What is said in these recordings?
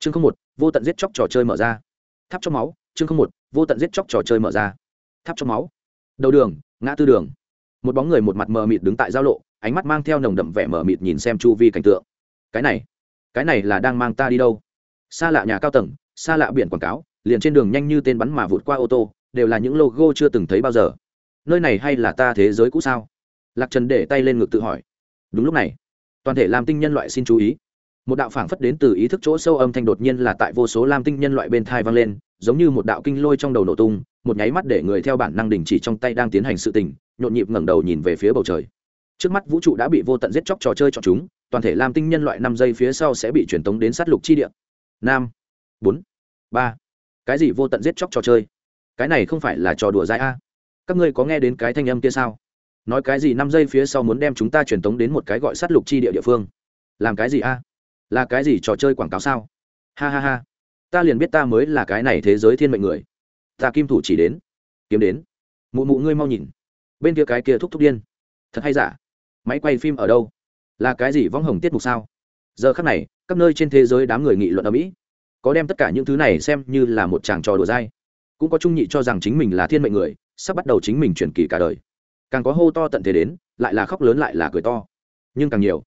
chương không một, vô tận giết chóc trò chơi mở ra. Tháp trong máu, chương không một, vô tận giết chóc trò chơi mở ra. Tháp trong máu. Đầu đường, ngã tư đường. Một bóng người một mặt mờ mịt đứng tại giao lộ, ánh mắt mang theo nồng đậm vẻ mờ mịt nhìn xem chu vi cảnh tượng. Cái này cái này là đang mang ta đi đâu? Xa lạ nhà cao tầng, xa lạ biển quảng cáo, liền trên đường nhanh như tên bắn mà vụt qua ô tô, đều là những logo chưa từng thấy bao giờ. Nơi này hay là ta thế giới cũ sao? Lạc trần để tay lên ngực tự hỏi. Đúng lúc này, toàn thể làm tinh nhân loại xin chú ý một đạo phảng phất đến từ ý thức chỗ sâu âm thanh đột nhiên là tại vô số lam tinh nhân loại bên thai vang lên, giống như một đạo kinh lôi trong đầu nổ tung, một nháy mắt để người theo bản năng đình chỉ trong tay đang tiến hành sự tình, nhộn nhịp ngẩng đầu nhìn về phía bầu trời. Trước mắt vũ trụ đã bị vô tận giết chóc trò chơi cho chúng, toàn thể lam tinh nhân loại năm giây phía sau sẽ bị truyền tống đến sát lục chi địa. Năm bốn, ba. Cái gì vô tận giết chóc trò chơi? Cái này không phải là trò đùa dai a? Các ngươi có nghe đến cái thanh âm kia sao? Nói cái gì năm giây phía sau muốn đem chúng ta truyền tống đến một cái gọi sát lục chi địa địa phương? Làm cái gì a? Là cái gì trò chơi quảng cáo sao? Ha ha ha. Ta liền biết ta mới là cái này thế giới thiên mệnh người. Ta kim thủ chỉ đến. Kiếm đến. Mụ mụ ngươi mau nhìn. Bên kia cái kia thúc thúc điên. Thật hay giả? Máy quay phim ở đâu? Là cái gì vong hồng tiết mục sao? Giờ khắc này, các nơi trên thế giới đám người nghị luận ở mỹ, có đem tất cả những thứ này xem như là một chàng trò đùa dai. Cũng có trung nhị cho rằng chính mình là thiên mệnh người, sắp bắt đầu chính mình chuyển kỳ cả đời. Càng có hô to tận thế đến, lại là khóc lớn lại là cười to. Nhưng càng nhiều.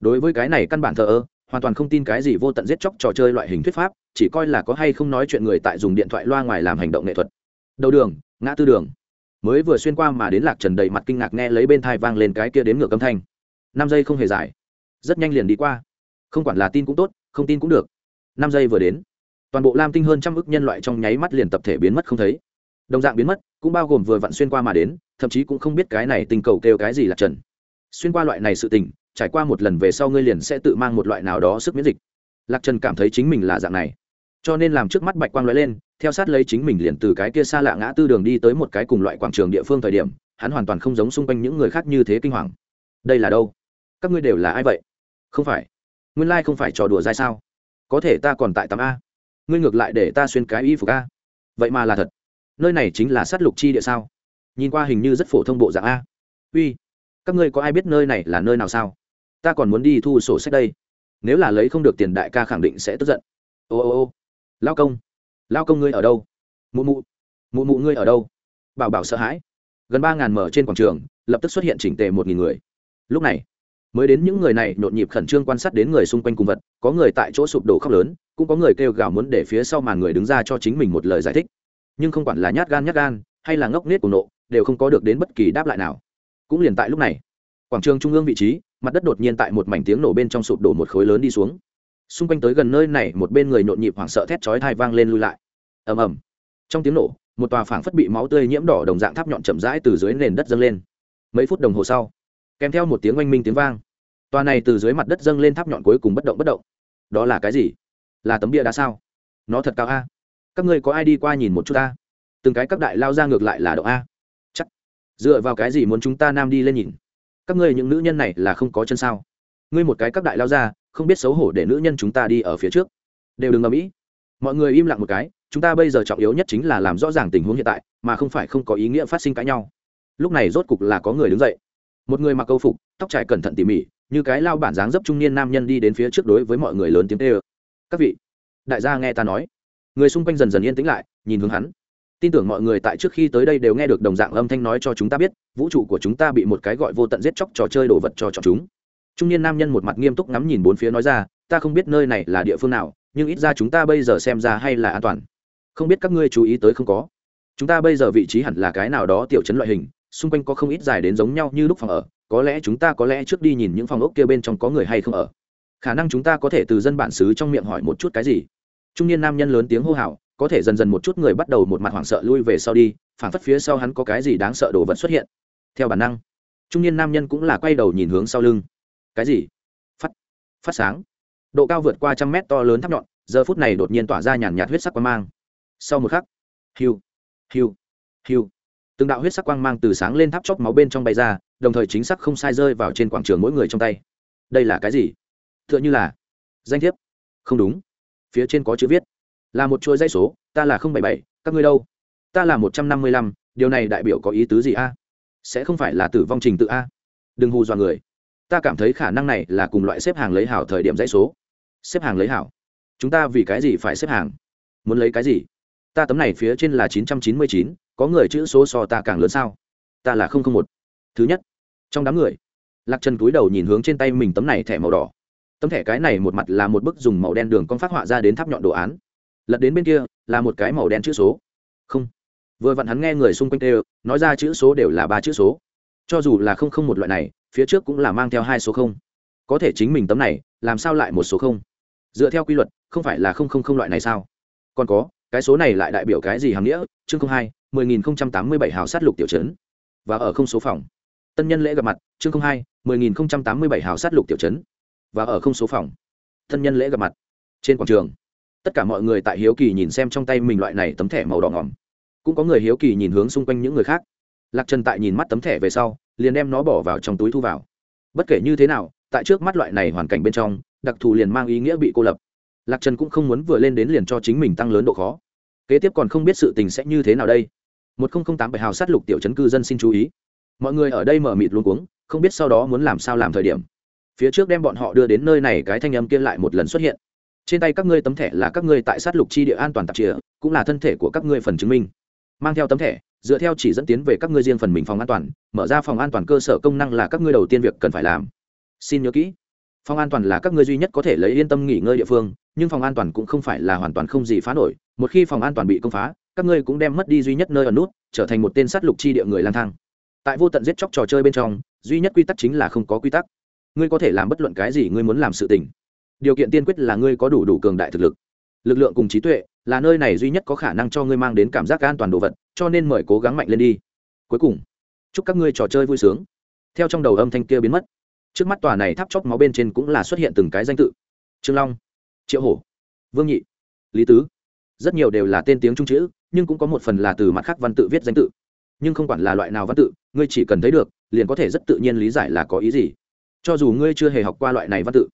Đối với cái này căn bản thờ ơ hoàn toàn không tin cái gì vô tận giết chóc trò chơi loại hình thuyết pháp, chỉ coi là có hay không nói chuyện người tại dùng điện thoại loa ngoài làm hành động nghệ thuật. Đầu đường, ngã tư đường. Mới vừa xuyên qua mà đến lạc trần đầy mặt kinh ngạc nghe lấy bên thai vang lên cái kia đến ngược âm thanh. Năm giây không hề dài rất nhanh liền đi qua. Không quản là tin cũng tốt, không tin cũng được. Năm giây vừa đến. Toàn bộ lam tinh hơn trăm ức nhân loại trong nháy mắt liền tập thể biến mất không thấy. Đồng dạng biến mất, cũng bao gồm vừa vặn xuyên qua mà đến, thậm chí cũng không biết cái này tình cầu kêu cái gì là trần. Xuyên qua loại này sự tình trải qua một lần về sau ngươi liền sẽ tự mang một loại nào đó sức miễn dịch. Lạc trần cảm thấy chính mình là dạng này. Cho nên làm trước mắt bạch quang l lên, theo sát lấy chính mình liền từ cái kia xa lạ ngã tư đường đi tới một cái cùng loại quảng trường địa phương thời điểm, hắn hoàn toàn không giống xung quanh những người khác như thế kinh hoàng. Đây là đâu? Các ngươi đều là ai vậy? Không phải. Nguyên lai、like、không phải trò đùa dai sao? Có thể ta còn tại tám a. Ngươi ngược lại để ta xuyên cái y phục a. Vậy mà là thật. Nơi này chính là sát lục chi địa sao? Nhìn qua hình như rất phổ thông bộ dạng a. Uy, các ngươi có ai biết nơi này là nơi nào sao? Ta còn muốn đi thu sổ sách đây. Nếu là lấy không được tiền đại ca khẳng định sẽ tức giận. Ô ô ô, lao công lao công ngươi ở đâu? Mụ mụ mụ mụ ngươi ở đâu? Bảo bảo sợ hãi. Gần ba ngàn mở trên quảng trường, lập tức xuất hiện chỉnh tề một nghìn người. Lúc này, mới đến những người này nhộn nhịp khẩn trương quan sát đến người xung quanh cùng vật, có người tại chỗ sụp đổ khóc lớn, cũng có người kêu gào muốn để phía sau màn người đứng ra cho chính mình một lời giải thích. Nhưng không quản là nhát gan nhát gan, hay là ngốc nết của nộ, đều không có được đến bất kỳ đáp lại nào. Cũng liền tại lúc này, quảng trường trung ương vị trí mặt đất đột nhiên tại một mảnh tiếng nổ bên trong sụp đổ một khối lớn đi xuống. Xung quanh tới gần nơi này, một bên người nhộn nhịp hoảng sợ thét chói thai vang lên lui lại. Ầm ầm. Trong tiếng nổ, một tòa phảng phất bị máu tươi nhiễm đỏ đồng dạng tháp nhọn chậm rãi từ dưới nền đất dâng lên. Mấy phút đồng hồ sau, kèm theo một tiếng oanh minh tiếng vang, tòa này từ dưới mặt đất dâng lên tháp nhọn cuối cùng bất động bất động. Đó là cái gì? Là tấm bia đá sao? Nó thật cao a. Các ngươi có ai đi qua nhìn một chút ta từng cái các đại lao ra ngược lại là động a. Chắc. Dựa vào cái gì muốn chúng ta nam đi lên nhìn? Các ngươi những nữ nhân này là không có chân sao? Ngươi một cái các đại lao ra, không biết xấu hổ để nữ nhân chúng ta đi ở phía trước. Đều đừng ngầm ĩ mọi người im lặng một cái, chúng ta bây giờ trọng yếu nhất chính là làm rõ ràng tình huống hiện tại, mà không phải không có ý nghĩa phát sinh cãi nhau. Lúc này rốt cục là có người đứng dậy. Một người mặc câu phục, tóc trải cẩn thận tỉ mỉ, như cái lao bản dáng dấp trung niên nam nhân đi đến phía trước đối với mọi người lớn tiếng tê ơ các vị, đại gia nghe ta nói. Người xung quanh dần dần yên tĩnh lại, nhìn hướng hắn tin tưởng mọi người tại trước khi tới đây đều nghe được đồng dạng âm thanh nói cho chúng ta biết, vũ trụ của chúng ta bị một cái gọi vô tận giết chóc trò chơi đồ vật cho chọn chúng. Trung niên nam nhân một mặt nghiêm túc ngắm nhìn bốn phía nói ra, ta không biết nơi này là địa phương nào, nhưng ít ra chúng ta bây giờ xem ra hay là an toàn. Không biết các ngươi chú ý tới không có. Chúng ta bây giờ vị trí hẳn là cái nào đó tiểu chấn loại hình, xung quanh có không ít dài đến giống nhau như lúc phòng ở, có lẽ chúng ta có lẽ trước đi nhìn những phòng ốc kia bên trong có người hay không ở. Khả năng chúng ta có thể từ dân bản xứ trong miệng hỏi một chút cái gì. Trung niên nam nhân lớn tiếng hô hào có thể dần dần một chút người bắt đầu một mặt hoảng sợ lui về sau đi phản phất phía sau hắn có cái gì đáng sợ đồ vật xuất hiện. Theo bản năng, trung niên nam nhân cũng là quay đầu nhìn hướng sau lưng. Cái gì? Phát phát sáng. Độ cao vượt qua trăm mét to lớn tháp nhọn, giờ phút này đột nhiên tỏa ra nhàn nhạt huyết sắc quang mang. Sau một khắc, hiu hiu hiu. Từng đạo huyết sắc quang mang từ sáng lên tháp chóp máu bên trong bay ra, đồng thời chính xác không sai rơi vào trên quảng trường mỗi người trong tay. Đây là cái gì? T h ư ợ n h ư là danh thiếp. Không đúng. Phía trên có chữ viết là một chuỗi dây số, ta là không bảy bảy, các ngươi đâu? Ta là một trăm năm mươi lăm, điều này đại biểu có ý tứ gì a? Sẽ không phải là tử vong trình tự a? Đừng hù dọa người. Ta cảm thấy khả năng này là cùng loại xếp hàng lấy hảo thời điểm dãy số. Xếp hàng lấy hảo. Chúng ta vì cái gì phải xếp hàng? Muốn lấy cái gì? Ta tấm này phía trên là chín trăm chín mươi chín, có người chữ số so ta càng lớn sao? Ta là không không một. Thứ nhất, trong đám người, lạc trần cúi đầu nhìn hướng trên tay mình tấm này thẻ màu đỏ. Tấm thẻ cái này một mặt là một bức dùng màu đen đường con phát họa ra đến tháp nhọn đồ án lật đến bên kia, là một cái màu đen chữ số. Không. Vừa vặn hắn nghe người xung quanh đều nói ra chữ số đều là ba chữ số. Cho dù là không không một loại này, phía trước cũng là mang theo hai số không. Có thể chính mình tấm này, làm sao lại một số không? Dựa theo quy luật, không phải là không không không loại này sao? Còn có, cái số này lại đại biểu cái gì hàm nghĩa? Chương không hai, mười nghìn không trăm tám mươi bảy hào sát lục tiểu trấn. Và ở không số phòng. Tân nhân lễ gặp mặt, chương không hai, mười nghìn không trăm tám mươi bảy hào sát lục tiểu trấn. Và ở không số phòng. Tân nhân lễ gặp mặt. Trên quảng trường tất cả mọi người tại hiếu kỳ nhìn xem trong tay mình loại này tấm thẻ màu đỏ ngỏm. Cũng có người hiếu kỳ nhìn hướng xung quanh những người khác. Lạc trần tại nhìn mắt tấm thẻ về sau, liền đem nó bỏ vào trong túi thu vào. Bất kể như thế nào, tại trước mắt loại này hoàn cảnh bên trong, đặc thù liền mang ý nghĩa bị cô lập. Lạc trần cũng không muốn vừa lên đến liền cho chính mình tăng lớn độ khó. Kế tiếp còn không biết sự tình sẽ như thế nào đây. Một nghìn tám bảy hào sát lục tiểu chấn cư dân xin chú ý. Mọi người ở đây mở mịt luôn cuống, không biết sau đó muốn làm sao làm thời điểm. Phía trước đem bọn họ đưa đến nơi này cái thanh âm kia lại một lần xuất hiện trên tay các ngươi tấm thẻ là các ngươi tại sát lục chi địa an toàn tạp chìa, cũng là thân thể của các ngươi phần chứng minh. Mang theo tấm thẻ, dựa theo chỉ dẫn tiến về các ngươi riêng phần mình phòng an toàn, mở ra phòng an toàn cơ sở công năng là các ngươi đầu tiên việc cần phải làm. Xin nhớ kỹ, phòng an toàn là các ngươi duy nhất có thể lấy yên tâm nghỉ ngơi địa phương, nhưng phòng an toàn cũng không phải là hoàn toàn không gì phá nổi. Một khi phòng an toàn bị công phá, các ngươi cũng đem mất đi duy nhất nơi ở nút, trở thành một tên sát lục chi địa người lang thang. Tại vô tận giết chóc trò chơi bên trong, duy nhất quy tắc chính là không có quy tắc. Ngươi có thể làm bất luận cái gì ngươi muốn làm sự tình điều kiện tiên quyết là ngươi có đủ đủ cường đại thực lực. Lực lượng cùng trí tuệ là nơi này duy nhất có khả năng cho ngươi mang đến cảm giác an toàn đồ vật, cho nên mời cố gắng mạnh lên đi. Cuối cùng, chúc các ngươi trò chơi vui sướng. Theo trong đầu âm thanh kia biến mất, trước mắt tòa này tháp chóc máu bên trên cũng là xuất hiện từng cái danh tự. Trương long, triệu hổ, vương nhị, lý tứ. Rất nhiều đều là tên tiếng trung chữ, nhưng cũng có một phần là từ mặt khác văn tự viết danh tự. Nhưng không quản là loại nào văn tự, ngươi chỉ cần thấy được, liền có thể rất tự nhiên lý giải là có ý gì. Cho dù ngươi chưa hề học qua loại này văn tự.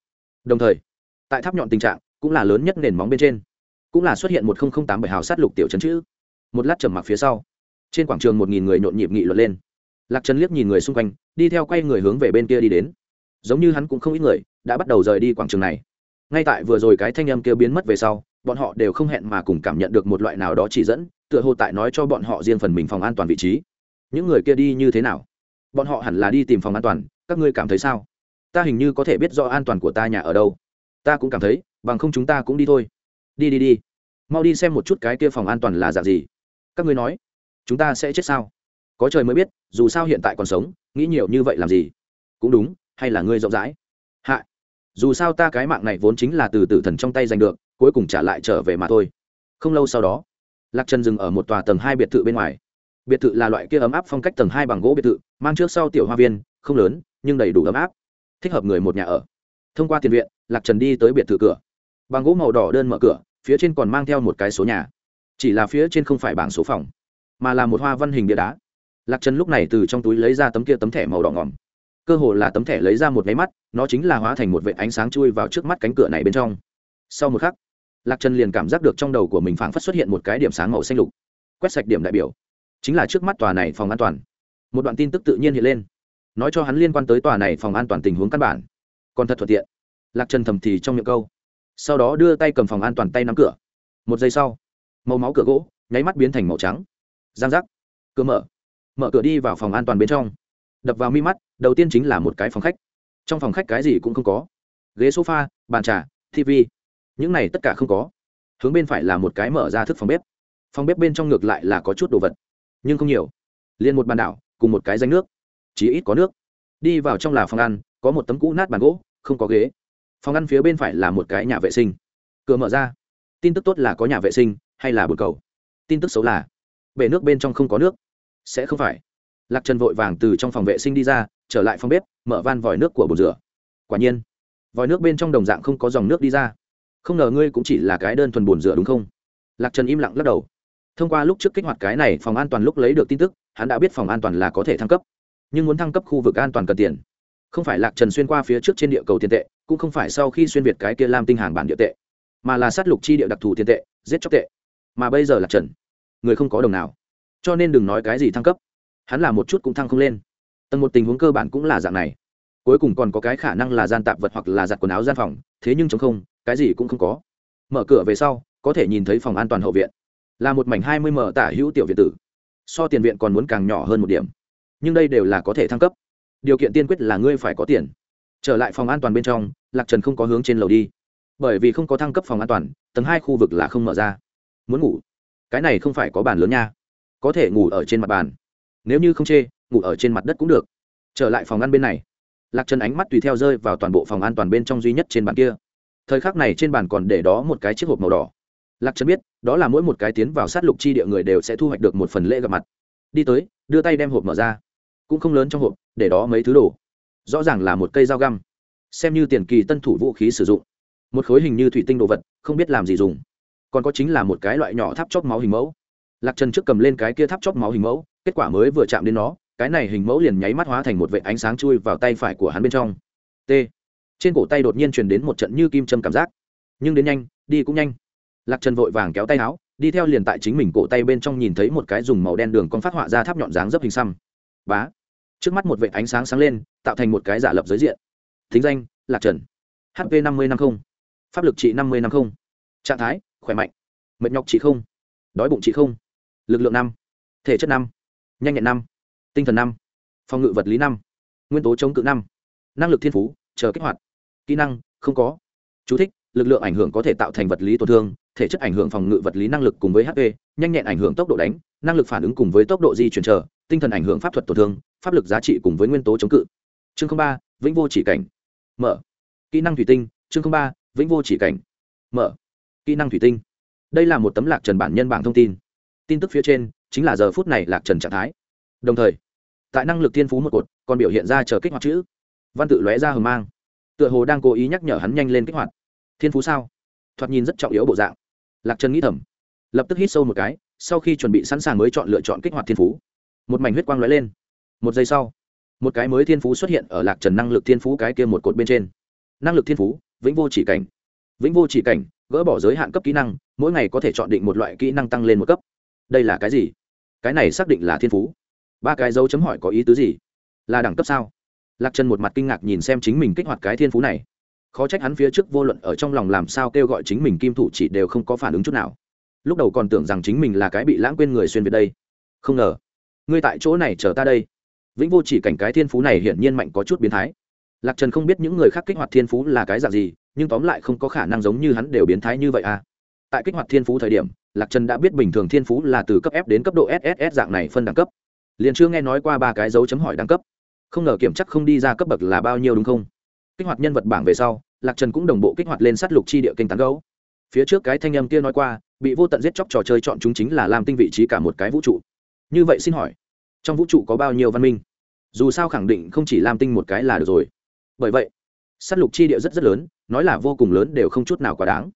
Đồng thời tại tháp nhọn tình trạng cũng là lớn nhất nền móng bên trên, cũng là xuất hiện một nghìn tám bảy hào sát lục tiểu chấn chữ. Một lát trầm mặc phía sau, trên quảng trường một nghìn người nhộn nhịp nghị luận lên. Lạc trần liếc nhìn người xung quanh, đi theo quay người hướng về bên kia đi đến. Giống như hắn cũng không ít người đã bắt đầu rời đi quảng trường này. Ngay tại vừa rồi cái thanh âm kia biến mất về sau, bọn họ đều không hẹn mà cùng cảm nhận được một loại nào đó chỉ dẫn, tựa hồ tại nói cho bọn họ riêng phần mình phòng an toàn vị trí. Những người kia đi như thế nào? Bọn họ hẳn là đi tìm phòng an toàn, các ngươi cảm thấy sao? Ta hình như có thể biết do an toàn của ta nhà ở đâu ta cũng cảm thấy, bằng không chúng ta cũng đi thôi. Đi đi đi. Mau đi xem một chút cái kia phòng an toàn là dạng gì. Các ngươi nói, chúng ta sẽ chết sao? Có trời mới biết, dù sao hiện tại còn sống, nghĩ nhiều như vậy làm gì? Cũng đúng, hay là ngươi rộng rãi? Hạ. Dù sao ta cái mạng này vốn chính là từ tử thần trong tay giành được, cuối cùng trả lại trở về mà thôi. Không lâu sau đó, lạc trần dừng ở một tòa tầng hai biệt thự bên ngoài. Biệt thự là loại kia ấm áp phong cách tầng hai bằng gỗ biệt thự, mang trước sau tiểu hoa viên, không lớn, nhưng đầy đủ ấm áp, thích hợp người một nhà ở. Thông qua tiền viện lạc trần đi tới biệt thự cửa. Bằng gỗ màu đỏ đơn mở cửa, phía trên còn mang theo một cái số nhà. Chỉ là phía trên không phải bảng số phòng, mà là một hoa văn hình bia đá. Lạc trần lúc này từ trong túi lấy ra tấm kia tấm thẻ màu đỏ ngỏm. Cơ hồ là tấm thẻ lấy ra một máy mắt, nó chính là hóa thành một vệ ánh sáng chui vào trước mắt cánh cửa này bên trong. Sau một khắc, lạc trần liền cảm giác được trong đầu của mình phảng phất xuất hiện một cái điểm sáng màu xanh lục. Quét sạch điểm đại biểu, chính là trước mắt tòa này phòng an toàn. Một đoạn tin tức tự nhiên hiện lên, nói cho hắn liên quan tới tòa này phòng an toàn tình huống căn bản. Còn thật thuận tiện lạc trần thầm thì trong miệng câu. Sau đó đưa tay cầm phòng an toàn tay nắm cửa. Một giây sau, màu máu cửa gỗ nháy mắt biến thành màu trắng. Giang giác. Cửa mở. Mở cửa đi vào phòng an toàn bên trong. Đập vào mi mắt, đầu tiên chính là một cái phòng khách. Trong phòng khách cái gì cũng không có. Ghế sofa, bàn trà tv những này tất cả không có. Hướng bên phải là một cái mở ra thức phòng bếp. Phòng bếp bên trong ngược lại là có chút đồ vật, nhưng không nhiều. Liền một bàn đảo, cùng một cái danh nước. Chỉ ít có nước. Đi vào trong là phòng ăn, có một tấm cũ nát bàn gỗ, không có ghế phòng ăn phía bên phải là một cái nhà vệ sinh. Cửa mở ra. Tin tức tốt là có nhà vệ sinh hay là bồn cầu? Tin tức xấu là, bể nước bên trong không có nước. Sẽ không phải. Lạc trần vội vàng từ trong phòng vệ sinh đi ra, trở lại phòng bếp, mở van vòi nước của bồn rửa. Quả nhiên, vòi nước bên trong đồng dạng không có dòng nước đi ra. Không ngờ ngươi cũng chỉ là cái đơn thuần bồn rửa đúng không? Lạc trần im lặng lắc đầu. Thông qua lúc trước kích hoạt cái này phòng an toàn lúc lấy được tin tức, hắn đã biết phòng an toàn là có thể thăng cấp. Nhưng muốn thăng cấp khu vực an toàn cần tiền không phải lạc trần xuyên qua phía trước trên địa cầu tiền tệ, cũng không phải sau khi xuyên việt cái kia lam tinh hàng bản địa tệ, mà là sát lục chi địa đặc thù tiền tệ, giết chóc tệ. Mà bây giờ lạc trần, người không có đồng nào. Cho nên đừng nói cái gì thăng cấp. Hắn là một chút cũng thăng không lên. Tầng một tình huống cơ bản cũng là dạng này. Cuối cùng còn có cái khả năng là gian tạp vật hoặc là giặt quần áo gian phòng, thế nhưng chống không, cái gì cũng không có. Mở cửa về sau, có thể nhìn thấy phòng an toàn hậu viện. Là một mảnh hai mươi m tả hữu tiểu viện tử. So tiền viện còn muốn càng nhỏ hơn một điểm. Nhưng đây đều là có thể thăng cấp điều kiện tiên quyết là ngươi phải có tiền. Trở lại phòng an toàn bên trong, lạc trần không có hướng trên lầu đi. Bởi vì không có thăng cấp phòng an toàn, tầng hai khu vực là không mở ra. Muốn ngủ? Cái này không phải có bàn lớn nha. Có thể ngủ ở trên mặt bàn. Nếu như không chê, ngủ ở trên mặt đất cũng được. Trở lại phòng ăn bên này. Lạc trần ánh mắt tùy theo rơi vào toàn bộ phòng an toàn bên trong duy nhất trên bàn kia. Thời khắc này trên bàn còn để đó một cái chiếc hộp màu đỏ. Lạc trần biết, đó là mỗi một cái tiến vào sát lục chi địa người đều sẽ thu hoạch được một phần lễ gặp mặt. Đi tới, đưa tay đem hộp mở ra cũng không lớn trong hộp, để đó mấy thứ đồ. Rõ ràng là một cây dao găm. Xem như tiền kỳ tân thủ vũ khí sử dụng. Một khối hình như thủy tinh đồ vật, không biết làm gì dùng. Còn có chính là một cái loại nhỏ tháp chóp máu hình mẫu. Lạc trần trước cầm lên cái kia tháp chóp máu hình mẫu, kết quả mới vừa chạm đến nó, cái này hình mẫu liền nháy mắt hóa thành một vệ ánh sáng chui vào tay phải của hắn bên trong. T. Trên cổ tay đột nhiên truyền đến một trận như kim châm cảm giác. Nhưng đến nhanh, đi cũng nhanh. Lạc trần vội vàng kéo tay áo, đi theo liền tại chính mình cổ tay bên trong nhìn thấy một cái dùng màu đen đường con phát họa ra tháp nhọn dáng dấp hình xăm bá. Trước mắt một vệ ánh sáng sáng lên tạo thành một cái giả lập giới diện. Thính danh lạc trần. Hp năm mươi năm mươi pháp lực trị năm mươi năm mươi trạng thái khỏe mạnh. Mệt nhọc trị không. Đói bụng trị không. Lực lượng năm. Thể chất năm. Nhanh nhẹn năm. Tinh thần năm. Phòng ngự vật lý năm. Nguyên tố chống cự năm. Năng lực thiên phú chờ kích hoạt. Kỹ năng không có. Chú thích, lực lượng ảnh hưởng có thể tạo thành vật lý tổn thương thể chất ảnh hưởng phòng ngự vật lý năng lực cùng với hp nhanh nhẹn ảnh hưởng tốc độ đánh năng lực phản ứng cùng với tốc độ di chuyển chờ tinh thần ảnh hưởng pháp thuật tổn thương, pháp lực giá trị cùng với nguyên tố chống cự. Chương ba, vĩnh vô chỉ cảnh. Mở. Kỹ năng thủy tinh. Chương ba, vĩnh vô chỉ cảnh. Mở. Kỹ năng thủy tinh. Đây là một tấm lạc trần bản nhân bảng thông tin. Tin tức phía trên chính là giờ phút này lạc trần trạng thái. Đồng thời, tại năng lực thiên phú một cột, còn biểu hiện ra chờ kích hoạt chữ. Văn tự lóe ra hờ mang. Tựa hồ đang cố ý nhắc nhở hắn nhanh lên kích hoạt. Thiên phú sao? Thoạt nhìn rất trọng yếu bộ dạng. Lạc trần nghĩ thầm. Lập tức hít sâu một cái, sau khi chuẩn bị sẵn sàng mới chọn lựa chọn kích hoạt thiên phú một mảnh huyết quang lóe lên. Một giây sau, một cái mới thiên phú xuất hiện ở lạc trần năng lực thiên phú cái kia một cột bên trên. Năng lực thiên phú, vĩnh vô chỉ cảnh. Vĩnh vô chỉ cảnh, gỡ bỏ giới hạn cấp kỹ năng, mỗi ngày có thể chọn định một loại kỹ năng tăng lên một cấp. Đây là cái gì? Cái này xác định là thiên phú. Ba cái dấu chấm hỏi có ý tứ gì? Là đẳng cấp sao? Lạc trần một mặt kinh ngạc nhìn xem chính mình kích hoạt cái thiên phú này. Khó trách hắn phía trước vô luận ở trong lòng làm sao kêu gọi chính mình kim thủ chỉ đều không có phản ứng chút nào. Lúc đầu còn tưởng rằng chính mình là cái bị lãng quên người xuyên về đây. Không ngờ ngươi tại chỗ này chờ ta đây. Vĩnh vô chỉ cảnh cái thiên phú này hiển nhiên mạnh có chút biến thái. Lạc trần không biết những người khác kích hoạt thiên phú là cái dạng gì, nhưng tóm lại không có khả năng giống như hắn đều biến thái như vậy à. Tại kích hoạt thiên phú thời điểm, lạc trần đã biết bình thường thiên phú là từ cấp f đến cấp độ sss dạng này phân đẳng cấp. Liền chưa nghe nói qua ba cái dấu chấm hỏi đẳng cấp. Không ngờ kiểm chắc không đi ra cấp bậc là bao nhiêu đúng không? Kích hoạt nhân vật bảng về sau, lạc trần cũng đồng bộ kích hoạt lên sát lục chi địa kênh tán gấu. Phía trước cái thanh âm kia nói qua, bị vô tận giết chóc trò chơi chọn chúng chính là làm tinh vị trí cả một cái vũ trụ như vậy xin hỏi, trong vũ trụ có bao nhiêu văn minh? Dù sao khẳng định không chỉ lam tinh một cái là được rồi. Bởi vậy, sát lục chi địa rất rất lớn, nói là vô cùng lớn đều không chút nào quá đáng.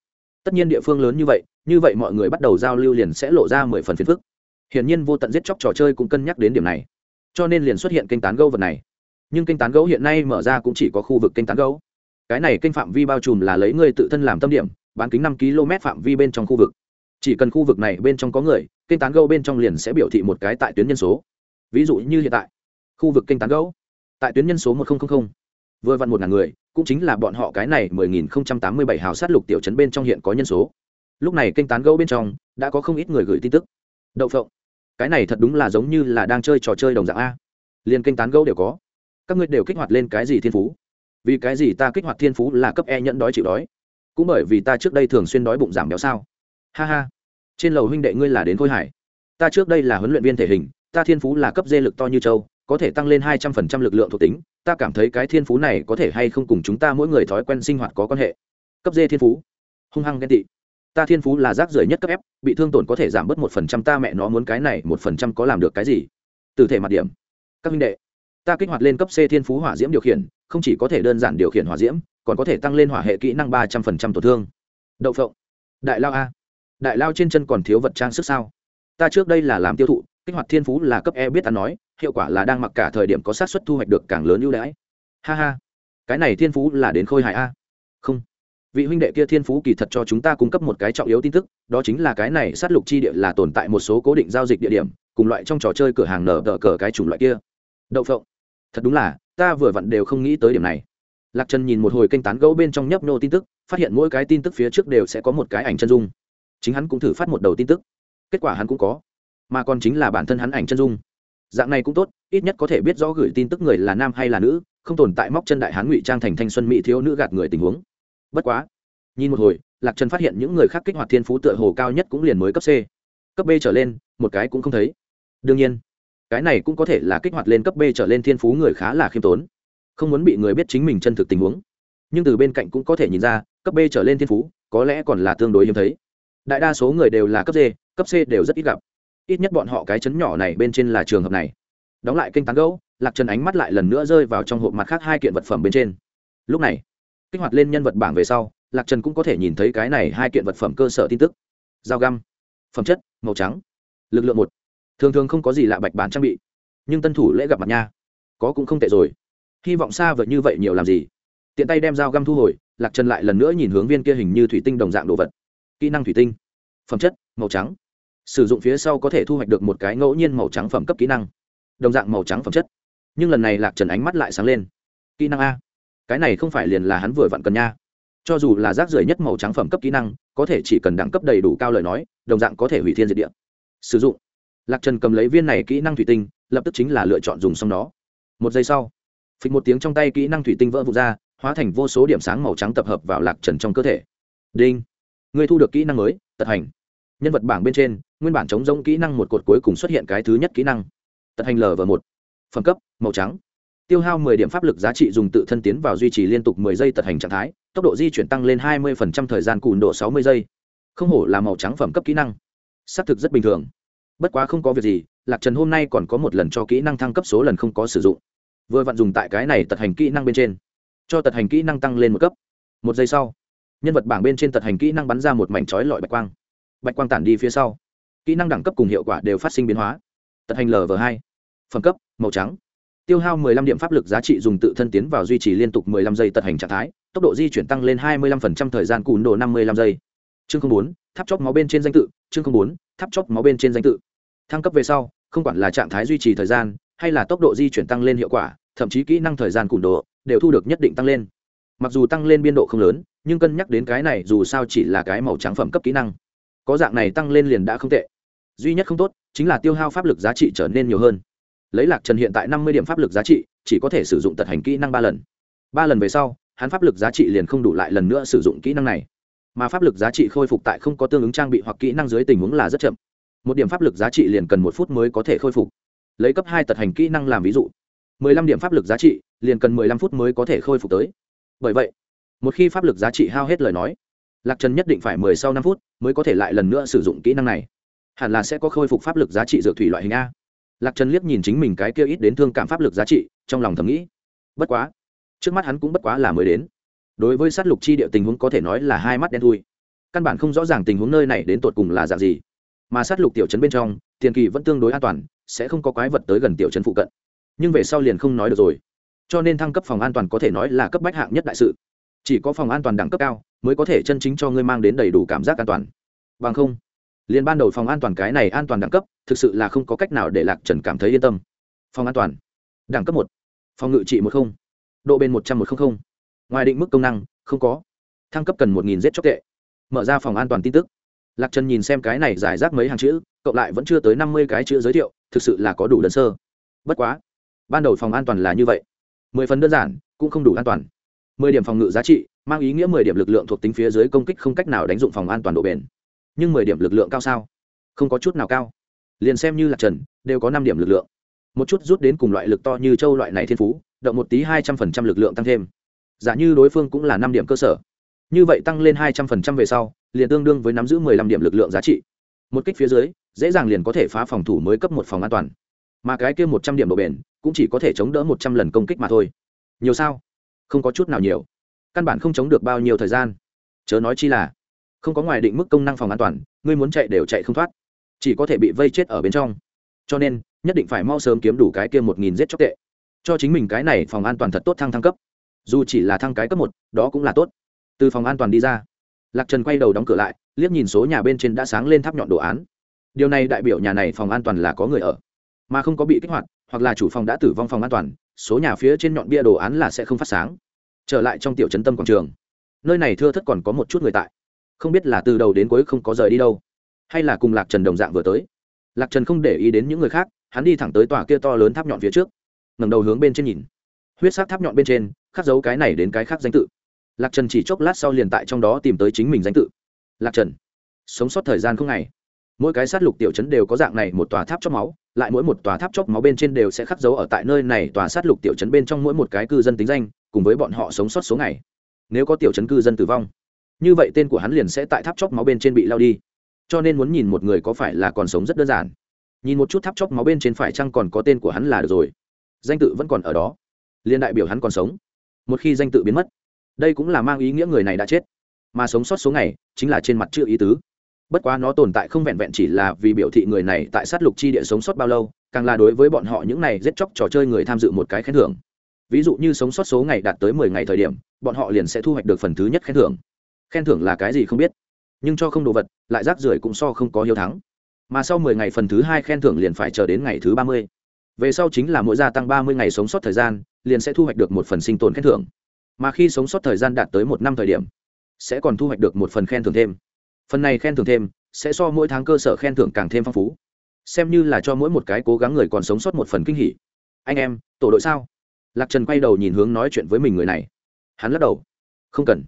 Tất nhiên địa phương lớn như vậy như vậy mọi người bắt đầu giao lưu liền sẽ lộ ra mười phần phiền phức. Hiển nhiên vô tận giết chóc trò chơi cũng cân nhắc đến điểm này. Cho nên liền xuất hiện kênh tán gấu vật này. Nhưng kênh tán gấu hiện nay mở ra cũng chỉ có khu vực kênh tán gấu cái này kênh phạm vi bao trùm là lấy người tự thân làm tâm điểm, bán kính năm km phạm vi bên trong khu vực chỉ cần khu vực này bên trong có người, kênh tán gâu bên trong liền sẽ biểu thị một cái tại tuyến nhân số. Ví dụ như hiện tại, khu vực kênh tán gâu tại tuyến nhân số một nghìn vừa vặn một ngàn người, cũng chính là bọn họ cái này mười nghìn không trăm tám mươi bảy hào sát lục tiểu trấn bên trong hiện có nhân số. Lúc này kênh tán gâu bên trong, đã có không ít người gửi tin tức. Đậu phộng, cái này thật đúng là giống như là đang chơi trò chơi đồng dạng a. Liền kênh tán gâu đều có. Các ngươi đều kích hoạt lên cái gì thiên phú? Vì cái gì ta kích hoạt thiên phú là cấp e nhẫn đói chịu đói? Cũng bởi vì ta trước đây thường xuyên đói bụng giảm béo sao? Ha ha. Trên lầu huynh đệ ngươi là đến khôi hải. Ta trước đây là huấn luyện viên thể hình, ta thiên phú là cấp dê lực to như châu, có thể tăng lên hai trăm phần trăm lực lượng thuộc tính. Ta cảm thấy cái thiên phú này có thể hay không cùng chúng ta mỗi người thói quen sinh hoạt có quan hệ. Cấp dê thiên phú. Hung hăng ghen tị. Ta thiên phú là rác rưởi nhất cấp ép bị thương tổn có thể giảm bớt một phần trăm, ta mẹ nó muốn cái này một phần trăm có làm được cái gì? Từ thể mặt điểm. Các huynh đệ, ta kích hoạt lên cấp c thiên phú hỏa diễm điều khiển, không chỉ có thể đơn giản điều khiển hỏa diễm, còn có thể tăng lên hỏa hệ kỹ năng ba trăm phần trăm tổn thương. Đậu phộng. Đại lao a đại lao trên chân còn thiếu vật trang sức sao? Ta trước đây là làm tiêu thụ, kích hoạt thiên phú là cấp e biết ta nói, hiệu quả là đang mặc cả thời điểm có sát xuất thu hoạch được càng lớn ưu đãi. Ha ha, cái này thiên phú là đến khôi hài a. Không, vị huynh đệ kia thiên phú kỳ thật cho chúng ta cung cấp một cái trọng yếu tin tức, đó chính là cái này sát lục chi địa là tồn tại một số cố định giao dịch địa điểm, cùng loại trong trò chơi cửa hàng nở đỡ cờ cái chủng loại kia. Đậu phộng. Thật đúng là, ta vừa vặn đều không nghĩ tới điểm này. Lạc trần nhìn một hồi kênh tán gẫu bên trong nhấp nô tin tức, phát hiện mỗi cái tin tức phía trước đều sẽ có một cái ảnh chân dung chính hắn cũng thử phát một đầu tin tức. Kết quả hắn cũng có, mà còn chính là bản thân hắn ảnh chân dung. Dạng này cũng tốt, ít nhất có thể biết rõ gửi tin tức người là nam hay là nữ, không tồn tại móc chân đại hán ngụy trang thành thanh xuân mỹ thiếu nữ gạt người tình huống. Bất quá, nhìn một hồi, lạc trần phát hiện những người khác kích hoạt thiên phú tựa hồ cao nhất cũng liền mới cấp c. Cấp b trở lên, một cái cũng không thấy. Đương nhiên, cái này cũng có thể là kích hoạt lên cấp b trở lên thiên phú người khá là khiêm tốn. Không muốn bị người biết chính mình chân thực tình huống. Nhưng từ bên cạnh cũng có thể nhìn ra, cấp b trở lên thiên phú, có lẽ còn là tương đối hiếm thấy đại đa số người đều là cấp d, cấp c đều rất ít gặp. Ít nhất bọn họ cái chấn nhỏ này bên trên là trường hợp này. Đóng lại kênh tán gấu lạc trần ánh mắt lại lần nữa rơi vào trong hộp mặt khác hai kiện vật phẩm bên trên. Lúc này, kích hoạt lên nhân vật bảng về sau, lạc trần cũng có thể nhìn thấy cái này hai kiện vật phẩm cơ sở tin tức. Dao găm, phẩm chất, màu trắng, lực lượng một. Thường thường không có gì lạ bạch bán trang bị, nhưng tân thủ lễ gặp mặt nha. Có cũng không tệ rồi. Hy vọng xa vời như vậy nhiều làm gì. Tiện tay đem dao găm thu hồi, lạc trần lại lần nữa nhìn hướng viên kia hình như thủy tinh đồng dạng đồ vật kỹ năng thủy tinh, phẩm chất, màu trắng. Sử dụng phía sau có thể thu hoạch được một cái ngẫu nhiên màu trắng phẩm cấp kỹ năng, đồng dạng màu trắng phẩm chất. Nhưng lần này lạc trần ánh mắt lại sáng lên. Kỹ năng a. Cái này không phải liền là hắn vừa vặn cần nha. Cho dù là rác rưởi nhất màu trắng phẩm cấp kỹ năng, có thể chỉ cần đẳng cấp đầy đủ cao lời nói, đồng dạng có thể hủy thiên diệt địa. Sử dụng. Lạc trần cầm lấy viên này kỹ năng thủy tinh, lập tức chính là lựa chọn dùng xong nó. Một giây sau, phịch một tiếng trong tay kỹ năng thủy tinh vỡ vụt ra, hóa thành vô số điểm sáng màu trắng tập hợp vào lạc trần trong cơ thể. Đinh người thu được kỹ năng mới, tật hành. Nhân vật bảng bên trên, nguyên bản chống giống kỹ năng một cột cuối cùng xuất hiện cái thứ nhất kỹ năng. Tật hành lv một. Phẩm cấp, màu trắng. Tiêu hao 10 điểm pháp lực giá trị dùng tự thân tiến vào duy trì liên tục 10 giây tật hành trạng thái, tốc độ di chuyển tăng lên 20% thời gian cùn độ 60 giây. Không hổ là màu trắng phẩm cấp kỹ năng. Xác thực rất bình thường. Bất quá không có việc gì, lạc trần hôm nay còn có một lần cho kỹ năng thăng cấp số lần không có sử dụng. Vừa vặn dùng tại cái này tật hành kỹ năng bên trên. Cho tật hành kỹ năng tăng lên một cấp. Một giây sau nhân vật bảng bên trên tật hành kỹ năng bắn ra một mảnh trói lọi bạch quang. Bạch quang tản đi phía sau. Kỹ năng đẳng cấp cùng hiệu quả đều phát sinh biến hóa. Tật hành lv hai. Phẩm cấp màu trắng. Tiêu hao 15 điểm pháp lực giá trị dùng tự thân tiến vào duy trì liên tục 15 giây tật hành trạng thái tốc độ di chuyển tăng lên 25% thời gian cùn độ 55 giây. Chương 04, tháp chóp máu bên trên danh tự chương 04, tháp chóp máu bên trên danh tự. Thăng cấp về sau không quản là trạng thái duy trì thời gian hay là tốc độ di chuyển tăng lên hiệu quả thậm chí kỹ năng thời gian cùn độ đều thu được nhất định tăng lên mặc dù tăng lên biên độ không lớn, nhưng cân nhắc đến cái này dù sao chỉ là cái màu trắng phẩm cấp kỹ năng. Có dạng này tăng lên liền đã không tệ. Duy nhất không tốt, chính là tiêu hao pháp lực giá trị trở nên nhiều hơn. Lấy lạc trần hiện tại năm mươi điểm pháp lực giá trị, chỉ có thể sử dụng tật hành kỹ năng ba lần. Ba lần về sau, hắn pháp lực giá trị liền không đủ lại lần nữa sử dụng kỹ năng này. Mà pháp lực giá trị khôi phục tại không có tương ứng trang bị hoặc kỹ năng dưới tình huống là rất chậm. Một điểm pháp lực giá trị liền cần một phút mới có thể khôi phục. Lấy cấp hai tật hành kỹ năng làm ví dụ. mười lăm điểm pháp lực giá trị, liền cần mười lăm phút mới có thể khôi phục tới bởi vậy, một khi pháp lực giá trị hao hết lời nói, lạc trần nhất định phải mười sau năm phút mới có thể lại lần nữa sử dụng kỹ năng này. Hẳn là sẽ có khôi phục pháp lực giá trị dược thủy loại hình a. Lạc trần liếc nhìn chính mình cái kia ít đến thương cảm pháp lực giá trị, trong lòng thầm nghĩ, bất quá, trước mắt hắn cũng bất quá là mới đến. Đối với sát lục chi địa tình huống có thể nói là hai mắt đen thui. Căn bản không rõ ràng tình huống nơi này đến tột cùng là dạng gì. Mà sát lục tiểu trấn bên trong, tiền kỳ vẫn tương đối an toàn, sẽ không có quái vật tới gần tiểu trấn phụ cận. Nhưng về sau liền không nói được rồi cho nên thăng cấp phòng an toàn có thể nói là cấp bách hạng nhất đại sự. Chỉ có phòng an toàn đẳng cấp cao mới có thể chân chính cho ngươi mang đến đầy đủ cảm giác an toàn. Bằng không Liên ban đầu phòng an toàn cái này an toàn đẳng cấp, thực sự là không có cách nào để lạc trần cảm thấy yên tâm. Phòng an toàn, đẳng cấp một, phòng ngự trị một không, độ bền một trăm một không, ngoài định mức công năng, không có. Thăng cấp cần một nghìn giết chóc tệ. Mở ra phòng an toàn tin tức. Lạc trần nhìn xem cái này giải rác mấy hàng chữ, cộng lại vẫn chưa tới năm mươi cái chữ giới thiệu, thực sự là có đủ đơn sơ. Bất quá, ban đầu phòng an toàn là như vậy mười phần đơn giản, cũng không đủ an toàn. Mười điểm phòng ngự giá trị, mang ý nghĩa mười điểm lực lượng thuộc tính phía dưới công kích không cách nào đánh dụng phòng an toàn độ bền. Nhưng mười điểm lực lượng cao sao? Không có chút nào cao. Liền xem như là trần, đều có năm điểm lực lượng. Một chút rút đến cùng loại lực to như châu loại này thiên phú, động một tí hai trăm phần trăm lực lượng tăng thêm. Giả như đối phương cũng là năm điểm cơ sở. Như vậy tăng lên hai trăm phần trăm về sau, liền tương đương với nắm giữ mười lăm điểm lực lượng giá trị. Một kích phía dưới, dễ dàng liền có thể phá phòng thủ mới cấp một phòng an toàn mà cái kia một trăm điểm độ bền cũng chỉ có thể chống đỡ một trăm lần công kích mà thôi. Nhiều sao? Không có chút nào nhiều. Căn bản không chống được bao nhiêu thời gian. Chớ nói chi là, không có ngoài định mức công năng phòng an toàn, ngươi muốn chạy đều chạy không thoát. Chỉ có thể bị vây chết ở bên trong. Cho nên, nhất định phải mau sớm kiếm đủ cái kia một nghìn giết chóc tệ. Cho chính mình cái này phòng an toàn thật tốt thăng thăng cấp. Dù chỉ là thăng cái cấp một, đó cũng là tốt. Từ phòng an toàn đi ra, lạc trần quay đầu đóng cửa lại, liếc nhìn số nhà bên trên đã sáng lên tháp nhọn đồ án. Điều này đại biểu nhà này phòng an toàn là có người ở mà không có bị kích hoạt, hoặc là chủ phòng đã tử vong phòng an toàn, số nhà phía trên nhọn bia đồ án là sẽ không phát sáng. Trở lại trong tiểu trấn tâm quảng trường. Nơi này thưa thất còn có một chút người tại. Không biết là từ đầu đến cuối không có rời đi đâu, hay là cùng lạc trần đồng dạng vừa tới. Lạc trần không để ý đến những người khác, hắn đi thẳng tới tòa kia to lớn tháp nhọn phía trước. Ngầm đầu hướng bên trên nhìn. Huyết sắc tháp nhọn bên trên, khắc dấu cái này đến cái khác danh tự. Lạc trần chỉ chốc lát sau liền tại trong đó tìm tới chính mình danh tự. Lạc trần, sống sót thời gian không ngày. Mỗi cái sát lục tiểu chấn đều có dạng này một tòa tháp chóc máu lại mỗi một tòa tháp chóc máu bên trên đều sẽ khắc dấu ở tại nơi này tòa sát lục tiểu chấn bên trong mỗi một cái cư dân tính danh, cùng với bọn họ sống sót số ngày. Nếu có tiểu chấn cư dân tử vong, như vậy tên của hắn liền sẽ tại tháp chóc máu bên trên bị lao đi. Cho nên muốn nhìn một người có phải là còn sống rất đơn giản. Nhìn một chút tháp chóc máu bên trên phải chăng còn có tên của hắn là được rồi. Danh tự vẫn còn ở đó. Liên đại biểu hắn còn sống. Một khi danh tự biến mất, đây cũng là mang ý nghĩa người này đã chết. Mà sống sót số ngày chính là trên mặt chữ ý tứ bất quá nó tồn tại không vẹn vẹn chỉ là vì biểu thị người này tại sát lục chi địa sống sót bao lâu, càng là đối với bọn họ những này giết chóc trò chơi người tham dự một cái khen thưởng. Ví dụ như sống sót số ngày đạt tới mười ngày thời điểm, bọn họ liền sẽ thu hoạch được phần thứ nhất khen thưởng. Khen thưởng là cái gì không biết, nhưng cho không đồ vật, lại rác rưởi cũng so không có hiếu thắng. Mà sau mười ngày phần thứ hai khen thưởng liền phải chờ đến ngày thứ ba mươi. Về sau chính là mỗi gia tăng ba mươi ngày sống sót thời gian, liền sẽ thu hoạch được một phần sinh tồn khen thưởng. Mà khi sống sót thời gian đạt tới một năm thời điểm, sẽ còn thu hoạch được một phần khen thưởng thêm phần này khen thưởng thêm, sẽ so mỗi tháng cơ sở khen thưởng càng thêm phong phú. Xem như là cho mỗi một cái cố gắng người còn sống sót một phần kinh hỉ. Anh em, tổ đội sao? Lạc trần quay đầu nhìn hướng nói chuyện với mình người này. Hắn lắc đầu. Không cần.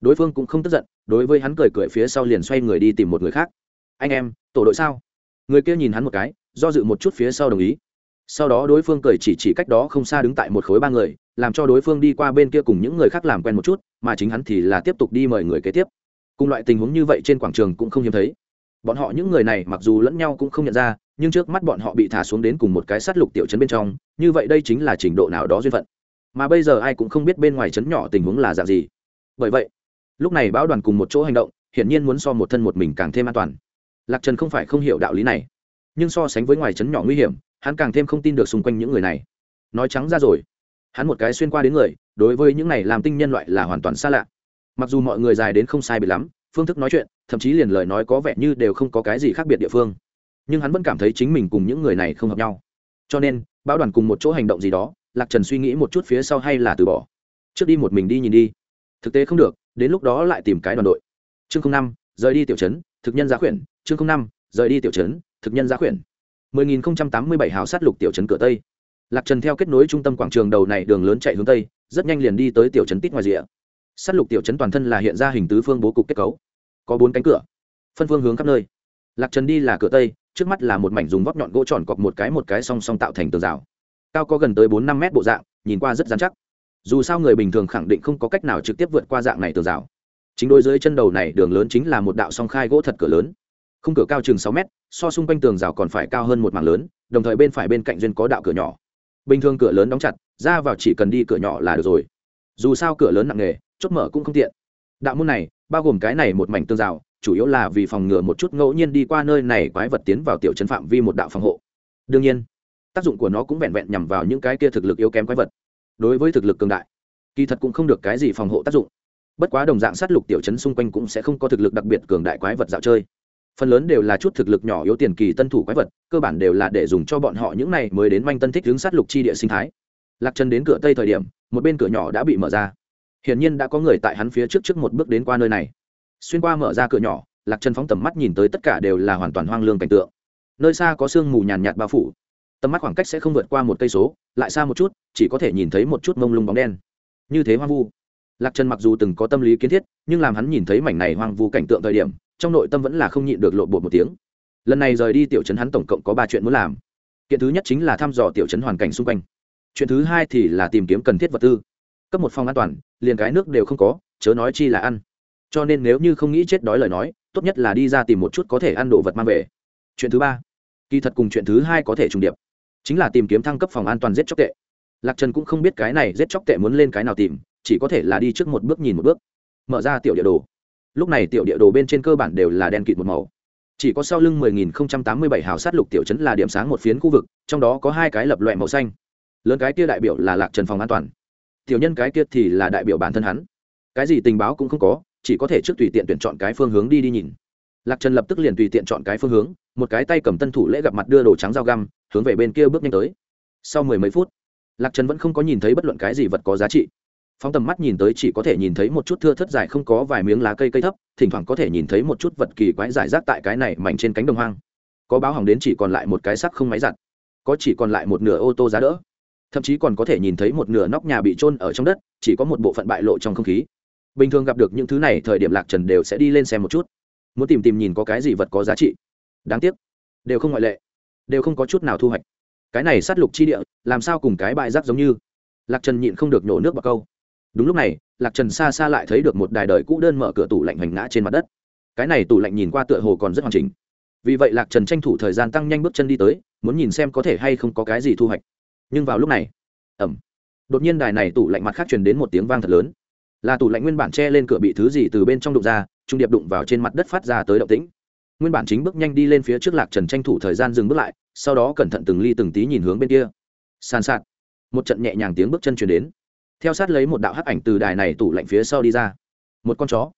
Đối phương cũng không tức giận, đối với hắn cười cười phía sau liền xoay người đi tìm một người khác. Anh em, tổ đội sao? Người kia nhìn hắn một cái, do dự một chút phía sau đồng ý. Sau đó đối phương cười chỉ chỉ cách đó không xa đứng tại một khối ba người, làm cho đối phương đi qua bên kia cùng những người khác làm quen một chút, mà chính hắn thì là tiếp tục đi mời người kế tiếp cùng loại tình huống như vậy trên quảng trường cũng không hiếm thấy. Bọn họ những người này mặc dù lẫn nhau cũng không nhận ra, nhưng trước mắt bọn họ bị thả xuống đến cùng một cái sát lục tiểu chấn bên trong, như vậy đây chính là trình độ nào đó duyên phận. Mà bây giờ ai cũng không biết bên ngoài chấn nhỏ tình huống là dạng gì. Bởi vậy, lúc này bão đoàn cùng một chỗ hành động, hiển nhiên muốn so một thân một mình càng thêm an toàn. Lạc trần không phải không hiểu đạo lý này, nhưng so sánh với ngoài chấn nhỏ nguy hiểm, hắn càng thêm không tin được xung quanh những người này. Nói trắng ra rồi, hắn một cái xuyên qua đến người, đối với những này làm tinh nhân loại là hoàn toàn xa lạ mặc dù mọi người dài đến không sai bị lắm, phương thức nói chuyện, thậm chí liền lời nói có vẻ như đều không có cái gì khác biệt địa phương. Nhưng hắn vẫn cảm thấy chính mình cùng những người này không hợp nhau. Cho nên, bão đoàn cùng một chỗ hành động gì đó, lạc trần suy nghĩ một chút phía sau hay là từ bỏ. Trước đi một mình đi nhìn đi. Thực tế không được, đến lúc đó lại tìm cái đoàn đội. Chương năm, rời đi tiểu trấn, thực nhân giá khuyển. Chương năm, rời đi tiểu trấn, thực nhân giá khuyển. 10.087 hào sát lục tiểu trấn cửa tây. Lạc trần theo kết nối trung tâm quảng trường đầu này đường lớn chạy hướng tây, rất nhanh liền đi tới tiểu trấn tít ngoài rìa sát lục tiểu trấn toàn thân là hiện ra hình tứ phương bố cục kết cấu. Có bốn cánh cửa, phân phương hướng khắp nơi. Lạc trần đi là cửa tây, trước mắt là một mảnh dùng vóc nhọn gỗ tròn cọc một cái một cái song song tạo thành tường rào. Cao có gần tới bốn năm mét bộ dạng, nhìn qua rất dán chắc. Dù sao người bình thường khẳng định không có cách nào trực tiếp vượt qua dạng này tường rào. Chính đôi dưới chân đầu này, đường lớn chính là một đạo song khai gỗ thật cửa lớn. Khung cửa cao chừng sáu mét, so xung quanh tường rào còn phải cao hơn một mảng lớn, đồng thời bên phải bên cạnh duyên có đạo cửa nhỏ. Bình thường cửa lớn đóng chặt, ra vào chỉ cần đi cửa nhỏ là được rồi. Dù sao cửa lớn nặng nghề chốt mở cũng không tiện. Đạo môn này, bao gồm cái này một mảnh tương rào, chủ yếu là vì phòng ngừa một chút ngẫu nhiên đi qua nơi này quái vật tiến vào tiểu trấn phạm vi một đạo phòng hộ. Đương nhiên, tác dụng của nó cũng vẹn vẹn nhằm vào những cái kia thực lực yếu kém quái vật. Đối với thực lực cường đại, kỳ thật cũng không được cái gì phòng hộ tác dụng. Bất quá đồng dạng sát lục tiểu trấn xung quanh cũng sẽ không có thực lực đặc biệt cường đại quái vật dạo chơi. Phần lớn đều là chút thực lực nhỏ yếu tiền kỳ tân thủ quái vật, cơ bản đều là để dùng cho bọn họ những này mới đến manh tân thích hướng sát lục chi địa sinh thái. Lạc chân đến cửa tây thời điểm, một bên cửa nhỏ đã bị mở ra hiển nhiên đã có người tại hắn phía trước trước một bước đến qua nơi này. Xuyên qua mở ra cửa nhỏ, lạc chân phóng tầm mắt nhìn tới tất cả đều là hoàn toàn hoang lương cảnh tượng. Nơi xa có sương mù nhàn nhạt bao phủ. Tầm mắt khoảng cách sẽ không vượt qua một cây số, lại xa một chút, chỉ có thể nhìn thấy một chút mông lung bóng đen. Như thế hoang vu. Lạc trần mặc dù từng có tâm lý kiến thiết, nhưng làm hắn nhìn thấy mảnh này hoang vu cảnh tượng thời điểm, trong nội tâm vẫn là không nhịn được lộ bột một tiếng. Lần này rời đi tiểu trấn hắn tổng cộng có ba chuyện muốn làm. Kiện thứ nhất chính là thăm dò tiểu trấn hoàn cảnh xung quanh. Chuyện thứ hai thì là tìm kiếm cần thiết vật tư cấp một phòng an toàn, liền cái nước đều không có, chớ nói chi là ăn. Cho nên nếu như không nghĩ chết đói lời nói, tốt nhất là đi ra tìm một chút có thể ăn đồ vật mang về. Chuyện thứ ba. Kỳ thật cùng chuyện thứ hai có thể trùng điệp. Chính là tìm kiếm thăng cấp phòng an toàn giết chóc tệ. Lạc trần cũng không biết cái này giết chóc tệ muốn lên cái nào tìm, chỉ có thể là đi trước một bước nhìn một bước. Mở ra tiểu địa đồ. Lúc này tiểu địa đồ bên trên cơ bản đều là đen kịt một màu. Chỉ có sau lưng 10.087 hào sát lục tiểu trấn là điểm sáng một phiến khu vực, trong đó có hai cái lập loại màu xanh. Lớn cái kia đại biểu là lạc trần phòng an toàn tiểu nhân cái kia thì là đại biểu bản thân hắn. Cái gì tình báo cũng không có, chỉ có thể trước tùy tiện tuyển chọn cái phương hướng đi đi nhìn. Lạc trần lập tức liền tùy tiện chọn cái phương hướng, một cái tay cầm tân thủ lễ gặp mặt đưa đồ trắng dao găm, hướng về bên kia bước nhanh tới. Sau mười mấy phút, lạc trần vẫn không có nhìn thấy bất luận cái gì vật có giá trị. Phóng tầm mắt nhìn tới chỉ có thể nhìn thấy một chút thưa thất dài không có vài miếng lá cây cây thấp, thỉnh thoảng có thể nhìn thấy một chút vật kỳ quái giải rác tại cái này mảnh trên cánh đồng hoang. Có báo hỏng đến chỉ còn lại một cái sắc không máy giặt. Có chỉ còn lại một nửa ô tô giá đỡ thậm chí còn có thể nhìn thấy một nửa nóc nhà bị trôn ở trong đất, chỉ có một bộ phận bại lộ trong không khí. Bình thường gặp được những thứ này, thời điểm lạc trần đều sẽ đi lên xem một chút. Muốn tìm tìm nhìn có cái gì vật có giá trị. Đáng tiếc, đều không ngoại lệ, đều không có chút nào thu hoạch. Cái này sát lục chi địa, làm sao cùng cái bại rác giống như? Lạc trần nhịn không được nhổ nước vào câu. Đúng lúc này, lạc trần xa xa lại thấy được một đài đời cũ đơn mở cửa tủ lạnh hoành ngã trên mặt đất. Cái này tủ lạnh nhìn qua tựa hồ còn rất hoàn chỉnh. Vì vậy lạc trần tranh thủ thời gian tăng nhanh bước chân đi tới, muốn nhìn xem có thể hay không có cái gì thu hoạch nhưng vào lúc này ẩm đột nhiên đài này tủ lạnh mặt khác truyền đến một tiếng vang thật lớn. Là tủ lạnh nguyên bản che lên cửa bị thứ gì từ bên trong đụng ra, trung điệp đụng vào trên mặt đất phát ra tới động tĩnh. Nguyên bản chính bước nhanh đi lên phía trước lạc trần tranh thủ thời gian dừng bước lại, sau đó cẩn thận từng ly từng tí nhìn hướng bên kia. Sàn sạt, một trận nhẹ nhàng tiếng bước chân chuyển đến. Theo sát lấy một đạo hắc ảnh từ đài này tủ lạnh phía sau đi ra. Một con chó.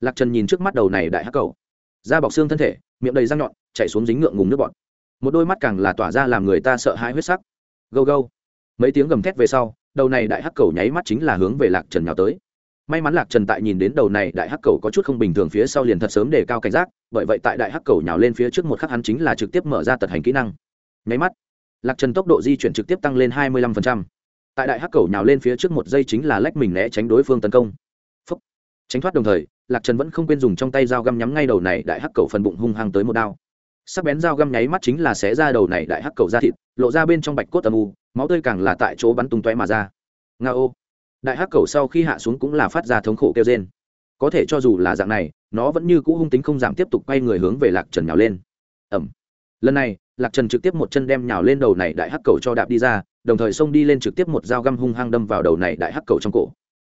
Lạc trần nhìn trước mắt đầu này đại hắc cầu. Da bọc xương thân thể, miệng đầy răng nhọn chạy xuống dính ngượng ngùng nước bọt. Một đôi mắt càng là tỏa ra làm người ta sợ hãi huyết sắc gâu gâu. Mấy tiếng gầm thét về sau, đầu này đại hắc cầu nháy mắt chính là hướng về lạc trần nhào tới. May mắn lạc trần tại nhìn đến đầu này đại hắc cầu có chút không bình thường phía sau liền thật sớm để cao cảnh giác, bởi vậy tại đại hắc cầu nhào lên phía trước một khắc hắn chính là trực tiếp mở ra tật hành kỹ năng. Nháy mắt, lạc trần tốc độ di chuyển trực tiếp tăng lên hai mươi lăm tại đại hắc cầu nhào lên phía trước một giây chính là lách mình né tránh đối phương tấn công. Phúc. tránh thoát đồng thời, lạc trần vẫn không quên dùng trong tay dao găm nhắm ngay đầu này đại hắc cầu phần bụng hung hăng tới một đao sắc bén dao găm nháy mắt chính là xé ra đầu này đại hắc cầu ra thịt, lộ ra bên trong bạch cốt âm u, máu tươi càng là tại chỗ bắn tung tóe mà ra. Nga ô. Đại hắc cầu sau khi hạ xuống cũng là phát ra thống khổ kêu trên có thể cho dù là dạng này, nó vẫn như cũ hung tính không giảm tiếp tục quay người hướng về lạc trần nhào lên. Ẩm. Lần này, lạc trần trực tiếp một chân đem nhào lên đầu này đại hắc cầu cho đạp đi ra, đồng thời xông đi lên trực tiếp một dao găm hung hăng đâm vào đầu này đại hắc cầu trong cổ.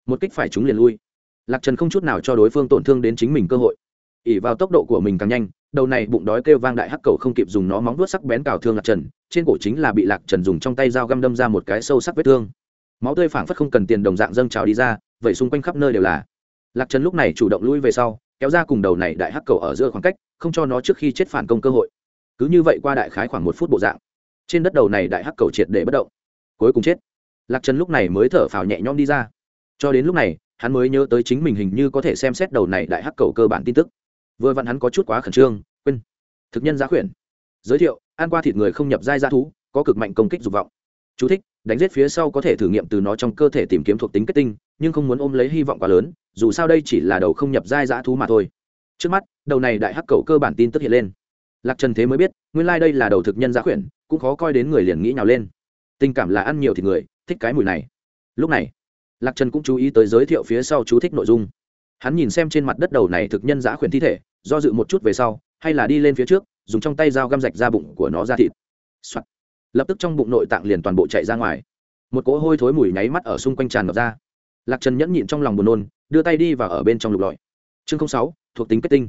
Một kích phải chúng liền lui. Lạc trần không chút nào cho đối phương tổn thương đến chính mình cơ hội. Ỉ vào tốc độ của mình càng nhanh đầu này bụng đói kêu vang đại hắc cầu không kịp dùng nó móng vuốt sắc bén cào thương lạc trần, trên cổ chính là bị lạc trần dùng trong tay dao găm đâm ra một cái sâu sắc vết thương. Máu tươi phảng phất không cần tiền đồng dạng dâng trào đi ra, vậy xung quanh khắp nơi đều là. Lạc trần lúc này chủ động lui về sau, kéo ra cùng đầu này đại hắc cầu ở giữa khoảng cách, không cho nó trước khi chết phản công cơ hội. Cứ như vậy qua đại khái khoảng một phút bộ dạng, trên đất đầu này đại hắc cầu triệt để bất động. Cuối cùng chết. Lạc trần lúc này mới thở phào nhẹ nhõm đi ra. Cho đến lúc này, hắn mới nhớ tới chính mình hình như có thể xem xét đầu này đại hắc cầu cơ bản tin tức vừa vặn hắn có chút quá khẩn trương quên. Thực nhân giá khuyển. Giới thiệu ăn qua thịt người không nhập giai ra thú có cực mạnh công kích dục vọng. Chú thích, đánh giết phía sau có thể thử nghiệm từ nó trong cơ thể tìm kiếm thuộc tính kết tinh nhưng không muốn ôm lấy hy vọng quá lớn dù sao đây chỉ là đầu không nhập giai dã thú mà thôi. Trước mắt đầu này đại hắc cầu cơ bản tin tức hiện lên. Lạc trần thế mới biết nguyên lai、like、đây là đầu thực nhân giá khuyển cũng khó coi đến người liền nghĩ nhào lên. Tình cảm là ăn nhiều thịt người thích cái mùi này. Lúc này lạc trần cũng chú ý tới giới thiệu phía sau chú thích nội dung hắn nhìn xem trên mặt đất đầu này thực nhân giã khuyển thi thể, do dự một chút về sau, hay là đi lên phía trước, dùng trong tay dao găm rạch ra bụng của nó ra thịt、Soạn. lập tức trong bụng nội tạng liền toàn bộ chạy ra ngoài. Một cỗ hôi thối mùi nháy mắt ở xung quanh tràn ngập ra. Lạc trần nhẫn nhịn trong lòng buồn nôn, đưa tay đi và ở bên trong lục lọi. Chương sáu, thuộc tính kết tinh.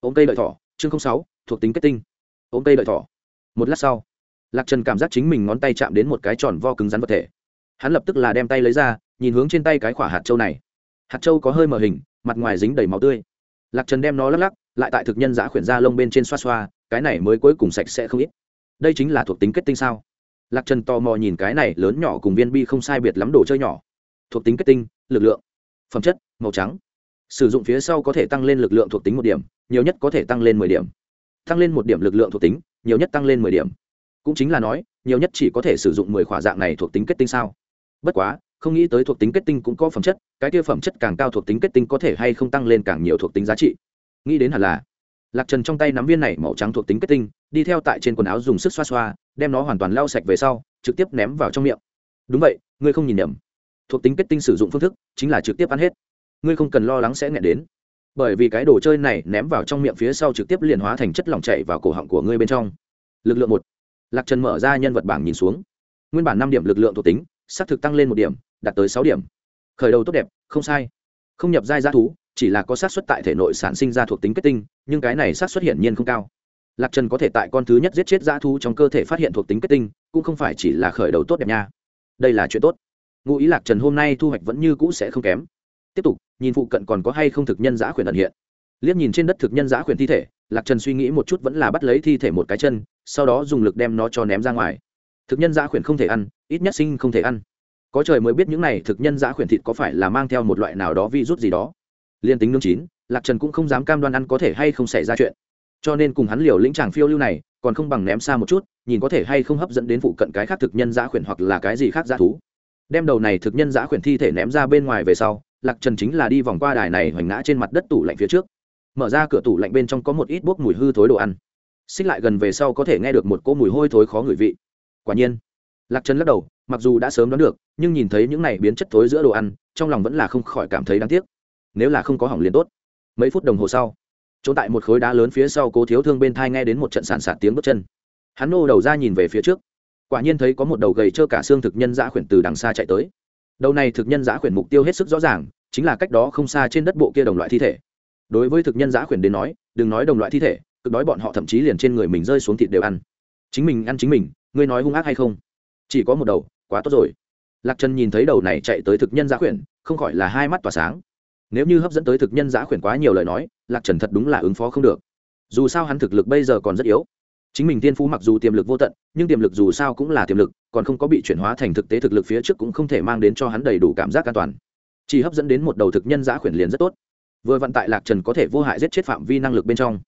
Ôm cây đợi thỏ, chương sáu, thuộc tính kết tinh. Ôm cây đợi thỏ. Một lát sau, lạc trần cảm giác chính mình ngón tay chạm đến một cái tròn vo cứng rắn vật thể. Hắn lập tức là đem tay lấy ra, nhìn hướng trên tay cái khỏa hạt châu này. Hạt châu có hơi mờ hình mặt ngoài dính đầy máu tươi. Lạc trần đem nó lắc lắc, lại tại thực nhân giã khuyển da lông bên trên xoa xoa, cái này mới cuối cùng sạch sẽ không ít. Đây chính là thuộc tính kết tinh sao? Lạc trần tò mò nhìn cái này lớn nhỏ cùng viên bi không sai biệt lắm đồ chơi nhỏ. Thuộc tính kết tinh, lực lượng, phẩm chất, màu trắng. Sử dụng phía sau có thể tăng lên lực lượng thuộc tính một điểm, nhiều nhất có thể tăng lên mười điểm. Tăng lên một điểm lực lượng thuộc tính, nhiều nhất tăng lên mười điểm. Cũng chính là nói, nhiều nhất chỉ có thể sử dụng mười khỏa dạng này thuộc tính kết tinh sao? Bất quá không nghĩ tới thuộc tính kết tinh cũng có phẩm chất, cái kia phẩm chất càng cao thuộc tính kết tinh có thể hay không tăng lên càng nhiều thuộc tính giá trị. Nghĩ đến hẳn là, lạc trần trong tay nắm viên này màu trắng thuộc tính kết tinh, đi theo tại trên quần áo dùng sức xoa xoa, đem nó hoàn toàn lau sạch về sau, trực tiếp ném vào trong miệng. Đúng vậy, ngươi không nhìn nhầm. Thuộc tính kết tinh sử dụng phương thức chính là trực tiếp ăn hết. Ngươi không cần lo lắng sẽ nghẹn đến. Bởi vì cái đồ chơi này ném vào trong miệng phía sau trực tiếp liền hóa thành chất lỏng chảy vào cổ họng của ngươi bên trong. Lực lượng một. Lạc trần mở ra nhân vật bảng nhìn xuống. Nguyên bản năm điểm lực lượng thuộc tính, xác thực tăng lên một điểm đạt tới sáu điểm. Khởi đầu tốt đẹp, không sai. Không nhập giai giá thú, chỉ là có xác suất tại thể nội sản sinh ra thuộc tính kết tinh, nhưng cái này xác suất hiển nhiên không cao. Lạc trần có thể tại con thứ nhất giết chết giá thú trong cơ thể phát hiện thuộc tính kết tinh, cũng không phải chỉ là khởi đầu tốt đẹp nha. Đây là chuyện tốt. Ngụ ý lạc trần hôm nay thu hoạch vẫn như cũ sẽ không kém. Tiếp tục, nhìn phụ cận còn có hay không thực nhân giã khuyển ẩn hiện. Liếc nhìn trên đất thực nhân giã khuyển thi thể, lạc trần suy nghĩ một chút vẫn là bắt lấy thi thể một cái chân, sau đó dùng lực đem nó cho ném ra ngoài. Thực nhân giã khuyển không thể ăn, ít nhất sinh không thể ăn có trời mới biết những này thực nhân giã khuyển thịt có phải là mang theo một loại nào đó vi rút gì đó. Liên tính nương chín, lạc trần cũng không dám cam đoan ăn có thể hay không xảy ra chuyện. Cho nên cùng hắn liều lĩnh chàng phiêu lưu này, còn không bằng ném xa một chút, nhìn có thể hay không hấp dẫn đến phụ cận cái khác thực nhân giã khuyển hoặc là cái gì khác giã thú. Đem đầu này thực nhân giã khuyển thi thể ném ra bên ngoài về sau, lạc trần chính là đi vòng qua đài này hoành ngã trên mặt đất tủ lạnh phía trước. Mở ra cửa tủ lạnh bên trong có một ít bốc mùi hư thối đồ ăn. Xích lại gần về sau có thể nghe được một cỗ mùi hôi thối khó ngửi vị. Quả nhiên, lạc trần lắc đầu mặc dù đã sớm đoán được, nhưng nhìn thấy những này biến chất thối giữa đồ ăn, trong lòng vẫn là không khỏi cảm thấy đáng tiếc. Nếu là không có hỏng liền tốt. Mấy phút đồng hồ sau, trốn tại một khối đá lớn phía sau cố thiếu thương bên thai nghe đến một trận sàn sạt tiếng bước chân. Hắn nô đầu ra nhìn về phía trước. Quả nhiên thấy có một đầu gầy trơ cả xương thực nhân giã khuyển từ đằng xa chạy tới. Đầu này thực nhân giã khuyển mục tiêu hết sức rõ ràng, chính là cách đó không xa trên đất bộ kia đồng loại thi thể. Đối với thực nhân giã khuyển đến nói, đừng nói đồng loại thi thể, cực đói bọn họ thậm chí liền trên người mình rơi xuống thịt đều ăn. Chính mình ăn chính mình, ngươi nói hung ác hay không? Chỉ có một đầu quá tốt rồi. Lạc trần nhìn thấy đầu này chạy tới thực nhân giã khuyển, không khỏi là hai mắt tỏa sáng. Nếu như hấp dẫn tới thực nhân giã khuyển quá nhiều lời nói, lạc trần thật đúng là ứng phó không được. Dù sao hắn thực lực bây giờ còn rất yếu. Chính mình tiên phú mặc dù tiềm lực vô tận, nhưng tiềm lực dù sao cũng là tiềm lực, còn không có bị chuyển hóa thành thực tế thực lực phía trước cũng không thể mang đến cho hắn đầy đủ cảm giác an toàn. Chỉ hấp dẫn đến một đầu thực nhân giã khuyển liền rất tốt. Vừa vận tại lạc trần có thể vô hại giết chết phạm vi năng lực bên trong.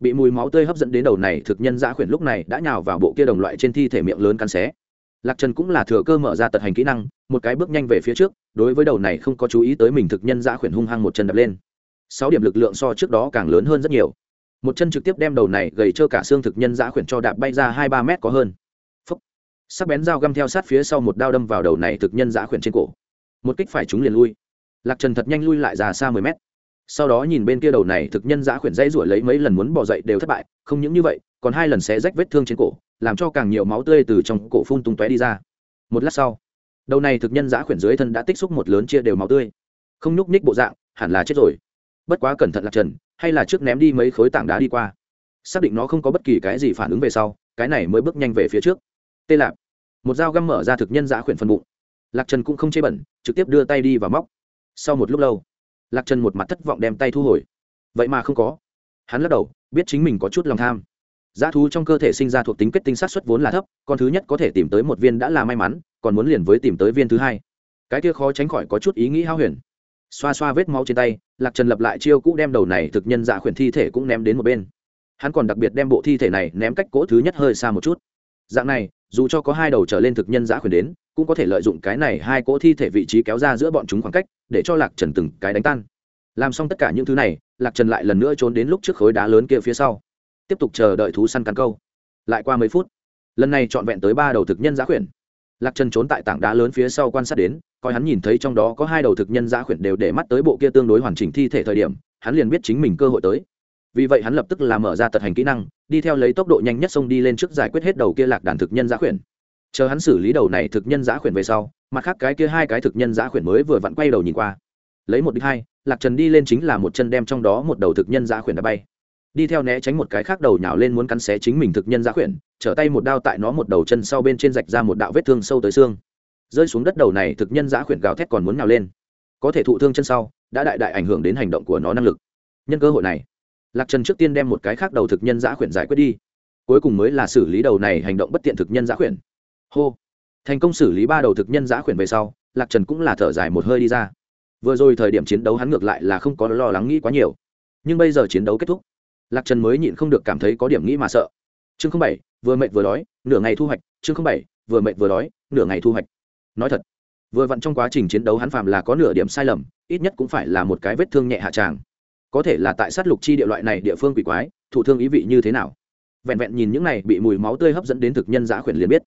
Bị mùi máu tươi hấp dẫn đến đầu này thực nhân giã khuyển lúc này đã nhào vào bộ kia đồng loại trên thi thể miệng lớn cắn xé lạc trần cũng là thừa cơ mở ra tật hành kỹ năng, một cái bước nhanh về phía trước, đối với đầu này không có chú ý tới mình thực nhân giã khuyển hung hăng một chân đập lên. Sáu điểm lực lượng so trước đó càng lớn hơn rất nhiều. Một chân trực tiếp đem đầu này gầy trơ cả xương thực nhân giã khuyển cho đạp bay ra hai ba mét có hơn. Phúc. sắc bén dao găm theo sát phía sau một đao đâm vào đầu này thực nhân giã khuyển trên cổ. Một kích phải chúng liền lui. Lạc trần thật nhanh lui lại ra xa mười mét. Sau đó nhìn bên kia đầu này thực nhân giã khuyển dãy ruổi lấy mấy lần muốn bỏ dậy đều thất bại, không những như vậy còn hai lần sẽ rách vết thương trên cổ, làm cho càng nhiều máu tươi từ trong cổ phun tung tóe đi ra. Một lát sau, đầu này thực nhân giã khuyển dưới thân đã tích xúc một lớn chia đều máu tươi. Không nhúc nhích bộ dạng, hẳn là chết rồi. Bất quá cẩn thận lạc trần, hay là trước ném đi mấy khối tảng đá đi qua. Xác định nó không có bất kỳ cái gì phản ứng về sau, cái này mới bước nhanh về phía trước. Tê lạp. Một dao găm mở ra thực nhân giã khuyển phân bụng. Lạc trần cũng không chê bẩn, trực tiếp đưa tay đi và móc. Sau một lúc lâu, lạc trần một mặt thất vọng đem tay thu hồi. Vậy mà không có. Hắn lắc đầu, biết chính mình có chút lòng tham giá thú trong cơ thể sinh ra thuộc tính kết tinh sát xuất vốn là thấp, con thứ nhất có thể tìm tới một viên đã là may mắn, còn muốn liền với tìm tới viên thứ hai. Cái kia khó tránh khỏi có chút ý nghĩ hao huyền. Xoa xoa vết máu trên tay, lạc trần lập lại chiêu cũ đem đầu này thực nhân dạ khuyển thi thể cũng ném đến một bên. Hắn còn đặc biệt đem bộ thi thể này ném cách cỗ thứ nhất hơi xa một chút. Dạng này, dù cho có hai đầu trở lên thực nhân giã khuyển đến, cũng có thể lợi dụng cái này hai cỗ thi thể vị trí kéo ra giữa bọn chúng khoảng cách, để cho lạc trần từng cái đánh tan. Làm xong tất cả những thứ này, lạc trần lại lần nữa trốn đến lúc trước khối đá lớn kia phía sau tiếp tục chờ đợi thú săn cắn câu. Lại qua mấy phút, lần này trọn vẹn tới ba đầu thực nhân giã khuyển. Lạc trần trốn tại tảng đá lớn phía sau quan sát đến, coi hắn nhìn thấy trong đó có hai đầu thực nhân giã khuyển đều để mắt tới bộ kia tương đối hoàn chỉnh thi thể thời điểm, hắn liền biết chính mình cơ hội tới. Vì vậy hắn lập tức làm mở ra tật hành kỹ năng, đi theo lấy tốc độ nhanh nhất xông đi lên trước giải quyết hết đầu kia lạc đàn thực nhân giã khuyển. Chờ hắn xử lý đầu này thực nhân giã khuyển về sau, mặt khác cái kia hai cái thực nhân giã khuyển mới vừa vặn quay đầu nhìn qua. Lấy một đích hai, lạc trần đi lên chính là một chân đem trong đó một đầu thực nhân giã khuyển đã bay đi theo né tránh một cái khác đầu nhào lên muốn cắn xé chính mình thực nhân ra khuyển, trở tay một đao tại nó một đầu chân sau bên trên rạch ra một đạo vết thương sâu tới xương. Rơi xuống đất đầu này thực nhân giã khuyển gào thét còn muốn nhào lên. Có thể thụ thương chân sau, đã đại đại ảnh hưởng đến hành động của nó năng lực. Nhân cơ hội này, lạc trần trước tiên đem một cái khác đầu thực nhân giã khuyển giải quyết đi. Cuối cùng mới là xử lý đầu này hành động bất tiện thực nhân giã khuyển. Hô! Thành công xử lý ba đầu thực nhân giã khuyển về sau, lạc trần cũng là thở dài một hơi đi ra. Vừa rồi thời điểm chiến đấu hắn ngược lại là không có lo lắng nghĩ quá nhiều. Nhưng bây giờ chiến đấu kết thúc lạc trần mới nhịn không được cảm thấy có điểm nghĩ mà sợ. Chương không bảy, vừa mệt vừa đói, nửa ngày thu hoạch. Chương không bảy, vừa mệt vừa đói, nửa ngày thu hoạch. Nói thật, vừa vặn trong quá trình chiến đấu hắn phàm là có nửa điểm sai lầm, ít nhất cũng phải là một cái vết thương nhẹ hạ tràng. Có thể là tại sát lục chi địa loại này địa phương quỷ quái thủ thương ý vị như thế nào? Vẹn vẹn nhìn những này bị mùi máu tươi hấp dẫn đến thực nhân giã khuyển liền biết.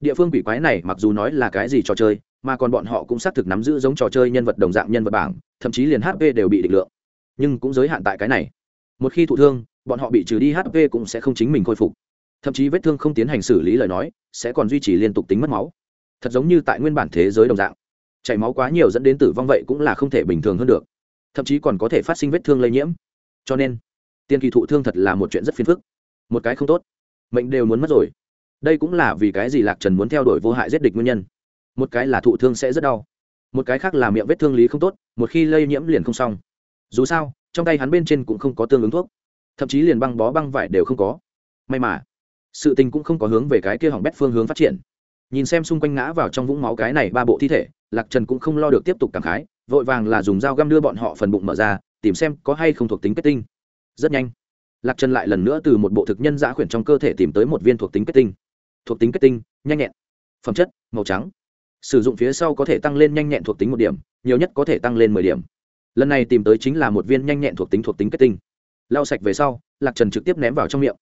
Địa phương quỷ quái này mặc dù nói là cái gì trò chơi, mà còn bọn họ cũng xác thực nắm giữ giống trò chơi nhân vật đồng dạng nhân vật bảng, thậm chí liền hp đều bị định lượng. Nhưng cũng giới hạn tại cái này một khi thụ thương, bọn họ bị trừ đi hp cũng sẽ không chính mình khôi phục. Thậm chí vết thương không tiến hành xử lý lời nói, sẽ còn duy trì liên tục tính mất máu. Thật giống như tại nguyên bản thế giới đồng dạng. Chảy máu quá nhiều dẫn đến tử vong vậy cũng là không thể bình thường hơn được. Thậm chí còn có thể phát sinh vết thương lây nhiễm. Cho nên, tiên kỳ thụ thương thật là một chuyện rất phiền phức. Một cái không tốt. Mệnh đều muốn mất rồi. Đây cũng là vì cái gì lạc trần muốn theo đuổi vô hại giết địch nguyên nhân. Một cái là thụ thương sẽ rất đau. Một cái khác là miệng vết thương lý không tốt, một khi lây nhiễm liền không xong. Dù sao trong tay hắn bên trên cũng không có tương ứng thuốc. Thậm chí liền băng bó băng vải đều không có. May mà, sự tình cũng không có hướng về cái kia hỏng bét phương hướng phát triển. Nhìn xem xung quanh ngã vào trong vũng máu cái này ba bộ thi thể, lạc trần cũng không lo được tiếp tục cảm khái, vội vàng là dùng dao găm đưa bọn họ phần bụng mở ra, tìm xem có hay không thuộc tính kết tinh. Rất nhanh, lạc trần lại lần nữa từ một bộ thực nhân giã khuyển trong cơ thể tìm tới một viên thuộc tính kết tinh. Thuộc tính kết tinh, nhanh nhẹn, phẩm chất, màu trắng. Sử dụng phía sau có thể tăng lên nhanh nhẹn thuộc tính một điểm, nhiều nhất có thể tăng lên mười điểm lần này tìm tới chính là một viên nhanh nhẹn thuộc tính thuộc tính kết tinh. Lau sạch về sau, lạc trần trực tiếp ném vào trong miệng.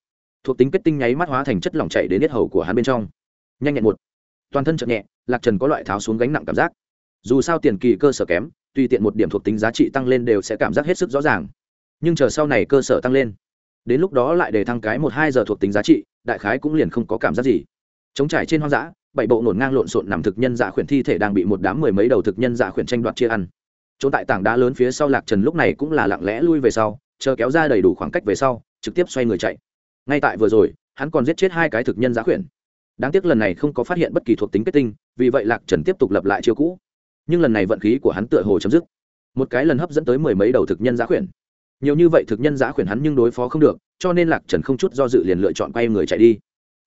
Thuộc tính kết tinh nháy mắt hóa thành chất lỏng chảy đến hết hầu của hắn bên trong. Nhanh nhẹn một. Toàn thân chậm nhẹ, lạc trần có loại tháo xuống gánh nặng cảm giác. Dù sao tiền kỳ cơ sở kém, tùy tiện một điểm thuộc tính giá trị tăng lên đều sẽ cảm giác hết sức rõ ràng. Nhưng chờ sau này cơ sở tăng lên, đến lúc đó lại để thăng cái một hai giờ thuộc tính giá trị, đại khái cũng liền không có cảm giác gì. Chống trải trên hoang dã, bảy bộ nổn ngang lộn xộn nằm thực nhân dạ khuyển thi thể đang bị một đám mười mấy đầu thực nhân dạ khuyển tranh đoạt chia ăn trốn tại tảng đá lớn phía sau lạc trần lúc này cũng là lặng lẽ lui về sau, chờ kéo ra đầy đủ khoảng cách về sau, trực tiếp xoay người chạy. Ngay tại vừa rồi, hắn còn giết chết hai cái thực nhân giá khuyển. Đáng tiếc lần này không có phát hiện bất kỳ thuộc tính kết tinh, vì vậy lạc trần tiếp tục lập lại chiêu cũ. Nhưng lần này vận khí của hắn tựa hồ chấm dứt. Một cái lần hấp dẫn tới mười mấy đầu thực nhân giá khuyển. Nhiều như vậy thực nhân giá khuyển hắn nhưng đối phó không được, cho nên lạc trần không chút do dự liền lựa chọn quay người chạy đi.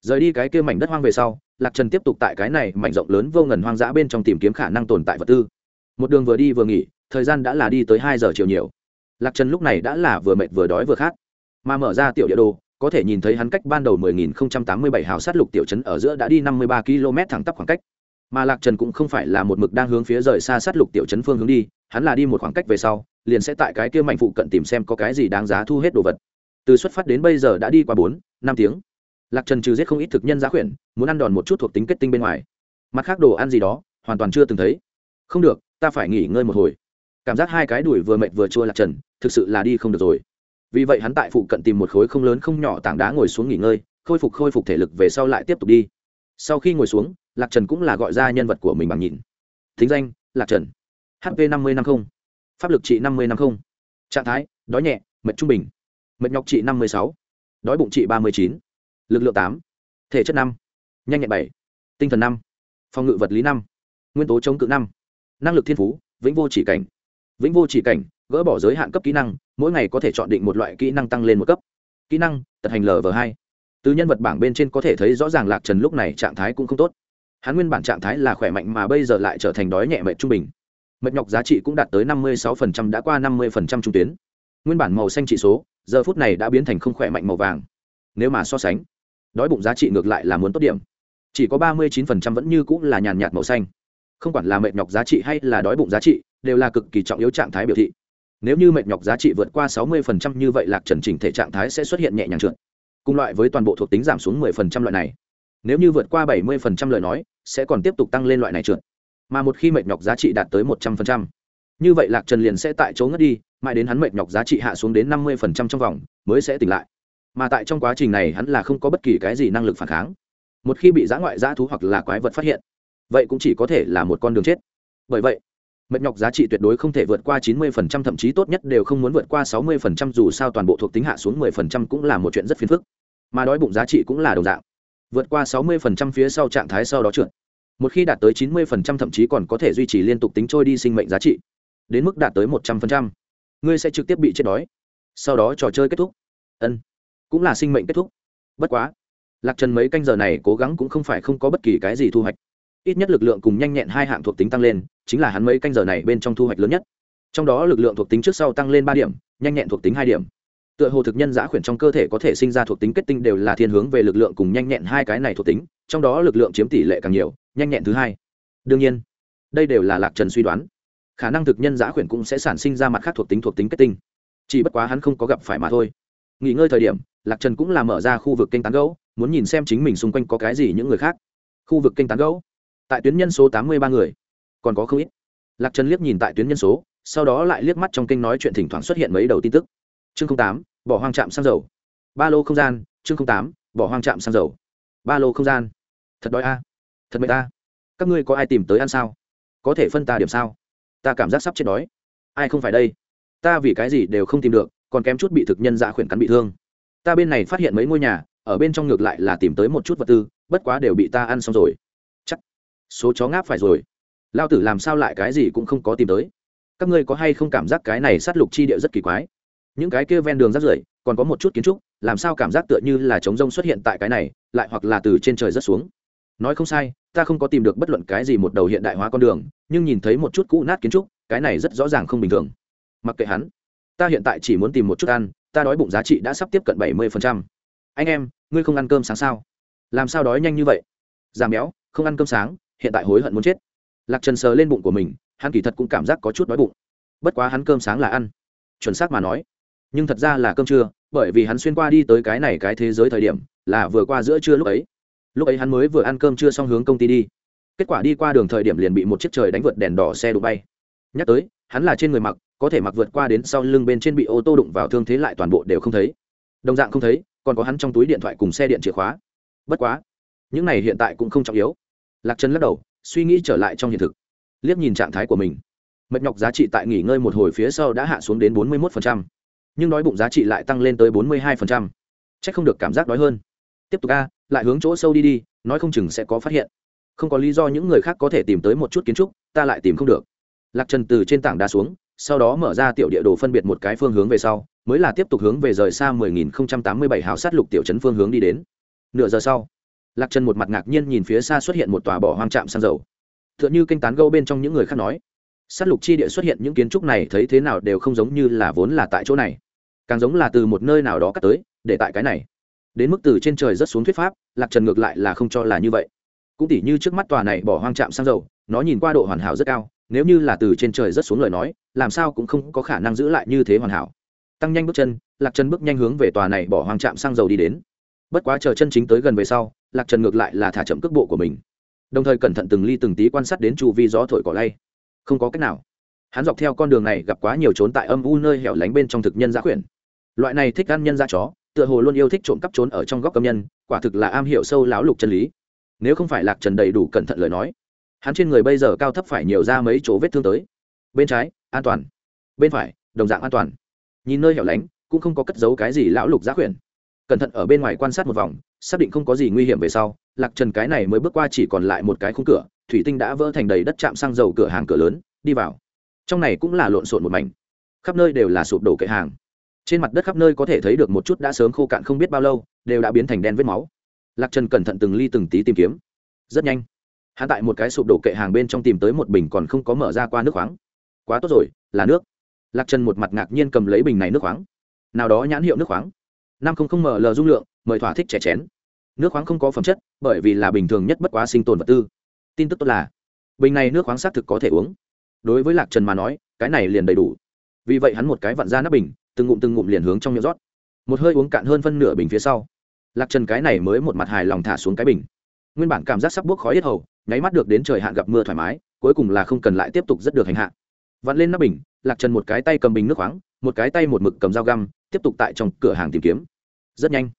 Rời đi cái kia mảnh đất hoang về sau, lạc trần tiếp tục tại cái này mảnh rộng lớn vô ngần hoang dã bên trong tìm kiếm khả năng tồn tại vật tư. Một đường vừa đi vừa nghỉ thời gian đã là đi tới hai giờ chiều nhiều. Lạc trần lúc này đã là vừa mệt vừa đói vừa khát. Mà mở ra tiểu địa đồ, có thể nhìn thấy hắn cách ban đầu 10.087 hào sát lục tiểu trấn ở giữa đã đi 53 km thẳng tắp khoảng cách. Mà lạc trần cũng không phải là một mực đang hướng phía rời xa sát lục tiểu trấn phương hướng đi, hắn là đi một khoảng cách về sau, liền sẽ tại cái kia mảnh phụ cận tìm xem có cái gì đáng giá thu hết đồ vật. Từ xuất phát đến bây giờ đã đi qua bốn, năm tiếng. Lạc trần trừ giết không ít thực nhân giá khuyển, muốn ăn đòn một chút thuộc tính kết tinh bên ngoài. Mặt khác đồ ăn gì đó, hoàn toàn chưa từng thấy. Không được, ta phải nghỉ ngơi một hồi cảm giác hai cái đùi vừa mệt vừa chua lạc trần, thực sự là đi không được rồi. Vì vậy hắn tại phụ cận tìm một khối không lớn không nhỏ tảng đá ngồi xuống nghỉ ngơi, khôi phục khôi phục thể lực về sau lại tiếp tục đi. Sau khi ngồi xuống, lạc trần cũng là gọi ra nhân vật của mình bằng nhìn thính danh, lạc trần. Hp năm mươi năm không. Pháp lực trị năm mươi năm không. Trạng thái, đói nhẹ, mệt trung bình. Mệt nhọc trị năm mươi sáu. Đói bụng trị ba mươi chín. Lực lượng tám. Thể chất năm. Nhanh nhẹn bảy. Tinh thần năm. Phòng ngự vật lý năm. Nguyên tố chống cự năm. Năng lực thiên phú, vĩnh vô chỉ cảnh vĩnh vô chỉ cảnh, gỡ bỏ giới hạn cấp kỹ năng, mỗi ngày có thể chọn định một loại kỹ năng tăng lên một cấp. Kỹ năng, tật hành lv hai. Từ nhân vật bảng bên trên có thể thấy rõ ràng lạc trần lúc này trạng thái cũng không tốt. Hắn nguyên bản trạng thái là khỏe mạnh mà bây giờ lại trở thành đói nhẹ mệt trung bình. Mệt nhọc giá trị cũng đạt tới năm mươi sáu đã qua năm mươi trung tuyến. Nguyên bản màu xanh trị số, giờ phút này đã biến thành không khỏe mạnh màu vàng. Nếu mà so sánh, đói bụng giá trị ngược lại là muốn tốt điểm. Chỉ có ba mươi chín vẫn như cũng là nhàn nhạt màu xanh. Không quản là mệt nhọc giá trị hay là đói bụng giá trị đều là cực kỳ trọng yếu trạng thái biểu thị. Nếu như mệt nhọc giá trị vượt qua sáu mươi như vậy lạc trần chỉnh thể trạng thái sẽ xuất hiện nhẹ nhàng trượt. Cùng loại với toàn bộ thuộc tính giảm xuống 10% loại này. Nếu như vượt qua 70% lời nói sẽ còn tiếp tục tăng lên loại này trượt. Mà một khi mệt nhọc giá trị đạt tới 100%, như vậy lạc trần liền sẽ tại chỗ ngất đi mãi đến hắn mệt nhọc giá trị hạ xuống đến 50% trong vòng mới sẽ tỉnh lại. Mà tại trong quá trình này hắn là không có bất kỳ cái gì năng lực phản kháng. Một khi bị giã ngoại giã thú hoặc là quái vật phát hiện vậy cũng chỉ có thể là một con đường chết. Bởi vậy mệt nhọc giá trị tuyệt đối không thể vượt qua 90%, thậm chí tốt nhất đều không muốn vượt qua 60%, dù sao toàn bộ thuộc tính hạ xuống 10% cũng là một chuyện rất phiền phức. Mà đói bụng giá trị cũng là đồng dạng. Vượt qua 60% phía sau trạng thái sau đó trượt. Một khi đạt tới 90% thậm chí còn có thể duy trì liên tục tính trôi đi sinh mệnh giá trị. Đến mức đạt tới 100%, ngươi sẽ trực tiếp bị chết đói. Sau đó trò chơi kết thúc. Ân. Cũng là sinh mệnh kết thúc. Bất quá lạc trần mấy canh giờ này cố gắng cũng không phải không có bất kỳ cái gì thu hoạch ít nhất lực lượng cùng nhanh nhẹn hai hạng thuộc tính tăng lên, chính là hắn mấy canh giờ này bên trong thu hoạch lớn nhất. Trong đó lực lượng thuộc tính trước sau tăng lên ba điểm, nhanh nhẹn thuộc tính hai điểm. Tựa hồ thực nhân giã khuyển trong cơ thể có thể sinh ra thuộc tính kết tinh đều là thiên hướng về lực lượng cùng nhanh nhẹn hai cái này thuộc tính, trong đó lực lượng chiếm tỷ lệ càng nhiều, nhanh nhẹn thứ hai. Đương nhiên, đây đều là lạc trần suy đoán. Khả năng thực nhân giã khuyển cũng sẽ sản sinh ra mặt khác thuộc tính thuộc tính kết tinh. Chỉ bất quá hắn không có gặp phải mà thôi. Nghỉ ngơi thời điểm, lạc trần cũng là mở ra khu vực kênh tán gấu muốn nhìn xem chính mình xung quanh có cái gì những người khác. Khu vực kênh tán gấu tại tuyến nhân số tám mươi ba người. Còn có không ít. Lạc trần liếc nhìn tại tuyến nhân số, sau đó lại liếc mắt trong kênh nói chuyện thỉnh thoảng xuất hiện mấy đầu tin tức. Chương tám, bỏ hoang trạm xăng dầu. Ba lô không gian, chương tám, bỏ hoang trạm xăng dầu. Ba lô không gian. Thật đói a. Thật mệt ta các ngươi có ai tìm tới ăn sao? Có thể phân ta điểm sao? Ta cảm giác sắp chết đói. Ai không phải đây? Ta vì cái gì đều không tìm được, còn kém chút bị thực nhân dạ khuyển cắn bị thương. Ta bên này phát hiện mấy ngôi nhà, ở bên trong ngược lại là tìm tới một chút vật tư, bất quá đều bị ta ăn xong rồi số chó ngáp phải rồi. Lao tử làm sao lại cái gì cũng không có tìm tới. Các ngươi có hay không cảm giác cái này sát lục chi địa rất kỳ quái? Những cái kia ven đường rác rưởi, còn có một chút kiến trúc, làm sao cảm giác tựa như là trống rông xuất hiện tại cái này, lại hoặc là từ trên trời rất xuống? Nói không sai, ta không có tìm được bất luận cái gì một đầu hiện đại hóa con đường, nhưng nhìn thấy một chút cũ nát kiến trúc, cái này rất rõ ràng không bình thường. Mặc kệ hắn, ta hiện tại chỉ muốn tìm một chút ăn, ta đói bụng giá trị đã sắp tiếp cận bảy mươi anh em, ngươi không ăn cơm sáng sao? Làm sao đói nhanh như vậy? Giảm béo, không ăn cơm sáng hiện tại hối hận muốn chết. Lạc trần sờ lên bụng của mình, hắn kỳ thật cũng cảm giác có chút đói bụng. Bất quá hắn cơm sáng là ăn. Chuẩn xác mà nói, nhưng thật ra là cơm trưa, bởi vì hắn xuyên qua đi tới cái này cái thế giới thời điểm, là vừa qua giữa trưa lúc ấy. Lúc ấy hắn mới vừa ăn cơm trưa xong hướng công ty đi. Kết quả đi qua đường thời điểm liền bị một chiếc trời đánh vượt đèn đỏ xe đụng bay. Nhắc tới, hắn là trên người mặc, có thể mặc vượt qua đến sau lưng bên trên bị ô tô đụng vào thương thế lại toàn bộ đều không thấy. Đồng dạng không thấy, còn có hắn trong túi điện thoại cùng xe điện chìa khóa. Bất quá, những này hiện tại cũng không trọng yếu lạc trần lắc đầu, suy nghĩ trở lại trong hiện thực. Liếc nhìn trạng thái của mình. Mệt nhọc giá trị tại nghỉ ngơi một hồi phía sau đã hạ xuống đến bốn mươi một nhưng đói bụng giá trị lại tăng lên tới bốn mươi hai c h ắ c không được cảm giác đói hơn. Tiếp tục a, lại hướng chỗ sâu đi đi, nói không chừng sẽ có phát hiện. Không có lý do những người khác có thể tìm tới một chút kiến trúc, ta lại tìm không được. Lạc trần từ trên tảng đá xuống, sau đó mở ra tiểu địa đồ phân biệt một cái phương hướng về sau, mới là tiếp tục hướng về rời xa 10.087 hào sát lục tiểu trấn phương hướng đi đến. Nửa giờ sau lạc trần một mặt ngạc nhiên nhìn phía xa xuất hiện một tòa bỏ hoang trạm xăng dầu. T h ư ợ n h ư kênh tán gâu bên trong những người khác nói, sát lục chi địa xuất hiện những kiến trúc này thấy thế nào đều không giống như là vốn là tại chỗ này. Càng giống là từ một nơi nào đó cắt tới, để tại cái này. Đến mức từ trên trời rất xuống thuyết pháp, lạc trần ngược lại là không cho là như vậy. Cũng tỉ như trước mắt tòa này bỏ hoang trạm xăng dầu, nó nhìn qua độ hoàn hảo rất cao, nếu như là từ trên trời rất xuống lời nói, làm sao cũng không có khả năng giữ lại như thế hoàn hảo. Tăng nhanh bước chân, lạc trần bước nhanh hướng về tòa này bỏ hoang trạm xăng dầu đi đến. Bất quá chờ chân chính tới gần về sau lạc trần ngược lại là thả chậm cước bộ của mình. Đồng thời cẩn thận từng ly từng tí quan sát đến chu vi gió thổi cỏ lay. Không có cách nào. Hắn dọc theo con đường này gặp quá nhiều trốn tại âm u nơi hẻo lánh bên trong thực nhân giá khuyển loại này thích ăn nhân da chó, tựa hồ luôn yêu thích trộm cắp trốn ở trong góc cầm nhân, quả thực là am hiểu sâu láo lục chân lý. Nếu không phải lạc trần đầy đủ cẩn thận lời nói, hắn trên người bây giờ cao thấp phải nhiều ra mấy chỗ vết thương tới. Bên trái, an toàn. Bên phải, đồng dạng an toàn. Nhìn nơi hẻo lánh, cũng không có cất giấu cái gì lão lục giá khuyển cẩn thận ở bên ngoài quan sát một vòng xác định không có gì nguy hiểm về sau, lạc trần cái này mới bước qua chỉ còn lại một cái khung cửa, thủy tinh đã vỡ thành đầy đất chạm xăng dầu cửa hàng cửa lớn, đi vào. Trong này cũng là lộn xộn một mảnh. Khắp nơi đều là sụp đổ kệ hàng. Trên mặt đất khắp nơi có thể thấy được một chút đã sớm khô cạn không biết bao lâu, đều đã biến thành đen vết máu. Lạc trần cẩn thận từng ly từng tí tìm kiếm. Rất nhanh, hắn tại một cái sụp đổ kệ hàng bên trong tìm tới một bình còn không có mở ra qua nước khoáng. Quá tốt rồi, là nước. Lạc trần một mặt ngạc nhiên cầm lấy bình này nước khoáng. Nào đó nhãn hiệu nước khoáng. năm không không ml dung lượng, mời thỏa thích trẻ chén nước khoáng không có phẩm chất, bởi vì là bình thường nhất bất quá sinh tồn vật tư. Tin tức tốt là, bình này nước khoáng xác thực có thể uống. Đối với lạc trần mà nói, cái này liền đầy đủ. Vì vậy hắn một cái vặn ra nắp bình, từng ngụm từng ngụm liền hướng trong miệng rót. Một hơi uống cạn hơn phân nửa bình phía sau, lạc trần cái này mới một mặt hài lòng thả xuống cái bình. Nguyên bản cảm giác sắp buốc khói yết hầu, nháy mắt được đến trời hạn gặp mưa thoải mái, cuối cùng là không cần lại tiếp tục rất được hành hạ. Vặn lên nắp bình, lạc trần một cái tay cầm bình nước khoáng, một cái tay một mực cầm dao găm, tiếp tục tại trong cửa hàng tìm kiếm. Rất nhanh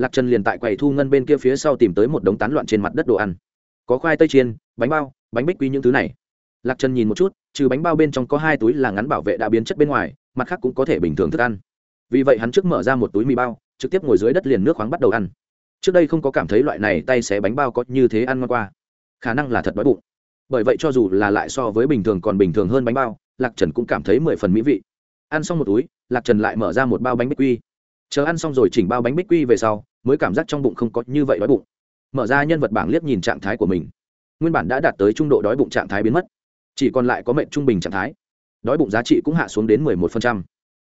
lạc trần liền tại quầy thu ngân bên kia phía sau tìm tới một đống tán loạn trên mặt đất đồ ăn. Có khoai tây chiên, bánh bao, bánh bích quy những thứ này. Lạc trần nhìn một chút, trừ bánh bao bên trong có hai túi là ngắn bảo vệ đã biến chất bên ngoài, mặt khác cũng có thể bình thường thức ăn. Vì vậy hắn trước mở ra một túi mì bao, trực tiếp ngồi dưới đất liền nước khoáng bắt đầu ăn. Trước đây không có cảm thấy loại này tay xé bánh bao có như thế ăn ngon qua. Khả năng là thật đói bụng. Bởi vậy cho dù là lại so với bình thường còn bình thường hơn bánh bao, lạc trần cũng cảm thấy mười phần mỹ vị. Ăn xong một túi, lạc trần lại mở ra một bao bánh bích quy chờ ăn xong rồi chỉnh bao bánh bích quy về sau, mới cảm giác trong bụng không có như vậy đói bụng. Mở ra nhân vật bảng liếc nhìn trạng thái của mình. Nguyên bản đã đạt tới trung độ đói bụng trạng thái biến mất, chỉ còn lại có mệnh trung bình trạng thái. Đói bụng giá trị cũng hạ xuống đến mười một phần trăm.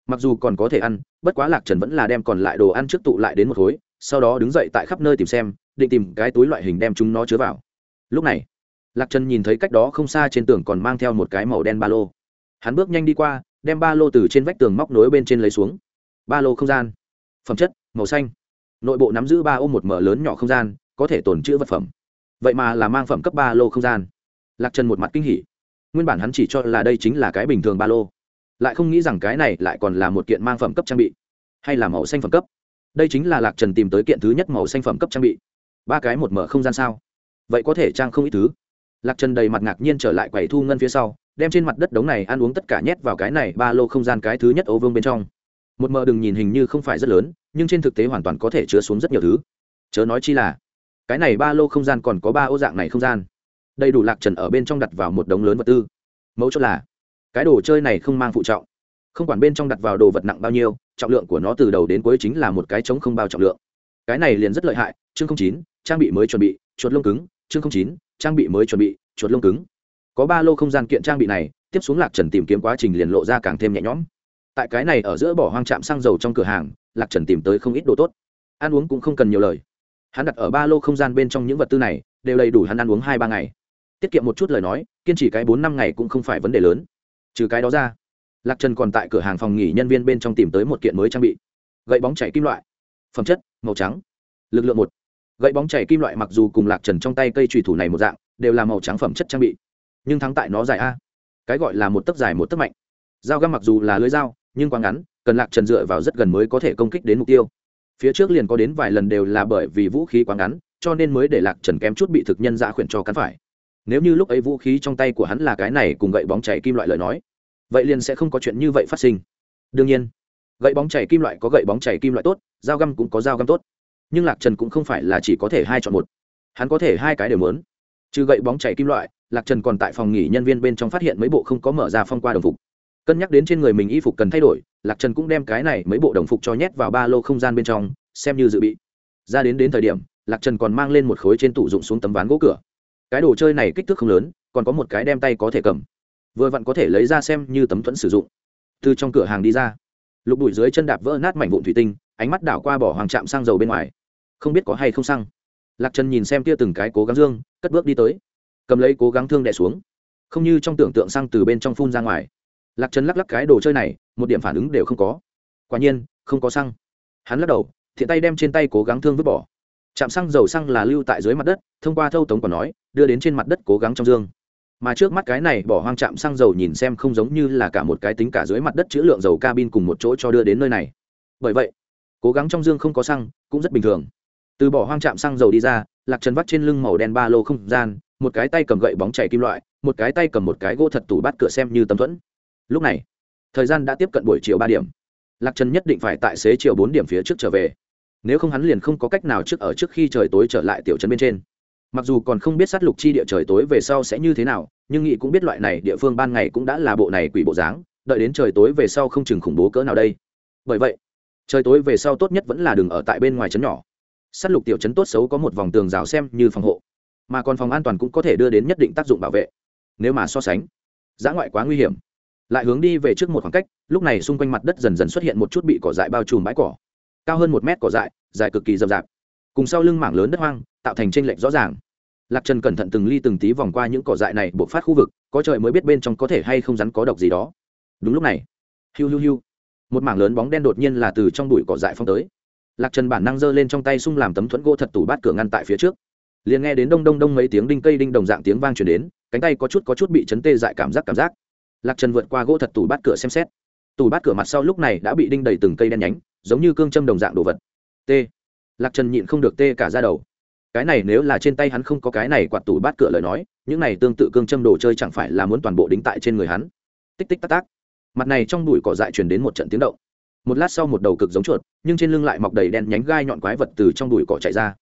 Mặc dù còn có thể ăn, bất quá lạc trần vẫn là đem còn lại đồ ăn trước tụ lại đến một khối, sau đó đứng dậy tại khắp nơi tìm xem, định tìm cái túi loại hình đem chúng nó chứa vào. Lúc này, lạc trần nhìn thấy cách đó không xa trên tường còn mang theo một cái màu đen ba lô. Hắn bước nhanh đi qua, đem ba lô từ trên vách tường móc nối bên trên lấy xuống. Ba lô không gian phẩm chất, màu xanh. Nội bộ nắm giữ ba ô một mở lớn nhỏ không gian, có thể tồn chữ vật phẩm. Vậy mà là mang phẩm cấp ba lô không gian. Lạc trần một mặt kinh hỉ. Nguyên bản hắn chỉ cho là đây chính là cái bình thường ba lô. Lại không nghĩ rằng cái này lại còn là một kiện mang phẩm cấp trang bị, hay là màu xanh phẩm cấp. Đây chính là lạc trần tìm tới kiện thứ nhất màu xanh phẩm cấp trang bị. Ba cái một mở không gian sao? Vậy có thể trang không ít thứ. Lạc trần đầy mặt ngạc nhiên trở lại quầy thu ngân phía sau, đem trên mặt đất đống này ăn uống tất cả nhét vào cái này ba lô không gian cái thứ nhất ấu vương bên trong một mờ đừng nhìn hình như không phải rất lớn, nhưng trên thực tế hoàn toàn có thể chứa xuống rất nhiều thứ. Chớ nói chi là, cái này ba lô không gian còn có ba ô dạng này không gian. Đầy đủ lạc trần ở bên trong đặt vào một đống lớn vật tư. Mẫu chốt là, cái đồ chơi này không mang phụ trọng. Không quản bên trong đặt vào đồ vật nặng bao nhiêu, trọng lượng của nó từ đầu đến cuối chính là một cái trống không bao trọng lượng. Cái này liền rất lợi hại, chương không chín, trang bị mới chuẩn bị, chuột lông cứng, chương không chín, trang bị mới chuẩn bị, chuột lông cứng. Có ba lô không gian kiện trang bị này, tiếp xuống lạc trần tìm kiếm quá trình liền lộ ra càng thêm nhẹ nhõm tại cái này ở giữa bỏ hoang trạm xăng dầu trong cửa hàng, lạc trần tìm tới không ít đồ tốt. Ăn uống cũng không cần nhiều lời. Hắn đặt ở ba lô không gian bên trong những vật tư này, đều đầy đủ hắn ăn uống hai ba ngày. Tiết kiệm một chút lời nói, kiên trì cái bốn năm ngày cũng không phải vấn đề lớn. Trừ cái đó ra, lạc trần còn tại cửa hàng phòng nghỉ nhân viên bên trong tìm tới một kiện mới trang bị. Gậy bóng chảy kim loại. Phẩm chất, màu trắng. Lực lượng một. Gậy bóng chảy kim loại mặc dù cùng lạc trần trong tay cây trùy thủ này một dạng, đều là màu trắng phẩm chất trang bị. Nhưng thắng tại nó dài a. Cái gọi là một tấc dài một tấc mạnh. Dao găm mặc dù là lưới dao nhưng quá ngắn, cần lạc trần dựa vào rất gần mới có thể công kích đến mục tiêu. Phía trước liền có đến vài lần đều là bởi vì vũ khí quá ngắn, cho nên mới để lạc trần kém chút bị thực nhân giã khuyển cho cắn phải. Nếu như lúc ấy vũ khí trong tay của hắn là cái này cùng gậy bóng chảy kim loại lời nói, vậy liền sẽ không có chuyện như vậy phát sinh. Đương nhiên, gậy bóng chảy kim loại có gậy bóng chảy kim loại tốt, dao găm cũng có dao găm tốt. Nhưng lạc trần cũng không phải là chỉ có thể hai chọn một. Hắn có thể hai cái đều muốn. Trừ gậy bóng chảy kim loại, lạc trần còn tại phòng nghỉ nhân viên bên trong phát hiện mấy bộ không có mở ra phong qua đồng phục cân nhắc đến trên người mình y phục cần thay đổi, lạc trần cũng đem cái này mấy bộ đồng phục cho nhét vào ba lô không gian bên trong, xem như dự bị. Ra đến đến thời điểm, lạc trần còn mang lên một khối trên tủ dụng xuống tấm ván gỗ cửa. Cái đồ chơi này kích thước không lớn, còn có một cái đem tay có thể cầm. Vừa vặn có thể lấy ra xem như tấm thuẫn sử dụng. Từ trong cửa hàng đi ra, lục đùi dưới chân đạp vỡ nát mảnh vụn thủy tinh, ánh mắt đảo qua bỏ hoàng trạm sang dầu bên ngoài. Không biết có hay không xăng. Lạc trần nhìn xem tia từng cái cố gắng dương, cất bước đi tới. Cầm lấy cố gắng thương đẻ xuống. Không như trong tưởng tượng xăng từ bên trong phun ra ngoài lạc trần lắc lắc cái đồ chơi này, một điểm phản ứng đều không có. Quả nhiên, không có xăng. Hắn lắc đầu, thiện tay đem trên tay cố gắng thương vứt bỏ. Chạm xăng dầu xăng là lưu tại dưới mặt đất, thông qua thâu tống còn nói, đưa đến trên mặt đất cố gắng trong dương. Mà trước mắt cái này bỏ hoang chạm xăng dầu nhìn xem không giống như là cả một cái tính cả dưới mặt đất chữ lượng dầu cabin cùng một chỗ cho đưa đến nơi này. Bởi vậy, cố gắng trong dương không có xăng cũng rất bình thường. Từ bỏ hoang chạm xăng dầu đi ra, lạc trần vắt trên lưng màu đen ba lô không gian, một cái tay cầm gậy bóng chảy kim loại, một cái tay cầm một cái gỗ thật tủ bát cửa xem như tấm thuẫn lúc này, thời gian đã tiếp cận buổi chiều ba điểm. Lạc trần nhất định phải tại xế chiều bốn điểm phía trước trở về. Nếu không hắn liền không có cách nào trước ở trước khi trời tối trở lại tiểu trấn bên trên. Mặc dù còn không biết sát lục chi địa trời tối về sau sẽ như thế nào, nhưng nghị cũng biết loại này địa phương ban ngày cũng đã là bộ này quỷ bộ dáng, đợi đến trời tối về sau không chừng khủng bố cỡ nào đây. Bởi vậy, trời tối về sau tốt nhất vẫn là đừng ở tại bên ngoài trấn nhỏ. Sát lục tiểu trấn tốt xấu có một vòng tường rào xem như phòng hộ, mà còn phòng an toàn cũng có thể đưa đến nhất định tác dụng bảo vệ, nếu mà so sánh giã ngoại quá nguy hiểm lại hướng đi về trước một khoảng cách, lúc này xung quanh mặt đất dần dần xuất hiện một chút bị cỏ dại bao trùm bãi cỏ. Cao hơn một mét cỏ dại, dài cực kỳ rậm rạp. Cùng sau lưng mảng lớn đất hoang, tạo thành tranh lệch rõ ràng. Lạc trần cẩn thận từng ly từng tí vòng qua những cỏ dại này, buộc phát khu vực, có trời mới biết bên trong có thể hay không rắn có độc gì đó. Đúng lúc này, hiu hiu hiu, một mảng lớn bóng đen đột nhiên là từ trong bụi cỏ dại phong tới. Lạc trần bản năng giơ lên trong tay xung làm tấm thuẫn gỗ thật tủ bát cửa ngăn tại phía trước. Liền nghe đến đông đông đông mấy tiếng đinh cây đinh đồng dạng tiếng vang chuyển đến, cánh tay có chút có chút bị chấn tê dại cảm giác cảm giác lạc trần vượt qua gỗ thật tủ bát cửa xem xét. Tủ bát cửa mặt sau lúc này đã bị đinh đầy từng cây đen nhánh, giống như cương châm đồng dạng đồ vật. T. Lạc trần nhịn không được tê cả ra đầu. Cái này nếu là trên tay hắn không có cái này quạt tủ bát cửa lời nói, những này tương tự cương châm đồ chơi chẳng phải là muốn toàn bộ đính tại trên người hắn. Tích tích tắc tác mặt này trong bụi cỏ dại truyền đến một trận tiếng động. Một lát sau một đầu cực giống chuột, nhưng trên lưng lại mọc đầy đen nhánh gai nhọn quái vật từ trong bụi cỏ chạy ra.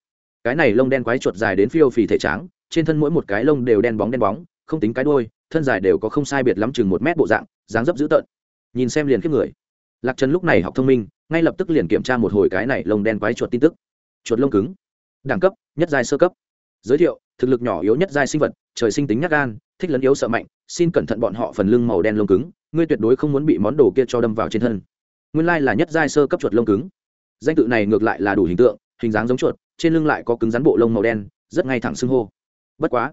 Cái này lông đen quái chuột dài đến phiêu phì thể tráng, trên thân mỗi một cái lông đều đen bóng đen bóng không tính cái đôi thân dài đều có không sai biệt lắm chừng một mét bộ dạng, dáng dấp dữ tợn. Nhìn xem liền kiếp người. Lạc trần lúc này học thông minh, ngay lập tức liền kiểm tra một hồi cái này lông đen quái chuột tin tức. Chuột lông cứng. Đẳng cấp, nhất giai sơ cấp. Giới thiệu, thực lực nhỏ yếu nhất giai sinh vật, trời sinh tính nhắc gan, thích lấn yếu sợ mạnh, xin cẩn thận bọn họ phần lưng màu đen lông cứng, ngươi tuyệt đối không muốn bị món đồ kia cho đâm vào trên thân. Nguyên lai là nhất giai sơ cấp chuột lông cứng. Danh tự này ngược lại là đủ hình tượng, hình dáng giống chuột, trên lưng lại có cứng rắn bộ lông màu đen, rất ngay thẳng xưng hô. Bất quá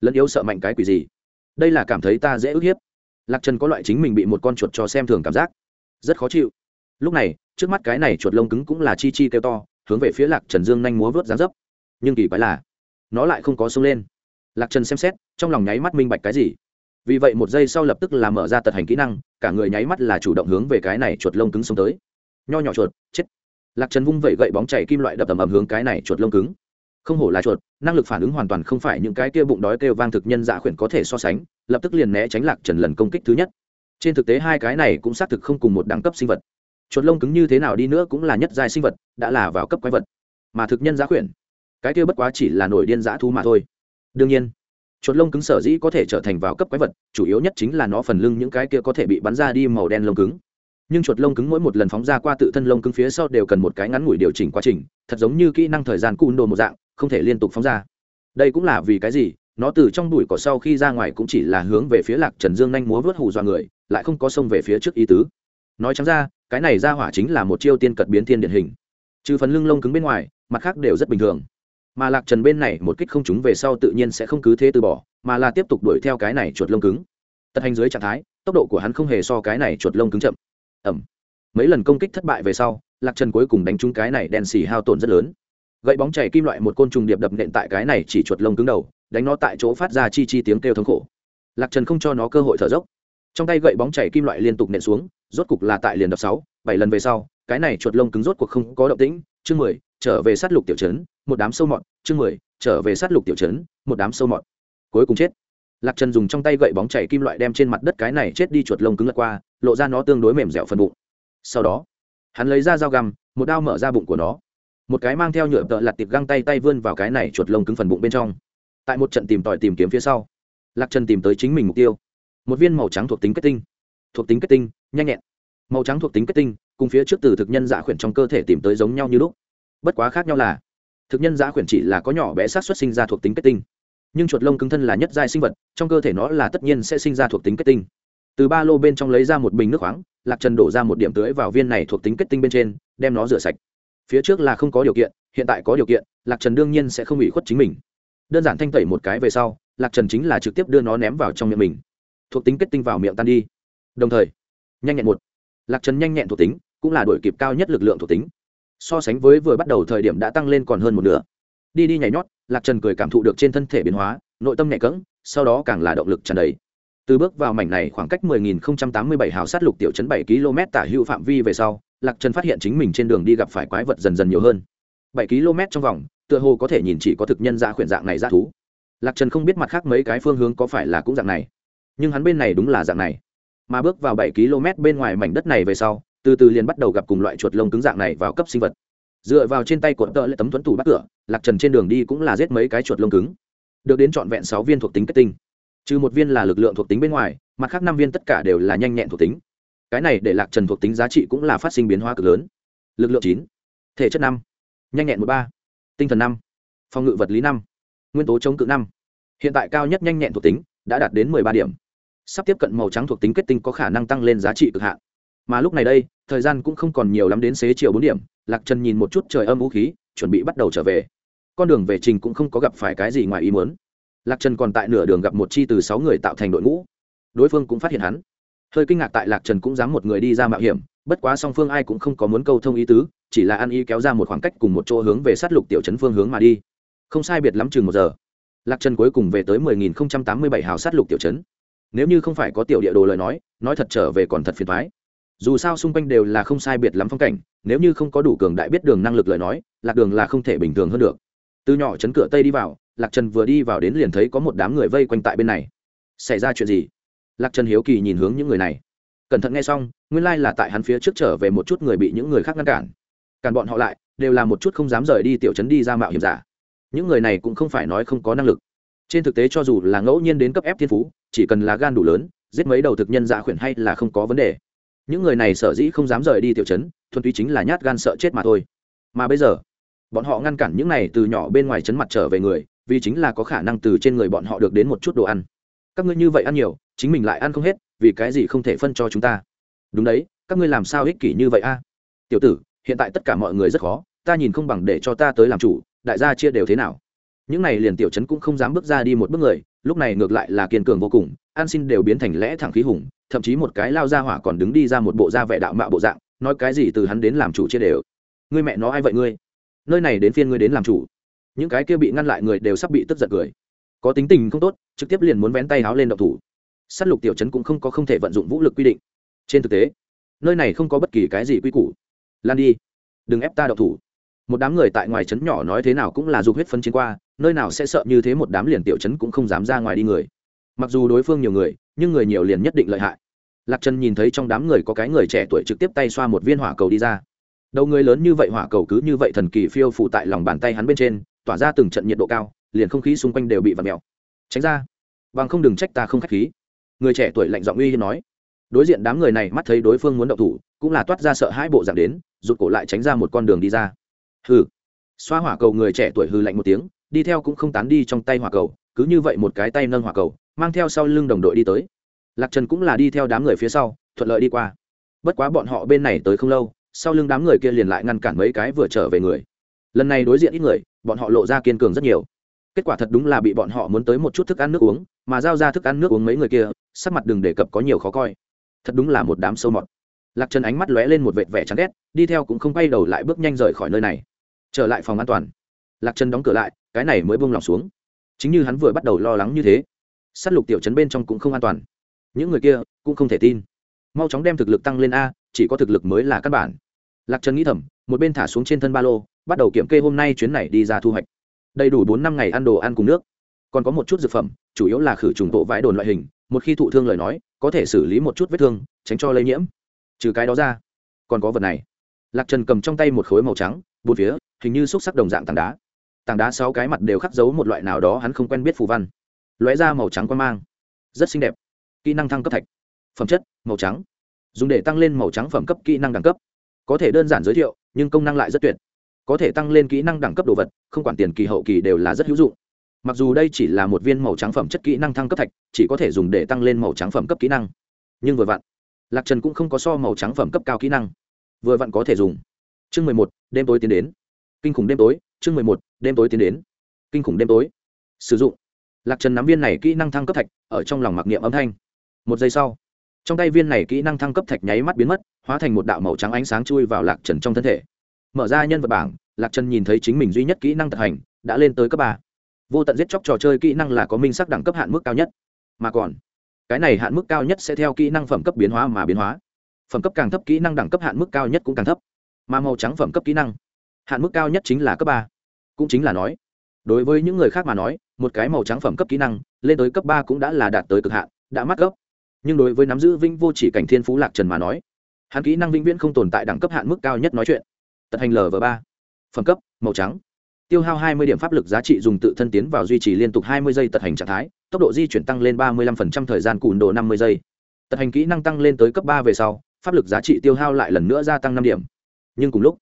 lẫn yếu sợ mạnh cái quỷ gì? Đây là cảm thấy ta dễ ức hiếp. Lạc trần có loại chính mình bị một con chuột cho xem thường cảm giác. Rất khó chịu. Lúc này, trước mắt cái này chuột lông cứng cũng là chi chi kêu to, hướng về phía lạc trần dương nhanh múa vớt dán dấp. Nhưng kỳ quái là, nó lại không có sông lên. Lạc trần xem xét, trong lòng nháy mắt minh bạch cái gì. Vì vậy một giây sau lập tức là mở ra tật hành kỹ năng, cả người nháy mắt là chủ động hướng về cái này chuột lông cứng xông tới. Nho nhỏ chuột, chết. Lạc trần vung vẩy gậy bóng chảy kim loại đập tầm ầm hướng cái này chuột lông cứng không hổ là chuột, năng lực phản ứng hoàn toàn không phải những cái kia bụng đói kêu vang thực nhân dạ khuyển có thể so sánh, lập tức liền né tránh lạc trần lần công kích thứ nhất. Trên thực tế hai cái này cũng xác thực không cùng một đẳng cấp sinh vật. Chuột lông cứng như thế nào đi nữa cũng là nhất giai sinh vật, đã là vào cấp quái vật. Mà thực nhân giá khuyển, cái kia bất quá chỉ là nổi điên giã thú mà thôi. Đương nhiên, chuột lông cứng sở dĩ có thể trở thành vào cấp quái vật, chủ yếu nhất chính là nó phần lưng những cái kia có thể bị bắn ra đi màu đen lông cứng nhưng chuột lông cứng mỗi một lần phóng ra qua tự thân lông cứng phía sau đều cần một cái ngắn ngủi điều chỉnh quá trình, thật giống như kỹ năng thời gian cun đồ một dạng, không thể liên tục phóng ra. Đây cũng là vì cái gì? Nó từ trong đùi cỏ sau khi ra ngoài cũng chỉ là hướng về phía lạc trần dương nhanh múa vớt hù dọa người, lại không có sông về phía trước ý tứ. Nói chẳng ra, cái này ra hỏa chính là một chiêu tiên cật biến thiên điển hình. Trừ phần lưng lông cứng bên ngoài, mặt khác đều rất bình thường. Mà lạc trần bên này một kích không trúng về sau tự nhiên sẽ không cứ thế từ bỏ, mà là tiếp tục đuổi theo cái này chuột lông cứng. Tật hành dưới trạng thái, tốc độ của hắn không hề so cái này chuột lông cứng chậm ẩm. Mấy lần công kích thất bại về sau, lạc trần cuối cùng đánh trúng cái này đen xì hao tổn rất lớn. Gậy bóng chảy kim loại một côn trùng điệp đập nện tại cái này chỉ chuột lông cứng đầu, đánh nó tại chỗ phát ra chi chi tiếng kêu thống khổ. Lạc trần không cho nó cơ hội thở dốc. Trong tay gậy bóng chảy kim loại liên tục nện xuống, rốt cục là tại liền đập sáu, bảy lần về sau, cái này chuột lông cứng rốt cuộc không có động tĩnh. Chương mười, trở về sát lục tiểu trấn, một đám sâu mọt. Chương mười, trở về sát lục tiểu trấn, một đám sâu mọt. Cuối cùng chết lạc trần dùng trong tay gậy bóng chảy kim loại đem trên mặt đất cái này chết đi chuột lông cứng lật qua, lộ ra nó tương đối mềm dẻo phần bụng. Sau đó, hắn lấy ra dao găm, một đao mở ra bụng của nó. Một cái mang theo nhựa tợ lặt tiệp găng tay tay vươn vào cái này chuột lông cứng phần bụng bên trong. Tại một trận tìm tòi tìm kiếm phía sau, lạc trần tìm tới chính mình mục tiêu. Một viên màu trắng thuộc tính kết tinh. Thuộc tính kết tinh, nhanh nhẹn. Màu trắng thuộc tính kết tinh, cùng phía trước từ thực nhân giả khuyển trong cơ thể tìm tới giống nhau như lúc. Bất quá khác nhau là, thực nhân giả khuyển chỉ là có nhỏ bé sát xuất sinh ra thuộc tính kết tinh nhưng chuột lông cứng thân là nhất giai sinh vật, trong cơ thể nó là tất nhiên sẽ sinh ra thuộc tính kết tinh. Từ ba lô bên trong lấy ra một bình nước khoáng, lạc trần đổ ra một điểm tưới vào viên này thuộc tính kết tinh bên trên, đem nó rửa sạch. Phía trước là không có điều kiện, hiện tại có điều kiện, lạc trần đương nhiên sẽ không bị khuất chính mình. Đơn giản thanh tẩy một cái về sau, lạc trần chính là trực tiếp đưa nó ném vào trong miệng mình. Thuộc tính kết tinh vào miệng tan đi. Đồng thời, nhanh nhẹn một. Lạc trần nhanh nhẹn thuộc tính, cũng là đổi kịp cao nhất lực lượng thuộc tính. So sánh với vừa bắt đầu thời điểm đã tăng lên còn hơn một nửa đi đi nhảy nhót, lạc trần cười cảm thụ được trên thân thể biến hóa, nội tâm nhẹ cỡng sau đó càng là động lực tràn đầy. Từ bước vào mảnh này khoảng cách 10.087 hào sát lục tiểu trấn 7 km tả hữu phạm vi về sau, lạc trần phát hiện chính mình trên đường đi gặp phải quái vật dần dần nhiều hơn. 7 km trong vòng, tựa hồ có thể nhìn chỉ có thực nhân ra khuyển dạng này ra thú. Lạc trần không biết mặt khác mấy cái phương hướng có phải là cũng dạng này, nhưng hắn bên này đúng là dạng này. Mà bước vào 7 km bên ngoài mảnh đất này về sau, từ từ liền bắt đầu gặp cùng loại chuột lông cứng dạng này vào cấp sinh vật dựa vào trên tay cuộn tợ lại tấm thuẫn tủ bắt cửa, lạc trần trên đường đi cũng là giết mấy cái chuột lông cứng. Được đến trọn vẹn sáu viên thuộc tính kết tinh. Trừ một viên là lực lượng thuộc tính bên ngoài, mặt khác năm viên tất cả đều là nhanh nhẹn thuộc tính. Cái này để lạc trần thuộc tính giá trị cũng là phát sinh biến hóa cực lớn. Lực lượng chín, thể chất năm, nhanh nhẹn một ba, tinh thần năm, phòng ngự vật lý năm, nguyên tố chống cự năm. Hiện tại cao nhất nhanh nhẹn thuộc tính đã đạt đến mười ba điểm. Sắp tiếp cận màu trắng thuộc tính kết tinh có khả năng tăng lên giá trị cực hạn. Mà lúc này đây, thời gian cũng không còn nhiều lắm đến xế chiều bốn điểm lạc trần nhìn một chút trời âm vũ khí, chuẩn bị bắt đầu trở về. Con đường về trình cũng không có gặp phải cái gì ngoài ý muốn. Lạc trần còn tại nửa đường gặp một chi từ sáu người tạo thành đội ngũ. Đối phương cũng phát hiện hắn. Hơi kinh ngạc tại lạc trần cũng dám một người đi ra mạo hiểm, bất quá song phương ai cũng không có muốn câu thông ý tứ, chỉ là ăn ý kéo ra một khoảng cách cùng một chỗ hướng về sát lục tiểu trấn phương hướng mà đi. Không sai biệt lắm chừng một giờ, lạc trần cuối cùng về tới mười nghìn không trăm tám mươi bảy hào sát lục tiểu trấn. Nếu như không phải có tiểu địa đồ lời nói nói thật trở về còn thật phiền thoái dù sao xung quanh đều là không sai biệt lắm phong cảnh, nếu như không có đủ cường đại biết đường năng lực lời nói, lạc đường là không thể bình thường hơn được. Từ nhỏ chấn cửa tây đi vào, lạc trần vừa đi vào đến liền thấy có một đám người vây quanh tại bên này. Xảy ra chuyện gì? Lạc trần hiếu kỳ nhìn hướng những người này. Cẩn thận nghe xong, nguyên lai là tại hắn phía trước trở về một chút người bị những người khác ngăn cản. Cản bọn họ lại, đều là một chút không dám rời đi tiểu trấn đi ra mạo hiểm giả. Những người này cũng không phải nói không có năng lực. Trên thực tế cho dù là ngẫu nhiên đến cấp ép thiên phú, chỉ cần là gan đủ lớn, giết mấy đầu thực nhân giả khuyển hay là không có vấn đề những người này sở dĩ không dám rời đi tiểu trấn, thuần túy chính là nhát gan sợ chết mà thôi. Mà bây giờ, bọn họ ngăn cản những này từ nhỏ bên ngoài trấn mặt trở về người, vì chính là có khả năng từ trên người bọn họ được đến một chút đồ ăn. Các ngươi như vậy ăn nhiều, chính mình lại ăn không hết, vì cái gì không thể phân cho chúng ta? Đúng đấy, các ngươi làm sao ích kỷ như vậy a? Tiểu tử, hiện tại tất cả mọi người rất khó, ta nhìn không bằng để cho ta tới làm chủ, đại gia chia đều thế nào? Những này liền tiểu trấn cũng không dám bước ra đi một bước người, lúc này ngược lại là kiên cường vô cùng an xin đều biến thành lẽ thẳng khí hùng, thậm chí một cái lao ra hỏa còn đứng đi ra một bộ da vẻ đạo mạo bộ dạng, nói cái gì từ hắn đến làm chủ chia đều. Ngươi mẹ nó ai vậy ngươi? Nơi này đến phiên ngươi đến làm chủ. Những cái kia bị ngăn lại người đều sắp bị tức giận cười. Có tính tình không tốt, trực tiếp liền muốn vén tay háo lên độc thủ. S á t lục tiểu chấn cũng không có không thể vận dụng vũ lực quy định. Trên thực tế, nơi này không có bất kỳ cái gì quy củ. Lan đi. Đừng ép ta độc thủ. Một đám người tại ngoài trấn nhỏ nói thế nào cũng là dục huyết phân chiến qua, nơi nào sẽ sợ như thế một đám liền tiểu chấn cũng không dám ra ngoài đi người mặc dù đối phương nhiều người, nhưng người nhiều liền nhất định lợi hại. Lạc trần nhìn thấy trong đám người có cái người trẻ tuổi trực tiếp tay xoa một viên hỏa cầu đi ra. Đầu người lớn như vậy hỏa cầu cứ như vậy thần kỳ phiêu phụ tại lòng bàn tay hắn bên trên, tỏa ra từng trận nhiệt độ cao, liền không khí xung quanh đều bị vặt mèo. Tránh ra. Bằng không đừng trách ta không k h á c h khí. Người trẻ tuổi lạnh giọng uy hiếp nói. Đối diện đám người này mắt thấy đối phương muốn động thủ, cũng là toát ra sợ hai bộ dạng đến, rụt cổ lại tránh ra một con đường đi ra. Hừ. Xoa hỏa cầu người trẻ tuổi hư lạnh một tiếng, đi theo cũng không tán đi trong tay hỏa cầu, cứ như vậy một cái tay nâng hỏa cầu mang theo sau lưng đồng đội đi tới. Lạc trần cũng là đi theo đám người phía sau, thuận lợi đi qua. Bất quá bọn họ bên này tới không lâu, sau lưng đám người kia liền lại ngăn cản mấy cái vừa trở về người. Lần này đối diện ít người, bọn họ lộ ra kiên cường rất nhiều. Kết quả thật đúng là bị bọn họ muốn tới một chút thức ăn nước uống, mà giao ra thức ăn nước uống mấy người kia, sắc mặt đừng đề cập có nhiều khó coi. Thật đúng là một đám sâu mọt. Lạc trần ánh mắt lóe lên một vệt vẻ chán ghét, đi theo cũng không quay đầu lại bước nhanh rời khỏi nơi này. Trở lại phòng an toàn. Lạc trần đóng cửa lại, cái này mới buông lòng xuống. Chính như hắn vừa bắt đầu lo lắng như thế s á t lục tiểu trấn bên trong cũng không an toàn. Những người kia cũng không thể tin. Mau chóng đem thực lực tăng lên a, chỉ có thực lực mới là căn bản. Lạc trần nghĩ thầm, một bên thả xuống trên thân ba lô, bắt đầu kiểm kê hôm nay chuyến này đi ra thu hoạch. Đầy đủ bốn năm ngày ăn đồ ăn cùng nước. Còn có một chút dược phẩm, chủ yếu là khử trùng bộ vải đồn loại hình, một khi thụ thương lời nói, có thể xử lý một chút vết thương, tránh cho lây nhiễm. Trừ cái đó ra, còn có vật này. Lạc trần cầm trong tay một khối màu trắng, bốn phía, hình như xúc sắc đồng dạng tảng đá. Tảng đá sáu cái mặt đều khắc dấu một loại nào đó hắn không quen biết phù văn lóe ra màu trắng quan mang. Rất xinh đẹp. Kỹ năng thăng cấp thạch. Phẩm chất, màu trắng. Dùng để tăng lên màu trắng phẩm cấp kỹ năng đẳng cấp. Có thể đơn giản giới thiệu, nhưng công năng lại rất tuyệt. Có thể tăng lên kỹ năng đẳng cấp đồ vật, không quản tiền kỳ hậu kỳ đều là rất hữu dụng. Mặc dù đây chỉ là một viên màu trắng phẩm chất kỹ năng thăng cấp thạch, chỉ có thể dùng để tăng lên màu trắng phẩm cấp kỹ năng. Nhưng vừa vặn, lạc trần cũng không có so màu trắng phẩm cấp cao kỹ năng. Vừa vặn có thể dùng. Chương mười một, đêm tối tiến đến. Kinh khủng đêm tối, chương mười một, đêm tối tiến đến. Kinh khủng đêm tối. Sử dụng lạc trần nắm viên này kỹ năng thăng cấp thạch, ở trong lòng mặc niệm âm thanh. Một giây sau, trong tay viên này kỹ năng thăng cấp thạch nháy mắt biến mất, hóa thành một đạo màu trắng ánh sáng chui vào lạc trần trong thân thể. Mở ra nhân vật bảng, lạc trần nhìn thấy chính mình duy nhất kỹ năng thực hành, đã lên tới cấp ba. Vô tận giết chóc trò chơi kỹ năng là có minh sắc đẳng cấp hạn mức cao nhất. Mà còn, cái này hạn mức cao nhất sẽ theo kỹ năng phẩm cấp biến hóa mà biến hóa. Phẩm cấp càng thấp kỹ năng đẳng cấp hạn mức cao nhất cũng càng thấp. Mà màu trắng phẩm cấp kỹ năng, hạn mức cao nhất chính là cấp ba. Cũng chính là nói đối với những người khác mà nói, một cái màu trắng phẩm cấp kỹ năng, lên tới cấp ba cũng đã là đạt tới cực hạn, đã mắc gốc nhưng đối với nắm giữ vinh vô chỉ cảnh thiên phú lạc trần mà nói, hắn kỹ năng vĩnh viễn không tồn tại đẳng cấp hạn mức cao nhất nói chuyện. Tật hành lv ba. Phẩm cấp, màu trắng. Tiêu hao 20 điểm pháp lực giá trị dùng tự thân tiến vào duy trì liên tục 20 giây tật hành trạng thái, tốc độ di chuyển tăng lên 35% thời gian cùn độ 50 giây. Tật hành kỹ năng tăng lên tới cấp ba về sau, pháp lực giá trị tiêu hao lại lần nữa gia tăng năm điểm. Nhưng cùng lúc,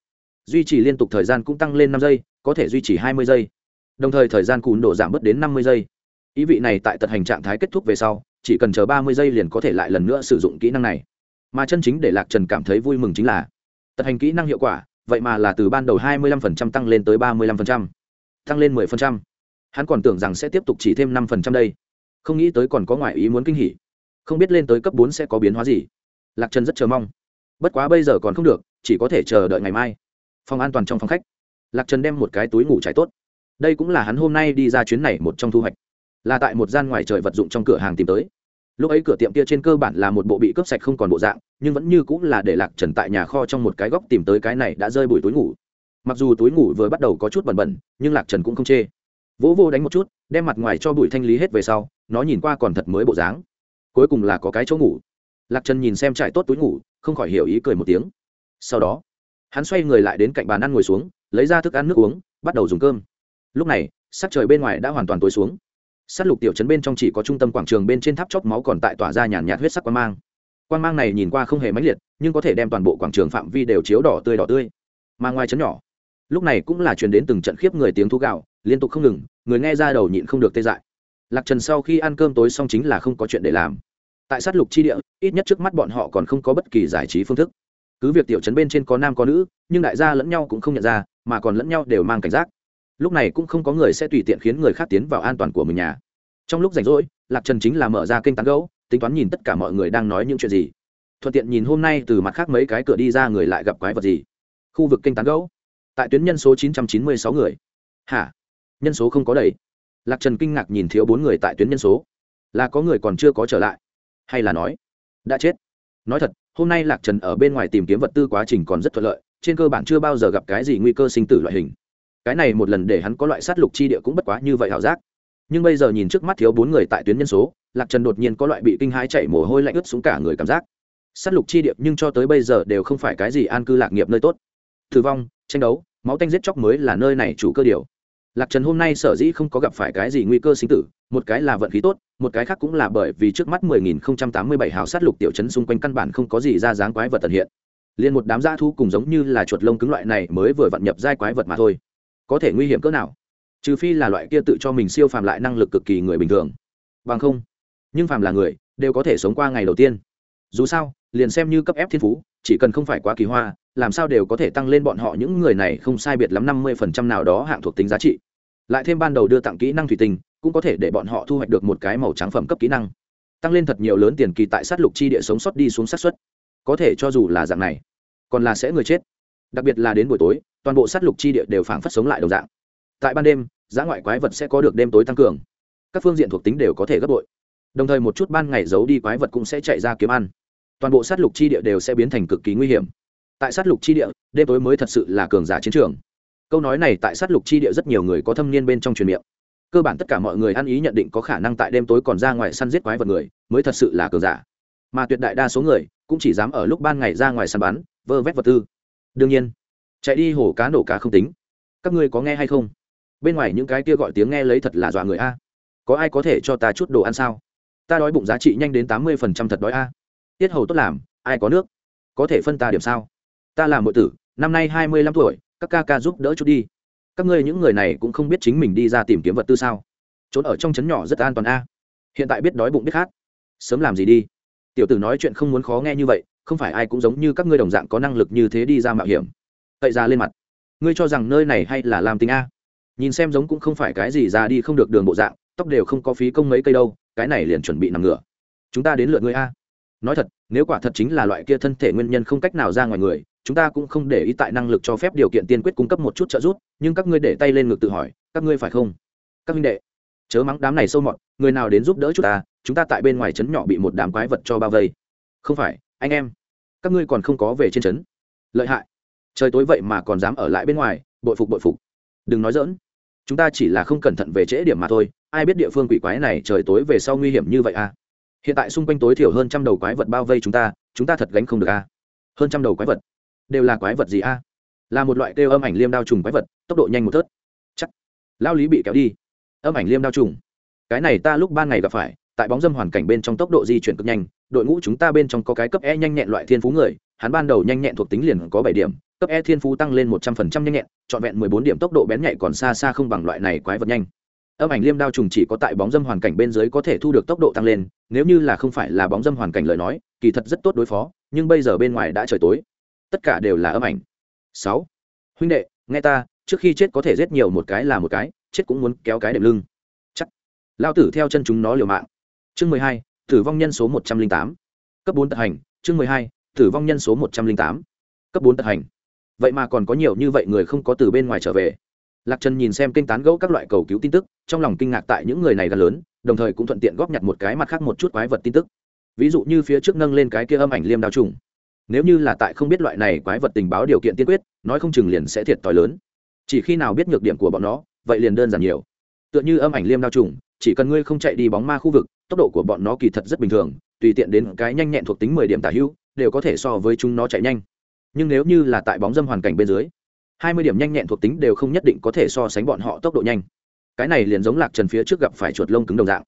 duy trì liên tục thời gian cũng tăng lên năm giây, có thể duy trì 20 giây đồng thời thời gian cùn độ giảm bớt đến 50 giây ý vị này tại tật hành trạng thái kết thúc về sau chỉ cần chờ 30 giây liền có thể lại lần nữa sử dụng kỹ năng này mà chân chính để lạc trần cảm thấy vui mừng chính là tật hành kỹ năng hiệu quả vậy mà là từ ban đầu 25% tăng lên tới 35%, tăng lên 10%. Hắn còn tưởng rằng sẽ tiếp tục chỉ thêm 5% đây. Không nghĩ tới còn có ngoại ý muốn kinh hỉ. Không biết lên tới cấp 4 sẽ có biến hóa gì. Lạc Trần rất chờ mong. Bất quá bây giờ còn không được, chỉ có thể chờ đợi ngày mai. Phòng an toàn trong phòng khách. Lạc Trần đem một cái túi ngủ trải tốt. Đây cũng là hắn hôm nay đi ra chuyến này một trong thu hoạch. Là tại một gian ngoài trời vật dụng trong cửa hàng tìm tới. Lúc ấy cửa tiệm kia trên cơ bản là một bộ bị cướp sạch không còn bộ dạng, nhưng vẫn như cũng là để lạc trần tại nhà kho trong một cái góc tìm tới cái này đã rơi bụi túi ngủ. Mặc dù túi ngủ vừa bắt đầu có chút bẩn bẩn, nhưng lạc trần cũng không chê. Vỗ vô đánh một chút, đem mặt ngoài cho bụi thanh lý hết về sau, nó nhìn qua còn thật mới bộ dáng. Cuối cùng là có cái chỗ ngủ. Lạc trần nhìn xem trải tốt túi ngủ, không khỏi hiểu ý cười một tiếng. Sau đó, hắn xoay người lại đến cạnh bàn ăn ngồi xuống, lấy ra thức ăn nước uống, bắt đầu dùng cơm lúc này, sắc trời bên ngoài đã hoàn toàn tối xuống. Sát lục tiểu trấn bên trong chỉ có trung tâm quảng trường bên trên tháp chót máu còn tại tỏa ra nhàn nhạt huyết sắc quan mang. Quan mang này nhìn qua không hề mãnh liệt, nhưng có thể đem toàn bộ quảng trường phạm vi đều chiếu đỏ tươi đỏ tươi. Mà ngoài trấn nhỏ, lúc này cũng là truyền đến từng trận khiếp người tiếng thú gạo liên tục không ngừng, người nghe ra đầu nhịn không được tê dại. Lạc trần sau khi ăn cơm tối xong chính là không có chuyện để làm. Tại sát lục chi địa, ít nhất trước mắt bọn họ còn không có bất kỳ giải trí phương thức. Cứ việc tiểu trấn bên trên có nam có nữ, nhưng đại gia lẫn nhau cũng không nhận ra, mà còn lẫn nhau đều mang cảnh giác lúc này cũng không có người sẽ tùy tiện khiến người khác tiến vào an toàn của mình nhà. Trong lúc rảnh rỗi, lạc trần chính là mở ra kênh tán gấu tính toán nhìn tất cả mọi người đang nói những chuyện gì. Thuận tiện nhìn hôm nay từ mặt khác mấy cái cửa đi ra người lại gặp quái vật gì. Khu vực kênh tán gấu tại tuyến nhân số chín trăm chín mươi sáu người. Hả? Nhân số không có đầy. Lạc trần kinh ngạc nhìn thiếu bốn người tại tuyến nhân số. Là có người còn chưa có trở lại. Hay là nói, đã chết. Nói thật, hôm nay lạc trần ở bên ngoài tìm kiếm vật tư quá trình còn rất thuận lợi, trên cơ bản chưa bao giờ gặp cái gì nguy cơ sinh tử loại hình cái này một lần để hắn có loại sát lục chi địa cũng bất quá như vậy hảo giác. Nhưng bây giờ nhìn trước mắt thiếu bốn người tại tuyến nhân số, lạc trần đột nhiên có loại bị kinh hãi chạy mồ hôi lạnh ướt xuống cả người cảm giác. Sát lục chi địa nhưng cho tới bây giờ đều không phải cái gì an cư lạc nghiệp nơi tốt. Thử vong, tranh đấu, máu tanh giết chóc mới là nơi này chủ cơ điều. Lạc trần hôm nay sở dĩ không có gặp phải cái gì nguy cơ sinh tử, một cái là vận khí tốt, một cái khác cũng là bởi vì trước mắt 10.087 hào sát lục tiểu chấn xung quanh căn bản không có gì ra dáng quái vật tận hiện. Liền một đám dã thu cùng giống như là chuột lông cứng loại này mới vừa vận nhập giai quái vật mà thôi có thể nguy hiểm cỡ nào? Trừ phi là loại kia tự cho mình siêu phàm lại năng lực cực kỳ người bình thường. Bằng không, nhưng phàm là người, đều có thể sống qua ngày đầu tiên. Dù sao, liền xem như cấp ép thiên phú, chỉ cần không phải quá kỳ hoa, làm sao đều có thể tăng lên bọn họ những người này không sai biệt lắm năm mươi phần trăm nào đó hạng thuộc tính giá trị. Lại thêm ban đầu đưa tặng kỹ năng thủy tinh, cũng có thể để bọn họ thu hoạch được một cái màu trắng phẩm cấp kỹ năng. Tăng lên thật nhiều lớn tiền kỳ tại sát lục chi địa sống sót đi xuống sát xuất. Có thể cho dù là dạng này, còn là sẽ người chết. Đặc biệt là đến buổi tối toàn bộ sát lục chi địa đều phảng phất sống lại đồng dạng. Tại ban đêm, giá ngoại quái vật sẽ có được đêm tối tăng cường. Các phương diện thuộc tính đều có thể gấp bội. Đồng thời một chút ban ngày giấu đi quái vật cũng sẽ chạy ra kiếm ăn. Toàn bộ sát lục chi địa đều sẽ biến thành cực kỳ nguy hiểm. Tại sát lục chi địa, đêm tối mới thật sự là cường giả chiến trường. Câu nói này tại sát lục chi địa rất nhiều người có thâm niên bên trong truyền miệng. Cơ bản tất cả mọi người ăn ý nhận định có khả năng tại đêm tối còn ra ngoài săn giết quái vật người, mới thật sự là cường giả. Mà tuyệt đại đa số người cũng chỉ dám ở lúc ban ngày ra ngoài săn bắn, vơ vét vật tư. Đương nhiên chạy đi hổ cá nổ cá không tính. Các ngươi có nghe hay không? Bên ngoài những cái kia gọi tiếng nghe lấy thật là dọa người a. Có ai có thể cho ta chút đồ ăn sao? Ta đói bụng giá trị nhanh đến tám mươi phần trăm thật đói a. Tiết hầu tốt làm, ai có nước? Có thể phân ta điểm sao? Ta là m tử, năm nay hai mươi lăm tuổi, các ca ca giúp đỡ chút đi. Các ngươi những người này cũng không biết chính mình đi ra tìm kiếm vật tư sao? Trốn ở trong trấn nhỏ rất an toàn a. Hiện tại biết đói bụng biết khát. Sớm làm gì đi? Tiểu tử nói chuyện không muốn khó nghe như vậy, không phải ai cũng giống như các ngươi đồng dạng có năng lực như thế đi ra mạo hiểm cậy ra lên mặt. Ngươi cho rằng nơi này hay là làm tính a? Nhìn xem giống cũng không phải cái gì ra đi không được đường bộ dạng, tóc đều không có phí công mấy cây đâu, cái này liền chuẩn bị nằm ngửa. Chúng ta đến lượt ngươi a. Nói thật, nếu quả thật chính là loại kia thân thể nguyên nhân không cách nào ra ngoài người, chúng ta cũng không để ý tại năng lực cho phép điều kiện tiên quyết cung cấp một chút trợ giúp, nhưng các ngươi để tay lên ngực tự hỏi, các ngươi phải không? Các minh đệ, chớ mắng đám này sâu mọt, người nào đến giúp đỡ chúng ta chúng ta tại bên ngoài trấn nhỏ bị một đám quái vật cho bao vây. Không phải, anh em, các ngươi còn không có về trên trấn. Lợi hại trời tối vậy mà còn dám ở lại bên ngoài, bội phục bội phục. Đừng nói dỡn chúng ta chỉ là không cẩn thận về trễ điểm mà thôi. Ai biết địa phương quỷ quái này trời tối về sau nguy hiểm như vậy à? Hiện tại xung quanh tối thiểu hơn trăm đầu quái vật bao vây chúng ta chúng ta thật gánh không được à? Hơn trăm đầu quái vật? Đều là quái vật gì à? là một loại kêu âm ảnh liêm đao trùng quái vật, tốc độ nhanh một thớt. Chắc. Lao lý bị kéo đi. Âm ảnh liêm đao trùng. Cái này ta lúc ban ngày gặp phải, tại bóng dâm hoàn cảnh bên trong tốc độ di chuyển cực nhanh, đội ngũ chúng ta bên trong có cái cấp e nhanh nhẹn loại thiên phú người, hắn ban đầu nhanh nhẹn thuộc tính liền có bảy điểm cấp e thiên phú tăng lên một trăm phần trăm nhanh nhẹn, trọn vẹn mười bốn điểm tốc độ bén nhạy còn xa xa không bằng loại này quái vật nhanh. Âm ảnh liêm đao trùng chỉ có tại bóng dâm hoàn cảnh bên dưới có thể thu được tốc độ tăng lên, nếu như là không phải là bóng dâm hoàn cảnh lời nói, kỳ thật rất tốt đối phó, nhưng bây giờ bên ngoài đã trời tối. Tất cả đều là âm ảnh. Sáu. Huynh đệ, nghe ta, trước khi chết có thể giết nhiều một cái là một cái, chết cũng muốn kéo cái đệm lưng. Chắc. Lao tử theo chân chúng nó liều mạng. Chương mười hai, tử vong nhân số một trăm linh tám. Cấp bốn tận hành, chương mười hai, tử vong nhân số một trăm linh tám. Cấp bốn tận hành vậy mà còn có nhiều như vậy người không có từ bên ngoài trở về. Lạc trần nhìn xem kênh tán gẫu các loại cầu cứu tin tức, trong lòng kinh ngạc tại những người này gần lớn, đồng thời cũng thuận tiện góp nhặt một cái mặt khác một chút quái vật tin tức. Ví dụ như phía trước nâng lên cái kia âm ảnh liêm đao trùng. Nếu như là tại không biết loại này quái vật tình báo điều kiện tiên quyết, nói không chừng liền sẽ thiệt t h i lớn. Chỉ khi nào biết nhược điểm của bọn nó, vậy liền đơn giản nhiều. Tựa như âm ảnh liêm đao trùng, chỉ cần ngươi không chạy đi bóng ma khu vực, tốc độ của bọn nó kỳ thật rất bình thường, tùy tiện đến cái nhanh nhẹn thuộc tính mười điểm tả hữu, đều có thể so với chúng nó chạy nhanh nhưng nếu như là tại bóng dâm hoàn cảnh bên dưới, hai mươi điểm nhanh nhẹn thuộc tính đều không nhất định có thể so sánh bọn họ tốc độ nhanh. Cái này liền giống lạc trần phía trước gặp phải chuột lông cứng đồng dạng.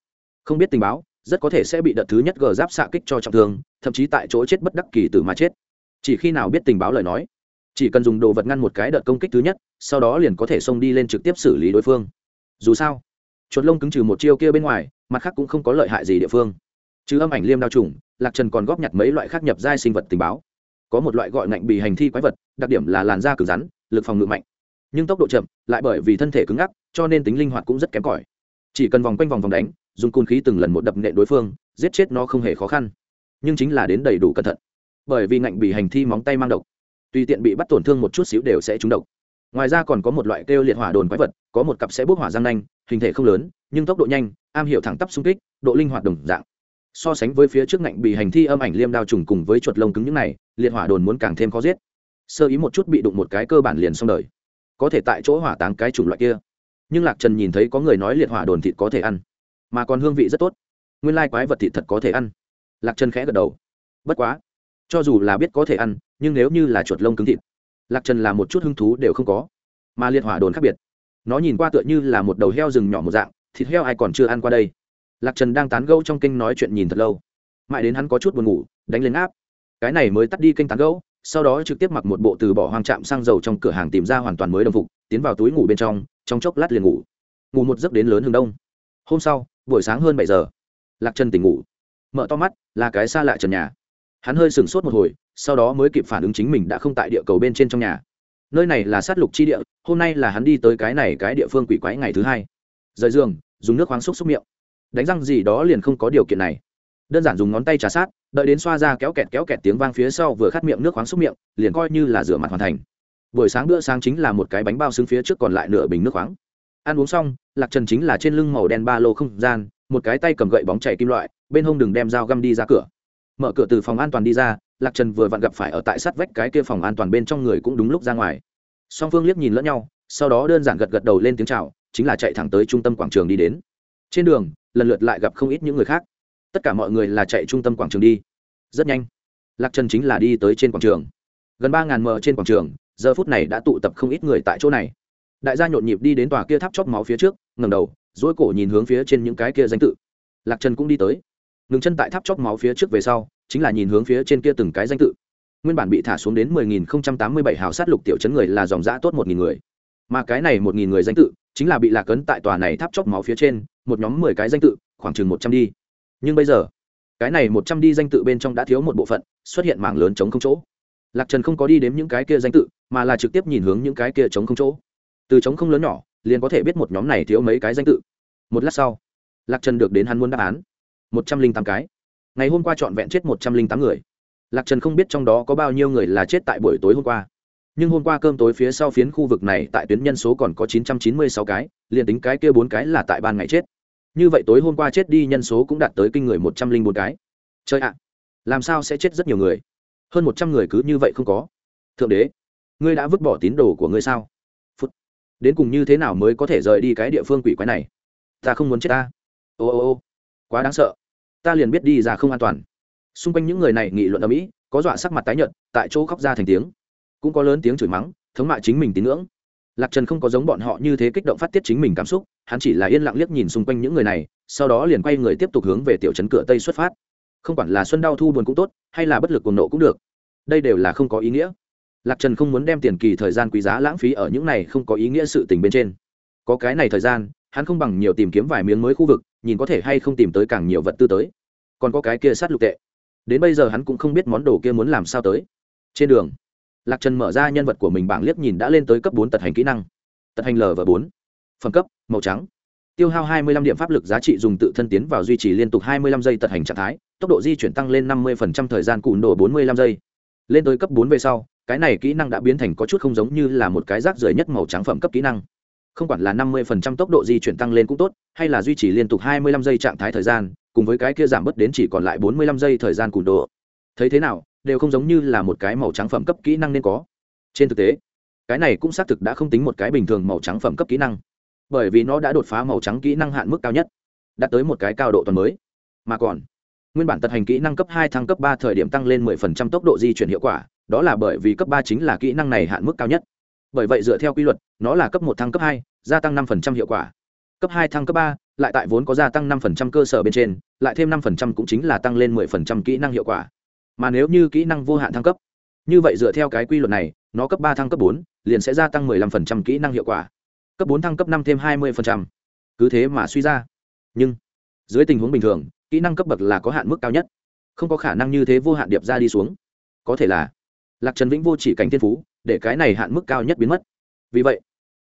Không biết tình báo, rất có thể sẽ bị đợt thứ nhất gờ giáp xạ kích cho trọng thương, thậm chí tại chỗ chết bất đắc kỳ từ mà chết. Chỉ khi nào biết tình báo lời nói, chỉ cần dùng đồ vật ngăn một cái đợt công kích thứ nhất, sau đó liền có thể xông đi lên trực tiếp xử lý đối phương. Dù sao, chuột lông cứng trừ một chiêu kia bên ngoài, mặt khác cũng không có lợi hại gì địa phương. Chứ âm ảnh liêm đao trùng, lạc trần còn góp nhặt mấy loại khác nhập giai sinh vật tình báo có một loại gọi ngạnh bì hành thi quái vật, đặc điểm là làn da cứng rắn, lực phòng ngự mạnh. Nhưng tốc độ chậm, lại bởi vì thân thể cứng ngắc, cho nên tính linh hoạt cũng rất kém cỏi. Chỉ cần vòng quanh vòng vòng đánh, dùng côn khí từng lần một đập nện đối phương, giết chết nó không hề khó khăn. Nhưng chính là đến đầy đủ cẩn thận. Bởi vì ngạnh bị hành thi móng tay mang độc, tùy tiện bị bắt tổn thương một chút xíu đều sẽ trúng độc. Ngoài ra còn có một loại kêu liệt hỏa đồn quái vật, có một cặp sẽ bốc hỏa răng nanh, hình thể không lớn, nhưng tốc độ nhanh, am hiểu thẳng tắp xung kích, độ linh hoạt đồng dạng so sánh với phía trước ngạnh bị hành thi âm ảnh liêm đao trùng cùng với chuột lông cứng những này, liệt hỏa đồn muốn càng thêm khó giết. Sơ ý một chút bị đụng một cái cơ bản liền xong đời. Có thể tại chỗ hỏa táng cái chủng loại kia. Nhưng lạc trần nhìn thấy có người nói liệt hỏa đồn thịt có thể ăn, mà còn hương vị rất tốt. Nguyên lai quái vật thịt thật có thể ăn. Lạc trần khẽ gật đầu. Bất quá, cho dù là biết có thể ăn, nhưng nếu như là chuột lông cứng thịt, lạc trần là một chút hứng thú đều không có. Mà liệt hỏa đồn khác biệt. Nó nhìn qua tựa như là một đầu heo rừng nhỏ một dạng, thịt heo ai còn chưa ăn qua đây? Lạc trần đang tán gẫu trong kinh nói chuyện nhìn thật lâu. Mãi đến hắn có chút buồn ngủ, đánh lên áp. Cái này mới tắt đi kênh tán gẫu, sau đó trực tiếp mặc một bộ từ bỏ hoang trạm sang dầu trong cửa hàng tìm ra hoàn toàn mới đồng phục, tiến vào túi ngủ bên trong trong chốc lát liền ngủ. Ngủ một giấc đến lớn hướng đông. Hôm sau, buổi sáng hơn bảy giờ, lạc trần tỉnh ngủ. Mở to mắt, là cái xa lạ trần nhà. Hắn hơi sửng sốt một hồi, sau đó mới kịp phản ứng chính mình đã không tại địa cầu bên trên trong nhà. Nơi này là sát lục chi địa, hôm nay là hắn đi tới cái này cái địa phương quỷ quái ngày thứ hai. Rời giường, dùng nước khoáng xúc xúc miệng đánh răng gì đó liền không có điều kiện này. Đơn giản dùng ngón tay trà sát, đợi đến xoa ra kéo kẹt kéo kẹt tiếng vang phía sau vừa khát miệng nước khoáng xúc miệng, liền coi như là rửa mặt hoàn thành. Buổi sáng bữa sáng chính là một cái bánh bao xứng phía trước còn lại nửa bình nước khoáng. Ăn uống xong, lạc trần chính là trên lưng màu đen ba lô không gian, một cái tay cầm gậy bóng chảy kim loại, bên hông đừng đem dao găm đi ra cửa. Mở cửa từ phòng an toàn đi ra, lạc trần vừa vặn gặp phải ở tại sát vách cái kia phòng an toàn bên trong người cũng đúng lúc ra ngoài. Song phương liếc nhìn lẫn nhau, sau đó đơn giản gật gật đầu lên tiếng c h à o chính là chạy thẳng tới trung tâm quảng trường đi đến. Trên đường lần lượt lại gặp không ít những người khác. Tất cả mọi người là chạy trung tâm quảng trường đi. Rất nhanh, lạc trần chính là đi tới trên quảng trường. Gần ba ngàn mờ trên quảng trường, giờ phút này đã tụ tập không ít người tại chỗ này. Đại gia nhộn nhịp đi đến tòa kia tháp chóp máu phía trước ngầm đầu dỗi cổ nhìn hướng phía trên những cái kia danh tự. Lạc trần cũng đi tới. Ngừng chân tại tháp chóp máu phía trước về sau, chính là nhìn hướng phía trên kia từng cái danh tự. Nguyên bản bị thả xuống đến 10.087 hào sát lục tiểu chấn người là dòng giã tốt 1.000 người. Mà cái này 1.000 người danh tự, chính là bị lạc ấn tại tòa này tháp chóp máu phía trên một nhóm 10 cái danh tự, khoảng chừng 100 đi. Nhưng bây giờ, cái này 100 đi danh tự bên trong đã thiếu một bộ phận xuất hiện mảng lớn chống không chỗ. Lạc trần không có đi đếm những cái kia danh tự, mà là trực tiếp nhìn hướng những cái kia chống không chỗ. Từ chống không lớn nhỏ, liền có thể biết một nhóm này thiếu mấy cái danh tự. Một lát sau, lạc trần được đến hắn muốn đáp án. Một trăm linh tám cái. Ngày hôm qua trọn vẹn chết một trăm linh tám người. Lạc trần không biết trong đó có bao nhiêu người là chết tại buổi tối hôm qua. Nhưng hôm qua cơm tối phía sau phiến khu vực này tại tuyến nhân số còn có chín trăm chín mươi sáu cái, liền tính cái kia bốn cái là tại ban ngày chết như vậy tối hôm qua chết đi nhân số cũng đạt tới kinh người một trăm linh bốn cái. Chơi ạ, làm sao sẽ chết rất nhiều người? Hơn một trăm người cứ như vậy không có. Thượng đế, ngươi đã vứt bỏ tín đồ của ngươi sao? Phút. Đến cùng như thế nào mới có thể rời đi cái địa phương quỷ quái này? Ta không muốn chết ta. Ô ô ô, quá đáng sợ. Ta liền biết đi ra không an toàn. Xung quanh những người này nghị luận ở mỹ có dọa sắc mặt tái nhợt, tại chỗ khóc ra thành tiếng. Cũng có lớn tiếng chửi mắng, thống mạ chính mình tín ngưỡng lạc trần không có giống bọn họ như thế kích động phát tiết chính mình cảm xúc, hắn chỉ là yên lặng liếc nhìn xung quanh những người này, sau đó liền quay người tiếp tục hướng về tiểu trấn cửa tây xuất phát. Không quản là xuân đau thu buồn cũng tốt, hay là bất lực cuồng nộ cũng được. Đây đều là không có ý nghĩa. Lạc trần không muốn đem tiền kỳ thời gian quý giá lãng phí ở những này không có ý nghĩa sự tình bên trên. Có cái này thời gian, hắn không bằng nhiều tìm kiếm vài miếng mới khu vực, nhìn có thể hay không tìm tới càng nhiều vật tư tới. Còn có cái kia sát lục tệ. Đến bây giờ hắn cũng không biết món đồ kia muốn làm sao tới. Trên đường lạc trần mở ra nhân vật của mình bảng liếc nhìn đã lên tới cấp bốn tật hành kỹ năng. Tật hành l và bốn. Phẩm cấp, màu trắng. Tiêu hao 25 điểm pháp lực giá trị dùng tự thân tiến vào duy trì liên tục 25 giây tật hành trạng thái, tốc độ di chuyển tăng lên 50% thời gian cùn độ 45 giây. Lên tới cấp bốn về sau, cái này kỹ năng đã biến thành có chút không giống như là một cái rác rưởi nhất màu trắng phẩm cấp kỹ năng. Không quản là 50% tốc độ di chuyển tăng lên cũng tốt, hay là duy trì liên tục 25 giây trạng thái thời gian, cùng với cái kia giảm bớt đến chỉ còn lại 45 giây thời gian cùn độ. Thấy thế nào đều không giống như là một cái màu trắng phẩm cấp kỹ năng nên có. Trên thực tế, cái này cũng xác thực đã không tính một cái bình thường màu trắng phẩm cấp kỹ năng, bởi vì nó đã đột phá màu trắng kỹ năng hạn mức cao nhất, đạt tới một cái cao độ toàn mới. Mà còn, nguyên bản tật hành kỹ năng cấp hai thăng cấp ba thời điểm tăng lên 10% tốc độ di chuyển hiệu quả, đó là bởi vì cấp ba chính là kỹ năng này hạn mức cao nhất. Bởi vậy dựa theo quy luật, nó là cấp một thăng cấp hai, gia tăng 5% hiệu quả. Cấp hai thăng cấp ba, lại tại vốn có gia tăng 5% cơ sở bên trên, lại thêm 5% cũng chính là tăng lên 10% kỹ năng hiệu quả mà nếu như kỹ năng vô hạn thăng cấp, như vậy dựa theo cái quy luật này, nó cấp ba thăng cấp bốn, liền sẽ gia tăng 15% kỹ năng hiệu quả. Cấp bốn thăng cấp năm thêm 20%. cứ thế mà suy ra. Nhưng, dưới tình huống bình thường, kỹ năng cấp bậc là có hạn mức cao nhất. Không có khả năng như thế vô hạn điệp ra đi xuống. Có thể là, lạc trần vĩnh vô chỉ cảnh thiên phú, để cái này hạn mức cao nhất biến mất. Vì vậy,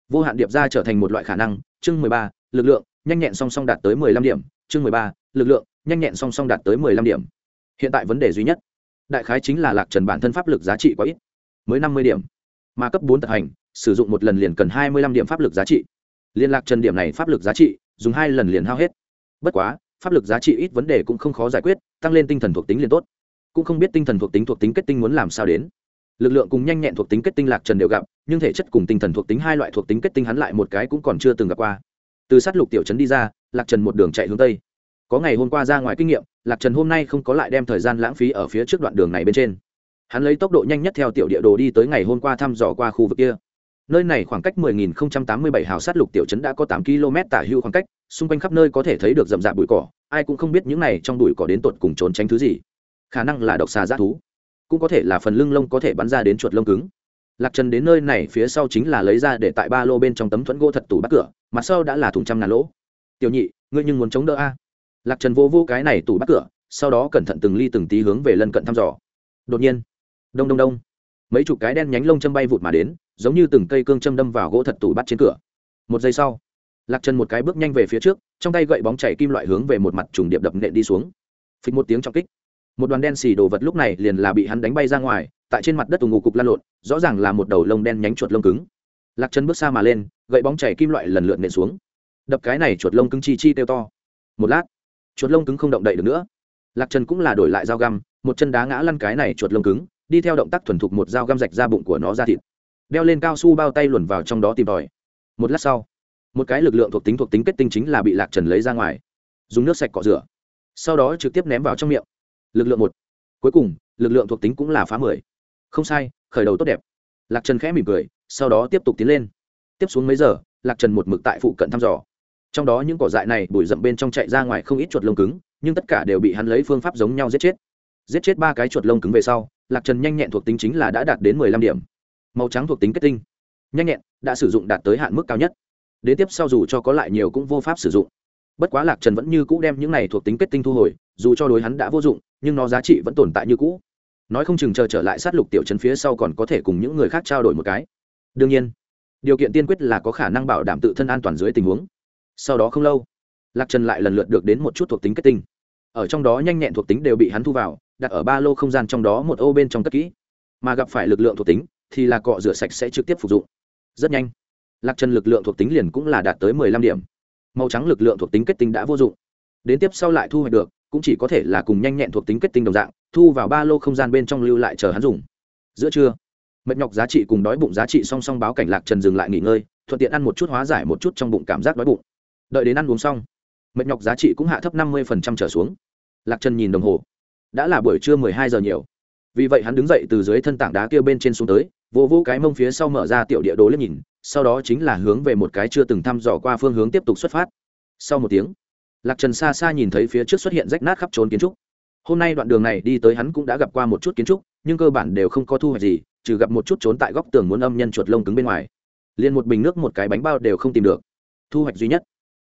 vô hạn điệp ra trở thành một loại khả năng. Chương mười ba, lực lượng, nhanh nhẹn song song đạt tới mười lăm điểm. Chương mười ba, lực lượng, nhanh nhẹn song song đạt tới mười lăm điểm. Hiện tại vấn đề duy nhất đại khái chính là lạc trần bản thân pháp lực giá trị quá ít, mới năm mươi điểm, mà cấp bốn tận hành, sử dụng một lần liền cần hai mươi lăm điểm pháp lực giá trị. Liên lạc trần điểm này pháp lực giá trị, dùng hai lần liền hao hết. Bất quá, pháp lực giá trị ít vấn đề cũng không khó giải quyết, tăng lên tinh thần thuộc tính liền tốt. Cũng không biết tinh thần thuộc tính thuộc tính kết tinh muốn làm sao đến. Lực lượng cùng nhanh nhẹn thuộc tính kết tinh lạc trần đều gặp, nhưng thể chất cùng tinh thần thuộc tính hai loại thuộc tính kết tinh hắn lại một cái cũng còn chưa từng gặp qua. Từ sát lục tiểu trấn đi ra, lạc trần một đường chạy hướng tây có ngày hôm qua ra ngoài kinh nghiệm, lạc trần hôm nay không có lại đem thời gian lãng phí ở phía trước đoạn đường này bên trên. Hắn lấy tốc độ nhanh nhất theo tiểu địa đồ đi tới ngày hôm qua thăm dò qua khu vực kia. Nơi này khoảng cách 10.087 hào sát lục tiểu trấn đã có 8 km tả hưu khoảng cách, xung quanh khắp nơi có thể thấy được rậm rạp bụi cỏ, ai cũng không biết những này trong bụi cỏ đến tột cùng trốn tránh thứ gì. Khả năng là độc xà g thú. Cũng có thể là phần lưng lông có thể bắn ra đến chuột lông cứng. Lạc trần đến nơi này phía sau chính là lấy ra để tại ba lô bên trong tấm thuẫn gỗ thật tủ bắt cửa, mặt sau đã là thùng trăm ngàn lỗ. Tiểu nhị, ngươi nhưng muốn chống đỡ a? Lạc trần vô vô cái này tủ bắt cửa, sau đó cẩn thận từng ly từng tí hướng về lân cận thăm dò. Đột nhiên, đông đông đông, mấy chục cái đen nhánh lông châm bay vụt mà đến, giống như từng cây cương châm đâm vào gỗ thật tủ bắt trên cửa. Một giây sau, lạc trần một cái bước nhanh về phía trước, trong tay gậy bóng chảy kim loại hướng về một mặt trùng điệp đập nện đi xuống. Phịch một tiếng trọng kích. Một đoàn đen xì đồ vật lúc này liền là bị hắn đánh bay ra ngoài, tại trên mặt đất tù ngủ cục lan lộn, rõ ràng là một đầu lông đen nhánh chuột lông cứng. Lạc chân bước xa mà lên, gậy bóng chảy kim loại lần lượt nện xuống. Đập cái này chuột lông cứng chi chi tiêu to. Một lát chuột lông cứng không động đậy được nữa. Lạc chân cũng là đổi lại dao găm, một chân đá ngã lăn cái này chuột lông cứng, đi theo động tác thuần thục một dao găm rạch ra bụng của nó ra thịt. Đeo lên cao su bao tay luồn vào trong đó tìm tòi. Một lát sau, một cái lực lượng thuộc tính thuộc tính kết tinh chính là bị lạc trần lấy ra ngoài. Dùng nước sạch cọ rửa. Sau đó trực tiếp ném vào trong miệng. Lực lượng một. Cuối cùng, lực lượng thuộc tính cũng là phá mười. Không sai, khởi đầu tốt đẹp. Lạc trần khẽ mỉm cười, sau đó tiếp tục tiến lên. Tiếp xuống mấy giờ, lạc trần một mực tại phụ cận thăm dò trong đó những cỏ dại này bụi rậm bên trong chạy ra ngoài không ít chuột lông cứng, nhưng tất cả đều bị hắn lấy phương pháp giống nhau giết chết. Giết chết ba cái chuột lông cứng về sau, lạc trần nhanh nhẹn thuộc tính chính là đã đạt đến mười lăm điểm. Màu trắng thuộc tính kết tinh. Nhanh nhẹn, đã sử dụng đạt tới hạn mức cao nhất. Đến tiếp sau dù cho có lại nhiều cũng vô pháp sử dụng. Bất quá lạc trần vẫn như cũ đem những này thuộc tính kết tinh thu hồi, dù cho đối hắn đã vô dụng, nhưng nó giá trị vẫn tồn tại như cũ. Nói không chừng chờ trở lại sát lục tiểu trấn phía sau còn có thể cùng những người khác trao đổi một cái. Đương nhiên, điều kiện tiên quyết là có khả năng bảo đảm tự thân an toàn dưới tình huống sau đó không lâu, lạc trần lại lần lượt được đến một chút thuộc tính kết tinh. Ở trong đó nhanh nhẹn thuộc tính đều bị hắn thu vào, đặt ở ba lô không gian trong đó một ô bên trong cất kỹ. Mà gặp phải lực lượng thuộc tính, thì là cọ rửa sạch sẽ trực tiếp phục dụng. Rất nhanh, lạc trần lực lượng thuộc tính liền cũng là đạt tới mười lăm điểm. Màu trắng lực lượng thuộc tính kết tinh đã vô dụng. Đến tiếp sau lại thu hoạch được, cũng chỉ có thể là cùng nhanh nhẹn thuộc tính kết tinh đồng dạng, thu vào ba lô không gian bên trong lưu lại chờ hắn dùng. Giữa trưa, mệt nhọc giá trị cùng đói bụng giá trị song song báo cảnh lạc trần dừng lại nghỉ ngơi, thuận tiện ăn một chút hóa giải một chút trong bụng cảm giác đói bụng đợi đến ăn uống xong, mệt nhọc giá trị cũng hạ thấp năm mươi trở xuống. Lạc trần nhìn đồng hồ, đã là buổi trưa mười hai giờ nhiều. Vì vậy hắn đứng dậy từ dưới thân tảng đá kia bên trên xuống tới, vô vô cái mông phía sau mở ra tiểu địa đồ liếc nhìn, sau đó chính là hướng về một cái chưa từng thăm dò qua phương hướng tiếp tục xuất phát. Sau một tiếng, lạc trần xa xa nhìn thấy phía trước xuất hiện rách nát khắp trốn kiến trúc. Hôm nay đoạn đường này đi tới hắn cũng đã gặp qua một chút kiến trúc, nhưng cơ bản đều không có thu hoạch gì, trừ gặp một chút trốn tại góc tường muốn âm nhân chuột lông cứng bên ngoài. Liền một bình nước một cái bánh bao đều không tìm được. Thu hoạch duy nhất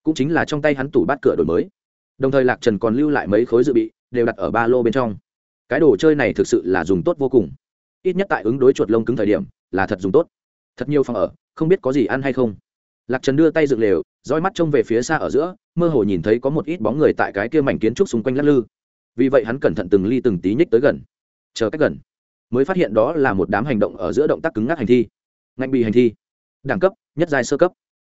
cũng chính là trong tay hắn tủ bát cửa đổi mới. Đồng thời lạc trần còn lưu lại mấy khối dự bị, đều đặt ở ba lô bên trong. Cái đồ chơi này thực sự là dùng tốt vô cùng. Ít nhất tại ứng đối chuột lông cứng thời điểm, là thật dùng tốt. Thật nhiều phòng ở, không biết có gì ăn hay không. Lạc trần đưa tay dựng lều roi mắt trông về phía xa ở giữa, mơ hồ nhìn thấy có một ít bóng người tại cái kia mảnh kiến trúc xung quanh lắc lư. Vì vậy hắn cẩn thận từng ly từng tí nhích tới gần, chờ cách gần, mới phát hiện đó là một đám hành động ở giữa động tác cứng ngắc hành thi. Ngạnh bị hành thi, đẳng cấp, nhất giai sơ cấp.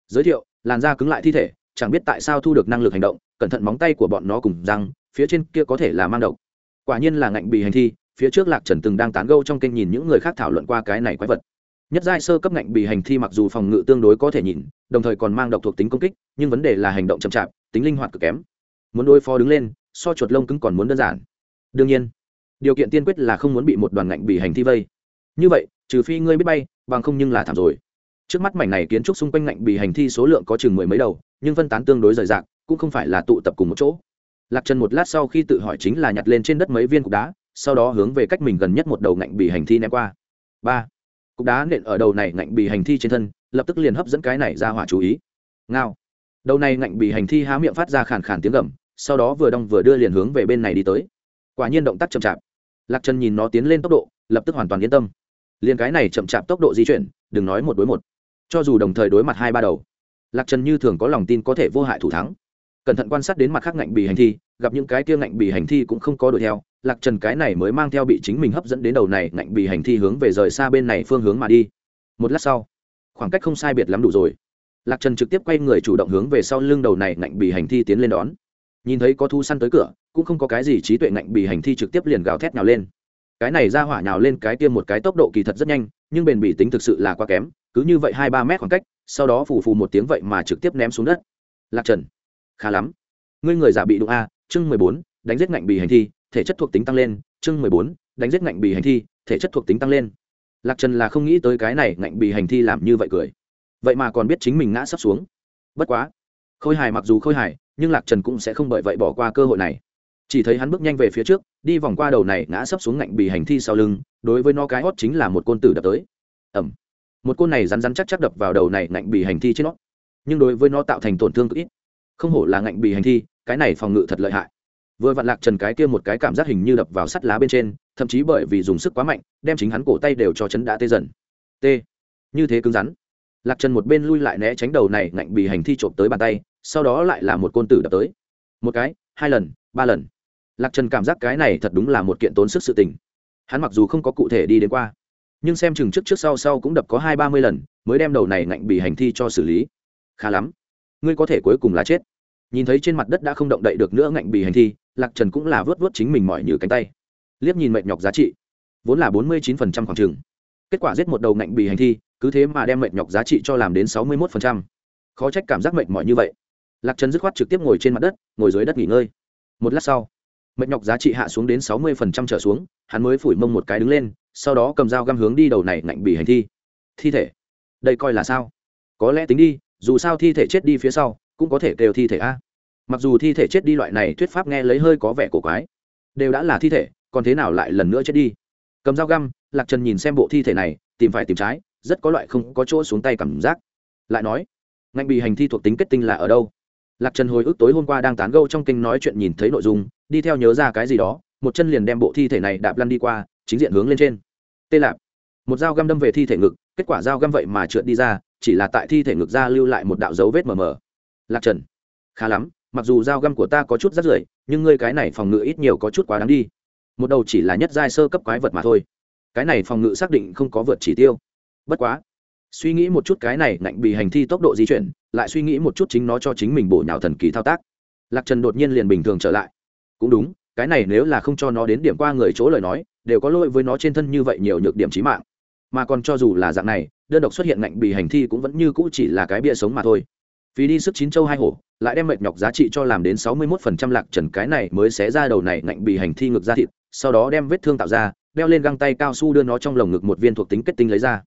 Giới thiệu, làn da cứng lại thi thể chẳng biết tại sao thu được năng lực hành động, cẩn thận móng tay của bọn nó cùng răng, phía trên kia có thể là mang độc. Quả nhiên là ngạnh bị hành thi, phía trước lạc trần từng đang tán gâu trong kênh nhìn những người khác thảo luận qua cái này quái vật. Nhất giai sơ cấp ngạnh bị hành thi mặc dù phòng ngự tương đối có thể nhìn, đồng thời còn mang độc thuộc tính công kích, nhưng vấn đề là hành động chậm chạp, tính linh hoạt cực kém. Muốn đối phó đứng lên, so chuột lông cứng còn muốn đơn giản. Đương nhiên, điều kiện tiên quyết là không muốn bị một đoàn ngạnh bị hành thi vây. Như vậy, trừ phi ngươi biết bay, bằng không nhưng là thảm rồi trước mắt mảnh này kiến trúc xung quanh ngạnh bị hành thi số lượng có chừng mười mấy đầu, nhưng phân tán tương đối rời rạc, cũng không phải là tụ tập cùng một chỗ. Lạc trần một lát sau khi tự hỏi chính là nhặt lên trên đất mấy viên cục đá, sau đó hướng về cách mình gần nhất một đầu ngạnh bị hành thi ném qua. Ba. Cục đá nện ở đầu này ngạnh bị hành thi trên thân, lập tức liền hấp dẫn cái này ra hỏa chú ý. Ngao. Đầu này ngạnh bị hành thi há miệng phát ra khàn khàn tiếng gầm, sau đó vừa đong vừa đưa liền hướng về bên này đi tới. Quả nhiên động tác chậm chạp. Lạc trần nhìn nó tiến lên tốc độ, lập tức hoàn toàn yên tâm. Liền cái này chậm chạp tốc độ di chuyển, đừng nói một đối một cho dù đồng thời đối mặt hai ba đầu, lạc trần như thường có lòng tin có thể vô hại thủ thắng. Cẩn thận quan sát đến mặt khác ngạnh bì hành thi, gặp những cái kia ngạnh bì hành thi cũng không có đuổi theo, lạc trần cái này mới mang theo bị chính mình hấp dẫn đến đầu này ngạnh bì hành thi hướng về rời xa bên này phương hướng mà đi. Một lát sau, khoảng cách không sai biệt lắm đủ rồi. Lạc trần trực tiếp quay người chủ động hướng về sau lưng đầu này ngạnh bì hành thi tiến lên đón. Nhìn thấy có thu săn tới cửa, cũng không có cái gì trí tuệ ngạnh bì hành thi trực tiếp liền gào thét nhào lên. Cái này ra hỏa nhào lên cái tiêm một cái tốc độ kỳ thật rất nhanh, nhưng bền bỉ tính thực sự là quá kém cứ như vậy hai ba mét khoảng cách, sau đó phù phù một tiếng vậy mà trực tiếp ném xuống đất. Lạc trần, khá lắm. Ngươi người giả bị đụng a, chương mười bốn, đánh giết ngạnh bì hành thi, thể chất thuộc tính tăng lên, chương mười bốn, đánh giết ngạnh bì hành thi, thể chất thuộc tính tăng lên. Lạc trần là không nghĩ tới cái này ngạnh bì hành thi làm như vậy cười. Vậy mà còn biết chính mình ngã sắp xuống. Bất quá, khôi hài mặc dù khôi hài nhưng lạc trần cũng sẽ không bởi vậy bỏ qua cơ hội này. Chỉ thấy hắn bước nhanh về phía trước, đi vòng qua đầu này ngã sấp xuống ngạnh bì hành thi sau lưng, đối với nó cái hót chính là một côn tử đập tới. Ẩm một côn này rắn rắn chắc chắc đập vào đầu này ngạnh bị hành thi trên nó. Nhưng đối với nó tạo thành tổn thương cực ít. Không hổ là ngạnh bị hành thi, cái này phòng ngự thật lợi hại. Vừa vặn lạc trần cái kia một cái cảm giác hình như đập vào sắt lá bên trên, thậm chí bởi vì dùng sức quá mạnh, đem chính hắn cổ tay đều cho chấn đã tê dần. T. Như thế cứng rắn. Lạc trần một bên lui lại né tránh đầu này ngạnh bị hành thi trộm tới bàn tay, sau đó lại là một côn tử đập tới. Một cái, hai lần, ba lần. Lạc trần cảm giác cái này thật đúng là một kiện tốn sức sự tình. Hắn mặc dù không có cụ thể đi đến qua nhưng xem chừng trước trước sau sau cũng đập có hai ba mươi lần, mới đem đầu này ngạnh bị hành thi cho xử lý. Khá lắm. Ngươi có thể cuối cùng là chết. Nhìn thấy trên mặt đất đã không động đậy được nữa ngạnh bị hành thi, lạc trần cũng là vớt vớt chính mình mỏi như cánh tay. Liếc nhìn mệt nhọc giá trị. Vốn là bốn mươi chín phần trăm khoảng trừng kết quả giết một đầu ngạnh bị hành thi, cứ thế mà đem mệt nhọc giá trị cho làm đến sáu mươi một phần trăm. Khó trách cảm giác mệt mỏi như vậy. Lạc trần dứt khoát trực tiếp ngồi trên mặt đất, ngồi dưới đất nghỉ ngơi. Một lát sau, mệt nhọc giá trị hạ xuống đến sáu mươi phần trăm trở xuống hắn mới phủi mông một cái đứng lên, sau đó cầm dao găm hướng đi đầu này ngạnh bị hành thi. Thi thể? Đây coi là sao? Có lẽ tính đi, dù sao thi thể chết đi phía sau, cũng có thể kêu thi thể a. Mặc dù thi thể chết đi loại này thuyết pháp nghe lấy hơi có vẻ cổ quái, đều đã là thi thể, còn thế nào lại lần nữa chết đi? Cầm dao găm, lạc trần nhìn xem bộ thi thể này, tìm phải tìm trái, rất có loại không có chỗ xuống tay cảm giác. Lại nói, ngạnh bị hành thi thuộc tính kết tinh là ở đâu? Lạc trần hồi ức tối hôm qua đang tán gâu trong kinh nói chuyện nhìn thấy nội dung, đi theo nhớ ra cái gì đó một chân liền đem bộ thi thể này đạp lăn đi qua, chính diện hướng lên trên. Tê lạp. Một dao găm đâm về thi thể ngực, kết quả dao găm vậy mà trượt đi ra, chỉ là tại thi thể ngực ra lưu lại một đạo dấu vết mờ mờ. Lạc trần. Khá lắm, mặc dù dao găm của ta có chút rắt rưởi, nhưng ngươi cái này phòng ngự ít nhiều có chút quá đáng đi. Một đầu chỉ là nhất giai sơ cấp quái vật mà thôi. Cái này phòng ngự xác định không có vượt chỉ tiêu. Bất quá, suy nghĩ một chút cái này ngạnh bị hành thi tốc độ di chuyển, lại suy nghĩ một chút chính nó cho chính mình bổ nhào thần kỳ thao tác. Lạc trần đột nhiên liền bình thường trở lại. Cũng đúng cái này nếu là không cho nó đến điểm qua người chỗ lời nói, đều có lỗi với nó trên thân như vậy nhiều nhược điểm trí mạng. Mà còn cho dù là dạng này, đơn độc xuất hiện ngạnh bị hành thi cũng vẫn như cũ chỉ là cái bia sống mà thôi. Phí đi sức chín châu hai hổ, lại đem mệt nhọc giá trị cho làm đến sáu mươi 61% lạc trần cái này mới xé ra đầu này ngạnh bị hành thi ngực ra thịt, sau đó đem vết thương tạo ra, đeo lên găng tay cao su đưa nó trong lồng ngực một viên thuộc tính kết tinh lấy ra.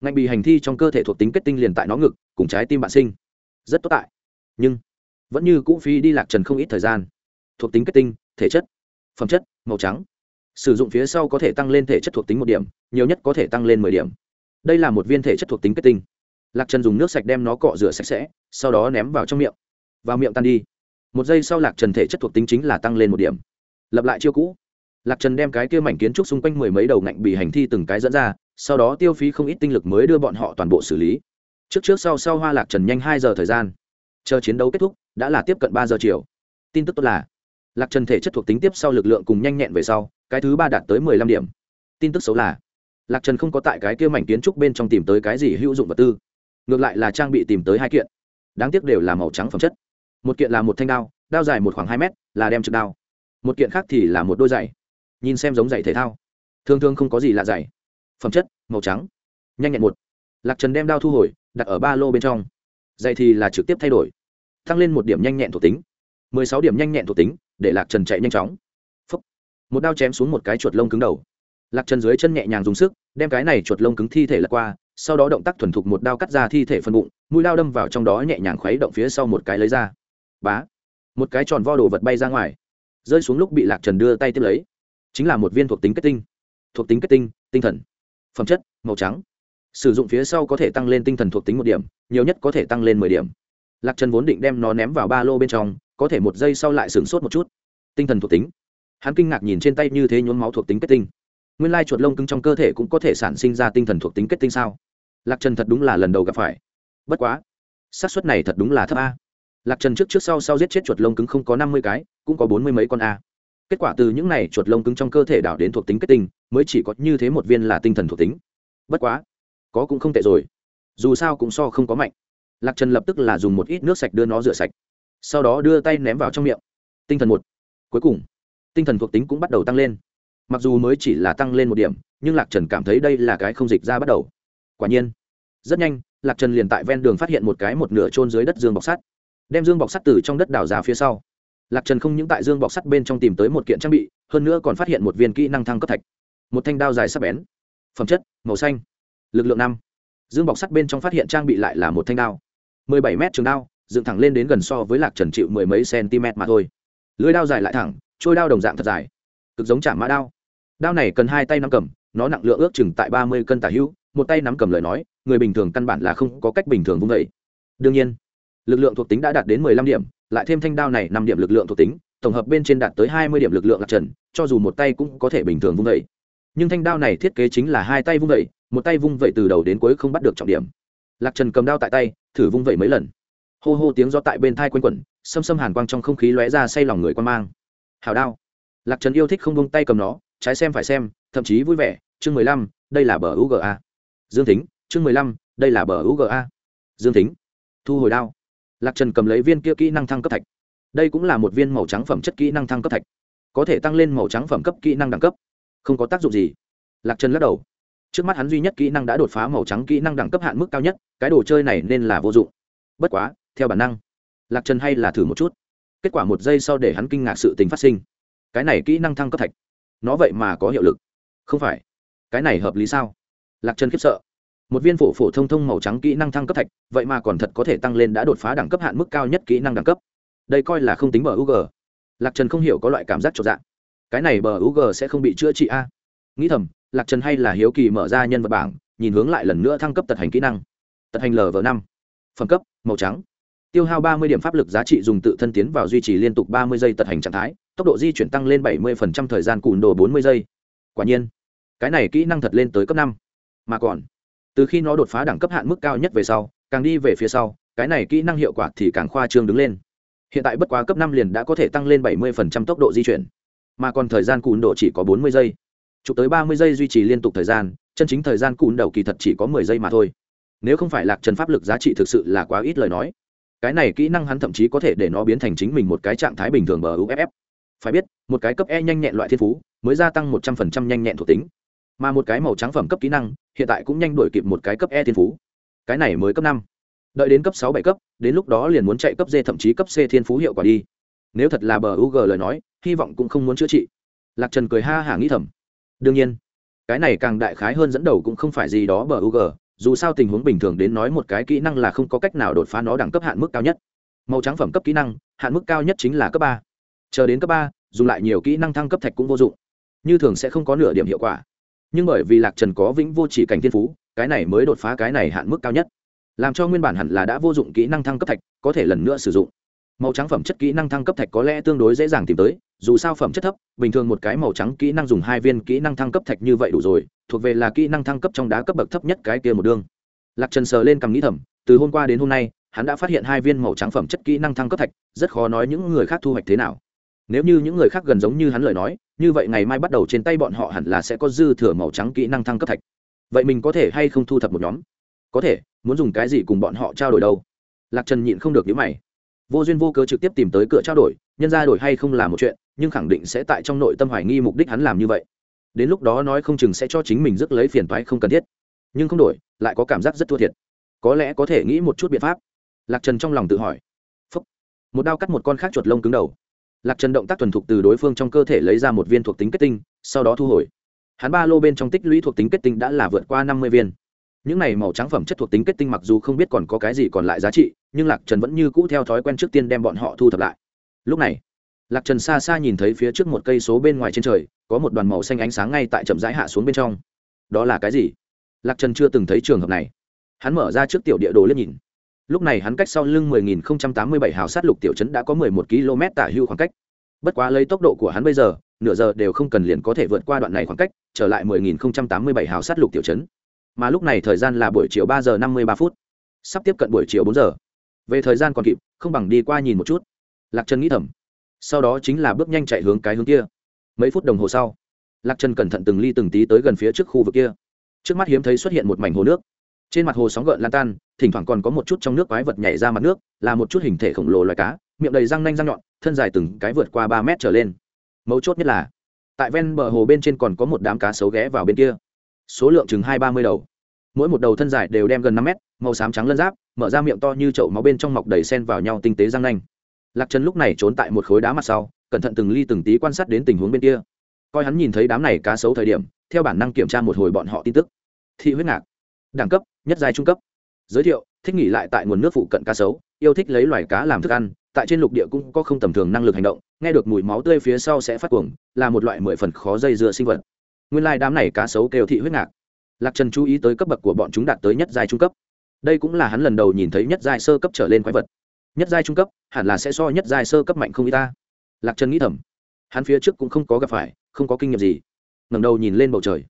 Ngạnh bị hành thi trong cơ thể thuộc tính kết tinh liền tại nó ngực, cùng trái tim bạn sinh. Rất tốt tại. Nhưng, vẫn như cũ phi đi lạc trần không ít thời gian. Thuộc tính kết tinh thể chất. Phẩm chất, màu trắng. Sử dụng phía sau có thể tăng lên thể chất thuộc tính một điểm, nhiều nhất có thể tăng lên mười điểm. Đây là một viên thể chất thuộc tính kết tinh. Lạc trần dùng nước sạch đem nó cọ rửa sạch sẽ, sau đó ném vào trong miệng. Vào miệng tan đi. Một giây sau lạc trần thể chất thuộc tính chính là tăng lên một điểm. Lập lại chiêu cũ. Lạc trần đem cái kia mảnh kiến trúc xung quanh mười mấy đầu ngạnh bị hành thi từng cái dẫn ra, sau đó tiêu phí không ít tinh lực mới đưa bọn họ toàn bộ xử lý. Trước trước sau sau hoa lạc trần nhanh hai giờ thời gian. Chờ chiến đấu kết thúc, đã là tiếp cận ba giờ chiều. Tin tức tốt là lạc trần thể chất thuộc tính tiếp sau lực lượng cùng nhanh nhẹn về sau, cái thứ ba đạt tới mười lăm điểm. Tin tức xấu là, lạc trần không có tại cái kia mảnh kiến trúc bên trong tìm tới cái gì hữu dụng vật tư. Ngược lại là trang bị tìm tới hai kiện. Đáng tiếc đều là màu trắng phẩm chất. Một kiện là một thanh đao đao dài một khoảng hai mét, là đem trực đao. Một kiện khác thì là một đôi giày. Nhìn xem giống giày thể thao. Thường thường không có gì lạ giày. Phẩm chất, màu trắng. Nhanh nhẹn một. Lạc trần đem đao thu hồi, đặt ở ba lô bên trong. Giày thì là trực tiếp thay đổi. Tăng lên một điểm nhanh nhẹn thuộc tính. Mười sáu điểm nhanh nhẹn thuộc tính để lạc trần chạy nhanh chóng. Phúc. một đao chém xuống một cái chuột lông cứng đầu. Lạc trần dưới chân nhẹ nhàng dùng sức, đem cái này chuột lông cứng thi thể lật qua, sau đó động tác thuần thục một đao cắt ra thi thể phân bụng, mũi đao đâm vào trong đó nhẹ nhàng khuấy động phía sau một cái lấy ra. Bá. Một cái tròn vo đồ vật bay ra ngoài. Rơi xuống lúc bị lạc trần đưa tay tiếp lấy. Chính là một viên thuộc tính kết tinh. Thuộc tính kết tinh tinh thần. Phẩm chất, màu trắng. Sử dụng phía sau có thể tăng lên tinh thần thuộc tính một điểm, nhiều nhất có thể tăng lên mười điểm lạc trần vốn định đem nó ném vào ba lô bên trong, có thể một giây sau lại sửng sốt một chút. Tinh thần thuộc tính. Hắn kinh ngạc nhìn trên tay như thế nhốn máu thuộc tính kết tinh. Nguyên lai chuột lông cứng trong cơ thể cũng có thể sản sinh ra tinh thần thuộc tính kết tinh sao? Lạc trần thật đúng là lần đầu gặp phải. Bất quá, xác suất này thật đúng là thấp a. Lạc trần trước trước sau sau giết chết chuột lông cứng không có năm mươi cái, cũng có bốn mươi mấy con a. Kết quả từ những này chuột lông cứng trong cơ thể đảo đến thuộc tính kết tinh, mới chỉ có như thế một viên là tinh thần thuộc tính. Bất quá, có cũng không tệ rồi. Dù sao cũng so không có mạnh lạc trần lập tức là dùng một ít nước sạch đưa nó rửa sạch. Sau đó đưa tay ném vào trong miệng. Tinh thần một. Cuối cùng, tinh thần thuộc tính cũng bắt đầu tăng lên. Mặc dù mới chỉ là tăng lên một điểm, nhưng lạc trần cảm thấy đây là cái không dịch ra bắt đầu. Quả nhiên, rất nhanh, lạc trần liền tại ven đường phát hiện một cái một nửa trôn dưới đất dương bọc sắt. Đem dương bọc sắt từ trong đất đào ra phía sau. Lạc trần không những tại dương bọc sắt bên trong tìm tới một kiện trang bị, hơn nữa còn phát hiện một viên kỹ năng thăng cấp thạch. Một thanh đao dài sắc bén. Phẩm chất, màu xanh. Lực lượng năm. Dương bọc sắt bên trong phát hiện trang bị lại là một thanh đao mười bảy m trường đao, dựng thẳng lên đến gần so với lạc trần chịu mười mấy cm mà thôi. Lưới đao dài lại thẳng, trôi đao đồng dạng thật dài. Cực giống chạm mã đao. Đao này cần hai tay nắm cầm, nó nặng lượng ước chừng tại ba mươi cân tả hữu, một tay nắm cầm lời nói, người bình thường căn bản là không có cách bình thường vung vẩy đương nhiên, lực lượng thuộc tính đã đạt đến mười lăm điểm, lại thêm thanh đao này năm điểm lực lượng thuộc tính, tổng hợp bên trên đạt tới hai mươi điểm lực lượng lạc trần, cho dù một tay cũng có thể bình thường vung vẩy nhưng thanh đao này thiết kế chính là hai tay vung vẩy một tay vung vẩy từ đầu đến cuối không bắt được trọng điểm. Lạc trần cầm đao tại tay thử vung vẩy mấy lần. Hô hô tiếng gió tại bên thai quanh quẩn xâm xâm hàn quang trong không khí lóe ra say lòng người quan mang. Hào đao. Lạc trần yêu thích không vung tay cầm nó, trái xem phải xem, thậm chí vui vẻ, chương mười lăm, đây là bờ uga dương tính chương mười lăm, đây là bờ uga dương tính thu hồi đao. Lạc trần cầm lấy viên kia kỹ năng thăng cấp thạch. Đây cũng là một viên màu trắng phẩm chất kỹ năng thăng cấp thạch. Có thể tăng lên màu trắng phẩm cấp kỹ năng đẳng cấp. Không có tác dụng gì. Lạc trần lắc đầu trước mắt hắn duy nhất kỹ năng đã đột phá màu trắng kỹ năng đẳng cấp hạn mức cao nhất, cái đồ chơi này nên là vô dụng. Bất quá, theo bản năng, lạc trần hay là thử một chút. Kết quả một giây sau để hắn kinh ngạc sự tình phát sinh. Cái này kỹ năng thăng cấp thạch, nó vậy mà có hiệu lực. Không phải. Cái này hợp lý sao? Lạc trần khiếp sợ. Một viên phổ phổ thông thông màu trắng kỹ năng thăng cấp thạch, vậy mà còn thật có thể tăng lên đã đột phá đẳng cấp hạn mức cao nhất kỹ năng đẳng cấp. Đây coi là không tính bờ u g lạc trần không hiểu có loại cảm giác trọn dạng cái này bờ u g sẽ không bị chữa trị a nghĩ thầm, lạc trần hay là hiếu kỳ mở ra nhân vật bảng, nhìn hướng lại lần nữa thăng cấp tật hành kỹ năng. Tật hành lv năm. Phẩm cấp, màu trắng. Tiêu hao ba mươi điểm pháp lực giá trị dùng tự thân tiến vào duy trì liên tục ba mươi giây tật hành trạng thái, tốc độ di chuyển tăng lên bảy mươi thời gian cùn đồ bốn mươi giây. Quả nhiên, cái này kỹ năng thật lên tới cấp năm. Mà còn, từ khi nó đột phá đẳng cấp hạn mức cao nhất về sau, càng đi về phía sau, cái này kỹ năng hiệu quả thì càng khoa trương đứng lên. Hiện tại bất quá cấp năm liền đã có thể tăng lên bảy mươi tốc độ di chuyển. Mà còn thời gian cùn độ chỉ có bốn mươi giây chụp tới ba mươi giây duy trì liên tục thời gian, chân chính thời gian cùn đầu kỳ thật chỉ có mười giây mà thôi. Nếu không phải lạc trần pháp lực giá trị thực sự là quá ít lời nói, cái này kỹ năng hắn thậm chí có thể để nó biến thành chính mình một cái trạng thái bình thường bờ uff phải biết, một cái cấp e nhanh nhẹn loại thiên phú mới gia tăng một trăm phần trăm nhanh nhẹn thuộc tính. Mà một cái màu trắng phẩm cấp kỹ năng, hiện tại cũng nhanh đổi kịp một cái cấp e thiên phú. Cái này mới cấp năm. Đợi đến cấp sáu bảy cấp, đến lúc đó liền muốn chạy cấp d thậm chí cấp c thiên phú hiệu quả đi. Nếu thật là bờ u g lời nói, hy vọng cũng không muốn chữa trị. Lạc trần cười ha hả nghĩ thầm đương nhiên, cái này càng đại khái hơn dẫn đầu cũng không phải gì đó bờ u g dù sao tình huống bình thường đến nói một cái kỹ năng là không có cách nào đột phá nó đẳng cấp hạn mức cao nhất. Màu trắng phẩm cấp kỹ năng, hạn mức cao nhất chính là cấp ba. Chờ đến cấp ba, dùng lại nhiều kỹ năng thăng cấp thạch cũng vô dụng. Như thường sẽ không có nửa điểm hiệu quả. Nhưng bởi vì lạc trần có vĩnh vô chỉ cảnh thiên phú, cái này mới đột phá cái này hạn mức cao nhất. Làm cho nguyên bản hẳn là đã vô dụng kỹ năng thăng cấp thạch, có thể lần nữa sử dụng màu trắng phẩm chất kỹ năng thăng cấp thạch có lẽ tương đối dễ dàng tìm tới, dù sao phẩm chất thấp, bình thường một cái màu trắng kỹ năng dùng hai viên kỹ năng thăng cấp thạch như vậy đủ rồi, thuộc về là kỹ năng thăng cấp trong đá cấp bậc thấp nhất cái kia một đương lạc trần sờ lên cầm nghĩ thầm, từ hôm qua đến hôm nay, hắn đã phát hiện hai viên màu trắng phẩm chất kỹ năng thăng cấp thạch, rất khó nói những người khác thu hoạch thế nào. Nếu như những người khác gần giống như hắn lời nói, như vậy ngày mai bắt đầu trên tay bọn họ hẳn là sẽ có dư thừa màu trắng kỹ năng thăng cấp thạch. Vậy mình có thể hay không thu thập một nhóm? Có thể, muốn dùng cái gì cùng bọn họ trao đổi đâu? Lạc trần nhịn không được những mày vô duyên vô cớ trực tiếp tìm tới cửa trao đổi, nhân ra đổi hay không là một chuyện, nhưng khẳng định sẽ tại trong nội tâm hoài nghi mục đích hắn làm như vậy. Đến lúc đó nói không chừng sẽ cho chính mình rước lấy phiền toái không cần thiết. Nhưng không đổi, lại có cảm giác rất thua thiệt. Có lẽ có thể nghĩ một chút biện pháp. Lạc trần trong lòng tự hỏi. Phúc. một đao cắt một con khác chuột lông cứng đầu. Lạc trần động tác thuần thục từ đối phương trong cơ thể lấy ra một viên thuộc tính kết tinh, sau đó thu hồi. Hắn ba lô bên trong tích lũy thuộc tính kết tinh đã là vượt qua năm mươi viên những này màu trắng phẩm chất thuộc tính kết tinh mặc dù không biết còn có cái gì còn lại giá trị, nhưng lạc trần vẫn như cũ theo thói quen trước tiên đem bọn họ thu thập lại. Lúc này, lạc trần xa xa nhìn thấy phía trước một cây số bên ngoài trên trời, có một đoàn màu xanh ánh sáng ngay tại chậm rãi hạ xuống bên trong. Đó là cái gì? Lạc trần chưa từng thấy trường hợp này. Hắn mở ra trước tiểu địa đồ liếc nhìn. Lúc này hắn cách sau lưng 10.087 hào sát lục tiểu trấn đã có 11 km tả hưu khoảng cách. Bất quá lấy tốc độ của hắn bây giờ, nửa giờ đều không cần liền có thể vượt qua đoạn này khoảng cách, trở lại 10.087 hào sát lục tiểu trấn mà lúc này thời gian là buổi chiều ba giờ 53 phút. Sắp tiếp cận buổi chiều bốn giờ. Về thời gian còn kịp, không bằng đi qua nhìn một chút. Lạc trần nghĩ thầm. Sau đó chính là bước nhanh chạy hướng cái hướng kia. Mấy phút đồng hồ sau, lạc trần cẩn thận từng ly từng tí tới gần phía trước khu vực kia. Trước mắt hiếm thấy xuất hiện một mảnh hồ nước. Trên mặt hồ sóng gợn lan tan, thỉnh thoảng còn có một chút trong nước quái vật nhảy ra mặt nước, là một chút hình thể khổng lồ loài cá, miệng đầy răng nanh răng nhọn, thân dài từng cái vượt qua ba mét trở lên. Mấu chốt nhất là, tại ven bờ hồ bên trên còn có một đám cá sấu ghé vào bên kia số lượng chừng hai ba mươi đầu. Mỗi một đầu thân dài đều đem gần năm mét, màu xám trắng lân giáp, mở ra miệng to như chậu máu bên trong mọc đầy sen vào nhau tinh tế răng nanh. Lạc trần lúc này trốn tại một khối đá mặt sau, cẩn thận từng ly từng tí quan sát đến tình huống bên kia. Coi hắn nhìn thấy đám này cá sấu thời điểm, theo bản năng kiểm tra một hồi bọn họ tin tức. Thị huyết ngạc. Đẳng cấp, nhất giai trung cấp. Giới thiệu, thích nghỉ lại tại nguồn nước phụ cận cá sấu, yêu thích lấy loài cá làm thức ăn, tại trên lục địa cũng có không tầm thường năng lực hành động, nghe được mùi máu tươi phía sau sẽ phát cuồng, là một loại mười phần khó dây dưa sinh vật nguyên lai đám này cá sấu kêu thị huyết ngạc. Lạc trần chú ý tới cấp bậc của bọn chúng đạt tới nhất giai trung cấp. Đây cũng là hắn lần đầu nhìn thấy nhất giai sơ cấp trở lên quái vật. Nhất giai trung cấp, hẳn là sẽ so nhất giai sơ cấp mạnh không y ta. Lạc trần nghĩ thầm. Hắn phía trước cũng không có gặp phải, không có kinh nghiệm gì. Ngẩng đầu nhìn lên bầu trời.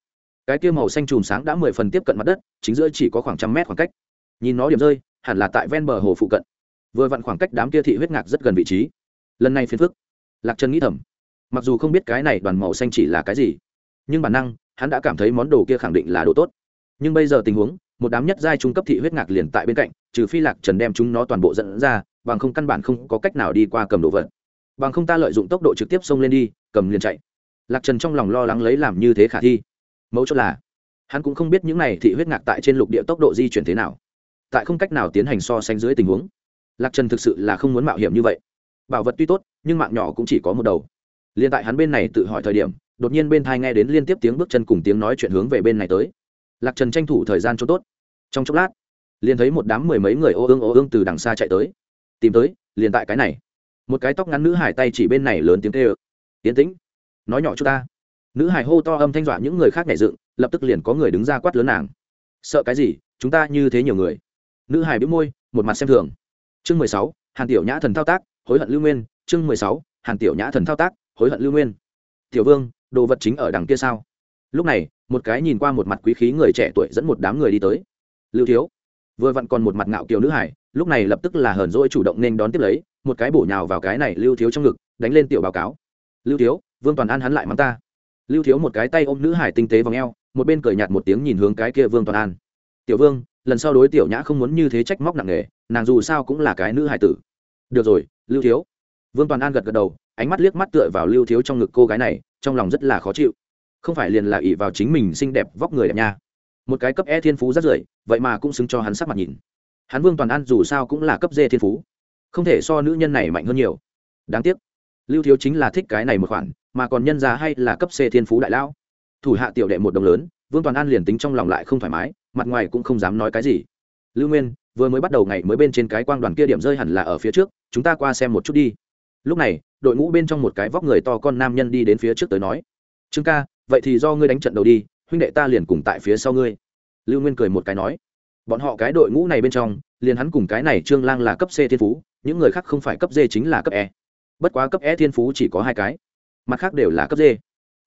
Cái kia màu xanh chùm sáng đã mười phần tiếp cận mặt đất, chính giữa chỉ có khoảng trăm mét khoảng cách. Nhìn nó điểm rơi, hẳn là tại ven bờ hồ phụ cận. Vừa vặn khoảng cách đám kia thị huyết ngạc rất gần vị trí. Lần này phiền phức. Lạc trần nghĩ thầm. Mặc dù không biết cái này đoàn màu xanh chỉ là cái gì nhưng bản năng, hắn đã cảm thấy món đồ kia khẳng định là đồ tốt. Nhưng bây giờ tình huống, một đám nhất giai trung cấp thị huyết ngạc liền tại bên cạnh, trừ phi lạc trần đem chúng nó toàn bộ dẫn ra, bằng không căn bản không có cách nào đi qua cầm đồ vật. Bằng không ta lợi dụng tốc độ trực tiếp xông lên đi, cầm liền chạy. Lạc trần trong lòng lo lắng lấy làm như thế khả thi. Mẫu chốt là, hắn cũng không biết những này thị huyết ngạc tại trên lục địa tốc độ di chuyển thế nào. Tại không cách nào tiến hành so sánh dưới tình huống, lạc trần thực sự là không muốn mạo hiểm như vậy. Bảo vật tuy tốt, nhưng mạng nhỏ cũng chỉ có một đầu. Liền tại hắn bên này tự hỏi thời điểm đột nhiên bên thai nghe đến liên tiếp tiếng bước chân cùng tiếng nói chuyện hướng về bên này tới. Lạc trần tranh thủ thời gian cho tốt. Trong chốc lát, liền thấy một đám mười mấy người ô ương ô ương từ đằng xa chạy tới. Tìm tới, liền tại cái này. Một cái tóc ngắn nữ hải tay chỉ bên này lớn tiếng kêu. Tiến tĩnh, nói nhỏ cho ta. Nữ hải hô to âm thanh dọa những người khác nhảy dựng, lập tức liền có người đứng ra quát lớn nàng. Sợ cái gì? Chúng ta như thế nhiều người. Nữ hải bĩu môi, một mặt xem thường. Chương mười sáu, hàn tiểu nhã thần thao tác, hối hận lưu nguyên. Chương mười sáu, hàn tiểu nhã thần thao tác, hối hận lưu nguyên. Tiểu vương đồ vật chính ở đằng kia sao? Lúc này một cái nhìn qua một mặt quý khí người trẻ tuổi dẫn một đám người đi tới. Lưu thiếu vừa vặn còn một mặt ngạo kiều nữ hải lúc này lập tức là hờn dỗi chủ động nên đón tiếp lấy một cái bổ nhào vào cái này lưu thiếu trong ngực đánh lên tiểu báo cáo. Lưu thiếu vương toàn an hắn lại mắng ta. Lưu thiếu một cái tay ôm nữ hải tinh tế vòng eo, một bên cười nhạt một tiếng nhìn hướng cái kia vương toàn an. Tiểu vương lần sau đối tiểu nhã không muốn như thế trách móc nặng nề nàng dù sao cũng là cái nữ hải tử. Được rồi lưu thiếu. Vương toàn an gật gật đầu ánh mắt liếc mắt tựa vào lưu thiếu trong ngực cô gái này, trong lòng rất là khó chịu. Không phải liền là ỷ vào chính mình xinh đẹp vóc người đẹp nha. Một cái cấp e thiên phú rất rưởi, vậy mà cũng xứng cho hắn sắc mặt nhìn. Hắn vương toàn an dù sao cũng là cấp d thiên phú, không thể so nữ nhân này mạnh hơn nhiều. Đáng tiếc, lưu thiếu chính là thích cái này một khoản, mà còn nhân ra hay là cấp c thiên phú đại lão. Thủ hạ tiểu đệ một đồng lớn, vương toàn an liền tính trong lòng lại không thoải mái, mặt ngoài cũng không dám nói cái gì. Lưu nguyên, vừa mới bắt đầu ngày mới bên trên cái quang đoàn kia điểm rơi hẳn là ở phía trước, chúng ta qua xem một chút đi lúc này, đội ngũ bên trong một cái vóc người to con nam nhân đi đến phía trước tới nói, trương ca, vậy thì do ngươi đánh trận đầu đi, huynh đệ ta liền cùng tại phía sau ngươi. Lưu nguyên cười một cái nói, bọn họ cái đội ngũ này bên trong, liền hắn cùng cái này trương lang là cấp c thiên phú, những người khác không phải cấp d chính là cấp e. Bất quá cấp e thiên phú chỉ có hai cái, mặt khác đều là cấp d.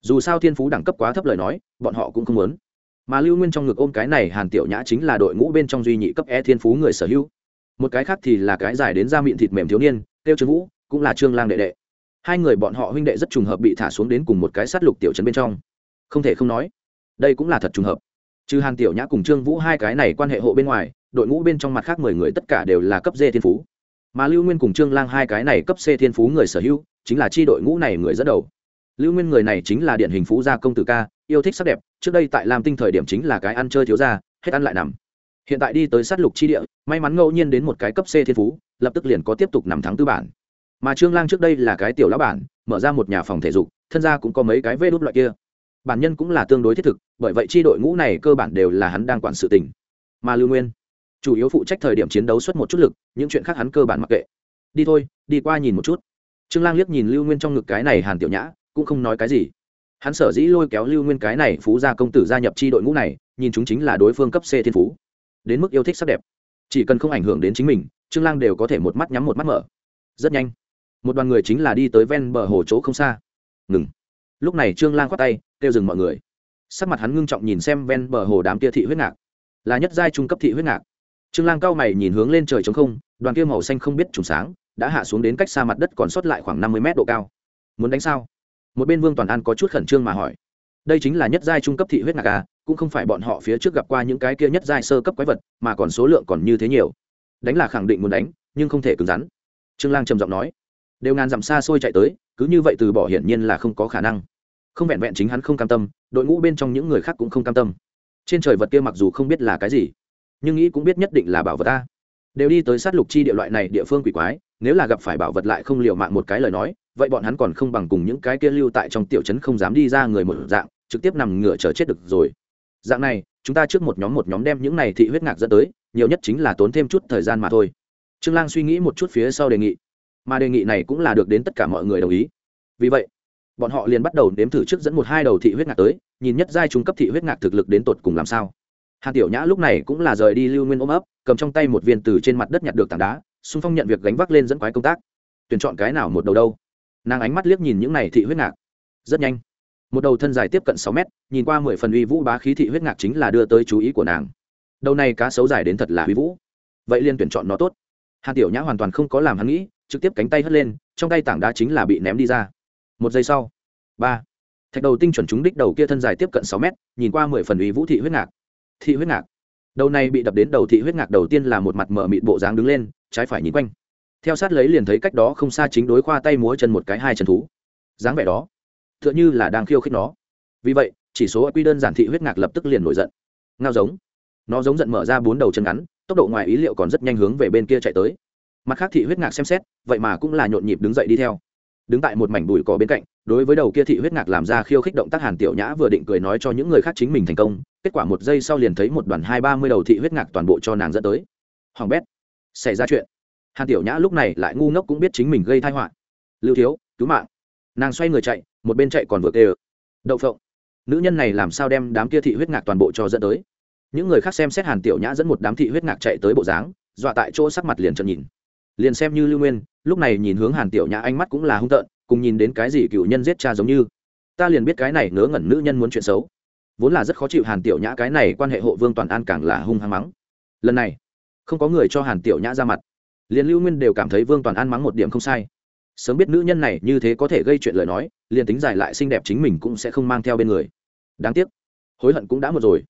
Dù sao thiên phú đẳng cấp quá thấp lời nói, bọn họ cũng không muốn. Mà lưu nguyên trong ngực ôm cái này hàn tiểu nhã chính là đội ngũ bên trong duy nhị cấp e thiên phú người sở hữu. Một cái khác thì là cái dài đến da miệng thịt mềm thiếu niên, tiêu trương vũ cũng là trương lang đệ đệ. Hai người bọn họ huynh đệ rất trùng hợp bị thả xuống đến cùng một cái sát lục tiểu trấn bên trong. Không thể không nói, đây cũng là thật trùng hợp. Trừ hàn tiểu nhã cùng trương vũ hai cái này quan hệ hộ bên ngoài, đội ngũ bên trong mặt khác mười người tất cả đều là cấp d thiên phú. Mà lưu nguyên cùng trương lang hai cái này cấp c thiên phú người sở hữu, chính là chi đội ngũ này người dẫn đầu. Lưu nguyên người này chính là điển hình phú gia công tử ca, yêu thích sắc đẹp, trước đây tại lam tinh thời điểm chính là cái ăn chơi thiếu gia, hết ăn lại nằm. Hiện tại đi tới sát lục chi địa, may mắn ngẫu nhiên đến một cái cấp c thiên phú, lập tức liền có tiếp tục nằm thắng tư bản mà trương lang trước đây là cái tiểu lão bản, mở ra một nhà phòng thể dục, thân gia cũng có mấy cái vê đốt loại kia. Bản nhân cũng là tương đối thiết thực, bởi vậy chi đội ngũ này cơ bản đều là hắn đang quản sự tình. Mà lưu nguyên, chủ yếu phụ trách thời điểm chiến đấu xuất một chút lực, những chuyện khác hắn cơ bản mặc kệ. Đi thôi, đi qua nhìn một chút. Trương lang liếc nhìn lưu nguyên trong ngực cái này hàn tiểu nhã, cũng không nói cái gì. Hắn sở dĩ lôi kéo lưu nguyên cái này phú gia công tử gia nhập chi đội ngũ này, nhìn chúng chính là đối phương cấp c thiên phú. Đến mức yêu thích sắc đẹp. Chỉ cần không ảnh hưởng đến chính mình, trương lang đều có thể một mắt nhắm một mắt mở. Rất nhanh một đoàn người chính là đi tới ven bờ hồ chỗ không xa. Ngừng. Lúc này trương lang khoát tay, kêu dừng mọi người. Sắc mặt hắn ngưng trọng nhìn xem ven bờ hồ đám kia thị huyết ngạc. Là nhất giai trung cấp thị huyết ngạc. Trương lang cao mày nhìn hướng lên trời trống không, đoàn kia màu xanh không biết trùng sáng, đã hạ xuống đến cách xa mặt đất còn sót lại khoảng năm mươi mét độ cao. Muốn đánh sao? Một bên vương toàn an có chút khẩn trương mà hỏi. Đây chính là nhất giai trung cấp thị huyết ngạc à cũng không phải bọn họ phía trước gặp qua những cái kia nhất giai sơ cấp quái vật, mà còn số lượng còn như thế nhiều. Đánh là khẳng định muốn đánh, nhưng không thể cứng rắn. Trương lang trầm giọng nói đều ngàn dặm xa xôi chạy tới, cứ như vậy từ bỏ hiển nhiên là không có khả năng. Không vẹn vẹn chính hắn không cam tâm, đội ngũ bên trong những người khác cũng không cam tâm. Trên trời vật kia mặc dù không biết là cái gì, nhưng nghĩ cũng biết nhất định là bảo vật ta. Đều đi tới sát lục chi địa loại này địa phương quỷ quái, nếu là gặp phải bảo vật lại không liều mạng một cái lời nói, vậy bọn hắn còn không bằng cùng những cái kia lưu tại trong tiểu trấn không dám đi ra người một dạng, trực tiếp nằm ngửa chờ chết được rồi. Dạng này, chúng ta trước một nhóm một nhóm đem những này thị huyết ngạc dẫn tới, nhiều nhất chính là tốn thêm chút thời gian mà thôi. Trương lang suy nghĩ một chút phía sau đề nghị mà đề nghị này cũng là được đến tất cả mọi người đồng ý. Vì vậy, bọn họ liền bắt đầu nếm thử trước dẫn một hai đầu thị huyết ngạc tới, nhìn nhất giai trung cấp thị huyết ngạc thực lực đến tột cùng làm sao. Hàn tiểu nhã lúc này cũng là rời đi lưu nguyên ôm ấp, cầm trong tay một viên từ trên mặt đất nhặt được tảng đá, xung phong nhận việc gánh vác lên dẫn quái công tác. Tuyển chọn cái nào một đầu đâu? Nàng ánh mắt liếc nhìn những này thị huyết ngạc. Rất nhanh, một đầu thân dài tiếp cận sáu mét, nhìn qua mười phần uy vũ bá khí thị huyết ngạc chính là đưa tới chú ý của nàng. Đầu này cá sấu dài đến thật là uy vũ. Vậy liên tuyển chọn nó tốt. Hàn tiểu nhã hoàn toàn không có làm hắn nghĩ trực tiếp cánh tay hất lên, trong tay tảng đá chính là bị ném đi ra. Một giây sau, ba, thạch đầu tinh chuẩn trúng đích đầu kia thân dài tiếp cận sáu mét, nhìn qua mười phần uy vũ thị huyết ngạc. Thị huyết ngạc. Đầu này bị đập đến đầu thị huyết ngạc đầu tiên là một mặt mở mịt bộ dáng đứng lên, trái phải nhìn quanh. Theo sát lấy liền thấy cách đó không xa chính đối khoa tay múa chân một cái hai chân thú. Dáng vẻ đó, tựa như là đang khiêu khích nó. Vì vậy, chỉ số quy đơn giản thị huyết ngạc lập tức liền nổi giận. Ngao giống. Nó giống giận mở ra bốn đầu chân ngắn, tốc độ ngoài ý liệu còn rất nhanh hướng về bên kia chạy tới mặt khác thị huyết ngạc xem xét, vậy mà cũng là nhộn nhịp đứng dậy đi theo. Đứng tại một mảnh bụi cỏ bên cạnh, đối với đầu kia thị huyết ngạc làm ra khiêu khích động tác hàn tiểu nhã vừa định cười nói cho những người khác chính mình thành công, kết quả một giây sau liền thấy một đoàn hai ba mươi đầu thị huyết ngạc toàn bộ cho nàng dẫn tới. Hoàng bét, xảy ra chuyện. Hàn tiểu nhã lúc này lại ngu ngốc cũng biết chính mình gây thai họa. Lưu thiếu, cứu mạng. Nàng xoay người chạy, một bên chạy còn vừa đều. đậu phộng, nữ nhân này làm sao đem đám kia thị huyết ngạc toàn bộ cho dẫn tới? Những người khác xem xét hàn tiểu nhã dẫn một đám thị huyết ngạc chạy tới bộ dáng, dọa tại chỗ sắc mặt liền trợn nhìn liền xem như lưu nguyên, lúc này nhìn hướng hàn tiểu nhã ánh mắt cũng là hung tợn, cùng nhìn đến cái gì cựu nhân giết cha giống như. Ta liền biết cái này ngớ ngẩn nữ nhân muốn chuyện xấu. Vốn là rất khó chịu hàn tiểu nhã cái này quan hệ hộ vương toàn an càng là hung hăng mắng. Lần này, không có người cho hàn tiểu nhã ra mặt. Liền lưu nguyên đều cảm thấy vương toàn an mắng một điểm không sai. Sớm biết nữ nhân này như thế có thể gây chuyện lời nói, liền tính giải lại xinh đẹp chính mình cũng sẽ không mang theo bên người. Đáng tiếc, hối hận cũng đã một rồi.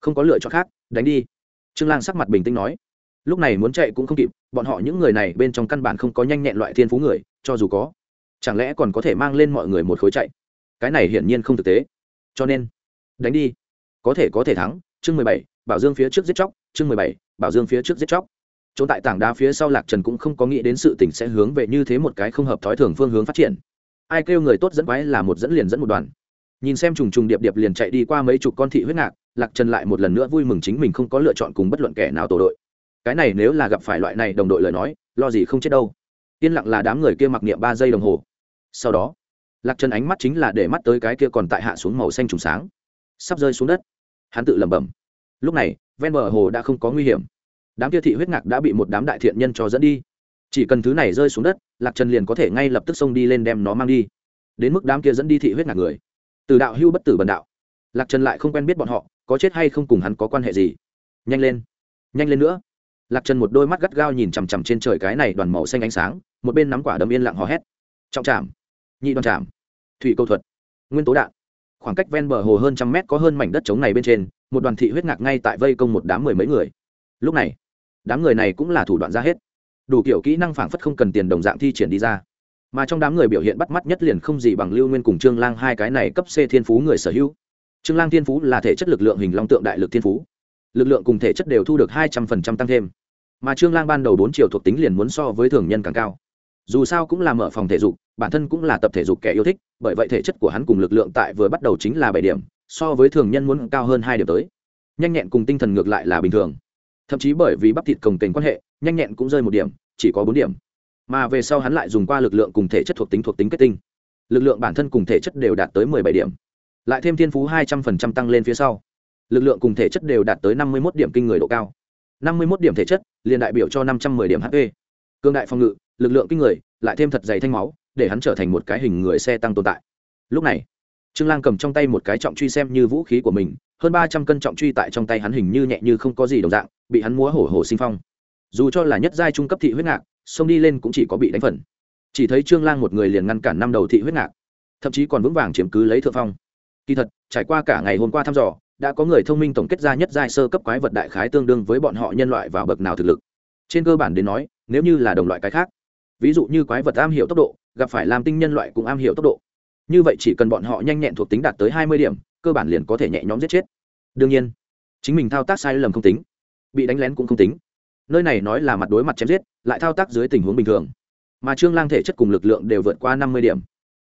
Không có lựa chọn khác, đánh đi. Trương lang sắc mặt bình tĩnh nói lúc này muốn chạy cũng không kịp, bọn họ những người này bên trong căn bản không có nhanh nhẹn loại thiên phú người, cho dù có, chẳng lẽ còn có thể mang lên mọi người một khối chạy? Cái này hiển nhiên không thực tế. Cho nên, đánh đi. Có thể có thể thắng, chương mười bảy, bảo dương phía trước giết chóc, chương mười bảy, bảo dương phía trước giết chóc. Trốn tại tảng đá phía sau lạc trần cũng không có nghĩ đến sự tình sẽ hướng về như thế một cái không hợp thói thường phương hướng phát triển. Ai kêu người tốt dẫn quái là một dẫn liền dẫn một đoàn. Nhìn xem trùng trùng điệp điệp liền chạy đi qua mấy chục con thị huyết ngạc, lạc trần lại một lần nữa vui mừng chính mình không có lựa chọn cùng bất luận kẻ nào tổ đội cái này nếu là gặp phải loại này đồng đội lời nói, lo gì không chết đâu. Yên lặng là đám người kia mặc niệm ba giây đồng hồ. Sau đó, lạc trần ánh mắt chính là để mắt tới cái kia còn tại hạ xuống màu xanh trùng sáng. Sắp rơi xuống đất. Hắn tự lẩm bẩm. Lúc này, ven bờ hồ đã không có nguy hiểm. Đám kia thị huyết ngạc đã bị một đám đại thiện nhân cho dẫn đi. Chỉ cần thứ này rơi xuống đất, lạc trần liền có thể ngay lập tức xông đi lên đem nó mang đi. Đến mức đám kia dẫn đi thị huyết ngạc người. Từ đạo hưu bất tử bần đạo. Lạc trần lại không quen biết bọn họ, có chết hay không cùng hắn có quan hệ gì. Nhanh lên. Nhanh lên nữa lạc trần một đôi mắt gắt gao nhìn chằm chằm trên trời cái này đoàn màu xanh ánh sáng, một bên nắm quả đấm yên lặng hò hét. Trọng trảm. Nhị đoàn trảm. Thủy câu thuật. Nguyên tố đạn. Khoảng cách ven bờ hồ hơn trăm mét có hơn mảnh đất trống này bên trên, một đoàn thị huyết ngạc ngay tại vây công một đám mười mấy người. Lúc này, đám người này cũng là thủ đoạn ra hết. Đủ kiểu kỹ năng phảng phất không cần tiền đồng dạng thi triển đi ra. Mà trong đám người biểu hiện bắt mắt nhất liền không gì bằng lưu nguyên cùng trương lang hai cái này cấp c thiên phú người sở hữu. Trương lang thiên phú là thể chất lực lượng hình long tượng đại lực thiên phú. Lực lượng cùng thể chất đều thu được hai trăm phần trăm tăng thêm mà trương lang ban đầu bốn triệu thuộc tính liền muốn so với thường nhân càng cao. Dù sao cũng là mở phòng thể dục, bản thân cũng là tập thể dục kẻ yêu thích, bởi vậy thể chất của hắn cùng lực lượng tại vừa bắt đầu chính là bảy điểm, so với thường nhân muốn cao hơn hai điểm tới. Nhanh nhẹn cùng tinh thần ngược lại là bình thường. Thậm chí bởi vì bắp thịt cồng kềnh quan hệ, nhanh nhẹn cũng rơi một điểm, chỉ có bốn điểm. Mà về sau hắn lại dùng qua lực lượng cùng thể chất thuộc tính thuộc tính kết tinh. Lực lượng bản thân cùng thể chất đều đạt tới mười bảy điểm. Lại thêm thiên phú hai trăm phần trăm tăng lên phía sau. Lực lượng cùng thể chất đều đạt tới năm mươi một điểm kinh người độ cao năm mươi một điểm thể chất, liền đại biểu cho năm trăm mười điểm hp cương đại phòng ngự, lực lượng kinh người, lại thêm thật dày thanh máu, để hắn trở thành một cái hình người xe tăng tồn tại. Lúc này, trương lang cầm trong tay một cái trọng truy xem như vũ khí của mình, hơn ba trăm cân trọng truy tại trong tay hắn hình như nhẹ như không có gì đồng dạng, bị hắn múa hổ hổ sinh phong. Dù cho là nhất giai trung cấp thị huyết ngạc, xông đi lên cũng chỉ có bị đánh phần. Chỉ thấy trương lang một người liền ngăn cản năm đầu thị huyết ngạc, thậm chí còn vững vàng chiếm cứ lấy thượng phong. Kỳ thật, trải qua cả ngày hôm qua thăm dò đã có người thông minh tổng kết ra nhất giai sơ cấp quái vật đại khái tương đương với bọn họ nhân loại vào bậc nào thực lực. Trên cơ bản đến nói, nếu như là đồng loại cái khác, ví dụ như quái vật am hiểu tốc độ, gặp phải làm tinh nhân loại cũng am hiểu tốc độ. Như vậy chỉ cần bọn họ nhanh nhẹn thuộc tính đạt tới hai mươi điểm, cơ bản liền có thể nhẹ nhõm giết chết. Đương nhiên, chính mình thao tác sai lầm không tính, bị đánh lén cũng không tính. Nơi này nói là mặt đối mặt chém giết, lại thao tác dưới tình huống bình thường. Mà trương lang thể chất cùng lực lượng đều vượt qua năm mươi điểm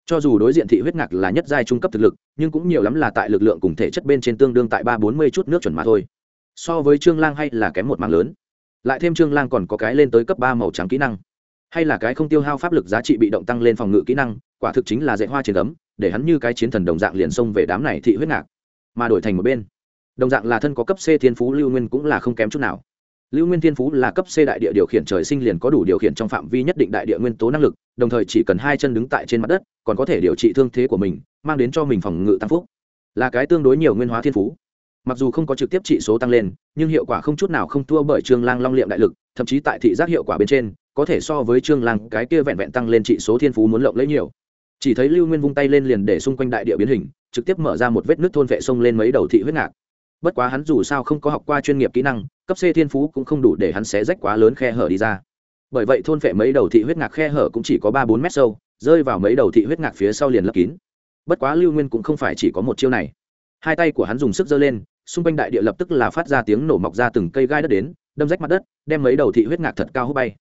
cho dù đối diện thị huyết ngạc là nhất giai trung cấp thực lực, nhưng cũng nhiều lắm là tại lực lượng cùng thể chất bên trên tương đương tại ba bốn mươi chút nước chuẩn mà thôi. So với trương lang hay là kém một mạng lớn. Lại thêm trương lang còn có cái lên tới cấp ba màu trắng kỹ năng. Hay là cái không tiêu hao pháp lực giá trị bị động tăng lên phòng ngự kỹ năng, quả thực chính là dạy hoa trên ấm để hắn như cái chiến thần đồng dạng liền xông về đám này thị huyết ngạc, mà đổi thành một bên. Đồng dạng là thân có cấp c thiên phú lưu nguyên cũng là không kém chút nào lưu nguyên thiên phú là cấp c đại địa điều khiển trời sinh liền có đủ điều khiển trong phạm vi nhất định đại địa nguyên tố năng lực, đồng thời chỉ cần hai chân đứng tại trên mặt đất, còn có thể điều trị thương thế của mình, mang đến cho mình phòng ngự tăng phúc. Là cái tương đối nhiều nguyên hóa thiên phú. Mặc dù không có trực tiếp trị số tăng lên, nhưng hiệu quả không chút nào không thua bởi trương lang long liệm đại lực, thậm chí tại thị giác hiệu quả bên trên, có thể so với trương lang, cái kia vẹn vẹn tăng lên trị số thiên phú muốn lộng lấy nhiều. Chỉ thấy lưu nguyên vung tay lên liền để xung quanh đại địa biến hình, trực tiếp mở ra một vết nước thôn vệ sông lên mấy đầu thị huyết ngạc bất quá hắn dù sao không có học qua chuyên nghiệp kỹ năng, cấp c thiên phú cũng không đủ để hắn xé rách quá lớn khe hở đi ra. Bởi vậy thôn phệ mấy đầu thị huyết ngạc khe hở cũng chỉ có ba bốn mét sâu, rơi vào mấy đầu thị huyết ngạc phía sau liền lấp kín. Bất quá lưu nguyên cũng không phải chỉ có một chiêu này. Hai tay của hắn dùng sức giơ lên, xung quanh đại địa lập tức là phát ra tiếng nổ mọc ra từng cây gai đất đến, đâm rách mặt đất, đem mấy đầu thị huyết ngạc thật cao hút bay.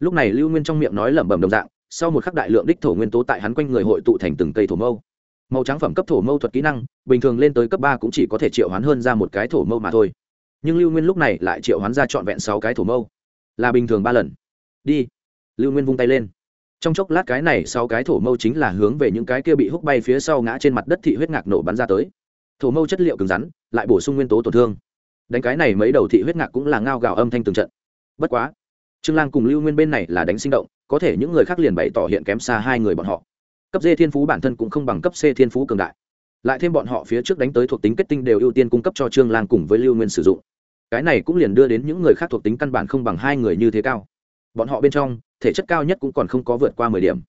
Lúc này lưu nguyên trong miệng nói lẩm bẩm đồng dạng, sau một khắc đại lượng đích thổ nguyên tố tại hắn quanh người hội tụ thành từng cây thổ mâu màu trắng phẩm cấp thổ mâu thuật kỹ năng, bình thường lên tới cấp ba cũng chỉ có thể triệu hoán hơn ra một cái thổ mâu mà thôi. Nhưng lưu nguyên lúc này lại triệu hoán ra trọn vẹn sáu cái thổ mâu. Là bình thường ba lần. Đi. Lưu nguyên vung tay lên. Trong chốc lát cái này sáu cái thổ mâu chính là hướng về những cái kia bị hút bay phía sau ngã trên mặt đất thị huyết ngạc nổ bắn ra tới. Thổ mâu chất liệu cứng rắn, lại bổ sung nguyên tố tổn thương. Đánh cái này mấy đầu thị huyết ngạc cũng là ngao gào âm thanh từng trận. Bất quá, trương lang cùng lưu nguyên bên này là đánh sinh động, có thể những người khác liền bày tỏ hiện kém xa hai người bọn họ cấp d thiên phú bản thân cũng không bằng cấp c thiên phú cường đại. Lại thêm bọn họ phía trước đánh tới thuộc tính kết tinh đều ưu tiên cung cấp cho trương lang cùng với lưu nguyên sử dụng. Cái này cũng liền đưa đến những người khác thuộc tính căn bản không bằng hai người như thế cao. Bọn họ bên trong, thể chất cao nhất cũng còn không có vượt qua mười điểm.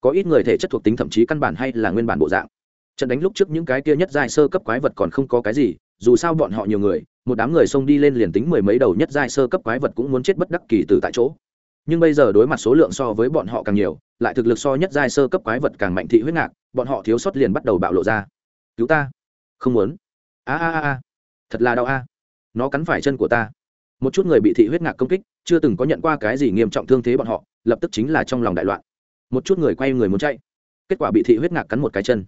Có ít người thể chất thuộc tính thậm chí căn bản hay là nguyên bản bộ dạng. Trận đánh lúc trước những cái kia nhất giai sơ cấp quái vật còn không có cái gì, dù sao bọn họ nhiều người, một đám người xông đi lên liền tính mười mấy đầu nhất giai sơ cấp quái vật cũng muốn chết bất đắc kỳ từ tại chỗ nhưng bây giờ đối mặt số lượng so với bọn họ càng nhiều, lại thực lực so nhất giai sơ cấp quái vật càng mạnh thị huyết ngạc, bọn họ thiếu sót liền bắt đầu bạo lộ ra. Cứu ta. Không muốn. A a a thật là đau a. Nó cắn phải chân của ta. Một chút người bị thị huyết ngạc công kích, chưa từng có nhận qua cái gì nghiêm trọng thương thế bọn họ, lập tức chính là trong lòng đại loạn. Một chút người quay người muốn chạy. Kết quả bị thị huyết ngạc cắn một cái chân.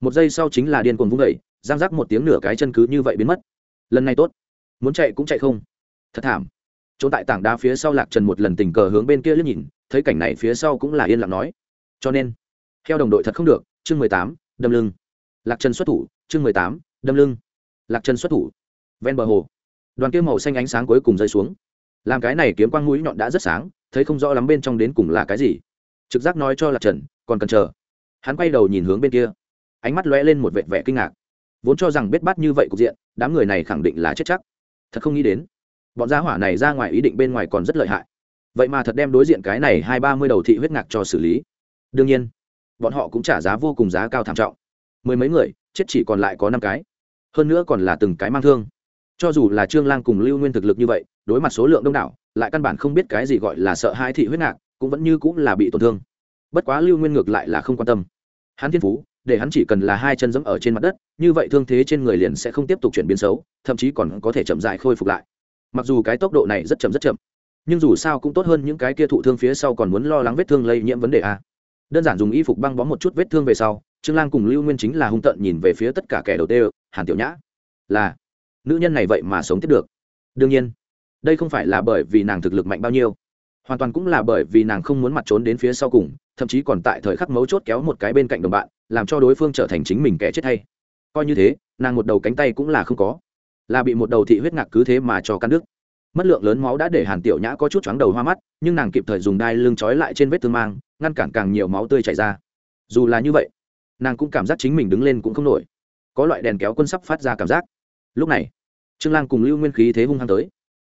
Một giây sau chính là điên cuồng vung vẩy giang giác một tiếng nửa cái chân cứ như vậy biến mất. Lần này tốt. Muốn chạy cũng chạy không. Thật thảm trốn tại tảng đá phía sau lạc trần một lần tình cờ hướng bên kia liếc nhìn, thấy cảnh này phía sau cũng là yên lặng nói. Cho nên, theo đồng đội thật không được, chương mười tám, đâm lưng. Lạc trần xuất thủ, chương mười tám, đâm lưng. Lạc trần xuất thủ. Ven bờ hồ, đoàn kia màu xanh ánh sáng cuối cùng rơi xuống. Làm cái này kiếm quang mũi nhọn đã rất sáng, thấy không rõ lắm bên trong đến cùng là cái gì. Trực giác nói cho lạc trần, còn cần chờ. Hắn quay đầu nhìn hướng bên kia. Ánh mắt lóe lên một vệt vẻ kinh ngạc. Vốn cho rằng biết bắt như vậy cục diện, đám người này khẳng định là chết chắc. Thật không nghĩ đến bọn gia hỏa này ra ngoài ý định bên ngoài còn rất lợi hại. Vậy mà thật đem đối diện cái này hai ba mươi đầu thị huyết ngạc cho xử lý. Đương nhiên, bọn họ cũng trả giá vô cùng giá cao thảm trọng. Mười mấy người, chết chỉ còn lại có năm cái. Hơn nữa còn là từng cái mang thương. Cho dù là trương lang cùng lưu nguyên thực lực như vậy, đối mặt số lượng đông đảo, lại căn bản không biết cái gì gọi là sợ hai thị huyết ngạc, cũng vẫn như cũng là bị tổn thương. Bất quá lưu nguyên ngược lại là không quan tâm. Hắn thiên phú, để hắn chỉ cần là hai chân dẫm ở trên mặt đất, như vậy thương thế trên người liền sẽ không tiếp tục chuyển biến xấu, thậm chí còn có thể chậm dại khôi phục lại mặc dù cái tốc độ này rất chậm rất chậm, nhưng dù sao cũng tốt hơn những cái kia thụ thương phía sau còn muốn lo lắng vết thương lây nhiễm vấn đề a. Đơn giản dùng y phục băng bó một chút vết thương về sau, trương lang cùng lưu nguyên chính là hung tận nhìn về phía tất cả kẻ đầu tê, hàn tiểu nhã. Là, nữ nhân này vậy mà sống tiếp được. Đương nhiên, đây không phải là bởi vì nàng thực lực mạnh bao nhiêu, hoàn toàn cũng là bởi vì nàng không muốn mặt trốn đến phía sau cùng, thậm chí còn tại thời khắc mấu chốt kéo một cái bên cạnh đồng bạn, làm cho đối phương trở thành chính mình kẻ chết hay. Coi như thế, nàng một đầu cánh tay cũng là không có là bị một đầu thị huyết ngạc cứ thế mà cho căn nước mất lượng lớn máu đã để hàn tiểu nhã có chút chóng đầu hoa mắt, nhưng nàng kịp thời dùng đai lưng trói lại trên vết thương mang, ngăn cản càng nhiều máu tươi chảy ra. Dù là như vậy, nàng cũng cảm giác chính mình đứng lên cũng không nổi. Có loại đèn kéo quân sắp phát ra cảm giác. Lúc này, trương lang cùng lưu nguyên khí thế hung hăng tới.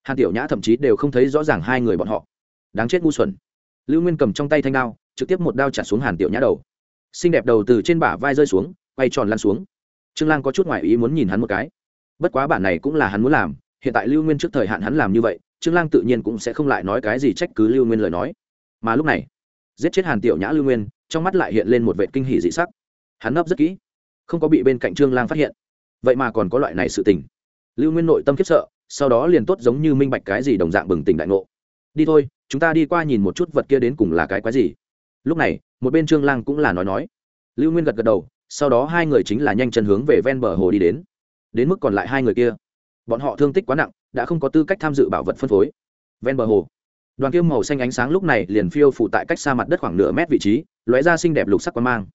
Hàn tiểu nhã thậm chí đều không thấy rõ ràng hai người bọn họ. Đáng chết ngu xuẩn. Lưu nguyên cầm trong tay thanh đao, trực tiếp một đao chặt xuống hàn tiểu nhã đầu. Xinh đẹp đầu từ trên bả vai rơi xuống, quay tròn lăn xuống. Trương lang có chút ngoại ý muốn nhìn hắn một cái bất quá bản này cũng là hắn muốn làm, hiện tại lưu nguyên trước thời hạn hắn làm như vậy, trương lang tự nhiên cũng sẽ không lại nói cái gì trách cứ lưu nguyên lời nói. Mà lúc này, giết chết hàn tiểu nhã lưu nguyên, trong mắt lại hiện lên một vệ kinh hỷ dị sắc. Hắn nấp rất kỹ, không có bị bên cạnh trương lang phát hiện. Vậy mà còn có loại này sự tình. Lưu nguyên nội tâm khiếp sợ, sau đó liền tốt giống như minh bạch cái gì đồng dạng bừng tỉnh đại ngộ. Đi thôi, chúng ta đi qua nhìn một chút vật kia đến cùng là cái quái gì. Lúc này, một bên trương lang cũng là nói nói. Lưu nguyên gật gật đầu, sau đó hai người chính là nhanh chân hướng về ven bờ hồ đi đến đến mức còn lại hai người kia. Bọn họ thương tích quá nặng, đã không có tư cách tham dự bảo vật phân phối. Ven bờ hồ, đoàn kiêm màu xanh ánh sáng lúc này liền phiêu phụ tại cách xa mặt đất khoảng nửa mét vị trí, lóe ra xinh đẹp lục sắc quang mang.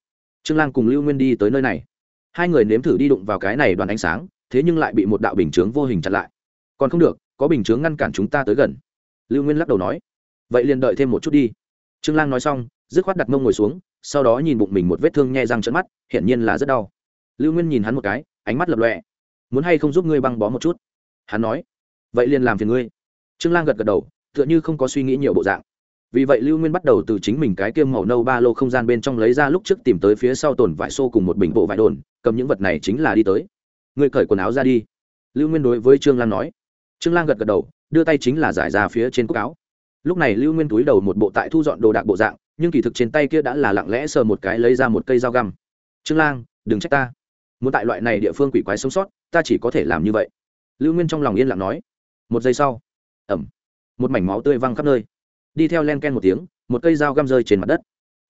Trương lang cùng lưu nguyên đi tới nơi này. Hai người nếm thử đi đụng vào cái này đoàn ánh sáng, thế nhưng lại bị một đạo bình chướng vô hình chặn lại. Còn không được, có bình chướng ngăn cản chúng ta tới gần. Lưu nguyên lắc đầu nói. Vậy liền đợi thêm một chút đi. Trương lang nói xong, dứt khoát đặt mông ngồi xuống, sau đó nhìn bụng mình một vết thương nhẹ răng trận mắt, hiển nhiên là rất đau. Lưu nguyên nhìn hắn một cái, ánh mắt lập lọe muốn hay không giúp ngươi băng bó một chút? Hắn nói. Vậy liền làm phiền ngươi. Trương lang gật gật đầu, tựa như không có suy nghĩ nhiều bộ dạng. Vì vậy lưu nguyên bắt đầu từ chính mình cái kiêm màu nâu ba lô không gian bên trong lấy ra lúc trước tìm tới phía sau tổn vải xô cùng một bình bộ vải đồn, cầm những vật này chính là đi tới. Ngươi cởi quần áo ra đi. Lưu nguyên đối với trương lang nói. Trương lang gật gật đầu, đưa tay chính là giải ra phía trên cúc áo. Lúc này lưu nguyên túi đầu một bộ tại thu dọn đồ đạc bộ dạng, nhưng kỳ thực trên tay kia đã là lặng lẽ sờ một cái lấy ra một cây dao găm. Trương lang, đừng trách ta muốn tại loại này địa phương quỷ quái sống sót, ta chỉ có thể làm như vậy. Lưu nguyên trong lòng yên lặng nói. Một giây sau ẩm một mảnh máu tươi văng khắp nơi. Đi theo len ken một tiếng, một cây dao găm rơi trên mặt đất.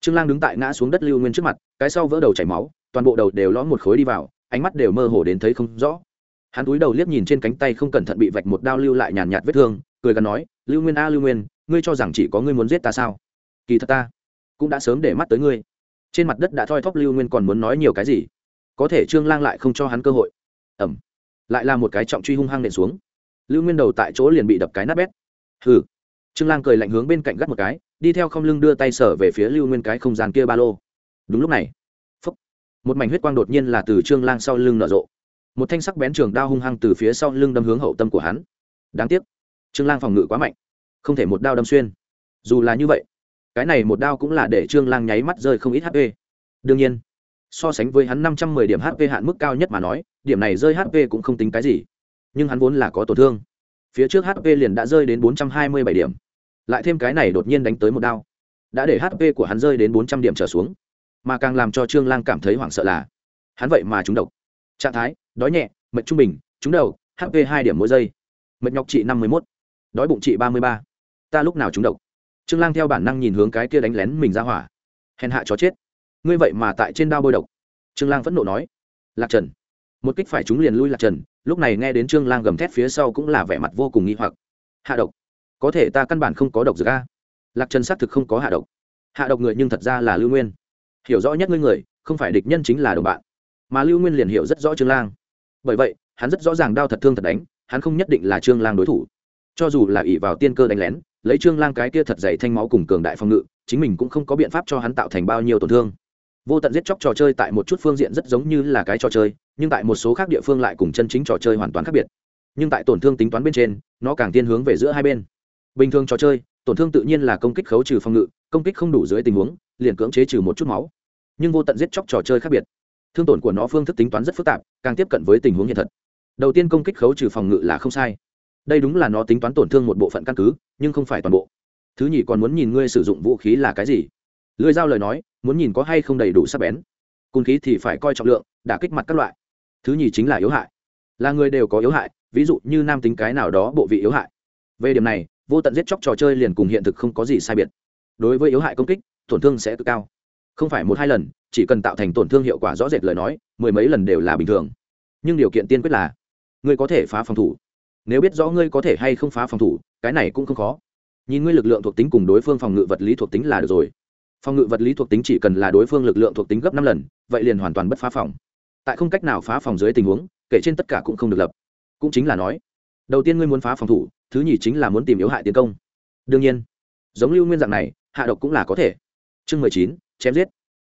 Trương lang đứng tại ngã xuống đất lưu nguyên trước mặt, cái sau vỡ đầu chảy máu, toàn bộ đầu đều lõm một khối đi vào, ánh mắt đều mơ hồ đến thấy không rõ. Hắn túi đầu liếc nhìn trên cánh tay không cẩn thận bị vạch một đao lưu lại nhàn nhạt vết thương, cười gần nói, lưu nguyên a, lưu nguyên, ngươi cho rằng chỉ có ngươi muốn giết ta sao? Kỳ thật ta cũng đã sớm để mắt tới ngươi. Trên mặt đất đã thoi thóp lưu nguyên còn muốn nói nhiều cái gì? Có thể trương lang lại không cho hắn cơ hội. Ẩm. Lại là một cái trọng truy hung hăng nện xuống. Lưu nguyên đầu tại chỗ liền bị đập cái nát bét. Hừ. Trương lang cười lạnh hướng bên cạnh gắt một cái đi theo không lưng đưa tay sở về phía lưu nguyên cái không gian kia ba lô. Đúng lúc này phúc, một mảnh huyết quang đột nhiên là từ trương lang sau lưng nở rộ. Một thanh sắc bén trường đao hung hăng từ phía sau lưng đâm hướng hậu tâm của hắn. Đáng tiếc trương lang phòng ngự quá mạnh không thể một đao đâm xuyên. Dù là như vậy cái này một đao cũng là để trương lang nháy mắt rơi không ít hp đương nhiên so sánh với hắn năm trăm mười điểm hp hạn mức cao nhất mà nói, điểm này rơi hp cũng không tính cái gì. Nhưng hắn vốn là có tổn thương. Phía trước hp liền đã rơi đến bốn trăm hai mươi bảy điểm. Lại thêm cái này đột nhiên đánh tới một đao. Đã để hp của hắn rơi đến bốn trăm điểm trở xuống. Mà càng làm cho trương lang cảm thấy hoảng sợ là, hắn vậy mà trúng độc. Trạng thái, đói nhẹ, mệt trung bình, trúng đầu hp hai điểm mỗi giây. Mệt nhọc trị năm mươi mốt, đói bụng trị ba mươi ba. Ta lúc nào trúng độc? Trương lang theo bản năng nhìn hướng cái kia đánh lén mình ra hỏa. Hèn hạ chó chết ngươi vậy mà tại trên đao bôi độc. Trương lang phẫn nộ nói. Lạc trần. Một kích phải chúng liền lui lạc trần, lúc này nghe đến trương lang gầm thét phía sau cũng là vẻ mặt vô cùng nghi hoặc. Hạ độc. Có thể ta căn bản không có độc dược a. Lạc trần xác thực không có hạ độc. Hạ độc người nhưng thật ra là lưu nguyên. Hiểu rõ nhất ngươi người, không phải địch nhân chính là đồng bạn. Mà lưu nguyên liền hiểu rất rõ trương lang. Bởi vậy, hắn rất rõ ràng đao thật thương thật đánh, hắn không nhất định là trương lang đối thủ. Cho dù là ỷ vào tiên cơ đánh lén, lấy trương lang cái kia thật dày thanh máu cùng cường đại phong ngự, chính mình cũng không có biện pháp cho hắn tạo thành bao nhiêu tổn thương vô tận giết chóc trò chơi tại một chút phương diện rất giống như là cái trò chơi, nhưng tại một số khác địa phương lại cùng chân chính trò chơi hoàn toàn khác biệt. Nhưng tại tổn thương tính toán bên trên, nó càng tiên hướng về giữa hai bên. Bình thường trò chơi, tổn thương tự nhiên là công kích khấu trừ phòng ngự, công kích không đủ dưới tình huống, liền cưỡng chế trừ một chút máu. Nhưng vô tận giết chóc trò chơi khác biệt. Thương tổn của nó phương thức tính toán rất phức tạp, càng tiếp cận với tình huống hiện thật. Đầu tiên công kích khấu trừ phòng ngự là không sai. Đây đúng là nó tính toán tổn thương một bộ phận căn cứ, nhưng không phải toàn bộ. Thứ nhì còn muốn nhìn ngươi sử dụng vũ khí là cái gì. Lưới dao lời nói muốn nhìn có hay không đầy đủ sắc bén. Cung khí thì phải coi trọng lượng đã kích mặt các loại. Thứ nhì chính là yếu hại. Là người đều có yếu hại, ví dụ như nam tính cái nào đó bộ vị yếu hại. Về điểm này, vô tận giết chóc trò chơi liền cùng hiện thực không có gì sai biệt. Đối với yếu hại công kích, tổn thương sẽ cực cao. Không phải một hai lần, chỉ cần tạo thành tổn thương hiệu quả rõ rệt lời nói, mười mấy lần đều là bình thường. Nhưng điều kiện tiên quyết là, ngươi có thể phá phòng thủ. Nếu biết rõ ngươi có thể hay không phá phòng thủ, cái này cũng không khó. Nhìn ngươi lực lượng thuộc tính cùng đối phương phòng ngự vật lý thuộc tính là được rồi phòng ngự vật lý thuộc tính chỉ cần là đối phương lực lượng thuộc tính gấp năm lần, vậy liền hoàn toàn bất phá phòng. Tại không cách nào phá phòng dưới tình huống, kể trên tất cả cũng không được lập. Cũng chính là nói, đầu tiên ngươi muốn phá phòng thủ, thứ nhì chính là muốn tìm yếu hại tiến công. Đương nhiên, giống lưu nguyên dạng này, hạ độc cũng là có thể. Chương mười chín, chém giết.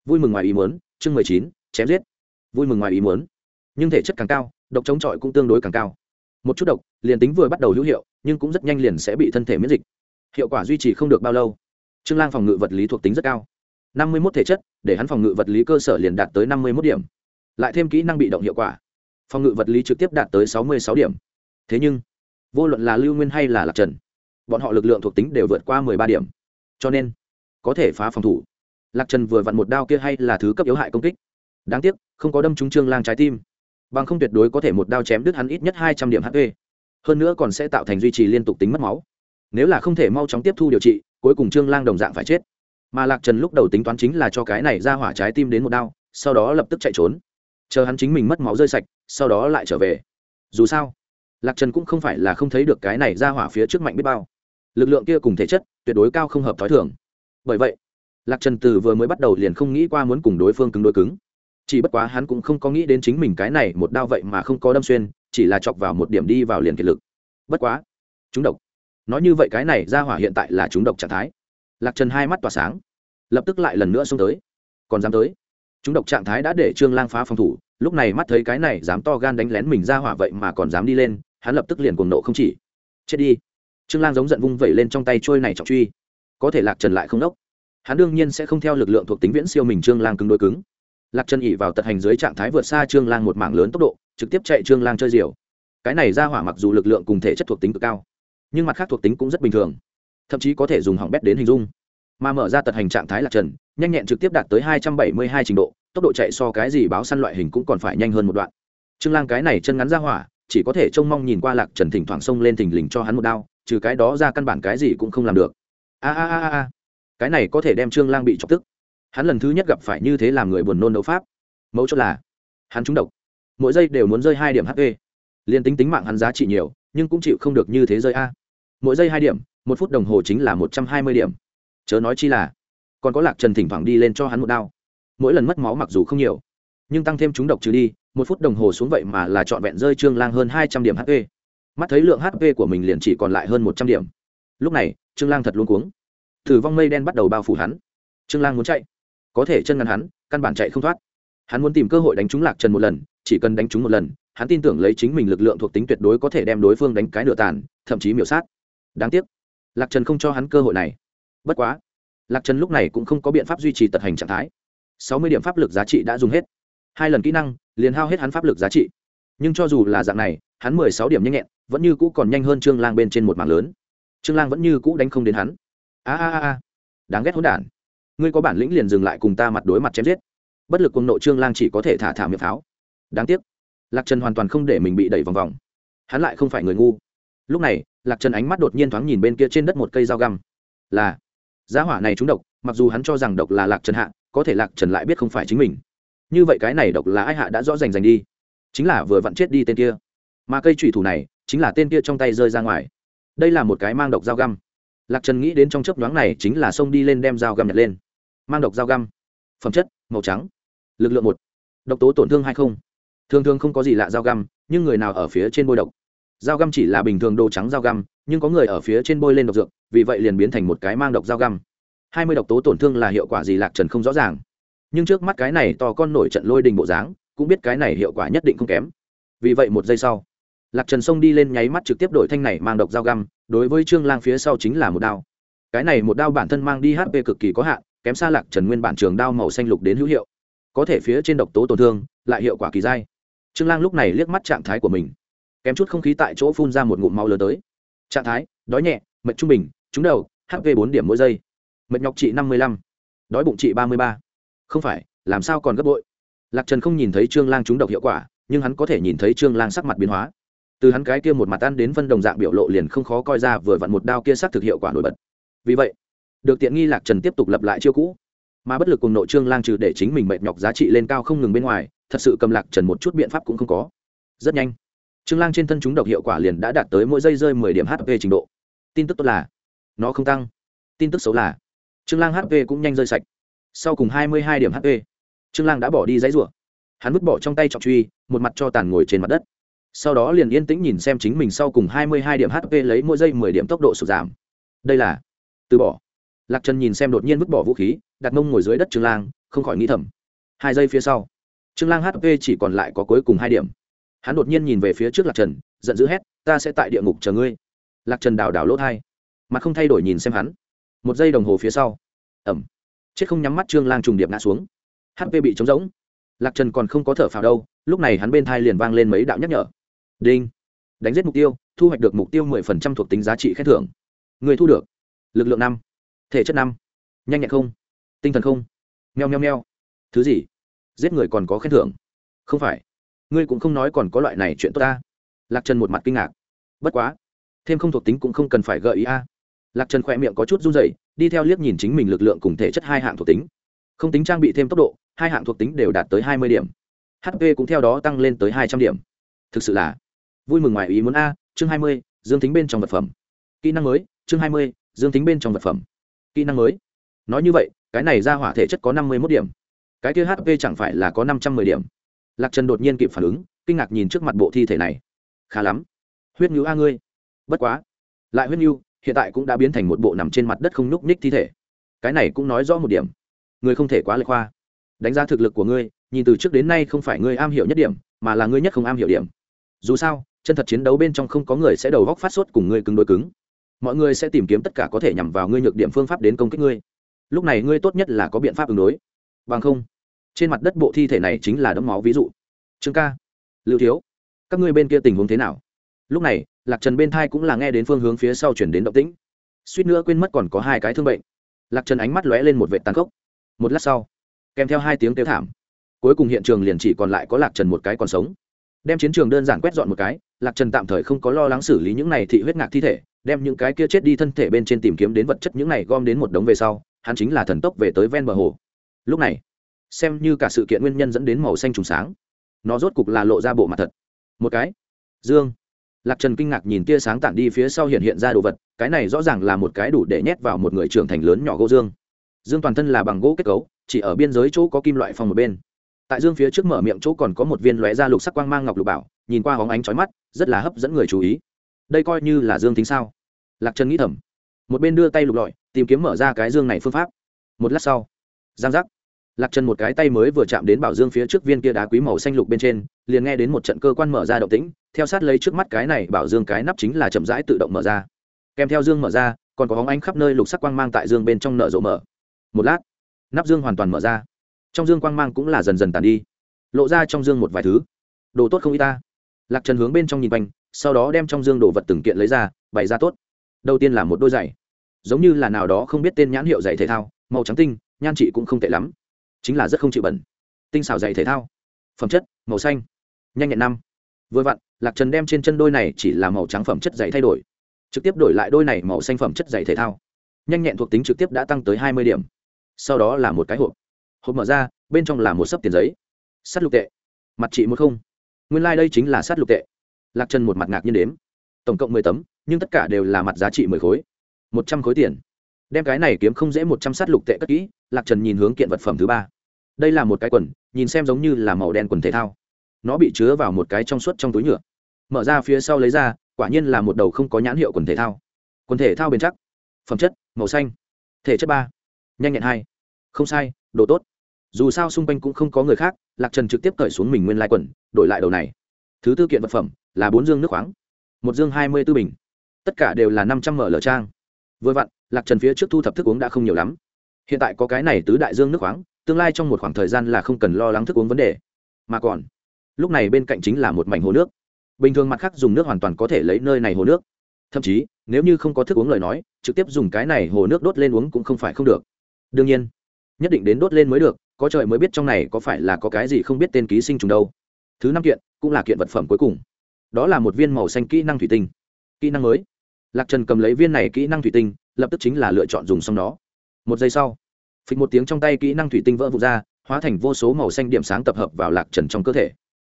Vui mừng ngoài ý muốn, chương mười chín, chém giết. Vui mừng ngoài ý muốn. Nhưng thể chất càng cao, độc chống chọi cũng tương đối càng cao. Một chút độc, liền tính vừa bắt đầu hữu hiệu, nhưng cũng rất nhanh liền sẽ bị thân thể miễn dịch. Hiệu quả duy trì không được bao lâu trương lang phòng ngự vật lý thuộc tính rất cao. Năm mươi một thể chất, để hắn phòng ngự vật lý cơ sở liền đạt tới năm mươi một điểm. Lại thêm kỹ năng bị động hiệu quả. Phòng ngự vật lý trực tiếp đạt tới sáu mươi sáu điểm. Thế nhưng, vô luận là lưu nguyên hay là lạc trần, bọn họ lực lượng thuộc tính đều vượt qua mười ba điểm. Cho nên, có thể phá phòng thủ. Lạc trần vừa vặn một đao kia hay là thứ cấp yếu hại công kích. Đáng tiếc, không có đâm trúng trương lang trái tim. Bằng không tuyệt đối có thể một đao chém đứt hắn ít nhất hai trăm điểm hp hơn nữa còn sẽ tạo thành duy trì liên tục tính mất máu nếu là không thể mau chóng tiếp thu điều trị, cuối cùng trương lang đồng dạng phải chết. Mà lạc trần lúc đầu tính toán chính là cho cái này ra hỏa trái tim đến một đao sau đó lập tức chạy trốn. Chờ hắn chính mình mất máu rơi sạch, sau đó lại trở về. Dù sao, lạc trần cũng không phải là không thấy được cái này ra hỏa phía trước mạnh biết bao. Lực lượng kia cùng thể chất tuyệt đối cao không hợp t h ó i thường. Bởi vậy, lạc trần từ vừa mới bắt đầu liền không nghĩ qua muốn cùng đối phương cứng đối cứng. Chỉ bất quá hắn cũng không có nghĩ đến chính mình cái này một đao vậy mà không có đâm xuyên, chỉ là chọc vào một điểm đi vào liền kiệt lực. Bất quá, chúng độc nói như vậy cái này ra hỏa hiện tại là chúng độc trạng thái. Lạc trần hai mắt tỏa sáng, lập tức lại lần nữa xông tới. Còn dám tới? Chúng độc trạng thái đã để trương lang phá phòng thủ, lúc này mắt thấy cái này dám to gan đánh lén mình ra hỏa vậy mà còn dám đi lên, hắn lập tức liền cuồng nộ không chỉ. Chết đi. Trương lang giống giận vung vẩy lên trong tay trôi này trọng truy. Có thể lạc trần lại không đốc. Hắn đương nhiên sẽ không theo lực lượng thuộc tính viễn siêu mình trương lang cứng đôi cứng. Lạc trần ỉ vào tật hành dưới trạng thái vượt xa trương lang một mảng lớn tốc độ, trực tiếp chạy trương lang chơi diều. Cái này ra hỏa mặc dù lực lượng cùng thể chất thuộc tính cực cao nhưng mặt khác thuộc tính cũng rất bình thường. Thậm chí có thể dùng hỏng bét đến hình dung. Mà mở ra tật hành trạng thái lạc trần, nhanh nhẹn trực tiếp đạt tới hai trăm bảy mươi hai trình độ, tốc độ chạy so cái gì báo săn loại hình cũng còn phải nhanh hơn một đoạn. Trương lang cái này chân ngắn ra hỏa, chỉ có thể trông mong nhìn qua lạc trần thỉnh thoảng xông lên thình lình cho hắn một đao, trừ cái đó ra căn bản cái gì cũng không làm được. A a a a cái này có thể đem trương lang bị chọc tức. Hắn lần thứ nhất gặp phải như thế làm người buồn nôn đấu pháp. Mẫu chốt là, hắn trúng độc. Mỗi giây đều muốn rơi hai điểm hp liền tính tính mạng hắn giá trị nhiều, nhưng cũng chịu không được như thế rơi a mỗi giây hai điểm, một phút đồng hồ chính là một trăm hai mươi điểm. Chớ nói chi là, còn có lạc trần thỉnh thoảng đi lên cho hắn một đao. Mỗi lần mất máu mặc dù không nhiều, nhưng tăng thêm chúng độc trừ đi, một phút đồng hồ xuống vậy mà là trọn vẹn rơi trương lang hơn hai trăm điểm hp mắt thấy lượng hp của mình liền chỉ còn lại hơn một trăm điểm. Lúc này, trương lang thật luôn cuống. Thử vong mây đen bắt đầu bao phủ hắn. Trương lang muốn chạy. Có thể chân ngăn hắn, căn bản chạy không thoát. Hắn muốn tìm cơ hội đánh trúng lạc trần một lần, chỉ cần đánh trúng một lần, hắn tin tưởng lấy chính mình lực lượng thuộc tính tuyệt đối có thể đem đối phương đánh cái nửa tàn, thậm chí miểu sát đáng tiếc, lạc trần không cho hắn cơ hội này. Bất quá, lạc trần lúc này cũng không có biện pháp duy trì tật hành trạng thái. Sáu mươi điểm pháp lực giá trị đã dùng hết. Hai lần kỹ năng, liền hao hết hắn pháp lực giá trị. Nhưng cho dù là dạng này, hắn mười sáu điểm nhanh nhẹn, vẫn như cũ còn nhanh hơn trương lang bên trên một mảng lớn. Trương lang vẫn như cũ đánh không đến hắn. A a a đáng ghét hỗn đản. Ngươi có bản lĩnh liền dừng lại cùng ta mặt đối mặt chém giết. Bất lực cùng nội trương lang chỉ có thể thả thả miệng pháo. Đáng tiếc, lạc trần hoàn toàn không để mình bị đẩy vòng vòng. Hắn lại không phải người ngu lúc này, lạc trần ánh mắt đột nhiên thoáng nhìn bên kia trên đất một cây dao găm. Là, giá hỏa này trúng độc, mặc dù hắn cho rằng độc là lạc trần hạ, có thể lạc trần lại biết không phải chính mình. Như vậy cái này độc là ai hạ đã rõ rành rành đi? Chính là vừa vặn chết đi tên kia. Mà cây trùy thủ này, chính là tên kia trong tay rơi ra ngoài. Đây là một cái mang độc dao găm. Lạc trần nghĩ đến trong chớp nhoáng này chính là xông đi lên đem dao găm nhặt lên. Mang độc dao găm. Phẩm chất, màu trắng. Lực lượng một. Độc tố tổn thương hay không. Thường thường không có gì lạ dao găm, nhưng người nào ở phía trên bôi độc? Dao găm chỉ là bình thường đồ trắng dao găm, nhưng có người ở phía trên bôi lên độc dược, vì vậy liền biến thành một cái mang độc dao găm. Hai mươi độc tố tổn thương là hiệu quả gì lạc trần không rõ ràng. Nhưng trước mắt cái này to con nổi trận lôi đình bộ dáng, cũng biết cái này hiệu quả nhất định không kém. Vì vậy một giây sau, lạc trần xông đi lên nháy mắt trực tiếp đổi thanh này mang độc dao găm, đối với trương lang phía sau chính là một đao. Cái này một đao bản thân mang đi hp cực kỳ có hạn, kém xa lạc trần nguyên bản trường đao màu xanh lục đến hữu hiệu. Có thể phía trên độc tố tổn thương, lại hiệu quả kỳ dai. Trương lang lúc này liếc mắt trạng thái của mình kém chút không khí tại chỗ phun ra một ngụm máu lớn tới. Trạng thái, đói nhẹ, mệt trung bình, trúng đầu hp bốn điểm mỗi giây. Mệt nhọc trị năm mươi lăm, đói bụng trị ba mươi ba. Không phải, làm sao còn gấp bội? Lạc trần không nhìn thấy trương lang trúng độc hiệu quả, nhưng hắn có thể nhìn thấy trương lang sắc mặt biến hóa. Từ hắn cái kia một mặt ăn đến phân đồng dạng biểu lộ liền không khó coi ra vừa vặn một đao kia sắc thực hiệu quả nổi bật. Vì vậy, được tiện nghi lạc trần tiếp tục lập lại chiêu cũ. Mà bất lực cùng nội trương lang trừ để chính mình mệt nhọc giá trị lên cao không ngừng bên ngoài, thật sự cầm lạc trần một chút biện pháp cũng không có. Rất nhanh trương lang trên thân chúng độc hiệu quả liền đã đạt tới mỗi giây rơi mười điểm hp trình độ. Tin tức tốt là, nó không tăng. Tin tức xấu là, trương lang hp cũng nhanh rơi sạch. Sau cùng hai mươi hai điểm hp trương lang đã bỏ đi giấy rủa. Hắn vứt bỏ trong tay trọng truy, một mặt cho tàn ngồi trên mặt đất. Sau đó liền yên tĩnh nhìn xem chính mình sau cùng hai mươi hai điểm hp lấy mỗi giây mười điểm tốc độ sụt giảm. Đây là, từ bỏ. Lạc trần nhìn xem đột nhiên vứt bỏ vũ khí, đặt mông ngồi dưới đất trương lang, không khỏi nghĩ thầm. Hai giây phía sau, trương lang hp chỉ còn lại có cuối cùng hai điểm hắn đột nhiên nhìn về phía trước lạc trần, giận dữ hét, ta sẽ tại địa ngục chờ ngươi. Lạc trần đào đào lỗ thai, mặt không thay đổi nhìn xem hắn. Một giây đồng hồ phía sau ẩm chết không nhắm mắt trương lang trùng điệp ngã xuống. Hp bị trống rỗng. Lạc trần còn không có thở phào đâu, lúc này hắn bên thai liền vang lên mấy đạo nhắc nhở. Đinh, đánh giết mục tiêu, thu hoạch được mục tiêu mười phần trăm thuộc tính giá trị khen thưởng. Người thu được, lực lượng năm, thể chất năm, nhanh nhẹn không, tinh thần không nheo nheo nheo thứ gì? Giết người còn có khen thưởng. Không phải ngươi cũng không nói còn có loại này chuyện tốt ta. Lạc trần một mặt kinh ngạc. Bất quá, thêm không thuộc tính cũng không cần phải gợi ý a. Lạc trần khỏe miệng có chút run dày đi theo liếc nhìn chính mình lực lượng cùng thể chất hai hạng thuộc tính. Không tính trang bị thêm tốc độ, hai hạng thuộc tính đều đạt tới hai mươi điểm. Hp cũng theo đó tăng lên tới hai trăm điểm. Thực sự là vui mừng ngoài ý muốn a, chương hai mươi, dương tính bên trong vật phẩm. Kỹ năng mới, chương hai mươi, dương tính bên trong vật phẩm. Kỹ năng mới. Nói như vậy, cái này ra hỏa thể chất có năm mươi mốt điểm. Cái kia hp chẳng phải là có năm trăm mười điểm lạc trần đột nhiên kịp phản ứng, kinh ngạc nhìn trước mặt bộ thi thể này. Khá lắm. Huyết ngữ a ngươi. Bất quá. Lại huyết ngữ hiện tại cũng đã biến thành một bộ nằm trên mặt đất không nhúc nhích thi thể. Cái này cũng nói rõ một điểm. Ngươi không thể quá lệch khoa. Đánh giá thực lực của ngươi, nhìn từ trước đến nay không phải ngươi am hiểu nhất điểm, mà là ngươi nhất không am hiểu điểm. Dù sao, chân thật chiến đấu bên trong không có người sẽ đầu góc phát sốt cùng ngươi cứng đối cứng. Mọi người sẽ tìm kiếm tất cả có thể nhằm vào ngươi nhược điểm phương pháp đến công kích ngươi. Lúc này ngươi tốt nhất là có biện pháp ứng đối. Bằng không trên mặt đất bộ thi thể này chính là đấm máu ví dụ. Trương ca. Lưu thiếu. Các ngươi bên kia tình huống thế nào? Lúc này, lạc trần bên thai cũng là nghe đến phương hướng phía sau chuyển đến động tĩnh. Suýt nữa quên mất còn có hai cái thương bệnh. Lạc trần ánh mắt lóe lên một vệ tàn khốc. Một lát sau, kèm theo hai tiếng kêu thảm, cuối cùng hiện trường liền chỉ còn lại có lạc trần một cái còn sống. Đem chiến trường đơn giản quét dọn một cái, lạc trần tạm thời không có lo lắng xử lý những này thị huyết ngạc thi thể, đem những cái kia chết đi thân thể bên trên tìm kiếm đến vật chất những này gom đến một đống về sau, hắn chính là thần tốc về tới ven bờ hồ. Lúc này xem như cả sự kiện nguyên nhân dẫn đến màu xanh trùng sáng. Nó rốt cục là lộ ra bộ mặt thật. Một cái. Dương. Lạc trần kinh ngạc nhìn tia sáng tản đi phía sau hiện hiện ra đồ vật, cái này rõ ràng là một cái đủ để nhét vào một người trưởng thành lớn nhỏ gỗ dương. Dương toàn thân là bằng gỗ kết cấu, chỉ ở biên giới chỗ có kim loại phòng một bên. Tại dương phía trước mở miệng chỗ còn có một viên lóe da lục sắc quang mang ngọc lục bảo, nhìn qua hóng ánh trói mắt, rất là hấp dẫn người chú ý. Đây coi như là dương tính sao? Lạc trần nghĩ thầm. Một bên đưa tay lục lọi, tìm kiếm mở ra cái dương này phương pháp. Một lát sau, giang giác lạc trần một cái tay mới vừa chạm đến bảo dương phía trước viên kia đá quý màu xanh lục bên trên, liền nghe đến một trận cơ quan mở ra động tĩnh, theo sát lấy trước mắt cái này, bảo dương cái nắp chính là chậm rãi tự động mở ra. Kèm theo dương mở ra, còn có hóng ánh khắp nơi lục sắc quang mang tại dương bên trong nở rộ mở. Một lát, nắp dương hoàn toàn mở ra. Trong dương quang mang cũng là dần dần tàn đi. Lộ ra trong dương một vài thứ. Đồ tốt không y ta. Lạc trần hướng bên trong nhìn quanh, sau đó đem trong dương đồ vật từng kiện lấy ra, bày ra tốt. Đầu tiên là một đôi giày. Giống như là nào đó không biết tên nhãn hiệu giày thể thao, màu trắng tinh, nhan chị cũng không tệ lắm chính là rất không chịu bẩn. Tinh xảo giày thể thao, phẩm chất, màu xanh, nhanh nhẹn năm. Vừa vặn, lạc trần đem trên chân đôi này chỉ là màu trắng phẩm chất giày thay đổi, trực tiếp đổi lại đôi này màu xanh phẩm chất giày thể thao. Nhanh nhẹn thuộc tính trực tiếp đã tăng tới hai mươi điểm. Sau đó là một cái hộp. Hộp mở ra, bên trong là một sấp tiền giấy. Sắt lục tệ. Mặt trị một không. Nguyên lai、like、đây chính là sắt lục tệ. Lạc trần một mặt ngạc nhiên đếm. Tổng cộng mười tấm, nhưng tất cả đều là mặt giá trị mười khối. Một trăm khối tiền. Đem cái này kiếm không dễ một trăm sát lục tệ cất kỹ, lạc trần nhìn hướng kiện vật phẩm thứ ba đây là một cái quần, nhìn xem giống như là màu đen quần thể thao. Nó bị chứa vào một cái trong suốt trong túi nhựa. Mở ra phía sau lấy ra, quả nhiên là một đầu không có nhãn hiệu quần thể thao. Quần thể thao bền chắc. Phẩm chất, màu xanh. Thể chất ba. Nhanh nhẹn hai. Không sai, đồ tốt. Dù sao xung quanh cũng không có người khác, lạc trần trực tiếp cởi xuống mình nguyên lai quần, đổi lại đầu này. Thứ tư kiện vật phẩm là bốn dương nước khoáng, một dương hai mươi tư bình. Tất cả đều là năm trăm mở lở trang. Vừa vặn, lạc trần phía trước thu thập thức uống đã không nhiều lắm. Hiện tại có cái này tứ đại dương nước khoáng tương lai trong một khoảng thời gian là không cần lo lắng thức uống vấn đề. Mà còn, lúc này bên cạnh chính là một mảnh hồ nước. Bình thường mặt khác dùng nước hoàn toàn có thể lấy nơi này hồ nước. Thậm chí, nếu như không có thức uống lời nói, trực tiếp dùng cái này hồ nước đốt lên uống cũng không phải không được. Đương nhiên, nhất định đến đốt lên mới được, có trời mới biết trong này có phải là có cái gì không biết tên ký sinh trùng đâu. Thứ năm kiện, cũng là kiện vật phẩm cuối cùng. Đó là một viên màu xanh kỹ năng thủy tinh. Kỹ năng mới. Lạc trần cầm lấy viên này kỹ năng thủy tinh, lập tức chính là lựa chọn dùng xong nó. Một giây sau phịch một tiếng trong tay kỹ năng thủy tinh vỡ vụt ra, hóa thành vô số màu xanh điểm sáng tập hợp vào lạc trần trong cơ thể.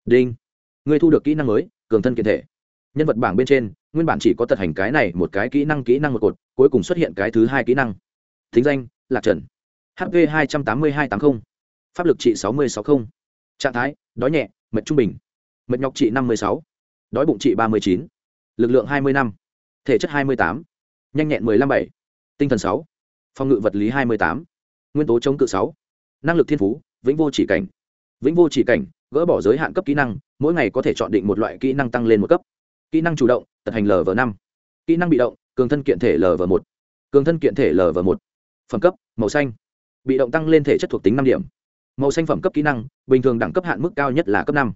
Đinh! Người thu được kỹ năng mới, cường thân kiện thể. Nhân vật bảng bên trên, nguyên bản chỉ có tật hành cái này một cái kỹ năng kỹ năng một cột, cuối cùng xuất hiện cái thứ hai kỹ năng. Thính danh, lạc trần. HV hai trăm tám mươi hai tám mươi. Pháp lực trị sáu mươi sáu mươi trạng thái, đói nhẹ, mệt trung bình. Mệt nhọc trị năm mươi sáu. Đói bụng trị ba mươi chín. Lực lượng hai mươi năm thể chất hai mươi tám. Nhanh nhẹn mười lăm bảy. Tinh thần sáu. Phòng ngự vật lý hai mươi tám nguyên tố chống cự sáu. Năng lực thiên phú, vĩnh vô chỉ cảnh. Vĩnh vô chỉ cảnh, gỡ bỏ giới hạn cấp kỹ năng, mỗi ngày có thể chọn định một loại kỹ năng tăng lên một cấp. Kỹ năng chủ động, tật hành lv năm. Kỹ năng bị động, cường thân kiện thể lv một. Cường thân kiện thể lv một. Phẩm cấp, màu xanh. Bị động tăng lên thể chất thuộc tính năm điểm. Màu xanh phẩm cấp kỹ năng, bình thường đẳng cấp hạn mức cao nhất là cấp năm.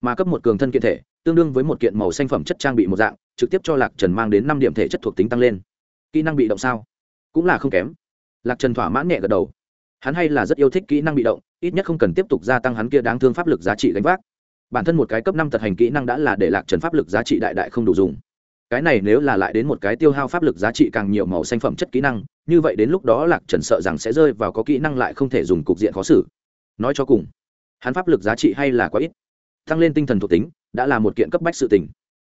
Mà cấp một cường thân kiện thể, tương đương với một kiện màu xanh phẩm chất trang bị một dạng, trực tiếp cho lạc trần mang đến năm điểm thể chất thuộc tính tăng lên. Kỹ năng bị động sao? Cũng là không kém. Lạc trần thỏa mãn nhẹ gật đầu hắn hay là rất yêu thích kỹ năng bị động, ít nhất không cần tiếp tục gia tăng hắn kia đáng thương pháp lực giá trị gánh vác. Bản thân một cái cấp năm tật hành kỹ năng đã là để lạc trần pháp lực giá trị đại đại không đủ dùng. Cái này nếu là lại đến một cái tiêu hao pháp lực giá trị càng nhiều màu xanh phẩm chất kỹ năng, như vậy đến lúc đó lạc trần sợ rằng sẽ rơi vào có kỹ năng lại không thể dùng cục diện khó xử. Nói cho cùng, hắn pháp lực giá trị hay là quá ít, tăng lên tinh thần thuộc tính, đã là một kiện cấp bách sự tình.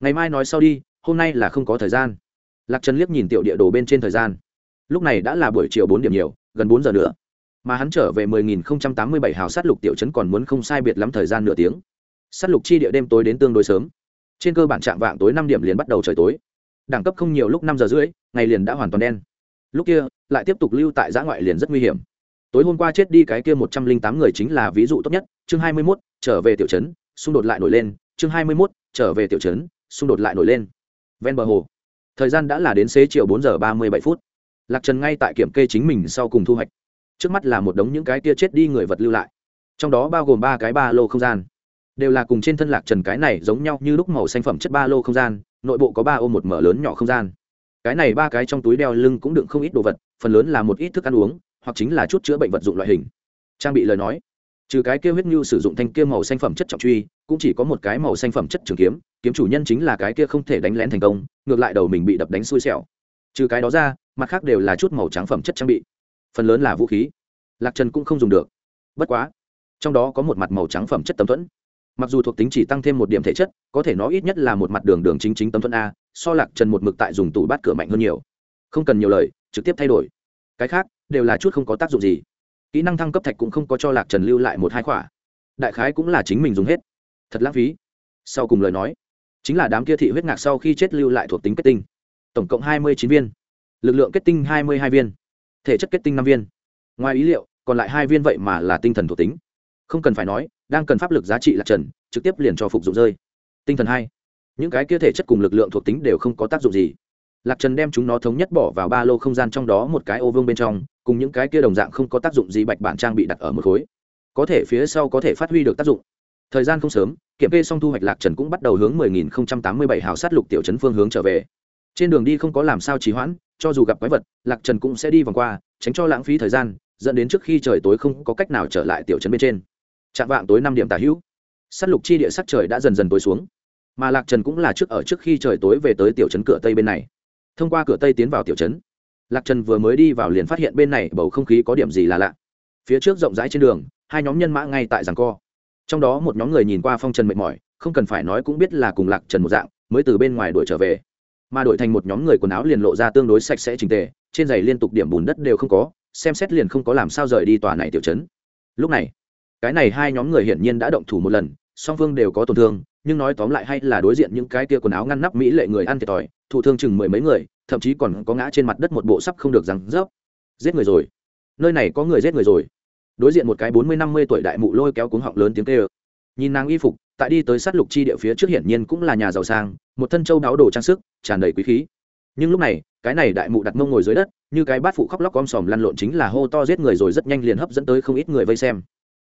Ngày mai nói sau đi, hôm nay là không có thời gian. Lạc trần liếc nhìn tiểu địa đồ bên trên thời gian. Lúc này đã là buổi chiều bốn điểm nhiều, gần bốn giờ nữa mà hắn trở về 10.087 hào sát lục tiểu trấn còn muốn không sai biệt lắm thời gian nửa tiếng. Sát lục chi địa đêm tối đến tương đối sớm. Trên cơ bản trạng vạng tối năm điểm liền bắt đầu trời tối. Đẳng cấp không nhiều lúc năm giờ rưỡi ngày liền đã hoàn toàn đen. Lúc kia lại tiếp tục lưu tại giã ngoại liền rất nguy hiểm. Tối hôm qua chết đi cái kia một trăm linh tám người chính là ví dụ tốt nhất chương hai mươi 21, trở về tiểu trấn xung đột lại nổi lên chương hai mươi 21, trở về tiểu trấn xung đột lại nổi lên. Ven bờ hồ thời gian đã là đến xế chiều bốn giờ ba mươi bảy phút. Lạc trần ngay tại kiểm kê chính mình sau cùng thu hoạch trước mắt là một đống những cái kia chết đi người vật lưu lại. Trong đó bao gồm ba cái ba lô không gian. Đều là cùng trên thân lạc trần cái này giống nhau như lúc màu xanh phẩm chất ba lô không gian, nội bộ có ba ô một mở lớn nhỏ không gian. Cái này ba cái trong túi đeo lưng cũng đựng không ít đồ vật, phần lớn là một ít thức ăn uống, hoặc chính là chút chữa bệnh vật dụng loại hình. Trang bị lời nói, trừ cái kia huyết nhu sử dụng thanh kia màu xanh phẩm chất trọng truy, cũng chỉ có một cái màu xanh phẩm chất trường kiếm kiếm chủ nhân chính là cái kia không thể đánh lén thành công, ngược lại đầu mình bị đập đánh xui xẻo. Trừ cái đó ra, mặt khác đều là chút màu trắng phẩm chất trang bị phần lớn là vũ khí. Lạc trần cũng không dùng được. Bất quá, trong đó có một mặt màu trắng phẩm chất tấm thuẫn. Mặc dù thuộc tính chỉ tăng thêm một điểm thể chất, có thể nó ít nhất là một mặt đường đường chính chính tấm thuẫn a, so lạc trần một mực tại dùng tủ bát cửa mạnh hơn nhiều. Không cần nhiều lời, trực tiếp thay đổi. Cái khác, đều là chút không có tác dụng gì. Kỹ năng thăng cấp thạch cũng không có cho lạc trần lưu lại một hai khỏa. Đại khái cũng là chính mình dùng hết. Thật lãng phí. Sau cùng lời nói, chính là đám kia thị huyết ngạc sau khi chết lưu lại thuộc tính kết tinh. Tổng cộng hai mươi chín viên. Lực lượng kết tinh hai mươi hai viên thể chất kết tinh năm viên. Ngoài ý liệu, còn lại hai viên vậy mà là tinh thần thuộc tính. Không cần phải nói, đang cần pháp lực giá trị lạc trần, trực tiếp liền cho phục dụng rơi. Tinh thần hai. Những cái kia thể chất cùng lực lượng thuộc tính đều không có tác dụng gì. Lạc trần đem chúng nó thống nhất bỏ vào ba lô không gian trong đó một cái ô vương bên trong, cùng những cái kia đồng dạng không có tác dụng gì bạch bản trang bị đặt ở một khối. Có thể phía sau có thể phát huy được tác dụng. Thời gian không sớm, kiểm kê xong thu hoạch lạc trần cũng bắt đầu hướng 10.087 hào sát lục tiểu trấn phương hướng trở về. Trên đường đi không có làm sao trì hoãn cho dù gặp quái vật, lạc trần cũng sẽ đi vòng qua, tránh cho lãng phí thời gian, dẫn đến trước khi trời tối không có cách nào trở lại tiểu trấn bên trên. Chạm vạng tối năm điểm tả hữu. S á t lục chi địa sắc trời đã dần dần tối xuống. Mà lạc trần cũng là trước ở trước khi trời tối về tới tiểu trấn cửa tây bên này. Thông qua cửa tây tiến vào tiểu trấn, lạc trần vừa mới đi vào liền phát hiện bên này bầu không khí có điểm gì là lạ. Phía trước rộng rãi trên đường, hai nhóm nhân mã ngay tại giảng co. Trong đó một nhóm người nhìn qua phong trần mệt mỏi, không cần phải nói cũng biết là cùng lạc trần một dạng, mới từ bên ngoài đuổi trở về mà đổi thành một nhóm người quần áo liền lộ ra tương đối sạch sẽ trình tề, trên giày liên tục điểm bùn đất đều không có, xem xét liền không có làm sao rời đi tòa này tiểu trấn. lúc này, cái này hai nhóm người hiển nhiên đã động thủ một lần, song phương đều có tổn thương, nhưng nói tóm lại hay là đối diện những cái kia quần áo ngăn nắp mỹ lệ người ăn thiệt thòi, thụ thương chừng mười mấy người, thậm chí còn có ngã trên mặt đất một bộ sắp không được rằng rớp. Giết người rồi. Nơi này có người giết người rồi. Đối diện một cái bốn mươi năm mươi tuổi đại mụ lôi kéo cuống họng lớn tiếng kêu. Nhìn nàng y phục, tại đi tới sát lục chi địa phía trước hiển nhiên cũng là nhà giàu sang một thân châu đáo đồ trang sức, tràn đầy quý khí. Nhưng lúc này, cái này đại mụ đặt mông ngồi dưới đất, như cái bát phụ khóc lóc om sòm lăn lộn chính là hô to giết người rồi rất nhanh liền hấp dẫn tới không ít người vây xem.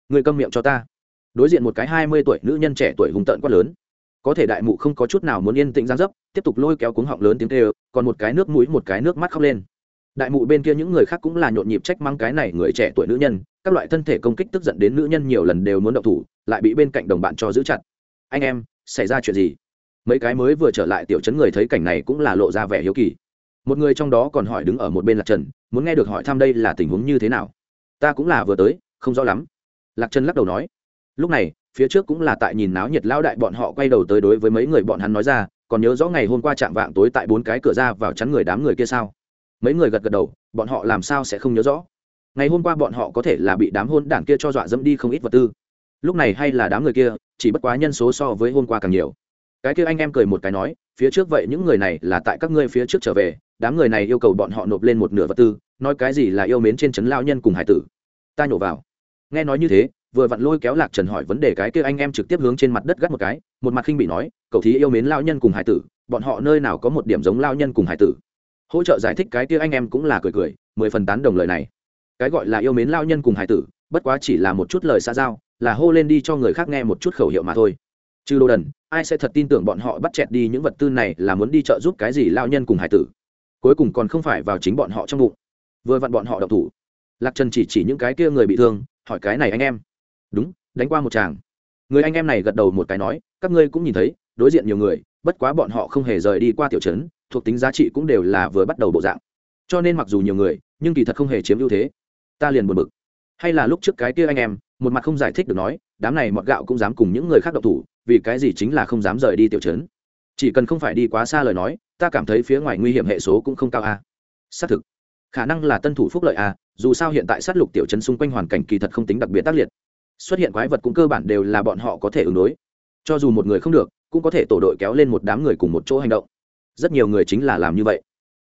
Người câm miệng cho ta. Đối diện một cái hai mươi tuổi nữ nhân trẻ tuổi hùng tợn quát lớn. Có thể đại mụ không có chút nào muốn yên tĩnh giang dấp, tiếp tục lôi kéo cuống họng lớn tiếng kêu, còn một cái nước mũi, một cái nước mắt khóc lên. Đại mụ bên kia những người khác cũng là nhộn nhịp trách mắng cái này người trẻ tuổi nữ nhân, các loại thân thể công kích tức giận đến nữ nhân nhiều lần đều muốn động thủ, lại bị bên cạnh đồng bạn cho giữ chặt. Anh em, xảy ra chuyện gì? Mấy cái mới vừa trở lại tiểu chấn người thấy cảnh này cũng là lộ ra vẻ hiếu kỳ. Một người trong đó còn hỏi đứng ở một bên lạc trần, muốn nghe được hỏi thăm đây là tình huống như thế nào. Ta cũng là vừa tới, không rõ lắm. Lạc trần lắc đầu nói. Lúc này, phía trước cũng là tại nhìn náo nhiệt lao đại bọn họ quay đầu tới đối với mấy người bọn hắn nói ra, còn nhớ rõ ngày hôm qua chạm vạng tối tại bốn cái cửa ra vào chắn người đám người kia sao? Mấy người gật gật đầu, bọn họ làm sao sẽ không nhớ rõ? Ngày hôm qua bọn họ có thể là bị đám hôn đảng kia cho dọa dẫm đi không ít vật tư. Lúc này hay là đám người kia, chỉ bất quá nhân số so với hôm qua càng nhiều cái kia anh em cười một cái nói, phía trước vậy những người này là tại các ngươi phía trước trở về, đám người này yêu cầu bọn họ nộp lên một nửa vật tư, nói cái gì là yêu mến trên trấn lao nhân cùng hải tử. Ta nhổ vào. Nghe nói như thế, vừa vặn lôi kéo lạc trần hỏi vấn đề cái kia anh em trực tiếp hướng trên mặt đất gắt một cái, một mặt khinh bị nói, cậu thí yêu mến lao nhân cùng hải tử, bọn họ nơi nào có một điểm giống lao nhân cùng hải tử? Hỗ trợ giải thích cái kia anh em cũng là cười cười, mười phần tán đồng lời này. Cái gọi là yêu mến lao nhân cùng hải tử, bất quá chỉ là một chút lời xa giao, là hô lên đi cho người khác nghe một chút khẩu hiệu mà thôi. Trừ đồ đần ai sẽ thật tin tưởng bọn họ bắt chẹt đi những vật tư này là muốn đi chợ giúp cái gì lao nhân cùng hải tử? Cuối cùng còn không phải vào chính bọn họ trong bụng. Vừa vặn bọn họ độc thủ. Lạc trần chỉ chỉ những cái kia người bị thương, hỏi cái này anh em. Đúng, đánh qua một chàng người anh em này gật đầu một cái nói, các ngươi cũng nhìn thấy, đối diện nhiều người, bất quá bọn họ không hề rời đi qua tiểu trấn, thuộc tính giá trị cũng đều là vừa bắt đầu bộ dạng. Cho nên mặc dù nhiều người, nhưng kỳ thật không hề chiếm ưu thế. Ta liền buồn bực. Hay là lúc trước cái kia anh em, một mặt không giải thích được nói đám này mọt gạo cũng dám cùng những người khác độc thủ, vì cái gì chính là không dám rời đi tiểu trấn. Chỉ cần không phải đi quá xa lời nói, ta cảm thấy phía ngoài nguy hiểm hệ số cũng không cao a. Xác thực, khả năng là tân thủ phúc lợi a, dù sao hiện tại sát lục tiểu trấn xung quanh hoàn cảnh kỳ thật không tính đặc biệt tác liệt. Xuất hiện quái vật cũng cơ bản đều là bọn họ có thể ứng đối. Cho dù một người không được, cũng có thể tổ đội kéo lên một đám người cùng một chỗ hành động. Rất nhiều người chính là làm như vậy.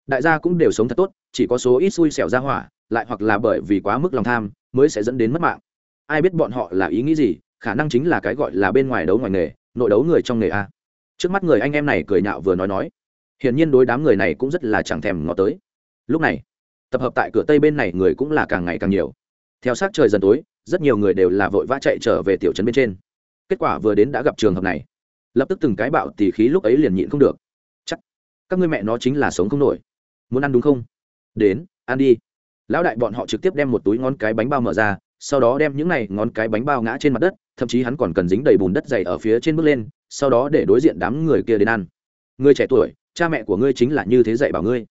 Đại gia cũng đều sống thật tốt, chỉ có số ít xui xẻo ra hỏa, lại hoặc là bởi vì quá mức lòng tham, mới sẽ dẫn đến mất mạng. Ai biết bọn họ là ý nghĩ gì? Khả năng chính là cái gọi là bên ngoài đấu ngoài nghề, nội đấu người trong nghề a. Trước mắt người anh em này cười nhạo vừa nói nói. Hiển nhiên đối đám người này cũng rất là chẳng thèm ngó tới. Lúc này, tập hợp tại cửa tây bên này người cũng là càng ngày càng nhiều. Theo sát trời dần tối, rất nhiều người đều là vội vã chạy trở về tiểu trấn bên trên. Kết quả vừa đến đã gặp trường hợp này. Lập tức từng cái bạo tỉ khí lúc ấy liền nhịn không được. Chắc, các ngươi mẹ nó chính là sống không nổi. Muốn ăn đúng không? Đến, ăn đi. Lão đại bọn họ trực tiếp đem một túi ngón cái bánh bao mở ra sau đó đem những này ngón cái bánh bao ngã trên mặt đất, thậm chí hắn còn cần dính đầy bùn đất dày ở phía trên bước lên, sau đó để đối diện đám người kia đến ăn. Người trẻ tuổi, cha mẹ của ngươi chính là như thế dạy bảo ngươi.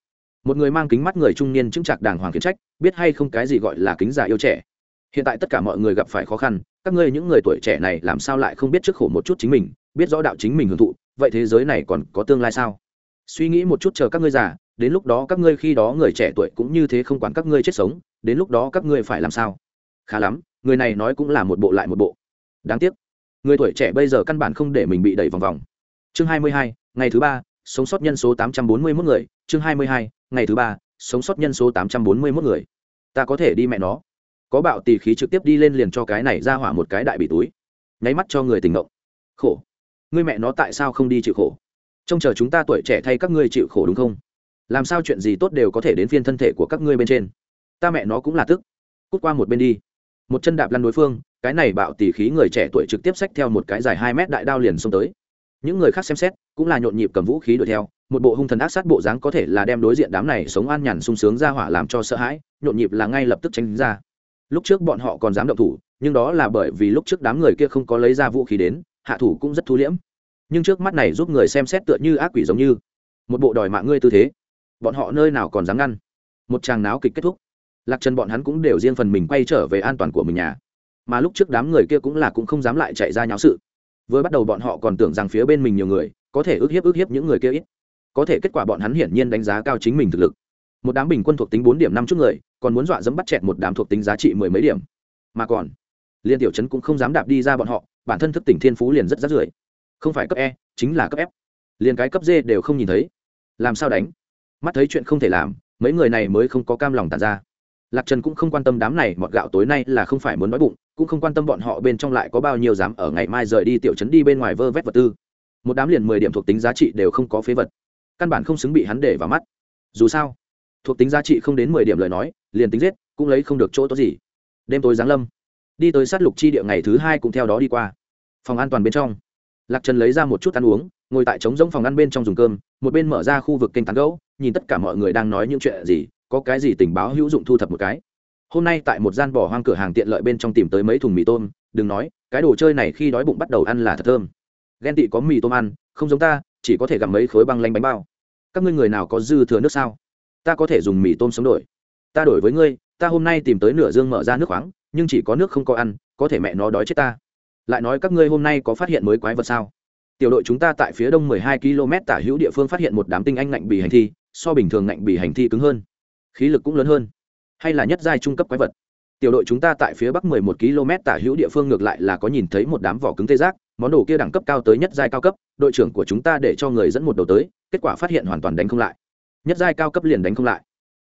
Một người mang kính mắt người trung niên chứng chặt đàng hoàng khiển trách, biết hay không cái gì gọi là kính già yêu trẻ. Hiện tại tất cả mọi người gặp phải khó khăn, các ngươi những người tuổi trẻ này làm sao lại không biết trước khổ một chút chính mình, biết rõ đạo chính mình hưởng thụ, vậy thế giới này còn có tương lai sao? Suy nghĩ một chút chờ các ngươi già, đến lúc đó các ngươi khi đó người trẻ tuổi cũng như thế không quản các ngươi chết sống, đến lúc đó các ngươi phải làm sao? Khá lắm người này nói cũng là một bộ lại một bộ. Đáng tiếc người tuổi trẻ bây giờ căn bản không để mình bị đẩy vòng vòng. Chương 22, ngày thứ ba sống sót nhân số 841 người. Chương 22, ngày thứ ba sống sót nhân số 841 người. Ta có thể đi mẹ nó. Có bạo tì khí trực tiếp đi lên liền cho cái này ra hỏa một cái đại bị túi. Nháy mắt cho người tình ngộng. Khổ. Ngươi mẹ nó tại sao không đi chịu khổ? Trông chờ chúng ta tuổi trẻ thay các ngươi chịu khổ đúng không? Làm sao chuyện gì tốt đều có thể đến phiên thân thể của các ngươi bên trên. Ta mẹ nó cũng là tức. Cút qua một bên đi một chân đạp lăn đối phương, cái này bạo tỉ khí người trẻ tuổi trực tiếp xách theo một cái dài hai mét đại đao liền xông tới. Những người khác xem xét, cũng là nhộn nhịp cầm vũ khí đuổi theo, một bộ hung thần ác sát bộ dáng có thể là đem đối diện đám này sống an nhàn sung sướng ra hỏa làm cho sợ hãi, nhộn nhịp là ngay lập tức tránh ra. Lúc trước bọn họ còn dám động thủ, nhưng đó là bởi vì lúc trước đám người kia không có lấy ra vũ khí đến, hạ thủ cũng rất thu liễm. Nhưng trước mắt này giúp người xem xét tựa như ác quỷ giống như. Một bộ đòi mạng ngươi tư thế. Bọn họ nơi nào còn dám ngăn? Một tràng náo kịch kết thúc lạc trần bọn hắn cũng đều riêng phần mình quay trở về an toàn của mình nhà. Mà lúc trước đám người kia cũng là cũng không dám lại chạy ra nháo sự. Vừa bắt đầu bọn họ còn tưởng rằng phía bên mình nhiều người, có thể ức hiếp ức hiếp những người kia ít. Có thể kết quả bọn hắn hiển nhiên đánh giá cao chính mình thực lực. Một đám bình quân thuộc tính bốn điểm năm chút người, còn muốn dọa dẫm bắt chẹt một đám thuộc tính giá trị mười mấy điểm. Mà còn, liên tiểu trấn cũng không dám đạp đi ra bọn họ, bản thân thức tỉnh thiên phú liền rất rát rưởi. Không phải cấp e chính là cấp f. Liền cái cấp d đều không nhìn thấy. Làm sao đánh? Mắt thấy chuyện không thể làm, mấy người này mới không có cam lòng tàn ra lạc trần cũng không quan tâm đám này, mọt gạo tối nay là không phải muốn nói bụng, cũng không quan tâm bọn họ bên trong lại có bao nhiêu dám ở ngày mai rời đi tiểu trấn đi bên ngoài vơ vét vật tư. Một đám liền mười điểm thuộc tính giá trị đều không có phế vật. Căn bản không xứng bị hắn để vào mắt. Dù sao, thuộc tính giá trị không đến mười điểm lời nói, liền tính giết, cũng lấy không được chỗ tốt gì. Đêm tối giáng lâm, đi tới sát lục chi địa ngày thứ hai cũng theo đó đi qua. Phòng an toàn bên trong, lạc trần lấy ra một chút ăn uống, ngồi tại trống giống phòng ăn bên trong dùng cơm, một bên mở ra khu vực kênh tán gẫu, nhìn tất cả mọi người đang nói những chuyện gì có cái gì tình báo hữu dụng thu thập một cái. Hôm nay tại một gian bỏ hoang cửa hàng tiện lợi bên trong tìm tới mấy thùng mì tôm, đừng nói, cái đồ chơi này khi đói bụng bắt đầu ăn là thật thơm. Ghen tị có mì tôm ăn, không giống ta, chỉ có thể gặp mấy khối băng lanh bánh bao. Các ngươi người nào có dư thừa nước sao? Ta có thể dùng mì tôm sống đổi. Ta đổi với ngươi, ta hôm nay tìm tới nửa dương mở ra nước khoáng, nhưng chỉ có nước không có ăn, có thể mẹ nó đói chết ta. Lại nói các ngươi hôm nay có phát hiện mới quái vật sao? Tiểu đội chúng ta tại phía đông 12 km tả hữu địa phương phát hiện một đám tinh anh ngạnh bì hành thi, so bình thường ngạnh bì hành thi cứng hơn khí lực cũng lớn hơn. Hay là nhất giai trung cấp quái vật. Tiểu đội chúng ta tại phía bắc 11 km tả hữu địa phương ngược lại là có nhìn thấy một đám vỏ cứng tê giác, món đồ kia đẳng cấp cao tới nhất giai cao cấp, đội trưởng của chúng ta để cho người dẫn một đầu tới, kết quả phát hiện hoàn toàn đánh không lại. Nhất giai cao cấp liền đánh không lại.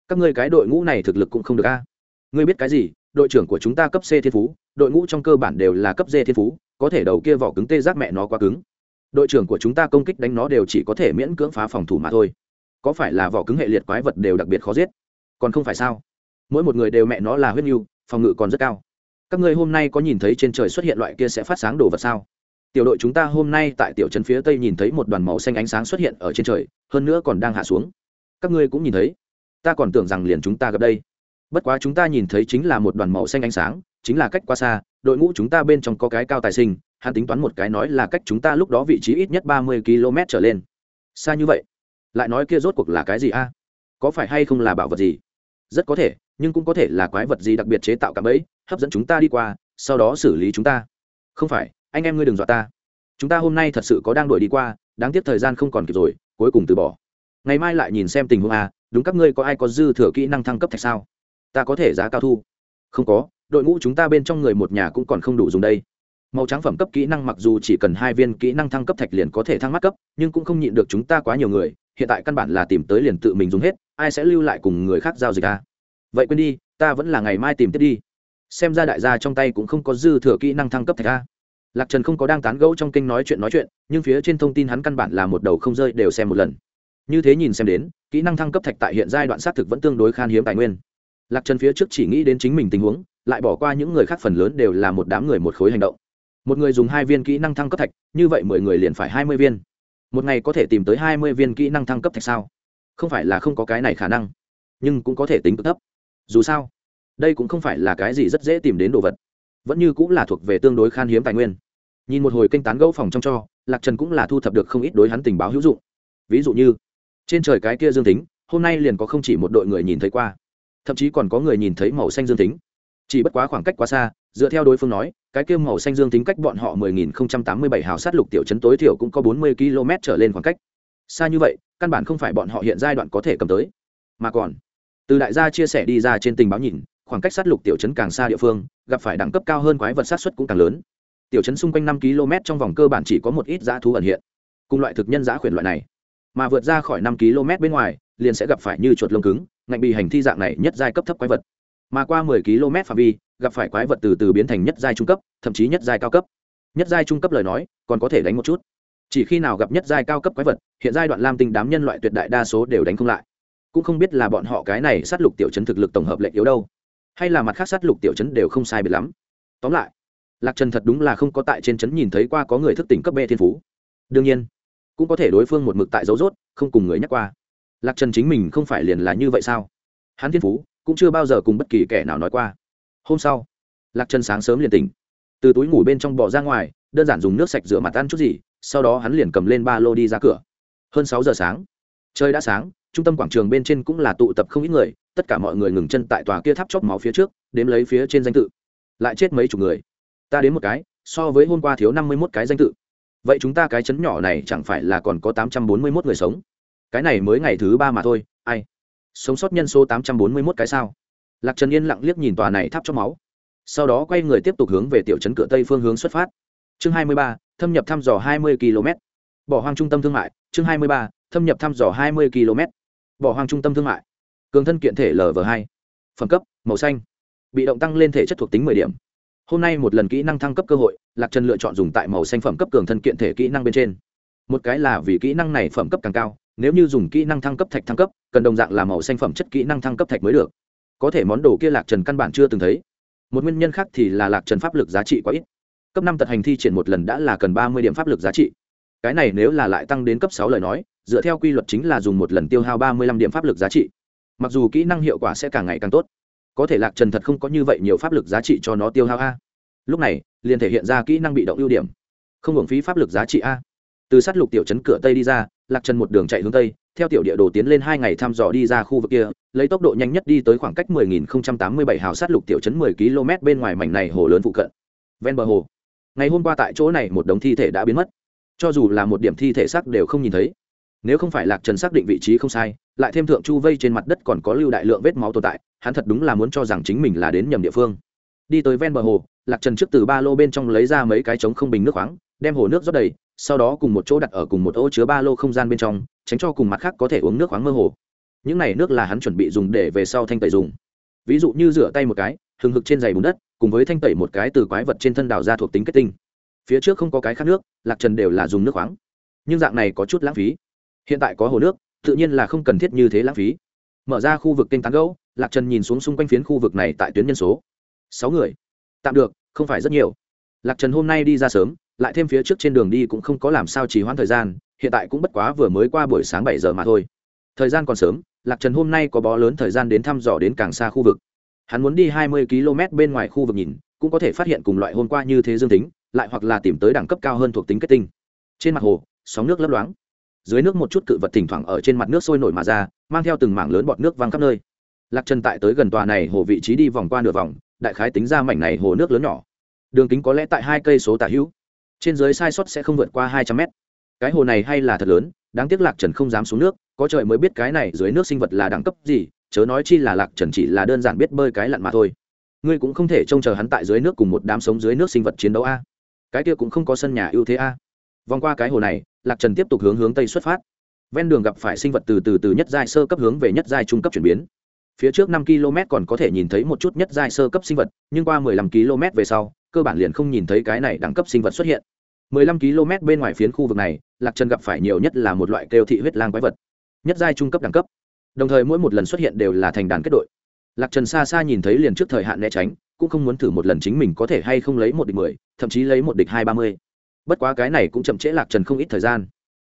Các ngươi cái đội ngũ này thực lực cũng không được a. Ngươi biết cái gì? Đội trưởng của chúng ta cấp c thiên phú, đội ngũ trong cơ bản đều là cấp d thiên phú, có thể đầu kia vỏ cứng tê giác mẹ nó quá cứng. Đội trưởng của chúng ta công kích đánh nó đều chỉ có thể miễn cưỡng phá phòng thủ mà thôi. Có phải là vỏ cứng hệ liệt quái vật đều đặc biệt khó giết? Còn không phải sao? Mỗi một người đều mẹ nó là huyết nhu, phòng ngự còn rất cao. Các ngươi hôm nay có nhìn thấy trên trời xuất hiện loại kia sẽ phát sáng đồ vật sao? Tiểu đội chúng ta hôm nay tại tiểu trấn phía tây nhìn thấy một đoàn màu xanh ánh sáng xuất hiện ở trên trời, hơn nữa còn đang hạ xuống. Các ngươi cũng nhìn thấy. Ta còn tưởng rằng liền chúng ta gặp đây. Bất quá chúng ta nhìn thấy chính là một đoàn màu xanh ánh sáng, chính là cách quá xa, đội ngũ chúng ta bên trong có cái cao tài sinh, hắn tính toán một cái nói là cách chúng ta lúc đó vị trí ít nhất ba mươi km trở lên. Xa như vậy? Lại nói kia rốt cuộc là cái gì a? Có phải hay không là bảo vật gì? Rất có thể nhưng cũng có thể là quái vật gì đặc biệt chế tạo cả bẫy hấp dẫn chúng ta đi qua sau đó xử lý chúng ta. Không phải anh em ngươi đừng dọa ta. Chúng ta hôm nay thật sự có đang đuổi đi qua đáng tiếc thời gian không còn kịp rồi cuối cùng từ bỏ. Ngày mai lại nhìn xem tình huống à, đúng các ngươi có ai có dư thừa kỹ năng thăng cấp thạch sao? Ta có thể giá cao thu. Không có đội ngũ chúng ta bên trong người một nhà cũng còn không đủ dùng đây màu trắng phẩm cấp kỹ năng mặc dù chỉ cần hai viên kỹ năng thăng cấp thạch liền có thể thăng mắt cấp, nhưng cũng không nhịn được chúng ta quá nhiều người, hiện tại căn bản là tìm tới liền tự mình dùng hết, ai sẽ lưu lại cùng người khác giao dịch à? vậy quên đi, ta vẫn là ngày mai tìm tiếp đi. Xem ra đại gia trong tay cũng không có dư thừa kỹ năng thăng cấp thạch a lạc trần không có đang tán gẫu trong kinh nói chuyện nói chuyện, nhưng phía trên thông tin hắn căn bản là một đầu không rơi đều xem một lần. Như thế nhìn xem đến, kỹ năng thăng cấp thạch tại hiện giai đoạn xác thực vẫn tương đối khan hiếm tài nguyên. Lạc trần phía trước chỉ nghĩ đến chính mình tình huống, lại bỏ qua những người khác phần lớn đều là một đám người một khối hành động một người dùng hai viên kỹ năng thăng cấp thạch, như vậy mười người liền phải hai mươi viên. Một ngày có thể tìm tới hai mươi viên kỹ năng thăng cấp thạch sao? Không phải là không có cái này khả năng, nhưng cũng có thể tính cực thấp. Dù sao, đây cũng không phải là cái gì rất dễ tìm đến đồ vật, vẫn như cũng là thuộc về tương đối khan hiếm tài nguyên. Nhìn một hồi kênh tán gẫu phòng trong cho, lạc trần cũng là thu thập được không ít đối hắn tình báo hữu dụng. Ví dụ như, trên trời cái kia dương tính, hôm nay liền có không chỉ một đội người nhìn thấy qua, thậm chí còn có người nhìn thấy màu xanh dương tính. Chỉ bất quá khoảng cách quá xa dựa theo đối phương nói, cái kia màu xanh dương tính cách bọn họ 10.087 hào sát lục tiểu trấn tối thiểu cũng có 40 km trở lên khoảng cách. Xa như vậy, căn bản không phải bọn họ hiện giai đoạn có thể cầm tới. Mà còn, từ đại gia chia sẻ đi ra trên tình báo nhìn, khoảng cách sát lục tiểu trấn càng xa địa phương, gặp phải đẳng cấp cao hơn quái vật sát xuất cũng càng lớn. Tiểu trấn xung quanh năm km trong vòng cơ bản chỉ có một ít dã thú ẩn hiện. Cùng loại thực nhân dã khuyển loại này, mà vượt ra khỏi năm km bên ngoài, liền sẽ gặp phải như chuột lông cứng, ngạnh bị hành thi dạng này nhất giai cấp thấp quái vật mà qua 10 km phạm vi, gặp phải quái vật từ từ biến thành nhất giai trung cấp, thậm chí nhất giai cao cấp. Nhất giai trung cấp lời nói, còn có thể đánh một chút. Chỉ khi nào gặp nhất giai cao cấp quái vật, hiện giai đoạn lam tinh đám nhân loại tuyệt đại đa số đều đánh không lại. Cũng không biết là bọn họ cái này sát lục tiểu chấn thực lực tổng hợp lệ yếu đâu, hay là mặt khác sát lục tiểu chấn đều không sai biệt lắm. Tóm lại, lạc trần thật đúng là không có tại trên chấn nhìn thấy qua có người thức tỉnh cấp b thiên phú. Đương nhiên, cũng có thể đối phương một mực tại dấu rốt, không cùng người nhắc qua. Lạc trần chính mình không phải liền là như vậy sao? Hắn thiên phú cũng chưa bao giờ cùng bất kỳ kẻ nào nói qua. Hôm sau, lạc trần sáng sớm liền tỉnh. Từ túi ngủ bên trong bò ra ngoài, đơn giản dùng nước sạch rửa mặt ăn chút gì, sau đó hắn liền cầm lên ba lô đi ra cửa. Hơn sáu giờ sáng, trời đã sáng, trung tâm quảng trường bên trên cũng là tụ tập không ít người, tất cả mọi người ngừng chân tại tòa kia tháp chóp máu phía trước, đếm lấy phía trên danh tự. Lại chết mấy chục người. Ta đến một cái, so với hôm qua thiếu năm mươi mốt cái danh tự. Vậy chúng ta cái chấn nhỏ này chẳng phải là còn có tám trăm bốn mươi mốt người sống? Cái này mới ngày thứ ba mà thôi, ai? Sống sót nhân số tám trăm bốn mươi mốt cái sao? Lạc trần yên lặng liếc nhìn tòa này tháp cho máu. Sau đó quay người tiếp tục hướng về tiểu trấn cửa tây phương hướng xuất phát. Chương hai mươi ba, thâm nhập thăm dò hai mươi km bỏ hoang trung tâm thương mại. Chương hai mươi ba, thâm nhập thăm dò hai mươi km bỏ hoang trung tâm thương mại. Cường thân kiện thể lv hai. Phẩm cấp, màu xanh. Bị động tăng lên thể chất thuộc tính mười điểm. Hôm nay một lần kỹ năng thăng cấp cơ hội, lạc trần lựa chọn dùng tại màu xanh phẩm cấp cường thân kiện thể kỹ năng bên trên một cái là vì kỹ năng này phẩm cấp càng cao, nếu như dùng kỹ năng thăng cấp thạch thăng cấp, cần đồng dạng là màu xanh phẩm chất kỹ năng thăng cấp thạch mới được. Có thể món đồ kia lạc trần căn bản chưa từng thấy. Một nguyên nhân khác thì là lạc trần pháp lực giá trị quá ít. Cấp năm tật hành thi triển một lần đã là cần ba mươi điểm pháp lực giá trị. Cái này nếu là lại tăng đến cấp sáu lời nói, dựa theo quy luật chính là dùng một lần tiêu hao ba mươi lăm điểm pháp lực giá trị. Mặc dù kỹ năng hiệu quả sẽ càng ngày càng tốt, có thể lạc trần thật không có như vậy nhiều pháp lực giá trị cho nó tiêu hao a. Lúc này, liền thể hiện ra kỹ năng bị động ưu điểm. Không hưởng phí pháp lực giá trị a từ sát lục tiểu trấn cửa tây đi ra, lạc trần một đường chạy hướng tây, theo tiểu địa đồ tiến lên hai ngày thăm dò đi ra khu vực kia, lấy tốc độ nhanh nhất đi tới khoảng cách 10.087 hào sát lục tiểu trấn 10 km bên ngoài mảnh này hồ lớn phụ cận. Ven bờ hồ. Ngày hôm qua tại chỗ này một đống thi thể đã biến mất. Cho dù là một điểm thi thể xác đều không nhìn thấy. Nếu không phải lạc trần xác định vị trí không sai, lại thêm thượng chu vây trên mặt đất còn có lưu đại lượng vết máu tồn tại, hắn thật đúng là muốn cho rằng chính mình là đến nhầm địa phương. Đi tới ven bờ hồ, lạc trần trước từ ba lô bên trong lấy ra mấy cái trống không bình nước khoáng, đem hồ nước rót đầy sau đó cùng một chỗ đặt ở cùng một ô chứa ba lô không gian bên trong, tránh cho cùng mặt khác có thể uống nước khoáng mơ hồ. Những này nước là hắn chuẩn bị dùng để về sau thanh tẩy dùng. Ví dụ như rửa tay một cái, hừng hực trên giày bùn đất, cùng với thanh tẩy một cái từ quái vật trên thân đào ra thuộc tính kết tinh. Phía trước không có cái khác nước, lạc trần đều là dùng nước khoáng. Nhưng dạng này có chút lãng phí. Hiện tại có hồ nước, tự nhiên là không cần thiết như thế lãng phí. Mở ra khu vực kênh tán gấu lạc trần nhìn xuống xung quanh phiến khu vực này tại tuyến nhân số. Sáu người. Tạm được, không phải rất nhiều. Lạc trần hôm nay đi ra sớm lại thêm phía trước trên đường đi cũng không có làm sao trì hoãn thời gian, hiện tại cũng bất quá vừa mới qua buổi sáng bảy giờ mà thôi. Thời gian còn sớm, lạc trần hôm nay có bó lớn thời gian đến thăm dò đến càng xa khu vực. Hắn muốn đi hai mươi km bên ngoài khu vực nhìn, cũng có thể phát hiện cùng loại hôm qua như thế dương tính, lại hoặc là tìm tới đẳng cấp cao hơn thuộc tính kết tinh. Trên mặt hồ, sóng nước lấp loáng. Dưới nước một chút cự vật thỉnh thoảng ở trên mặt nước sôi nổi mà ra, mang theo từng mảng lớn bọt nước văng khắp nơi. Lạc trần tại tới gần tòa này hồ vị trí đi vòng qua nửa vòng, đại khái tính ra mảnh này hồ nước lớn nhỏ. Đường kính có lẽ tại hai cây số tả hữu trên dưới sai sót sẽ không vượt qua hai trăm mét. Cái hồ này hay là thật lớn, đáng tiếc lạc trần không dám xuống nước, có trời mới biết cái này dưới nước sinh vật là đẳng cấp gì, chớ nói chi là lạc trần chỉ là đơn giản biết bơi cái lặn mà thôi. Ngươi cũng không thể trông chờ hắn tại dưới nước cùng một đám sống dưới nước sinh vật chiến đấu a. Cái kia cũng không có sân nhà ưu thế a. Vòng qua cái hồ này, lạc trần tiếp tục hướng hướng tây xuất phát. Ven đường gặp phải sinh vật từ từ từ nhất giai sơ cấp hướng về nhất giai trung cấp chuyển biến. Phía trước năm km còn có thể nhìn thấy một chút nhất giai sơ cấp sinh vật, nhưng qua 15 km về sau cơ bản liền không nhìn thấy cái này đẳng cấp sinh vật xuất hiện. 15 km bên ngoài phiến khu vực này, lạc trần gặp phải nhiều nhất là một loại kêu thị huyết lang quái vật, nhất giai trung cấp đẳng cấp. Đồng thời mỗi một lần xuất hiện đều là thành đàn kết đội. Lạc trần xa xa nhìn thấy liền trước thời hạn né tránh, cũng không muốn thử một lần chính mình có thể hay không lấy một địch mười, thậm chí lấy một địch hai ba mươi. Bất quá cái này cũng chậm trễ lạc trần không ít thời gian.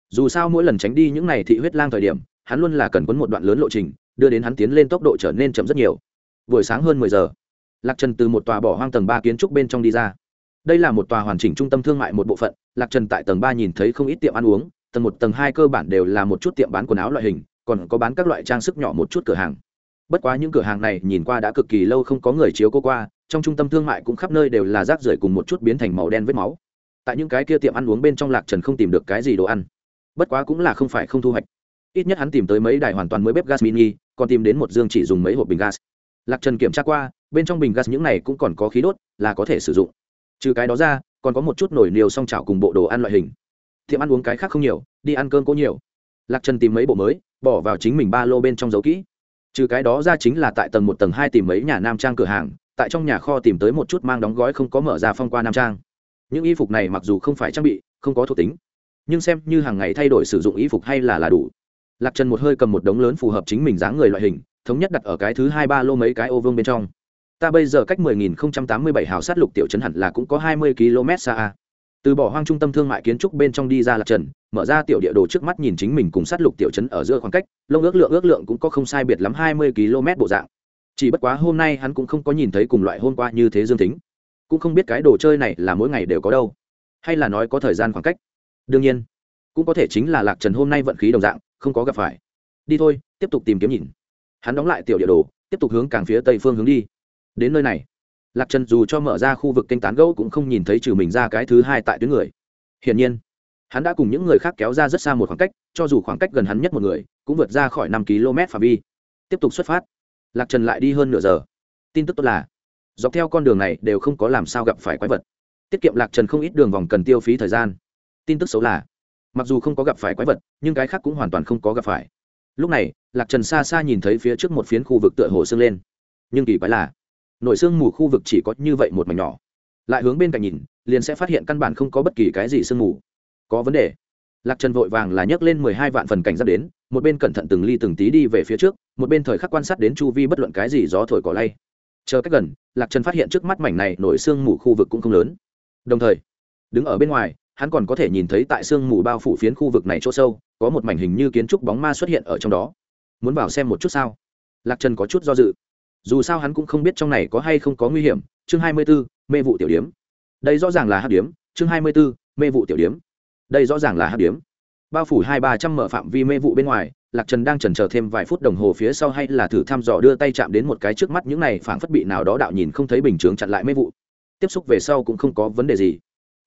Dù sao mỗi lần tránh đi những n à y thị huyết lang thời điểm, hắn luôn là cần quấn một đoạn lớn lộ trình, đưa đến hắn tiến lên tốc độ trở nên chậm rất nhiều. Buổi sáng hơn mười giờ lạc trần từ một tòa bỏ hoang tầng ba kiến trúc bên trong đi ra. Đây là một tòa hoàn chỉnh trung tâm thương mại một bộ phận, lạc trần tại tầng ba nhìn thấy không ít tiệm ăn uống, tầng một, tầng hai cơ bản đều là một chút tiệm bán quần áo loại hình, còn có bán các loại trang sức nhỏ một chút cửa hàng. Bất quá những cửa hàng này nhìn qua đã cực kỳ lâu không có người chiếu cô qua, trong trung tâm thương mại cũng khắp nơi đều là rác rưởi cùng một chút biến thành màu đen vết máu. Tại những cái kia tiệm ăn uống bên trong lạc trần không tìm được cái gì đồ ăn. Bất quá cũng là không phải không thu hoạch. Ít nhất hắn tìm tới mấy đài hoàn toàn mới bếp gas mini, còn tìm đến một dương chỉ dùng mấy hộp bình gas. Lạc trần kiểm tra qua bên trong bình gas những này cũng còn có khí đốt, là có thể sử dụng. Trừ cái đó ra, còn có một chút nồi niều song chảo cùng bộ đồ ăn loại hình. Tiệm ăn uống cái khác không nhiều, đi ăn cơm có nhiều. Lạc trần tìm mấy bộ mới, bỏ vào chính mình ba lô bên trong dấu kỹ. Trừ cái đó ra chính là tại tầng một, tầng hai tìm mấy nhà nam trang cửa hàng, tại trong nhà kho tìm tới một chút mang đóng gói không có mở ra phong qua nam trang. Những y phục này mặc dù không phải trang bị, không có thuộc tính, nhưng xem như hàng ngày thay đổi sử dụng y phục hay là là đủ. Lạc trần một hơi cầm một đống lớn phù hợp chính mình dáng người loại hình, thống nhất đặt ở cái thứ hai ba lô mấy cái ô vương bên trong ta bây giờ cách 10.087 hào sát lục tiểu trấn hẳn là cũng có 20 km xa a. từ bỏ hoang trung tâm thương mại kiến trúc bên trong đi ra lạc trần, mở ra tiểu địa đồ trước mắt nhìn chính mình cùng sát lục tiểu trấn ở giữa khoảng cách, lông ước lượng ước lượng cũng có không sai biệt lắm 20 km bộ dạng. Chỉ bất quá hôm nay hắn cũng không có nhìn thấy cùng loại hôm qua như thế dương tính. Cũng không biết cái đồ chơi này là mỗi ngày đều có đâu, hay là nói có thời gian khoảng cách. Đương nhiên, cũng có thể chính là lạc trần hôm nay vận khí đồng dạng, không có gặp phải. Đi thôi, tiếp tục tìm kiếm nhìn. Hắn đóng lại tiểu địa đồ, tiếp tục hướng càng phía tây phương hướng đi đến nơi này. Lạc trần dù cho mở ra khu vực kênh tán gẫu cũng không nhìn thấy trừ mình ra cái thứ hai tại tuyến người. Hiển nhiên, hắn đã cùng những người khác kéo ra rất xa một khoảng cách, cho dù khoảng cách gần hắn nhất một người, cũng vượt ra khỏi năm km phạm vi. Tiếp tục xuất phát. Lạc trần lại đi hơn nửa giờ. Tin tức tốt là, dọc theo con đường này đều không có làm sao gặp phải quái vật. Tiết kiệm lạc trần không ít đường vòng cần tiêu phí thời gian. Tin tức xấu là, mặc dù không có gặp phải quái vật, nhưng cái khác cũng hoàn toàn không có gặp phải. Lúc này, lạc trần xa xa nhìn thấy phía trước một phiến khu vực tựa hồ sương lên. Nhưng kỳ quái là nội sương mù khu vực chỉ có như vậy một mảnh nhỏ. Lại hướng bên cạnh nhìn, liền sẽ phát hiện căn bản không có bất kỳ cái gì sương mù. Có vấn đề. Lạc trần vội vàng là nhấc lên mười hai vạn phần cảnh giác đến, một bên cẩn thận từng ly từng tí đi về phía trước, một bên thời khắc quan sát đến chu vi bất luận cái gì gió thổi cỏ lay. Chờ cách gần, lạc trần phát hiện trước mắt mảnh này nổi sương mù khu vực cũng không lớn. Đồng thời, đứng ở bên ngoài, hắn còn có thể nhìn thấy tại sương mù bao phủ phiến khu vực này chỗ sâu, có một mảnh hình như kiến trúc bóng ma xuất hiện ở trong đó. Muốn vào xem một chút sao? Lạc trần có chút do dự dù sao hắn cũng không biết trong này có hay không có nguy hiểm. Chương hai mươi b ố mê vụ tiểu điếm. Đây rõ ràng là hát điếm. Chương hai mươi b ố mê vụ tiểu điếm. Đây rõ ràng là hát điếm. Bao phủ hai ba trăm mở phạm vi mê vụ bên ngoài, lạc trần đang chần chờ thêm vài phút đồng hồ phía sau hay là thử thăm dò đưa tay chạm đến một cái trước mắt những này phảng phất bị nào đó đạo nhìn không thấy bình chướng chặn lại mê vụ. Tiếp xúc về sau cũng không có vấn đề gì.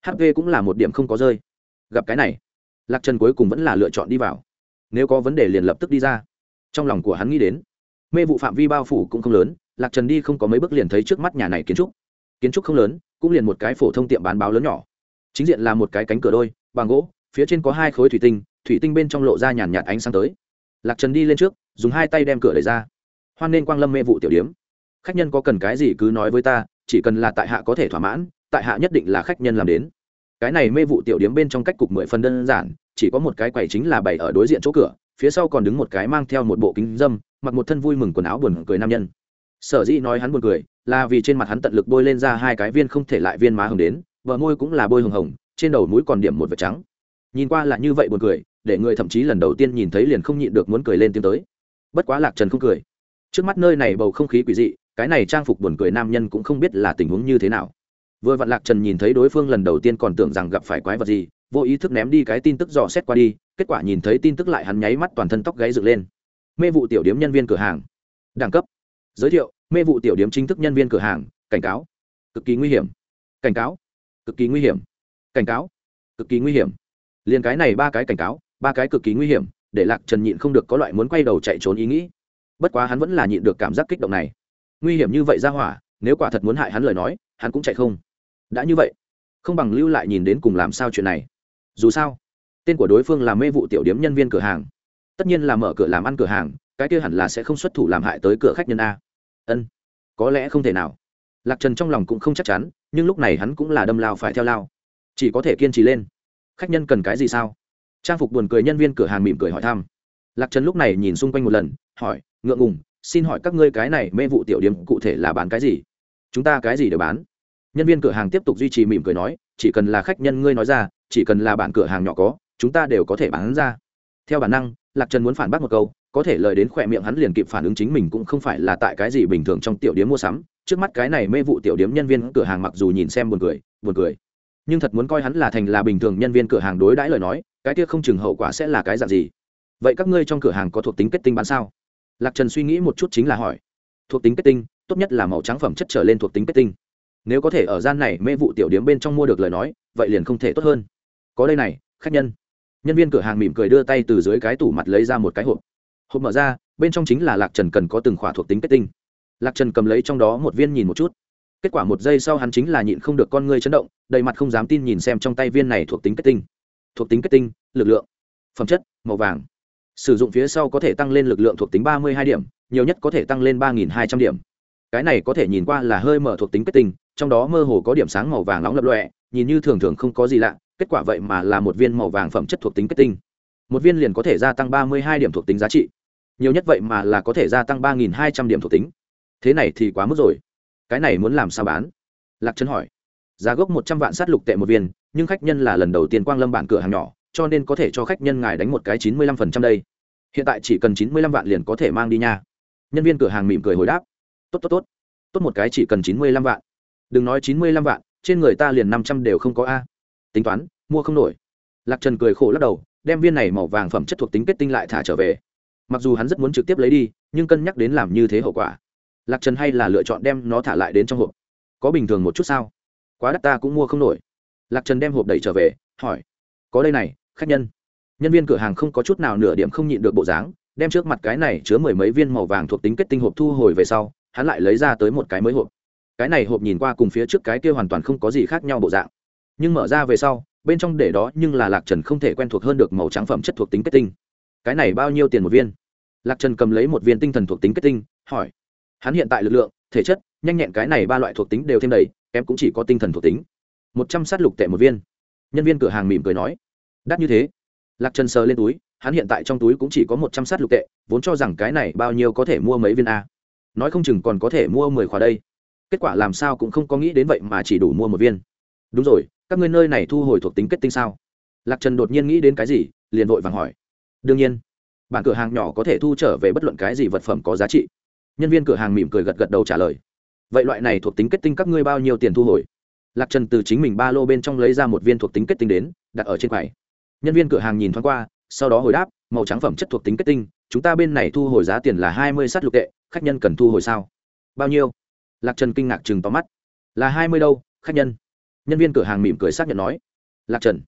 Hp cũng là một điểm không có rơi. Gặp cái này, lạc trần cuối cùng vẫn là lựa chọn đi vào. Nếu có vấn đề liền lập tức đi ra. Trong lòng của hắn nghĩ đến mê vụ phạm vi bao phủ cũng không lớn, lạc trần đi không có mấy bước liền thấy trước mắt nhà này kiến trúc. Kiến trúc không lớn, cũng liền một cái phổ thông tiệm bán báo lớn nhỏ. Chính diện là một cái cánh cửa đôi, bằng gỗ, phía trên có hai khối thủy tinh thủy tinh bên trong lộ ra nhàn nhạt ánh sáng tới. Lạc trần đi lên trước, dùng hai tay đem cửa đẩy ra. Hoan nên quang lâm mê vụ tiểu điếm. Khách nhân có cần cái gì cứ nói với ta, chỉ cần là tại hạ có thể thỏa mãn, tại hạ nhất định là khách nhân làm đến. Cái này mê vụ tiểu điếm bên trong cách cục mười phần đơn giản, chỉ có một cái quầy chính là bày ở đối diện chỗ cửa, phía sau còn đứng một cái mang theo một bộ kính dâm mặc một thân vui mừng quần áo buồn cười nam nhân. Sở dĩ nói hắn buồn cười là vì trên mặt hắn tận lực bôi lên ra hai cái viên không thể lại viên má hồng đến vợ môi cũng là bôi hồng hồng, trên đầu mũi còn điểm một vệt trắng. Nhìn qua là như vậy buồn cười, để người thậm chí lần đầu tiên nhìn thấy liền không nhịn được muốn cười lên tiếng tới. Bất quá lạc trần không cười. Trước mắt nơi này bầu không khí quỷ dị, cái này trang phục buồn cười nam nhân cũng không biết là tình huống như thế nào. Vừa vặn lạc trần nhìn thấy đối phương lần đầu tiên còn tưởng rằng gặp phải quái vật gì, vô ý thức ném đi cái tin tức dò xét qua đi, kết quả nhìn thấy tin tức lại hắn nháy mắt toàn thân tóc gáy dựng lên mê vụ tiểu điếm nhân viên cửa hàng. Đẳng cấp. Giới thiệu, mê vụ tiểu điếm chính thức nhân viên cửa hàng, cảnh cáo. Cực kỳ nguy hiểm. Cảnh cáo. Cực kỳ nguy hiểm. Cảnh cáo. Cực kỳ nguy hiểm. Liền cái này ba cái cảnh cáo, ba cái cực kỳ nguy hiểm, để lạc trần nhịn không được có loại muốn quay đầu chạy trốn ý nghĩ. Bất quá hắn vẫn là nhịn được cảm giác kích động này. Nguy hiểm như vậy ra hỏa, nếu quả thật muốn hại hắn lời nói, hắn cũng chạy không. Đã như vậy, không bằng lưu lại nhìn đến cùng làm sao chuyện này. Dù sao, tên của đối phương là mê vụ tiểu điếm nhân viên cửa hàng tất nhiên là mở cửa làm ăn cửa hàng, cái kia hẳn là sẽ không xuất thủ làm hại tới cửa khách nhân a. Ân, có lẽ không thể nào. Lạc trần trong lòng cũng không chắc chắn, nhưng lúc này hắn cũng là đâm lao phải theo lao. Chỉ có thể kiên trì lên. Khách nhân cần cái gì sao? Trang phục buồn cười nhân viên cửa hàng mỉm cười hỏi thăm. Lạc trần lúc này nhìn xung quanh một lần, hỏi, ngượng ngùng, xin hỏi các ngươi cái này mê vụ tiểu điểm cụ thể là bán cái gì? Chúng ta cái gì để bán. Nhân viên cửa hàng tiếp tục duy trì mỉm cười nói, chỉ cần là khách nhân ngươi nói ra, chỉ cần là bản cửa hàng nhỏ có, chúng ta đều có thể bán ra. Theo bản năng lạc trần muốn phản bác một câu, có thể lời đến khỏe miệng hắn liền kịp phản ứng chính mình cũng không phải là tại cái gì bình thường trong tiểu điếm mua sắm. Trước mắt cái này mê vụ tiểu điếm nhân viên cửa hàng mặc dù nhìn xem buồn cười buồn cười, nhưng thật muốn coi hắn là thành là bình thường nhân viên cửa hàng đối đãi lời nói, cái kia không chừng hậu quả sẽ là cái dạng gì? Vậy các ngươi trong cửa hàng có thuộc tính kết tinh bán sao? Lạc trần suy nghĩ một chút chính là hỏi. Thuộc tính kết tinh, tốt nhất là màu trắng phẩm chất trở lên thuộc tính kết tinh. Nếu có thể ở gian này mê vụ tiểu điếm bên trong mua được lời nói, vậy liền không thể tốt hơn. Có đây này, khách nhân nhân viên cửa hàng mỉm cười đưa tay từ dưới cái tủ mặt lấy ra một cái hộp. Hộp mở ra, bên trong chính là lạc trần cần có từng khỏa thuộc tính kết tinh. Lạc trần cầm lấy trong đó một viên nhìn một chút. Kết quả một giây sau hắn chính là nhịn không được con ngươi chấn động, đầy mặt không dám tin nhìn xem trong tay viên này thuộc tính kết tinh. Thuộc tính kết tinh, lực lượng, phẩm chất, màu vàng. Sử dụng phía sau có thể tăng lên lực lượng thuộc tính ba mươi hai điểm, nhiều nhất có thể tăng lên ba nghìn hai trăm điểm. Cái này có thể nhìn qua là hơi mở thuộc tính kết tinh, trong đó mơ hồ có điểm sáng màu vàng nóng lập lọe nhìn như thường thường không có gì lạ kết quả vậy mà là một viên màu vàng phẩm chất thuộc tính kết tinh. Một viên liền có thể gia tăng ba mươi hai điểm thuộc tính giá trị. Nhiều nhất vậy mà là có thể gia tăng ba nghìn hai trăm điểm thuộc tính. Thế này thì quá mức rồi. Cái này muốn làm sao bán? Lạc trấn hỏi. Giá gốc một trăm vạn sát lục tệ một viên, nhưng khách nhân là lần đầu tiên quang lâm bản cửa hàng nhỏ, cho nên có thể cho khách nhân ngài đánh một cái chín mươi lăm phần trăm đây. Hiện tại chỉ cần chín mươi lăm vạn liền có thể mang đi nha. Nhân viên cửa hàng mỉm cười hồi đáp. Tốt tốt tốt. Tốt một cái chỉ cần chín mươi lăm vạn. Đừng nói chín mươi lăm vạn, trên người ta liền năm trăm đều không có a tính toán, mua không nổi. Lạc trần cười khổ lắc đầu, đem viên này màu vàng phẩm chất thuộc tính kết tinh lại thả trở về. Mặc dù hắn rất muốn trực tiếp lấy đi, nhưng cân nhắc đến làm như thế hậu quả. Lạc trần hay là lựa chọn đem nó thả lại đến trong hộp? Có bình thường một chút sao? Quá đắt ta cũng mua không nổi. Lạc trần đem hộp đẩy trở về, hỏi. Có đây này, khách nhân. Nhân viên cửa hàng không có chút nào nửa điểm không nhịn được bộ dáng, đem trước mặt cái này chứa mười mấy viên màu vàng thuộc tính kết tinh hộp thu hồi về sau, hắn lại lấy ra tới một cái mới hộp. Cái này hộp nhìn qua cùng phía trước cái kia hoàn toàn không có gì khác nhau bộ dạng nhưng mở ra về sau, bên trong để đó nhưng là lạc trần không thể quen thuộc hơn được màu trắng phẩm chất thuộc tính kết tinh. Cái này bao nhiêu tiền một viên? Lạc trần cầm lấy một viên tinh thần thuộc tính kết tinh, hỏi. Hắn hiện tại lực lượng, thể chất, nhanh nhẹn cái này ba loại thuộc tính đều thêm đầy em cũng chỉ có tinh thần thuộc tính. Một trăm sát lục tệ một viên. Nhân viên cửa hàng mỉm cười nói. Đắt như thế. Lạc trần sờ lên túi, hắn hiện tại trong túi cũng chỉ có một trăm sát lục tệ, vốn cho rằng cái này bao nhiêu có thể mua mấy viên a. Nói không chừng còn có thể mua mười khóa đây. Kết quả làm sao cũng không có nghĩ đến vậy mà chỉ đủ mua một viên. Đúng rồi các ngươi nơi này thu hồi thuộc tính kết tinh sao? Lạc trần đột nhiên nghĩ đến cái gì, liền vội vàng hỏi. Đương nhiên, bản cửa hàng nhỏ có thể thu trở về bất luận cái gì vật phẩm có giá trị. Nhân viên cửa hàng mỉm cười gật gật đầu trả lời. Vậy loại này thuộc tính kết tinh các ngươi bao nhiêu tiền thu hồi? Lạc trần từ chính mình ba lô bên trong lấy ra một viên thuộc tính kết tinh đến, đặt ở trên quầy. Nhân viên cửa hàng nhìn thoáng qua, sau đó hồi đáp, màu trắng phẩm chất thuộc tính kết tinh, chúng ta bên này thu hồi giá tiền là hai mươi sát lục tệ, khách nhân cần thu hồi sao? Bao nhiêu? Lạc trần kinh ngạc chừng tóm mắt. Là hai mươi đâu, khách nhân? Nhân viên cửa hàng mỉm cười xác nhận nói lạc trần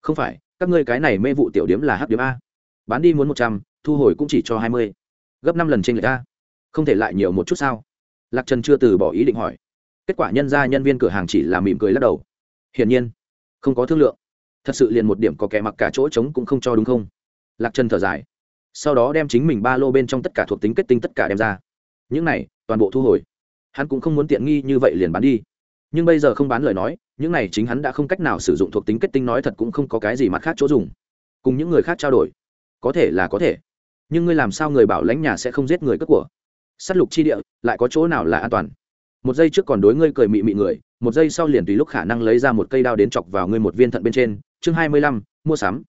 không phải các ngươi cái này mê vụ tiểu điếm là h điếm a. Bán đi muốn một trăm thu hồi cũng chỉ cho hai mươi. Gấp năm lần trên người ta, không thể lại nhiều một chút sao? Lạc trần chưa từ bỏ ý định hỏi. Kết quả nhân ra nhân viên cửa hàng chỉ là mỉm cười lắc đầu. Hiển nhiên không có thương lượng. Thật sự liền một điểm có kẻ mặc cả chỗ trống cũng không cho đúng không? Lạc trần thở dài. Sau đó đem chính mình ba lô bên trong tất cả thuộc tính kết tinh tất cả đem ra. Những này toàn bộ thu hồi. Hắn cũng không muốn tiện nghi như vậy liền bán đi. Nhưng bây giờ không bán lời nói những này chính hắn đã không cách nào sử dụng thuộc tính kết tinh nói thật cũng không có cái gì mặt khác chỗ dùng. Cùng những người khác trao đổi. Có thể là có thể. Nhưng ngươi làm sao người bảo lãnh nhà sẽ không giết người cất của? S á t lục chi địa, lại có chỗ nào là an toàn? Một giây trước còn đối ngươi cười mị mị người, một giây sau liền tùy lúc khả năng lấy ra một cây đao đến chọc vào ngươi một viên thận bên trên. Chương hai mươi lăm, mua sắm.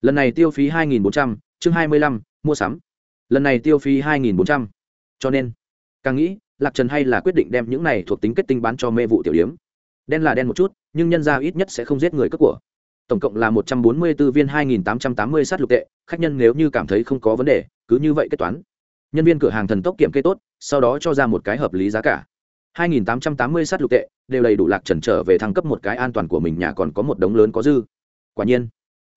Lần này tiêu phí hai nghìn bốn trăm, chương hai mươi lăm, mua sắm. Lần này tiêu phí hai nghìn bốn trăm. Cho nên, càng nghĩ, lạc trần hay là quyết định đem những này thuộc tính kết tinh bán cho mê vụ tiểu điếm đen là đen một chút, nhưng nhân ra ít nhất sẽ không giết người cướp của. Tổng cộng là một trăm bốn mươi b ố viên hai nghìn tám trăm tám mươi sát lục tệ, khách nhân nếu như cảm thấy không có vấn đề, cứ như vậy kết toán. Nhân viên cửa hàng thần tốc kiểm kê tốt, sau đó cho ra một cái hợp lý giá cả. Hai nghìn tám trăm tám mươi sát lục tệ, đều đầy đủ lạc trần trở về thăng cấp một cái an toàn của mình, nhà còn có một đống lớn có dư. Quả nhiên,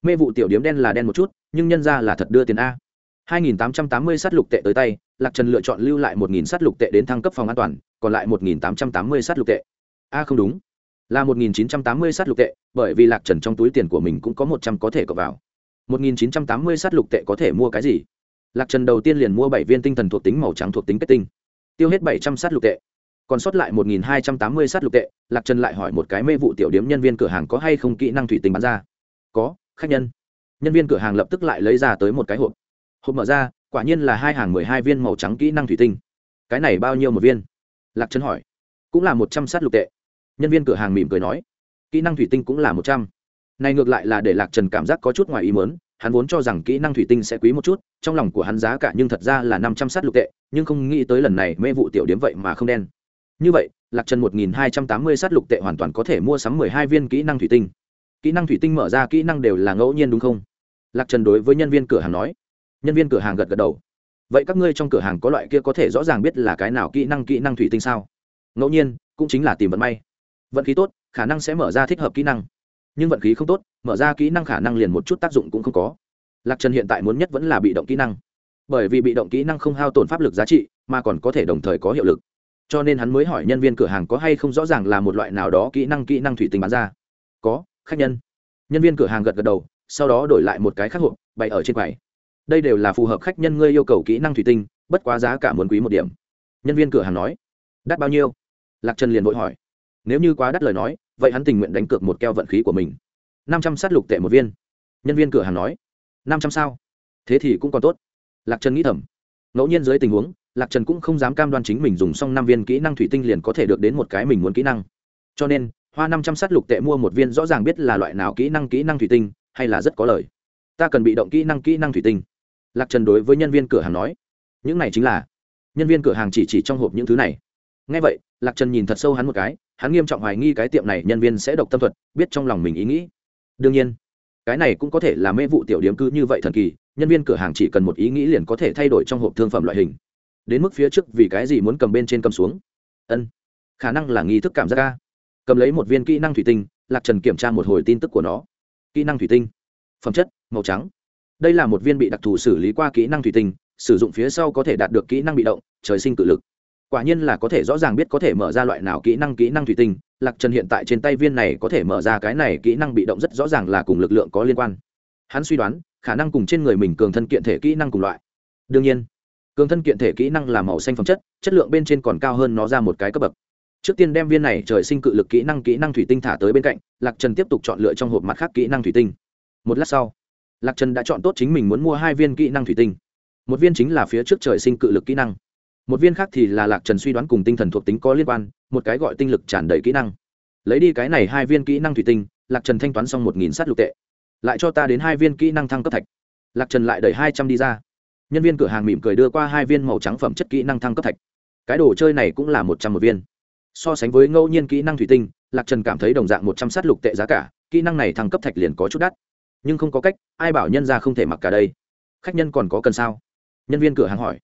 mê vụ tiểu điếm đen là đen một chút, nhưng nhân ra là thật đưa tiền a. Hai nghìn tám trăm tám mươi sát lục tệ tới tay, lạc trần lựa chọn lưu lại một nghìn sát lục tệ đến thăng cấp phòng an toàn, còn lại một nghìn tám trăm tám mươi sát lục tệ. A không đúng là một nghìn chín trăm tám mươi sát lục tệ, bởi vì lạc trần trong túi tiền của mình cũng có một trăm có thể cộng vào. một nghìn chín trăm tám mươi sát lục tệ có thể mua cái gì? Lạc trần đầu tiên liền mua bảy viên tinh thần thuộc tính màu trắng thuộc tính kết tinh. Tiêu hết bảy trăm sát lục tệ. Còn sót lại một nghìn hai trăm tám mươi sát lục tệ, lạc trần lại hỏi một cái mê vụ tiểu điểm nhân viên cửa hàng có hay không kỹ năng thủy tinh bán ra. Có, khách nhân. Nhân viên cửa hàng lập tức lại lấy ra tới một cái hộp. Hộp mở ra, quả nhiên là hai hàng mười hai viên màu trắng kỹ năng thủy tinh. Cái này bao nhiêu một viên? Lạc trần hỏi. Cũng là một trăm sát lục tệ nhân viên cửa hàng mỉm cười nói, kỹ năng thủy tinh cũng là một trăm. Này ngược lại là để lạc trần cảm giác có chút ngoài ý mớn hắn vốn cho rằng kỹ năng thủy tinh sẽ quý một chút, trong lòng của hắn giá cả nhưng thật ra là năm trăm sát lục tệ, nhưng không nghĩ tới lần này mê vụ tiểu điếm vậy mà không đen. Như vậy, lạc trần một nghìn hai trăm tám mươi sát lục tệ hoàn toàn có thể mua sắm mười hai viên kỹ năng thủy tinh. Kỹ năng thủy tinh mở ra kỹ năng đều là ngẫu nhiên đúng không? Lạc trần đối với nhân viên cửa hàng nói. Nhân viên cửa hàng gật gật đầu. Vậy các ngươi trong cửa hàng có loại kia có thể rõ ràng biết là cái nào kỹ năng kỹ năng thủy tinh sao? Ngẫu nhiên, cũng chính là tìm vận may vận khí tốt, khả năng sẽ mở ra thích hợp kỹ năng. Nhưng vận khí không tốt, mở ra kỹ năng khả năng liền một chút tác dụng cũng không có. Lạc trần hiện tại muốn nhất vẫn là bị động kỹ năng. Bởi vì bị động kỹ năng không hao tổn pháp lực giá trị, mà còn có thể đồng thời có hiệu lực. Cho nên hắn mới hỏi nhân viên cửa hàng có hay không rõ ràng là một loại nào đó kỹ năng kỹ năng thủy tinh bán ra. Có, khách nhân. Nhân viên cửa hàng gật gật đầu, sau đó đổi lại một cái khắc hộp, bày ở trên quầy. Đây đều là phù hợp khách nhân ngươi yêu cầu kỹ năng thủy tinh, bất quá giá cả muốn quý một điểm. Nhân viên cửa hàng nói, đắt bao nhiêu? Lạc trần liền vội hỏi nếu như quá đắt lời nói, vậy hắn tình nguyện đánh cược một keo vận khí của mình. Năm trăm sát lục tệ một viên. Nhân viên cửa hàng nói. Năm trăm sao? Thế thì cũng còn tốt. Lạc trần nghĩ thầm. Ngẫu nhiên dưới tình huống, lạc trần cũng không dám cam đoan chính mình dùng xong năm viên kỹ năng thủy tinh liền có thể được đến một cái mình muốn kỹ năng. Cho nên, hoa năm trăm sát lục tệ mua một viên rõ ràng biết là loại nào kỹ năng kỹ năng thủy tinh, hay là rất có lời. Ta cần bị động kỹ năng kỹ năng thủy tinh. Lạc trần đối với nhân viên cửa hàng nói. Những này chính là, nhân viên cửa hàng chỉ chỉ trong hộp những thứ này. Ngay vậy, lạc trần nhìn thật sâu hắn một cái hắn nghiêm trọng hoài nghi cái tiệm này nhân viên sẽ độc tâm thuật, biết trong lòng mình ý nghĩ. Đương nhiên, cái này cũng có thể là mê vụ tiểu điếm cứ như vậy thần kỳ, nhân viên cửa hàng chỉ cần một ý nghĩ liền có thể thay đổi trong hộp thương phẩm loại hình. Đến mức phía trước vì cái gì muốn cầm bên trên cầm xuống? Ân, khả năng là nghi thức cảm giác ca cầm lấy một viên kỹ năng thủy tinh, lạc trần kiểm tra một hồi tin tức của nó. Kỹ năng thủy tinh, phẩm chất, màu trắng. Đây là một viên bị đặc thù xử lý qua kỹ năng thủy tinh, sử dụng phía sau có thể đạt được kỹ năng bị động, trời sinh tự lực quả nhiên là có thể rõ ràng biết có thể mở ra loại nào kỹ năng kỹ năng thủy tinh, lạc trần hiện tại trên tay viên này có thể mở ra cái này kỹ năng bị động rất rõ ràng là cùng lực lượng có liên quan. Hắn suy đoán, khả năng cùng trên người mình cường thân kiện thể kỹ năng cùng loại. Đương nhiên, cường thân kiện thể kỹ năng là màu xanh phẩm chất chất lượng bên trên còn cao hơn nó ra một cái cấp bậc. Trước tiên đem viên này trời sinh cự lực kỹ năng kỹ năng thủy tinh thả tới bên cạnh, lạc trần tiếp tục chọn lựa trong hộp mặt khác kỹ năng thủy tinh. Một lát sau, lạc trần đã chọn tốt chính mình muốn mua hai viên kỹ năng thủy tinh. Một viên chính là phía trước trời sinh cự lực kỹ năng một viên khác thì là lạc trần suy đoán cùng tinh thần thuộc tính có liên quan, một cái gọi tinh lực tràn đầy kỹ năng. Lấy đi cái này hai viên kỹ năng thủy tinh, lạc trần thanh toán xong một nghìn sát lục tệ. Lại cho ta đến hai viên kỹ năng thăng cấp thạch. Lạc trần lại đẩy hai trăm đi ra. Nhân viên cửa hàng mỉm cười đưa qua hai viên màu trắng phẩm chất kỹ năng thăng cấp thạch. Cái đồ chơi này cũng là một trăm một viên. So sánh với ngẫu nhiên kỹ năng thủy tinh, lạc trần cảm thấy đồng dạng một trăm sát lục tệ giá cả, kỹ năng này thăng cấp thạch liền có chút đắt. Nhưng không có cách, ai bảo nhân ra không thể mặc cả đây? Khách nhân còn có cần sao? Nhân viên cửa hàng hỏi.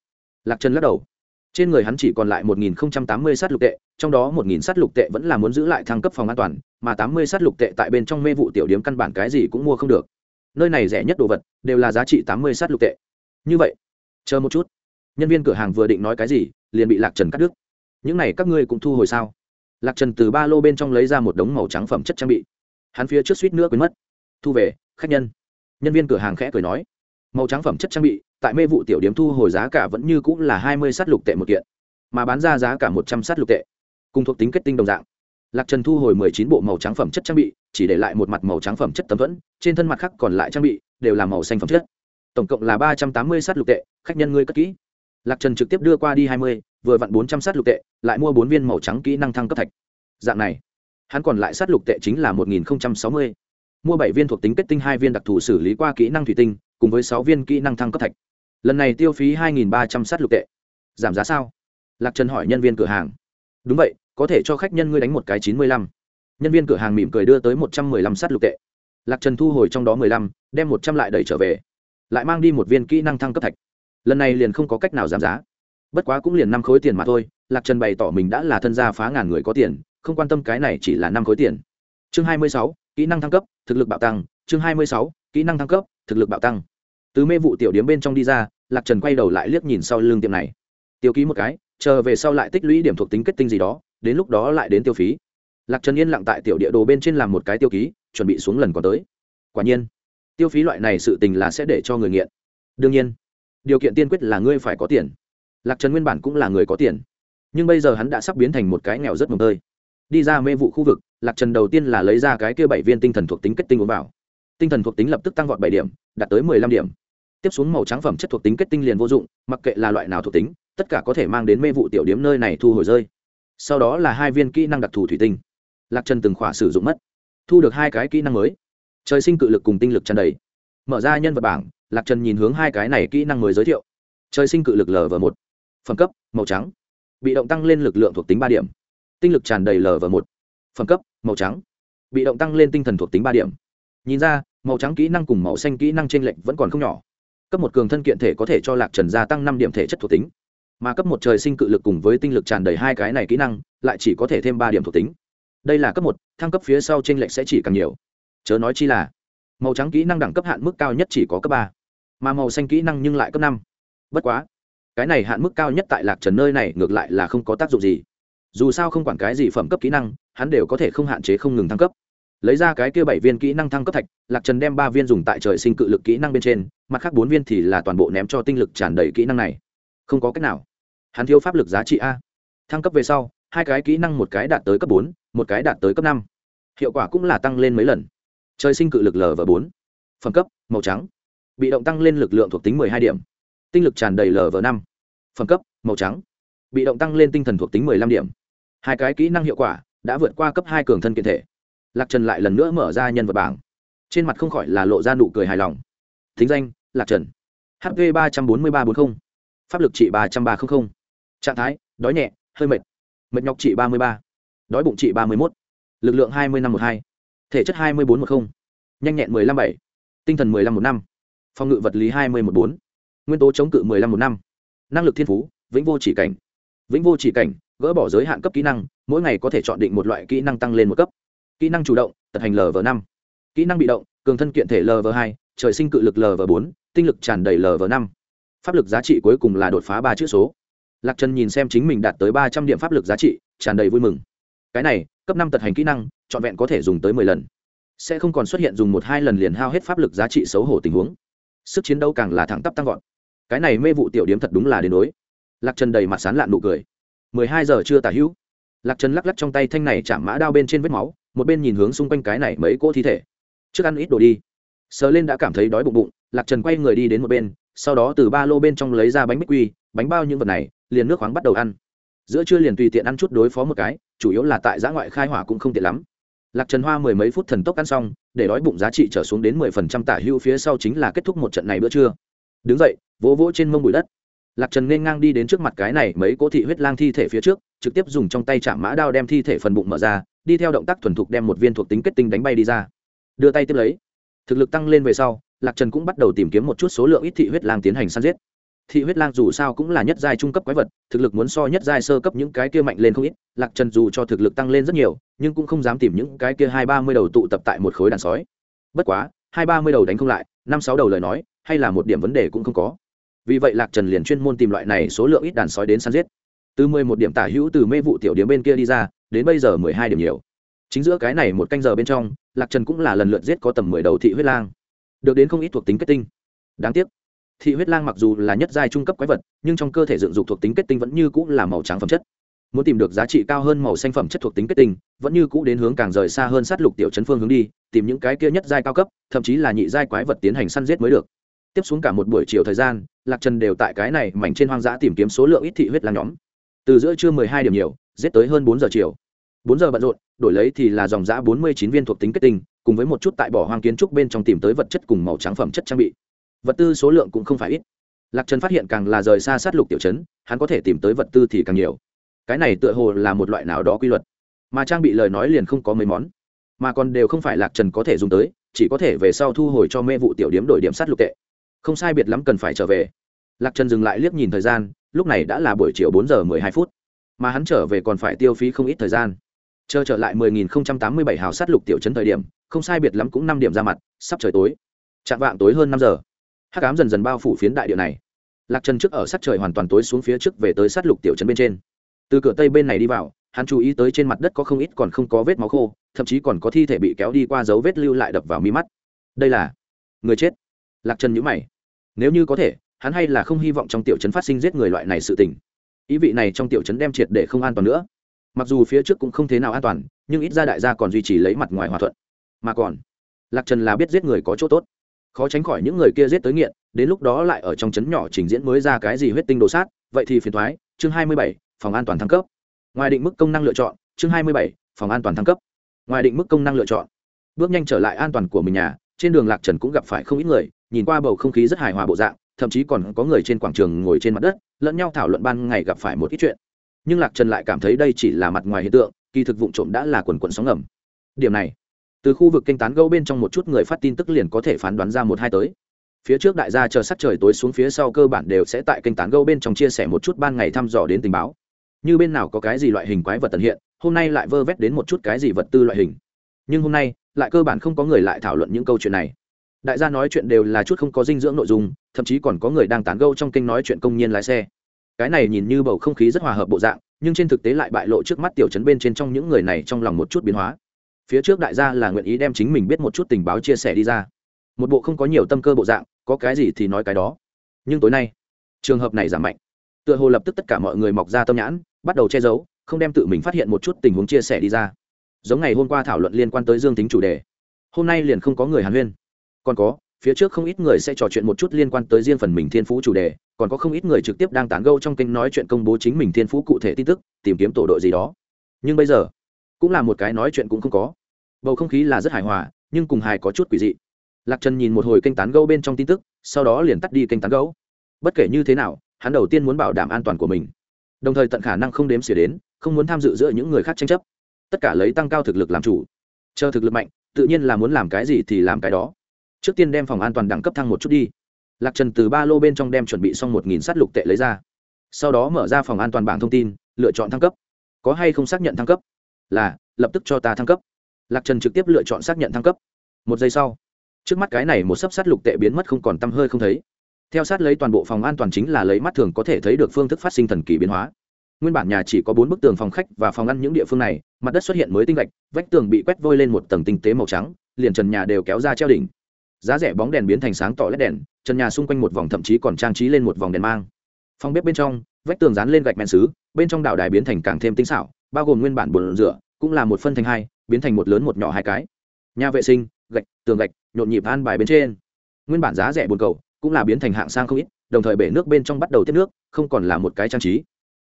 Lạc trần lắc đầu trên người hắn chỉ còn lại một nghìn tám mươi sát lục tệ, trong đó một nghìn sát lục tệ vẫn là muốn giữ lại thăng cấp phòng an toàn, mà tám mươi sát lục tệ tại bên trong mê vụ tiểu điểm căn bản cái gì cũng mua không được. Nơi này rẻ nhất đồ vật đều là giá trị tám mươi sát lục tệ. Như vậy, chờ một chút. Nhân viên cửa hàng vừa định nói cái gì, liền bị lạc trần cắt đứt. Những này các ngươi cũng thu hồi sao? Lạc trần từ ba lô bên trong lấy ra một đống màu trắng phẩm chất trang bị. Hắn phía trước suýt nữa quên mất. Thu về, khách nhân. Nhân viên cửa hàng khẽ cười nói. Màu trắng phẩm chất trang bị tại mê vụ tiểu điểm thu hồi giá cả vẫn như cũng là hai mươi sát lục tệ một kiện, mà bán ra giá cả một trăm sát lục tệ, cùng thuộc tính kết tinh đồng dạng. Lạc trần thu hồi mười chín bộ màu trắng phẩm chất trang bị, chỉ để lại một mặt màu trắng phẩm chất tấm thuẫn, trên thân mặt khác còn lại trang bị đều là màu xanh phẩm chất. Tổng cộng là ba trăm tám mươi sát lục tệ, khách nhân ngươi cất kỹ. Lạc trần trực tiếp đưa qua đi hai mươi, vừa vặn bốn trăm sát lục tệ, lại mua bốn viên màu trắng kỹ năng thăng cấp thạch. Dạng này, hắn còn lại sát lục tệ chính là một nghìn sáu mươi. Mua bảy viên thuộc tính kết tinh hai viên đặc thù xử lý qua kỹ năng thủy tinh, cùng với sáu viên kỹ năng thăng cấp thạch lần này tiêu phí hai nghìn ba trăm sát lục tệ. Giảm giá sao? Lạc trần hỏi nhân viên cửa hàng. Đúng vậy, có thể cho khách nhân ngươi đánh một cái chín mươi lăm. Nhân viên cửa hàng mỉm cười đưa tới một trăm mười lăm sát lục tệ. Lạc trần thu hồi trong đó mười lăm, đem một trăm lại đẩy trở về. Lại mang đi một viên kỹ năng thăng cấp thạch. Lần này liền không có cách nào giảm giá. Bất quá cũng liền năm khối tiền mà thôi, lạc trần bày tỏ mình đã là thân gia phá ngàn người có tiền, không quan tâm cái này chỉ là năm khối tiền. Chương hai mươi sáu, kỹ năng thăng cấp, thực lực bạo tăng. Chương hai mươi sáu, kỹ năng thăng cấp, thực lực bạo tăng từ mê vụ tiểu điếm bên trong đi ra, lạc trần quay đầu lại liếc nhìn sau lưng tiệm này. Tiêu ký một cái, chờ về sau lại tích lũy điểm thuộc tính kết tinh gì đó, đến lúc đó lại đến tiêu phí. Lạc trần yên lặng tại tiểu địa đồ bên trên làm một cái tiêu ký, chuẩn bị xuống lần còn tới. Quả nhiên, tiêu phí loại này sự tình là sẽ để cho người nghiện. Đương nhiên, điều kiện tiên quyết là ngươi phải có tiền. Lạc trần nguyên bản cũng là người có tiền. Nhưng bây giờ hắn đã sắp biến thành một cái nghèo rất mồm tơi. Đi ra mê vụ khu vực, lạc trần đầu tiên là lấy ra cái kia bảy viên tinh thần thuộc tính kết tinh uống vào. Tinh thần thuộc tính lập tức tăng vọt bảy điểm, đạt tới mười lăm điểm tiếp xuống màu trắng phẩm chất thuộc tính kết tinh liền vô dụng, mặc kệ là loại nào thuộc tính, tất cả có thể mang đến mê vụ tiểu điếm nơi này thu hồi rơi. Sau đó là hai viên kỹ năng đặc thù thủy tinh. Lạc trần từng khỏa sử dụng mất. Thu được hai cái kỹ năng mới. Trời sinh cự lực cùng tinh lực tràn đầy. Mở ra nhân vật bảng, lạc trần nhìn hướng hai cái này kỹ năng mới giới thiệu. Trời sinh cự lực lv một. Phẩm cấp, màu trắng. Bị động tăng lên lực lượng thuộc tính ba điểm. Tinh lực tràn đầy lv một. Phẩm cấp, màu trắng. Bị động tăng lên tinh thần thuộc tính ba điểm. Nhìn ra, màu trắng kỹ năng cùng màu xanh kỹ năng t r ê n lệch vẫn còn không nhỏ cấp một cường thân kiện thể có thể cho lạc trần gia tăng năm điểm thể chất thuộc tính. Mà cấp một trời sinh cự lực cùng với tinh lực tràn đầy hai cái này kỹ năng, lại chỉ có thể thêm ba điểm thuộc tính. Đây là cấp một, thăng cấp phía sau t r ê n lệch sẽ chỉ càng nhiều. Chớ nói chi là, màu trắng kỹ năng đẳng cấp hạn mức cao nhất chỉ có cấp ba, mà màu xanh kỹ năng nhưng lại cấp năm. Bất quá, cái này hạn mức cao nhất tại lạc trần nơi này ngược lại là không có tác dụng gì. Dù sao không quản cái gì phẩm cấp kỹ năng, hắn đều có thể không hạn chế không ngừng thăng cấp. Lấy ra cái kia bảy viên kỹ năng thăng cấp thạch, lạc trần đem ba viên dùng tại trời sinh cự lực kỹ năng bên trên mặt khác bốn viên thì là toàn bộ ném cho tinh lực tràn đầy kỹ năng này. Không có cách nào. Hắn thiếu pháp lực giá trị a. Thăng cấp về sau, hai cái kỹ năng một cái đạt tới cấp bốn, một cái đạt tới cấp năm. Hiệu quả cũng là tăng lên mấy lần. Trời sinh cự lực l và bốn. Phẩm cấp, màu trắng. Bị động tăng lên lực lượng thuộc tính mười hai điểm. Tinh lực tràn đầy l và năm. Phẩm cấp, màu trắng. Bị động tăng lên tinh thần thuộc tính mười năm điểm. Hai cái kỹ năng hiệu quả đã vượt qua cấp hai cường thân kiện thể. Lạc trần lại lần nữa mở ra nhân vật bảng. Trên mặt không khỏi là lộ ra nụ cười hài lòng. Thính danh lạc trần. Hv ba trăm bốn mươi ba bốn mươi pháp lực trị ba trăm ba mươi trạng thái, đói nhẹ, hơi mệt. Mệt nhọc trị ba mươi ba. Đói bụng trị ba mươi một lực lượng hai mươi năm một hai. Thể chất hai mươi bốn một mươi nhanh nhẹn mười năm bảy. Tinh thần mười năm một năm. Phòng ngự vật lý hai mươi một bốn. Nguyên tố chống cự mười năm một năm. Năng lực thiên phú, vĩnh vô chỉ cảnh. Vĩnh vô chỉ cảnh, gỡ bỏ giới hạn cấp kỹ năng, mỗi ngày có thể chọn định một loại kỹ năng tăng lên một cấp. Kỹ năng chủ động tật hành lv năm. Kỹ năng bị động, cường thân kiện thể lv hai, trời sinh cự lực lv bốn tinh lực tràn đầy lv năm. Pháp lực giá trị cuối cùng là đột phá ba chữ số. Lạc trần nhìn xem chính mình đạt tới ba trăm điểm pháp lực giá trị, tràn đầy vui mừng. Cái này, cấp năm tật hành kỹ năng, trọn vẹn có thể dùng tới mười lần. Sẽ không còn xuất hiện dùng một hai lần liền hao hết pháp lực giá trị xấu hổ tình huống. Sức chiến đấu càng là thẳng tắp tăng vọt. Cái này mê vụ tiểu điếm thật đúng là đến đối lạc trần đầy mặt sán lạn nụ cười. Mười hai giờ chưa tả hữu. Lạc trần lắc lắc trong tay thanh này chạm mã đao bên trên vết máu, một bên nhìn hướng xung quanh cái này mấy cỗ thi thể. Trước ăn ít đồ đi sờ lên đã cảm thấy đói bụng bụng, lạc trần quay người đi đến một bên, sau đó từ ba lô bên trong lấy ra bánh bích quy, bánh bao những vật này, liền nước khoáng bắt đầu ăn. Giữa trưa liền tùy tiện ăn chút đối phó một cái, chủ yếu là tại giã ngoại khai hỏa cũng không tiện lắm. Lạc trần hoa mười mấy phút thần tốc ăn xong, để đói bụng giá trị trở xuống đến mười phần trăm tả hưu phía sau chính là kết thúc một trận này bữa trưa. Đứng dậy, vỗ vỗ trên mông bụi đất. Lạc trần nên ngang đi đến trước mặt cái này mấy cỗ thị huyết lang thi thể phía trước, trực tiếp dùng trong tay chạm mã đao đem thi thể phần bụng mở ra, đi theo động tác thuần thục đem một viên thuộc tính kết tinh đánh bay đi ra. Đưa tay tiếp lấy thực lực tăng lên về sau, lạc trần cũng bắt đầu tìm kiếm một chút số lượng ít thị huyết lang tiến hành săn giết. Thị huyết lang dù sao cũng là nhất giai trung cấp quái vật, thực lực muốn so nhất giai sơ cấp những cái kia mạnh lên không ít, lạc trần dù cho thực lực tăng lên rất nhiều, nhưng cũng không dám tìm những cái kia hai ba mươi đầu tụ tập tại một khối đàn sói. Bất quá, hai ba mươi đầu đánh không lại, năm sáu đầu lời nói, hay là một điểm vấn đề cũng không có. Vì vậy lạc trần liền chuyên môn tìm loại này số lượng ít đàn sói đến săn giết. Từ mười một điểm tả hữu từ mê vụ tiểu điếm bên kia đi ra, đến bây giờ mười hai điểm nhiều. Chính giữa cái này một canh giờ bên trong lạc trần cũng là lần lượt giết có tầm mười đầu thị huyết lang. Được đến không ít thuộc tính kết tinh. Đáng tiếc, thị huyết lang mặc dù là nhất giai trung cấp quái vật, nhưng trong cơ thể dựng dục thuộc tính kết tinh vẫn như cũng là màu trắng phẩm chất. Muốn tìm được giá trị cao hơn màu xanh phẩm chất thuộc tính kết tinh, vẫn như cũ đến hướng càng rời xa hơn sát lục tiểu chấn phương hướng đi, tìm những cái kia nhất giai cao cấp, thậm chí là nhị giai quái vật tiến hành săn giết mới được. Tiếp xuống cả một buổi chiều thời gian, lạc trần đều tại cái này mảnh trên hoang dã tìm kiếm số lượng ít thị huyết lang nhóm. Từ giữa trưa mười hai điểm nhiều, giết tới hơn bốn giờ chiều bốn giờ bận rộn, đổi lấy thì là dòng giã bốn mươi chín viên thuộc tính kết tinh, cùng với một chút tại bỏ hoang kiến trúc bên trong tìm tới vật chất cùng màu trắng phẩm chất trang bị. Vật tư số lượng cũng không phải ít. Lạc trần phát hiện càng là rời xa sát lục tiểu chấn hắn có thể tìm tới vật tư thì càng nhiều. Cái này tựa hồ là một loại nào đó quy luật. Mà trang bị lời nói liền không có mấy món. Mà còn đều không phải lạc trần có thể dùng tới, chỉ có thể về sau thu hồi cho mê vụ tiểu điếm đổi điểm sát lục tệ. Không sai biệt lắm cần phải trở về. Lạc trần dừng lại liếc nhìn thời gian, lúc này đã là buổi chiều bốn giờ mười hai phút. Mà hắn trở về còn phải tiêu phí không ít thời gian chờ trở lại mười nghìn không trăm tám mươi bảy hào sát lục tiểu trấn thời điểm, không sai biệt lắm cũng năm điểm ra mặt, sắp trời tối. Chạm vạng tối hơn năm giờ. Hắc ám dần dần bao phủ phiến đại địa này. Lạc trần trước ở sát trời hoàn toàn tối xuống phía trước về tới sát lục tiểu trấn bên trên. Từ cửa tây bên này đi vào, hắn chú ý tới trên mặt đất có không ít còn không có vết máu khô, thậm chí còn có thi thể bị kéo đi qua dấu vết lưu lại đập vào mi mắt. Đây là người chết. Lạc trần nhữ mày. Nếu như có thể, hắn hay là không hy vọng trong tiểu trấn phát sinh giết người loại này sự tình. Ý vị này trong tiểu trấn đem triệt để không an toàn nữa mặc dù phía trước cũng không thế nào an toàn, nhưng ít ra đại gia còn duy trì lấy mặt ngoài hòa thuận. Mà còn, lạc trần là biết giết người có chỗ tốt. Khó tránh khỏi những người kia giết tới nghiện, đến lúc đó lại ở trong trấn nhỏ trình diễn mới ra cái gì huyết tinh đồ sát, vậy thì phiền thoái chương hai mươi bảy, phòng an toàn thăng cấp. Ngoài định mức công năng lựa chọn, chương hai mươi bảy, phòng an toàn thăng cấp. Ngoài định mức công năng lựa chọn, bước nhanh trở lại an toàn của mình nhà, trên đường lạc trần cũng gặp phải không ít người, nhìn qua bầu không khí rất hài hòa bộ dạng, thậm chí còn có người trên quảng trường ngồi trên mặt đất, lẫn nhau thảo luận ban ngày gặp phải một ít chuyện nhưng lạc trần lại cảm thấy đây chỉ là mặt ngoài hiện tượng, kỳ thực vụ trộm đã là quần quần sóng ngầm. Điểm này, từ khu vực kênh tán gâu bên trong một chút người phát tin tức liền có thể phán đoán ra một hai tới. Phía trước đại gia chờ sắc trời tối xuống phía sau cơ bản đều sẽ tại kênh tán gâu bên trong chia sẻ một chút ban ngày thăm dò đến tình báo. Như bên nào có cái gì loại hình quái vật tận hiện, hôm nay lại vơ vét đến một chút cái gì vật tư loại hình. Nhưng hôm nay, lại cơ bản không có người lại thảo luận những câu chuyện này. Đại gia nói chuyện đều là chút không có dinh dưỡng nội dung, thậm chí còn có người đang tán gâu trong kênh nói chuyện công nhân lái xe cái này nhìn như bầu không khí rất hòa hợp bộ dạng, nhưng trên thực tế lại bại lộ trước mắt tiểu chấn bên trên trong những người này trong lòng một chút biến hóa. Phía trước đại gia là nguyện ý đem chính mình biết một chút tình báo chia sẻ đi ra. Một bộ không có nhiều tâm cơ bộ dạng, có cái gì thì nói cái đó. Nhưng tối nay, trường hợp này giảm mạnh. Tựa hồ lập tức tất cả mọi người mọc ra tâm nhãn, bắt đầu che giấu, không đem tự mình phát hiện một chút tình huống chia sẻ đi ra. Giống ngày hôm qua thảo luận liên quan tới dương tính chủ đề. Hôm nay liền không có người hàn huyên. Còn có phía trước không ít người sẽ trò chuyện một chút liên quan tới riêng phần mình thiên phú chủ đề, còn có không ít người trực tiếp đang tán gâu trong kênh nói chuyện công bố chính mình thiên phú cụ thể tin tức, tìm kiếm tổ đội gì đó. Nhưng bây giờ, cũng là một cái nói chuyện cũng không có. Bầu không khí là rất hài hòa, nhưng cùng hài có chút quỷ dị. Lạc trần nhìn một hồi kênh tán gâu bên trong tin tức, sau đó liền tắt đi kênh tán gâu bất kể như thế nào, hắn đầu tiên muốn bảo đảm an toàn của mình. Đồng thời tận khả năng không đếm xỉa đến, không muốn tham dự giữa những người khác tranh chấp. Tất cả lấy tăng cao thực lực làm chủ. Chờ thực lực mạnh, tự nhiên là muốn làm cái gì thì làm cái đó trước tiên đem phòng an toàn đẳng cấp thăng một chút đi. Lạc trần từ ba lô bên trong đem chuẩn bị xong một nghìn s á t lục tệ lấy ra. Sau đó mở ra phòng an toàn bảng thông tin, lựa chọn thăng cấp. Có hay không xác nhận thăng cấp? Là, lập tức cho ta thăng cấp. Lạc trần trực tiếp lựa chọn xác nhận thăng cấp. Một giây sau, trước mắt cái này một sấp sắt lục tệ biến mất không còn t hơi không thấy. Theo sát lấy toàn bộ phòng an toàn chính là lấy mắt thường có thể thấy được phương thức phát sinh thần kỳ biến hóa. Nguyên bản nhà chỉ có bốn bức tường phòng khách và phòng ăn những địa phương này, mặt đất xuất hiện mới tinh gạch, vách tường bị quét vôi lên một tầng tinh tế màu trắng, liền trần nhà đều kéo ra treo đỉnh giá rẻ bóng đèn biến thành sáng tỏ led đèn, trần nhà xung quanh một vòng thậm chí còn trang trí lên một vòng đèn mang. Phòng bếp bên trong, vách tường dán lên gạch men xứ bên trong đảo đài biến thành càng thêm tinh xảo, bao gồm nguyên bản bồn rửa, cũng là một phân thành hai, biến thành một lớn một nhỏ hai cái. Nhà vệ sinh, gạch, tường gạch, nhộn nhịp an bài bên trên. Nguyên bản giá rẻ bồn cầu, cũng là biến thành hạng sang không ít, đồng thời bể nước bên trong bắt đầu tiết nước, không còn là một cái trang trí.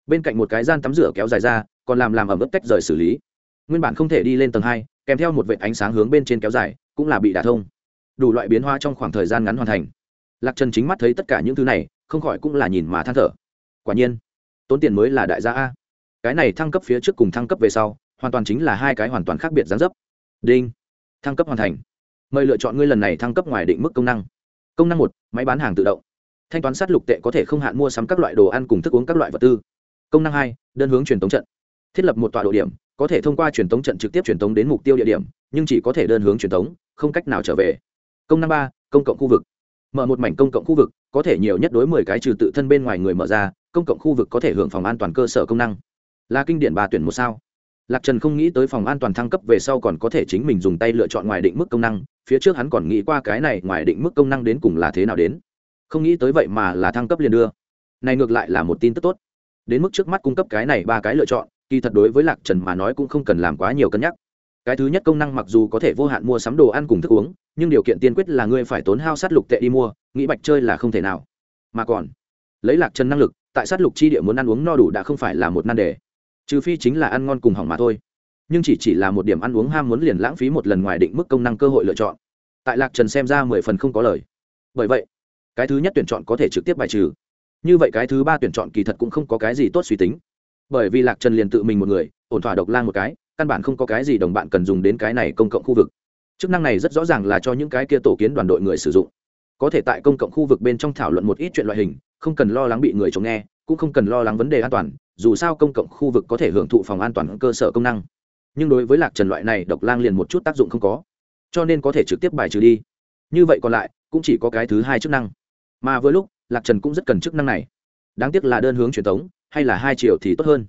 Bên cạnh một cái gian tắm rửa kéo dài ra, còn làm làm ẩm ướt tách rời xử lý. Nguyên bản không thể đi lên tầng hai, kèm theo một vệ ánh sáng hướng bên trên kéo dài, cũng là bị đả thông đủ loại biến hóa trong khoảng thời gian ngắn hoàn thành. Lạc trần chính mắt thấy tất cả những thứ này, không khỏi cũng là nhìn mà than thở. Quả nhiên, tốn tiền mới là đại gia a. Cái này thăng cấp phía trước cùng thăng cấp về sau, hoàn toàn chính là hai cái hoàn toàn khác biệt gián dấp. Đinh. Thăng cấp hoàn thành. Mời lựa chọn ngươi lần này thăng cấp ngoài định mức công năng. Công năng một, máy bán hàng tự động. Thanh toán sát lục tệ có thể không hạn mua sắm các loại đồ ăn cùng thức uống các loại vật tư. Công năng hai, đơn hướng truyền tống trận. Thiết lập một tọa độ điểm, có thể thông qua truyền tống trận trực tiếp truyền tống đến mục tiêu địa điểm, nhưng chỉ có thể đơn hướng truyền tống, không cách nào trở về công năm ba, công cộng khu vực. Mở một mảnh công cộng khu vực, có thể nhiều nhất đối mười cái trừ tự thân bên ngoài người mở ra, công cộng khu vực có thể hưởng phòng an toàn cơ sở công năng. Là kinh điển ba tuyển một sao. Lạc trần không nghĩ tới phòng an toàn thăng cấp về sau còn có thể chính mình dùng tay lựa chọn ngoài định mức công năng, phía trước hắn còn nghĩ qua cái này ngoài định mức công năng đến cùng là thế nào đến. Không nghĩ tới vậy mà là thăng cấp liền đưa. Này ngược lại là một tin tức tốt. Đến mức trước mắt cung cấp cái này ba cái lựa chọn, kỳ thật đối với lạc trần mà nói cũng không cần làm quá nhiều cân nhắc cái thứ nhất công năng mặc dù có thể vô hạn mua sắm đồ ăn cùng thức uống, nhưng điều kiện tiên quyết là ngươi phải tốn hao sát lục tệ đi mua, nghĩ bạch chơi là không thể nào. Mà còn, lấy lạc trần năng lực, tại sát lục chi địa muốn ăn uống no đủ đã không phải là một nan đề. Trừ phi chính là ăn ngon cùng hỏng mà thôi. Nhưng chỉ chỉ là một điểm ăn uống ham muốn liền lãng phí một lần ngoài định mức công năng cơ hội lựa chọn. Tại lạc trần xem ra mười phần không có lời. Bởi vậy, cái thứ nhất tuyển chọn có thể trực tiếp bài trừ. Như vậy cái thứ ba tuyển chọn kỳ thật cũng không có cái gì tốt suy tính. Bởi vì lạc trần liền tự mình một người, ổn thỏa độc lang một cái căn bản không có cái gì đồng bạn cần dùng đến cái này công cộng khu vực. Chức năng này rất rõ ràng là cho những cái kia tổ kiến đoàn đội người sử dụng. Có thể tại công cộng khu vực bên trong thảo luận một ít chuyện loại hình, không cần lo lắng bị người chống nghe, cũng không cần lo lắng vấn đề an toàn, dù sao công cộng khu vực có thể hưởng thụ phòng an toàn cơ sở công năng. Nhưng đối với lạc trần loại này độc lang liền một chút tác dụng không có, cho nên có thể trực tiếp bài trừ đi. Như vậy còn lại, cũng chỉ có cái thứ hai chức năng. Mà với lúc, lạc trần cũng rất cần chức năng này. Đáng tiếc là đơn hướng truyền thống, hay là hai triệu thì tốt hơn.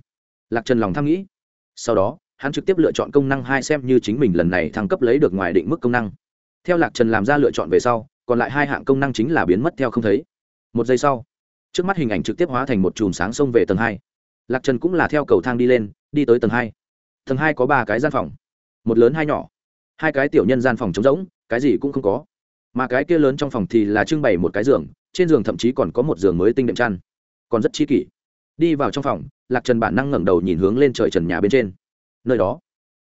Lạc trần lòng tham nghĩ. Sau đó hắn trực tiếp lựa chọn công năng hai xem như chính mình lần này thăng cấp lấy được ngoài định mức công năng. Theo lạc trần làm ra lựa chọn về sau, còn lại hai hạng công năng chính là biến mất theo không thấy. Một giây sau, trước mắt hình ảnh trực tiếp hóa thành một chùm sáng xông về tầng hai. Lạc trần cũng là theo cầu thang đi lên, đi tới tầng hai. Tầng hai có ba cái gian phòng, một lớn hai nhỏ. Hai cái tiểu nhân gian phòng trống rỗng, cái gì cũng không có. Mà cái kia lớn trong phòng thì là trưng bày một cái giường, trên giường thậm chí còn có một giường mới tinh đệm chăn. Còn rất chi kỷ. Đi vào trong phòng, lạc trần bản năng ngẩng đầu nhìn hướng lên trời trần nhà bên trên nơi đó.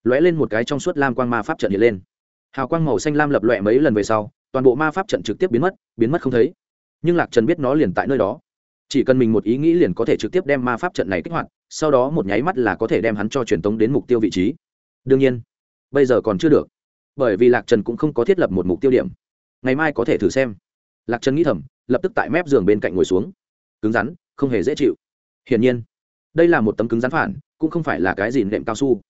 Lóe lên một cái trong suốt lam quang ma pháp trận hiện lên. Hào quang màu xanh lam lập lọe mấy lần về sau, toàn bộ ma pháp trận trực tiếp biến mất biến mất không thấy. Nhưng lạc trần biết nó liền tại nơi đó. Chỉ cần mình một ý nghĩ liền có thể trực tiếp đem ma pháp trận này kích hoạt, sau đó một nháy mắt là có thể đem hắn cho truyền tống đến mục tiêu vị trí. Đương nhiên, bây giờ còn chưa được, bởi vì lạc trần cũng không có thiết lập một mục tiêu điểm. Ngày mai có thể thử xem. Lạc trần nghĩ thầm, lập tức tại mép giường bên cạnh ngồi xuống. Cứng rắn, không hề dễ chịu. Hiển nhiên, đây là một tấm cứng rắn phản, cũng không phải là cái gì nệm cao su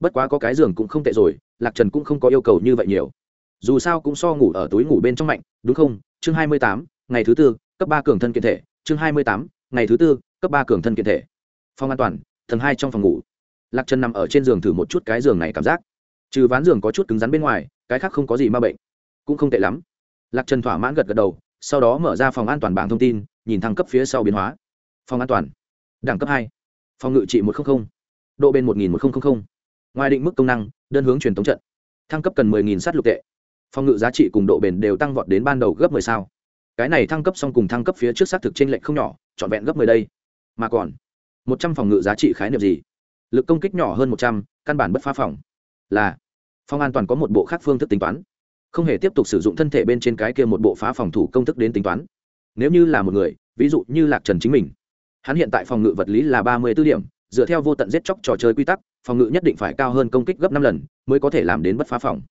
bất quá có cái giường cũng không tệ rồi, lạc trần cũng không có yêu cầu như vậy nhiều. Dù sao cũng so ngủ ở túi ngủ bên trong mạnh, đúng không? Chương hai mươi tám, ngày thứ tư, cấp ba cường thân kiện thể. Chương hai mươi tám, ngày thứ tư, cấp ba cường thân kiện thể. Phòng an toàn, tầng hai trong phòng ngủ. Lạc trần nằm ở trên giường thử một chút cái giường này cảm giác. Trừ ván giường có chút cứng rắn bên ngoài, cái khác không có gì ma bệnh. Cũng không tệ lắm. Lạc trần thỏa mãn gật gật đầu, sau đó mở ra phòng an toàn bảng thông tin, nhìn thăng cấp phía sau biến hóa. Phòng an toàn. Đẳng cấp hai. Phòng ngự trị một trăm linh độ bên một nghìn một nghìn ngoài định mức công năng đơn hướng truyền thống trận. Thăng cấp cần 10.000 sát lục tệ. Phòng ngự giá trị cùng độ bền đều tăng vọt đến ban đầu gấp 10 sao. Cái này thăng cấp xong cùng thăng cấp phía trước xác thực trên lệnh không nhỏ trọn vẹn gấp 10 đây. Mà còn 100 phòng ngự giá trị khái niệm gì? Lực công kích nhỏ hơn 100, căn bản bất phá phòng. Là phòng an toàn có một bộ khác phương thức tính toán. Không hề tiếp tục sử dụng thân thể bên trên cái kia một bộ phá phòng thủ công thức đến tính toán. Nếu như là một người ví dụ như lạc trần chính mình hắn hiện tại phòng ngự vật lý là ba mươi 34 điểm dựa theo vô tận giết chóc trò chơi quy tắc, phòng ngự nhất định phải cao hơn công kích gấp năm lần mới có thể làm đến bất phá phòng.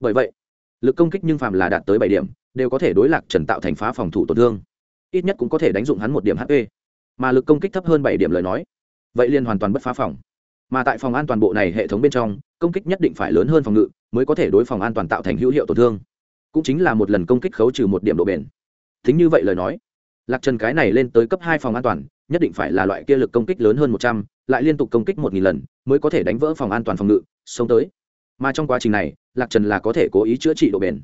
Bởi vậy, lực công kích nhưng phàm là đạt tới bảy điểm, đều có thể đối lạc trần tạo thành phá phòng thủ tổn thương. Ít nhất cũng có thể đánh dụng hắn một điểm hp mà lực công kích thấp hơn bảy điểm lời nói, vậy liền hoàn toàn bất phá phòng. Mà tại phòng an toàn bộ này hệ thống bên trong, công kích nhất định phải lớn hơn phòng ngự mới có thể đối phòng an toàn tạo thành hữu hiệu tổn thương. Cũng chính là một lần công kích khấu trừ một điểm độ bền. Thính như vậy lời nói, lạc trần cái này lên tới cấp hai phòng an toàn, nhất định phải là loại kia lực công kích lớn hơn một trăm lại liên tục công kích một nghìn lần, mới có thể đánh vỡ phòng an toàn phòng ngự, sống tới. Mà trong quá trình này, lạc trần là có thể cố ý chữa trị độ bền.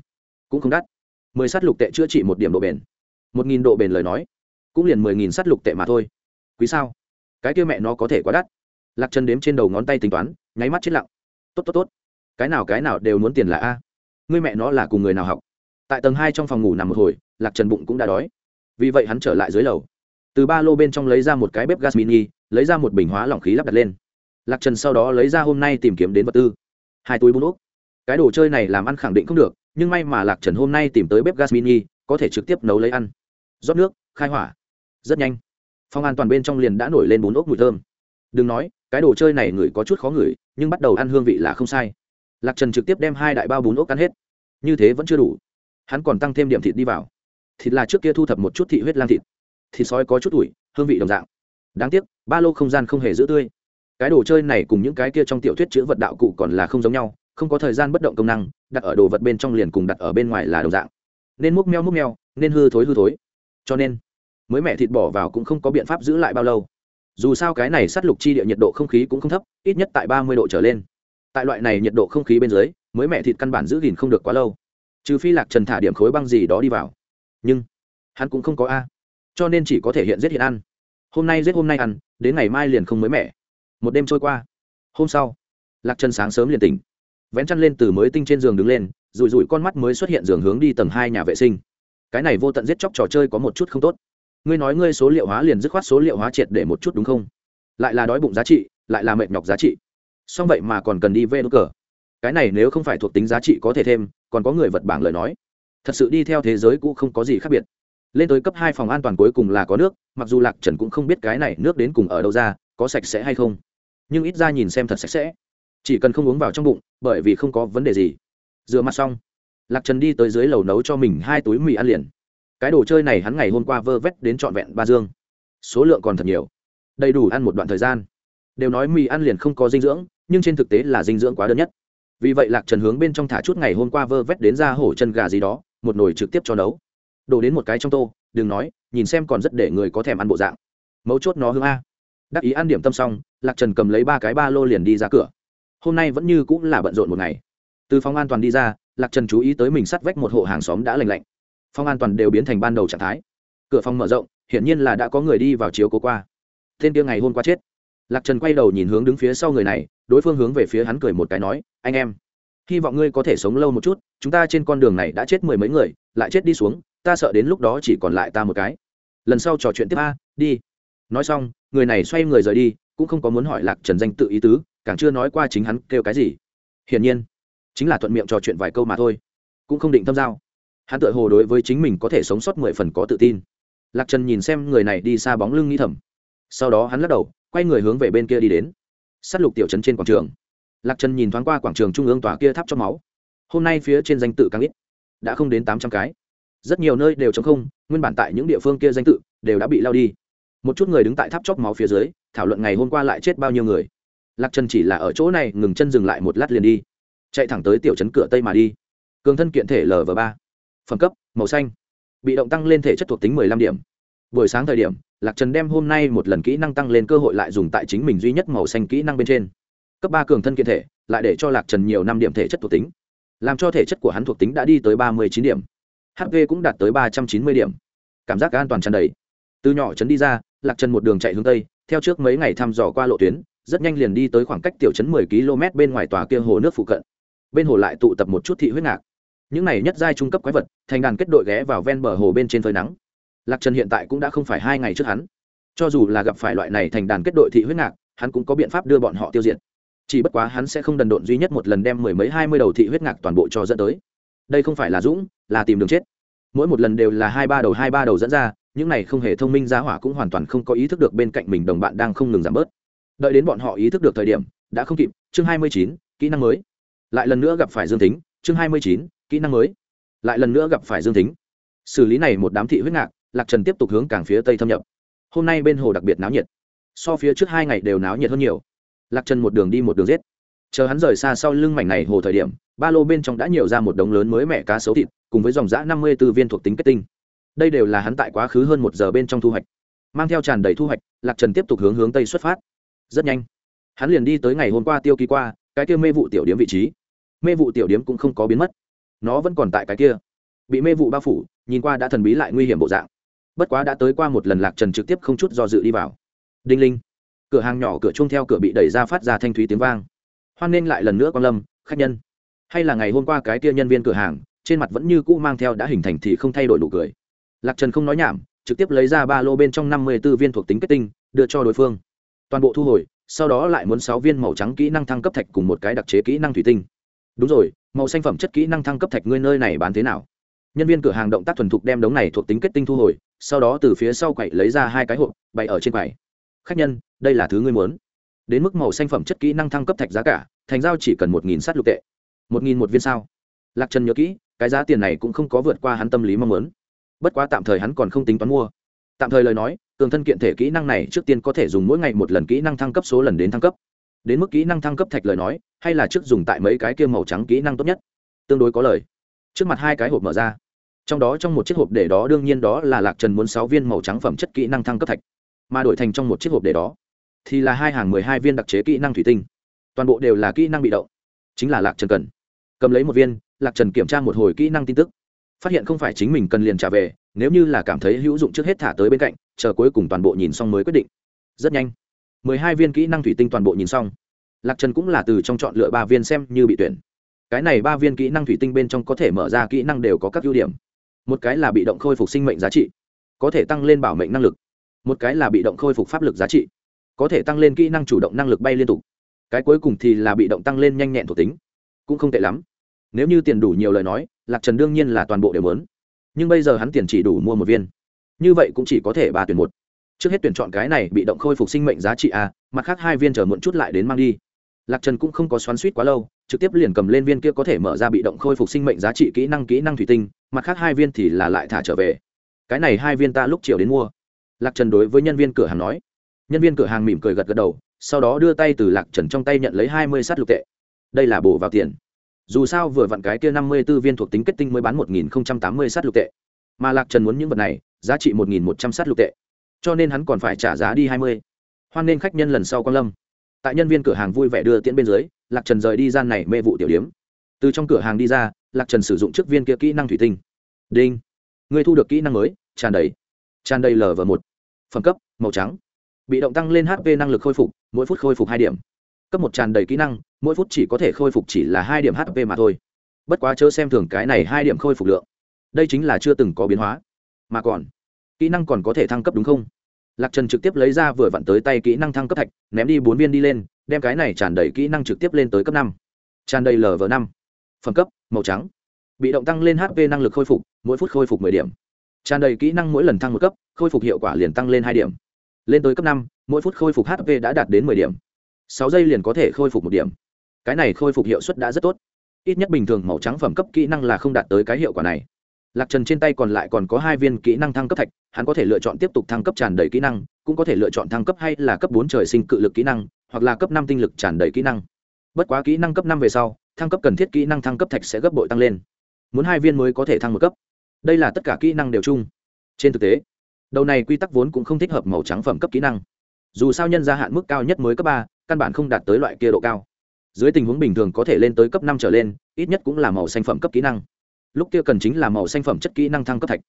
Cũng không đắt. Mười s á t lục tệ chữa trị một điểm độ bền. Một nghìn độ bền lời nói, cũng liền mười nghìn s á t lục tệ mà thôi. Quý sao? Cái kia mẹ nó có thể quá đắt. Lạc trần đếm trên đầu ngón tay tính toán, nháy mắt chết lặng. Tốt tốt tốt. Cái nào cái nào đều muốn tiền là a. Ngươi mẹ nó là cùng người nào học? Tại tầng hai trong phòng ngủ nằm một hồi, lạc trần bụng cũng đã đói. Vì vậy hắn trở lại dưới lầu. Từ ba lô bên trong lấy ra một cái bếp gas mini lấy ra một bình hóa lỏng khí lắp đặt lên. Lạc trần sau đó lấy ra hôm nay tìm kiếm đến vật tư. Hai túi bún úp cái đồ chơi này làm ăn khẳng định không được, nhưng may mà lạc trần hôm nay tìm tới bếp gas mini, có thể trực tiếp nấu lấy ăn. Rót nước, khai hỏa. Rất nhanh. Phong an toàn bên trong liền đã nổi lên bún ốc mùi thơm. Đừng nói, cái đồ chơi này ngửi có chút khó ngửi, nhưng bắt đầu ăn hương vị là không sai. Lạc trần trực tiếp đem hai đại bao bún ốc ăn hết. Như thế vẫn chưa đủ. Hắn còn tăng thêm điểm thịt đi vào. Thịt là trước kia thu thập một chút thị huyết lang thịt. Thịt sói có chút ủi hương vị đồng dạng đáng tiếc, ba lô không gian không hề giữ tươi. Cái đồ chơi này cùng những cái kia trong tiểu thuyết chữ vật đạo cụ còn là không giống nhau, không có thời gian bất động công năng, đặt ở đồ vật bên trong liền cùng đặt ở bên ngoài là đồng dạng. Nên múc meo múc meo, nên hư thối hư thối. Cho nên, mới mẹ thịt bỏ vào cũng không có biện pháp giữ lại bao lâu. Dù sao cái này sát lục chi địa nhiệt độ không khí cũng không thấp, ít nhất tại ba mươi độ trở lên. Tại loại này nhiệt độ không khí bên dưới, mới mẹ thịt căn bản giữ gìn không được quá lâu. Trừ phi lạc trần thả điểm khối băng gì đó đi vào. Nhưng, hắn cũng không có a. Cho nên chỉ có thể hiện giết hiện ăn hôm nay giết hôm nay ăn, đến ngày mai liền không mới mẻ. Một đêm trôi qua. Hôm sau, lạc trần sáng sớm liền tỉnh. Vén chăn lên từ mới tinh trên giường đứng lên, rủi rủi con mắt mới xuất hiện giường hướng đi tầng hai nhà vệ sinh. Cái này vô tận giết chóc trò chơi có một chút không tốt. Ngươi nói ngươi số liệu hóa liền dứt khoát số liệu hóa triệt để một chút đúng không? Lại là đói bụng giá trị, lại là mệt nhọc giá trị. Song vậy mà còn cần đi vê đ cờ. Cái này nếu không phải thuộc tính giá trị có thể thêm, còn có người vật bảng lời nói. Thật sự đi theo thế giới cũ không có gì khác biệt lên tới cấp hai phòng an toàn cuối cùng là có nước, mặc dù lạc trần cũng không biết cái này nước đến cùng ở đâu ra, có sạch sẽ hay không. Nhưng ít ra nhìn xem thật sạch sẽ. Chỉ cần không uống vào trong bụng, bởi vì không có vấn đề gì. Rửa mặt xong, lạc trần đi tới dưới lầu nấu cho mình hai túi mì ăn liền. Cái đồ chơi này hắn ngày hôm qua vơ vét đến trọn vẹn ba dương. Số lượng còn thật nhiều. Đầy đủ ăn một đoạn thời gian. Đều nói mì ăn liền không có dinh dưỡng, nhưng trên thực tế là dinh dưỡng quá đơn nhất. Vì vậy lạc trần hướng bên trong thả chút ngày hôm qua vơ vét đến ra hổ chân gà gì đó, một nồi trực tiếp cho nấu đổ đến một cái trong tô, đừng nói, nhìn xem còn rất để người có thèm ăn bộ dạng. Mấu chốt nó hương a. Đắc ý ăn điểm tâm xong, lạc trần cầm lấy ba cái ba lô liền đi ra cửa. Hôm nay vẫn như cũng là bận rộn một ngày. Từ phòng an toàn đi ra, lạc trần chú ý tới mình sắt vách một hộ hàng xóm đã lành lạnh. Phòng an toàn đều biến thành ban đầu trạng thái. Cửa phòng mở rộng, hiển nhiên là đã có người đi vào chiếu cố qua. Tên kia ngày hôm qua chết. Lạc trần quay đầu nhìn hướng đứng phía sau người này, đối phương hướng về phía hắn cười một cái nói, anh em, hy vọng ngươi có thể sống lâu một chút, chúng ta trên con đường này đã chết mười mấy người, lại chết đi xuống ta sợ đến lúc đó chỉ còn lại ta một cái. Lần sau trò chuyện tiếp a, đi. Nói xong, người này xoay người rời đi, cũng không có muốn hỏi lạc trần danh tự ý tứ, càng chưa nói qua chính hắn kêu cái gì. Hiển nhiên, chính là thuận miệng trò chuyện vài câu mà thôi. Cũng không định thâm giao. Hắn tự hồ đối với chính mình có thể sống sót mười phần có tự tin. Lạc trần nhìn xem người này đi xa bóng lưng nghĩ thầm. Sau đó hắn lắc đầu, quay người hướng về bên kia đi đến. S á t lục tiểu trấn trên quảng trường. Lạc trần nhìn thoáng qua quảng trường trung ương tòa kia tháp cho máu. Hôm nay phía trên danh tự càng ít. Đã không đến tám trăm cái rất nhiều nơi đều chống không, nguyên bản tại những địa phương kia danh tự đều đã bị lao đi. Một chút người đứng tại tháp chóc máu phía dưới, thảo luận ngày hôm qua lại chết bao nhiêu người. Lạc trần chỉ là ở chỗ này, ngừng chân dừng lại một lát liền đi. Chạy thẳng tới tiểu trấn cửa tây mà đi. Cường thân kiện thể lv ba. Phẩm cấp, màu xanh. Bị động tăng lên thể chất thuộc tính mười lăm điểm. Buổi sáng thời điểm, lạc trần đem hôm nay một lần kỹ năng tăng lên cơ hội lại dùng tại chính mình duy nhất màu xanh kỹ năng bên trên. Cấp ba cường thân kiện thể, lại để cho lạc trần nhiều năm điểm thể chất thuộc tính. Làm cho thể chất của hắn thuộc tính đã đi tới ba mươi chín điểm hp cũng đạt tới ba trăm chín mươi điểm. Cảm giác an toàn tràn đầy. Từ nhỏ trấn đi ra, lạc trần một đường chạy hướng tây, theo trước mấy ngày thăm dò qua lộ tuyến, rất nhanh liền đi tới khoảng cách tiểu trấn mười km bên ngoài tòa kia hồ nước phụ cận. Bên hồ lại tụ tập một chút thị huyết ngạc. Những này nhất giai trung cấp quái vật, thành đàn kết đội ghé vào ven bờ hồ bên trên phơi nắng. Lạc trần hiện tại cũng đã không phải hai ngày trước hắn. Cho dù là gặp phải loại này thành đàn kết đội thị huyết ngạc, hắn cũng có biện pháp đưa bọn họ tiêu diệt. Chỉ bất quá hắn sẽ không đần độn duy nhất một lần đem mười mấy hai mươi đầu thị huyết ngạc toàn bộ cho dẫn tới. Đây không phải là dũng là tìm đường chết. Mỗi một lần đều là hai ba đầu hai ba đầu dẫn ra, những này không hề thông minh ra hỏa cũng hoàn toàn không có ý thức được bên cạnh mình đồng bạn đang không ngừng giảm bớt. Đợi đến bọn họ ý thức được thời điểm, đã không kịp, chương hai mươi chín, kỹ năng mới. Lại lần nữa gặp phải dương tính chương hai mươi chín, kỹ năng mới. Lại lần nữa gặp phải dương tính xử lý này một đám thị huyết ngạc, lạc trần tiếp tục hướng càng phía tây thâm nhập. Hôm nay bên hồ đặc biệt náo nhiệt. So phía trước hai ngày đều náo nhiệt hơn nhiều. Lạc trần một đường đi một đường giết. Chờ hắn rời xa sau lưng mảnh này hồ thời điểm, ba lô bên trong đã nhiều ra một đống lớn mới mẹ cá sấu thịt cùng với dòng giã năm mươi b ố viên thuộc tính kết tinh. Đây đều là hắn tại quá khứ hơn một giờ bên trong thu hoạch. Mang theo tràn đầy thu hoạch, lạc trần tiếp tục hướng hướng tây xuất phát. Rất nhanh, hắn liền đi tới ngày hôm qua tiêu ký qua, cái kia mê vụ tiểu điếm vị trí. Mê vụ tiểu điếm cũng không có biến mất. Nó vẫn còn tại cái kia. Bị mê vụ bao phủ, nhìn qua đã thần bí lại nguy hiểm bộ dạng. Bất quá đã tới qua một lần lạc trần trực tiếp không chút do dự đi vào. Đinh linh, cửa hàng nhỏ cửa chung theo cửa bị đẩy ra phát ra thanh thúy tiếng vang. Hoan nên lại lần nữa quan lâm, khách nhân. Hay là ngày hôm qua cái kia nhân viên cửa hàng trên mặt vẫn như cũ mang theo đã hình thành thì không thay đổi nụ cười. Lạc trần không nói nhảm, trực tiếp lấy ra ba lô bên trong năm mươi b ố viên thuộc tính kết tinh, đưa cho đối phương. Toàn bộ thu hồi, sau đó lại muốn sáu viên màu trắng kỹ năng thăng cấp thạch cùng một cái đặc chế kỹ năng thủy tinh. Đúng rồi, màu xanh phẩm chất kỹ năng thăng cấp thạch ngươi nơi này bán thế nào? Nhân viên cửa hàng động tác thuần thục đem đống này thuộc tính kết tinh thu hồi, sau đó từ phía sau quậy lấy ra hai cái hộp, bày ở trên quầy. Khách nhân, đây là thứ ngươi muốn. Đến mức màu xanh phẩm chất kỹ năng thăng cấp thạch giá cả, thành giao chỉ cần một nghìn sát lục tệ. Một nghìn một viên sao? Lạc trần nhớ kỹ cái giá tiền này cũng không có vượt qua hắn tâm lý mong muốn. Bất quá tạm thời hắn còn không tính toán mua. Tạm thời lời nói cường thân kiện thể kỹ năng này trước tiên có thể dùng mỗi ngày một lần kỹ năng thăng cấp số lần đến thăng cấp. Đến mức kỹ năng thăng cấp thạch lời nói, hay là trước dùng tại mấy cái kia màu trắng kỹ năng tốt nhất. Tương đối có lời. Trước mặt hai cái hộp mở ra. Trong đó trong một chiếc hộp để đó đương nhiên đó là lạc trần muốn sáu viên màu trắng phẩm chất kỹ năng thăng cấp thạch. Mà đổi thành trong một chiếc hộp để đó, thì là hai hàng mười hai viên đặc chế kỹ năng thủy tinh. Toàn bộ đều là kỹ năng bị động. Chính là lạc trần cần. Cầm lấy một viên lạc trần kiểm tra một hồi kỹ năng tin tức. Phát hiện không phải chính mình cần liền trả về, nếu như là cảm thấy hữu dụng trước hết thả tới bên cạnh, chờ cuối cùng toàn bộ nhìn xong mới quyết định. Rất nhanh. Mười hai viên kỹ năng thủy tinh toàn bộ nhìn xong. Lạc trần cũng là từ trong chọn lựa ba viên xem như bị tuyển. Cái này ba viên kỹ năng thủy tinh bên trong có thể mở ra kỹ năng đều có các ưu điểm. Một cái là bị động khôi phục sinh mệnh giá trị, có thể tăng lên bảo mệnh năng lực. Một cái là bị động khôi phục pháp lực giá trị, có thể tăng lên kỹ năng chủ động năng lực bay liên tục. Cái cuối cùng thì là bị động tăng lên nhanh nhẹn thuộc tính. Cũng không tệ lắm nếu như tiền đủ nhiều lời nói, lạc trần đương nhiên là toàn bộ đều lớn nhưng bây giờ hắn tiền chỉ đủ mua một viên. Như vậy cũng chỉ có thể ba tuyển một. Trước hết tuyển chọn cái này bị động khôi phục sinh mệnh giá trị a, mặt khác hai viên chờ muộn chút lại đến mang đi. Lạc trần cũng không có xoắn suýt quá lâu, trực tiếp liền cầm lên viên kia có thể mở ra bị động khôi phục sinh mệnh giá trị kỹ năng kỹ năng thủy tinh, mặt khác hai viên thì là lại thả trở về. Cái này hai viên ta lúc chiều đến mua. Lạc trần đối với nhân viên cửa hàng nói. Nhân viên cửa hàng mỉm cười gật gật đầu, sau đó đưa tay từ lạc trần trong tay nhận lấy hai mươi sát lục tệ. Đây là bổ vào tiền dù sao vừa vặn cái kia năm mươi b ố viên thuộc tính kết tinh mới bán một nghìn tám mươi sát lục tệ. Mà lạc trần muốn những vật này, giá trị một nghìn một trăm sát lục tệ. Cho nên hắn còn phải trả giá đi hai mươi. Hoan nên khách nhân lần sau quan lâm. Tại nhân viên cửa hàng vui vẻ đưa tiễn bên dưới, lạc trần rời đi gian này mê vụ tiểu điếm. Từ trong cửa hàng đi ra, lạc trần sử dụng chức viên kia kỹ năng thủy tinh. Đinh. Người thu được kỹ năng mới, tràn đầy. Tràn đầy lv một. Phẩm cấp, màu trắng. Bị động tăng lên hp năng lực khôi phục, mỗi phút khôi phục hai điểm. Cấp một tràn đầy kỹ năng mỗi phút chỉ có thể khôi phục chỉ là hai điểm hp mà thôi. Bất quá chớ xem thường cái này hai điểm khôi phục lượng. Đây chính là chưa từng có biến hóa. Mà còn, kỹ năng còn có thể thăng cấp đúng không? Lạc trần trực tiếp lấy ra vừa vặn tới tay kỹ năng thăng cấp thạch, ném đi bốn viên đi lên, đem cái này tràn đầy kỹ năng trực tiếp lên tới cấp năm. Tràn đầy lv năm. Phẩm cấp, màu trắng. Bị động tăng lên hp năng lực khôi phục, mỗi phút khôi phục mười điểm. Tràn đầy kỹ năng mỗi lần thăng một cấp, khôi phục hiệu quả liền tăng lên hai điểm. Lên tới cấp năm, mỗi phút khôi phục hp đã đạt đến mười điểm. Sáu giây liền có thể khôi phục một điểm cái này khôi phục hiệu suất đã rất tốt. Ít nhất bình thường màu trắng phẩm cấp kỹ năng là không đạt tới cái hiệu quả này. Lạc trần trên tay còn lại còn có hai viên kỹ năng thăng cấp thạch, hắn có thể lựa chọn tiếp tục thăng cấp tràn đầy kỹ năng, cũng có thể lựa chọn thăng cấp hay là cấp bốn trời sinh cự lực kỹ năng, hoặc là cấp năm tinh lực tràn đầy kỹ năng. Bất quá kỹ năng cấp năm về sau, thăng cấp cần thiết kỹ năng thăng cấp thạch sẽ gấp bội tăng lên. Muốn hai viên mới có thể thăng một cấp. Đây là tất cả kỹ năng đều chung. Trên thực tế, đầu này quy tắc vốn cũng không thích hợp màu trắng phẩm cấp kỹ năng. Dù sao nhân gia hạn mức cao nhất mới cấp ba, căn bản không đạt tới loại kia độ cao dưới tình huống bình thường có thể lên tới cấp năm trở lên, ít nhất cũng là màu xanh phẩm cấp kỹ năng. Lúc kia cần chính là màu xanh phẩm chất kỹ năng thăng cấp thạch.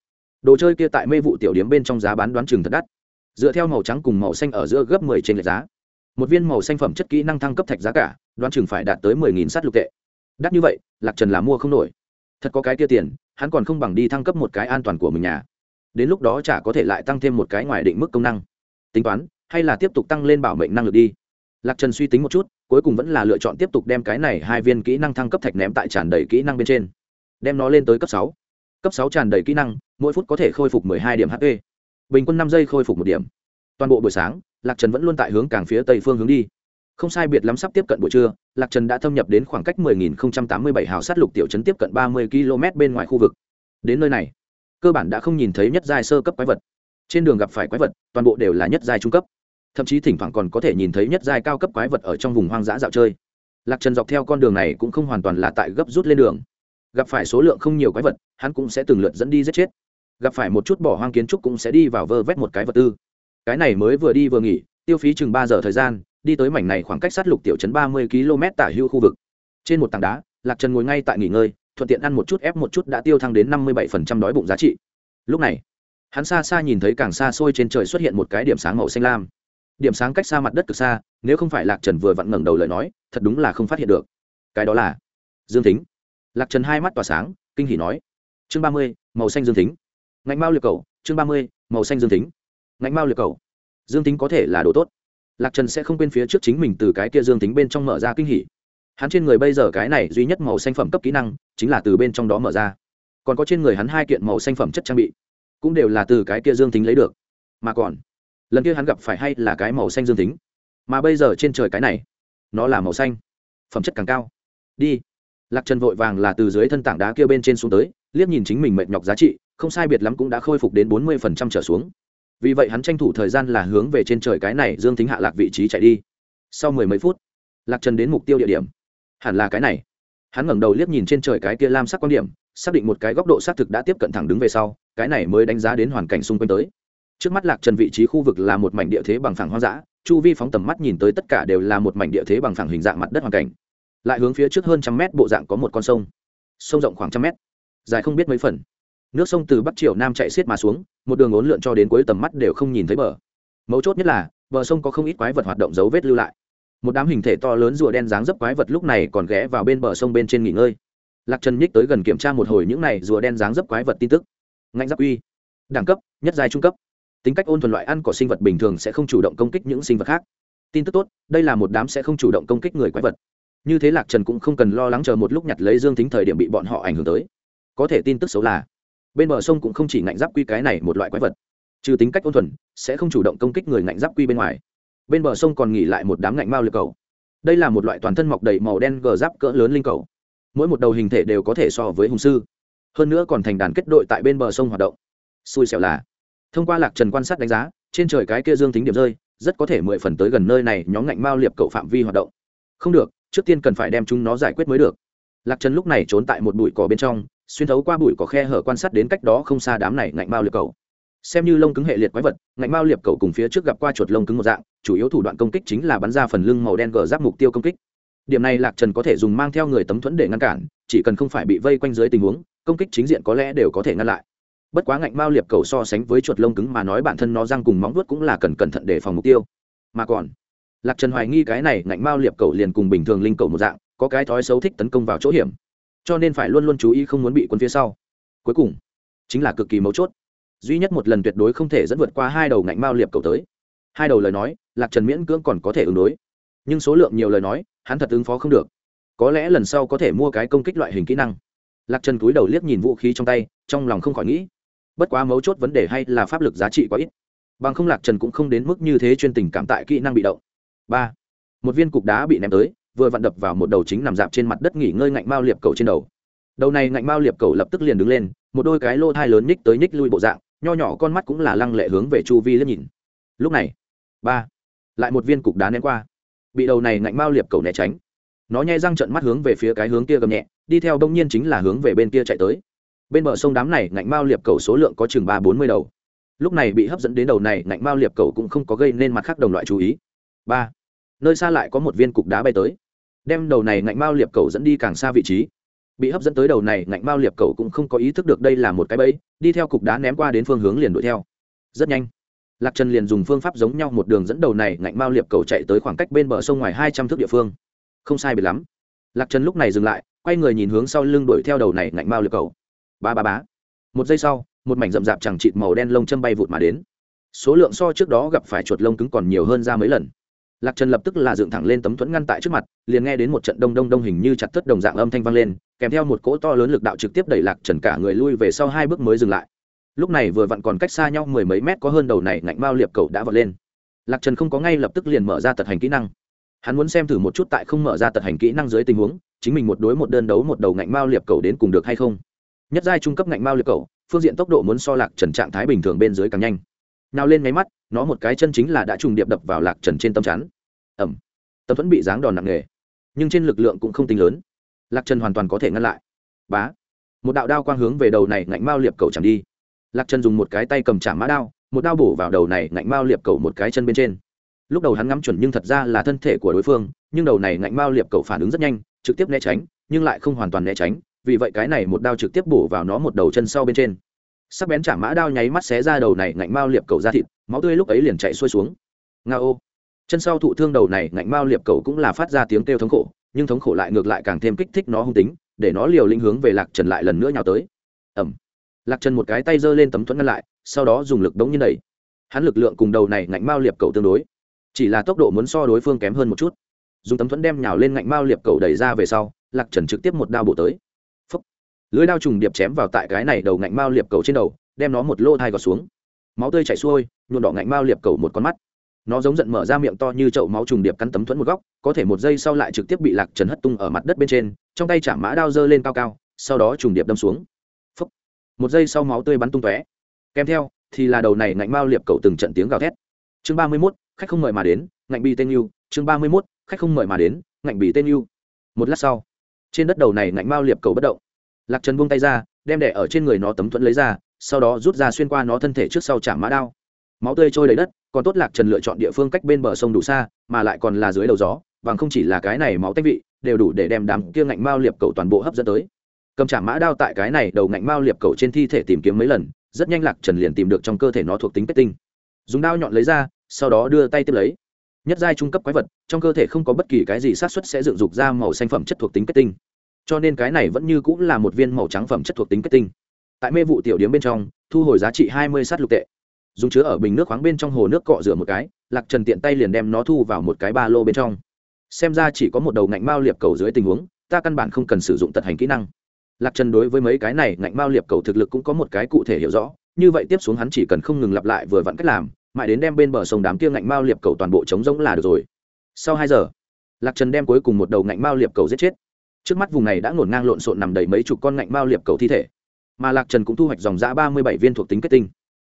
Đồ chơi kia tại mê vụ tiểu điếm bên trong giá bán đoán chừng thật đắt. Dựa theo màu trắng cùng màu xanh ở giữa gấp mười trên lệch giá. Một viên màu xanh phẩm chất kỹ năng thăng cấp thạch giá cả, đoán chừng phải đạt tới mười nghìn sắt lục tệ. Đắt như vậy, lạc trần là mua không nổi. Thật có cái kia tiền, hắn còn không bằng đi thăng cấp một cái an toàn của mình nhà. Đến lúc đó chả có thể lại tăng thêm một cái ngoài định mức công năng. Tính toán, hay là tiếp tục tăng lên bảo mệnh năng lực đi. Lạc trần suy tính một chút cuối cùng vẫn là lựa chọn tiếp tục đem cái này hai viên kỹ năng thăng cấp thạch ném tại tràn đầy kỹ năng bên trên. Đem nó lên tới cấp sáu. Cấp sáu tràn đầy kỹ năng, mỗi phút có thể khôi phục mười hai điểm hp bình quân năm giây khôi phục một điểm. Toàn bộ buổi sáng, lạc trần vẫn luôn tại hướng càng phía tây phương hướng đi. Không sai biệt lắm sắp tiếp cận buổi trưa, lạc trần đã thâm nhập đến khoảng cách 10.087 hào sát lục tiểu trấn tiếp cận 30 km bên ngoài khu vực. Đến nơi này, cơ bản đã không nhìn thấy nhất giai sơ cấp quái vật. Trên đường gặp phải quái vật, toàn bộ đều là nhất giai trung cấp thậm chí thỉnh thoảng còn có thể nhìn thấy nhất giai cao cấp quái vật ở trong vùng hoang dã dạo chơi. Lạc trần dọc theo con đường này cũng không hoàn toàn là tại gấp rút lên đường. Gặp phải số lượng không nhiều quái vật, hắn cũng sẽ từng lượt dẫn đi giết chết. Gặp phải một chút bỏ hoang kiến trúc cũng sẽ đi vào vơ vét một cái vật tư. Cái này mới vừa đi vừa nghỉ, tiêu phí chừng ba giờ thời gian, đi tới mảnh này khoảng cách sát lục tiểu trấn ba mươi km tả hưu khu vực. Trên một tảng đá, lạc trần ngồi ngay tại nghỉ ngơi, thuận tiện ăn một chút ép một chút đã tiêu thăng đến năm mươi bảy phần trăm đói bụng giá trị. Lúc này, hắn xa xa nhìn thấy càng xa xôi trên trời xuất hiện một cái điểm sáng màu xanh lam điểm sáng cách xa mặt đất cực xa, nếu không phải lạc trần vừa vặn ngẩng đầu lời nói, thật đúng là không phát hiện được. Cái đó là dương tính lạc trần hai mắt tỏa sáng, kinh hỉ nói. Chương ba mươi, màu xanh dương tính ngạnh mao liệt cầu, chương ba mươi, màu xanh dương tính ngạnh mao liệt cầu. Dương tính có thể là đồ tốt. Lạc trần sẽ không quên phía trước chính mình từ cái kia dương tính bên trong mở ra kinh hỉ. Hắn trên người bây giờ cái này duy nhất màu xanh phẩm cấp kỹ năng, chính là từ bên trong đó mở ra. Còn có trên người hắn hai kiện màu xanh phẩm chất trang bị, cũng đều là từ cái kia dương tính lấy được. Mà còn lần kia hắn gặp phải hay là cái màu xanh dương tính? Mà bây giờ trên trời cái này, nó là màu xanh, phẩm chất càng cao. Đi. Lạc trần vội vàng là từ dưới thân tảng đá kia bên trên xuống tới, liếc nhìn chính mình mệt nhọc giá trị, không sai biệt lắm cũng đã khôi phục đến bốn mươi phần trăm trở xuống. Vì vậy hắn tranh thủ thời gian là hướng về trên trời cái này dương tính hạ lạc vị trí chạy đi. Sau mười mấy phút, lạc trần đến mục tiêu địa điểm. Hẳn là cái này. Hắn ngẩng đầu liếc nhìn trên trời cái kia lam sắc quan điểm, xác định một cái góc độ xác thực đã tiếp cận thẳng đứng về sau, cái này mới đánh giá đến hoàn cảnh xung quanh tới trước mắt lạc trần vị trí khu vực là một mảnh địa thế bằng phẳng hoang dã, chu vi phóng tầm mắt nhìn tới tất cả đều là một mảnh địa thế bằng phẳng hình dạng mặt đất hoàn cảnh. Lại hướng phía trước hơn trăm mét bộ dạng có một con sông. Sông rộng khoảng trăm mét, dài không biết mấy phần. Nước sông từ bắc triều nam chạy xiết mà xuống, một đường ốn lượn cho đến cuối tầm mắt đều không nhìn thấy bờ. Mấu chốt nhất là, bờ sông có không ít quái vật hoạt động dấu vết lưu lại. Một đám hình thể to lớn rùa đen dáng dấp quái vật lúc này còn ghé vào bên bờ sông bên trên nghỉ ngơi. Lạc trần nhích tới gần kiểm tra một hồi những này rùa đen dáng dấp quái vật tin tức. Ngạnh giáp uy, đẳng cấp, nhất giai trung cấp tính cách ôn thuần loại ăn cỏ sinh vật bình thường sẽ không chủ động công kích những sinh vật khác. Tin tức tốt, đây là một đám sẽ không chủ động công kích người quái vật. Như thế lạc trần cũng không cần lo lắng chờ một lúc nhặt lấy dương tính thời điểm bị bọn họ ảnh hưởng tới. Có thể tin tức xấu là, bên bờ sông cũng không chỉ ngạnh giáp quy cái này một loại quái vật. Trừ tính cách ôn thuần, sẽ không chủ động công kích người ngạnh giáp quy bên ngoài. Bên bờ sông còn nghỉ lại một đám ngạnh mao liệt cầu. Đây là một loại toàn thân mọc đầy màu đen gờ giáp cỡ lớn linh cầu. Mỗi một đầu hình thể đều có thể so với hùng sư. Hơn nữa còn thành đàn kết đội tại bên bờ sông hoạt động. Xui xẻo là thông qua lạc trần quan sát đánh giá, trên trời cái kia dương tính điểm rơi, rất có thể mười phần tới gần nơi này nhóm ngạnh mao liệp cậu phạm vi hoạt động. Không được, trước tiên cần phải đem chúng nó giải quyết mới được. Lạc trần lúc này trốn tại một bụi cỏ bên trong, xuyên thấu qua bụi cỏ khe hở quan sát đến cách đó không xa đám này ngạnh mao liệp cậu. Xem như lông cứng hệ liệt quái vật, ngạnh mao liệp cậu cùng phía trước gặp qua chuột lông cứng một dạng, chủ yếu thủ đoạn công kích chính là bắn ra phần lưng màu đen gờ giáp mục tiêu công kích. Điểm này lạc trần có thể dùng mang theo người tấm thuẫn để ngăn cản, chỉ cần không phải bị vây quanh dưới tình huống, công kích chính diện có lẽ đều có thể ngăn lại bất quá ngạnh mao liệp cầu so sánh với chuột lông cứng mà nói bản thân nó răng cùng móng vuốt cũng là cần cẩn thận để phòng mục tiêu. Mà còn, lạc trần hoài nghi cái này ngạnh mao liệp cầu liền cùng bình thường linh cầu một dạng, có cái thói xấu thích tấn công vào chỗ hiểm. Cho nên phải luôn luôn chú ý không muốn bị quân phía sau. Cuối cùng, chính là cực kỳ mấu chốt. Duy nhất một lần tuyệt đối không thể dẫn vượt qua hai đầu ngạnh mao liệp cầu tới. Hai đầu lời nói, lạc trần miễn cưỡng còn có thể ứng đối. Nhưng số lượng nhiều lời nói, hắn thật ứng phó không được. Có lẽ lần sau có thể mua cái công kích loại hình kỹ năng. Lạc trần cúi đầu liếc nhìn vũ khí trong tay, trong lòng không khỏi nghĩ bất quá mấu chốt vấn đề hay là pháp lực giá trị quá ít. Bằng không lạc trần cũng không đến mức như thế chuyên tình cảm tại kỹ năng bị động. Ba, một viên cục đá bị ném tới, vừa vặn đập vào một đầu chính nằm dạp trên mặt đất nghỉ ngơi ngạnh mao liệp cầu trên đầu. Đầu này ngạnh mao liệp cầu lập tức liền đứng lên, một đôi cái lô thai lớn nhích tới nhích lui bộ dạng, nho nhỏ con mắt cũng là lăng lệ hướng về chu vi liếc nhìn. Lúc này, ba, lại một viên cục đá ném qua. Bị đầu này ngạnh mao liệp cầu né tránh. Nó nhai răng trận mắt hướng về phía cái hướng kia gầm nhẹ, đi theo đông nhiên chính là hướng về bên kia chạy tới bên bờ sông đám này ngạnh mao liệp cầu số lượng có chừng ba bốn mươi đầu. Lúc này bị hấp dẫn đến đầu này, ngạnh mao liệp cầu cũng không có gây nên mặt khác đồng loại chú ý. Ba, nơi xa lại có một viên cục đá bay tới. Đem đầu này ngạnh mao liệp cầu dẫn đi càng xa vị trí. Bị hấp dẫn tới đầu này, ngạnh mao liệp cầu cũng không có ý thức được đây là một cái bẫy, đi theo cục đá ném qua đến phương hướng liền đuổi theo. Rất nhanh, lạc trần liền dùng phương pháp giống nhau một đường dẫn đầu này, ngạnh mao liệp cầu chạy tới khoảng cách bên bờ sông ngoài hai trăm thước địa phương. Không sai biệt lắm. Lạc trần lúc này dừng lại, quay người nhìn hướng sau lưng đuổi theo đầu này, ngạnh mao liệp cầu ba ba bá một giây sau, một mảnh rậm rạp chẳng chịt màu đen lông châm bay vụt mà đến. Số lượng so trước đó gặp phải chuột lông cứng còn nhiều hơn ra mấy lần. Lạc trần lập tức là dựng thẳng lên tấm thuẫn ngăn tại trước mặt, liền nghe đến một trận đông đông đông hình như chặt thất đồng dạng âm thanh vang lên, kèm theo một cỗ to lớn lực đạo trực tiếp đẩy lạc trần cả người lui về sau hai bước mới dừng lại. Lúc này vừa vặn còn cách xa nhau mười mấy mét có hơn đầu này ngạnh mao liệp cầu đã vọt lên. Lạc trần không có ngay lập tức liền mở ra tật hành kỹ năng. Hắn muốn xem thử một chút tại không mở ra tật hành kỹ năng dưới tình huống, chính mình một đối một đơn đấu một đầu ngạnh mao liệp cầu đến cùng được hay không nhất giai trung cấp ngạnh mao liệp cầu phương diện tốc độ muốn so lạc trần trạng thái bình thường bên dưới càng nhanh. Nào lên nháy mắt, nó một cái chân chính là đã trùng điệp đập vào lạc trần trên tâm chắn. Ẩm tâm thuẫn bị giáng đòn nặng nề, nhưng trên lực lượng cũng không tính lớn. Lạc trần hoàn toàn có thể ngăn lại. Bá. Một đạo đao quang hướng về đầu này ngạnh mao liệp cầu chẳng đi. Lạc trần dùng một cái tay cầm chạm mã đao, một đao bổ vào đầu này ngạnh mao liệp cầu một cái chân bên trên. Lúc đầu hắn ngắm chuẩn nhưng thật ra là thân thể của đối phương, nhưng đầu này ngạnh mao liệp cầu phản ứng rất nhanh, trực tiếp né tránh, nhưng lại không hoàn toàn né tránh vì vậy cái này một đao trực tiếp bổ vào nó một đầu chân sau bên trên. Sắc bén chả mã đao nháy mắt xé ra đầu này ngạnh mao liệp cầu ra thịt, máu tươi lúc ấy liền chạy xuôi xuống. Nga ô. Chân sau thụ thương đầu này ngạnh mao liệp cầu cũng là phát ra tiếng kêu thống khổ, nhưng thống khổ lại ngược lại càng thêm kích thích nó hung tính, để nó liều lĩnh hướng về lạc trần lại lần nữa nhào tới. Ẩm lạc trần một cái tay giơ lên tấm thuẫn ngăn lại, sau đó dùng lực đống như đẩy. Hắn lực lượng cùng đầu này ngạnh mao liệp cầu tương đối, chỉ là tốc độ muốn so đối phương kém hơn một chút. Dùng tấm thuẫn đem nhào lên ngạnh mao liệp cầu đẩy ra về sau, lạc trần trực tiếp một đao bổ tới lưới đao trùng điệp chém vào tại cái này đầu ngạnh mao liệp cầu trên đầu, đem nó một lô thai gọt xuống. Máu tươi chảy xuôi nhuộn đỏ ngạnh mao liệp cầu một con mắt. Nó giống giận mở ra miệng to như chậu máu trùng điệp cắn tấm thuẫn một góc, có thể một giây sau lại trực tiếp bị lạc trần hất tung ở mặt đất bên trên, trong tay chạm mã đao dơ lên cao cao, sau đó trùng điệp đâm xuống. Phúc. một giây sau máu tươi bắn tung tóe. Kèm theo, thì là đầu này ngạnh mao liệp cầu từng trận tiếng gào thét. Chương ba mươi mốt, khách không mời mà đến, ngạnh bị tên yêu. Chương ba mươi mốt, khách không mời mà đến, ngạnh bị tên yêu. Một lát sau, trên đất đầu này ngạnh mao liệp cầu bất động lạc trần buông tay ra, đem đẻ ở trên người nó tấm thuẫn lấy ra, sau đó rút ra xuyên qua nó thân thể trước sau chạm mã đao. Máu tươi trôi đầy đất, còn tốt lạc trần lựa chọn địa phương cách bên bờ sông đủ xa, mà lại còn là dưới đầu gió, bằng không chỉ là cái này máu tách vị, đều đủ để đem đám kia ngạnh mao liệp cầu toàn bộ hấp dẫn tới. Cầm trả mã đao tại cái này đầu ngạnh mao liệp cầu trên thi thể tìm kiếm mấy lần, rất nhanh lạc trần liền tìm được trong cơ thể nó thuộc tính kết tinh. Dùng đao nhọn lấy ra, sau đó đưa tay tiếp lấy. Nhất giai trung cấp quái vật, trong cơ thể không có bất kỳ cái gì sát xuất sẽ dựng dục ra màu xanh phẩm chất thuộc tính kết tinh cho nên cái này vẫn như cũng là một viên màu trắng phẩm chất thuộc tính kết tinh. Tại mê vụ tiểu điếm bên trong, thu hồi giá trị hai mươi sát lục tệ. Dùng chứa ở bình nước khoáng bên trong hồ nước cọ rửa một cái, lạc trần tiện tay liền đem nó thu vào một cái ba lô bên trong. Xem ra chỉ có một đầu ngạnh mao liệp cầu dưới tình huống, ta căn bản không cần sử dụng tật hành kỹ năng. Lạc trần đối với mấy cái này ngạnh mao liệp cầu thực lực cũng có một cái cụ thể hiểu rõ, như vậy tiếp xuống hắn chỉ cần không ngừng lặp lại vừa vặn cách làm, mãi đến đem bên bờ sông đám kia ngạnh mao liệp cầu toàn bộ trống rỗng là được rồi. Sau hai giờ, lạc trần đem cuối cùng một đầu ngạnh mao liệp cầu giết chết trước mắt vùng này đã ngổn ngang lộn xộn nằm đầy mấy chục con ngạnh mao liệp cầu thi thể, mà lạc trần cũng thu hoạch dòng giã ba mươi bảy viên thuộc tính kết tinh.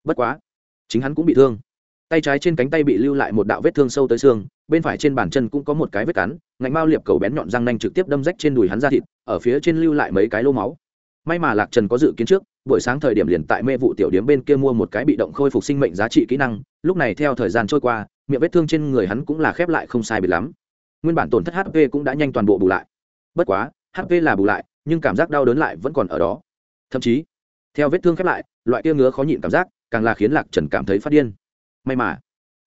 Bất quá, chính hắn cũng bị thương. Tay trái trên cánh tay bị lưu lại một đạo vết thương sâu tới xương, bên phải trên bàn chân cũng có một cái vết cắn, ngạnh mao liệp cầu bén nhọn răng nanh trực tiếp đâm rách trên đùi hắn ra thịt, ở phía trên lưu lại mấy cái lô máu. May mà lạc trần có dự kiến trước, buổi sáng thời điểm liền tại mê vụ tiểu điếm bên kia mua một cái bị động khôi phục sinh mệnh giá trị kỹ năng, lúc này theo thời gian trôi qua, miệng vết thương trên người hắn cũng là khép lại không sai biệt lắm. Nguyên bản tổn thất hp cũng đã nhanh toàn bộ bù lại bất quá hp là bù lại, nhưng cảm giác đau đớn lại vẫn còn ở đó. Thậm chí, theo vết thương khép lại, loại kia ngứa khó nhịn cảm giác càng là khiến lạc trần cảm thấy phát điên. May mà,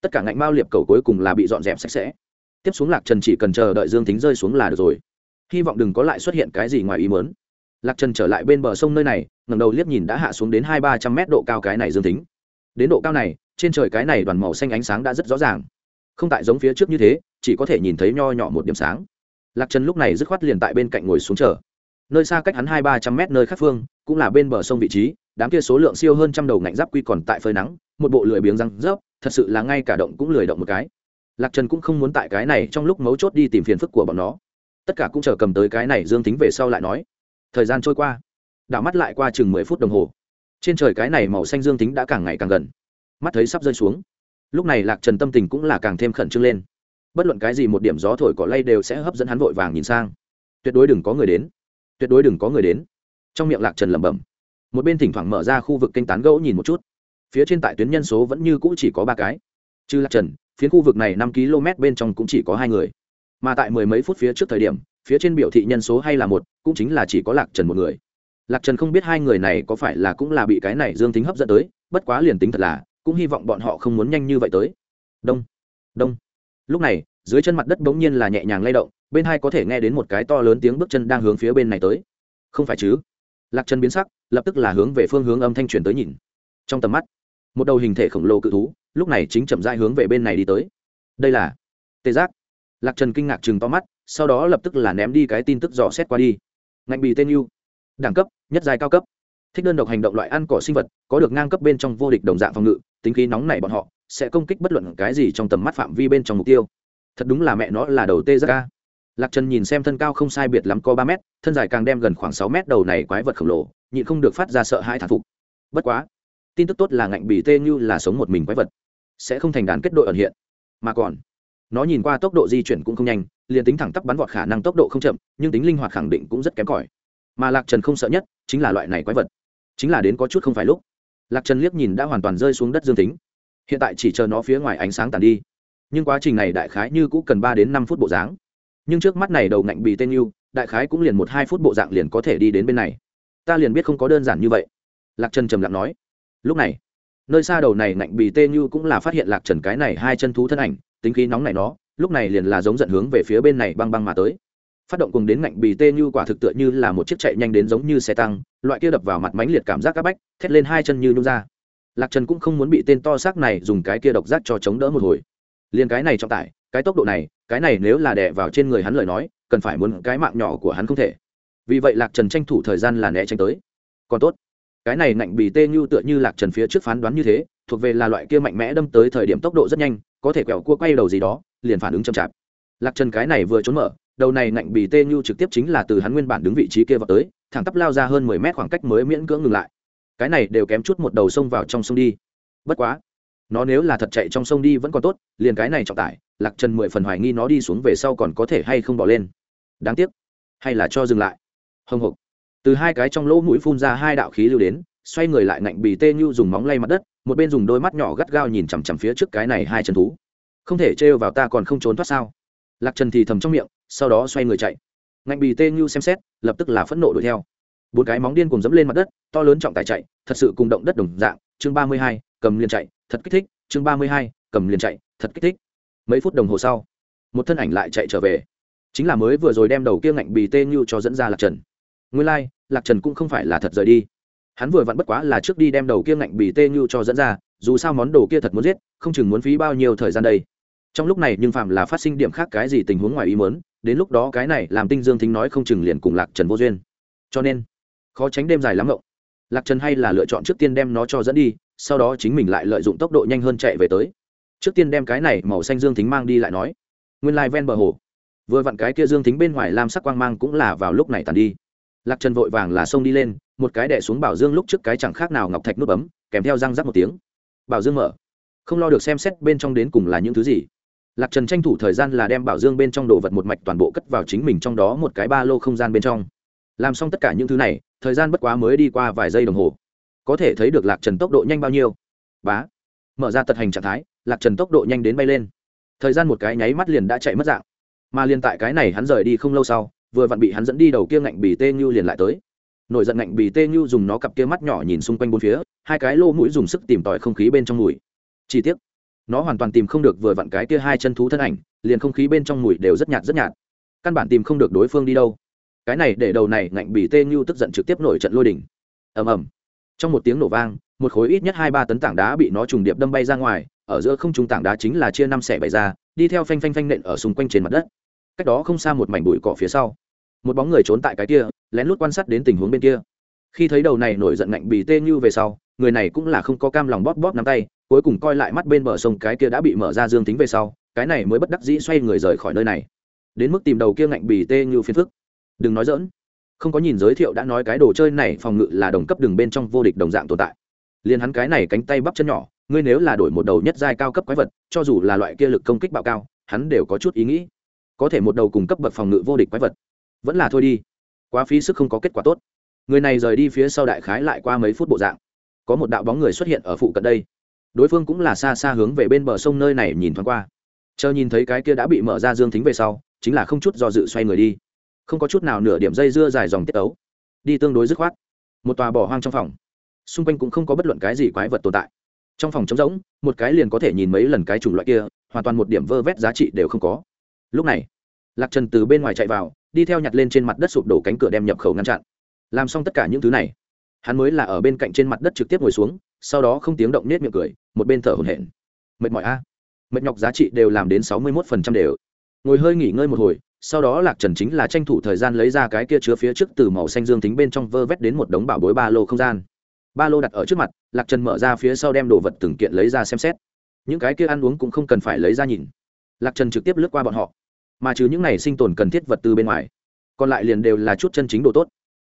tất cả ngạnh mao liệp cầu cuối cùng là bị dọn dẹp sạch sẽ. Tiếp xuống lạc trần chỉ cần chờ đợi dương tính rơi xuống là được rồi. Hy vọng đừng có lại xuất hiện cái gì ngoài ý mớn lạc trần trở lại bên bờ sông nơi này ngầm đầu liếc nhìn đã hạ xuống đến hai ba trăm mét độ cao cái này dương tính đến độ cao này, trên trời cái này đoàn màu xanh ánh sáng đã rất rõ ràng. Không tại giống phía trước như thế, chỉ có thể nhìn thấy nho nhỏ một điểm sáng lạc trần lúc này dứt khoát liền tại bên cạnh ngồi xuống chờ. Nơi xa cách hắn hai ba trăm mét nơi khác phương, cũng là bên bờ sông vị trí, đám kia số lượng siêu hơn trăm đầu ngạnh giáp quy còn tại phơi nắng, một bộ lười biếng răng rớp, thật sự là ngay cả động cũng lười động một cái. Lạc trần cũng không muốn tại cái này trong lúc mấu chốt đi tìm phiền phức của bọn nó. Tất cả cũng chờ cầm tới cái này dương tính về sau lại nói. Thời gian trôi qua, đảo mắt lại qua chừng mười phút đồng hồ. Trên trời cái này màu xanh dương tính đã càng ngày càng gần. Mắt thấy sắp rơi xuống. Lúc này lạc trần tâm tình cũng là càng thêm khẩn trương lên bất luận cái gì một điểm gió thổi cỏ lay đều sẽ hấp dẫn hắn vội vàng nhìn sang. Tuyệt đối đừng có người đến. Tuyệt đối đừng có người đến. Trong miệng lạc trần lẩm bẩm. Một bên thỉnh thoảng mở ra khu vực kênh tán gẫu nhìn một chút. Phía trên tại tuyến nhân số vẫn như cũ chỉ có ba cái. Chứ lạc trần phía khu vực này năm km bên trong cũng chỉ có hai người. Mà tại mười mấy phút phía trước thời điểm, phía trên biểu thị nhân số hay là một, cũng chính là chỉ có lạc trần một người. Lạc trần không biết hai người này có phải là cũng là bị cái này dương tính hấp dẫn tới, bất quá liền tính thật là, cũng hy vọng bọn họ không muốn nhanh như vậy tới. Đông đông lúc này, dưới chân mặt đất bỗng nhiên là nhẹ nhàng lay động, bên hai có thể nghe đến một cái to lớn tiếng bước chân đang hướng phía bên này tới. Không phải chứ? Lạc chân biến sắc, lập tức là hướng về phương hướng âm thanh truyền tới nhìn. Trong tầm mắt, một đầu hình thể khổng lồ cự thú, lúc này chính chậm dai hướng về bên này đi tới. Đây là tê giác. Lạc trần kinh ngạc chừng to mắt, sau đó lập tức là ném đi cái tin tức dò xét qua đi. Ngạnh bì tên yêu. Đẳng cấp, nhất dài cao cấp. Thích đơn độc hành động loại ăn cỏ sinh vật, có được ngang cấp bên trong vô địch đồng dạng phòng ngự, tính khí nóng nảy bọn họ sẽ công kích bất luận cái gì trong tầm mắt phạm vi bên trong mục tiêu. Thật đúng là mẹ nó là đầu tê giác ca lạc trần nhìn xem thân cao không sai biệt lắm có ba mét, thân dài càng đem gần khoảng sáu mét đầu này quái vật khổng lồ, nhịn không được phát ra sợ hãi thản phục. Bất quá, tin tức tốt là ngạnh bì tê như là sống một mình quái vật, sẽ không thành đàn kết đội ẩn hiện. Mà còn, nó nhìn qua tốc độ di chuyển cũng không nhanh, liền tính thẳng tắp bắn vọt khả năng tốc độ không chậm, nhưng tính linh hoạt khẳng định cũng rất kém cỏi. Mà lạc trần không sợ nhất chính là loại này quái vật. Chính là đến có chút không phải lúc. Lạc trần liếc nhìn đã hoàn toàn rơi xuống đất dương tính hiện tại chỉ chờ nó phía ngoài ánh sáng tàn đi. Nhưng quá trình này đại khái như cũng cần ba đến năm phút bộ dáng. Nhưng trước mắt này đầu ngạnh bị tên yêu đại khái cũng liền một hai phút bộ dạng liền có thể đi đến bên này. Ta liền biết không có đơn giản như vậy. Lạc trần trầm lặng nói. Lúc này, nơi xa đầu này ngạnh bì tê như cũng là phát hiện lạc trần cái này hai chân thú thân ảnh, tính khí nóng này nó, lúc này liền là giống dẫn hướng về phía bên này băng băng mà tới. Phát động cùng đến ngạnh bì tê như quả thực tựa như là một chiếc chạy nhanh đến giống như xe tăng, loại kia đập vào mặt mánh liệt cảm giác áp bách, thét lên hai chân như nhung ra lạc trần cũng không muốn bị tên to xác này dùng cái kia độc giác cho chống đỡ một hồi. Liền cái này trọng tải, cái tốc độ này, cái này nếu là đè vào trên người hắn lời nói, cần phải muốn cái mạng nhỏ của hắn không thể. Vì vậy lạc trần tranh thủ thời gian là né tránh tới. Còn tốt, cái này ngạnh bì tê như tựa như lạc trần phía trước phán đoán như thế, thuộc về là loại kia mạnh mẽ đâm tới thời điểm tốc độ rất nhanh, có thể quẹo cua quay đầu gì đó, liền phản ứng chậm chạp. Lạc trần cái này vừa trốn mở, đầu này ngạnh bì tê như trực tiếp chính là từ hắn nguyên bản đứng vị trí kia vào tới, thẳng tắp lao ra hơn mười mét khoảng cách mới miễn cưỡng ngừng lại cái này đều kém chút một đầu sông vào trong sông đi. Bất quá, nó nếu là thật chạy trong sông đi vẫn còn tốt, liền cái này trọng tải, lạc trần mười phần hoài nghi nó đi xuống về sau còn có thể hay không bỏ lên. Đáng tiếc, hay là cho dừng lại. Hồng hộc. Từ hai cái trong lỗ mũi phun ra hai đạo khí lưu đến, xoay người lại ngạnh bì tê như dùng móng lay mặt đất, một bên dùng đôi mắt nhỏ gắt gao nhìn chằm chằm phía trước cái này hai chân thú. Không thể trêu vào ta còn không trốn thoát sao? Lạc trần thì thầm trong miệng, sau đó xoay người chạy. Ngạnh bì tê như xem xét, lập tức là phẫn nộ đuổi theo bốn cái móng điên cùng dẫm lên mặt đất to lớn trọng tài chạy thật sự cùng động đất đồng dạng. Chương ba mươi hai cầm liền chạy thật kích thích. Chương ba mươi hai cầm liền chạy thật kích thích. Mấy phút đồng hồ sau một thân ảnh lại chạy trở về. Chính là mới vừa rồi đem đầu kia ngạnh bì tê như cho dẫn ra lạc trần. Nguyên lai、like, lạc trần cũng không phải là thật rời đi. Hắn vừa vặn bất quá là trước đi đem đầu kia ngạnh bì tê như cho dẫn ra dù sao món đồ kia thật muốn giết không chừng muốn phí bao nhiêu thời gian đây. Trong lúc này nhưng phạm là phát sinh điểm khác cái gì tình huống ngoài ý mớn đến lúc đó cái này làm tinh dương thính nói không chừng liền cùng lạc trần vô duyên. Cho nên khó tránh đêm dài lắm ngộng. Lạc trần hay là lựa chọn trước tiên đem nó cho dẫn đi, sau đó chính mình lại lợi dụng tốc độ nhanh hơn chạy về tới. Trước tiên đem cái này màu xanh dương thính mang đi lại nói. Nguyên lai、like、ven bờ hồ, vừa vặn cái kia dương thính bên ngoài lam sắc quang mang cũng là vào lúc này tàn đi. Lạc trần vội vàng là xông đi lên, một cái đẻ xuống bảo dương lúc trước cái chẳng khác nào ngọc thạch nút bấm, kèm theo răng rắc một tiếng. Bảo dương mở. Không lo được xem xét bên trong đến cùng là những thứ gì. Lạc trần tranh thủ thời gian là đem bảo dương bên trong đồ vật một mạch toàn bộ cất vào chính mình trong đó một cái ba lô không gian bên trong làm xong tất cả những thứ này, thời gian bất quá mới đi qua vài giây đồng hồ. Có thể thấy được lạc trần tốc độ nhanh bao nhiêu. Bá. Mở ra tật hành trạng thái, lạc trần tốc độ nhanh đến bay lên. Thời gian một cái nháy mắt liền đã chạy mất dạng. Mà liền tại cái này hắn rời đi không lâu sau, vừa vặn bị hắn dẫn đi đầu kia ngạnh bì tê như liền lại tới. Nổi giận ngạnh bì tê như dùng nó cặp kia mắt nhỏ nhìn xung quanh bốn phía, hai cái lô mũi dùng sức tìm tòi không khí bên trong mùi. Chi tiết nó hoàn toàn tìm không được vừa vặn cái kia hai chân thú thân ảnh, liền không khí bên trong mùi đều rất nhạt rất nhạt. Căn bản tìm không được đối phương đi đâu cái này để đầu này ngạnh bị tê như tức giận trực tiếp nổi trận lôi đỉnh ầm ầm. Trong một tiếng nổ vang, một khối ít nhất hai ba tấn tảng đá bị nó trùng điệp đâm bay ra ngoài, ở giữa không trung tảng đá chính là chia năm xẻ bày ra, đi theo phanh phanh phanh nện ở xung quanh trên mặt đất. Cách đó không xa một mảnh bụi cỏ phía sau, một bóng người trốn tại cái kia, lén lút quan sát đến tình huống bên kia. Khi thấy đầu này nổi giận ngạnh bì tê như về sau, người này cũng là không có cam lòng bóp bóp nắm tay, cuối cùng coi lại mắt bên bờ sông cái kia đã bị mở ra dương tính về sau, cái này mới bất đắc dĩ xoay người rời khỏi nơi này. Đến mức tìm đầu kia ngạnh bì tê như phiền phức đừng nói dỡn không có nhìn giới thiệu đã nói cái đồ chơi này phòng ngự là đồng cấp đường bên trong vô địch đồng dạng tồn tại. Liền hắn cái này cánh tay bắp chân nhỏ, ngươi nếu là đổi một đầu nhất giai cao cấp quái vật, cho dù là loại kia lực công kích bạo cao, hắn đều có chút ý nghĩ. Có thể một đầu cùng cấp bậc phòng ngự vô địch quái vật, vẫn là thôi đi. Quá phí sức không có kết quả tốt. Người này rời đi phía sau đại khái lại qua mấy phút bộ dạng. Có một đạo bóng người xuất hiện ở phụ cận đây. Đối phương cũng là xa xa hướng về bên bờ sông nơi này nhìn thoáng qua. Chờ nhìn thấy cái kia đã bị mở ra dương tính về sau, chính là không chút do dự xoay người đi không có chút nào nửa điểm dây dưa dài dòng tiết ấu. Đi tương đối dứt khoát. Một tòa bỏ hoang trong phòng. Xung quanh cũng không có bất luận cái gì quái vật tồn tại. Trong phòng trống rỗng, một cái liền có thể nhìn mấy lần cái chủng loại kia, hoàn toàn một điểm vơ vét giá trị đều không có. Lúc này, lạc trần từ bên ngoài chạy vào, đi theo nhặt lên trên mặt đất sụp đổ cánh cửa đem nhập khẩu ngăn chặn. Làm xong tất cả những thứ này, hắn mới là ở bên cạnh trên mặt đất trực tiếp ngồi xuống, sau đó không tiếng động nết miệng cười, một bên thở hổn hển. Mệt mỏi a. Mệt nhọc giá trị đều làm đến sáu mươi một phần trăm đều. Ngồi hơi nghỉ ngơi một hồi sau đó lạc trần chính là tranh thủ thời gian lấy ra cái kia chứa phía trước từ màu xanh dương tính bên trong vơ vét đến một đống bảo bối ba lô không gian. Ba lô đặt ở trước mặt, lạc trần mở ra phía sau đem đồ vật từng kiện lấy ra xem xét. Những cái kia ăn uống cũng không cần phải lấy ra nhìn. Lạc trần trực tiếp lướt qua bọn họ. Mà trừ những này sinh tồn cần thiết vật tư bên ngoài, còn lại liền đều là chút chân chính đồ tốt.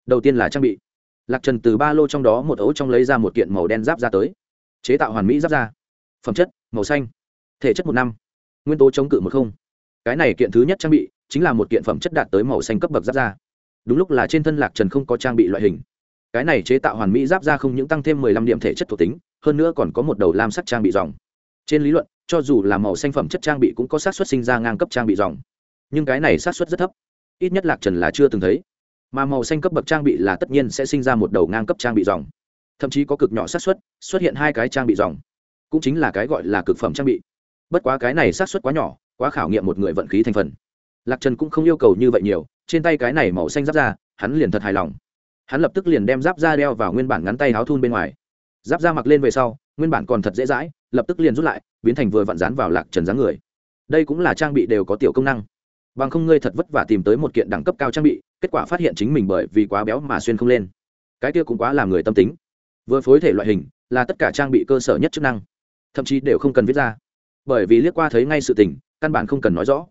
Đầu tiên là trang bị. Lạc trần từ ba lô trong đó một ấu trong lấy ra một kiện màu đen giáp ra tới. Chế tạo hoàn mỹ giáp ra. Phẩm chất, màu xanh. Thể chất một năm. Nguyên tố chống cự một không. Cái này kiện thứ nhất trang bị chính là một kiện phẩm chất đạt tới màu xanh cấp bậc giáp ra đúng lúc là trên thân lạc trần không có trang bị loại hình. Cái này chế tạo hoàn mỹ giáp ra không những tăng thêm mười lăm điểm thể chất thuộc tính, hơn nữa còn có một đầu lam sắc trang bị dòng. Trên lý luận, cho dù là màu xanh phẩm chất trang bị cũng có xác suất sinh ra ngang cấp trang bị dòng. Nhưng cái này xác suất rất thấp. Ít nhất lạc trần là chưa từng thấy. Mà màu xanh cấp bậc trang bị là tất nhiên sẽ sinh ra một đầu ngang cấp trang bị dòng. Thậm chí có cực nhỏ xác suất, xuất hiện hai cái trang bị dòng. Cũng chính là cái gọi là cực phẩm trang bị. Bất quá cái này xác suất quá nhỏ, quá khảo nghiệm một người vận khí thành phần lạc trần cũng không yêu cầu như vậy nhiều, trên tay cái này màu xanh giáp ra hắn liền thật hài lòng. Hắn lập tức liền đem giáp da đeo vào nguyên bản ngắn tay áo thun bên ngoài. Giáp da mặc lên về sau, nguyên bản còn thật dễ dãi, lập tức liền rút lại, biến thành vừa vặn dán vào lạc trần dáng người. Đây cũng là trang bị đều có tiểu công năng. Bằng không ngươi thật vất vả tìm tới một kiện đẳng cấp cao trang bị, kết quả phát hiện chính mình bởi vì quá béo mà xuyên không lên. Cái kia cũng quá làm người tâm tính. Vừa phối thể loại hình, là tất cả trang bị cơ sở nhất chức năng. Thậm chí đều không cần viết ra. Bởi vì liếc qua thấy ngay sự tình, căn bản không cần nói rõ.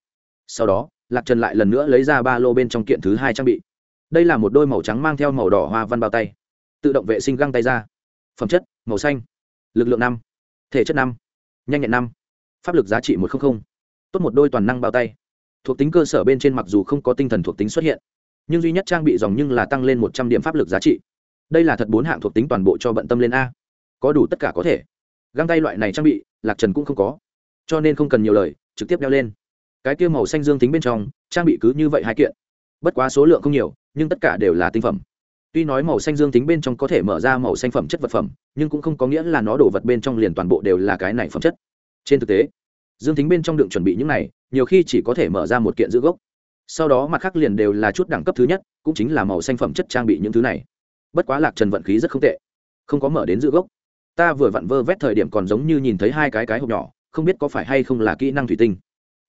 Sau đó lạc trần lại lần nữa lấy ra ba lô bên trong kiện thứ hai trang bị. Đây là một đôi màu trắng mang theo màu đỏ hoa văn bao tay. Tự động vệ sinh găng tay ra. Phẩm chất, màu xanh. Lực lượng năm. Thể chất năm. Nhanh nhẹn năm. Pháp lực giá trị một trăm linh tốt một đôi toàn năng bao tay. Thuộc tính cơ sở bên trên mặc dù không có tinh thần thuộc tính xuất hiện, nhưng duy nhất trang bị dòng nhưng là tăng lên một trăm điểm pháp lực giá trị. Đây là thật bốn hạng thuộc tính toàn bộ cho bận tâm lên a. Có đủ tất cả có thể. Găng tay loại này trang bị, lạc trần cũng không có. Cho nên không cần nhiều lời, trực tiếp đeo lên cái kia màu xanh dương tính bên trong, trang bị cứ như vậy hai kiện. Bất quá số lượng không nhiều, nhưng tất cả đều là tinh phẩm. Tuy nói màu xanh dương tính bên trong có thể mở ra màu xanh phẩm chất vật phẩm, nhưng cũng không có nghĩa là nó đổ vật bên trong liền toàn bộ đều là cái này phẩm chất. Trên thực tế, dương tính bên trong đựng chuẩn bị những này, nhiều khi chỉ có thể mở ra một kiện giữ gốc. Sau đó mặt khác liền đều là chút đẳng cấp thứ nhất, cũng chính là màu xanh phẩm chất trang bị những thứ này. Bất quá lạc trần vận khí rất không tệ, không có mở đến giữ gốc. Ta vừa vặn vơ vét thời điểm còn giống như nhìn thấy hai cái cái hộp nhỏ, không biết có phải hay không là kỹ năng thủy tinh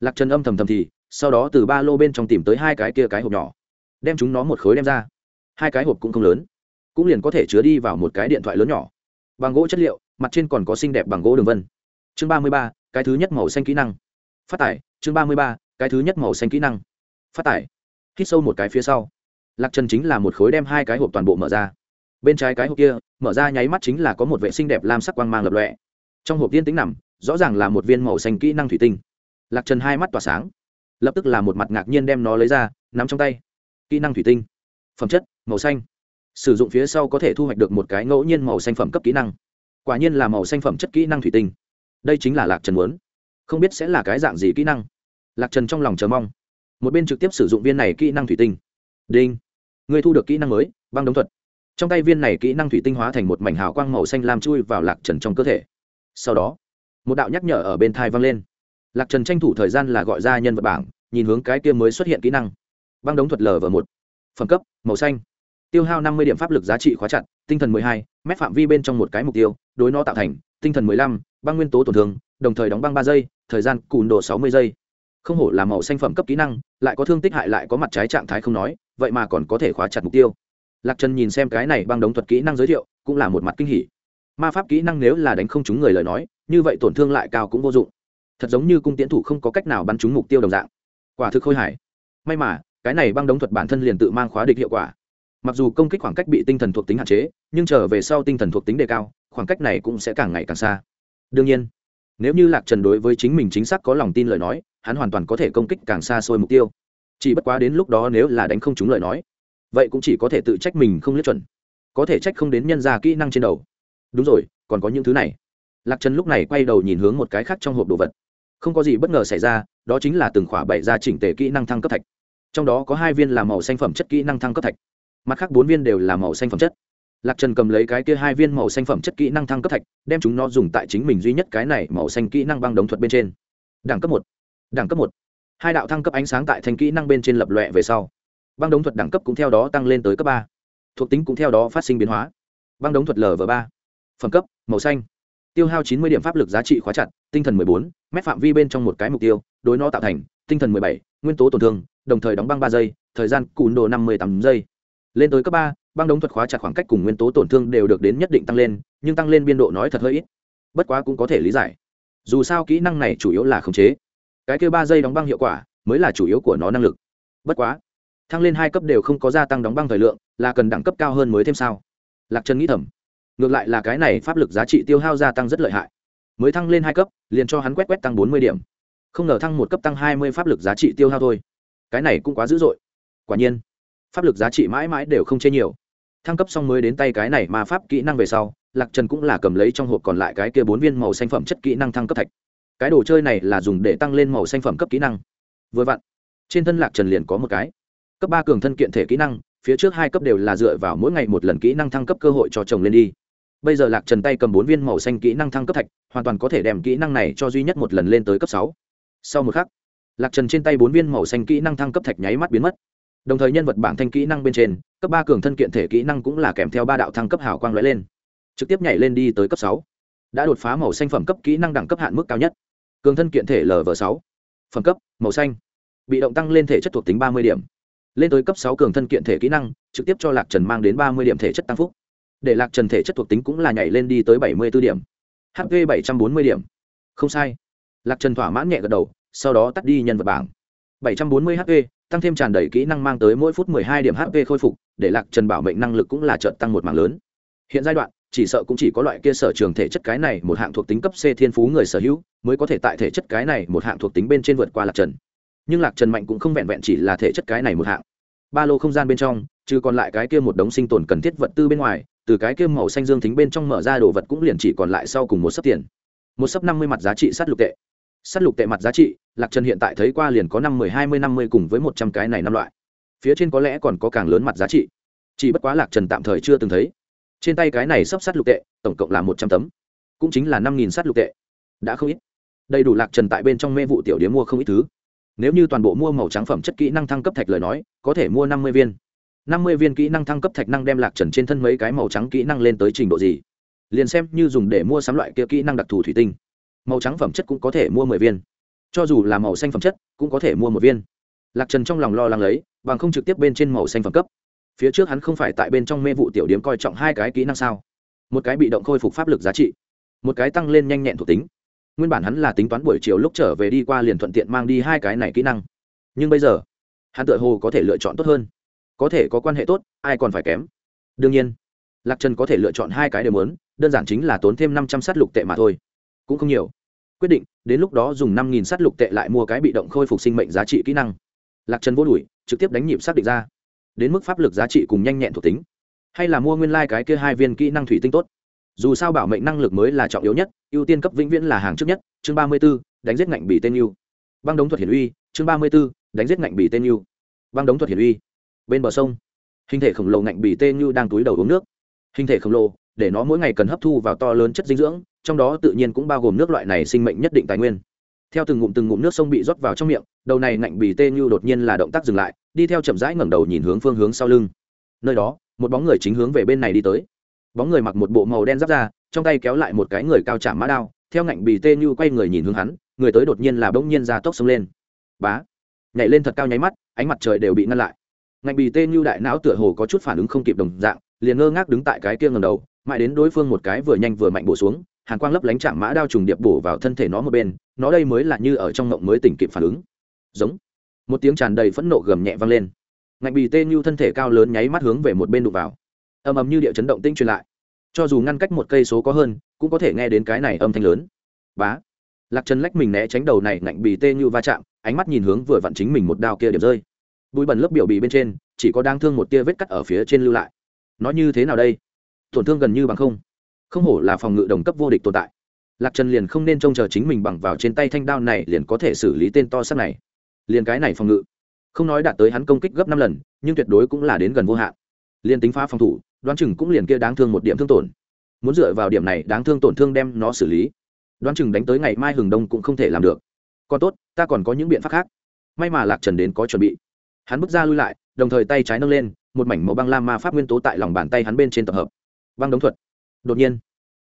lạc trần âm thầm thầm thì, sau đó từ ba lô bên trong tìm tới hai cái kia cái hộp nhỏ. Đem chúng nó một khối đem ra. Hai cái hộp cũng không lớn. Cũng liền có thể chứa đi vào một cái điện thoại lớn nhỏ. Bằng gỗ chất liệu, mặt trên còn có xinh đẹp bằng gỗ đường vân. Chương ba mươi ba, cái thứ nhất màu xanh kỹ năng. Phát tải, chương ba mươi ba, cái thứ nhất màu xanh kỹ năng. Phát tải. Hít sâu một cái phía sau. Lạc trần chính là một khối đem hai cái hộp toàn bộ mở ra. Bên trái cái hộp kia, mở ra nháy mắt chính là có một vệ sinh đẹp lam sắc quang mang lập lọe trong hộp tiên tính nằm, rõ ràng là một viên màu xanh kỹ năng thủy tinh lạc trần hai mắt tỏa sáng. Lập tức là một mặt ngạc nhiên đem nó lấy ra, nắm trong tay. Kỹ năng thủy tinh. Phẩm chất, màu xanh. Sử dụng phía sau có thể thu hoạch được một cái ngẫu nhiên màu xanh phẩm cấp kỹ năng. Quả nhiên là màu xanh phẩm chất kỹ năng thủy tinh. Đây chính là lạc trần muốn. Không biết sẽ là cái dạng gì kỹ năng. Lạc trần trong lòng chờ mong. Một bên trực tiếp sử dụng viên này kỹ năng thủy tinh. Đinh. Người thu được kỹ năng mới, băng đống thuật. Trong tay viên này kỹ năng thủy tinh hóa thành một mảnh hào quang màu xanh làm chui vào lạc trần trong cơ thể. Sau đó, một đạo nhắc nhở ở bên thai vang lên lạc trần tranh thủ thời gian là gọi ra nhân vật bảng, nhìn hướng cái kia mới xuất hiện kỹ năng. Băng đống thuật lv một. Phẩm cấp, màu xanh. Tiêu hao năm mươi điểm pháp lực giá trị khóa chặt, tinh thần mười hai, mét phạm vi bên trong một cái mục tiêu, đối nó tạo thành, tinh thần mười lăm, băng nguyên tố tổn thương, đồng thời đóng băng ba giây, thời gian cùn độ sáu mươi giây. Không hổ là màu xanh phẩm cấp kỹ năng, lại có thương tích hại lại có mặt trái trạng thái không nói, vậy mà còn có thể khóa chặt mục tiêu. Lạc trần nhìn xem cái này băng đống thuật kỹ năng giới thiệu, cũng là một mặt kinh hỉ. Ma pháp kỹ năng nếu là đánh không trúng người lời nói, như vậy tổn thương lại cao cũng vô dụng thật giống như cung tiễn thủ không có cách nào bắn trúng mục tiêu đồng dạng. Quả thực khôi hài. May mà, cái này băng đống thuật bản thân liền tự mang khóa địch hiệu quả. Mặc dù công kích khoảng cách bị tinh thần thuộc tính hạn chế, nhưng trở về sau tinh thần thuộc tính đề cao, khoảng cách này cũng sẽ càng ngày càng xa. Đương nhiên, nếu như lạc trần đối với chính mình chính xác có lòng tin lời nói, hắn hoàn toàn có thể công kích càng xa xôi mục tiêu. Chỉ bất quá đến lúc đó nếu là đánh không trúng lời nói, vậy cũng chỉ có thể tự trách mình không liếc chuẩn. Có thể trách không đến nhân ra kỹ năng trên đầu. Đúng rồi, còn có những thứ này. Lạc trần lúc này quay đầu nhìn hướng một cái khác trong hộp đồ vật không có gì bất ngờ xảy ra, đó chính là từng khỏa bày ra chỉnh tề kỹ năng thăng cấp thạch. Trong đó có hai viên là màu xanh phẩm chất kỹ năng thăng cấp thạch, mặt khác bốn viên đều là màu xanh phẩm chất. Lạc trần cầm lấy cái kia hai viên màu xanh phẩm chất kỹ năng thăng cấp thạch, đem chúng nó dùng tại chính mình duy nhất cái này màu xanh kỹ năng băng đống thuật bên trên. Đẳng cấp một, đẳng cấp một. Hai đạo thăng cấp ánh sáng tại thành kỹ năng bên trên lập lọe về sau. Băng đống thuật đẳng cấp cũng theo đó tăng lên tới cấp ba. Thuộc tính cũng theo đó phát sinh biến hóa. Băng đống thuật lv ba. Phẩm cấp, màu xanh tiêu hao chín mươi điểm pháp lực giá trị khóa chặt, tinh thần bốn, mét phạm vi bên trong một cái mục tiêu, đối nó tạo thành, tinh thần bảy, nguyên tố tổn thương, đồng thời đóng băng ba giây, thời gian cùn đồ năm mươi tám giây. Lên tới cấp ba, băng đống thuật khóa chặt khoảng cách cùng nguyên tố tổn thương đều được đến nhất định tăng lên, nhưng tăng lên biên độ nói thật hơi ít. Bất quá cũng có thể lý giải. Dù sao kỹ năng này chủ yếu là khống chế. Cái kêu ba giây đóng băng hiệu quả mới là chủ yếu của nó năng lực. Bất quá, thăng lên hai cấp đều không có gia tăng đóng băng thời lượng, là cần đẳng cấp cao hơn mới thêm sao? Lạc trần nghĩ thầm ngược lại là cái này pháp lực giá trị tiêu hao gia tăng rất lợi hại. Mới thăng lên hai cấp, liền cho hắn quét quét tăng bốn mươi điểm. Không ngờ thăng một cấp tăng hai mươi pháp lực giá trị tiêu hao thôi. Cái này cũng quá dữ dội. Quả nhiên, pháp lực giá trị mãi mãi đều không chê nhiều. Thăng cấp xong mới đến tay cái này mà pháp kỹ năng về sau, lạc trần cũng là cầm lấy trong hộp còn lại cái kia bốn viên màu xanh phẩm chất kỹ năng thăng cấp thạch. Cái đồ chơi này là dùng để tăng lên màu xanh phẩm cấp kỹ năng. Vừa vặn, trên thân lạc trần liền có một cái. Cấp ba cường thân kiện thể kỹ năng, phía trước hai cấp đều là dựa vào mỗi ngày một lần kỹ năng thăng cấp cơ hội cho chồng lên đi bây giờ lạc trần tay cầm bốn viên màu xanh kỹ năng thăng cấp thạch, hoàn toàn có thể đem kỹ năng này cho duy nhất một lần lên tới cấp sáu. Sau một khắc, lạc trần trên tay bốn viên màu xanh kỹ năng thăng cấp thạch nháy mắt biến mất. Đồng thời nhân vật bảng thanh kỹ năng bên trên, cấp ba cường thân kiện thể kỹ năng cũng là kèm theo ba đạo thăng cấp hào quang lóe lên, trực tiếp nhảy lên đi tới cấp sáu. Đã đột phá màu xanh phẩm cấp kỹ năng đẳng cấp hạn mức cao nhất. Cường thân kiện thể lv sáu. Phẩm cấp, màu xanh. Bị động tăng lên thể chất thuộc tính ba mươi điểm. Lên tới cấp sáu cường thân kiện thể kỹ năng, trực tiếp cho lạc trần mang đến ba mươi điểm thể chất tăng phúc để lạc trần thể chất thuộc tính cũng là nhảy lên đi tới bảy mươi b ố điểm hp bảy trăm bốn mươi điểm. Không sai. Lạc trần thỏa mãn nhẹ gật đầu, sau đó tắt đi nhân vật bảng. bảy trăm bốn mươi hp tăng thêm tràn đầy kỹ năng mang tới mỗi phút mười hai điểm hp khôi phục, để lạc trần bảo mệnh năng lực cũng là trợt tăng một mạng lớn. Hiện giai đoạn, chỉ sợ cũng chỉ có loại kia sở trường thể chất cái này một hạng thuộc tính cấp c thiên phú người sở hữu, mới có thể tại thể chất cái này một hạng thuộc tính bên trên vượt qua lạc trần. Nhưng lạc trần mạnh cũng không vẹn vẹn chỉ là thể chất cái này một hạng. Ba lô không gian bên trong chứ còn lại cái kia một đống sinh tồn cần thiết vật tư bên ngoài từ cái kia màu xanh dương thính bên trong mở ra đồ vật cũng liền chỉ còn lại sau cùng một sấp tiền. Một sấp năm mươi mặt giá trị sắt lục tệ. Sắt lục tệ mặt giá trị, lạc trần hiện tại thấy qua liền có năm mươi, hai mươi, năm mươi cùng với một trăm cái này năm loại. Phía trên có lẽ còn có càng lớn mặt giá trị. Chỉ bất quá lạc trần tạm thời chưa từng thấy. Trên tay cái này sắp sắt lục tệ, tổng cộng là một trăm tấm. Cũng chính là năm nghìn sắt lục tệ. Đã không ít. Đầy đủ lạc trần tại bên trong mê vụ tiểu điếm mua không ít thứ. Nếu như toàn bộ mua màu trắng phẩm chất kỹ năng thăng cấp thạch lời nói, có thể mua năm mươi viên năm mươi viên kỹ năng thăng cấp thạch năng đem lạc trần trên thân mấy cái màu trắng kỹ năng lên tới trình độ gì? Liền xem như dùng để mua sắm loại kia kỹ năng đặc thù thủy tinh. Màu trắng phẩm chất cũng có thể mua mười viên. Cho dù là màu xanh phẩm chất, cũng có thể mua một viên. Lạc trần trong lòng lo lắng lấy, bằng không trực tiếp bên trên màu xanh phẩm cấp. Phía trước hắn không phải tại bên trong mê vụ tiểu điếm coi trọng hai cái kỹ năng sao? Một cái bị động khôi phục pháp lực giá trị, một cái tăng lên nhanh nhẹn thuộc tính. Nguyên bản hắn là tính toán buổi chiều lúc trở về đi qua liền thuận tiện mang đi hai cái này kỹ năng. Nhưng bây giờ, hắn tự hồ có thể lựa chọn tốt hơn có thể có quan hệ tốt, ai còn phải kém. Đương nhiên, lạc trần có thể lựa chọn hai cái đều lớn đơn giản chính là tốn thêm năm trăm s á t lục tệ mà thôi. Cũng không nhiều. Quyết định, đến lúc đó dùng năm nghìn s á t lục tệ lại mua cái bị động khôi phục sinh mệnh giá trị kỹ năng. Lạc trần vô đùi trực tiếp đánh nhịp xác định ra. Đến mức pháp lực giá trị cùng nhanh nhẹn thuộc tính. Hay là mua nguyên lai、like、cái kia hai viên kỹ năng thủy tinh tốt. Dù sao bảo mệnh năng lực mới là trọng yếu nhất, ưu tiên cấp vĩnh viễn là hàng trước nhất. Chương ba mươi b ố đánh giết ngạnh bị tên yêu. Băng đống thuật hiển uy, chương ba mươi b ố đánh giết ngạnh bị tên yêu. Băng đống thuật hiển uy bên bờ sông. Hình thể khổng lồ ngạnh bì tê như đang túi đầu uống nước. Hình thể khổng lồ, để nó mỗi ngày cần hấp thu vào to lớn chất dinh dưỡng, trong đó tự nhiên cũng bao gồm nước loại này sinh mệnh nhất định tài nguyên. Theo từng ngụm từng ngụm nước sông bị rót vào trong miệng, đầu này ngạnh bì tê như đột nhiên là động tác dừng lại, đi theo chậm rãi ngẩng đầu nhìn hướng phương hướng sau lưng. Nơi đó, một bóng người chính hướng về bên này đi tới. Bóng người mặc một bộ màu đen giáp ra trong tay kéo lại một cái người cao chạm mã đao, theo ngạnh bì tê như quay người nhìn hướng hắn, người tới đột nhiên là bỗng nhiên ra tốc sông lên. Bá! Nhảy lên thật cao nháy mắt, ánh mặt trời đều bị ngăn lại ngạnh bì tê như đại não tựa hồ có chút phản ứng không kịp đồng dạng, liền ngơ ngác đứng tại cái kia ngầm đầu, mãi đến đối phương một cái vừa nhanh vừa mạnh bổ xuống, hàn quang lấp lánh chạm mã đao trùng điệp bổ vào thân thể nó một bên, nó đây mới là như ở trong ngộng mới tỉnh kịp phản ứng. Giống. Một tiếng tràn đầy phẫn nộ gầm nhẹ vang lên. Ngạnh bì tê như thân thể cao lớn nháy mắt hướng về một bên đụng vào. Ầm ầm như địa chấn động tinh truyền lại. Cho dù ngăn cách một cây số có hơn, cũng có thể nghe đến cái này âm thanh lớn. Bá. Lạc trần lách mình né tránh đầu này, ngạnh bì tê như va chạm, ánh mắt nhìn hướng vừa vặn chính mình một đao kia điểm rơi bụi bẩn lớp biểu bì bên trên, chỉ có đang thương một tia vết cắt ở phía trên lưu lại. Nó như thế nào đây? Tổn thương gần như bằng không. Không hổ là phòng ngự đồng cấp vô địch tồn tại. Lạc trần liền không nên trông chờ chính mình bằng vào trên tay thanh đao này liền có thể xử lý tên to sắc này. Liền cái này phòng ngự. Không nói đạt tới hắn công kích gấp năm lần, nhưng tuyệt đối cũng là đến gần vô hạn. Liền tính phá phòng thủ, đoán chừng cũng liền kia đáng thương một điểm thương tổn. Muốn dựa vào điểm này đáng thương tổn thương đem nó xử lý. Đoán chừng đánh tới ngày mai hừng đông cũng không thể làm được. Còn tốt, ta còn có những biện pháp khác. May mà lạc trần đến có chuẩn bị hắn bước ra lui lại, đồng thời tay trái nâng lên, một mảnh màu băng lam ma pháp nguyên tố tại lòng bàn tay hắn bên trên tập hợp. Băng đống thuật. Đột nhiên,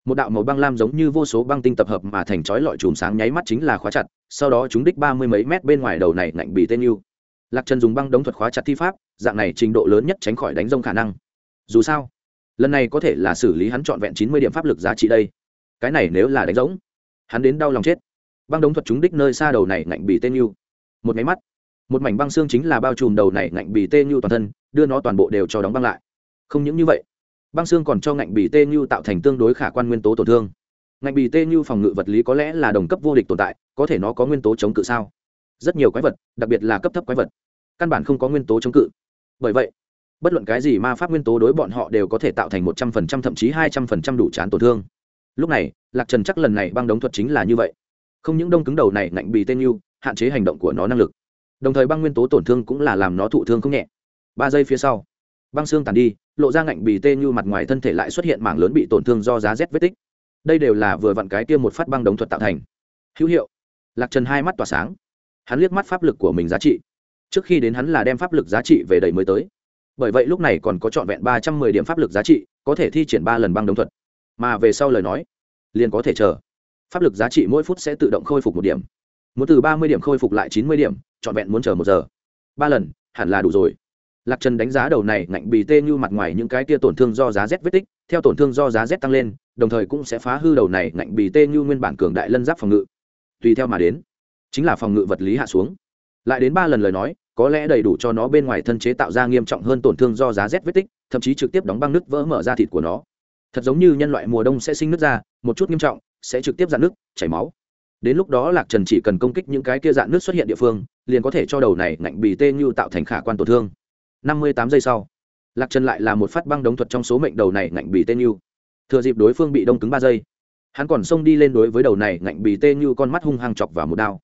một đạo màu băng lam giống như vô số băng tinh tập hợp mà thành chói lọi chùm sáng nháy mắt chính là khóa chặt, sau đó chúng đích ba mươi mấy mét bên ngoài đầu này ngạnh bị tên yêu. Lạc trần dùng băng đống thuật khóa chặt thi pháp, dạng này trình độ lớn nhất tránh khỏi đánh rông khả năng. Dù sao, lần này có thể là xử lý hắn trọn vẹn chín mươi điểm pháp lực giá trị đây. Cái này nếu là đánh rỗng, hắn đến đau lòng chết. Băng đống thuật chúng đích nơi xa đầu này ngạnh bị tên yêu. Một máy mắt một mảnh băng xương chính là bao trùm đầu này ngạnh bị tên như toàn thân, đưa nó toàn bộ đều cho đóng băng lại. Không những như vậy, băng xương còn cho ngạnh bì tê như tạo thành tương đối khả quan nguyên tố tổn thương. Ngạnh bì tê như phòng ngự vật lý có lẽ là đồng cấp vô địch tồn tại, có thể nó có nguyên tố chống cự sao? Rất nhiều quái vật, đặc biệt là cấp thấp quái vật, căn bản không có nguyên tố chống cự. Bởi vậy, bất luận cái gì ma pháp nguyên tố đối bọn họ đều có thể tạo thành một trăm phần trăm, thậm chí hai trăm phần trăm đủ chán tổn thương. Lúc này, lạc trần chắc lần này băng đống thuật chính là như vậy. Không những đông cứng đầu này ngạnh bì tên như, hạn chế hành động của nó năng lực đồng thời băng nguyên tố tổn thương cũng là làm nó thụ thương không nhẹ. Ba giây phía sau, băng xương tàn đi, lộ ra ngạnh bì tê như mặt ngoài thân thể lại xuất hiện mảng lớn bị tổn thương do giá rét vết tích. Đây đều là vừa vặn cái tiêm một phát băng đống thuật tạo thành. Hữu hiệu, lạc trần hai mắt tỏa sáng. Hắn liếc mắt pháp lực của mình giá trị. Trước khi đến hắn là đem pháp lực giá trị về đầy mới tới. Bởi vậy lúc này còn có trọn vẹn ba trăm mười điểm pháp lực giá trị, có thể thi triển ba lần băng đống thuật. Mà về sau lời nói, liền có thể chờ. Pháp lực giá trị mỗi phút sẽ tự động khôi phục một điểm. Muốn từ ba mươi điểm khôi phục lại chín mươi điểm trọn vẹn muốn chờ một giờ. Ba lần, hẳn là đủ rồi. Lạc trần đánh giá đầu này ngạnh bì tê như mặt ngoài những cái tia tổn thương do giá rét vết tích, theo tổn thương do giá rét tăng lên, đồng thời cũng sẽ phá hư đầu này ngạnh bì tê như nguyên bản cường đại lân giáp phòng ngự. Tùy theo mà đến, chính là phòng ngự vật lý hạ xuống. Lại đến ba lần lời nói, có lẽ đầy đủ cho nó bên ngoài thân chế tạo ra nghiêm trọng hơn tổn thương do giá rét vết tích, thậm chí trực tiếp đóng băng nước vỡ mở ra thịt của nó. Thật giống như nhân loại mùa đông sẽ sinh nước ra, một chút nghiêm trọng sẽ trực tiếp ra nước chảy máu đến lúc đó lạc trần chỉ cần công kích những cái kia dạn nước xuất hiện địa phương, liền có thể cho đầu này ngạnh bì tê như tạo thành khả quan tổn thương. Năm mươi tám giây sau, lạc trần lại là một phát băng đống thuật trong số mệnh đầu này ngạnh bì tê như thừa dịp đối phương bị đông cứng ba giây, hắn còn xông đi lên đối với đầu này ngạnh bì tê như con mắt hung hăng chọc vào một đao.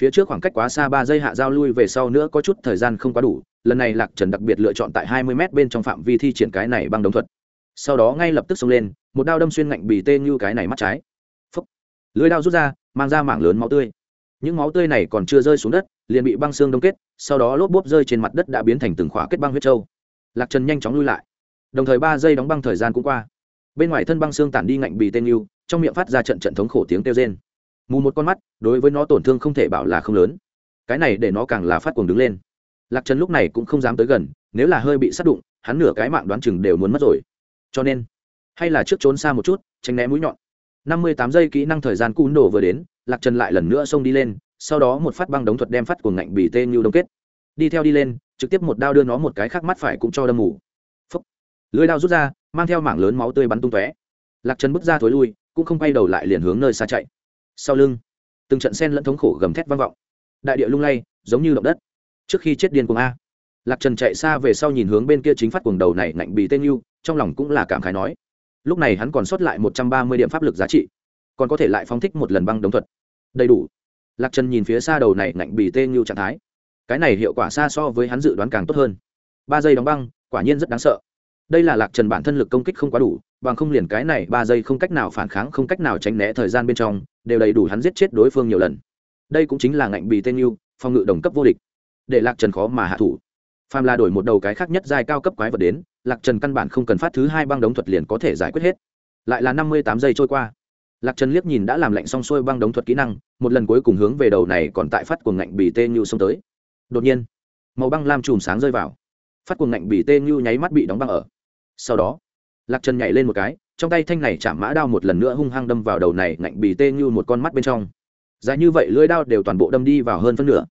Phía trước khoảng cách quá xa ba giây hạ giao lui về sau nữa có chút thời gian không quá đủ, lần này lạc trần đặc biệt lựa chọn tại hai mươi m bên trong phạm vi thi triển cái này băng đống thuật. Sau đó ngay lập tức xông lên, một đao đâm xuyên ngạnh bì tê như cái này mắt trái lưới đao rút ra, mang ra mảng lớn máu tươi. Những máu tươi này còn chưa rơi xuống đất, liền bị băng xương đông kết, sau đó lốp bốp rơi trên mặt đất đã biến thành từng khóa kết băng huyết trâu. Lạc trần nhanh chóng lui lại. Đồng thời ba giây đóng băng thời gian cũng qua. Bên ngoài thân băng xương tản đi ngạnh bì tên yêu, trong miệng phát ra trận trận thống khổ tiếng kêu rên. Mù một con mắt, đối với nó tổn thương không thể bảo là không lớn. Cái này để nó càng là phát cuồng đứng lên. Lạc trần lúc này cũng không dám tới gần, nếu là hơi bị sát đụng, hắn nửa cái mạng đoán chừng đều muốn mất rồi. Cho nên, hay là trước trốn xa một chút, tránh né mũi nhọn năm mươi tám giây kỹ năng thời gian cún đổ vừa đến, lạc trần lại lần nữa xông đi lên, sau đó một phát băng đống thuật đem phát của ngạnh bỉ tê như đông kết. Đi theo đi lên, trực tiếp một đao đưa nó một cái khác mắt phải cũng cho đâm mù. Phấp lưới đao rút ra, mang theo mảng lớn máu tươi bắn tung tóe. Lạc trần bước ra thối lui, cũng không quay đầu lại liền hướng nơi xa chạy. Sau lưng, từng trận sen lẫn thống khổ gầm thét vang vọng. Đại địa lung lay, giống như động đất. Trước khi chết điên cuồng a. Lạc trần chạy xa về sau nhìn hướng bên kia chính phát cuồng đầu này ngạnh bì tên yêu trong lòng cũng là cảm khái nói lúc này hắn còn sót lại một trăm ba mươi điểm pháp lực giá trị, còn có thể lại phóng thích một lần băng đống thuật. Đầy đủ. Lạc trần nhìn phía xa đầu này ngạnh bì tên yêu trạng thái. Cái này hiệu quả xa so với hắn dự đoán càng tốt hơn. Ba giây đóng băng, quả nhiên rất đáng sợ. Đây là lạc trần bản thân lực công kích không quá đủ, bằng không liền cái này ba giây không cách nào phản kháng, không cách nào tránh né thời gian bên trong, đều đầy đủ hắn giết chết đối phương nhiều lần. Đây cũng chính là ngạnh bì tên yêu phòng ngự đồng cấp vô địch. Để lạc trần khó mà hạ thủ. Phàm là đổi một đầu cái khác nhất giai cao cấp quái vật đến lạc trần căn bản không cần phát thứ hai băng đống thuật liền có thể giải quyết hết. Lại là năm mươi tám giây trôi qua. Lạc trần liếc nhìn đã làm lạnh xong xuôi băng đống thuật kỹ năng, một lần cuối cùng hướng về đầu này còn tại phát cuồng ngạnh bì tê như xông tới. Đột nhiên, màu băng lam chùm sáng rơi vào. Phát cuồng ngạnh bì tê như nháy mắt bị đóng băng ở. Sau đó, lạc trần nhảy lên một cái, trong tay thanh này chạm mã đao một lần nữa hung hăng đâm vào đầu này ngạnh bì tê như một con mắt bên trong. Dài như vậy lưỡi đao đều toàn bộ đâm đi vào hơn phân nửa.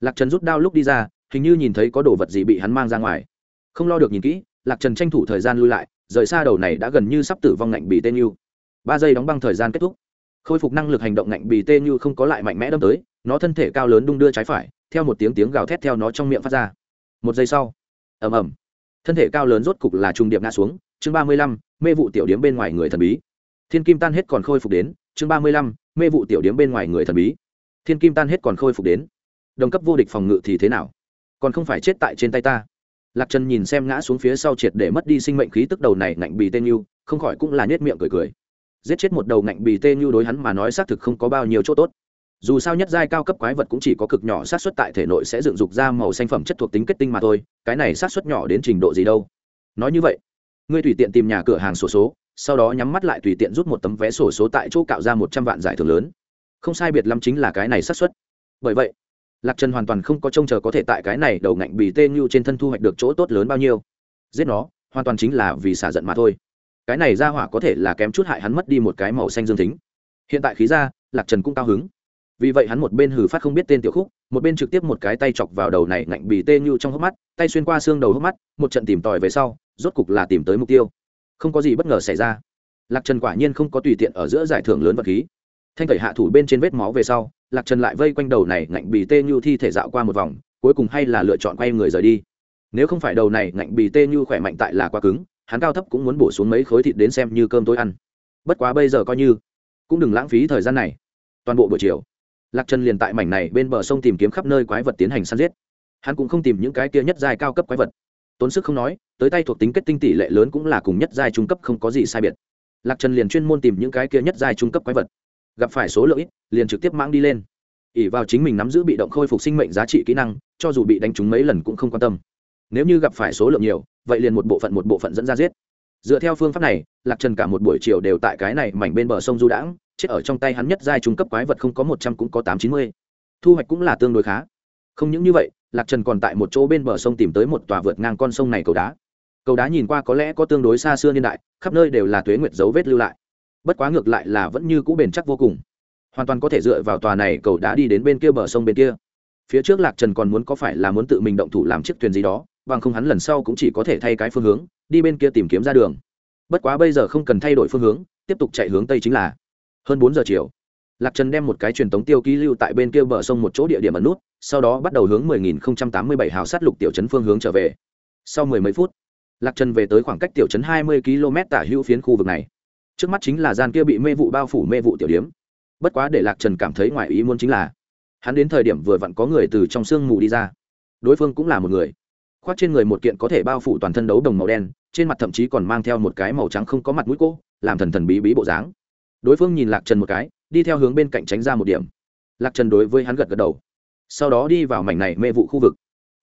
Lạc trần rút đao lúc đi ra, hình như nhìn thấy có đồ vật gì bị hắn mang ra ngoài. Không lo được nhìn kỹ lạc trần tranh thủ thời gian lui lại, rời xa đầu này đã gần như sắp tử vong ngạnh bì tên như ba giây đóng băng thời gian kết thúc. Khôi phục năng lực hành động ngạnh bì tên như không có lại mạnh mẽ đâm tới, nó thân thể cao lớn đung đưa trái phải, theo một tiếng tiếng gào thét theo nó trong miệng phát ra. Một giây sau, ầm ầm. Thân thể cao lớn rốt cục là trung điệp ngã xuống, chương ba mươi lăm, mê vụ tiểu điếm bên ngoài người thần bí. Thiên kim tan hết còn khôi phục đến, chương ba mươi lăm, mê vụ tiểu điếm bên ngoài người thần bí. Thiên kim tan hết còn khôi phục đến. Đồng cấp vô địch phòng ngự thì thế nào? Còn không phải chết tại trên tay ta lạc trần nhìn xem ngã xuống phía sau triệt để mất đi sinh mệnh khí tức đầu này ngạnh bì tên như không khỏi cũng là nhét miệng cười cười. Giết chết một đầu ngạnh bì tên như đối hắn mà nói xác thực không có bao nhiêu chỗ tốt. Dù sao nhất giai cao cấp quái vật cũng chỉ có cực nhỏ sát xuất tại thể nội sẽ dựng dục ra màu xanh phẩm chất thuộc tính kết tinh mà thôi, cái này sát xuất nhỏ đến trình độ gì đâu. Nói như vậy, ngươi tùy tiện tìm nhà cửa hàng sổ số, sau đó nhắm mắt lại tùy tiện rút một tấm vé sổ số tại chỗ cạo ra một trăm vạn giải thưởng lớn. Không sai biệt lắm chính là cái này sát xuất bởi vậy lạc trần hoàn toàn không có trông chờ có thể tại cái này đầu ngạnh bì tê như trên thân thu hoạch được chỗ tốt lớn bao nhiêu. Giết nó, hoàn toàn chính là vì xả giận mà thôi. Cái này ra hỏa có thể là kém chút hại hắn mất đi một cái màu xanh dương tính hiện tại khí ra, lạc trần cũng cao hứng. Vì vậy hắn một bên hử phát không biết tên tiểu khúc, một bên trực tiếp một cái tay chọc vào đầu này ngạnh bì tê như trong hốc mắt, tay xuyên qua xương đầu hốc mắt, một trận tìm tòi về sau, rốt cục là tìm tới mục tiêu. Không có gì bất ngờ xảy ra. Lạc trần quả nhiên không có tùy tiện ở giữa giải thưởng lớn vật khí thanh tẩy hạ thủ bên trên vết máu về sau, lạc trần lại vây quanh đầu này ngạnh bì tê như thi thể dạo qua một vòng, cuối cùng hay là lựa chọn quay người rời đi. Nếu không phải đầu này ngạnh bì tê như khỏe mạnh tại là quá cứng, hắn cao thấp cũng muốn bổ xuống mấy khối thịt đến xem như cơm tối ăn. Bất quá bây giờ coi như, cũng đừng lãng phí thời gian này. Toàn bộ buổi chiều, lạc trần liền tại mảnh này bên bờ sông tìm kiếm khắp nơi quái vật tiến hành săn giết. Hắn cũng không tìm những cái kia nhất giai cao cấp quái vật. Tốn sức không nói, tới tay thuộc tính kết tinh tỷ lệ lớn cũng là cùng nhất giai trung cấp không có gì sai biệt. Lạc trần liền chuyên môn tìm những cái kia nhất giai trung cấp quái vật gặp phải số lượng ít, liền trực tiếp mang đi lên. ỉ vào chính mình nắm giữ bị động khôi phục sinh mệnh giá trị kỹ năng, cho dù bị đánh trúng mấy lần cũng không quan tâm. Nếu như gặp phải số lượng nhiều, vậy liền một bộ phận một bộ phận dẫn ra giết. Dựa theo phương pháp này, lạc trần cả một buổi chiều đều tại cái này mảnh bên bờ sông du đãng, chết ở trong tay hắn nhất giai trung cấp quái vật không có một trăm cũng có tám chín mươi. Thu hoạch cũng là tương đối khá. Không những như vậy, lạc trần còn tại một chỗ bên bờ sông tìm tới một tòa vượt ngang con sông này cầu đá. Cầu đá nhìn qua có lẽ có tương đối xa xưa niên đại, khắp nơi đều là tuế nguyệt dấu vết lưu lại bất quá ngược lại là vẫn như cũ bền chắc vô cùng. Hoàn toàn có thể dựa vào tòa này cầu đã đi đến bên kia bờ sông bên kia. Phía trước lạc trần còn muốn có phải là muốn tự mình động thủ làm chiếc thuyền gì đó, bằng không hắn lần sau cũng chỉ có thể thay cái phương hướng, đi bên kia tìm kiếm ra đường. Bất quá bây giờ không cần thay đổi phương hướng, tiếp tục chạy hướng tây chính là hơn bốn giờ chiều. Lạc trần đem một cái truyền tống tiêu ký lưu tại bên kia bờ sông một chỗ địa điểm ẩn nút, sau đó bắt đầu hướng 10.087 hào sát lục tiểu trấn phương hướng trở về. Sau mười mấy phút, lạc trần về tới khoảng cách tiểu trấn 20 km tả hữu phiến khu vực này trước mắt chính là gian kia bị mê vụ bao phủ mê vụ tiểu điếm. Bất quá để lạc trần cảm thấy ngoài ý muốn chính là, hắn đến thời điểm vừa vặn có người từ trong sương mù đi ra. Đối phương cũng là một người. Khoác trên người một kiện có thể bao phủ toàn thân đấu đồng màu đen, trên mặt thậm chí còn mang theo một cái màu trắng không có mặt mũi cô, làm thần thần bí bí bộ dáng. Đối phương nhìn lạc trần một cái, đi theo hướng bên cạnh tránh ra một điểm. Lạc trần đối với hắn gật gật đầu. Sau đó đi vào mảnh này mê vụ khu vực.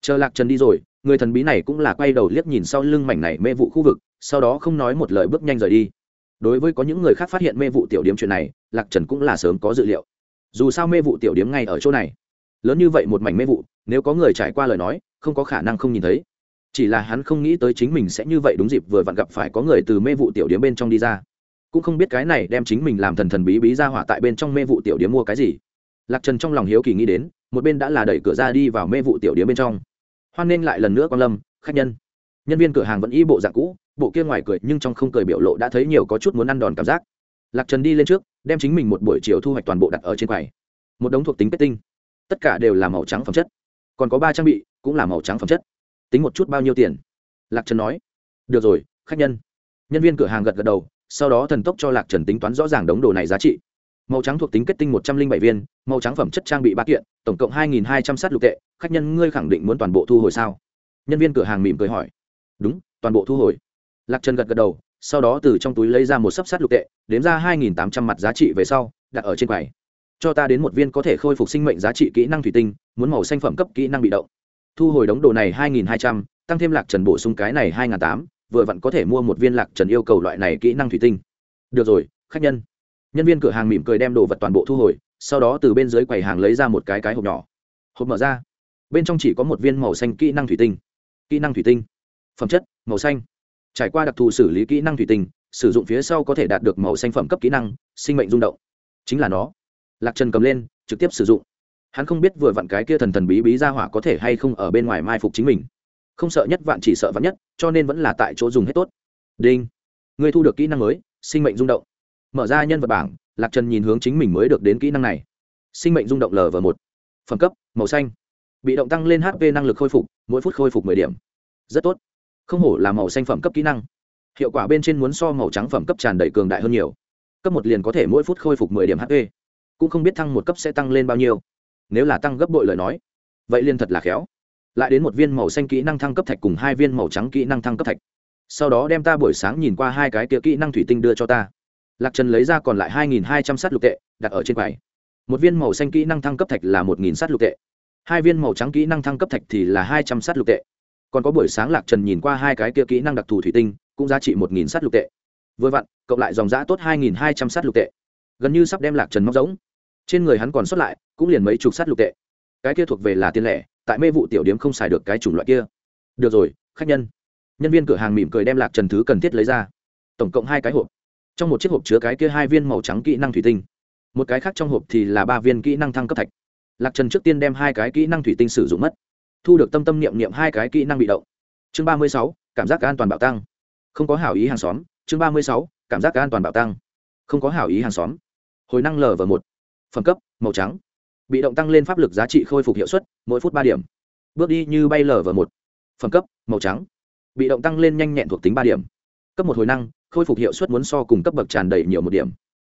Chờ lạc trần đi rồi, người thần bí này cũng là quay đầu liếc nhìn sau lưng mảnh này mê vụ khu vực, sau đó không nói một lời bước nhanh rời đi đối với có những người khác phát hiện mê vụ tiểu điếm chuyện này, lạc trần cũng là sớm có dự liệu. Dù sao mê vụ tiểu điếm ngay ở chỗ này. Lớn như vậy một mảnh mê vụ, nếu có người trải qua lời nói, không có khả năng không nhìn thấy. Chỉ là hắn không nghĩ tới chính mình sẽ như vậy đúng dịp vừa vặn gặp phải có người từ mê vụ tiểu điếm bên trong đi ra. Cũng không biết cái này đem chính mình làm thần thần bí bí ra hỏa tại bên trong mê vụ tiểu điếm mua cái gì. Lạc trần trong lòng hiếu kỳ nghĩ đến, một bên đã là đẩy cửa ra đi vào mê vụ tiểu điếm bên trong. Hoan nghênh lại lần nữa quan lâm, khách nhân. Nhân viên cửa hàng vẫn y bộ dạng cũ bộ kia ngoài cười nhưng trong không cười biểu lộ đã thấy nhiều có chút muốn ăn đòn cảm giác. Lạc trần đi lên trước, đem chính mình một buổi chiều thu hoạch toàn bộ đặt ở trên quầy. Một đống thuộc tính kết tinh. Tất cả đều là màu trắng phẩm chất. Còn có ba trang bị, cũng là màu trắng phẩm chất. Tính một chút bao nhiêu tiền? Lạc trần nói. Được rồi, khách nhân. Nhân viên cửa hàng gật gật đầu, sau đó thần tốc cho lạc trần tính toán rõ ràng đống đồ này giá trị. Màu trắng thuộc tính kết tinh một trăm linh bảy viên, màu trắng phẩm chất trang bị ba kiện, tổng cộng hai nghìn hai trăm sát lục tệ. Khách nhân, ngươi khẳng định muốn toàn bộ thu hồi sao? Nhân viên cửa hàng mỉm cười hỏi. Đúng, toàn bộ thu hồi lạc trần gật gật đầu, sau đó từ trong túi lấy ra một sấp sát lục tệ, đếm ra hai nghìn tám trăm mặt giá trị về sau, đặt ở trên quầy. Cho ta đến một viên có thể khôi phục sinh mệnh giá trị kỹ năng thủy tinh, muốn màu xanh phẩm cấp kỹ năng bị động. Thu hồi đống đồ này hai nghìn hai trăm, tăng thêm lạc trần bổ sung cái này hai nghìn tám vừa vặn có thể mua một viên lạc trần yêu cầu loại này kỹ năng thủy tinh. Được rồi, khách nhân. Nhân viên cửa hàng mỉm cười đem đồ vật toàn bộ thu hồi, sau đó từ bên dưới quầy hàng lấy ra một cái cái hộp nhỏ. Hộp mở ra. Bên trong chỉ có một viên màu xanh kỹ năng thủy tinh. Kỹ năng thủy tinh. Phẩm chất, màu xanh trải qua đặc thù xử lý kỹ năng thủy tinh, sử dụng phía sau có thể đạt được màu xanh phẩm cấp kỹ năng, sinh mệnh rung động. Chính là nó. Lạc trần cầm lên, trực tiếp sử dụng. Hắn không biết vừa vặn cái kia thần thần bí bí ra hỏa có thể hay không ở bên ngoài mai phục chính mình. Không sợ nhất vạn chỉ sợ vạn nhất, cho nên vẫn là tại chỗ dùng hết tốt. Đinh. Người thu được kỹ năng mới, sinh mệnh rung động. Mở ra nhân vật bảng, lạc trần nhìn hướng chính mình mới được đến kỹ năng này. Sinh mệnh rung động lv một. Phẩm cấp, màu xanh. Bị động tăng lên hp năng lực khôi phục, mỗi phút khôi phục m ộ ư ơ i điểm. Rất tốt không hổ là màu xanh phẩm cấp kỹ năng. Hiệu quả bên trên muốn so màu trắng phẩm cấp tràn đầy cường đại hơn nhiều. Cấp một liền có thể mỗi phút khôi phục mười điểm hp cũng không biết thăng một cấp sẽ tăng lên bao nhiêu. Nếu là tăng gấp bội lời nói, vậy liên thật là khéo. Lại đến một viên màu xanh kỹ năng thăng cấp thạch cùng hai viên màu trắng kỹ năng thăng cấp thạch. Sau đó đem ta buổi sáng nhìn qua hai cái kia kỹ năng thủy tinh đưa cho ta. Lạc trần lấy ra còn lại hai nghìn hai trăm s á t lục tệ, đặt ở trên quầy. Một viên màu xanh kỹ năng thăng cấp thạch là một nghìn s á t lục tệ. Hai viên màu trắng kỹ năng thăng cấp thạch thì là hai trăm s á t lục tệ còn có buổi sáng lạc trần nhìn qua hai cái kia kỹ năng đặc thù thủy tinh, cũng giá trị một nghìn s á t lục tệ. Vừa vặn, cộng lại dòng giã tốt hai nghìn hai trăm s á t lục tệ. Gần như sắp đem lạc trần móc giống trên người hắn còn sót lại, cũng liền mấy chục s á t lục tệ. Cái kia thuộc về là tiền lẻ, tại mê vụ tiểu điếm không xài được cái chủng loại kia. Được rồi, khách nhân. Nhân viên cửa hàng mỉm cười đem lạc trần thứ cần thiết lấy ra. Tổng cộng hai cái hộp. Trong một chiếc hộp chứa cái kia hai viên màu trắng kỹ năng thủy tinh. Một cái khác trong hộp thì là ba viên kỹ năng thăng cấp thạch. Lạc trần trước tiên đem hai cái kỹ năng thủy tinh sử dụng mất thu được tâm tâm niệm niệm hai cái kỹ năng bị động. Chương ba mươi sáu, cảm giác an toàn bạo tăng. Không có hảo ý hàng xóm. Chương ba mươi sáu, cảm giác an toàn bạo tăng. Không có hảo ý hàng xóm. Hồi năng lv một. Phẩm cấp, màu trắng. Bị động tăng lên pháp lực giá trị khôi phục hiệu suất, mỗi phút ba điểm. Bước đi như bay lv một. Phẩm cấp, màu trắng. Bị động tăng lên nhanh nhẹn thuộc tính ba điểm. Cấp một hồi năng, khôi phục hiệu suất muốn so cùng cấp bậc tràn đầy nhiều một điểm.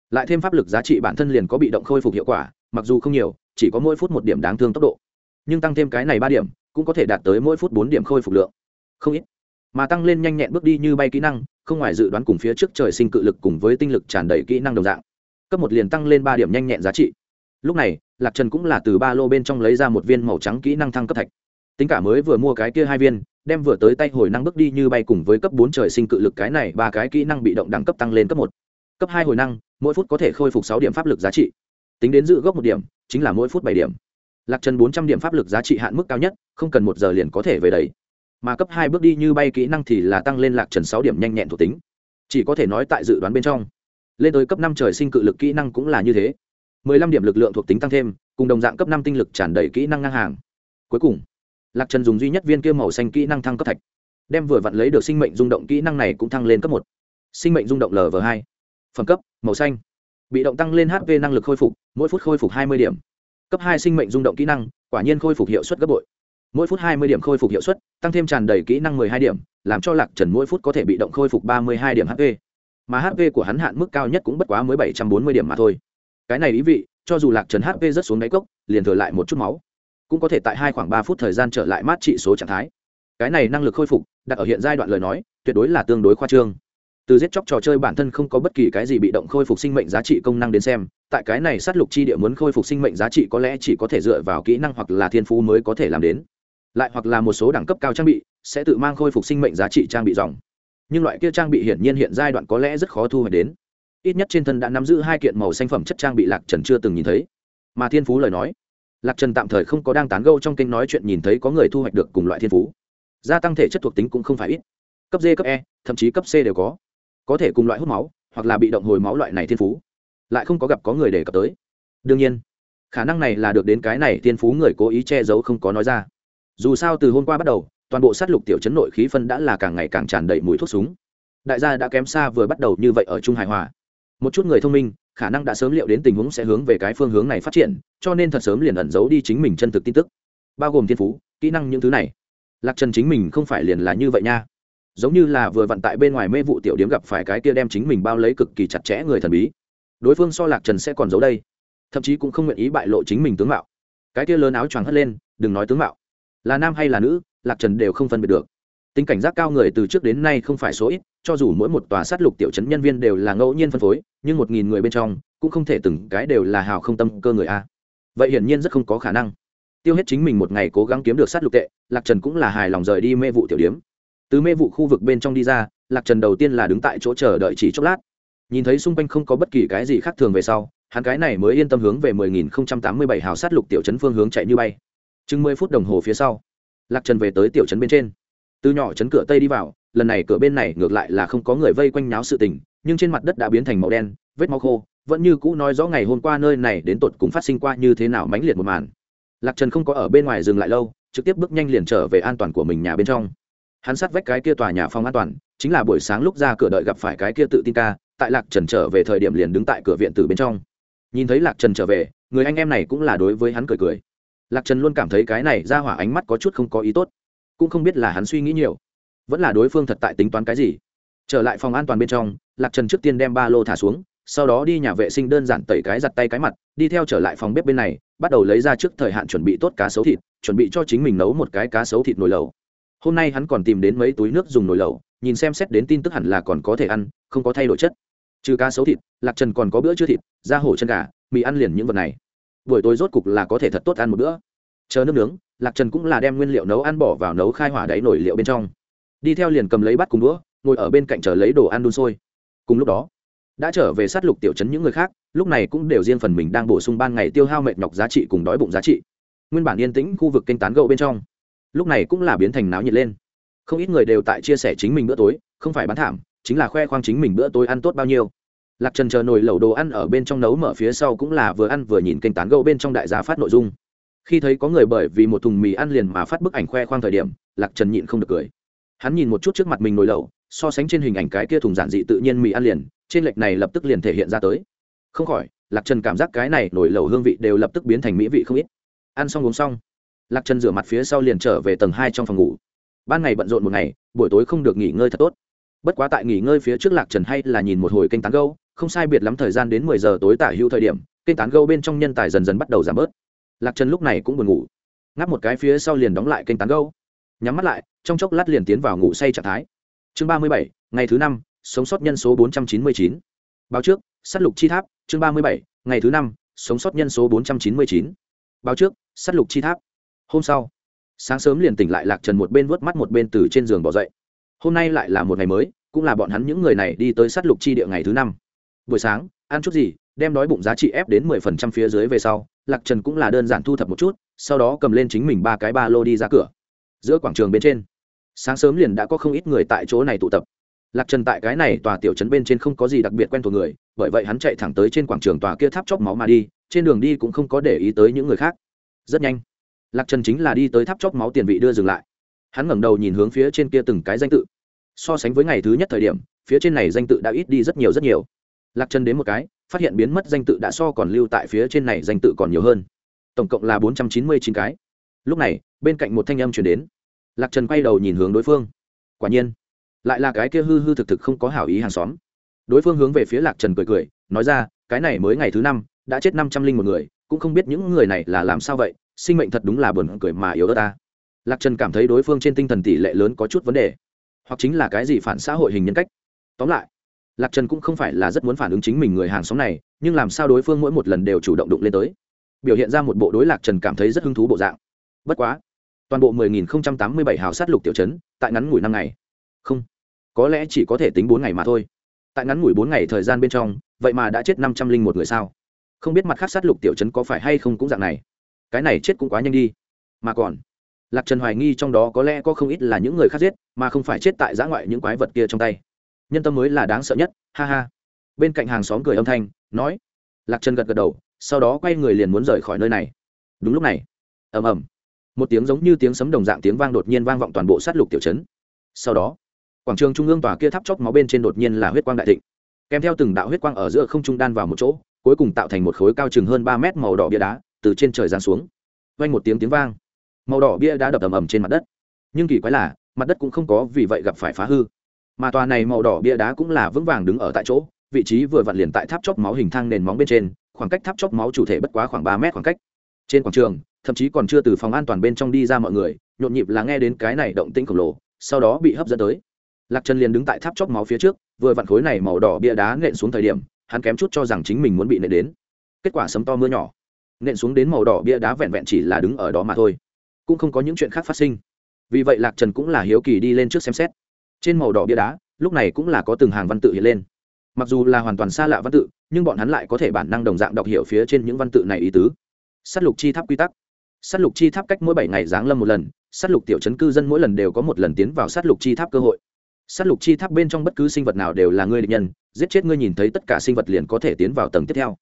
Lại thêm pháp lực giá trị bản thân liền có bị động khôi phục hiệu quả, mặc dù không nhiều, chỉ có mỗi phút một điểm đáng thương tốc độ nhưng tăng thêm cái này ba điểm, cũng có thể đạt tới mỗi phút bốn điểm khôi phục lượng. Không ít. Mà tăng lên nhanh nhẹn bước đi như bay kỹ năng, không ngoài dự đoán cùng phía trước trời sinh cự lực cùng với tinh lực tràn đầy kỹ năng đồng dạng. Cấp một liền tăng lên ba điểm nhanh nhẹn giá trị. Lúc này, lạc trần cũng là từ ba lô bên trong lấy ra một viên màu trắng kỹ năng thăng cấp thạch. Tính cả mới vừa mua cái kia hai viên, đem vừa tới tay hồi năng bước đi như bay cùng với cấp bốn trời sinh cự lực cái này ba cái kỹ năng bị động đẳng cấp tăng lên cấp một. Cấp hai hồi năng, mỗi phút có thể khôi phục sáu điểm pháp lực giá trị. Tính đến dự gốc một điểm, chính là mỗi phút bảy điểm lạc trần bốn trăm điểm pháp lực giá trị hạn mức cao nhất, không cần một giờ liền có thể về đấy mà cấp hai bước đi như bay kỹ năng thì là tăng lên lạc trần sáu điểm nhanh nhẹn thuộc tính. Chỉ có thể nói tại dự đoán bên trong, lên tới cấp năm trời sinh cự lực kỹ năng cũng là như thế. mười lăm điểm lực lượng thuộc tính tăng thêm, cùng đồng dạng cấp năm tinh lực tràn đầy kỹ năng ngang hàng. Cuối cùng, lạc trần dùng duy nhất viên kia màu xanh kỹ năng thăng cấp thạch, đem vừa vặn lấy được sinh mệnh rung động kỹ năng này cũng thăng lên cấp một. Sinh mệnh rung động lv hai, phẩm cấp, màu xanh, bị động tăng lên hp năng lực khôi phục, mỗi phút khôi phục hai mươi điểm cấp hai sinh mệnh rung động kỹ năng, quả nhiên khôi phục hiệu suất gấp bội. Mỗi phút hai mươi điểm khôi phục hiệu suất, tăng thêm tràn đầy kỹ năng mười hai điểm, làm cho lạc trần mỗi phút có thể bị động khôi phục ba mươi hai điểm hp mà hp của hắn hạn mức cao nhất cũng bất quá mới bảy trăm bốn mươi điểm mà thôi. Cái này ý vị, cho dù lạc trần hp rất xuống đáy cốc, liền thừa lại một chút máu. Cũng có thể tại hai khoảng ba phút thời gian trở lại mát trị số trạng thái. Cái này năng lực khôi phục, đặt ở hiện giai đoạn lời nói, tuyệt đối là tương đối khoa trương. Từ giết chóc trò chơi bản thân không có bất kỳ cái gì bị động khôi phục sinh mệnh giá trị công năng đến xem tại cái này sát lục chi địa muốn khôi phục sinh mệnh giá trị có lẽ chỉ có thể dựa vào kỹ năng hoặc là thiên phú mới có thể làm đến. Lại hoặc là một số đẳng cấp cao trang bị sẽ tự mang khôi phục sinh mệnh giá trị trang bị dòng. Nhưng loại kia trang bị hiển nhiên hiện giai đoạn có lẽ rất khó thu hoạch đến. Ít nhất trên thân đã nắm giữ hai kiện màu xanh phẩm chất trang bị lạc trần chưa từng nhìn thấy. Mà thiên phú lời nói, lạc trần tạm thời không có đang tán gâu trong kênh nói chuyện nhìn thấy có người thu hoạch được cùng loại thiên phú. Gia tăng thể chất thuộc tính cũng không phải ít. Cấp d cấp e thậm chí cấp c đều có. Có thể cùng loại hút máu hoặc là bị động hồi máu loại này thiên phú lại không có gặp có người đề cập tới. Đương nhiên, khả năng này là được đến cái này thiên phú người cố ý che giấu không có nói ra. Dù sao từ hôm qua bắt đầu, toàn bộ sát lục tiểu chấn nội khí phân đã là càng ngày càng tràn đầy mùi thuốc súng. Đại gia đã kém xa vừa bắt đầu như vậy ở trung hải hòa. Một chút người thông minh, khả năng đã sớm liệu đến tình huống sẽ hướng về cái phương hướng này phát triển, cho nên thật sớm liền ẩn giấu đi chính mình chân thực tin tức. Bao gồm thiên phú, kỹ năng những thứ này. Lạc trần chính mình không phải liền là như vậy nha. Giống như là vừa vận tại bên ngoài mê vụ tiểu điếm gặp phải cái kia đem chính mình bao lấy cực kỳ chặt chẽ người thần bí đối phương so lạc trần sẽ còn giấu đây. Thậm chí cũng không nguyện ý bại lộ chính mình tướng mạo. Cái kia lớn áo choàng hất lên, đừng nói tướng mạo. Là nam hay là nữ, lạc trần đều không phân biệt được. Tính cảnh giác cao người từ trước đến nay không phải số ít, cho dù mỗi một tòa sát lục tiểu chấn nhân viên đều là ngẫu nhiên phân phối, nhưng một nghìn người bên trong, cũng không thể từng cái đều là hào không tâm cơ người a. Vậy hiển nhiên rất không có khả năng. Tiêu hết chính mình một ngày cố gắng kiếm được sát lục tệ, lạc trần cũng là hài lòng rời đi mê vụ tiểu điếm. Từ mê vụ khu vực bên trong đi ra, lạc trần đầu tiên là đứng tại chỗ chờ đợi chỉ chốc lát nhìn thấy xung quanh không có bất kỳ cái gì khác thường về sau, hắn cái này mới yên tâm hướng về 10.087 hào sát lục tiểu trấn phương hướng chạy như bay. Chừng mười phút đồng hồ phía sau, lạc trần về tới tiểu trấn bên trên. Từ nhỏ trấn cửa tây đi vào, lần này cửa bên này ngược lại là không có người vây quanh nháo sự tình, nhưng trên mặt đất đã biến thành màu đen, vết máu khô, vẫn như cũ nói rõ ngày hôm qua nơi này đến tột cùng phát sinh qua như thế nào mãnh liệt một màn. Lạc trần không có ở bên ngoài dừng lại lâu, trực tiếp bước nhanh liền trở về an toàn của mình nhà bên trong. Hắn sát vách cái kia tòa nhà phòng an toàn, chính là buổi sáng lúc ra cửa đợi gặp phải cái kia tự tin ca tại lạc trần trở về thời điểm liền đứng tại cửa viện từ bên trong. Nhìn thấy lạc trần trở về, người anh em này cũng là đối với hắn cười cười. Lạc trần luôn cảm thấy cái này ra hỏa ánh mắt có chút không có ý tốt, cũng không biết là hắn suy nghĩ nhiều, vẫn là đối phương thật tại tính toán cái gì. Trở lại phòng an toàn bên trong, lạc trần trước tiên đem ba lô thả xuống, sau đó đi nhà vệ sinh đơn giản tẩy cái giặt tay cái mặt, đi theo trở lại phòng bếp bên này, bắt đầu lấy ra trước thời hạn chuẩn bị tốt cá sấu thịt, chuẩn bị cho chính mình nấu một cái cá sấu thịt nồi lẩu. Hôm nay hắn còn tìm đến mấy túi nước dùng nồi lẩu, nhìn xem xét đến tin tức hẳn là còn có thể ăn, không có thay đổi chất trừ cá sấu thịt, lạc trần còn có bữa chưa thịt, da hổ chân gà, mì ăn liền những vật này. Buổi tối rốt cục là có thể thật tốt ăn một bữa. Chờ nước nướng, lạc trần cũng là đem nguyên liệu nấu ăn bỏ vào nấu khai hỏa đáy nổi liệu bên trong. Đi theo liền cầm lấy bắt cùng đũa, ngồi ở bên cạnh chờ lấy đồ ăn đun sôi. Cùng lúc đó, đã trở về sát lục tiểu chấn những người khác, lúc này cũng đều riêng phần mình đang bổ sung ban ngày tiêu hao mệt nhọc giá trị cùng đói bụng giá trị. Nguyên bản yên tĩnh khu vực kênh tán gậu bên trong, lúc này cũng là biến thành náo nhiệt lên. Không ít người đều tại chia sẻ chính mình bữa tối, không phải bán thảm chính là khoe khoang chính mình bữa tối ăn tốt bao nhiêu. Lạc trần chờ nồi lẩu đồ ăn ở bên trong nấu mở phía sau cũng là vừa ăn vừa nhìn kênh tán gẫu bên trong đại gia phát nội dung. Khi thấy có người bởi vì một thùng mì ăn liền mà phát bức ảnh khoe khoang thời điểm, lạc trần nhịn không được cười. Hắn nhìn một chút trước mặt mình nồi lẩu, so sánh trên hình ảnh cái kia thùng giản dị tự nhiên mì ăn liền, trên lệch này lập tức liền thể hiện ra tới. Không khỏi, lạc trần cảm giác cái này nồi lẩu hương vị đều lập tức biến thành mỹ vị không ít. Ăn xong uống xong, lạc trần rửa mặt phía sau liền trở về tầng hai trong phòng ngủ. Ban ngày bận rộn một ngày, buổi tối không được nghỉ ngơi thật tốt bất quá tại nghỉ ngơi phía trước lạc trần hay là nhìn một hồi kênh tán gâu không sai biệt lắm thời gian đến mười giờ tối tả hữu thời điểm, kênh tán gâu bên trong nhân tài dần dần bắt đầu giảm bớt. Lạc trần lúc này cũng buồn ngủ. Ngáp một cái phía sau liền đóng lại kênh tán gâu nhắm mắt lại, trong chốc lát liền tiến vào ngủ say trạng thái. Chương ba mươi bảy, ngày thứ năm, sống sót nhân số bốn trăm chín mươi chín. Báo trước s á t lục chi tháp, chương ba mươi bảy, ngày thứ năm, sống sót nhân số bốn trăm chín mươi chín. Báo trước s á t lục chi tháp. Hôm sau, sáng sớm liền tỉnh lại lạc trần một bên vớt mắt một bên từ trên giường bỏ dậy hôm nay lại là một ngày mới, cũng là bọn hắn những người này đi tới sát lục chi địa ngày thứ năm. Buổi sáng, ăn chút gì, đem đói bụng giá trị ép đến mười phần trăm phía dưới về sau, lạc trần cũng là đơn giản thu thập một chút, sau đó cầm lên chính mình ba cái ba lô đi ra cửa. Giữa quảng trường bên trên, sáng sớm liền đã có không ít người tại chỗ này tụ tập. Lạc trần tại cái này tòa tiểu trấn bên trên không có gì đặc biệt quen thuộc người, bởi vậy hắn chạy thẳng tới trên quảng trường tòa kia tháp chóc máu mà đi, trên đường đi cũng không có để ý tới những người khác. Rất nhanh, lạc trần chính là đi tới tháp chóc máu tiền vị đưa dừng lại hắn ngẩng đầu nhìn hướng phía trên kia từng cái danh tự. So sánh với ngày thứ nhất thời điểm, phía trên này danh tự đã ít đi rất nhiều rất nhiều. Lạc trần đến một cái, phát hiện biến mất danh tự đã so còn lưu tại phía trên này danh tự còn nhiều hơn. Tổng cộng là bốn trăm chín mươi chín cái. Lúc này, bên cạnh một thanh âm chuyển đến. Lạc trần quay đầu nhìn hướng đối phương. Quả nhiên, lại là cái kia hư hư thực thực không có hảo ý hàng xóm. Đối phương hướng về phía lạc trần cười cười, nói ra, cái này mới ngày thứ năm, đã chết năm trăm linh một người, cũng không biết những người này là làm sao vậy, sinh mệnh thật đúng là buồn cười mà yếu ớt ta lạc trần cảm thấy đối phương trên tinh thần tỷ lệ lớn có chút vấn đề, hoặc chính là cái gì phản xã hội hình nhân cách. Tóm lại, lạc trần cũng không phải là rất muốn phản ứng chính mình người hàng xóm này, nhưng làm sao đối phương mỗi một lần đều chủ động đụng lên tới, biểu hiện ra một bộ đối lạc trần cảm thấy rất hứng thú bộ dạng. Bất quá, toàn bộ 10.087 hào sát lục tiểu chấn tại ngắn ngủi năm ngày. Không, có lẽ chỉ có thể tính bốn ngày mà thôi. Tại ngắn ngủi bốn ngày thời gian bên trong, vậy mà đã chết năm trăm linh một người sao? Không biết mặt khác sát lục tiểu chấn có phải hay không cũng dạng này. Cái này chết cũng quá nhanh đi. Mà còn lạc trần hoài nghi trong đó có lẽ có không ít là những người khác giết, mà không phải chết tại giã ngoại những quái vật kia trong tay. Nhân tâm mới là đáng sợ nhất, ha ha. Bên cạnh hàng xóm cười âm thanh, nói. Lạc trần gật gật đầu, sau đó quay người liền muốn rời khỏi nơi này. Đúng lúc này, ầm ầm. Một tiếng giống như tiếng sấm đồng dạng tiếng vang đột nhiên vang vọng toàn bộ sát lục tiểu chấn sau đó, quảng trường trung ương tòa kia thắp chóc máu bên trên đột nhiên là huyết quang đại thịnh. Kèm theo từng đạo huyết quang ở giữa không trung đan vào một chỗ, cuối cùng tạo thành một khối cao chừng hơn ba mét màu đỏ bia đá từ trên trời giáng xuống. Vang một tiếng tiếng vang màu đỏ bia đá đập ầm ầm trên mặt đất. Nhưng kỳ quái là, mặt đất cũng không có vì vậy gặp phải phá hư. Mà tòa này màu đỏ bia đá cũng là vững vàng đứng ở tại chỗ, vị trí vừa vặn liền tại tháp chóp máu hình thang nền móng bên trên, khoảng cách tháp chóp máu chủ thể bất quá khoảng ba mét khoảng cách. Trên quảng trường, thậm chí còn chưa từ phòng an toàn bên trong đi ra mọi người, nhộn nhịp là nghe đến cái này động tĩnh khổng lồ, sau đó bị hấp dẫn tới. Lạc trần liền đứng tại tháp chóp máu phía trước, vừa vặn khối này màu đỏ bia đá nện xuống thời điểm, hắn kém chút cho rằng chính mình muốn bị nện đến. Kết quả sấm to mưa nhỏ. Nện xuống đến màu đỏ bia đá vẹn vẹn chỉ là đứng ở đó mà thôi cũng không có những chuyện khác phát sinh. Vì vậy lạc trần cũng là hiếu kỳ đi lên trước xem xét. Trên màu đỏ bia đá, lúc này cũng là có từng hàng văn tự hiện lên. Mặc dù là hoàn toàn xa lạ văn tự, nhưng bọn hắn lại có thể bản năng đồng dạng đọc hiểu phía trên những văn tự này ý tứ. S á t lục chi tháp quy tắc. S á t lục chi tháp cách mỗi bảy ngày giáng lâm một lần s á t lục tiểu chấn cư dân mỗi lần đều có một lần tiến vào s á t lục chi tháp cơ hội. S á t lục chi tháp bên trong bất cứ sinh vật nào đều là ngươi định nhân, giết chết ngươi nhìn thấy tất cả sinh vật liền có thể tiến vào tầng tiếp theo.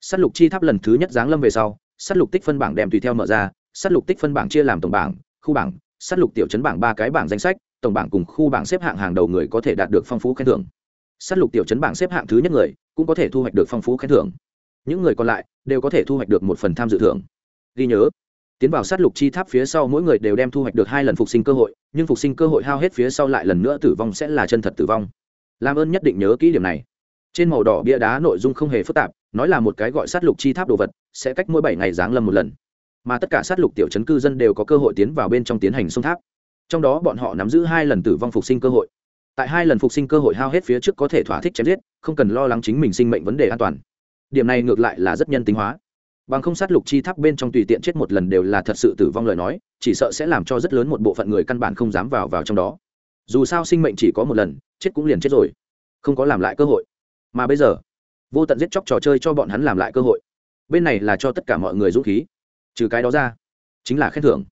S á t lục chi tháp lần thứ nhất giáng lâm về sau s á t lục tích phân bảng đem tùy theo mở ra s á t lục tích phân bảng chia làm tổng bảng, khu bảng s á t lục tiểu chấn bảng ba cái bảng danh sách, tổng bảng cùng khu bảng xếp hạng hàng đầu người có thể đạt được phong phú khen thưởng. S á t lục tiểu chấn bảng xếp hạng thứ nhất người cũng có thể thu hoạch được phong phú khen thưởng. Những người còn lại đều có thể thu hoạch được một phần tham dự thưởng. Ghi nhớ, tiến vào sát lục chi tháp phía sau mỗi người đều đem thu hoạch được hai lần phục sinh cơ hội, nhưng phục sinh cơ hội hao hết phía sau lại lần nữa tử vong sẽ là chân thật tử vong. Làm ơn nhất định nhớ kỹ điểm này. Trên màu đỏ bia đá nội dung không hề phức tạp, nói là một cái gọi sát lục chi tháp đồ vật, sẽ cách mỗi bảy ngày giáng lâm một lần mà tất cả sát lục tiểu chấn cư dân đều có cơ hội tiến vào bên trong tiến hành sông tháp. Trong đó bọn họ nắm giữ hai lần tử vong phục sinh cơ hội. Tại hai lần phục sinh cơ hội hao hết phía trước có thể thỏa thích chém giết, không cần lo lắng chính mình sinh mệnh vấn đề an toàn. Điểm này ngược lại là rất nhân tính hóa. Bằng không sát lục chi tháp bên trong tùy tiện chết một lần đều là thật sự tử vong lời nói, chỉ sợ sẽ làm cho rất lớn một bộ phận người căn bản không dám vào vào trong đó. Dù sao sinh mệnh chỉ có một lần, chết cũng liền chết rồi. Không có làm lại cơ hội. Mà bây giờ, vô tận giết chóc trò chơi cho bọn hắn làm lại cơ hội. Bên này là cho tất cả mọi người dũng khí trừ cái đó ra, chính là khen thưởng.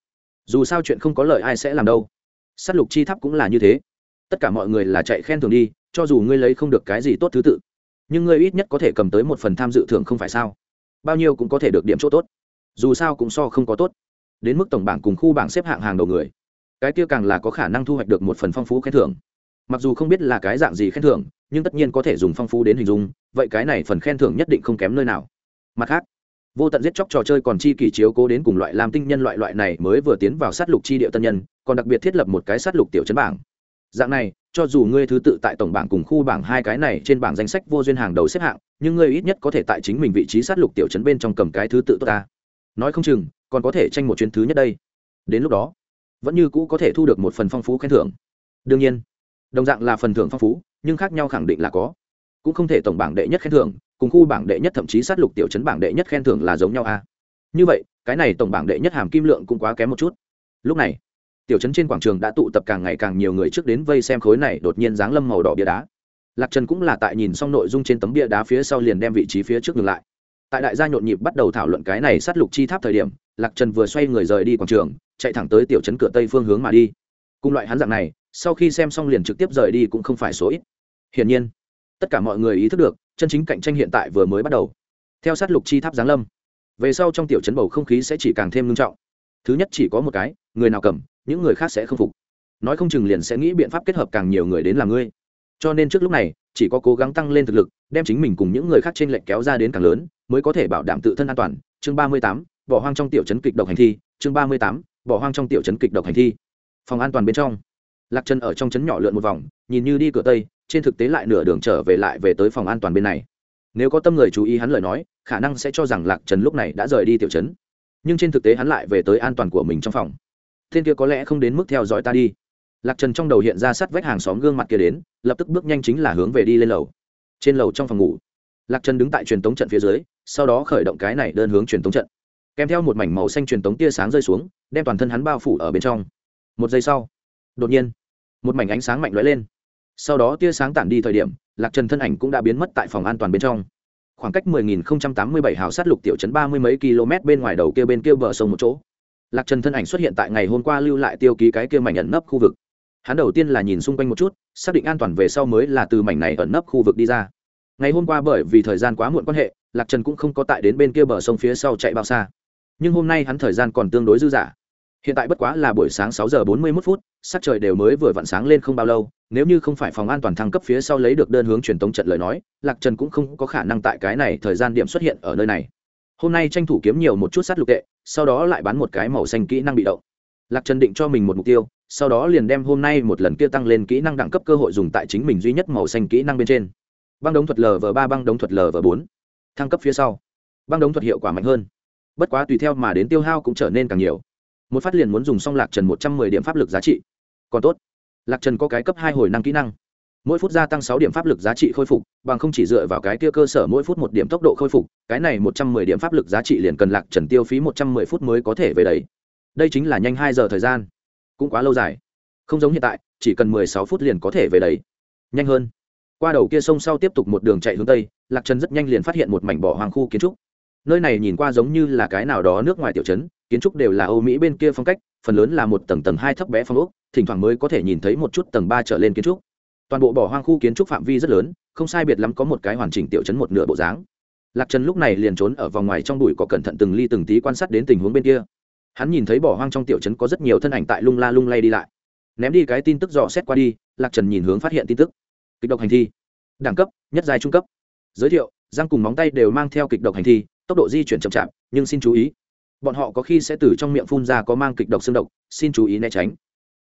Dù sao chuyện không có lợi ai sẽ làm đâu. S á t lục chi tháp cũng là như thế. Tất cả mọi người là chạy khen thưởng đi, cho dù ngươi lấy không được cái gì tốt thứ tự, nhưng ngươi ít nhất có thể cầm tới một phần tham dự thưởng không phải sao? Bao nhiêu cũng có thể được điểm chỗ tốt. Dù sao cũng so không có tốt. Đến mức tổng bảng cùng khu bảng xếp hạng hàng đầu người, cái kia càng là có khả năng thu hoạch được một phần phong phú khen thưởng. Mặc dù không biết là cái dạng gì khen thưởng, nhưng tất nhiên có thể dùng phong phú đến hình dung, vậy cái này phần khen thưởng nhất định không kém nơi nào. Mặt khác vô tận giết chóc trò chơi còn chi kỷ chiếu cố đến cùng loại làm tinh nhân loại loại này mới vừa tiến vào sát lục chi địa tân nhân, còn đặc biệt thiết lập một cái sát lục tiểu chấn bảng. Dạng này, cho dù ngươi thứ tự tại tổng bảng cùng khu bảng hai cái này trên bảng danh sách vô duyên hàng đầu xếp hạng, nhưng ngươi ít nhất có thể tại chính mình vị trí sát lục tiểu chấn bên trong cầm cái thứ tự tốt ta. Nói không chừng, còn có thể tranh một chuyến thứ nhất đây. Đến lúc đó, vẫn như cũ có thể thu được một phần phong phú khen thưởng. Đương nhiên, đồng dạng là phần thưởng phong phú, nhưng khác nhau khẳng định là có cũng không thể tổng bảng đệ nhất khen thưởng, cùng khu bảng đệ nhất thậm chí sát lục tiểu chấn bảng đệ nhất khen thưởng là giống nhau a như vậy, cái này tổng bảng đệ nhất hàm kim lượng cũng quá kém một chút. Lúc này, tiểu chấn trên quảng trường đã tụ tập càng ngày càng nhiều người trước đến vây xem khối này đột nhiên dáng lâm màu đỏ bia đá. Lạc trần cũng là tại nhìn xong nội dung trên tấm bia đá phía sau liền đem vị trí phía trước ngừng lại. Tại đại gia nhộn nhịp bắt đầu thảo luận cái này sát lục chi tháp thời điểm, lạc trần vừa xoay người rời đi quảng trường, chạy thẳng tới tiểu trấn cửa tây phương hướng mà đi. Cùng loại hắn dạng này, sau khi xem xong liền trực tiếp rời đi cũng không phải số ít. Hiển nhiên tất cả mọi người ý thức được, chân chính cạnh tranh hiện tại vừa mới bắt đầu. Theo sát lục chi tháp giáng lâm, về sau trong tiểu chấn bầu không khí sẽ chỉ càng thêm ngưng trọng. Thứ nhất chỉ có một cái, người nào cầm, những người khác sẽ không phục. Nói không chừng liền sẽ nghĩ biện pháp kết hợp càng nhiều người đến làm ngươi. Cho nên trước lúc này, chỉ có cố gắng tăng lên thực lực, đem chính mình cùng những người khác trên lệnh kéo ra đến càng lớn, mới có thể bảo đảm tự thân an toàn. Chương ba mươi tám, bỏ hoang trong tiểu chấn kịch độc hành thi. Chương ba mươi tám, bỏ hoang trong tiểu chấn kịch độc hành thi. Phòng an toàn bên trong. Lạc chân ở trong chấn nhỏ lượn một vòng, nhìn như đi cửa tây trên thực tế lại nửa đường trở về lại về tới phòng an toàn bên này. Nếu có tâm người chú ý hắn lời nói, khả năng sẽ cho rằng lạc trần lúc này đã rời đi tiểu trấn. Nhưng trên thực tế hắn lại về tới an toàn của mình trong phòng. Thiên kia có lẽ không đến mức theo dõi ta đi. Lạc trần trong đầu hiện ra sát vách hàng xóm gương mặt kia đến, lập tức bước nhanh chính là hướng về đi lên lầu. Trên lầu trong phòng ngủ, lạc trần đứng tại truyền tống trận phía dưới, sau đó khởi động cái này đơn hướng truyền tống trận. Kèm theo một mảnh màu xanh truyền tống tia sáng rơi xuống, đem toàn thân hắn bao phủ ở bên trong. Một giây sau, đột nhiên, một mảnh ánh sáng mạnh lóe lên sau đó tia sáng tản đi thời điểm, lạc trần thân ảnh cũng đã biến mất tại phòng an toàn bên trong. Khoảng cách 10.087 hào sát lục tiểu trấn ba mươi mấy km bên ngoài đầu kia bên kia bờ sông một chỗ. Lạc trần thân ảnh xuất hiện tại ngày hôm qua lưu lại tiêu ký cái kia mảnh ẩn nấp khu vực. Hắn đầu tiên là nhìn xung quanh một chút, xác định an toàn về sau mới là từ mảnh này ẩn nấp khu vực đi ra. Ngày hôm qua bởi vì thời gian quá muộn quan hệ, lạc trần cũng không có tại đến bên kia bờ sông phía sau chạy bao xa. Nhưng hôm nay hắn thời gian còn tương đối dư dả. Hiện tại bất quá là buổi sáng sáu giờ bốn mươi mốt phút sắc trời đều mới vừa vặn sáng lên không bao lâu, nếu như không phải phòng an toàn thăng cấp phía sau lấy được đơn hướng truyền tống trận lời nói, lạc trần cũng không có khả năng tại cái này thời gian điểm xuất hiện ở nơi này. Hôm nay tranh thủ kiếm nhiều một chút sát lục tệ, sau đó lại bán một cái màu xanh kỹ năng bị động. Lạc trần định cho mình một mục tiêu, sau đó liền đem hôm nay một lần kia tăng lên kỹ năng đẳng cấp cơ hội dùng tại chính mình duy nhất màu xanh kỹ năng bên trên. Băng đống thuật lv ba, băng đống thuật lv bốn. Thăng cấp phía sau, băng đống thuật hiệu quả mạnh hơn. Bất quá tùy theo mà đến tiêu hao cũng trở nên càng nhiều. Một phát liền muốn dùng xong lạc trần một trăm mười điểm pháp lực giá trị còn tốt. Lạc trần có cái cấp hai hồi năng kỹ năng. Mỗi phút gia tăng sáu điểm pháp lực giá trị khôi phục, bằng không chỉ dựa vào cái kia cơ sở mỗi phút một điểm tốc độ khôi phục, cái này một trăm mười điểm pháp lực giá trị liền cần lạc trần tiêu phí một trăm mười phút mới có thể về đấy. Đây chính là nhanh hai giờ thời gian. Cũng quá lâu dài. Không giống hiện tại, chỉ cần mười sáu phút liền có thể về đấy. Nhanh hơn. Qua đầu kia sông sau tiếp tục một đường chạy hướng tây, lạc trần rất nhanh liền phát hiện một mảnh bỏ hoàng khu kiến trúc. Nơi này nhìn qua giống như là cái nào đó nước ngoài tiểu trấn kiến trúc đều là âu mỹ bên kia phong cách, phần lớn là một tầng tầng hai thấp bé phong ốc, thỉnh thoảng mới có thể nhìn thấy một chút tầng ba trở lên kiến trúc. Toàn bộ bỏ hoang khu kiến trúc phạm vi rất lớn, không sai biệt lắm có một cái hoàn chỉnh tiểu trấn một nửa bộ dáng. Lạc trần lúc này liền trốn ở vòng ngoài trong bụi có cẩn thận từng ly từng tí quan sát đến tình huống bên kia. Hắn nhìn thấy bỏ hoang trong tiểu trấn có rất nhiều thân ảnh tại lung la lung lay đi lại. Ném đi cái tin tức dò xét qua đi, lạc trần nhìn hướng phát hiện tin tức. Kịch độc hành thi. Đẳng cấp, nhất dài trung cấp. Giới thiệu, răng cùng móng tay đều mang theo kịch độc hành thi, tốc độ di chuyển chậm chạp, nhưng xin chú ý bọn họ có khi sẽ từ trong miệng phun ra có mang kịch độc xương độc, xin chú ý né tránh.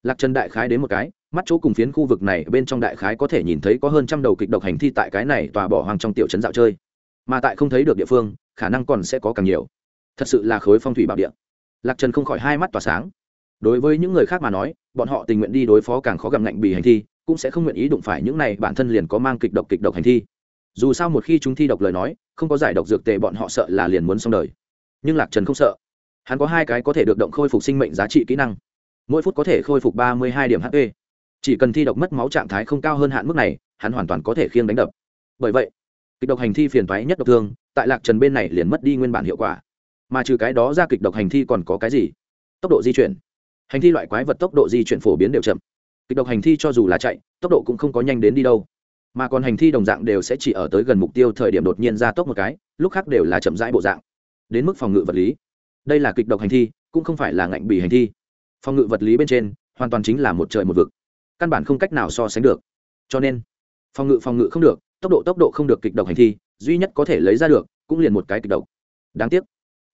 Lạc trần đại khái đến một cái, mắt chỗ cùng phiến khu vực này bên trong đại khái có thể nhìn thấy có hơn trăm đầu kịch độc hành thi tại cái này tòa bỏ hoang trong tiểu trấn dạo chơi. Mà tại không thấy được địa phương, khả năng còn sẽ có càng nhiều. Thật sự là khối phong thủy bảo địa. Lạc trần không khỏi hai mắt tỏa sáng. Đối với những người khác mà nói, bọn họ tình nguyện đi đối phó càng khó gặm lạnh bị hành thi, cũng sẽ không nguyện ý đụng phải những này bản thân liền có mang kịch độc kịch độc hành thi. Dù sao một khi chúng thi độc lời nói, không có giải độc dược tệ bọn họ sợ là liền muốn xong đời. Nhưng lạc trần không sợ hắn có hai cái có thể được động khôi phục sinh mệnh giá trị kỹ năng. Mỗi phút có thể khôi phục ba mươi hai điểm hp chỉ cần thi độc mất máu trạng thái không cao hơn hạn mức này, hắn hoàn toàn có thể khiêng đánh đập. Bởi vậy, kịch độc hành thi phiền thoái nhất độc thương, tại lạc trần bên này liền mất đi nguyên bản hiệu quả. Mà trừ cái đó ra kịch độc hành thi còn có cái gì? Tốc độ di chuyển. Hành thi loại quái vật tốc độ di chuyển phổ biến đều chậm. Kịch độc hành thi cho dù là chạy, tốc độ cũng không có nhanh đến đi đâu. Mà còn hành thi đồng dạng đều sẽ chỉ ở tới gần mục tiêu thời điểm đột nhiên ra tốc một cái, lúc khác đều là chậm rãi bộ dạng. Đến mức phòng ngự vật lý đây là kịch độc hành thi, cũng không phải là ngạnh bì hành thi. Phòng ngự vật lý bên trên, hoàn toàn chính là một trời một vực. Căn bản không cách nào so sánh được. Cho nên, phòng ngự phòng ngự không được, tốc độ tốc độ không được kịch độc hành thi, duy nhất có thể lấy ra được, cũng liền một cái kịch độc. Đáng tiếc,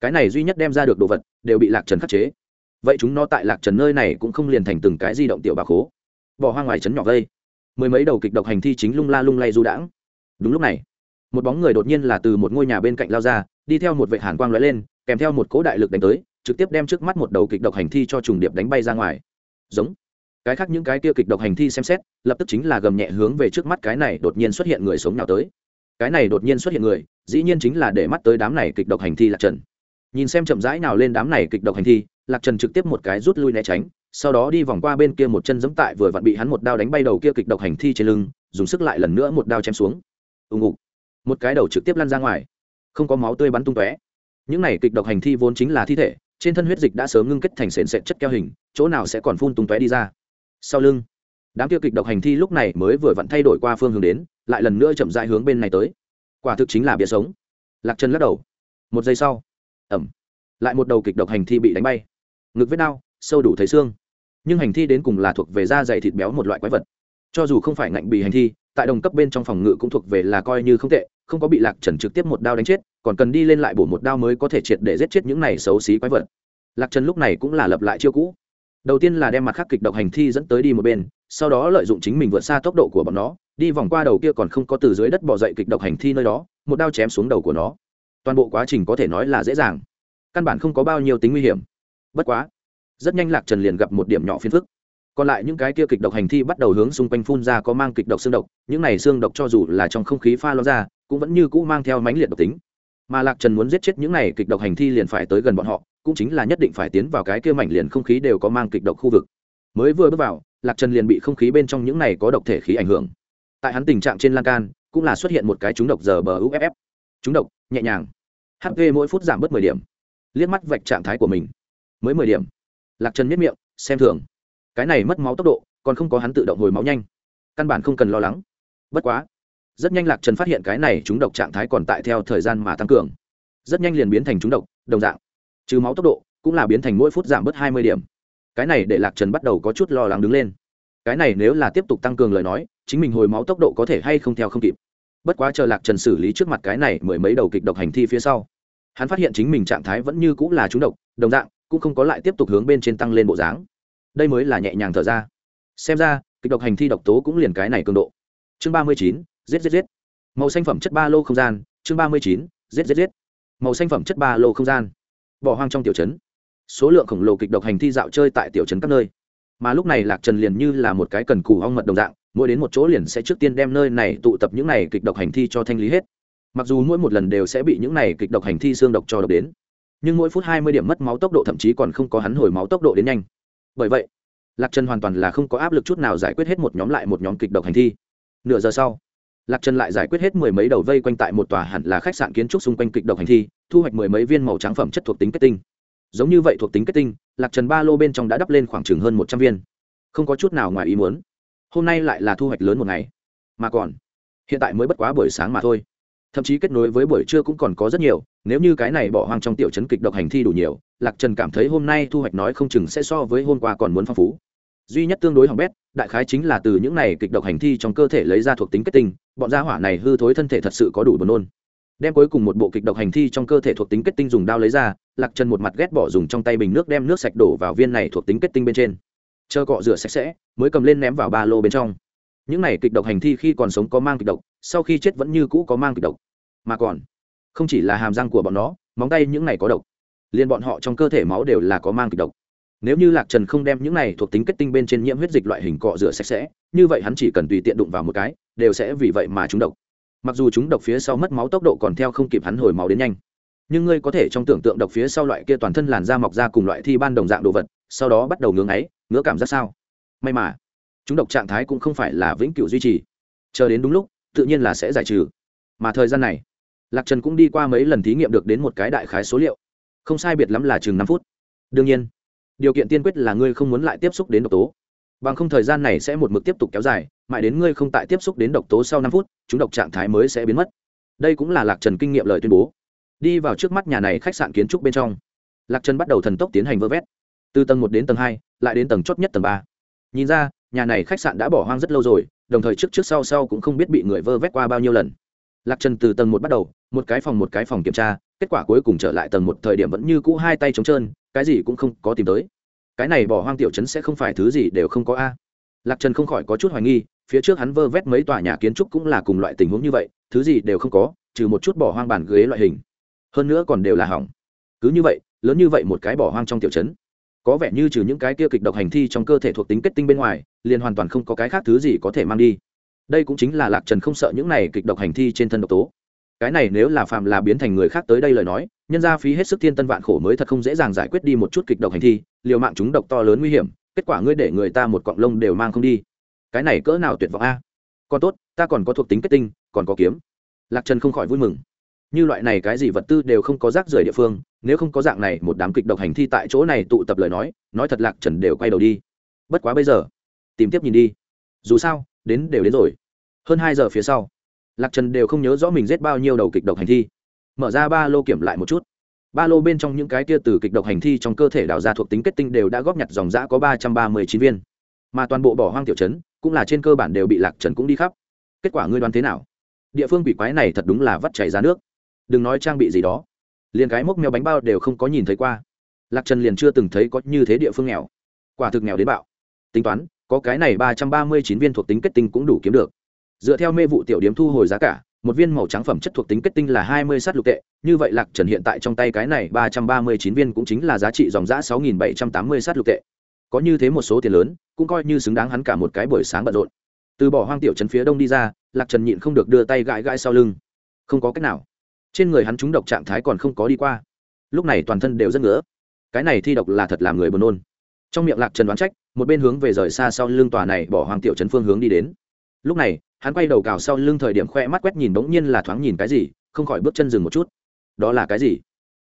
cái này duy nhất đem ra được đồ vật, đều bị lạc trần khắc chế. Vậy chúng nó tại lạc trần nơi này cũng không liền thành từng cái di động tiểu bà khố bỏ hoang ngoài trấn nhỏ vây. Mười mấy đầu kịch độc hành thi chính lung la lung lay du đãng. Đúng lúc này, một bóng người đột nhiên là từ một ngôi nhà bên cạnh lao ra, đi theo một vệ hàn quang lóe lên kèm theo một cỗ đại lực đánh tới, trực tiếp đem trước mắt một đầu kịch độc hành thi cho trùng điệp đánh bay ra ngoài. Giống. Cái khác những cái kia kịch độc hành thi xem xét, lập tức chính là gầm nhẹ hướng về trước mắt cái này đột nhiên xuất hiện người sống nào tới. Cái này đột nhiên xuất hiện người, dĩ nhiên chính là để mắt tới đám này kịch độc hành thi lạc trần. Nhìn xem chậm rãi nào lên đám này kịch độc hành thi, lạc trần trực tiếp một cái rút lui né tránh, sau đó đi vòng qua bên kia một chân giẫm tại vừa vặn bị hắn một đao đánh bay đầu kia kịch độc hành thi trên lưng, dùng sức lại lần nữa một đao chém xuống. Ùng ục một cái đầu trực tiếp lăn ra ngoài. Không có máu tươi bắn tung tóe những này kịch độc hành thi vốn chính là thi thể, trên thân huyết dịch đã sớm ngưng kết thành sền sệt chất keo hình, chỗ nào sẽ còn phun tung tóe đi ra. Sau lưng, đám tiêu kịch độc hành thi lúc này mới vừa vặn thay đổi qua phương hướng đến, lại lần nữa chậm dại hướng bên này tới. Quả thực chính là bia sống. Lạc chân lắc đầu. Một giây sau ẩm lại một đầu kịch độc hành thi bị đánh bay. Ngực vết đau, sâu đủ thấy xương. Nhưng hành thi đến cùng là thuộc về da dày thịt béo một loại quái vật. Cho dù không phải ngạnh bị hành thi, tại đồng cấp bên trong phòng ngự cũng thuộc về là coi như không tệ không có bị lạc trần trực tiếp một đao đánh chết, còn cần đi lên lại bổ một đao mới có thể triệt để giết chết những này xấu xí quái vật. Lạc trần lúc này cũng là lập lại chiêu cũ. Đầu tiên là đem mặt khắc kịch độc hành thi dẫn tới đi một bên, sau đó lợi dụng chính mình vượt xa tốc độ của bọn nó, đi vòng qua đầu kia còn không có từ dưới đất bỏ dậy kịch độc hành thi nơi đó, một đao chém xuống đầu của nó. Toàn bộ quá trình có thể nói là dễ dàng. Căn bản không có bao nhiêu tính nguy hiểm. Bất quá, rất nhanh lạc trần liền gặp một điểm nhỏ phiền phức. Còn lại những cái kia kịch độc hành thi bắt đầu hướng xung quanh phun ra có mang kịch độc xương độc, những này xương độc cho dù là trong không khí pha lo ra cũng vẫn như cũ mang theo mãnh liệt độc tính. Mà lạc trần muốn giết chết những này kịch độc hành thi liền phải tới gần bọn họ, cũng chính là nhất định phải tiến vào cái kia mảnh liền không khí đều có mang kịch độc khu vực. Mới vừa bước vào, lạc trần liền bị không khí bên trong những này có độc thể khí ảnh hưởng. Tại hắn tình trạng trên lan can, cũng là xuất hiện một cái trúng độc giờ bờ uff trúng độc, nhẹ nhàng. Hp mỗi phút giảm bớt mười điểm. Liếc mắt vạch trạng thái của mình. Mới mười điểm. Lạc trần miết miệng, xem thường. Cái này mất máu tốc độ, còn không có hắn tự động hồi máu nhanh. Căn bản không cần lo lắng. Bất quá rất nhanh lạc trần phát hiện cái này chúng độc trạng thái còn tại theo thời gian mà tăng cường. Rất nhanh liền biến thành chúng độc, đồng dạng. Trừ máu tốc độ, cũng là biến thành mỗi phút giảm bớt hai mươi điểm. Cái này để lạc trần bắt đầu có chút lo lắng đứng lên. Cái này nếu là tiếp tục tăng cường lời nói, chính mình hồi máu tốc độ có thể hay không theo không kịp. Bất quá chờ lạc trần xử lý trước mặt cái này mười mấy đầu kịch độc hành thi phía sau, hắn phát hiện chính mình trạng thái vẫn như cũng là trúng độc, đồng dạng, cũng không có lại tiếp tục hướng bên trên tăng lên bộ dáng. Đây mới là nhẹ nhàng thở ra. Xem ra, kịch độc hành thi độc tố cũng liền cái này cường độ. Chương ba mươi chín giết giết giết. Màu xanh phẩm chất ba lô không gian, chương ba mươi chín, giết giết giết. Màu xanh phẩm chất ba lô không gian. Bỏ hoang trong tiểu trấn. Số lượng khổng lồ kịch độc hành thi dạo chơi tại tiểu trấn các nơi. Mà lúc này lạc trần liền như là một cái cần cù ong mật đồng dạng, mỗi đến một chỗ liền sẽ trước tiên đem nơi này tụ tập những này kịch độc hành thi cho thanh lý hết. Mặc dù mỗi một lần đều sẽ bị những này kịch độc hành thi xương độc cho độc đến, nhưng mỗi phút hai mươi điểm mất máu tốc độ thậm chí còn không có hắn hồi máu tốc độ đến nhanh. Bởi vậy, lạc trần hoàn toàn là không có áp lực chút nào giải quyết hết một nhóm lại một nhóm kịch độc hành thi. Nửa giờ sau lạc trần lại giải quyết hết mười mấy đầu vây quanh tại một tòa hẳn là khách sạn kiến trúc xung quanh kịch độc hành thi, thu hoạch mười mấy viên màu trắng phẩm chất thuộc tính kết tinh. Giống như vậy thuộc tính kết tinh, lạc trần ba lô bên trong đã đắp lên khoảng chừng hơn một trăm viên. Không có chút nào ngoài ý muốn. Hôm nay lại là thu hoạch lớn một ngày. Mà còn, hiện tại mới bất quá buổi sáng mà thôi. Thậm chí kết nối với buổi trưa cũng còn có rất nhiều, nếu như cái này bỏ hoang trong tiểu chấn kịch độc hành thi đủ nhiều, lạc trần cảm thấy hôm nay thu hoạch nói không chừng sẽ so với hôm qua còn muốn phong phú. Duy nhất tương đối hỏng bét, đại khái chính là từ những này kịch độc hành thi trong cơ thể lấy ra thuộc tính kết tinh bọn gia hỏa này hư thối thân thể thật sự có đủ buồn nôn. Đem cuối cùng một bộ kịch độc hành thi trong cơ thể thuộc tính kết tinh dùng đao lấy ra, lạc trần một mặt ghét bỏ dùng trong tay bình nước đem nước sạch đổ vào viên này thuộc tính kết tinh bên trên. Chờ cọ rửa sạch sẽ, mới cầm lên ném vào ba lô bên trong. Những này kịch độc hành thi khi còn sống có mang kịch độc, sau khi chết vẫn như cũ có mang kịch độc. Mà còn, không chỉ là hàm răng của bọn nó, móng tay những này có độc. Liền bọn họ trong cơ thể máu đều là có mang kịch độc. Nếu như lạc trần không đem những này thuộc tính kết tinh bên trên nhiễm huyết dịch loại hình cọ rửa sạch sẽ, như vậy hắn chỉ cần tùy tiện đụng vào một cái đều sẽ vì vậy mà chúng độc. Mặc dù chúng độc phía sau mất máu tốc độ còn theo không kịp hắn hồi máu đến nhanh, nhưng ngươi có thể trong tưởng tượng độc phía sau loại kia toàn thân làn da mọc ra cùng loại thi ban đồng dạng đồ vật, sau đó bắt đầu ngưỡng ấy ngứa cảm giác sao? May mà chúng độc trạng thái cũng không phải là vĩnh cửu duy trì. Chờ đến đúng lúc, tự nhiên là sẽ giải trừ. Mà thời gian này, lạc trần cũng đi qua mấy lần thí nghiệm được đến một cái đại khái số liệu. Không sai biệt lắm là chừng năm phút. Đương nhiên, điều kiện tiên quyết là ngươi không muốn lại tiếp xúc đến độc tố. Bằng không thời gian này sẽ một mực tiếp tục kéo dài mãi đến ngươi không tại tiếp xúc đến độc tố sau năm phút, chúng độc trạng thái mới sẽ biến mất. Đây cũng là lạc trần kinh nghiệm lời tuyên bố. Đi vào trước mắt nhà này khách sạn kiến trúc bên trong. Lạc trần bắt đầu thần tốc tiến hành vơ vét. Từ tầng một đến tầng hai, lại đến tầng chót nhất tầng ba. Nhìn ra, nhà này khách sạn đã bỏ hoang rất lâu rồi, đồng thời trước trước sau sau cũng không biết bị người vơ vét qua bao nhiêu lần. Lạc trần từ tầng một bắt đầu, một cái phòng một cái phòng kiểm tra, kết quả cuối cùng trở lại tầng một thời điểm vẫn như cũ hai tay trống trơn, cái gì cũng không có tìm tới. Cái này bỏ hoang tiểu trấn sẽ không phải thứ gì đều không có a. Lạc trần không khỏi có chút hoài nghi phía trước hắn vơ vét mấy tòa nhà kiến trúc cũng là cùng loại tình huống như vậy, thứ gì đều không có, trừ một chút bỏ hoang bàn ghế loại hình. Hơn nữa còn đều là hỏng. Cứ như vậy, lớn như vậy một cái bỏ hoang trong tiểu trấn. Có vẻ như trừ những cái kia kịch độc hành thi trong cơ thể thuộc tính kết tinh bên ngoài, liền hoàn toàn không có cái khác thứ gì có thể mang đi. Đây cũng chính là lạc trần không sợ những này kịch độc hành thi trên thân độc tố. Cái này nếu là phạm là biến thành người khác tới đây lời nói, nhân ra phí hết sức thiên tân vạn khổ mới thật không dễ dàng giải quyết đi một chút kịch độc hành thi, liều mạng chúng độc to lớn nguy hiểm, kết quả ngươi để người ta một cọng lông đều mang không đi cái này cỡ nào tuyệt vọng a? Còn tốt, ta còn có thuộc tính kết tinh, còn có kiếm. Lạc trần không khỏi vui mừng. Như loại này cái gì vật tư đều không có rác rưởi địa phương, nếu không có dạng này một đám kịch độc hành thi tại chỗ này tụ tập lời nói nói thật lạc trần đều quay đầu đi. Bất quá bây giờ, tìm tiếp nhìn đi. Dù sao, đến đều đến rồi. Hơn hai giờ phía sau, lạc trần đều không nhớ rõ mình giết bao nhiêu đầu kịch độc hành thi. Mở ra ba lô kiểm lại một chút. Ba lô bên trong những cái kia từ kịch độc hành thi trong cơ thể đào ra thuộc tính kết tinh đều đã góp nhặt dòng giã có ba trăm ba mươi chín viên. Mà toàn bộ bỏ hoang tiểu trấn cũng là trên cơ bản đều bị lạc trần cũng đi khắp. Kết quả ngươi đoán thế nào? Địa phương bị quái này thật đúng là vắt chảy ra nước. Đừng nói trang bị gì đó, liền cái mốc mèo bánh bao đều không có nhìn thấy qua. Lạc trần liền chưa từng thấy có như thế địa phương nghèo. Quả thực nghèo đến bạo. Tính toán, có cái này ba trăm ba mươi chín viên thuộc tính kết tinh cũng đủ kiếm được. Dựa theo mê vụ tiểu điếm thu hồi giá cả, một viên màu trắng phẩm chất thuộc tính kết tinh là hai mươi sát lục tệ. Như vậy lạc trần hiện tại trong tay cái này ba trăm ba mươi chín viên cũng chính là giá trị dòng giã sáu nghìn bảy trăm tám mươi sát lục tệ có như thế một số tiền lớn, cũng coi như xứng đáng hắn cả một cái buổi sáng bận rộn. Từ bỏ hoang tiểu trấn phía đông đi ra, lạc trần nhịn không được đưa tay gãi gãi sau lưng. Không có cách nào. Trên người hắn trúng độc trạng thái còn không có đi qua. Lúc này toàn thân đều rất ngứa. Cái này thi độc là thật làm người buồn nôn. Trong miệng lạc trần đoán trách, một bên hướng về rời xa sau lưng tòa này bỏ hoàng tiểu trấn phương hướng đi đến. Lúc này, hắn quay đầu cào sau lưng thời điểm khoe mắt quét nhìn bỗng nhiên là thoáng nhìn cái gì, không khỏi bước chân dừng một chút. Đó là cái gì?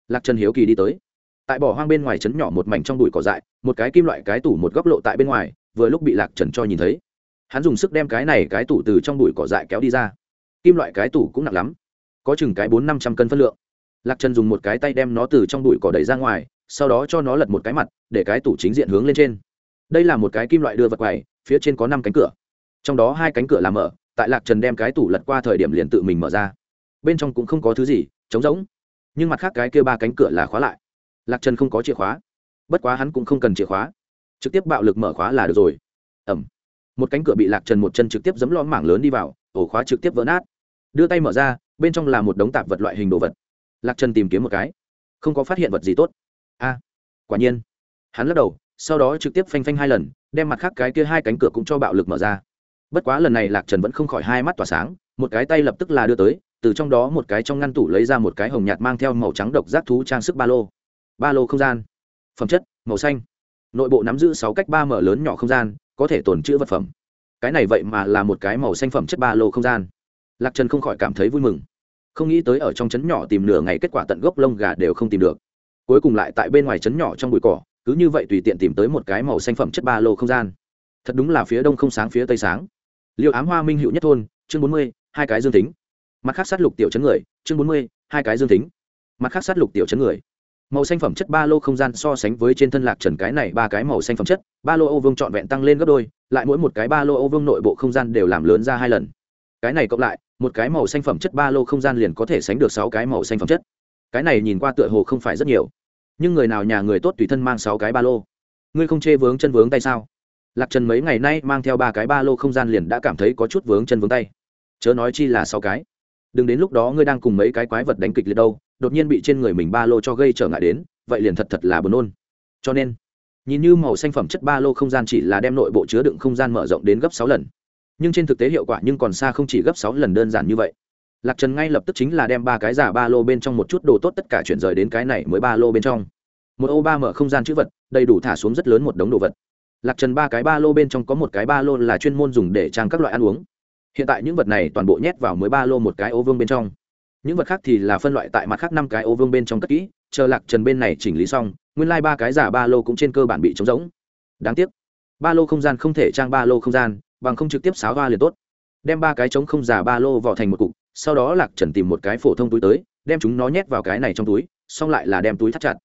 Lạc trần hiếu kỳ đi tới tại bỏ hoang bên ngoài trấn nhỏ một mảnh trong bụi cỏ dại, một cái kim loại cái tủ một góc lộ tại bên ngoài, vừa lúc bị lạc trần cho nhìn thấy. Hắn dùng sức đem cái này cái tủ từ trong bụi cỏ dại kéo đi ra. Kim loại cái tủ cũng nặng lắm, có chừng cái bốn năm trăm cân phân lượng. Lạc trần dùng một cái tay đem nó từ trong bụi cỏ đẩy ra ngoài, sau đó cho nó lật một cái mặt, để cái tủ chính diện hướng lên trên. Đây là một cái kim loại đưa vật quầy, phía trên có năm cánh cửa. Trong đó hai cánh cửa làm mở, tại lạc trần đem cái tủ lật qua thời điểm liền tự mình mở ra. Bên trong cũng không có thứ gì, trống rỗng. Nhưng mặt khác cái kia ba cánh cửa là khóa lại lạc trần không có chìa khóa. Bất quá hắn cũng không cần chìa khóa. Trực tiếp bạo lực mở khóa là được rồi. Ẩm một cánh cửa bị lạc trần một chân trực tiếp giấm lõm mảng lớn đi vào, ổ khóa trực tiếp vỡ nát. Đưa tay mở ra, bên trong là một đống tạp vật loại hình đồ vật. Lạc trần tìm kiếm một cái. Không có phát hiện vật gì tốt. A. Quả nhiên. Hắn lắc đầu, sau đó trực tiếp phanh phanh hai lần, đem mặt khác cái kia hai cánh cửa cũng cho bạo lực mở ra. Bất quá lần này lạc trần vẫn không khỏi hai mắt tỏa sáng, một cái tay lập tức là đưa tới, từ trong đó một cái trong ngăn tủ lấy ra một cái hồng nhạt mang theo màu trắng độc giác thú trang sức ba lô ba lô không gian. Phẩm chất, màu xanh. Nội bộ nắm giữ sáu cách ba mở lớn nhỏ không gian, có thể tồn trữ vật phẩm. Cái này vậy mà là một cái màu xanh phẩm chất ba lô không gian. Lạc trần không khỏi cảm thấy vui mừng. Không nghĩ tới ở trong trấn nhỏ tìm nửa ngày kết quả tận gốc lông gà đều không tìm được. Cuối cùng lại tại bên ngoài trấn nhỏ trong bụi cỏ, cứ như vậy tùy tiện tìm tới một cái màu xanh phẩm chất ba lô không gian. Thật đúng là phía đông không sáng phía tây sáng. Liệu ám hoa minh hữu nhất thôn, chương bốn mươi, hai cái dương tính. Mặt khác sát lục tiểu chấn người, chương bốn mươi, hai cái dương tính. Mặt khác sát lục tiểu chấn người màu xanh phẩm chất ba lô không gian so sánh với trên thân lạc trần cái này ba cái màu xanh phẩm chất, ba lô ô vương trọn vẹn tăng lên gấp đôi, lại mỗi một cái ba lô ô vương nội bộ không gian đều làm lớn ra hai lần. Cái này cộng lại, một cái màu xanh phẩm chất ba lô không gian liền có thể sánh được sáu cái màu xanh phẩm chất. Cái này nhìn qua tựa hồ không phải rất nhiều. Nhưng người nào nhà người tốt tùy thân mang sáu cái ba lô. Ngươi không chê vướng chân vướng tay sao? Lạc trần mấy ngày nay mang theo ba cái ba lô không gian liền đã cảm thấy có chút vướng chân vướng tay. Chớ nói chi là sáu cái. Đừng đến lúc đó ngươi đang cùng mấy cái quái vật đánh kịch liệt đâu đột nhiên bị trên người mình ba lô cho gây trở ngại đến, vậy liền thật thật là buồn nôn. Cho nên, nhìn như màu xanh phẩm chất ba lô không gian chỉ là đem nội bộ chứa đựng không gian mở rộng đến gấp sáu lần. Nhưng trên thực tế hiệu quả nhưng còn xa không chỉ gấp sáu lần đơn giản như vậy. Lạc trần ngay lập tức chính là đem ba cái giả ba lô bên trong một chút đồ tốt tất cả chuyển rời đến cái này mới ba lô bên trong. Một ô ba mở không gian chữ vật, đầy đủ thả xuống rất lớn một đống đồ vật. Lạc trần ba cái ba lô bên trong có một cái ba lô là chuyên môn dùng để trang các loại ăn uống. Hiện tại những vật này toàn bộ nhét vào mới ba lô một cái ô vương bên trong những vật khác thì là phân loại tại mặt khác năm cái ô vương bên trong cất kỹ, chờ lạc trần bên này chỉnh lý xong, nguyên lai、like、ba cái giả ba lô cũng trên cơ bản bị trống rỗng. Đáng tiếc, ba lô không gian không thể trang ba lô không gian, bằng không trực tiếp xáo va liền tốt. Đem ba cái trống không giả ba lô vào thành một cục, sau đó lạc trần tìm một cái phổ thông túi tới, đem chúng nó nhét vào cái này trong túi, xong lại là đem túi thắt chặt.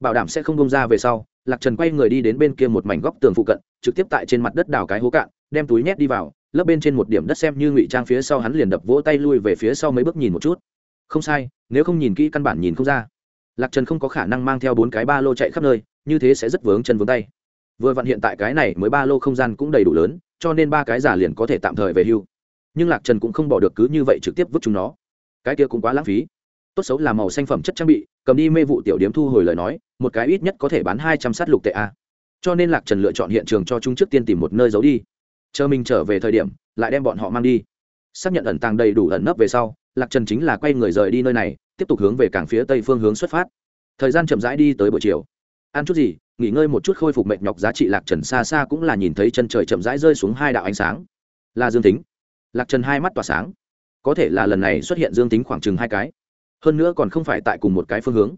Bảo đảm sẽ không bông ra về sau, lạc trần quay người đi đến bên kia một mảnh góc tường phụ cận, trực tiếp tại trên mặt đất đào cái hố cạn, đem túi nhét đi vào lấp bên trên một điểm đất xem như ngụy trang phía sau hắn liền đập vỗ tay lui về phía sau mấy bước nhìn một chút không sai, nếu không nhìn kỹ căn bản nhìn không ra. Lạc trần không có khả năng mang theo bốn cái ba lô chạy khắp nơi, như thế sẽ rất vướng chân vướng tay. Vừa vặn hiện tại cái này mới ba lô không gian cũng đầy đủ lớn, cho nên ba cái giả liền có thể tạm thời về hưu. Nhưng lạc trần cũng không bỏ được cứ như vậy trực tiếp vứt chúng nó. Cái kia cũng quá lãng phí. Tốt xấu là màu xanh phẩm chất trang bị, cầm đi mê vụ tiểu điếm thu hồi lời nói, một cái ít nhất có thể bán hai trăm sát lục tệ a. Cho nên lạc trần lựa chọn hiện trường cho chúng trước tiên tìm một nơi giấu đi. Chờ mình trở về thời điểm, lại đem bọn họ mang đi xác nhận ẩn tàng đầy đủ ẩn nấp về sau, lạc trần chính là quay người rời đi nơi này, tiếp tục hướng về cảng phía tây phương hướng xuất phát. Thời gian chậm rãi đi tới buổi chiều. Ăn chút gì, nghỉ ngơi một chút khôi phục mệt nhọc giá trị lạc trần xa xa cũng là nhìn thấy chân trời chậm rãi rơi xuống hai đạo ánh sáng. Là dương tính. Lạc trần hai mắt tỏa sáng. Có thể là lần này xuất hiện dương tính khoảng chừng hai cái. Hơn nữa còn không phải tại cùng một cái phương hướng.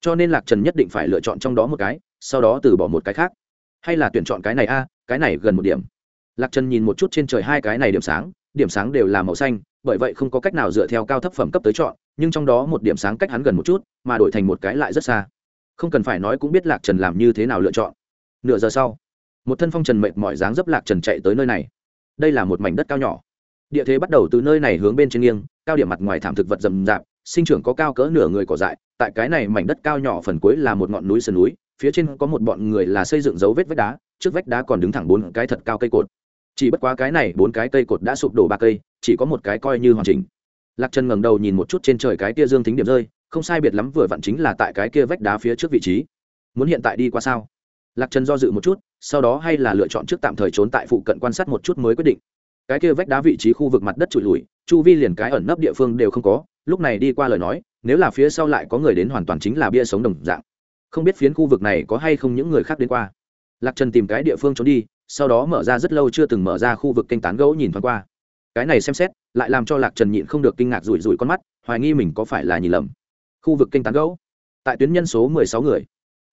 Cho nên lạc trần nhất định phải lựa chọn trong đó một cái, sau đó từ bỏ một cái khác. Hay là tuyển chọn cái này a, cái này gần một điểm. Lạc trần nhìn một chút trên trời hai cái này điểm sáng điểm sáng đều là màu xanh, bởi vậy không có cách nào dựa theo cao thấp phẩm cấp tới chọn, nhưng trong đó một điểm sáng cách hắn gần một chút, mà đổi thành một cái lại rất xa. Không cần phải nói cũng biết lạc trần làm như thế nào lựa chọn. Nửa giờ sau, một thân phong trần mệt mỏi dáng dấp lạc trần chạy tới nơi này. Đây là một mảnh đất cao nhỏ. Địa thế bắt đầu từ nơi này hướng bên trên nghiêng, cao điểm mặt ngoài thảm thực vật rậm rạp, sinh trưởng có cao cỡ nửa người cỏ dại, tại cái này mảnh đất cao nhỏ phần cuối là một ngọn núi sườn núi, phía trên có một bọn người là xây dựng dấu vết vách đá, trước vách đá còn đứng thẳng bốn cái thật cao cây cột chỉ bất quá cái này bốn cái cây cột đã sụp đổ ba cây, chỉ có một cái coi như hoàn chỉnh. Lạc trần ngẩng đầu nhìn một chút trên trời cái kia dương tính điểm rơi, không sai biệt lắm vừa vặn chính là tại cái kia vách đá phía trước vị trí. Muốn hiện tại đi qua sao? Lạc trần do dự một chút, sau đó hay là lựa chọn trước tạm thời trốn tại phụ cận quan sát một chút mới quyết định. Cái kia vách đá vị trí khu vực mặt đất trụi lùi, chu vi liền cái ẩn nấp địa phương đều không có, lúc này đi qua lời nói, nếu là phía sau lại có người đến hoàn toàn chính là bia sống đồng dạng. Không biết phiến khu vực này có hay không những người khác đến qua. Lạc trần tìm cái địa phương trốn đi sau đó mở ra rất lâu chưa từng mở ra khu vực kênh tán gấu nhìn thoáng qua. Cái này xem xét, lại làm cho lạc trần nhịn không được kinh ngạc rủi rủi con mắt, hoài nghi mình có phải là nhìn lầm. Khu vực kênh tán gấu tại tuyến nhân số mười sáu người.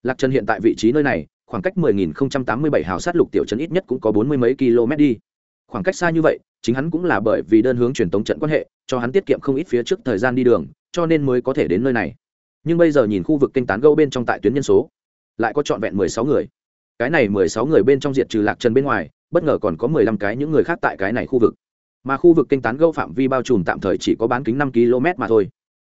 Lạc trần hiện tại vị trí nơi này, khoảng cách mười nghìn không trăm tám mươi bảy hào sát lục tiểu trấn ít nhất cũng có bốn mươi mấy km đi. Khoảng cách xa như vậy, chính hắn cũng là bởi vì đơn hướng truyền tống trận quan hệ, cho hắn tiết kiệm không ít phía trước thời gian đi đường, cho nên mới có thể đến nơi này. Nhưng bây giờ nhìn khu vực kênh tán gẫu bên trong tại tuyến nhân số, lại có trọn vẹn mười sáu người cái này mười sáu người bên trong diện trừ lạc trần bên ngoài, bất ngờ còn có mười lăm cái những người khác tại cái này khu vực. Mà khu vực kênh tán gâu phạm vi bao trùm tạm thời chỉ có bán kính năm km mà thôi.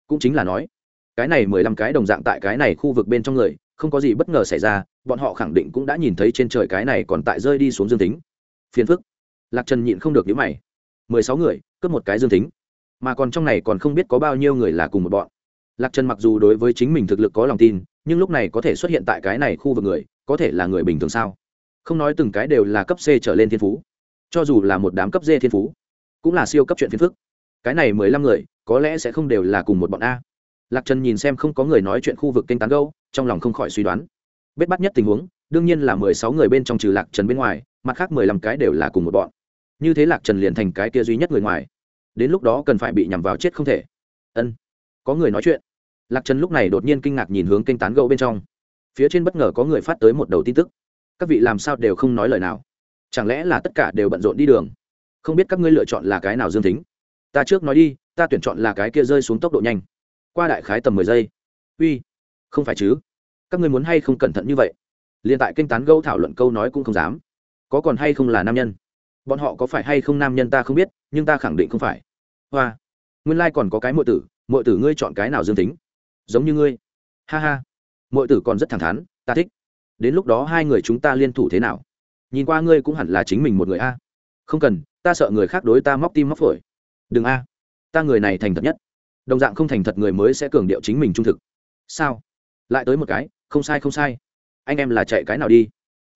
Cũng chính là nói, cái này mười lăm cái đồng dạng tại cái này khu vực bên trong người, không có gì bất ngờ xảy ra, bọn họ khẳng định cũng đã nhìn thấy trên trời cái này còn tại rơi đi xuống dương tính. Phiền phức. Lạc trần nhịn không được nhíu mày. Mười sáu người, cướp một cái dương tính. Mà còn trong này còn không biết có bao nhiêu người là cùng một bọn. Lạc trần mặc dù đối với chính mình thực lực có lòng tin nhưng lúc này có thể xuất hiện tại cái này khu vực người, có thể là người bình thường sao? Không nói từng cái đều là cấp c trở lên thiên phú. Cho dù là một đám cấp d thiên phú, cũng là siêu cấp chuyện phiền phức. Cái này mười lăm người, có lẽ sẽ không đều là cùng một bọn a. Lạc trần nhìn xem không có người nói chuyện khu vực kênh tán gâu trong lòng không khỏi suy đoán. Bết bắt nhất tình huống, đương nhiên là mười sáu người bên trong trừ lạc trần bên ngoài, mặt khác mười lăm cái đều là cùng một bọn. Như thế lạc trần liền thành cái kia duy nhất người ngoài. Đến lúc đó cần phải bị nhằm vào chết không thể. Ân, có người nói chuyện lạc trần lúc này đột nhiên kinh ngạc nhìn hướng kênh tán gẫu bên trong. Phía trên bất ngờ có người phát tới một đầu tin tức. Các vị làm sao đều không nói lời nào? Chẳng lẽ là tất cả đều bận rộn đi đường? Không biết các ngươi lựa chọn là cái nào dương tính ta trước nói đi, ta tuyển chọn là cái kia rơi xuống tốc độ nhanh. Qua đại khái tầm mười giây. Uy, không phải chứ? Các ngươi muốn hay không cẩn thận như vậy? Liền tại kênh tán gẫu thảo luận câu nói cũng không dám. Có còn hay không là nam nhân? Bọn họ có phải hay không nam nhân ta không biết, nhưng ta khẳng định không phải. Hoa, nguyên lai、like、còn có cái mọi tử mọi tử ngươi chọn cái nào dương tính giống như ngươi. Ha ha. M tử còn rất thẳng thắn, ta thích. Đến lúc đó hai người chúng ta liên thủ thế nào? Nhìn qua ngươi cũng hẳn là chính mình một người a. Không cần, ta sợ người khác đối ta móc tim móc phổi. Đừng a. Ta người này thành thật nhất. Đồng dạng không thành thật người mới sẽ cường điệu chính mình trung thực. Sao? Lại tới một cái, không sai không sai. Anh em là chạy cái nào đi?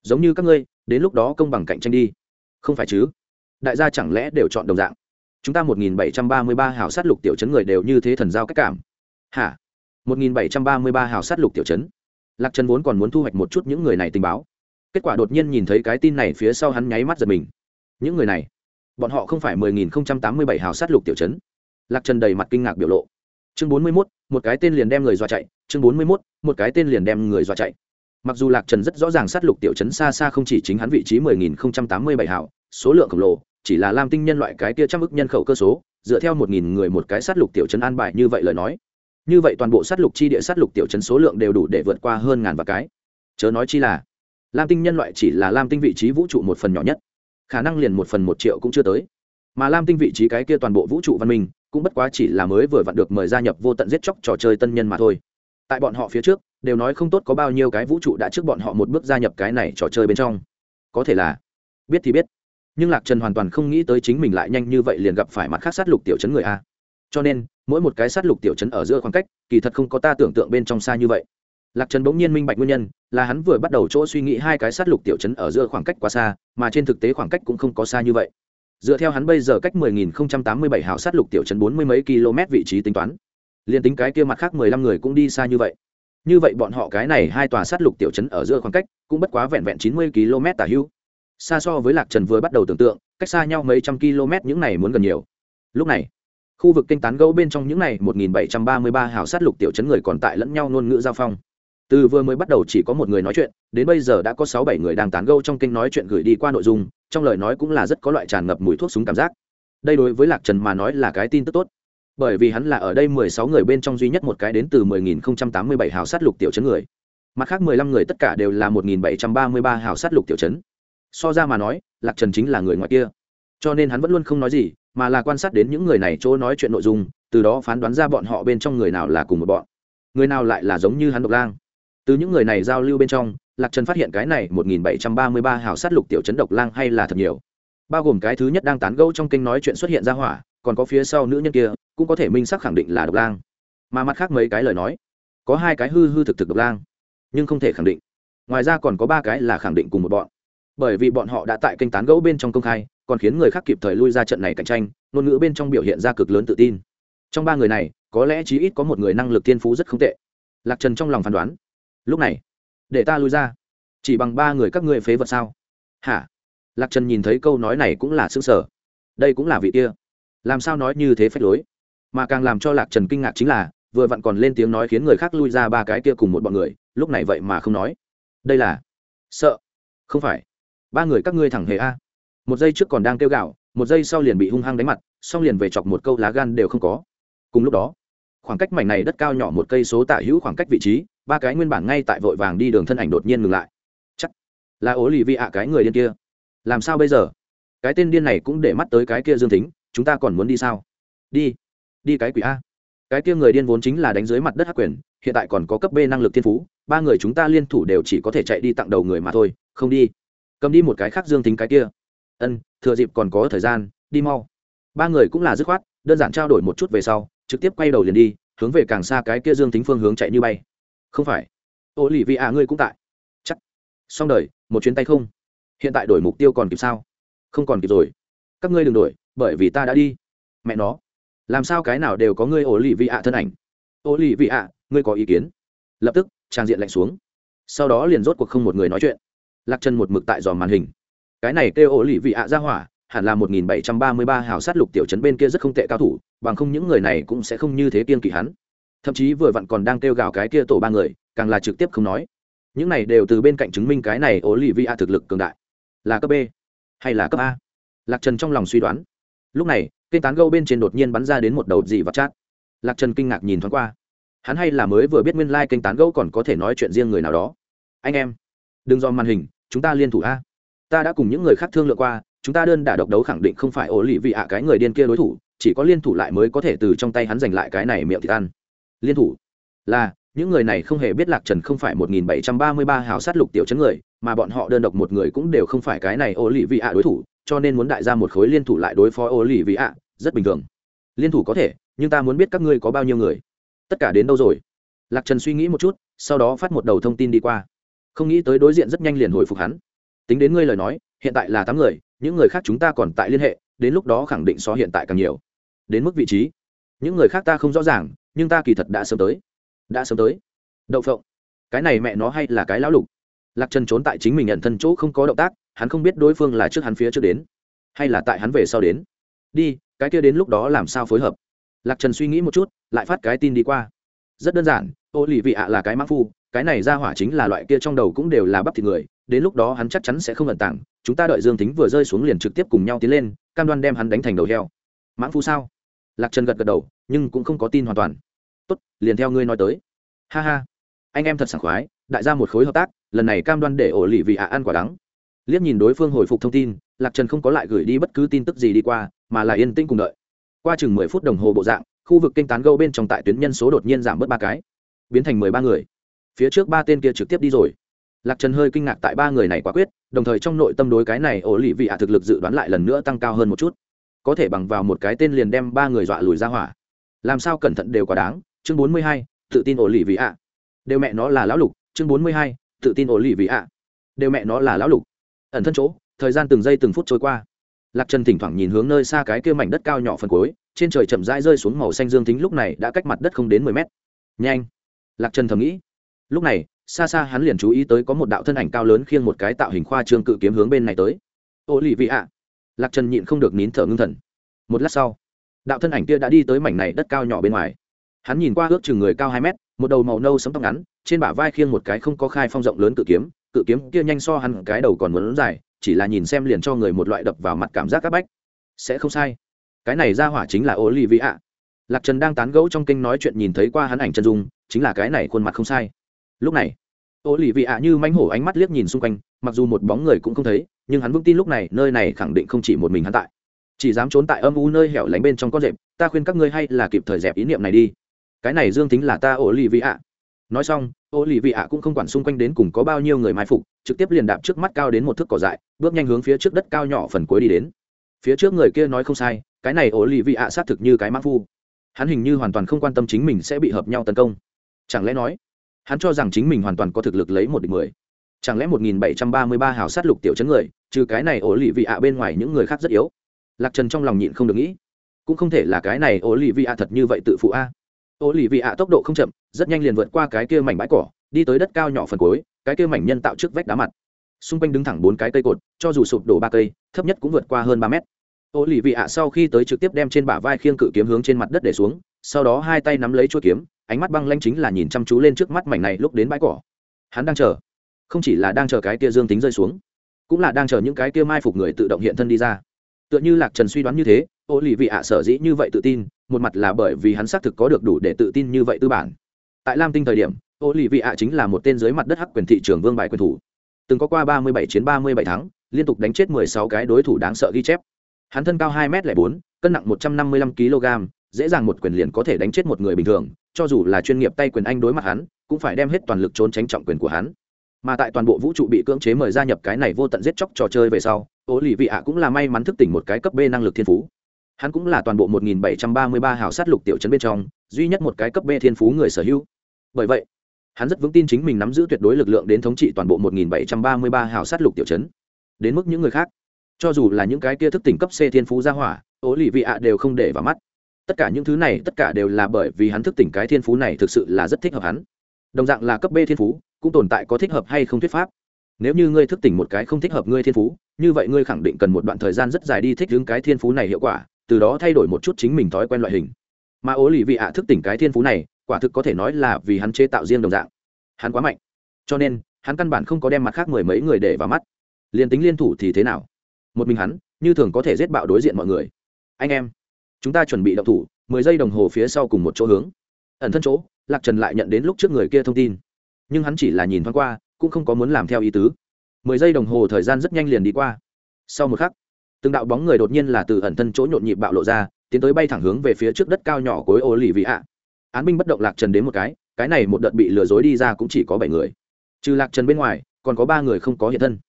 Giống như các ngươi, đến lúc đó công bằng cạnh tranh đi. Không phải chứ? Đại gia chẳng lẽ đều chọn đồng dạng? Chúng ta một nghìn bảy trăm ba mươi ba hào sát lục tiểu chấn người đều như thế thần giao cách cảm. Hả? Một nghìn bảy trăm ba mươi ba hào sát lục tiểu chấn lạc trần vốn còn muốn thu hoạch một chút những người này tình báo. Kết quả đột nhiên nhìn thấy cái tin này phía sau hắn nháy mắt giật mình. Những người này, bọn họ không phải mười nghìn không trăm tám mươi bảy hào sát lục tiểu chấn lạc trần đầy mặt kinh ngạc biểu lộ. Chương bốn mươi mốt, một cái tên liền đem người dọa chạy. Chương bốn mươi mốt, một cái tên liền đem người dọa chạy. Mặc dù lạc trần rất rõ ràng sát lục tiểu chấn xa xa không chỉ chính hắn vị trí mười nghìn không trăm tám mươi bảy hào, số lượng khổng lồ, chỉ là lam tinh nhân loại cái kia trăm ức nhân khẩu cơ số, dựa theo một nghìn người một cái sát lục tiểu chấn an bài như vậy lời nói như vậy toàn bộ sát lục chi địa sát lục tiểu trấn số lượng đều đủ để vượt qua hơn ngàn và cái. Chớ nói chi là, lam tinh nhân loại chỉ là lam tinh vị trí vũ trụ một phần nhỏ nhất, khả năng liền một phần một triệu cũng chưa tới. Mà lam tinh vị trí cái kia toàn bộ vũ trụ văn minh, cũng bất quá chỉ là mới vừa vặn được mời gia nhập vô tận giết chóc trò chơi tân nhân mà thôi. Tại bọn họ phía trước, đều nói không tốt có bao nhiêu cái vũ trụ đã trước bọn họ một bước gia nhập cái này trò chơi bên trong. Có thể là, biết thì biết. Nhưng lạc trần hoàn toàn không nghĩ tới chính mình lại nhanh như vậy liền gặp phải mặt khác sát lục tiểu chấn người a cho nên, mỗi một cái sát lục tiểu chấn ở giữa khoảng cách, kỳ thật không có ta tưởng tượng bên trong xa như vậy. Lạc trần bỗng nhiên minh bạch nguyên nhân, là hắn vừa bắt đầu chỗ suy nghĩ hai cái sát lục tiểu chấn ở giữa khoảng cách quá xa, mà trên thực tế khoảng cách cũng không có xa như vậy. Dựa theo hắn bây giờ cách 10.087 hào sát lục tiểu chấn bốn mươi mấy km vị trí tính toán, liền tính cái kia mặt khác 15 người cũng đi xa như vậy. Như vậy bọn họ cái này hai tòa sát lục tiểu chấn ở giữa khoảng cách, cũng bất quá vẹn vẹn 90 km tả hữu xa so với lạc trần vừa bắt đầu tưởng tượng, cách xa nhau mấy trăm km những này muốn gần nhiều. Lúc này khu vực kênh tán gẫu bên trong những này 1733 hào sát lục tiểu chấn người còn tại lẫn nhau ngôn ngữ giao phong. Từ vừa mới bắt đầu chỉ có một người nói chuyện, đến bây giờ đã có sáu bảy người đang tán gẫu trong kênh nói chuyện gửi đi qua nội dung, trong lời nói cũng là rất có loại tràn ngập mùi thuốc súng cảm giác. Đây đối với lạc trần mà nói là cái tin tức tốt, bởi vì hắn là ở đây mười sáu người bên trong duy nhất một cái đến từ mười nghìn không trăm tám mươi bảy hào sát lục tiểu chấn người. Mặt khác mười lăm người tất cả đều là một nghìn bảy trăm ba mươi ba hào sát lục tiểu chấn. So ra mà nói, lạc trần chính là người ngoài kia cho nên hắn vẫn luôn không nói gì, mà là quan sát đến những người này chỗ nói chuyện nội dung, từ đó phán đoán ra bọn họ bên trong người nào là cùng một bọn. Người nào lại là giống như hắn độc lang. Từ những người này giao lưu bên trong, lạc trần phát hiện cái này một nghìn bảy trăm ba mươi ba hào sát lục tiểu chấn độc lang hay là thật nhiều. Bao gồm cái thứ nhất đang tán gẫu trong kênh nói chuyện xuất hiện ra hỏa, còn có phía sau nữ nhân kia, cũng có thể minh xác khẳng định là độc lang. Mà mặt khác mấy cái lời nói, có hai cái hư hư thực thực độc lang, nhưng không thể khẳng định. Ngoài ra còn có ba cái là khẳng định cùng một bọn. Bởi vì bọn họ đã tại kênh tán gẫu bên trong công khai còn khiến người khác kịp thời lui ra trận này cạnh tranh, ngôn ngữ bên trong biểu hiện ra cực lớn tự tin. Trong ba người này, có lẽ chí ít có một người năng lực tiên phú rất không tệ. Lạc trần trong lòng phán đoán. Lúc này, để ta lui ra. Chỉ bằng ba người các ngươi phế vật sao? Hả? Lạc trần nhìn thấy câu nói này cũng là xương sở đây cũng là vị kia. Làm sao nói như thế phách lối? Mà càng làm cho lạc trần kinh ngạc chính là, vừa vặn còn lên tiếng nói khiến người khác lui ra ba cái kia cùng một bọn người, lúc này vậy mà không nói. Đây là sợ. Không phải. Ba người các ngươi thẳng hề a một giây trước còn đang kêu gạo một giây sau liền bị hung hăng đánh mặt, xong liền về chọc một câu lá gan đều không có. Cùng lúc đó, khoảng cách mảnh này đất cao nhỏ một cây số tả hữu khoảng cách vị trí, ba cái nguyên bản ngay tại vội vàng đi đường thân ảnh đột nhiên ngừng lại. Chắc là ố lì vi ạ cái người điên kia. Làm sao bây giờ? Cái tên điên này cũng để mắt tới cái kia dương tính chúng ta còn muốn đi sao? Đi đi cái quỷ a. Cái kia người điên vốn chính là đánh dưới mặt đất hắc quyền, hiện tại còn có cấp b năng lực thiên phú, ba người chúng ta liên thủ đều chỉ có thể chạy đi tặng đầu người mà thôi, không đi. Cầm đi một cái khác dương tính cái kia ân, thừa dịp còn có thời gian, đi mau. Ba người cũng là dứt khoát, đơn giản trao đổi một chút về sau, trực tiếp quay đầu liền đi, hướng về càng xa cái kia dương tính phương hướng chạy như bay. Không phải. Ô lì vì à ngươi cũng tại. Chắc. Xong đời, một chuyến tay không. Hiện tại đổi mục tiêu còn kịp sao? Không còn kịp rồi. Các ngươi đừng đổi, bởi vì ta đã đi. Mẹ nó. Làm sao cái nào đều có ngươi ổ lì vị ạ thân ảnh? Ổ lì vị ạ ngươi có ý kiến? Lập tức, trang diện lạnh xuống. Sau đó liền rốt cuộc không một người nói chuyện. Lạc chân một mực tại dòm màn hình cái này kêu ổ lì vị ạ ra hỏa, hẳn là một nghìn bảy trăm ba mươi ba hào sát lục tiểu trấn bên kia rất không tệ cao thủ, bằng không những người này cũng sẽ không như thế kiên kỵ hắn. Thậm chí vừa vặn còn đang kêu gào cái kia tổ ba người, càng là trực tiếp không nói. Những này đều từ bên cạnh chứng minh cái này ổ lì vị ạ thực lực cường đại. Là cấp b hay là cấp a? Lạc trần trong lòng suy đoán. Lúc này, kênh tán gâu bên trên đột nhiên bắn ra đến một đầu dị vật chát. Lạc trần kinh ngạc nhìn thoáng qua. Hắn hay là mới vừa biết nguyên lai、like、kênh tán gâu còn có thể nói chuyện riêng người nào đó. Anh em, đừng do màn hình, chúng ta liên thủ a ta đã cùng những người khác thương lượng qua, chúng ta đơn đả độc đấu khẳng định không phải ổ lì vị ạ, cái người điên kia đối thủ, chỉ có liên thủ lại mới có thể từ trong tay hắn giành lại cái này miệng thịt ăn. Liên thủ? Là, những người này không hề biết lạc trần không phải một nghìn bảy trăm ba mươi ba hào sát lục tiểu chấn người, mà bọn họ đơn độc một người cũng đều không phải cái này ô lì vị ạ đối thủ, cho nên muốn đại ra một khối liên thủ lại đối phó ô lì vị ạ, rất bình thường. Liên thủ có thể, nhưng ta muốn biết các ngươi có bao nhiêu người. Tất cả đến đâu rồi? Lạc trần suy nghĩ một chút, sau đó phát một đầu thông tin đi qua. Không nghĩ tới đối diện rất nhanh liền hồi phục hắn tính đến ngươi lời nói, hiện tại là tám người, những người khác chúng ta còn tại liên hệ, đến lúc đó khẳng định so hiện tại càng nhiều. Đến mức vị trí. Những người khác ta không rõ ràng, nhưng ta kỳ thật đã sớm tới. Đã sớm tới. Đậu phộng. Cái này mẹ nó hay là cái lão lục? Lạc trần trốn tại chính mình nhận thân chỗ không có động tác, hắn không biết đối phương là trước hắn phía trước đến, hay là tại hắn về sau đến. Đi, cái kia đến lúc đó làm sao phối hợp? Lạc trần suy nghĩ một chút, lại phát cái tin đi qua. Rất đơn giản, ô lì vị ạ là cái mã phu, cái này ra hỏa chính là loại kia trong đầu cũng đều là bắp thịt người đến lúc đó hắn chắc chắn sẽ không ẩn tảng chúng ta đợi dương tính vừa rơi xuống liền trực tiếp cùng nhau tiến lên, cam đoan đem hắn đánh thành đầu heo. Mãng phu sao? Lạc trần gật gật đầu, nhưng cũng không có tin hoàn toàn. Tốt, liền theo ngươi nói tới. Ha ha. Anh em thật sảng khoái, đại ra một khối hợp tác, lần này cam đoan để ổ lì vì ạ ăn quả đắng. Liếc nhìn đối phương hồi phục thông tin, lạc trần không có lại gửi đi bất cứ tin tức gì đi qua, mà là yên tĩnh cùng đợi. Qua chừng mười phút đồng hồ bộ dạng, khu vực kênh tán gâu bên trong tại tuyến nhân số đột nhiên giảm bớt ba cái, biến thành mười ba người. Phía trước ba tên kia trực tiếp đi rồi lạc trần hơi kinh ngạc tại ba người này quả quyết, đồng thời trong nội tâm đối cái này ổ lì vị ạ thực lực dự đoán lại lần nữa tăng cao hơn một chút. Có thể bằng vào một cái tên liền đem ba người dọa lùi ra hỏa. Làm sao cẩn thận đều quá đáng, chương bốn mươi hai, tự tin ổ lì vị ạ. Đều mẹ nó là lão lục, chương bốn mươi hai, tự tin ổ lì vị ạ. Đều mẹ nó là lão lục. Ẩn thân chỗ, thời gian từng giây từng phút trôi qua. Lạc trần thỉnh thoảng nhìn hướng nơi xa cái kia mảnh đất cao nhỏ phần cuối, trên trời chậm rãi rơi xuống màu xanh dương tính lúc này đã cách mặt đất không đến mười mét. Nhanh! Lạc trần thầm nghĩ. Lúc này xa xa hắn liền chú ý tới có một đạo thân ảnh cao lớn khiêng một cái tạo hình khoa trương cự kiếm hướng bên này tới. Ô lì vị ạ lạc trần nhịn không được nín thở ngưng thần. Một lát sau, đạo thân ảnh kia đã đi tới mảnh này đất cao nhỏ bên ngoài. Hắn nhìn qua ước chừng người cao hai mét, một đầu màu nâu sấm tóc ngắn, trên bả vai khiêng một cái không có khai phong rộng lớn cự kiếm cự kiếm kia nhanh so hắn cái đầu còn muốn dài, chỉ là nhìn xem liền cho người một loại đập vào mặt cảm giác c áp bách. Sẽ không sai. Cái này ra hỏa chính là ô lì vị ạ lạc trần đang tán gẫu trong kinh nói chuyện nhìn thấy qua hắn ảnh chân dung, chính là cái này khuôn mặt không sai. Lúc này ô lì vị ạ như manh hổ ánh mắt liếc nhìn xung quanh, mặc dù một bóng người cũng không thấy, nhưng hắn vững tin lúc này, nơi này khẳng định không chỉ một mình hắn tại. Chỉ dám trốn tại âm u nơi hẻo lánh bên trong con rệp, ta khuyên các ngươi hay là kịp thời dẹp ý niệm này đi. Cái này dương tính là ta ô lì vị ạ. Nói xong, ô lì vị ạ cũng không quản xung quanh đến cùng có bao nhiêu người mai phục, trực tiếp liền đạp trước mắt cao đến một thước cỏ dại, bước nhanh hướng phía trước đất cao nhỏ phần cuối đi đến. Phía trước người kia nói không sai, cái này ô lì vị ạ xác thực như cái mã phu. Hắn hình như hoàn toàn không quan tâm chính mình sẽ bị hợp nhau tấn công. Chẳng lẽ nói hắn cho rằng chính mình hoàn toàn có thực lực lấy một địch mười. Chẳng lẽ một nghìn bảy trăm ba mươi ba hào sát lục tiểu chấn người, trừ cái này ổ lì vị ạ bên ngoài những người khác rất yếu? Lạc trần trong lòng nhịn không được nghĩ. Cũng không thể là cái này ổ lì vị ạ thật như vậy tự phụ a. Ổ lì vị ạ tốc độ không chậm, rất nhanh liền vượt qua cái kia mảnh bãi cỏ, đi tới đất cao nhỏ phần cuối, cái kia mảnh nhân tạo trước vách đá mặt. Xung quanh đứng thẳng bốn cái cây cột, cho dù sụp đổ ba cây, thấp nhất cũng vượt qua hơn ba mét. Ô lì vị ạ sau khi tới trực tiếp đem trên bả vai khiêng cự kiếm hướng trên mặt đất để xuống, sau đó hai tay nắm lấy chuỗi kiếm ánh mắt băng lanh chính là nhìn chăm chú lên trước mắt mảnh này lúc đến bãi cỏ. Hắn đang chờ. Không chỉ là đang chờ cái kia dương tính rơi xuống, cũng là đang chờ những cái kia mai phục người tự động hiện thân đi ra. Tựa như lạc trần suy đoán như thế ô lì vị ạ sở dĩ như vậy tự tin, một mặt là bởi vì hắn xác thực có được đủ để tự tin như vậy tư bản. Tại lam tinh thời điểm ô lì vị ạ chính là một tên dưới mặt đất hắc quyền thị trường vương bài quyền thủ. Từng có qua ba mươi bảy chiến ba mươi bảy tháng liên tục đánh chết mười sáu cái đối thủ đáng sợ ghi chép. Hắn thân cao hai m bốn, cân nặng một trăm năm mươi lăm kg dễ dàng một quyền liền có thể đánh chết một người bình thường, cho dù là chuyên nghiệp tay quyền anh đối mặt hắn, cũng phải đem hết toàn lực trốn tránh trọng quyền của hắn. Mà tại toàn bộ vũ trụ bị cưỡng chế mời gia nhập cái này vô tận giết chóc trò chơi về sau ố lì vị ạ cũng là may mắn thức tỉnh một cái cấp b năng lực thiên phú. Hắn cũng là toàn bộ 1733 hào sát lục tiểu trấn bên trong, duy nhất một cái cấp b thiên phú người sở hữu. Bởi vậy, hắn rất vững tin chính mình nắm giữ tuyệt đối lực lượng đến thống trị toàn bộ 1733 hào sát lục tiểu trấn. Đến mức những người khác, cho dù là những cái kia thức tỉnh cấp c thiên phú gia hỏa ố lì vị ạ đều không để vào mắt tất cả những thứ này tất cả đều là bởi vì hắn thức tỉnh cái thiên phú này thực sự là rất thích hợp hắn. Đồng dạng là cấp b thiên phú, cũng tồn tại có thích hợp hay không thuyết pháp. Nếu như ngươi thức tỉnh một cái không thích hợp ngươi thiên phú, như vậy ngươi khẳng định cần một đoạn thời gian rất dài đi thích ứng cái thiên phú này hiệu quả, từ đó thay đổi một chút chính mình thói quen loại hình. Mà ố lì vị ạ thức tỉnh cái thiên phú này, quả thực có thể nói là vì hắn chế tạo riêng đồng dạng. Hắn quá mạnh. Cho nên, hắn căn bản không có đem mặt khác mười mấy người để vào mắt. Liền tính liên thủ thì thế nào? Một mình hắn, như thường có thể giết bạo đối diện mọi người. Anh em chúng ta chuẩn bị động thủ, mười giây đồng hồ phía sau cùng một chỗ hướng. Ẩn thân chỗ, lạc trần lại nhận đến lúc trước người kia thông tin. Nhưng hắn chỉ là nhìn thoáng qua, cũng không có muốn làm theo ý tứ. Mười giây đồng hồ thời gian rất nhanh liền đi qua. Sau một khắc, từng đạo bóng người đột nhiên là từ ẩn thân chỗ nhộn nhịp bạo lộ ra, tiến tới bay thẳng hướng về phía trước đất cao nhỏ cối ô lì vị ạ án binh bất động lạc trần đến một cái cái này một đợt bị lừa dối đi ra cũng chỉ có bảy người. Trừ lạc trần bên ngoài, còn có ba người không có hiện thân.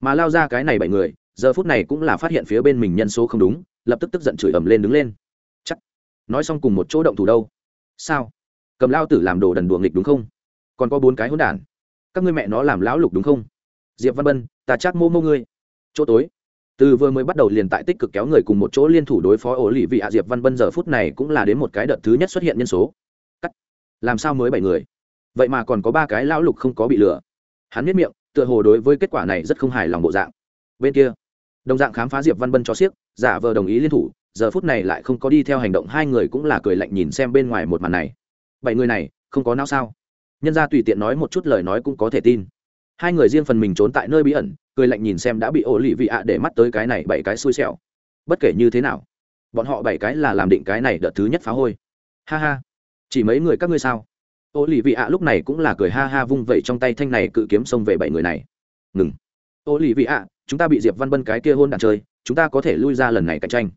Mà lao ra cái này bảy người, giờ phút này cũng là phát hiện phía bên mình nhân số không đúng, lập tức tức giận chửi ầm lên đứng lên nói xong cùng một chỗ động thủ đâu. Sao? Cầm lao tử làm đồ đần đùa nghịch đúng không? Còn có bốn cái hỗn đản. Các ngươi mẹ nó làm lão lục đúng không? Diệp văn bân, ta chắc mô mô ngươi. Chỗ tối. Từ vừa mới bắt đầu liền tại tích cực kéo người cùng một chỗ liên thủ đối phó ổ lì vị hạ diệp văn bân giờ phút này cũng là đến một cái đợt thứ nhất xuất hiện nhân số. Cắt. Làm sao mới bảy người? Vậy mà còn có ba cái lão lục không có bị lừa. Hắn biết miệng, tựa hồ đối với kết quả này rất không hài lòng bộ dạng. Bên kia, đồng dạng khám phá diệp văn bân cho xiếc, giả vờ đồng ý liên thủ giờ phút này lại không có đi theo hành động, hai người cũng là cười lạnh nhìn xem bên ngoài một màn này. Bảy người này, không có não sao? Nhân ra tùy tiện nói một chút lời nói cũng có thể tin. Hai người riêng phần mình trốn tại nơi bí ẩn, cười lạnh nhìn xem đã bị ổ lì vị ạ để mắt tới cái này bảy cái xui xẻo. Bất kể như thế nào, bọn họ bảy cái là làm định cái này đợt thứ nhất phá hôi. Ha ha. Chỉ mấy người các ngươi sao? Ô lì vị ạ lúc này cũng là cười ha ha vung vẩy trong tay thanh này cự kiếm xông về bảy người này. Ngừng. Ô lì vị ạ, chúng ta bị diệp văn bân cái kia hôn đạn chơi, chúng ta có thể lui ra lần này cạnh tranh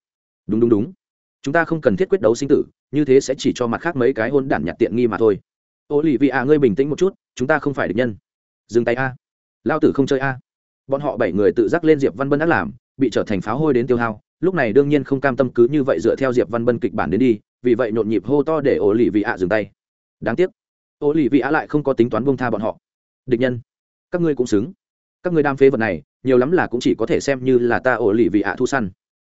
đúng đúng đúng. Chúng ta không cần thiết quyết đấu sinh tử, như thế sẽ chỉ cho mặt khác mấy cái hôn đản nhặt tiện nghi mà thôi. Ô lì vị a ngươi bình tĩnh một chút, chúng ta không phải địch nhân. Dừng tay a. Lao tử không chơi a. Bọn họ bảy người tự giác lên diệp văn bân đã làm, bị trở thành pháo hôi đến tiêu hao, lúc này đương nhiên không cam tâm cứ như vậy dựa theo diệp văn bân kịch bản đến đi, vì vậy nhộn nhịp hô to để Ô lì vị ạ dừng tay. Đáng tiếc Ô lì vị ạ lại không có tính toán buông tha bọn họ. Địch nhân, các ngươi cũng xứng. Các ngươi đam phế vật này, nhiều lắm là cũng chỉ có thể xem như là ta Ô lì vị ạ thu săn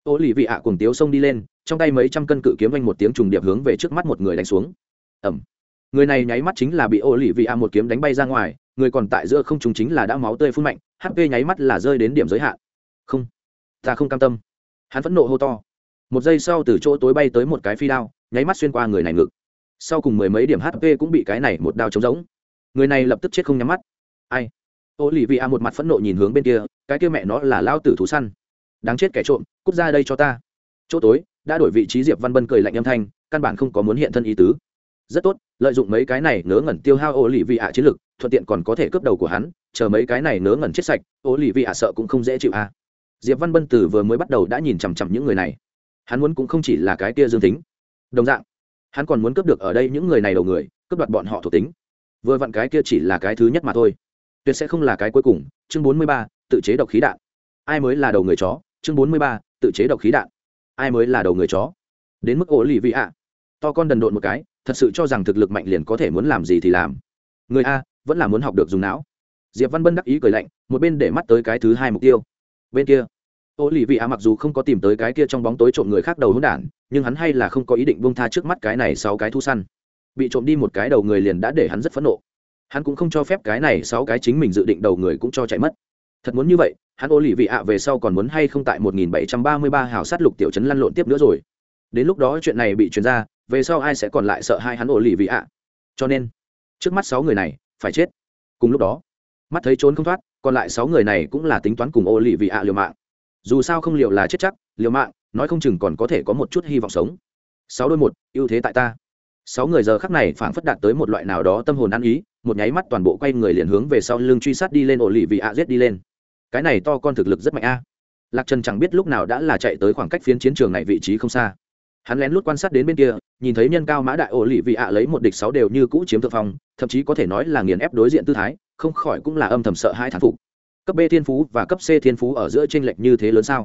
ổ lì vị ạ cùng tiếu xông đi lên, trong tay mấy trăm cân cự kiếm vanh một tiếng trùng điệp hướng về trước mắt một người đánh xuống. Ẩm người này nháy mắt chính là bị ổ lì vị ạ một kiếm đánh bay ra ngoài, người còn tại giữa không trùng chính là đã máu tươi phun mạnh hp nháy mắt là rơi đến điểm giới hạn. Không. Ta không cam tâm. Hắn phẫn nộ hô to. Một giây sau từ chỗ tối bay tới một cái phi đao, nháy mắt xuyên qua người này ngực. Sau cùng mười mấy điểm hp cũng bị cái này một đao trống giống. Người này lập tức chết không nhắm mắt. Ai? Ô lì vị a một mặt phẫn nộ nhìn hướng bên kia, cái kia mẹ nó là lao tử thú săn đáng chết kẻ trộm, cút ra đây cho ta. Chỗ tối, đã đổi vị trí diệp văn bân cười lạnh âm thanh, căn bản không có muốn hiện thân ý tứ. Rất tốt, lợi dụng mấy cái này ngớ ngẩn tiêu hao ô lì vị ạ chiến lực, thuận tiện còn có thể cướp đầu của hắn, chờ mấy cái này ngớ ngẩn chết sạch ô lì vị ạ sợ cũng không dễ chịu a diệp văn bân từ vừa mới bắt đầu đã nhìn chằm chằm những người này. Hắn muốn cũng không chỉ là cái kia dương tính đồng dạng, hắn còn muốn cướp được ở đây những người này đầu người, cướp đoạt bọn họ thuộc tính. Vừa vặn cái kia chỉ là cái thứ nhất mà thôi. Tuyệt sẽ không là cái cuối cùng. Chương bốn mươi ba, tự chế độc khí đạn. Ai mới là đầu người chó? Chương bốn mươi ba, tự chế độc khí đạn. Ai mới là đầu người chó? Đến mức ổ lì vị ạ to con đần độn một cái, thật sự cho rằng thực lực mạnh liền có thể muốn làm gì thì làm. Người a, vẫn là muốn học được dùng não. Diệp văn bân đắc ý cười lạnh, một bên để mắt tới cái thứ hai mục tiêu. Bên kia ô lì vị a mặc dù không có tìm tới cái kia trong bóng tối trộm người khác đầu hỗn đản, nhưng hắn hay là không có ý định bông tha trước mắt cái này sáu cái thu săn. Bị trộm đi một cái đầu người liền đã để hắn rất phẫn nộ. Hắn cũng không cho phép cái này sáu cái chính mình dự định đầu người cũng cho chạy mất thật muốn như vậy, hắn ô lì vị ạ về sau còn muốn hay không tại 1733 hào sát lục tiểu trấn lăn lộn tiếp nữa rồi. Đến lúc đó chuyện này bị truyền ra, về sau ai sẽ còn lại sợ hai hắn ô lì vị ạ cho nên, trước mắt sáu người này phải chết. Cùng lúc đó, mắt thấy trốn không thoát, còn lại sáu người này cũng là tính toán cùng ô lì vị ạ liều mạng. Dù sao không liều là chết chắc, liều mạng, nói không chừng còn có thể có một chút hy vọng sống. Sáu đôi một, ưu thế tại ta. Sáu người giờ khắc này phảng phất đạt tới một loại nào đó tâm hồn ăn ý, một nháy mắt toàn bộ quay người liền hướng về sau lưng truy sát đi lên ổ lì vị ạ giết đi lên cái này to con thực lực rất mạnh a. Lạc trần chẳng biết lúc nào đã là chạy tới khoảng cách phiến chiến trường này vị trí không xa. Hắn lén lút quan sát đến bên kia, nhìn thấy nhân cao mã đại ổ lì vị ạ lấy một địch sáu đều như cũ chiếm thượng phong, thậm chí có thể nói là nghiền ép đối diện tư thái, không khỏi cũng là âm thầm sợ hai thán phục. Cấp b thiên phú và cấp c thiên phú ở giữa t r ê n lệch như thế lớn sao?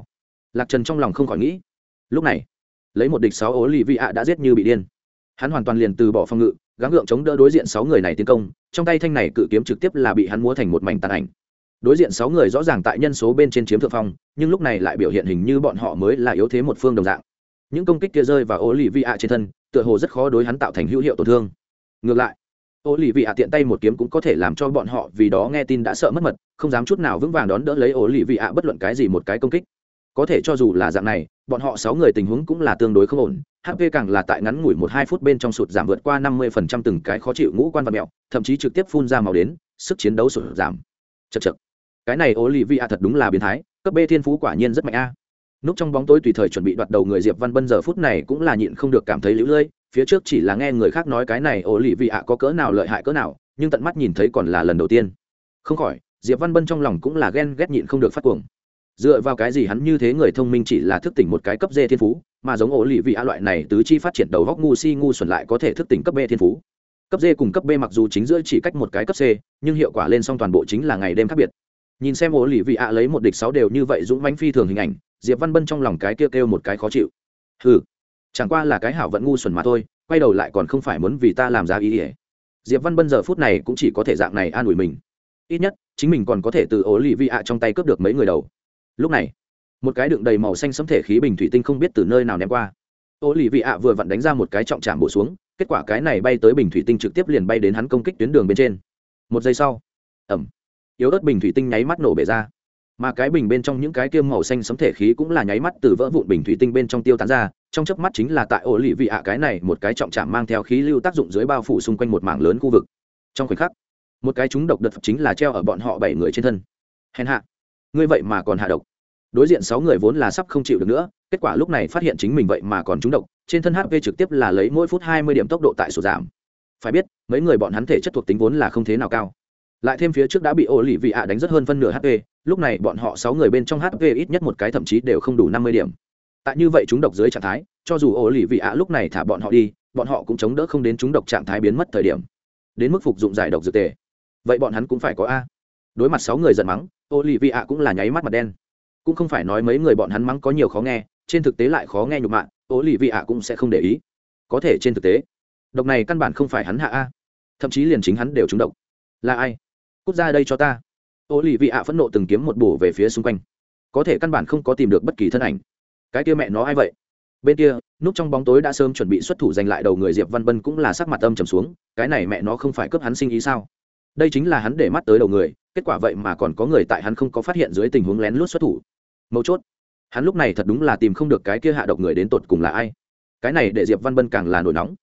Lạc trần trong lòng không khỏi nghĩ. Lúc này, lấy một địch sáu ổ lì vị ạ đã giết như bị điên. Hắn hoàn toàn liền từ bỏ phòng ngự, gắng gượng chống đỡ đối diện sáu người này tiến công, trong tay thanh này cự kiếm trực tiếp là bị hắn múa thành một mảnh tàn ảnh đối diện sáu người rõ ràng tại nhân số bên trên chiếm thượng phong, nhưng lúc này lại biểu hiện hình như bọn họ mới là yếu thế một phương đồng dạng. Những công kích kia rơi vào ô lì vị ạ trên thân, tựa hồ rất khó đối hắn tạo thành hữu hiệu tổn thương. Ngược lại ô lì vị ạ tiện tay một kiếm cũng có thể làm cho bọn họ vì đó nghe tin đã sợ mất mật, không dám chút nào vững vàng đón đỡ lấy ô lì vị ạ bất luận cái gì một cái công kích. Có thể cho dù là dạng này, bọn họ sáu người tình huống cũng là tương đối không ổn hp càng là tại ngắn ngủi một hai phút bên trong sụt giảm vượt qua năm mươi phần trăm từng cái khó chịu ngũ quan và mẹo, thậm chí trực tiếp phun ra màu đến, sức chiến đấu sụt giảm. Chật chật cái này ô lì vị a thật đúng là biến thái, cấp b thiên phú quả nhiên rất mạnh a. Núp trong bóng tối tùy thời chuẩn bị đoạt đầu người diệp văn bân giờ phút này cũng là nhịn không được cảm thấy lũ lơi phía trước chỉ là nghe người khác nói cái này ổ lì vị a có cỡ nào lợi hại cỡ nào, nhưng tận mắt nhìn thấy còn là lần đầu tiên. Không khỏi, diệp văn bân trong lòng cũng là ghen ghét nhịn không được phát cuồng. Dựa vào cái gì hắn như thế người thông minh chỉ là thức tỉnh một cái cấp d thiên phú, mà giống ổ lì vị a loại này tứ chi phát triển đầu góc ngu si ngu xuẩn lại có thể thức tỉnh cấp b thiên phú. Cấp d cùng cấp b mặc dù chính giữa chỉ cách một cái cấp c, nhưng hiệu quả lên xong toàn bộ chính là ngày đêm khác biệt nhìn xem ô lì vị ạ lấy một địch sáu đều như vậy dũng mãnh phi thường hình ảnh diệp văn bân trong lòng cái kia kêu, một cái khó chịu. Ừ chẳng qua là cái hảo vẫn ngu xuẩn mà thôi quay đầu lại còn không phải muốn vì ta làm ra ý ỉa diệp văn bân giờ phút này cũng chỉ có thể dạng này an ủi mình. Ít nhất chính mình còn có thể từ ô lì vị ạ trong tay cướp được mấy người đầu. Lúc này một cái đựng đầy màu xanh sấm thể khí bình thủy tinh không biết từ nơi nào ném qua. Ô lì vị ạ vừa vặn đánh ra một cái trọng trạm bổ xuống kết quả cái này bay tới bình thủy tinh trực tiếp liền bay đến hắn công kích tuyến đường bên trên. Một giây sau ẩm yếu ớt bình thủy tinh nháy mắt nổ bể ra. Mà cái bình bên trong những cái kiêm màu xanh sấm thể khí cũng là nháy mắt từ vỡ vụn bình thủy tinh bên trong tiêu tán ra, trong chớp mắt chính là tại ổ lì vị ạ cái này một cái trọng chạm mang theo khí lưu tác dụng dưới bao phủ xung quanh một mảng lớn khu vực. Trong khoảnh khắc, một cái chúng độc đợt chính là treo ở bọn họ bảy người trên thân. Hèn hạ, ngươi vậy mà còn hạ độc. Đối diện sáu người vốn là sắp không chịu được nữa, kết quả lúc này phát hiện chính mình vậy mà còn trúng độc, trên thân hp trực tiếp là lấy mỗi phút hai mươi điểm tốc độ tại sổ giảm. Phải biết, mấy người bọn hắn thể chất thuộc tính vốn là không thế nào cao lại thêm phía trước đã bị ô lì vị ạ đánh rất hơn phân nửa hp lúc này bọn họ sáu người bên trong hp ít nhất một cái thậm chí đều không đủ năm mươi điểm. Tại như vậy chúng độc dưới trạng thái, cho dù ô lì vị ạ lúc này thả bọn họ đi, bọn họ cũng chống đỡ không đến chúng độc trạng thái biến mất thời điểm. Đến mức phục dụng giải độc dược tề. Vậy bọn hắn cũng phải có a. Đối mặt sáu người giận mắng ô lì vị ạ cũng là nháy mắt mặt đen. Cũng không phải nói mấy người bọn hắn mắng có nhiều khó nghe, trên thực tế lại khó nghe nhục mạ ô lì vị ạ cũng sẽ không để ý. Có thể trên thực tế, độc này căn bản không phải hắn hạ a. Thậm chí liền chính hắn đều trúng độc. Là ai? Cút ra đây cho ta. Ô lì vị ạ phẫn nộ từng kiếm một bổ về phía xung quanh. Có thể căn bản không có tìm được bất kỳ thân ảnh. Cái kia mẹ nó ai vậy? Bên kia, núp trong bóng tối đã sớm chuẩn bị xuất thủ giành lại đầu người diệp văn bân cũng là sắc mặt âm trầm xuống, cái này mẹ nó không phải cướp hắn sinh ý sao? Đây chính là hắn để mắt tới đầu người, kết quả vậy mà còn có người tại hắn không có phát hiện dưới tình huống lén lút xuất thủ. Mấu chốt, hắn lúc này thật đúng là tìm không được cái kia hạ độc người đến tột cùng là ai. Cái này để diệp văn bân càng là nổi nóng.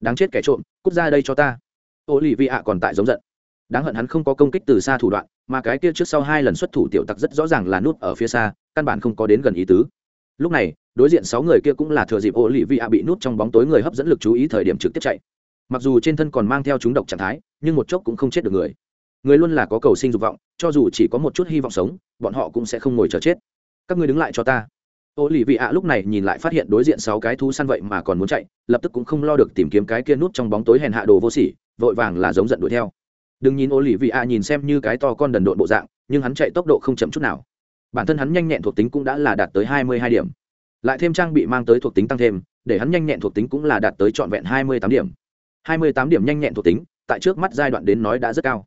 Đáng chết kẻ trộm, cút ra đây cho ta. Ô lì vị ạ còn tại giống giận đáng hận hắn không có công kích từ xa thủ đoạn, mà cái kia trước sau hai lần xuất thủ tiểu tặc rất rõ ràng là nút ở phía xa, căn bản không có đến gần ý tứ. Lúc này, đối diện sáu người kia cũng là thừa dịp ô lì vị ạ bị nút trong bóng tối người hấp dẫn lực chú ý thời điểm trực tiếp chạy. Mặc dù trên thân còn mang theo chúng độc trạng thái, nhưng một chốc cũng không chết được người. Người luôn là có cầu sinh dục vọng, cho dù chỉ có một chút hy vọng sống, bọn họ cũng sẽ không ngồi chờ chết. Các ngươi đứng lại cho ta. Ô lì vị ạ lúc này nhìn lại phát hiện đối diện sáu cái thú săn vậy mà còn muốn chạy, lập tức cũng không lo được tìm kiếm cái kia nút trong bóng tối hèn hạ đồ vô sỉ, vội vàng là giống giận đuổi theo đừng nhìn ô lì vị a nhìn xem như cái to con đần độn bộ dạng, nhưng hắn chạy tốc độ không chậm chút nào. Bản thân hắn nhanh nhẹn thuộc tính cũng đã là đạt tới hai mươi hai điểm. Lại thêm trang bị mang tới thuộc tính tăng thêm, để hắn nhanh nhẹn thuộc tính cũng là đạt tới trọn vẹn hai mươi tám điểm. hai mươi tám điểm nhanh nhẹn thuộc tính, tại trước mắt giai đoạn đến nói đã rất cao.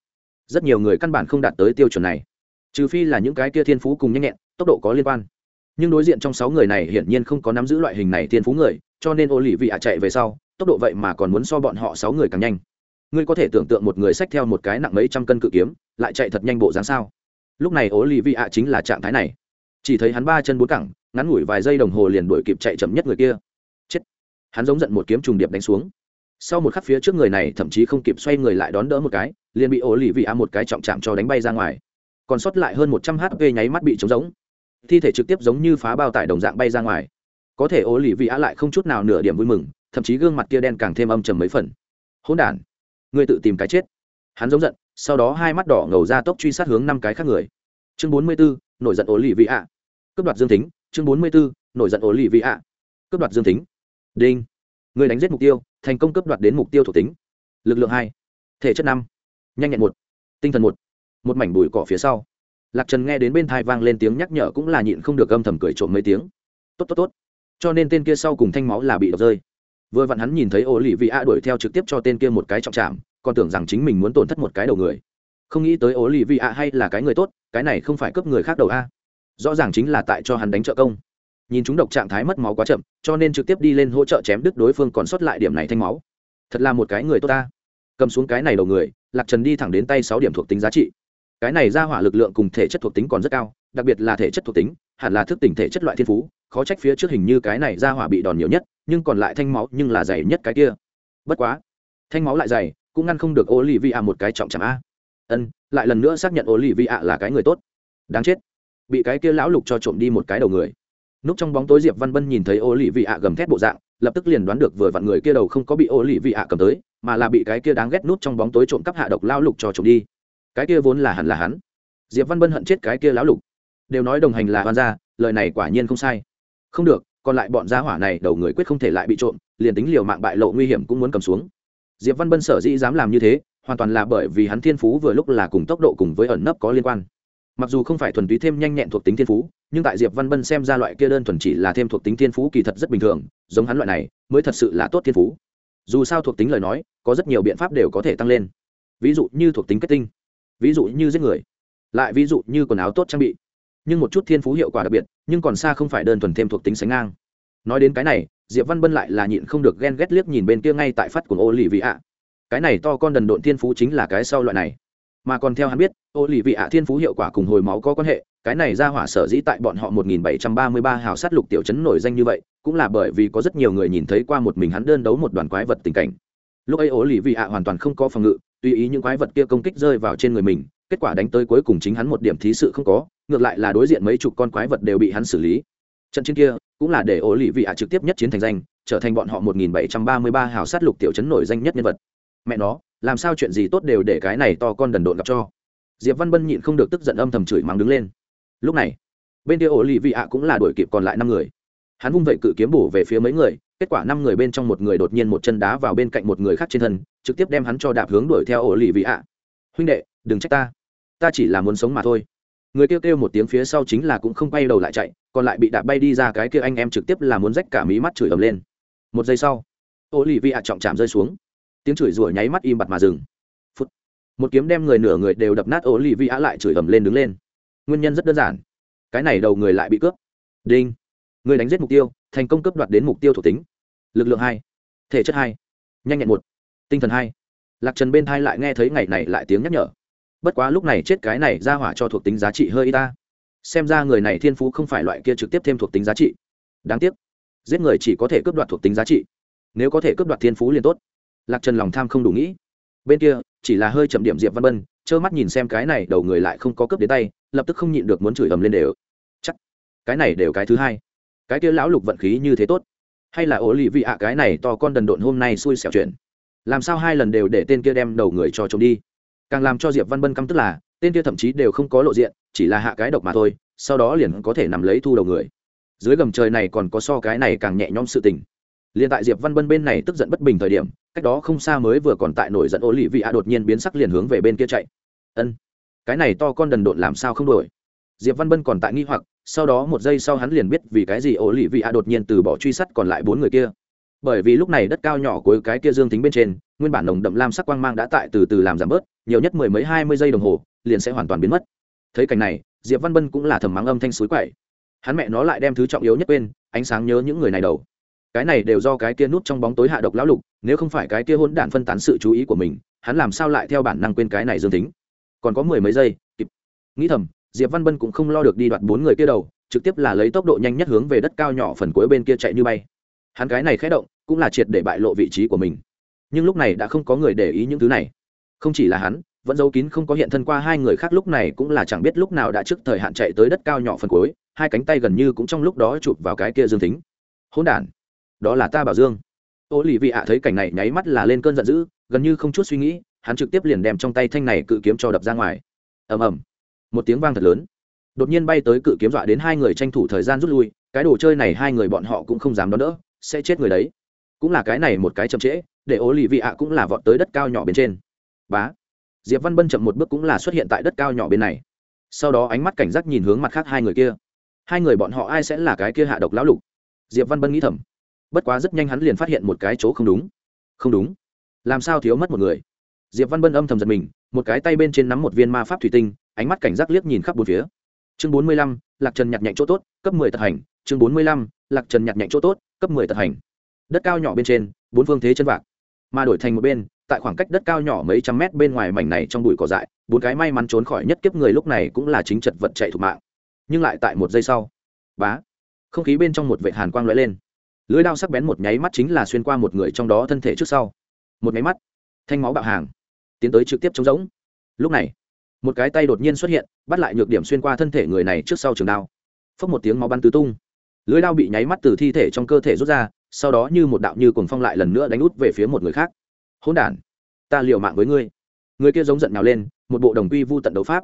Rất nhiều người căn bản không đạt tới tiêu chuẩn này. Trừ phi là những cái kia thiên phú cùng nhanh nhẹn, tốc độ có liên quan. Nhưng đối diện trong sáu người này hiển nhiên không có nắm giữ loại hình này thiên phú người, cho nên ô lì vị ạ chạy về sau, tốc độ vậy mà còn muốn so bọn họ sáu người càng nhanh ngươi có thể tưởng tượng một người xách theo một cái nặng mấy trăm cân cự kiếm, lại chạy thật nhanh bộ dáng sao? Lúc này ố lì vị ạ chính là trạng thái này. Chỉ thấy hắn ba chân bốn cẳng, ngắn ngủi vài giây đồng hồ liền đuổi kịp chạy chậm nhất người kia. Chết! Hắn giống giận một kiếm trùng điệp đánh xuống. Sau một khắc phía trước người này thậm chí không kịp xoay người lại đón đỡ một cái, liền bị ố lì vị ạ một cái trọng chạm cho đánh bay ra ngoài. Còn sót lại hơn một trăm hp nháy mắt bị trống giống thi thể trực tiếp giống như phá bao tải đồng dạng bay ra ngoài. Có thể ố lì vị ạ lại không chút nào nửa điểm vui mừng, thậm chí gương mặt kia đen càng thêm âm trầm mấy phần. Hỗn đản! Ngươi tự tìm cái chết. Hắn giống giận, sau đó hai mắt đỏ ngầu ra tốc truy sát hướng năm cái khác người. Chương bốn mươi bốn nổi giận ổ lì vị ạ cướp đoạt dương tính chương bốn mươi bốn nổi giận ổ lì vị ạ cướp đoạt dương tính đinh. Người đánh giết mục tiêu, thành công cướp đoạt đến mục tiêu thuộc tính. Lực lượng hai. Thể chất năm. Nhanh nhẹn một. Tinh thần một. Một mảnh bụi cỏ phía sau. Lạc trần nghe đến bên thai vang lên tiếng nhắc nhở cũng là nhịn không được âm thầm cười trộm mấy tiếng. Tốt tốt tốt. Cho nên tên kia sau cùng thanh máu là bị đập rơi vừa vặn hắn nhìn thấy ô lì vị a đuổi theo trực tiếp cho tên kia một cái trọng chạm còn tưởng rằng chính mình muốn tổn thất một cái đầu người. Không nghĩ tới ô lì vị a hay là cái người tốt, cái này không phải cướp người khác đầu a. Rõ ràng chính là tại cho hắn đánh trợ công. Nhìn chúng độc trạng thái mất máu quá chậm, cho nên trực tiếp đi lên hỗ trợ chém đứt đối phương còn sót lại điểm này thanh máu. Thật là một cái người tốt ta. Cầm xuống cái này đầu người, lạc trần đi thẳng đến tay sáu điểm thuộc tính giá trị. Cái này ra hỏa lực lượng cùng thể chất thuộc tính còn rất cao, đặc biệt là thể chất thuộc tính, hẳn là thức tỉnh thể chất loại thiên phú, khó trách phía trước hình như cái này ra hỏa bị đòn nhiều nhất nhưng còn lại thanh máu nhưng là dày nhất cái kia. Bất quá, thanh máu lại dày, cũng ngăn không được ô lì vi ạ một cái trọng chẳng a. Ân, lại lần nữa xác nhận ô lì vi ạ là cái người tốt. Đáng chết. Bị cái kia lão lục cho trộm đi một cái đầu người. Núp trong bóng tối diệp văn bân nhìn thấy ô lì vị ạ gầm thét bộ dạng, lập tức liền đoán được vừa vặn người kia đầu không có bị ô lì vị ạ cầm tới, mà là bị cái kia đáng ghét núp trong bóng tối trộm cắp hạ độc lao lục cho trộm đi. Cái kia vốn là hẳn là hắn. Diệp văn bân hận chết cái kia lão lục. Đều nói đồng hành là hoan gia, lời này quả nhiên không sai. Không được còn lại bọn gia hỏa này đầu người quyết không thể lại bị trộm, liền tính liều mạng bại lộ nguy hiểm cũng muốn cầm xuống. Diệp văn bân sở dĩ dám làm như thế, hoàn toàn là bởi vì hắn thiên phú vừa lúc là cùng tốc độ cùng với ẩn nấp có liên quan. Mặc dù không phải thuần túy thêm nhanh nhẹn thuộc tính thiên phú, nhưng tại diệp văn bân xem ra loại kia đơn thuần chỉ là thêm thuộc tính thiên phú kỳ thật rất bình thường, giống hắn loại này, mới thật sự là tốt thiên phú. Dù sao thuộc tính lời nói, có rất nhiều biện pháp đều có thể tăng lên. Ví dụ như thuộc tính kết tinh, ví dụ như giết người, lại ví dụ như quần áo tốt trang bị nhưng một chút thiên phú hiệu quả đặc biệt, nhưng còn xa không phải đơn thuần thêm thuộc tính sánh ngang. Nói đến cái này, diệp văn bân lại là nhịn không được ghen ghét liếc nhìn bên kia ngay tại phát của ô lì vị ạ cái này to con đần độn thiên phú chính là cái sau loại này. Mà còn theo hắn biết ô lì vị ạ thiên phú hiệu quả cùng hồi máu có quan hệ, cái này ra hỏa sở dĩ tại bọn họ 1733 hào sát lục tiểu trấn nổi danh như vậy, cũng là bởi vì có rất nhiều người nhìn thấy qua một mình hắn đơn đấu một đoàn quái vật tình cảnh. Lúc ấy ô lì vị ạ hoàn toàn không có phòng ngự, tùy ý những quái vật kia công kích rơi vào trên người mình, kết quả đánh tới cuối cùng chính hắn một điểm thí sự không có ngược lại là đối diện mấy chục con quái vật đều bị hắn xử lý. Trận chiến kia cũng là để ổ lì vị ạ trực tiếp nhất chiến thành danh, trở thành bọn họ 1733 hào sát lục tiểu trấn nổi danh nhất nhân vật. Mẹ nó, làm sao chuyện gì tốt đều để cái này to con đần độn gặp cho. Diệp văn bân nhịn không được tức giận âm thầm chửi mắng đứng lên. Lúc này, bên kia ổ lì vị ạ cũng là đuổi kịp còn lại năm người. Hắn vung vậy cự kiếm bổ về phía mấy người, kết quả năm người bên trong một người đột nhiên một chân đá vào bên cạnh một người khác trên thân, trực tiếp đem hắn cho đạp hướng đuổi theo ổ lì vị ạ huynh đệ, đừng trách ta. Ta chỉ là muốn sống mà thôi người kêu kêu một tiếng phía sau chính là cũng không quay đầu lại chạy, còn lại bị đạp bay đi ra cái kia anh em trực tiếp là muốn rách cả mí mắt chửi ầm lên. Một giây sau ô lì vi ạ trọng chạm rơi xuống. Tiếng chửi rủa nháy mắt im bặt mà dừng. Phút. Một kiếm đem người nửa người đều đập nát ô lì vi ạ lại chửi ầm lên đứng lên. Nguyên nhân rất đơn giản. Cái này đầu người lại bị cướp. Đinh. Người đánh giết mục tiêu, thành công cướp đoạt đến mục tiêu thuộc tính. Lực lượng hai. Thể chất hai. Nhanh nhẹn một. Tinh thần hai. Lạc trần bên thai lại nghe thấy ngày này lại tiếng nhắc nhở bất quá lúc này chết cái này ra hỏa cho thuộc tính giá trị hơi y ta. Xem ra người này thiên phú không phải loại kia trực tiếp thêm thuộc tính giá trị. Đáng tiếc, giết người chỉ có thể cướp đoạt thuộc tính giá trị. Nếu có thể cướp đoạt thiên phú liền tốt. Lạc trần lòng tham không đủ nghĩ. Bên kia, chỉ là hơi chậm điểm diệp văn bân, trơ mắt nhìn xem cái này đầu người lại không có cướp đến tay, lập tức không nhịn được muốn chửi ầm lên đều. Chắc, cái này đều cái thứ hai. Cái kia lão lục vận khí như thế tốt. Hay là ổ lì vị ạ cái này to con đần độn hôm nay xui xẻo chuyện. Làm sao hai lần đều để tên kia đem đầu người cho trộm đi? Càng làm cho diệp văn bân căm tức là, tên kia thậm chí đều không có lộ diện, chỉ là hạ cái độc mà thôi, sau đó liền có thể nằm lấy thu đầu người. Dưới gầm trời này còn có so cái này càng nhẹ nhõm sự tình. Liền tại diệp văn bân bên này tức giận bất bình thời điểm, cách đó không xa mới vừa còn tại nổi giận ô lì vị a đột nhiên biến sắc liền hướng về bên kia chạy. Ân, cái này to con đần độn làm sao không đổi diệp văn bân còn tại nghi hoặc, sau đó một giây sau hắn liền biết vì cái gì ô lì vị a đột nhiên từ bỏ truy sát còn lại bốn người kia. Bởi vì lúc này đất cao nhỏ của cái kia dương tính bên trên, nguyên bản nồng đậm lam sắc quang mang đã tại từ từ làm giảm bớt nhiều nhất mười mấy hai mươi giây đồng hồ, liền sẽ hoàn toàn biến mất. Thấy cảnh này, diệp văn bân cũng là thầm mắng âm thanh suối quậy. Hắn mẹ nó lại đem thứ trọng yếu nhất quên, ánh sáng nhớ những người này đầu. Cái này đều do cái kia nút trong bóng tối hạ độc lão lục, nếu không phải cái kia hỗn đản phân tán sự chú ý của mình, hắn làm sao lại theo bản năng quên cái này dương tính? Còn có mười mấy giây, kịp. Nghĩ thầm, diệp văn bân cũng không lo được đi đoạt bốn người kia đầu, trực tiếp là lấy tốc độ nhanh nhất hướng về đất cao nhỏ phần cuối bên kia chạy như bay. Hắn cái này khé động, cũng là triệt để bại lộ vị trí của mình. Nhưng lúc này đã không có người để ý những thứ này không chỉ là hắn, vẫn giấu kín không có hiện thân qua hai người khác lúc này cũng là chẳng biết lúc nào đã trước thời hạn chạy tới đất cao nhỏ phần cuối, hai cánh tay gần như cũng trong lúc đó chụp vào cái kia dương tính hỗn đản, đó là ta bảo dương. Ô lì vị ạ thấy cảnh này nháy mắt là lên cơn giận dữ, gần như không chút suy nghĩ, hắn trực tiếp liền đem trong tay thanh này cự kiếm cho đập ra ngoài. Ầm ầm, một tiếng vang thật lớn. Đột nhiên bay tới cự kiếm dọa đến hai người tranh thủ thời gian rút lui, cái đồ chơi này hai người bọn họ cũng không dám đón đỡ, sẽ chết người đấy. Cũng là cái này một cái chậm trễ, để ô lì vị ạ cũng là vọt tới đất cao nhỏ bên trên bá. Diệp văn bân chậm một bước cũng là xuất hiện tại đất cao nhỏ bên này. Sau đó ánh mắt cảnh giác nhìn hướng mặt khác hai người kia. Hai người bọn họ ai sẽ là cái kia hạ độc lão lục? Diệp văn bân nghĩ thầm. Bất quá rất nhanh hắn liền phát hiện một cái chỗ không đúng. Không đúng? Làm sao thiếu mất một người? Diệp văn bân âm thầm giật mình, một cái tay bên trên nắm một viên ma pháp thủy tinh, ánh mắt cảnh giác liếc nhìn khắp bốn phía. Chương bốn mươi lăm, lạc trần nhặt nhạnh chỗ tốt, cấp mười tật hành. Chương bốn mươi lăm, lạc trần nhặt nhạnh chỗ tốt, cấp mười tật hành. Đất cao nhỏ bên trên, bốn phương thế chân vạc. Mà đổi thành một bên tại khoảng cách đất cao nhỏ mấy trăm mét bên ngoài mảnh này trong bụi cỏ dại, bốn cái may mắn trốn khỏi nhất kiếp người lúc này cũng là chính chật vật chạy thủ mạng. Nhưng lại tại một giây sau, bá, không khí bên trong một vệ hàn quang lóe lên. Lưới đao sắc bén một nháy mắt chính là xuyên qua một người trong đó thân thể trước sau. Một nháy mắt, thanh máu bạo hàng, tiến tới trực tiếp chống giống lúc này, một cái tay đột nhiên xuất hiện, bắt lại nhược điểm xuyên qua thân thể người này trước sau trường đao. Phốc một tiếng máu bắn tứ tung. Lưới đao bị nháy mắt từ thi thể trong cơ thể rút ra, sau đó như một đạo như cuồng phong lại lần nữa đánh út về phía một người khác hỗn đản, ta liều mạng với ngươi. Người kia giống giận nào lên, một bộ đồng quy vu tận đấu pháp.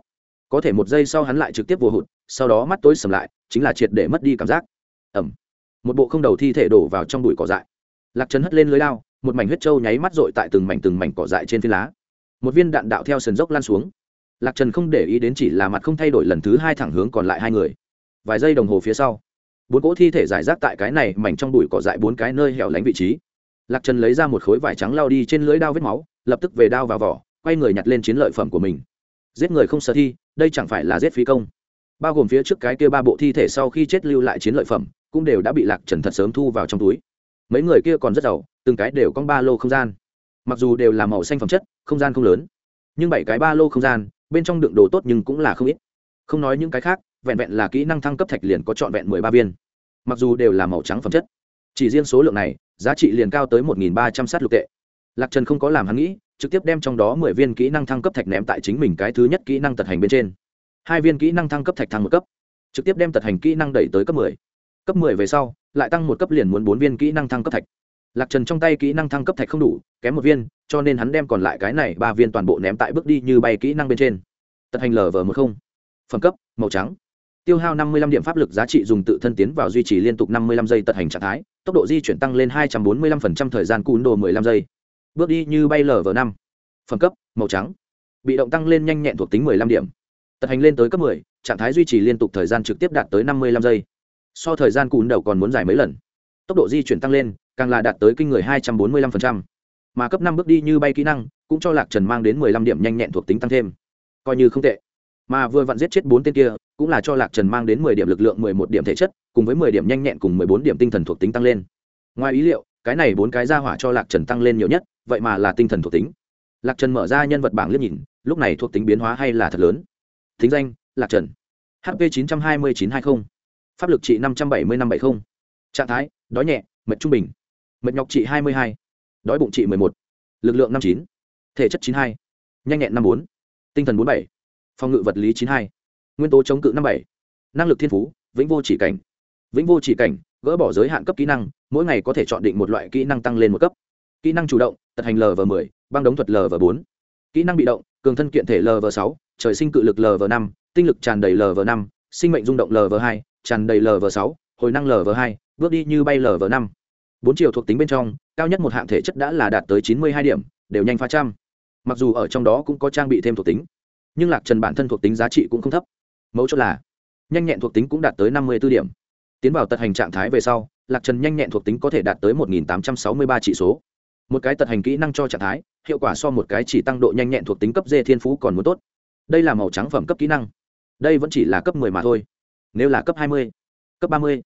Có thể một giây sau hắn lại trực tiếp vô hụt, sau đó mắt tối sầm lại, chính là triệt để mất đi cảm giác. Ẩm một bộ không đầu thi thể đổ vào trong bụi cỏ dại. Lạc trấn hất lên lưới lao, một mảnh huyết trâu nháy mắt dội tại từng mảnh từng mảnh cỏ dại trên phi lá. Một viên đạn đạo theo sườn dốc lan xuống. Lạc trần không để ý đến chỉ là mặt không thay đổi lần thứ hai thẳng hướng còn lại hai người. Vài giây đồng hồ phía sau, bốn cỗ thi thể giải rác tại cái này mảnh trong bụi cỏ dại bốn cái nơi hẻo lánh vị trí lạc trần lấy ra một khối vải trắng lao đi trên lưỡi đao vết máu, lập tức về đao vào vỏ, quay người nhặt lên chiến lợi phẩm của mình. Giết người không sợ thi, đây chẳng phải là giết phí công. Bao gồm phía trước cái kia ba bộ thi thể sau khi chết lưu lại chiến lợi phẩm, cũng đều đã bị lạc trần thật sớm thu vào trong túi. Mấy người kia còn rất giàu, từng cái đều có ba lô không gian. Mặc dù đều là màu xanh phẩm chất, không gian không lớn, nhưng bảy cái ba lô không gian, bên trong đựng đồ tốt nhưng cũng là không ít. Không nói những cái khác, vẹn vẹn là kỹ năng thăng cấp thạch liền có trọn vẹn mười ba viên. Mặc dù đều là màu trắng phẩm chất, chỉ riêng số lượng này giá trị liền cao tới một nghìn ba trăm sát lục tệ. Lạc trần không có làm hắn nghĩ, trực tiếp đem trong đó mười viên kỹ năng thăng cấp thạch ném tại chính mình cái thứ nhất kỹ năng tật hành bên trên. Hai viên kỹ năng thăng cấp thạch thăng một cấp. Trực tiếp đem tật hành kỹ năng đẩy tới cấp mười. Cấp mười về sau, lại tăng một cấp liền muốn bốn viên kỹ năng thăng cấp thạch. Lạc trần trong tay kỹ năng thăng cấp thạch không đủ, kém một viên, cho nên hắn đem còn lại cái này ba viên toàn bộ ném tại bước đi như bay kỹ năng bên trên. Tật hành lv một không. Phẩm cấp, màu trắng tiêu hao năm mươi lăm điểm pháp lực giá trị dùng tự thân tiến vào duy trì liên tục năm mươi lăm giây tật hành trạng thái, tốc độ di chuyển tăng lên hai trăm bốn mươi lăm phần trăm thời gian cún đồ mười lăm giây. Bước đi như bay lv năm. Phẩm cấp, màu trắng. Bị động tăng lên nhanh nhẹn thuộc tính mười lăm điểm. Tật hành lên tới cấp mười, trạng thái duy trì liên tục thời gian trực tiếp đạt tới năm mươi lăm giây. So thời gian cún đầu còn muốn dài mấy lần. Tốc độ di chuyển tăng lên, càng là đạt tới kinh người hai trăm bốn mươi lăm phần trăm. Mà cấp năm bước đi như bay kỹ năng, cũng cho lạc trần mang đến mười lăm điểm nhanh nhẹn thuộc tính tăng thêm. Coi như không tệ. Mà vừa vặn giết chết bốn tên kia cũng là cho lạc trần mang đến mười điểm lực lượng, mười một điểm thể chất, cùng với mười điểm nhanh nhẹn cùng mười bốn điểm tinh thần thuộc tính tăng lên. Ngoài ý liệu, cái này bốn cái ra hỏa cho lạc trần tăng lên nhiều nhất, vậy mà là tinh thần thuộc tính. Lạc trần mở ra nhân vật bảng liếc nhìn, lúc này thuộc tính biến hóa hay là thật lớn? Thính danh, lạc trần. Hp chín trăm hai mươi chín hai mươi pháp lực trị năm trăm bảy mươi năm bảy mươi trạng thái, đói nhẹ, mệt trung bình. Mệt nhọc trị hai mươi hai. Đói bụng trị mười một. Lực lượng năm chín. Thể chất chín hai. Nhanh nhẹn năm bốn. Tinh thần bốn bảy. Phòng ngự vật lý chín hai nguyên tố chống cự năm bảy. Năng lực thiên phú, vĩnh vô chỉ cảnh. Vĩnh vô chỉ cảnh, gỡ bỏ giới hạn cấp kỹ năng, mỗi ngày có thể chọn định một loại kỹ năng tăng lên một cấp. Kỹ năng chủ động, tật hành lv m ộ ư ơ i băng đống thuật lv bốn. Kỹ năng bị động, cường thân kiện thể lv sáu, trời sinh cự lực lv năm, tinh lực tràn đầy lv năm, sinh mệnh rung động lv hai, tràn đầy lv sáu, hồi năng lv hai, bước đi như bay lv năm. Bốn chiều thuộc tính bên trong, cao nhất một hạng thể chất đã là đạt tới chín mươi hai điểm, đều nhanh phá trăm. Mặc dù ở trong đó cũng có trang bị thêm thuộc tính, nhưng lạc trần bản thân thuộc tính giá trị cũng không thấp mấu chốt là nhanh nhẹn thuộc tính cũng đạt tới năm mươi b ố điểm. Tiến vào tật hành trạng thái về sau lạc trần nhanh nhẹn thuộc tính có thể đạt tới một tám trăm sáu mươi ba trị số. Một cái tật hành kỹ năng cho trạng thái hiệu quả so một cái chỉ tăng độ nhanh nhẹn thuộc tính cấp dê thiên phú còn muốn tốt. Đây là màu trắng phẩm cấp kỹ năng. Đây vẫn chỉ là cấp 10 mà thôi. Nếu là cấp 20, cấp 30,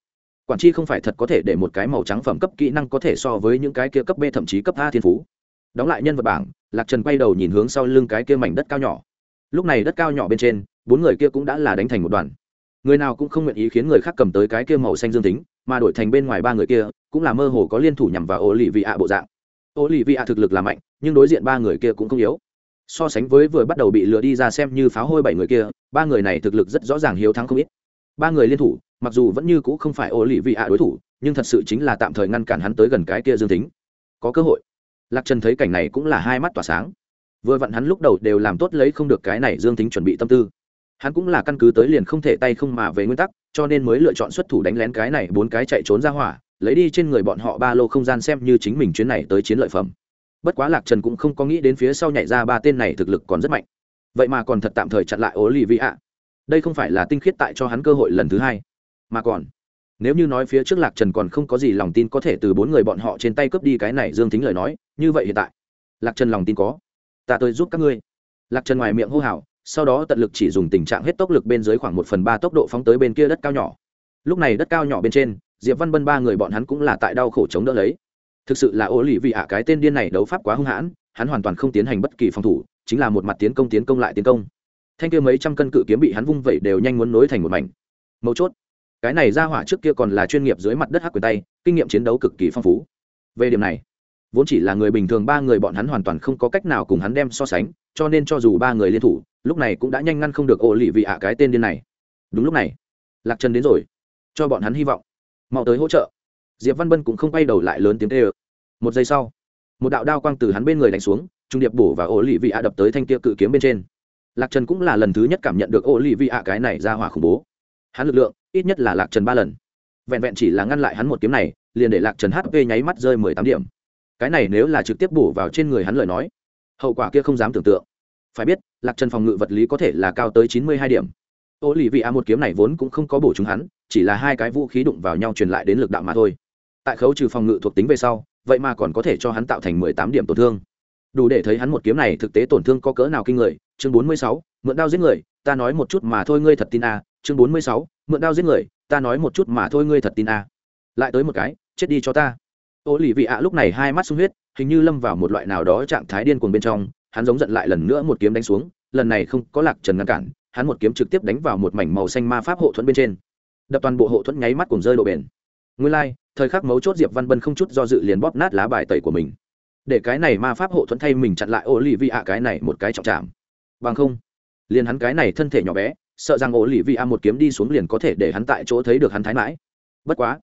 quản tri không phải thật có thể để một cái màu trắng phẩm cấp kỹ năng có thể so với những cái kia cấp b thậm chí cấp a thiên phú. Đóng lại nhân vật bảng lạc trần quay đầu nhìn hướng sau lưng cái kia mảnh đất cao nhỏ. Lúc này đất cao nhỏ bên trên bốn người kia cũng đã là đánh thành một đoàn. Người nào cũng không nguyện ý khiến người khác cầm tới cái kia màu xanh dương tính, mà đổi thành bên ngoài ba người kia, cũng là mơ hồ có liên thủ nhằm vào ô lì vị ạ bộ dạng. Ô lì vị ạ thực lực là mạnh, nhưng đối diện ba người kia cũng không yếu. So sánh với vừa bắt đầu bị lừa đi ra xem như pháo hôi bảy người kia, ba người này thực lực rất rõ ràng hiếu thắng không ít. Ba người liên thủ, mặc dù vẫn như cũ không phải ô lì vị ạ đối thủ, nhưng thật sự chính là tạm thời ngăn cản hắn tới gần cái kia dương tính. Có cơ hội. Lạc trần thấy cảnh này cũng là hai mắt tỏa sáng. Vừa vặn hắn lúc đầu đều làm tốt lấy không được cái này dương tính chuẩn bị tâm tư hắn cũng là căn cứ tới liền không thể tay không mà về nguyên tắc, cho nên mới lựa chọn xuất thủ đánh lén cái này bốn cái chạy trốn ra hỏa, lấy đi trên người bọn họ ba lô không gian xem như chính mình chuyến này tới chiến lợi phẩm. Bất quá lạc trần cũng không có nghĩ đến phía sau nhảy ra ba tên này thực lực còn rất mạnh. Vậy mà còn thật tạm thời chặn lại ố lì vị ạ đây không phải là tinh khiết tại cho hắn cơ hội lần thứ hai, mà còn, nếu như nói phía trước lạc trần còn không có gì lòng tin có thể từ bốn người bọn họ trên tay cướp đi cái này dương tính lời nói, như vậy hiện tại, lạc trần lòng tin có. Ta tới giúp các ngươi. Lạc trần ngoài miệng hô hào sau đó tận lực chỉ dùng tình trạng hết tốc lực bên dưới khoảng một phần ba tốc độ phóng tới bên kia đất cao nhỏ. Lúc này đất cao nhỏ bên trên, diệp văn bân ba người bọn hắn cũng là tại đau khổ chống đỡ lấy. Thực sự là ô lì vì ạ cái tên điên này đấu pháp quá hung hãn, hắn hoàn toàn không tiến hành bất kỳ phòng thủ, chính là một mặt tiến công tiến công lại tiến công. Thanh kia mấy trăm cân cự kiếm bị hắn vung vẩy đều nhanh muốn nối thành một mảnh. Mấu chốt, cái này ra hỏa trước kia còn là chuyên nghiệp dưới mặt đất hắc quyền tay, kinh nghiệm chiến đấu cực kỳ phong phú. Về điểm này vốn chỉ là người bình thường, ba người bọn hắn hoàn toàn không có cách nào cùng hắn đem so sánh, cho nên cho dù ba người liên thủ, lúc này cũng đã nhanh ngăn không được ổ lì vị ạ cái tên điên này. Đúng lúc này, lạc trần đến rồi, cho bọn hắn hy vọng, mau tới hỗ trợ. Diệp văn bân cũng không quay đầu lại lớn tiếng tê ơ một giây sau, một đạo đao quang từ hắn bên người đánh xuống, trung điệp bổ và ổ lì vị ạ đập tới thanh kia cự kiếm bên trên. Lạc trần cũng là lần thứ nhất cảm nhận được ổ lì vị ạ cái này ra hỏa khủng bố. Hắn lực lượng, ít nhất là lạc trần ba lần. Vẹn vẹn chỉ là ngăn lại hắn một kiếm này, liền để lạc trần hp nháy mắt rơi mười tám điểm cái này nếu là trực tiếp bổ vào trên người hắn lời nói, hậu quả kia không dám tưởng tượng. Phải biết, lạc trần phòng ngự vật lý có thể là cao tới chín mươi hai điểm. Ô lì vị a một kiếm này vốn cũng không có bổ chúng hắn, chỉ là hai cái vũ khí đụng vào nhau truyền lại đến lực đạo mà thôi. Tại khấu trừ phòng ngự thuộc tính về sau, vậy mà còn có thể cho hắn tạo thành mười tám điểm tổn thương. Đủ để thấy hắn một kiếm này thực tế tổn thương có cỡ nào kinh người. Chương bốn mươi sáu, mượn đao giết người, ta nói một chút mà thôi ngươi thật tin a chương bốn mươi sáu, mượn đao giết người, ta nói một chút mà thôi ngươi thật tin a lại tới một cái, chết đi cho ta ô lì vị ạ lúc này hai mắt sung huyết hình như lâm vào một loại nào đó trạng thái điên cuồng bên trong hắn giống giận lại lần nữa một kiếm đánh xuống lần này không có lạc trần ngăn cản hắn một kiếm trực tiếp đánh vào một mảnh màu xanh ma pháp hộ thuẫn bên trên. Đập toàn bộ hộ thuẫn nháy mắt cùng rơi độ bền. Nguyên lai、like, thời khắc mấu chốt diệp văn bân không chút do dự liền bóp nát lá bài tẩy của mình. Để cái này ma pháp hộ thuẫn thay mình chặn lại ô lì vị ạ cái này một cái trọng chạm bằng không liền hắn cái này thân thể nhỏ bé sợ rằng ô lì vị ạ một kiếm đi xuống liền có thể để hắn tại chỗ thấy được hắn thái mãi. Bất quá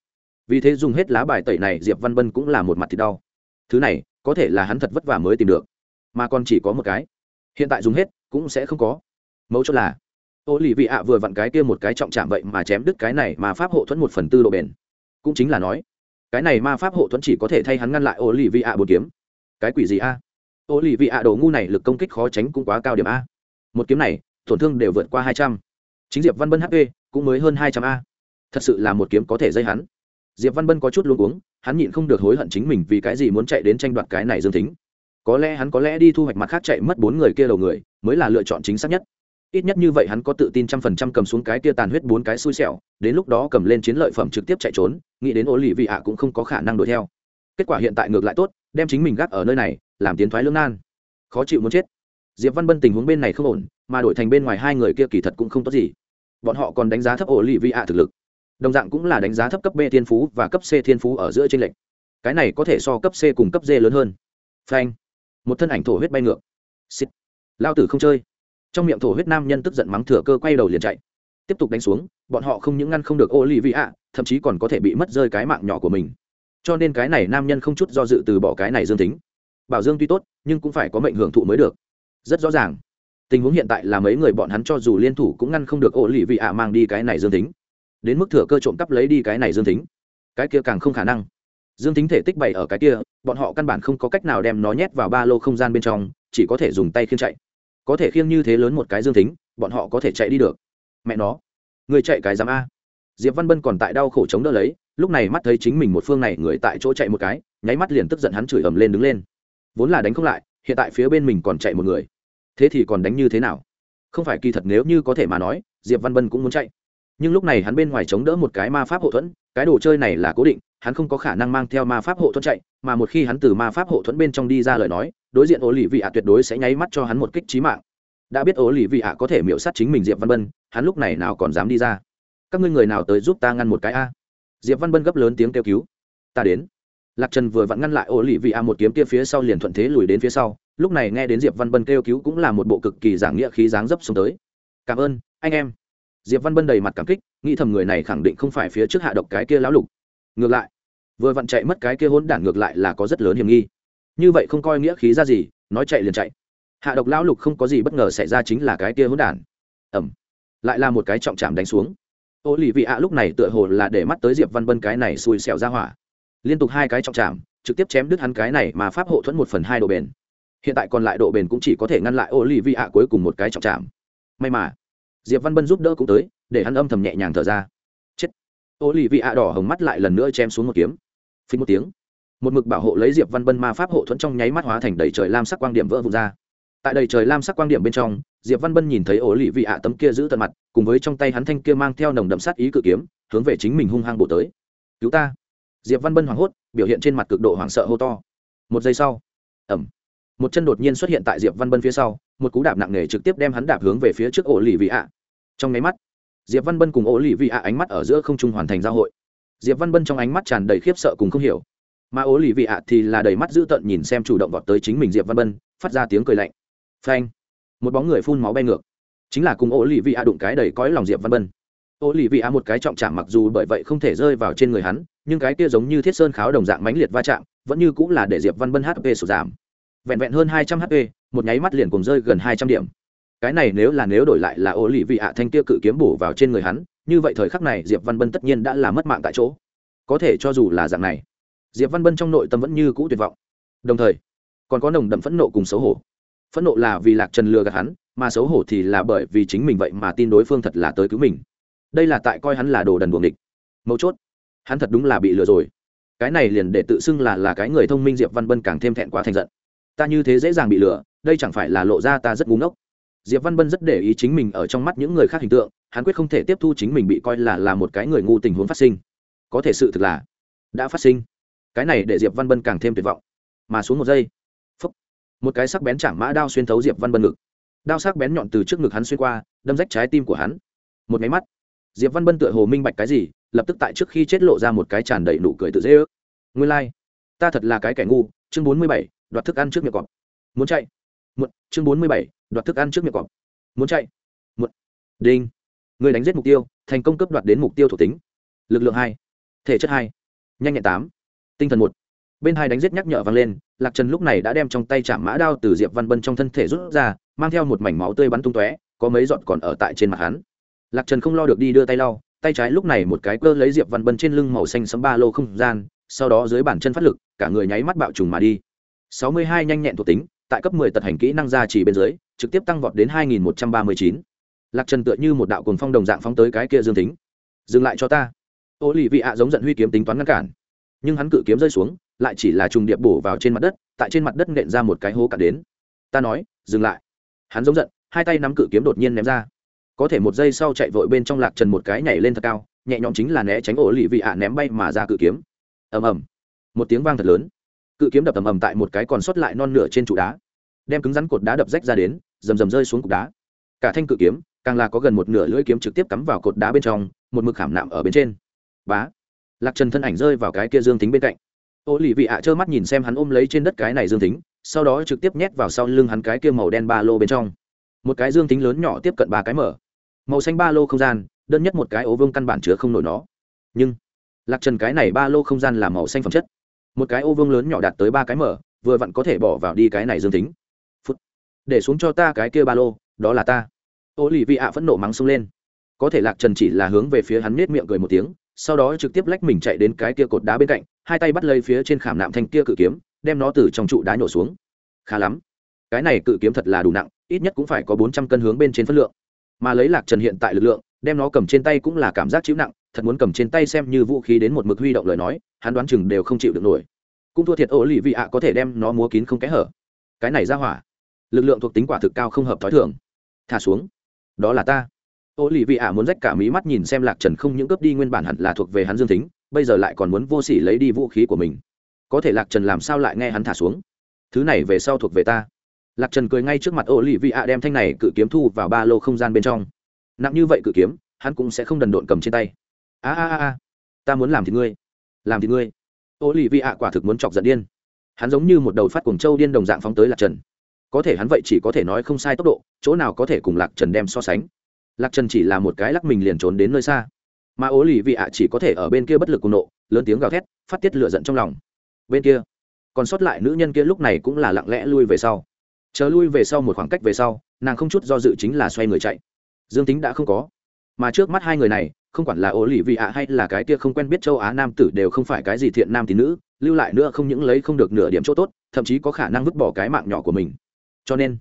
vì thế dùng hết lá bài tẩy này, diệp văn bân cũng là một mặt thì đau. Thứ này, có thể là hắn thật vất vả mới tìm được, mà còn chỉ có một cái. Hiện tại dùng hết, cũng sẽ không có. Mấu chốt là ô lì vị ạ vừa vặn cái kia một cái trọng chạm vậy mà chém đứt cái này mà pháp hộ thuẫn một phần tư độ bền. Cũng chính là nói, cái này ma pháp hộ thuẫn chỉ có thể thay hắn ngăn lại ô lì vị ạ bột kiếm. Cái quỷ gì a? Ô lì vị ạ đồ ngu này lực công kích khó tránh cũng quá cao điểm a. Một kiếm này, tổn thương đều vượt qua hai trăm. Chính diệp văn bân hp cũng mới hơn hai trăm a. Thật sự là một kiếm có thể dây hắn diệp văn bân có chút luôn uống hắn nhịn không được hối hận chính mình vì cái gì muốn chạy đến tranh đoạt cái này dương tính có lẽ hắn có lẽ đi thu hoạch mặt khác chạy mất bốn người kia đầu người, mới là lựa chọn chính xác nhất. Ít nhất như vậy hắn có tự tin trăm phần trăm cầm xuống cái kia tàn huyết bốn cái xui xẻo, đến lúc đó cầm lên chiến lợi phẩm trực tiếp chạy trốn, nghĩ đến ô lì vị ạ cũng không có khả năng đuổi theo. Kết quả hiện tại ngược lại tốt, đem chính mình gác ở nơi này, làm tiến thoái lưỡng nan. Khó chịu muốn chết. Diệp văn bân tình huống bên này không ổn, mà đổi thành bên ngoài hai người kia kỳ thật cũng không tốt gì. Bọn họ còn đánh giá thấp ô lì vị ạ thực lực đồng dạng cũng là đánh giá thấp cấp b thiên phú và cấp c thiên phú ở giữa tranh lệch. Cái này có thể so cấp c cùng cấp d lớn hơn. Phanh. Một thân ảnh thổ huyết bay ngược. Xích lao tử không chơi. Trong miệng thổ huyết nam nhân tức giận mắng thừa cơ quay đầu liền chạy. Tiếp tục đánh xuống, bọn họ không những ngăn không được ô lì vị ạ thậm chí còn có thể bị mất rơi cái mạng nhỏ của mình. Cho nên cái này nam nhân không chút do dự từ bỏ cái này dương tính bảo dương tuy tốt, nhưng cũng phải có mệnh hưởng thụ mới được. Rất rõ ràng. Tình huống hiện tại là mấy người bọn hắn cho dù liên thủ cũng ngăn không được ô lì vị ạ mang đi cái này dương tính đến mức thừa cơ trộm cắp lấy đi cái này dương tính cái kia càng không khả năng. Dương tính thể tích bày ở cái kia, bọn họ căn bản không có cách nào đem nó nhét vào ba lô không gian bên trong, chỉ có thể dùng tay khiêng chạy. Có thể khiêng như thế lớn một cái dương tính bọn họ có thể chạy đi được. Mẹ nó, người chạy cái dám a. Diệp văn bân còn tại đau khổ chống đỡ lấy, lúc này mắt thấy chính mình một phương này người tại chỗ chạy một cái, nháy mắt liền tức giận hắn chửi ầm lên đứng lên. Vốn là đánh không lại, hiện tại phía bên mình còn chạy một người. Thế thì còn đánh như thế nào? Không phải kỳ thật nếu như có thể mà nói, diệp văn bân cũng muốn chạy nhưng lúc này hắn bên ngoài chống đỡ một cái ma pháp hộ thuẫn, cái đồ chơi này là cố định, hắn không có khả năng mang theo ma pháp hộ thuẫn chạy, mà một khi hắn từ ma pháp hộ thuẫn bên trong đi ra lời nói, đối diện ố lì vị ạ tuyệt đối sẽ nháy mắt cho hắn một kích trí mạng. Đã biết ố lì vị ạ có thể miễu sát chính mình diệp văn bân, hắn lúc này nào còn dám đi ra? Các ngươi người nào tới giúp ta ngăn một cái a? Diệp văn bân gấp lớn tiếng kêu cứu. Ta đến. Lạc trần vừa vặn ngăn lại ố lì vị ạ một kiếm kia phía sau liền thuận thế lùi đến phía sau, lúc này nghe đến diệp văn bân kêu cứu cũng là một bộ cực kỳ giảng nghĩa khí dáng dấp xuống tới. Cảm ơn, anh em diệp văn bân đầy mặt cảm kích, nghĩ thầm người này khẳng định không phải phía trước hạ độc cái kia lão lục. Ngược lại, vừa vặn chạy mất cái kia hỗn đản ngược lại là có rất lớn hiểm nghi. Như vậy không coi nghĩa khí ra gì, nói chạy liền chạy. Hạ độc lão lục không có gì bất ngờ xảy ra chính là cái kia hỗn đản. Ẩm lại là một cái trọng chạm đánh xuống. Ô lì vị ạ lúc này tựa hồ là để mắt tới diệp văn bân cái này xui xẻo ra hỏa. Liên tục hai cái trọng chạm trực tiếp chém đứt hắn cái này mà pháp hộ thuẫn một phần hai độ bền. Hiện tại còn lại độ bền cũng chỉ có thể ngăn lại ô lì vị ạ cuối cùng một cái trọng chạm may mà diệp văn bân giúp đỡ cũng tới, để hắn âm thầm nhẹ nhàng thở ra. Chết. Ô lì vị ạ đỏ hồng mắt lại lần nữa chém xuống một kiếm. Phí một tiếng. Một mực bảo hộ lấy diệp văn bân ma pháp hộ thuẫn trong nháy mắt hóa thành đầy trời lam sắc quang điểm vỡ vụn ra. Tại đầy trời lam sắc quang điểm bên trong, diệp văn bân nhìn thấy ổ lì vị ạ tấm kia giữ tận mặt, cùng với trong tay hắn thanh kia mang theo nồng đậm sát ý cự kiếm, hướng về chính mình hung hăng bổ tới. Cứu ta. Diệp văn bân hoảng hốt, biểu hiện trên mặt cực độ hoảng sợ hô to. Một giây sau ẩm một chân đột nhiên xuất hiện tại diệp văn bân phía sau, một cú đạp nặng nề trực tiếp đem hắn đạp hướng về phía trước ổ lì vị ạ trong nháy mắt, diệp văn bân cùng ổ lì vị ạ ánh mắt ở giữa không trung hoàn thành giao hội. Diệp văn bân trong ánh mắt tràn đầy khiếp sợ cùng không hiểu. Mà ổ lì vị ạ thì là đầy mắt dữ tợn nhìn xem chủ động vọt tới chính mình diệp văn bân, phát ra tiếng cười lạnh. Phanh! Một bóng người phun máu bay ngược. Chính là cùng ổ lì vị ạ đụng cái đầy cõi lòng diệp văn bân. Ổ lì vị ạ một cái trọng chạm mặc dù bởi vậy không thể rơi vào trên người hắn, nhưng cái kia giống như thiết sơn kháo đồng dạng mãnh liệt va chạm, vẫn như cũng là để diệp văn bân hp sụt giảm vẹn vẹn hơn hai trăm hp một nháy mắt liền cùng rơi gần hai trăm điểm. Cái này nếu là nếu đổi lại là ô lì vị ạ thanh kia cự kiếm bổ vào trên người hắn, như vậy thời khắc này diệp văn bân tất nhiên đã là mất mạng tại chỗ. Có thể cho dù là dạng này, diệp văn bân trong nội tâm vẫn như cũ tuyệt vọng. Đồng thời, còn có nồng đậm phẫn nộ cùng xấu hổ. Phẫn nộ là vì lạc trần lừa gạt hắn, mà xấu hổ thì là bởi vì chính mình vậy mà tin đối phương thật là tới cứu mình. Đây là tại coi hắn là đồ đần buồng địch mấu chốt, hắn thật đúng là bị lừa rồi. Cái này liền để tự xưng là là cái người thông minh diệp văn bân càng thêm thẹn quá thành giận ta như thế dễ dàng bị lừa đây chẳng phải là lộ ra ta rất ngu ngốc. Diệp văn bân rất để ý chính mình ở trong mắt những người khác hình tượng hắn quyết không thể tiếp thu chính mình bị coi là là một cái người ngu tình huống phát sinh. Có thể sự thực là đã phát sinh. Cái này để diệp văn bân càng thêm tuyệt vọng. Mà xuống một giây phúc, một cái sắc bén chạm mã đao xuyên thấu diệp văn bân ngực. Đao sắc bén nhọn từ trước ngực hắn xuyên qua đâm rách trái tim của hắn. Một máy mắt diệp văn bân tựa hồ minh bạch cái gì lập tức tại trước khi chết lộ ra một cái tràn đầy nụ cười tự dễ ước. Nguyên lai、like. ta thật là cái kẻ ngu chương bốn mươi bảy đoạt thức ăn trước miệng cọp. Muốn chạy. Một chương bốn mươi bảy, đoạt thức ăn trước miệng cọp. Muốn chạy. Một đinh. Người đánh giết mục tiêu, thành công cấp đoạt đến mục tiêu thuộc tính. Lực lượng hai. Thể chất hai. Nhanh nhẹn tám. Tinh thần một. Bên hai đánh giết nhắc nhở vang lên, lạc trần lúc này đã đem trong tay chạm mã đao từ diệp văn bân trong thân thể rút ra, mang theo một mảnh máu tươi bắn tung tóe, có mấy giọt còn ở tại trên mặt hắn. Lạc trần không lo được đi đưa tay lau, tay trái lúc này một cái cơ lấy diệp văn bân trên lưng màu xanh sấm ba lô không gian, sau đó dưới bàn chân phát lực, cả người nháy mắt bạo trùng mà đi sáu mươi hai nhanh nhẹn thuộc tính, tại cấp mười tật hành kỹ năng gia trì bên dưới, trực tiếp tăng vọt đến hai nghìn một trăm ba mươi chín. Lạc trần tựa như một đạo cuồng phong đồng dạng phóng tới cái kia dương tính. Dừng lại cho ta. Ô lì vị ạ giống giận huy kiếm tính toán ngăn cản. Nhưng hắn cự kiếm rơi xuống, lại chỉ là trùng điệp bổ vào trên mặt đất, tại trên mặt đất nện ra một cái hố cả đến. Ta nói, dừng lại. Hắn giống giận, hai tay nắm cự kiếm đột nhiên ném ra. Có thể một giây sau chạy vội bên trong lạc trần một cái nhảy lên thật cao, nhẹ nhõm chính là né tránh Ô lì vị ạ ném bay mà ra cự kiếm. Ầm ầm. Một tiếng vang thật lớn cự kiếm đập ầm ầm tại một cái còn sót lại non nửa trên trụ đá. Đem cứng rắn cột đá đập rách ra đến, rầm rầm rơi xuống cục đá. Cả thanh cự kiếm, càng là có gần một nửa lưỡi kiếm trực tiếp cắm vào cột đá bên trong, một mực khảm nạm ở bên trên. Bá! Lạc trần thân ảnh rơi vào cái kia dương tính bên cạnh. Ô lì vị ạ trơ mắt nhìn xem hắn ôm lấy trên đất cái này dương tính sau đó trực tiếp nhét vào sau lưng hắn cái kia màu đen ba lô bên trong. Một cái dương tính lớn nhỏ tiếp cận ba cái mở. Màu xanh ba lô không gian, đơn nhất một cái ố vương căn bản chứa không nổi nó. Nhưng, lạc trần cái này ba lô không gian là màu xanh phẩm chất một cái ô vương lớn nhỏ đạt tới ba cái mở, vừa vặn có thể bỏ vào đi cái này dương tính. Phút. Để xuống cho ta cái kia ba lô, đó là ta. Ô lì vị ạ phẫn nộ mắng xông lên. Có thể lạc trần chỉ là hướng về phía hắn nết miệng cười một tiếng, sau đó trực tiếp lách mình chạy đến cái kia cột đá bên cạnh, hai tay bắt lấy phía trên khảm nạm thanh kia cự kiếm, đem nó từ trong trụ đá nhổ xuống. Khá lắm. Cái này cự kiếm thật là đủ nặng, ít nhất cũng phải có bốn trăm cân hướng bên trên phân lượng. Mà lấy lạc trần hiện tại lực lượng, đem nó cầm trên tay cũng là cảm giác chịu nặng thật muốn cầm trên tay xem như vũ khí đến một mực huy động lời nói, hắn đoán chừng đều không chịu được nổi. Cũng thua thiệt ổ lì vị ạ có thể đem nó múa kín không kẽ hở. Cái này ra hỏa, lực lượng thuộc tính quả thực cao không hợp t h ó i thường. Thả xuống. Đó là ta. Ô lì vị ạ muốn rách cả mí mắt nhìn xem lạc trần không những cướp đi nguyên bản hẳn là thuộc về hắn dương tính, bây giờ lại còn muốn vô s ỉ lấy đi vũ khí của mình. Có thể lạc trần làm sao lại nghe hắn thả xuống? Thứ này về sau thuộc về ta. Lạc trần cười ngay trước mặt ô lì vị ạ đem thanh này cự kiếm thu vào ba lô không gian bên trong. Nặng như vậy cự kiếm, hắn cũng sẽ không đần độn cầm trên tay a a a ta muốn làm thì ngươi. Làm thì ngươi. Ô lì vị ạ quả thực muốn chọc giận điên. Hắn giống như một đầu phát cuồng trâu điên đồng dạng phóng tới lạc trần. Có thể hắn vậy chỉ có thể nói không sai tốc độ, chỗ nào có thể cùng lạc trần đem so sánh. Lạc trần chỉ là một cái lắc mình liền trốn đến nơi xa. Mà ố lì vị ạ chỉ có thể ở bên kia bất lực cùng nộ, lớn tiếng gào thét, phát tiết lửa giận trong lòng. Bên kia, còn sót lại nữ nhân kia lúc này cũng là lặng lẽ lui về sau. Chờ lui về sau một khoảng cách về sau, nàng không chút do dự chính là xoay người chạy. Dương tính đã không có. Mà trước mắt hai người này không quản là ố lì vị ạ hay là cái kia không quen biết châu á nam tử đều không phải cái gì thiện nam tín nữ, lưu lại nữa không những lấy không được nửa điểm chỗ tốt, thậm chí có khả năng vứt bỏ cái mạng nhỏ của mình. Cho nên,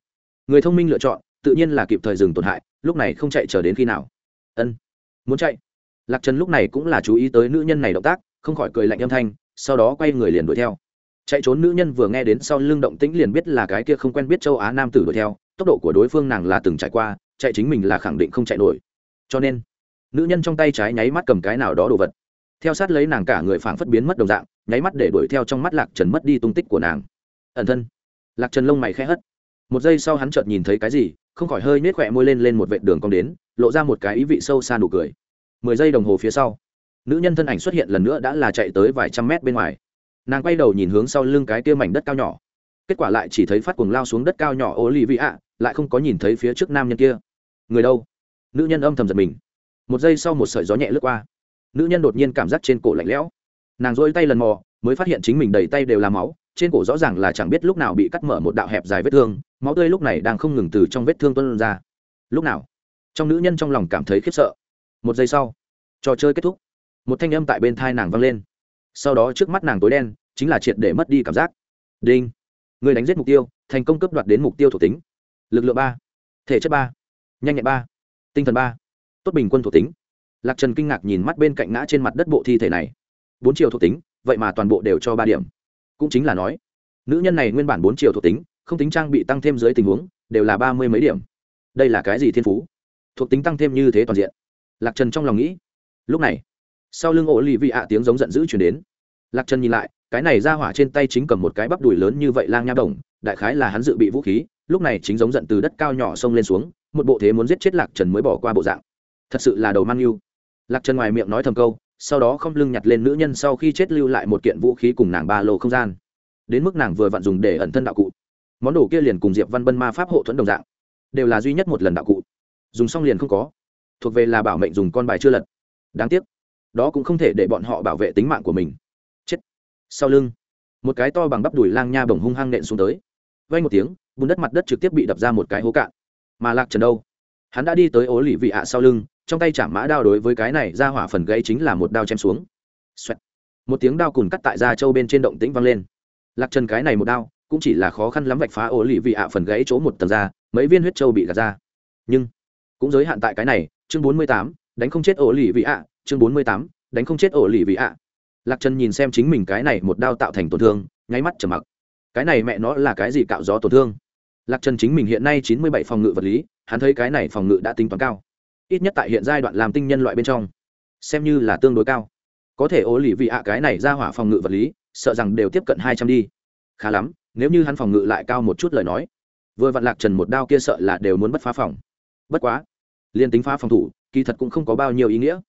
người thông minh lựa chọn, tự nhiên là kịp thời dừng tổn hại, lúc này không chạy chờ đến khi nào. Ân, muốn chạy. Lạc trần lúc này cũng là chú ý tới nữ nhân này động tác, không khỏi cười lạnh âm thanh, sau đó quay người liền đuổi theo. Chạy trốn nữ nhân vừa nghe đến sau lưng động tĩnh liền biết là cái kia không quen biết châu á nam tử đuổi theo, tốc độ của đối phương nàng là từng trải qua, chạy chính mình là khẳng định không chạy nổi. Cho nên nữ nhân trong tay trái nháy mắt cầm cái nào đó đồ vật. Theo sát lấy nàng cả người phảng phất biến mất đồng dạng, nháy mắt để đuổi theo trong mắt lạc trần mất đi tung tích của nàng. Ẩn thân. Lạc trần lông mày khẽ hất. Một giây sau hắn chợt nhìn thấy cái gì, không khỏi hơi nết khỏe môi lên lên một vệ đường cong đến, lộ ra một cái ý vị sâu xa nụ cười. Mười giây đồng hồ phía sau, nữ nhân thân ảnh xuất hiện lần nữa đã là chạy tới vài trăm mét bên ngoài. Nàng quay đầu nhìn hướng sau lưng cái kia mảnh đất cao nhỏ. Kết quả lại chỉ thấy phát cuồng lao xuống đất cao nhỏ ô lì vị ạ lại không có nhìn thấy phía trước nam nhân kia. Người đâu? Nữ nhân âm thầm giật mình một giây sau một sợi gió nhẹ lướt qua. Nữ nhân đột nhiên cảm giác trên cổ lạnh lẽo. Nàng rỗi tay lần mò, mới phát hiện chính mình đầy tay đều là máu, trên cổ rõ ràng là chẳng biết lúc nào bị cắt mở một đạo hẹp dài vết thương, máu tươi lúc này đang không ngừng từ trong vết thương tuân ra. Lúc nào? Trong nữ nhân trong lòng cảm thấy khiếp sợ. Một giây sau, trò chơi kết thúc. Một thanh âm tại bên thai nàng vang lên. Sau đó trước mắt nàng tối đen, chính là triệt để mất đi cảm giác. Đinh. Người đánh giết mục tiêu, thành công cấp đoạt đến mục tiêu thuộc tính. Lực lượng ba, thể chất ba, nhanh nhẹn ba, tinh thần ba tốt bình quân thuộc tính. Lạc trần kinh ngạc nhìn mắt bên cạnh ngã trên mặt đất bộ thi thể này. Bốn triệu thuộc tính, vậy mà toàn bộ đều cho ba điểm. Cũng chính là nói, nữ nhân này nguyên bản bốn triệu thuộc tính, không tính trang bị tăng thêm dưới tình huống, đều là ba mươi mấy điểm. Đây là cái gì thiên phú? Thuộc tính tăng thêm như thế toàn diện. Lạc trần trong lòng nghĩ. Lúc này, sau lưng ổ lì vị ạ tiếng giống giận dữ chuyển đến. Lạc trần nhìn lại, cái này ra hỏa trên tay chính cầm một cái bắp đùi lớn như vậy lang nha đồng, đại khái là hắn dự bị vũ khí, lúc này chính giống giận từ đất cao nhỏ xông lên xuống, một bộ thế muốn giết chết lạc trần mới bỏ qua bộ dạng thật sự là đầu mang yêu. Lạc trần ngoài miệng nói thầm câu, sau đó không lưng nhặt lên nữ nhân sau khi chết lưu lại một kiện vũ khí cùng nàng ba lô không gian. Đến mức nàng vừa vặn dùng để ẩn thân đạo cụ. Món đồ kia liền cùng diệp văn bân ma pháp hộ thuẫn đồng dạng, đều là duy nhất một lần đạo cụ. Dùng xong liền không có. Thuộc về là bảo mệnh dùng con bài chưa lật. Đáng tiếc, đó cũng không thể để bọn họ bảo vệ tính mạng của mình. Chết. Sau lưng, một cái to bằng bắp đùi lang nha bồng hung hăng nện xuống tới. Vay một tiếng, bùn đất mặt đất trực tiếp bị đập ra một cái hố cạn. Mà lạc trần đâu? Hắn đã đi tới ố lì vị ạ sau lưng trong tay chạm mã đao đối với cái này ra hỏa phần gãy chính là một đao chém xuống. Xoẹt. một tiếng đao cùn cắt tại da trâu bên trên động tĩnh vang lên. Lạc trần cái này một đao, cũng chỉ là khó khăn lắm vạch phá ổ lì vị ạ phần gãy chỗ một tầng da mấy viên huyết trâu bị gạt ra. Nhưng, cũng giới hạn tại cái này, chương bốn mươi tám, đánh không chết ổ lì vị ạ, chương bốn mươi tám, đánh không chết ổ lì vị ạ. Lạc trần nhìn xem chính mình cái này một đao tạo thành tổn thương, nháy mắt trầm mặc. Cái này mẹ nó là cái gì cạo gió tổn thương? Lạc trần chính mình hiện nay chín mươi bảy phòng ngự vật lý, hắn thấy cái này phòng ngự đã tính toán cao ít nhất tại hiện giai đoạn làm tinh nhân loại bên trong, xem như là tương đối cao. Có thể ố lì vị ạ cái này ra hỏa phòng ngự vật lý, sợ rằng đều tiếp cận hai trăm đi. Khá lắm, nếu như hắn phòng ngự lại cao một chút lời nói, vừa vặn lạc trần một đao kia sợ là đều muốn bất phá phòng. Bất quá, liên tính phá phòng thủ, kỳ thật cũng không có bao nhiêu ý nghĩa.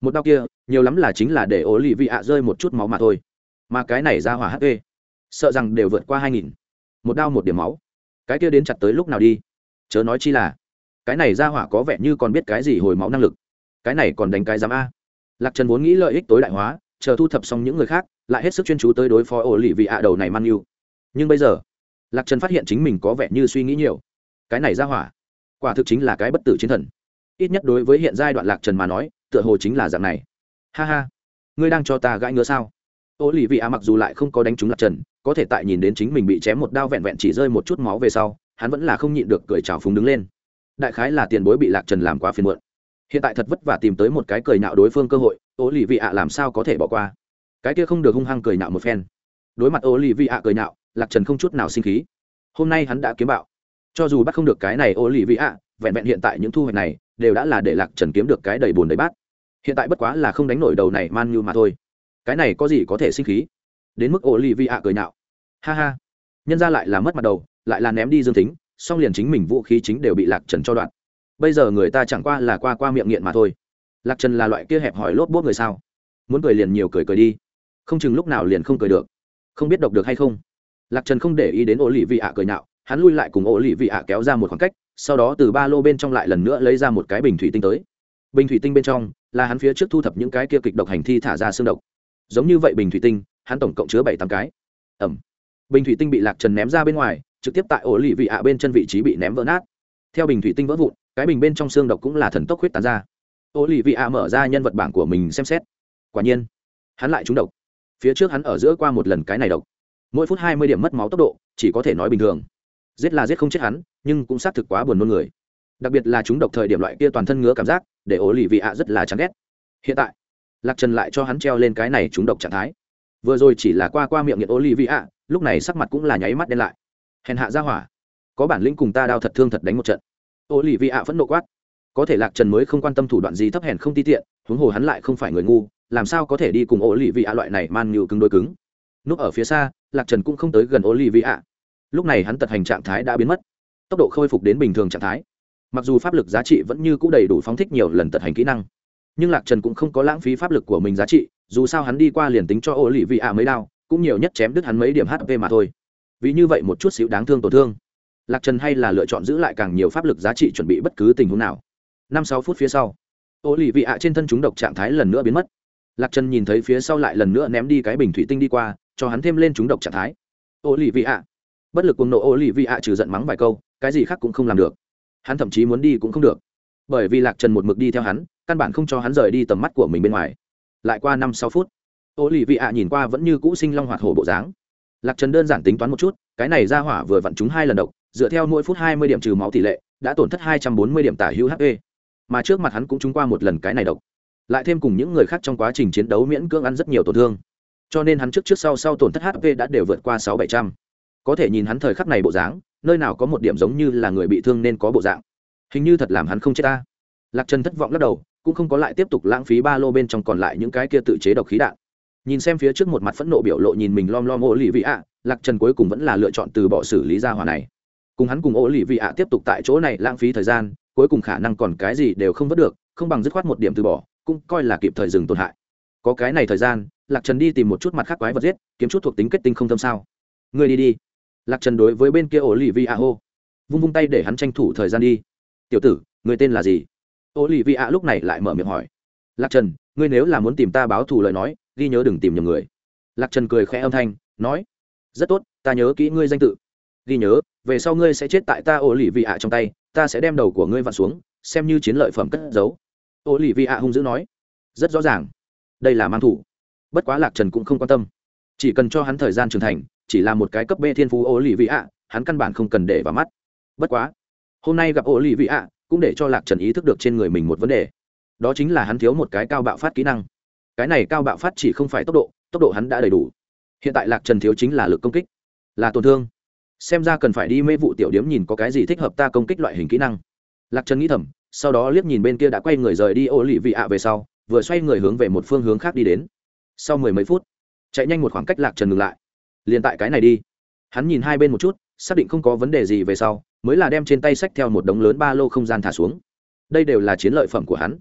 Một đao kia, nhiều lắm là chính là để ố lì vị ạ rơi một chút máu mà thôi. Mà cái này ra hỏa hp sợ rằng đều vượt qua hai nghìn. Một đao một điểm máu. Cái kia đến chặt tới lúc nào đi? Chớ nói chi là cái này ra hỏa có vẻ như còn biết cái gì hồi máu năng lực. Cái này còn đánh cái giám a. Lạc trần vốn nghĩ lợi ích tối đại hóa, chờ thu thập xong những người khác, lại hết sức chuyên chú tới đối phó ổ lì vị ạ đầu này man yêu nhưng bây giờ, lạc trần phát hiện chính mình có vẻ như suy nghĩ nhiều. Cái này ra hỏa, quả thực chính là cái bất tử chiến thần. Ít nhất đối với hiện giai đoạn lạc trần mà nói, tựa hồ chính là dạng này. Ha ha, ngươi đang cho ta gãi ngứa sao? Ô lì vị ạ mặc dù lại không có đánh trúng lạc trần, có thể tại nhìn đến chính mình bị chém một đao vẹn vẹn chỉ rơi một chút máu về sau, hắn vẫn là không nhịn được cười trào phúng đứng lên đại khái là tiền bối bị lạc trần làm quá phiền muộn. Hiện tại thật vất vả tìm tới một cái cười nạo đối phương cơ hội ô lì vị ạ làm sao có thể bỏ qua? Cái kia không được hung hăng cười nạo một phen. Đối mặt ô lì vị ạ cười nạo, lạc trần không chút nào sinh khí. Hôm nay hắn đã kiếm bạo. Cho dù bắt không được cái này ô lì vị ạ vẹn vẹn hiện tại những thu hoạch này đều đã là để lạc trần kiếm được cái đầy bùn đầy bát. Hiện tại bất quá là không đánh nổi đầu này man như mà thôi. Cái này có gì có thể sinh khí? Đến mức ô lì vị ạ cười nạo, ha ha. Nhân ra lại là mất mặt đầu lại là ném đi dương tính song liền chính mình vũ khí chính đều bị lạc trần cho đoạn. Bây giờ người ta chẳng qua là qua qua miệng nghiện mà thôi. Lạc trần là loại kia hẹp hỏi lốp bốt người sao? Muốn cười liền nhiều cười cười đi. Không chừng lúc nào liền không cười được. Không biết đọc được hay không? Lạc trần không để ý đến ô lì vị ạ cười nhạo, hắn lui lại cùng ô lì vị ạ kéo ra một khoảng cách, sau đó từ ba lô bên trong lại lần nữa lấy ra một cái bình thủy tinh tới. Bình thủy tinh bên trong là hắn phía trước thu thập những cái kia kịch độc hành thi thả ra xương độc. Giống như vậy bình thủy tinh, hắn tổng cộng chứa bảy tám cái. Ẩm bình thủy tinh bị lạc trần ném ra bên ngoài trực tiếp tại ổ lì vị ạ bên chân vị trí bị ném vỡ nát. Theo bình thủy tinh vỡ vụn, cái bình bên trong xương độc cũng là thần tốc huyết tán ra. Ô lì vị ạ mở ra nhân vật bảng của mình xem xét. Quả nhiên, hắn lại trúng độc. Phía trước hắn ở giữa qua một lần cái này độc. Mỗi phút hai mươi điểm mất máu tốc độ, chỉ có thể nói bình thường. Giết là giết không chết hắn, nhưng cũng xác thực quá buồn nôn người. Đặc biệt là chúng độc thời điểm loại kia toàn thân ngứa cảm giác, để ổ lì vị ạ rất là chán ghét. Hiện tại, lạc trần lại cho hắn treo lên cái này chúng độc trạng thái. Vừa rồi chỉ là qua qua miệng nghiện ổ lì vị ạ lúc này sắc mặt cũng là nháy mắt đen lại hèn hạ ra hỏa. Có bản lĩnh cùng ta đao thật thương thật đánh một trận. Ô lì vị ạ phẫn nộ quát. Có thể lạc trần mới không quan tâm thủ đoạn gì thấp hèn không ti tiện, huống hồ hắn lại không phải người ngu, làm sao có thể đi cùng Ô lì vị ạ loại này man nhiều cứng đôi cứng. Núp ở phía xa, lạc trần cũng không tới gần Ô lì vị ạ lúc này hắn tật hành trạng thái đã biến mất. Tốc độ khôi phục đến bình thường trạng thái. Mặc dù pháp lực giá trị vẫn như c ũ đầy đủ phóng thích nhiều lần tật hành kỹ năng, nhưng lạc trần cũng không có lãng phí pháp lực của mình giá trị, dù sao hắn đi qua liền tính cho ô lì vị ạ mấy đao, cũng nhiều nhất chém đứt hắn mấy điểm hp mà thôi vì như vậy một chút xíu đáng thương tổn thương. Lạc trần hay là lựa chọn giữ lại càng nhiều pháp lực giá trị chuẩn bị bất cứ tình huống nào. Năm sáu phút phía sau ô lì vị ạ trên thân chúng độc trạng thái lần nữa biến mất. Lạc trần nhìn thấy phía sau lại lần nữa ném đi cái bình thủy tinh đi qua, cho hắn thêm lên chúng độc trạng thái. Ô lì vị ạ bất lực cùng nộ ô lì vị ạ trừ giận mắng vài câu, cái gì khác cũng không làm được. Hắn thậm chí muốn đi cũng không được. Bởi vì lạc trần một mực đi theo hắn, căn bản không cho hắn rời đi tầm mắt của mình bên ngoài. Lại qua năm sáu phút ô lì vị ạ nhìn qua vẫn như cũ sinh long hoạt hổ bộ dáng lạc trần đơn giản tính toán một chút, cái này ra hỏa vừa vặn chúng hai lần độc, dựa theo mỗi phút hai mươi điểm trừ máu tỷ lệ, đã tổn thất hai trăm bốn mươi điểm tả hữu hp mà trước mặt hắn cũng trúng qua một lần cái này độc. Lại thêm cùng những người khác trong quá trình chiến đấu miễn cưỡng ăn rất nhiều tổn thương. Cho nên hắn trước trước sau sau tổn thất hp đã đều vượt qua sáu bảy trăm. Có thể nhìn hắn thời khắc này bộ dáng, nơi nào có một điểm giống như là người bị thương nên có bộ dạng. Hình như thật làm hắn không chết ta. Lạc trần thất vọng lắc đầu, cũng không có lại tiếp tục lãng phí ba lô bên trong còn lại những cái kia tự chế độc khí đạn nhìn xem phía trước một mặt phẫn nộ biểu lộ nhìn mình lom lom ô lì vị ạ, lạc trần cuối cùng vẫn là lựa chọn từ bỏ xử lý ra hỏa này. Cùng hắn cùng ô lì vị ạ tiếp tục tại chỗ này lãng phí thời gian, cuối cùng khả năng còn cái gì đều không vớt được, không bằng dứt khoát một điểm từ bỏ, cũng coi là kịp thời dừng tổn hại. Có cái này thời gian, lạc trần đi tìm một chút mặt khác quái vật giết, kiếm chút thuộc tính kết tinh không thâm sao. Người đi đi. Lạc trần đối với bên kia ổ lì vi a hô. Vung vung tay để hắn tranh thủ thời gian đi. Tiểu tử người tên là gì? Ổ lì vi a lúc này lại mở miệng hỏi. Lạc trần, ngươi nếu là muốn tìm ta báo thù lời nói ghi nhớ đừng tìm nhầm người. Lạc trần cười khẽ âm thanh, nói, rất tốt, ta nhớ kỹ ngươi danh tự. Ghi nhớ, về sau ngươi sẽ chết tại ta ổ lì vi ạ trong tay, ta sẽ đem đầu của ngươi vặn xuống, xem như chiến lợi phẩm cất giấu. Ổ lì vi ạ hung dữ nói, rất rõ ràng. Đây là mang thủ. Bất quá lạc trần cũng không quan tâm. Chỉ cần cho hắn thời gian trưởng thành, chỉ là một cái cấp b thiên phú ô lì vị ạ hắn căn bản không cần để vào mắt. Bất quá, hôm nay gặp ô lì vị ạ cũng để cho lạc trần ý thức được trên người mình một vấn đề. Đó chính là hắn thiếu một cái cao bạo phát kỹ năng cái này cao bạo phát chỉ không phải tốc độ tốc độ hắn đã đầy đủ. Hiện tại lạc trần thiếu chính là lực công kích, là tổn thương. Xem ra cần phải đi mê vụ tiểu điếm nhìn có cái gì thích hợp ta công kích loại hình kỹ năng. Lạc trần nghĩ thầm, sau đó liếc nhìn bên kia đã quay người rời đi ô lì vị ạ về sau, vừa xoay người hướng về một phương hướng khác đi đến. Sau mười mấy phút, chạy nhanh một khoảng cách lạc trần ngừng lại. Liền tại cái này đi. Hắn nhìn hai bên một chút, xác định không có vấn đề gì về sau, mới là đem trên tay sách theo một đống lớn ba lô không gian thả xuống. Đây đều là chiến lợi phẩm của hắn.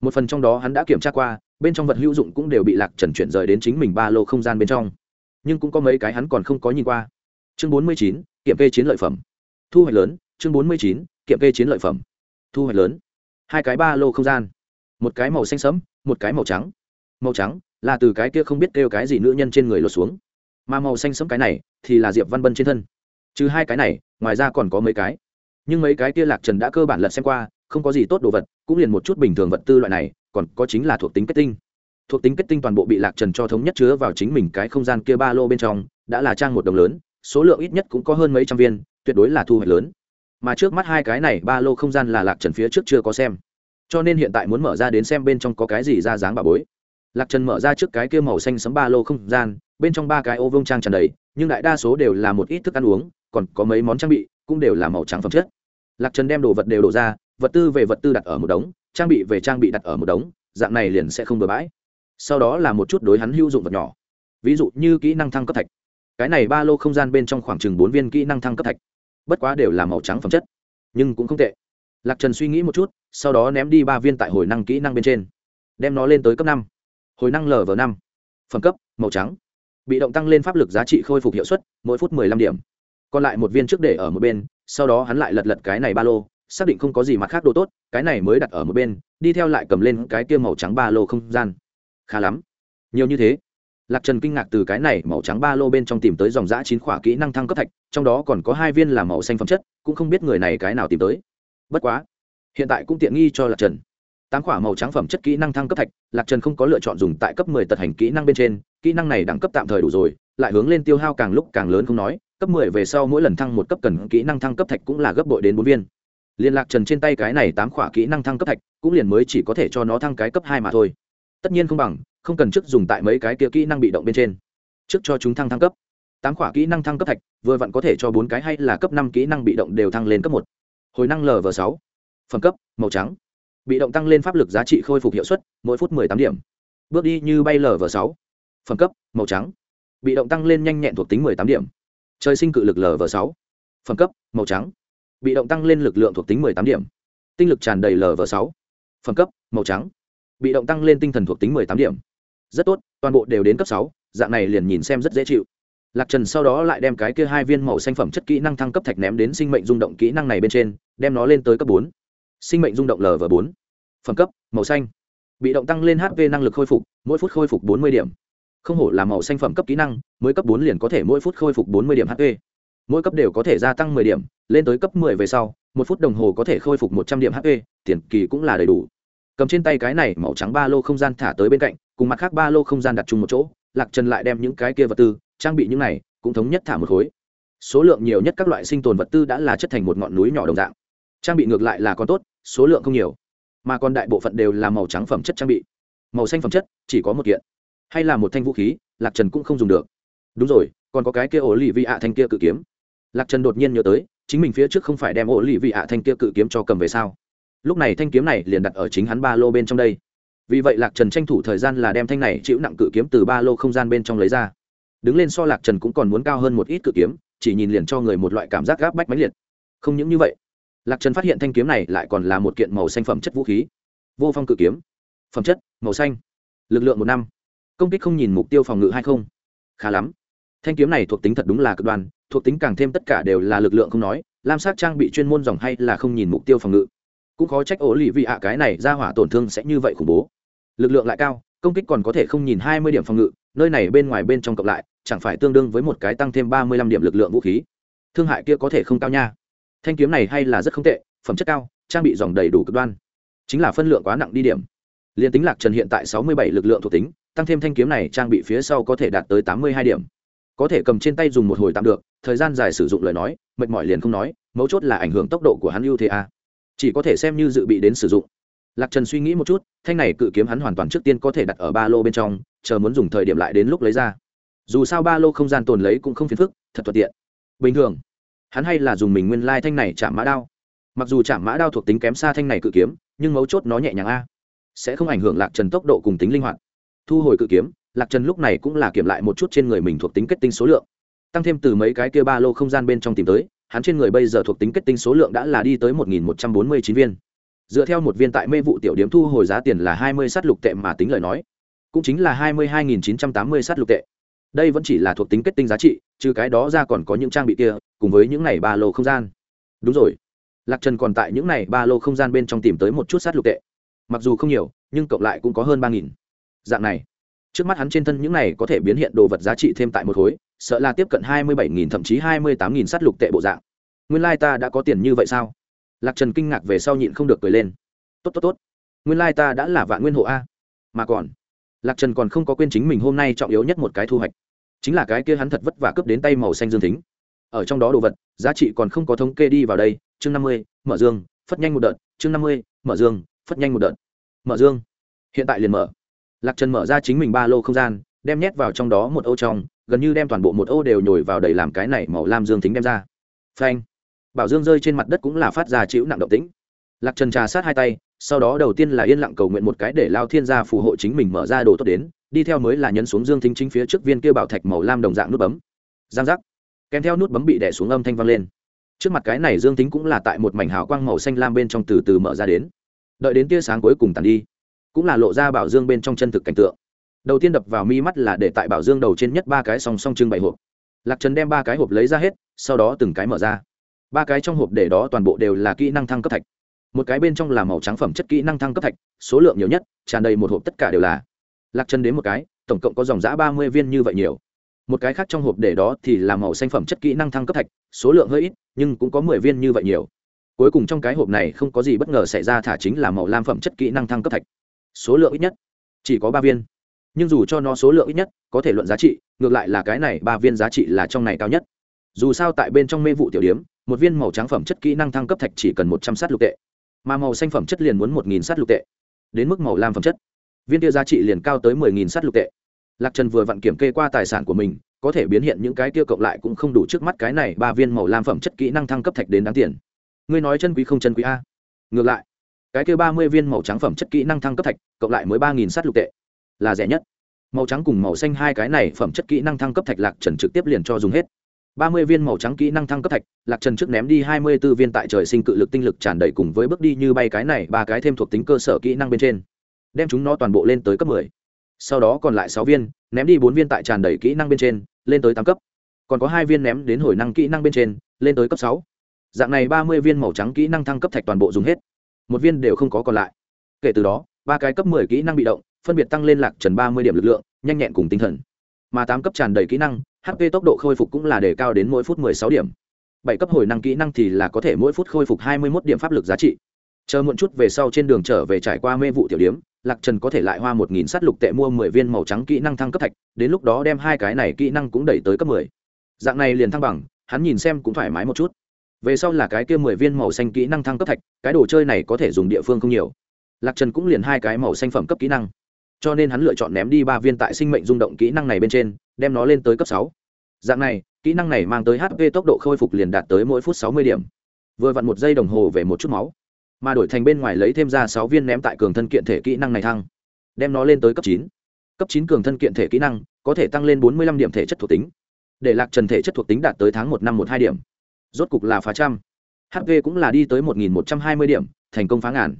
Một phần trong đó hắn đã kiểm tra qua bên trong vật hữu dụng cũng đều bị lạc trần chuyển rời đến chính mình ba lô không gian bên trong. Nhưng cũng có mấy cái hắn còn không có nhìn qua. Chương bốn mươi chín, kiểm kê chiến lợi phẩm. Thu hoạch lớn, chương bốn mươi chín, kiểm kê chiến lợi phẩm. Thu hoạch lớn. Hai cái ba lô không gian. Một cái màu xanh sẫm, một cái màu trắng. Màu trắng là từ cái kia không biết kêu cái gì nữ nhân trên người lột xuống. Mà màu xanh sẫm cái này thì là diệp văn bân trên thân. Chứ hai cái này, ngoài ra còn có mấy cái. Nhưng mấy cái kia lạc trần đã cơ bản lật xem qua, không có gì tốt đồ vật, cũng liền một chút bình thường vật tư loại này còn có chính là thuộc tính kết tinh. Thuộc tính kết tinh toàn bộ bị lạc trần cho thống nhất chứa vào chính mình cái không gian kia ba lô bên trong, đã là trang một đồng lớn, số lượng ít nhất cũng có hơn mấy trăm viên, tuyệt đối là thu hoạch lớn. Mà trước mắt hai cái này ba lô không gian là lạc trần phía trước chưa có xem. Cho nên hiện tại muốn mở ra đến xem bên trong có cái gì ra dáng bà bối. Lạc trần mở ra trước cái kia màu xanh sấm ba lô không gian, bên trong ba cái ô vương trang tràn đầy, nhưng đại đa số đều là một ít thức ăn uống, còn có mấy món trang bị, cũng đều là màu trắng phẩm chất. Lạc trần đem đồ vật đều đổ ra, vật tư về vật tư đặt ở một đống trang bị về trang bị đặt ở một đống, dạng này liền sẽ không bừa bãi. Sau đó là một chút đối hắn hữu dụng vật nhỏ. Ví dụ như kỹ năng thăng cấp thạch. Cái này ba lô không gian bên trong khoảng chừng bốn viên kỹ năng thăng cấp thạch. Bất quá đều là màu trắng phẩm chất, nhưng cũng không tệ. Lạc trần suy nghĩ một chút, sau đó ném đi ba viên tại hồi năng kỹ năng bên trên, đem nó lên tới cấp năm. Hồi năng lv năm. Phẩm cấp, màu trắng. Bị động tăng lên pháp lực giá trị khôi phục hiệu suất, mỗi phút mười lăm điểm. Còn lại một viên trước để ở một bên, sau đó hắn lại lật lật cái này ba lô xác định không có gì mặt khác đồ tốt, cái này mới đặt ở một bên, đi theo lại cầm lên cái kia màu trắng ba lô không gian. Khá lắm. Nhiều như thế. Lạc trần kinh ngạc từ cái này màu trắng ba lô bên trong tìm tới dòng giã chín khỏa kỹ năng thăng cấp thạch, trong đó còn có hai viên là màu xanh phẩm chất, cũng không biết người này cái nào tìm tới. Bất quá, hiện tại cũng tiện nghi cho lạc trần. Tám quả màu trắng phẩm chất kỹ năng thăng cấp thạch, lạc trần không có lựa chọn dùng tại cấp mười tật hành kỹ năng bên trên, kỹ năng này đẳng cấp tạm thời đủ rồi, lại hướng lên tiêu hao càng lúc càng lớn không nói, cấp mười về sau mỗi lần thăng một cấp cần kỹ năng thăng cấp thạch cũng là gấp bội đến bốn viên liên lạc trần trên tay cái này tám khỏa kỹ năng thăng cấp thạch, cũng liền mới chỉ có thể cho nó thăng cái cấp hai mà thôi. Tất nhiên không bằng, không cần trước dùng tại mấy cái kia kỹ năng bị động bên trên. Trước cho chúng thăng thăng cấp. Tám khỏa kỹ năng thăng cấp thạch, vừa vặn có thể cho bốn cái hay là cấp năm kỹ năng bị động đều thăng lên cấp một. Hồi năng lv sáu. Phẩm cấp, màu trắng. Bị động tăng lên pháp lực giá trị khôi phục hiệu suất, mỗi phút mười tám điểm. Bước đi như bay lv sáu. Phẩm cấp, màu trắng. Bị động tăng lên nhanh nhẹn thuộc tính mười tám điểm. Trời sinh cự lực lv sáu. Phẩm cấp, màu trắng bị động tăng lên lực lượng thuộc tính mười tám điểm. Tinh lực tràn đầy lv sáu. Phẩm cấp, màu trắng. Bị động tăng lên tinh thần thuộc tính mười tám điểm. Rất tốt, toàn bộ đều đến cấp sáu, dạng này liền nhìn xem rất dễ chịu. Lạc trần sau đó lại đem cái kia hai viên màu xanh phẩm chất kỹ năng thăng cấp thạch ném đến sinh mệnh rung động kỹ năng này bên trên, đem nó lên tới cấp bốn. Sinh mệnh rung động lv bốn. Phẩm cấp, màu xanh. Bị động tăng lên hp năng lực khôi phục, mỗi phút khôi phục bốn mươi điểm. Không hổ là màu xanh phẩm cấp kỹ năng, mới cấp bốn liền có thể mỗi phút khôi phục bốn mươi điểm hp mỗi cấp đều có thể gia tăng mười điểm, lên tới cấp mười về sau, một phút đồng hồ có thể khôi phục một trăm điểm hp tiền kỳ cũng là đầy đủ. Cầm trên tay cái này màu trắng ba lô không gian thả tới bên cạnh, cùng mặt khác ba lô không gian đặt chung một chỗ, lạc trần lại đem những cái kia vật tư, trang bị những này, cũng thống nhất thả một khối. Số lượng nhiều nhất các loại sinh tồn vật tư đã là chất thành một ngọn núi nhỏ đồng dạng. Trang bị ngược lại là còn tốt, số lượng không nhiều, mà còn đại bộ phận đều là màu trắng phẩm chất trang bị. Màu xanh phẩm chất, chỉ có một kiện. Hay là một thanh vũ khí, lạc trần cũng không dùng được. Đúng rồi, còn có cái kia ổ lì vi ạ thanh kia cự kiếm lạc trần đột nhiên nhớ tới, chính mình phía trước không phải đem ổ lì vị ạ thanh kia cự kiếm cho cầm về sao? Lúc này thanh kiếm này liền đặt ở chính hắn ba lô bên trong đây. Vì vậy lạc trần tranh thủ thời gian là đem thanh này chịu nặng cự kiếm từ ba lô không gian bên trong lấy ra. Đứng lên so lạc trần cũng còn muốn cao hơn một ít cự kiếm, chỉ nhìn liền cho người một loại cảm giác gáp bách mánh liệt. Không những như vậy, lạc trần phát hiện thanh kiếm này lại còn là một kiện màu xanh phẩm chất vũ khí. Vô phong cự kiếm. Phẩm chất, màu xanh. Lực lượng một năm. Công kích không nhìn mục tiêu phòng ngự hay không? Khá lắm. Thanh kiếm này thuộc tính thật đúng là cực đoan thuộc tính càng thêm tất cả đều là lực lượng không nói, lam sát trang bị chuyên môn dòng hay là không nhìn mục tiêu phòng ngự. Cũng khó trách ổ lì vị ạ cái này ra hỏa tổn thương sẽ như vậy khủng bố. Lực lượng lại cao, công kích còn có thể không nhìn hai mươi điểm phòng ngự, nơi này bên ngoài bên trong cộng lại, chẳng phải tương đương với một cái tăng thêm ba mươi lăm điểm lực lượng vũ khí. Thương hại kia có thể không cao nha. Thanh kiếm này hay là rất không tệ, phẩm chất cao, trang bị dòng đầy đủ cực đoan. Chính là phân lượng quá nặng đi điểm. Liền tính lạc trần hiện tại sáu mươi bảy lực lượng thuộc tính, tăng thêm thanh kiếm này, trang bị phía sau có thể đạt tới tám mươi hai điểm có thể cầm trên tay dùng một hồi tạm được, thời gian dài sử dụng lời nói, mệt mỏi liền không nói, mấu chốt là ảnh hưởng tốc độ của hắn ưu thế a. Chỉ có thể xem như dự bị đến sử dụng. Lạc trần suy nghĩ một chút, thanh này cự kiếm hắn hoàn toàn trước tiên có thể đặt ở ba lô bên trong, chờ muốn dùng thời điểm lại đến lúc lấy ra. Dù sao ba lô không gian tồn lấy cũng không phiền phức, thật thuận tiện. Bình thường, hắn hay là dùng mình nguyên lai、like、thanh này chạm mã đao. Mặc dù chạm mã đao thuộc tính kém xa thanh này cự kiếm, nhưng mấu chốt nó nhẹ nhàng a. Sẽ không ảnh hưởng lạc trần tốc độ cùng tính linh hoạt. Thu hồi cự kiếm lạc trần lúc này cũng là kiểm lại một chút trên người mình thuộc tính kết tinh số lượng. Tăng thêm từ mấy cái kia ba lô không gian bên trong tìm tới, hắn trên người bây giờ thuộc tính kết tinh số lượng đã là đi tới một nghìn một trăm bốn mươi chín viên. Dựa theo một viên tại mê vụ tiểu điểm thu hồi giá tiền là hai mươi sát lục tệ mà tính lời nói, cũng chính là hai mươi hai nghìn chín trăm tám mươi sát lục tệ. Đây vẫn chỉ là thuộc tính kết tinh giá trị, trừ cái đó ra còn có những trang bị kia, cùng với những này ba lô không gian. Đúng rồi. Lạc trần còn tại những này ba lô không gian bên trong tìm tới một chút sát lục tệ. Mặc dù không nhiều, nhưng cộng lại cũng có hơn ba nghìn. Dạng này trước mắt hắn trên thân những này có thể biến hiện đồ vật giá trị thêm tại một khối, sợ là tiếp cận hai mươi bảy nghìn, thậm chí hai mươi tám nghìn sắt lục tệ bộ dạng. Nguyên lai、like、ta đã có tiền như vậy sao? Lạc trần kinh ngạc về sau nhịn không được cười lên. Tốt tốt tốt. Nguyên lai、like、ta đã là vạn nguyên hộ a. Mà còn, lạc trần còn không có quên chính mình hôm nay trọng yếu nhất một cái thu hoạch. Chính là cái kia hắn thật vất vả cướp đến tay màu xanh dương tính ở trong đó đồ vật, giá trị còn không có thống kê đi vào đây. Chương năm mươi, mở dương, phất nhanh một đợt. Chương năm mươi, mở dương, phất nhanh một đợt. Mở dương. Hiện tại liền mở lạc trần mở ra chính mình ba lô không gian, đem nhét vào trong đó một ô trong, gần như đem toàn bộ một ô đều nhồi vào đầy làm cái này màu lam dương tính đem ra. Phanh. Bảo dương rơi trên mặt đất cũng là phát ra chịu nặng động tĩnh. Lạc trần trà sát hai tay, sau đó đầu tiên là yên lặng cầu nguyện một cái để lao thiên gia phù hộ chính mình mở ra đồ tốt đến, đi theo mới là nhấn xuống dương thính chính phía trước viên kia bảo thạch màu lam đồng dạng nút bấm. Giang giác. Kèm theo nút bấm bị đẻ xuống âm thanh vang lên. Trước mặt cái này dương tính cũng là tại một mảnh hào quang màu xanh lam bên trong từ từ mở ra đến. Đợi đến tia sáng cuối cùng tàn đi cũng là lộ ra bảo dương bên trong chân thực cảnh tượng. Đầu tiên đập vào mi mắt là để tại bảo dương đầu trên nhất ba cái song song trưng bày hộp. Lạc trần đem ba cái hộp lấy ra hết, sau đó từng cái mở ra. Ba cái trong hộp để đó toàn bộ đều là kỹ năng thăng cấp thạch. Một cái bên trong là màu trắng phẩm chất kỹ năng thăng cấp thạch, số lượng nhiều nhất, tràn đầy một hộp tất cả đều là. Lạc chân đến một cái, tổng cộng có dòng giã ba mươi viên như vậy nhiều. Một cái khác trong hộp để đó thì là màu xanh phẩm chất kỹ năng thăng cấp thạch, số lượng hơi ít, nhưng cũng có mười viên như vậy nhiều. Cuối cùng trong cái hộp này không có gì bất ngờ xảy ra thả chính là màu lam phẩm chất kỹ năng thăng cấp thạch số lượng ít nhất, chỉ có ba viên. Nhưng dù cho nó số lượng ít nhất có thể luận giá trị, ngược lại là cái này ba viên giá trị là trong này cao nhất. Dù sao tại bên trong mê vụ tiểu điếm, một viên màu trắng phẩm chất kỹ năng thăng cấp thạch chỉ cần một trăm sát lục tệ. Mà màu xanh phẩm chất liền muốn một nghìn sát lục tệ. Đến mức màu lam phẩm chất. Viên kia giá trị liền cao tới mười nghìn sát lục tệ. Lạc trần vừa vặn kiểm kê qua tài sản của mình, có thể biến hiện những cái kia cộng lại cũng không đủ trước mắt cái này ba viên màu lam phẩm chất kỹ năng thăng cấp thạch đến đáng tiền. Ngươi nói chân quý không chân quý a? Ngược lại cái kia ba mươi viên màu trắng phẩm chất kỹ năng thăng cấp thạch, cộng lại mới ba nghìn sát lục tệ. Là rẻ nhất. Màu trắng cùng màu xanh hai cái này phẩm chất kỹ năng thăng cấp thạch lạc trần trực tiếp liền cho dùng hết. Ba mươi viên màu trắng kỹ năng thăng cấp thạch, lạc trần trước ném đi hai mươi b ố viên tại trời sinh cự lực tinh lực tràn đầy cùng với bước đi như bay cái này ba cái thêm thuộc tính cơ sở kỹ năng bên trên. Đem chúng nó toàn bộ lên tới cấp mười. Sau đó còn lại sáu viên, ném đi bốn viên tại tràn đầy kỹ năng bên trên, lên tới tám cấp. Còn có hai viên ném đến hồi năng kỹ năng bên trên, lên tới cấp sáu. Dạng này ba mươi viên màu trắng kỹ năng thăng cấp thạch toàn bộ dùng hết một viên đều không có còn lại. Kể từ đó, ba cái cấp mười kỹ năng bị động, phân biệt tăng lên lạc trần ba mươi điểm lực lượng, nhanh nhẹn cùng tinh thần. Mà tám cấp tràn đầy kỹ năng hp tốc độ khôi phục cũng là đề cao đến mỗi phút mười sáu điểm. Bảy cấp hồi năng kỹ năng thì là có thể mỗi phút khôi phục hai mươi một điểm pháp lực giá trị. Chờ muộn chút về sau trên đường trở về trải qua mê vụ tiểu điếm, lạc trần có thể lại hoa một nghìn sắt lục tệ mua mười viên màu trắng kỹ năng thăng cấp thạch, đến lúc đó đem hai cái này kỹ năng cũng đẩy tới cấp mười. Dạng này liền thăng bằng, hắn nhìn xem cũng thoải mái một chút về sau là cái kia mười viên màu xanh kỹ năng thăng cấp thạch, cái đồ chơi này có thể dùng địa phương không nhiều. Lạc trần cũng liền hai cái màu xanh phẩm cấp kỹ năng. Cho nên hắn lựa chọn ném đi ba viên tại sinh mệnh rung động kỹ năng này bên trên, đem nó lên tới cấp sáu. Dạng này, kỹ năng này mang tới hp tốc độ khôi phục liền đạt tới mỗi phút sáu mươi điểm. Vừa vặn một giây đồng hồ về một chút máu. Mà đổi thành bên ngoài lấy thêm ra sáu viên ném tại cường thân kiện thể kỹ năng này thăng. Đem nó lên tới cấp chín. Cấp chín cường thân kiện thể kỹ năng có thể tăng lên bốn mươi lăm điểm thể chất thuộc tính. Để lạc trần thể chất thuộc tính đạt tới tháng một năm một hai điểm rốt cục là phá trăm. Hp cũng là đi tới một nghìn một trăm hai mươi điểm, thành công phá ngàn.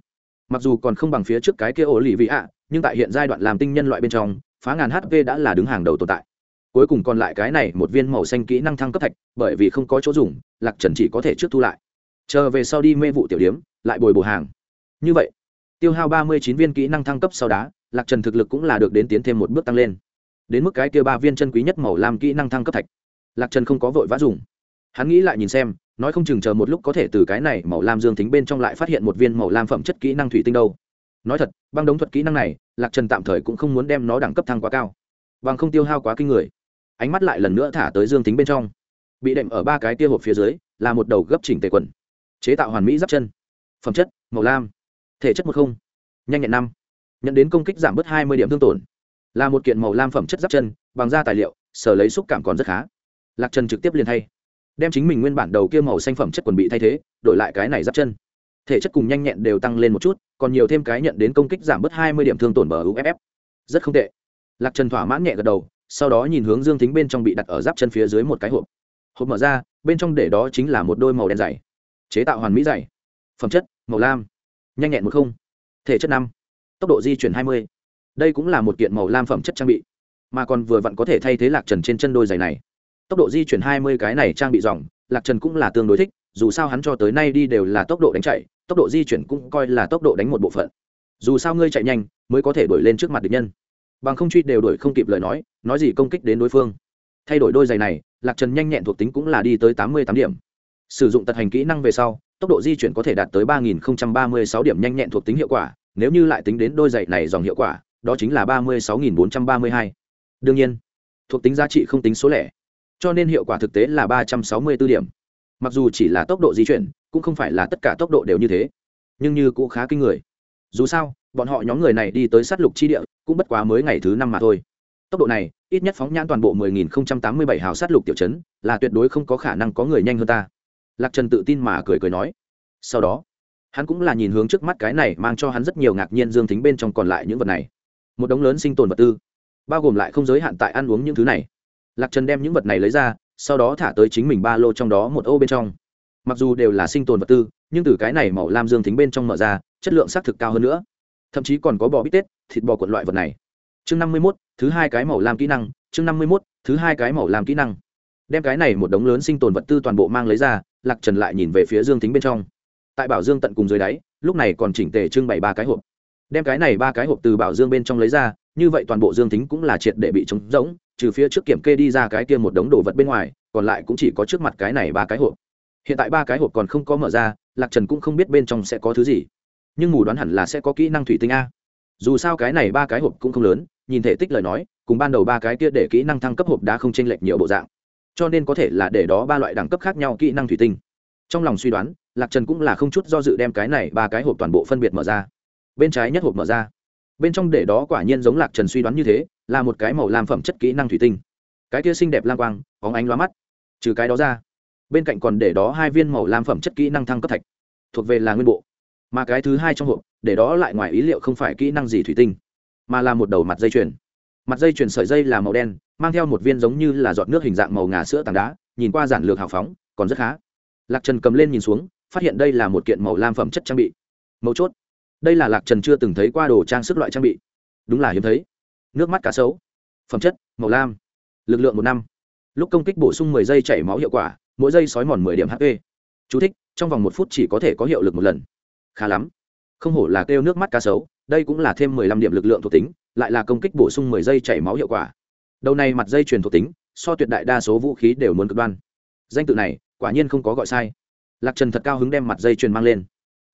Mặc dù còn không bằng phía trước cái kia ổ lì vị ạ nhưng tại hiện giai đoạn làm tinh nhân loại bên trong, phá ngàn hp đã là đứng hàng đầu tồn tại. Cuối cùng còn lại cái này một viên màu xanh kỹ năng thăng cấp thạch, bởi vì không có chỗ dùng, lạc trần chỉ có thể trước thu lại. Chờ về sau đi mê vụ tiểu điếm, lại bồi bổ hàng. Như vậy, tiêu hao ba mươi chín viên kỹ năng thăng cấp sau đá, lạc trần thực lực cũng là được đến tiến thêm một bước tăng lên. Đến mức cái kia ba viên chân quý nhất màu làm kỹ năng thăng cấp thạch, lạc trần không có vội vã dùng hắn nghĩ lại nhìn xem, nói không chừng chờ một lúc có thể từ cái này màu lam dương tính bên trong lại phát hiện một viên màu lam phẩm chất kỹ năng thủy tinh đâu. Nói thật, băng đống thuật kỹ năng này, lạc trần tạm thời cũng không muốn đem nó đẳng cấp thăng quá cao. Bằng không tiêu hao quá kinh người. Ánh mắt lại lần nữa thả tới dương tính bên trong. Bị đệm ở ba cái tia hộp phía dưới, là một đầu gấp chỉnh tề quần. Chế tạo hoàn mỹ giáp chân. Phẩm chất, màu lam. Thể chất một không. Nhanh nhẹn năm. Nhận đến công kích giảm bớt hai mươi điểm thương tổn. Là một kiện màu lam phẩm chất giáp chân, bằng da tài liệu, sở lấy xúc cảm còn rất khá. Lạc trần trực tiếp liền thay đem chính mình nguyên bản đầu kia màu xanh phẩm chất quần bị thay thế, đổi lại cái này giáp chân. Thể chất cùng nhanh nhẹn đều tăng lên một chút, còn nhiều thêm cái nhận đến công kích giảm bớt hai mươi điểm thương tổn bờ uff rất không tệ. Lạc trần thỏa mãn nhẹ gật đầu, sau đó nhìn hướng dương tính bên trong bị đặt ở giáp chân phía dưới một cái hộp. Hộp mở ra, bên trong để đó chính là một đôi màu đen dày chế tạo hoàn mỹ dày phẩm chất, màu lam. Nhanh nhẹn một không. Thể chất năm. Tốc độ di chuyển hai mươi. Đây cũng là một kiện màu lam phẩm chất trang bị. Mà còn vừa vặn có thể thay thế lạc trần trên chân đôi giày này tốc độ di chuyển hai mươi cái này trang bị dòng, lạc trần cũng là tương đối thích, dù sao hắn cho tới nay đi đều là tốc độ đánh chạy, tốc độ di chuyển cũng coi là tốc độ đánh một bộ phận. Dù sao ngươi chạy nhanh, mới có thể đuổi lên trước mặt địch nhân. Bằng không truy đều đuổi không kịp lời nói nói gì công kích đến đối phương. Thay đổi đôi giày này, lạc trần nhanh nhẹn thuộc tính cũng là đi tới tám mươi tám điểm. Sử dụng tật hành kỹ năng về sau, tốc độ di chuyển có thể đạt tới ba nghìn ba mươi sáu điểm nhanh nhẹn thuộc tính hiệu quả, nếu như lại tính đến đôi giày này dòng hiệu quả, đó chính là ba mươi sáu nghìn bốn trăm ba mươi hai. Đương nhiên, thuộc tính giá trị không tính số lẻ cho nên hiệu quả thực tế là ba trăm sáu mươi b ố điểm. Mặc dù chỉ là tốc độ di chuyển, cũng không phải là tất cả tốc độ đều như thế. Nhưng như cũng khá kinh người. Dù sao, bọn họ nhóm người này đi tới sát lục chi địa, cũng bất quá mới ngày thứ năm mà thôi. Tốc độ này, ít nhất phóng nhãn toàn bộ 10.087 hào sát lục tiểu chấn là tuyệt đối không có khả năng có người nhanh hơn ta. Lạc trần tự tin mà cười cười nói. Sau đó, hắn cũng là nhìn hướng trước mắt cái này mang cho hắn rất nhiều ngạc nhiên dương tính bên trong còn lại những vật này. Một đống lớn sinh tồn vật tư, bao gồm lại không giới hạn tại ăn uống những thứ này lạc trần đem những vật này lấy ra, sau đó thả tới chính mình ba lô trong đó một ô bên trong. Mặc dù đều là sinh tồn vật tư, nhưng từ cái này màu lam dương tính bên trong mở ra, chất lượng xác thực cao hơn nữa. Thậm chí còn có bò bít tết, thịt bò cuộn loại vật này. Chương năm mươi mốt, thứ hai cái màu lam kỹ năng. Chương năm mươi mốt, thứ hai cái màu lam kỹ năng. Đem cái này một đống lớn sinh tồn vật tư toàn bộ mang lấy ra, lạc trần lại nhìn về phía dương tính bên trong. Tại bảo dương tận cùng dưới đáy, lúc này còn chỉnh tề trưng bày ba cái hộp. Đem cái này ba cái hộp từ bảo dương bên trong lấy ra, như vậy toàn bộ dương tính cũng là triệt để bị trống rỗng trừ phía trước kiểm kê đi ra cái kia một đống đồ vật bên ngoài, còn lại cũng chỉ có trước mặt cái này ba cái hộp. Hiện tại ba cái hộp còn không có mở ra, lạc trần cũng không biết bên trong sẽ có thứ gì. Nhưng mù đoán hẳn là sẽ có kỹ năng thủy tinh a. Dù sao cái này ba cái hộp cũng không lớn, nhìn thể tích lời nói, cùng ban đầu ba cái kia để kỹ năng thăng cấp hộp đã không chênh lệch nhiều bộ dạng. Cho nên có thể là để đó ba loại đẳng cấp khác nhau kỹ năng thủy tinh. Trong lòng suy đoán, lạc trần cũng là không chút do dự đem cái này ba cái hộp toàn bộ phân biệt mở ra. Bên trái nhất hộp mở ra bên trong để đó quả nhiên giống lạc trần suy đoán như thế, là một cái màu làm phẩm chất kỹ năng thủy tinh. Cái kia xinh đẹp lang quang, bóng ánh loa mắt. Trừ cái đó ra, bên cạnh còn để đó hai viên màu làm phẩm chất kỹ năng thăng cấp thạch, thuộc về là nguyên bộ. Mà cái thứ hai trong hộp, để đó lại ngoài ý liệu không phải kỹ năng gì thủy tinh, mà là một đầu mặt dây chuyền. Mặt dây chuyền sợi dây là màu đen, mang theo một viên giống như là giọt nước hình dạng màu ngà sữa tảng đá, nhìn qua giản lược hào phóng, còn rất khá. Lạc trần cầm lên nhìn xuống, phát hiện đây là một kiện màu lam phẩm chất trang bị. Mấu chốt đây là lạc trần chưa từng thấy qua đồ trang sức loại trang bị. Đúng là hiếm thấy. Nước mắt cá sấu phẩm chất màu lam lực lượng một năm. Lúc công kích bổ sung mười giây chảy máu hiệu quả mỗi giây sói mòn mười điểm hp Chú thích, trong vòng một phút chỉ có thể có hiệu lực một lần. Khá lắm. Không hổ là kêu nước mắt cá sấu đây cũng là thêm mười lăm điểm lực lượng thuộc tính lại là công kích bổ sung mười giây chảy máu hiệu quả. Đầu này mặt dây truyền thuộc tính so tuyệt đại đa số vũ khí đều muốn cực đoan. Danh tự này quả nhiên không có gọi sai. Lạc trần thật cao hứng đem mặt dây truyền mang lên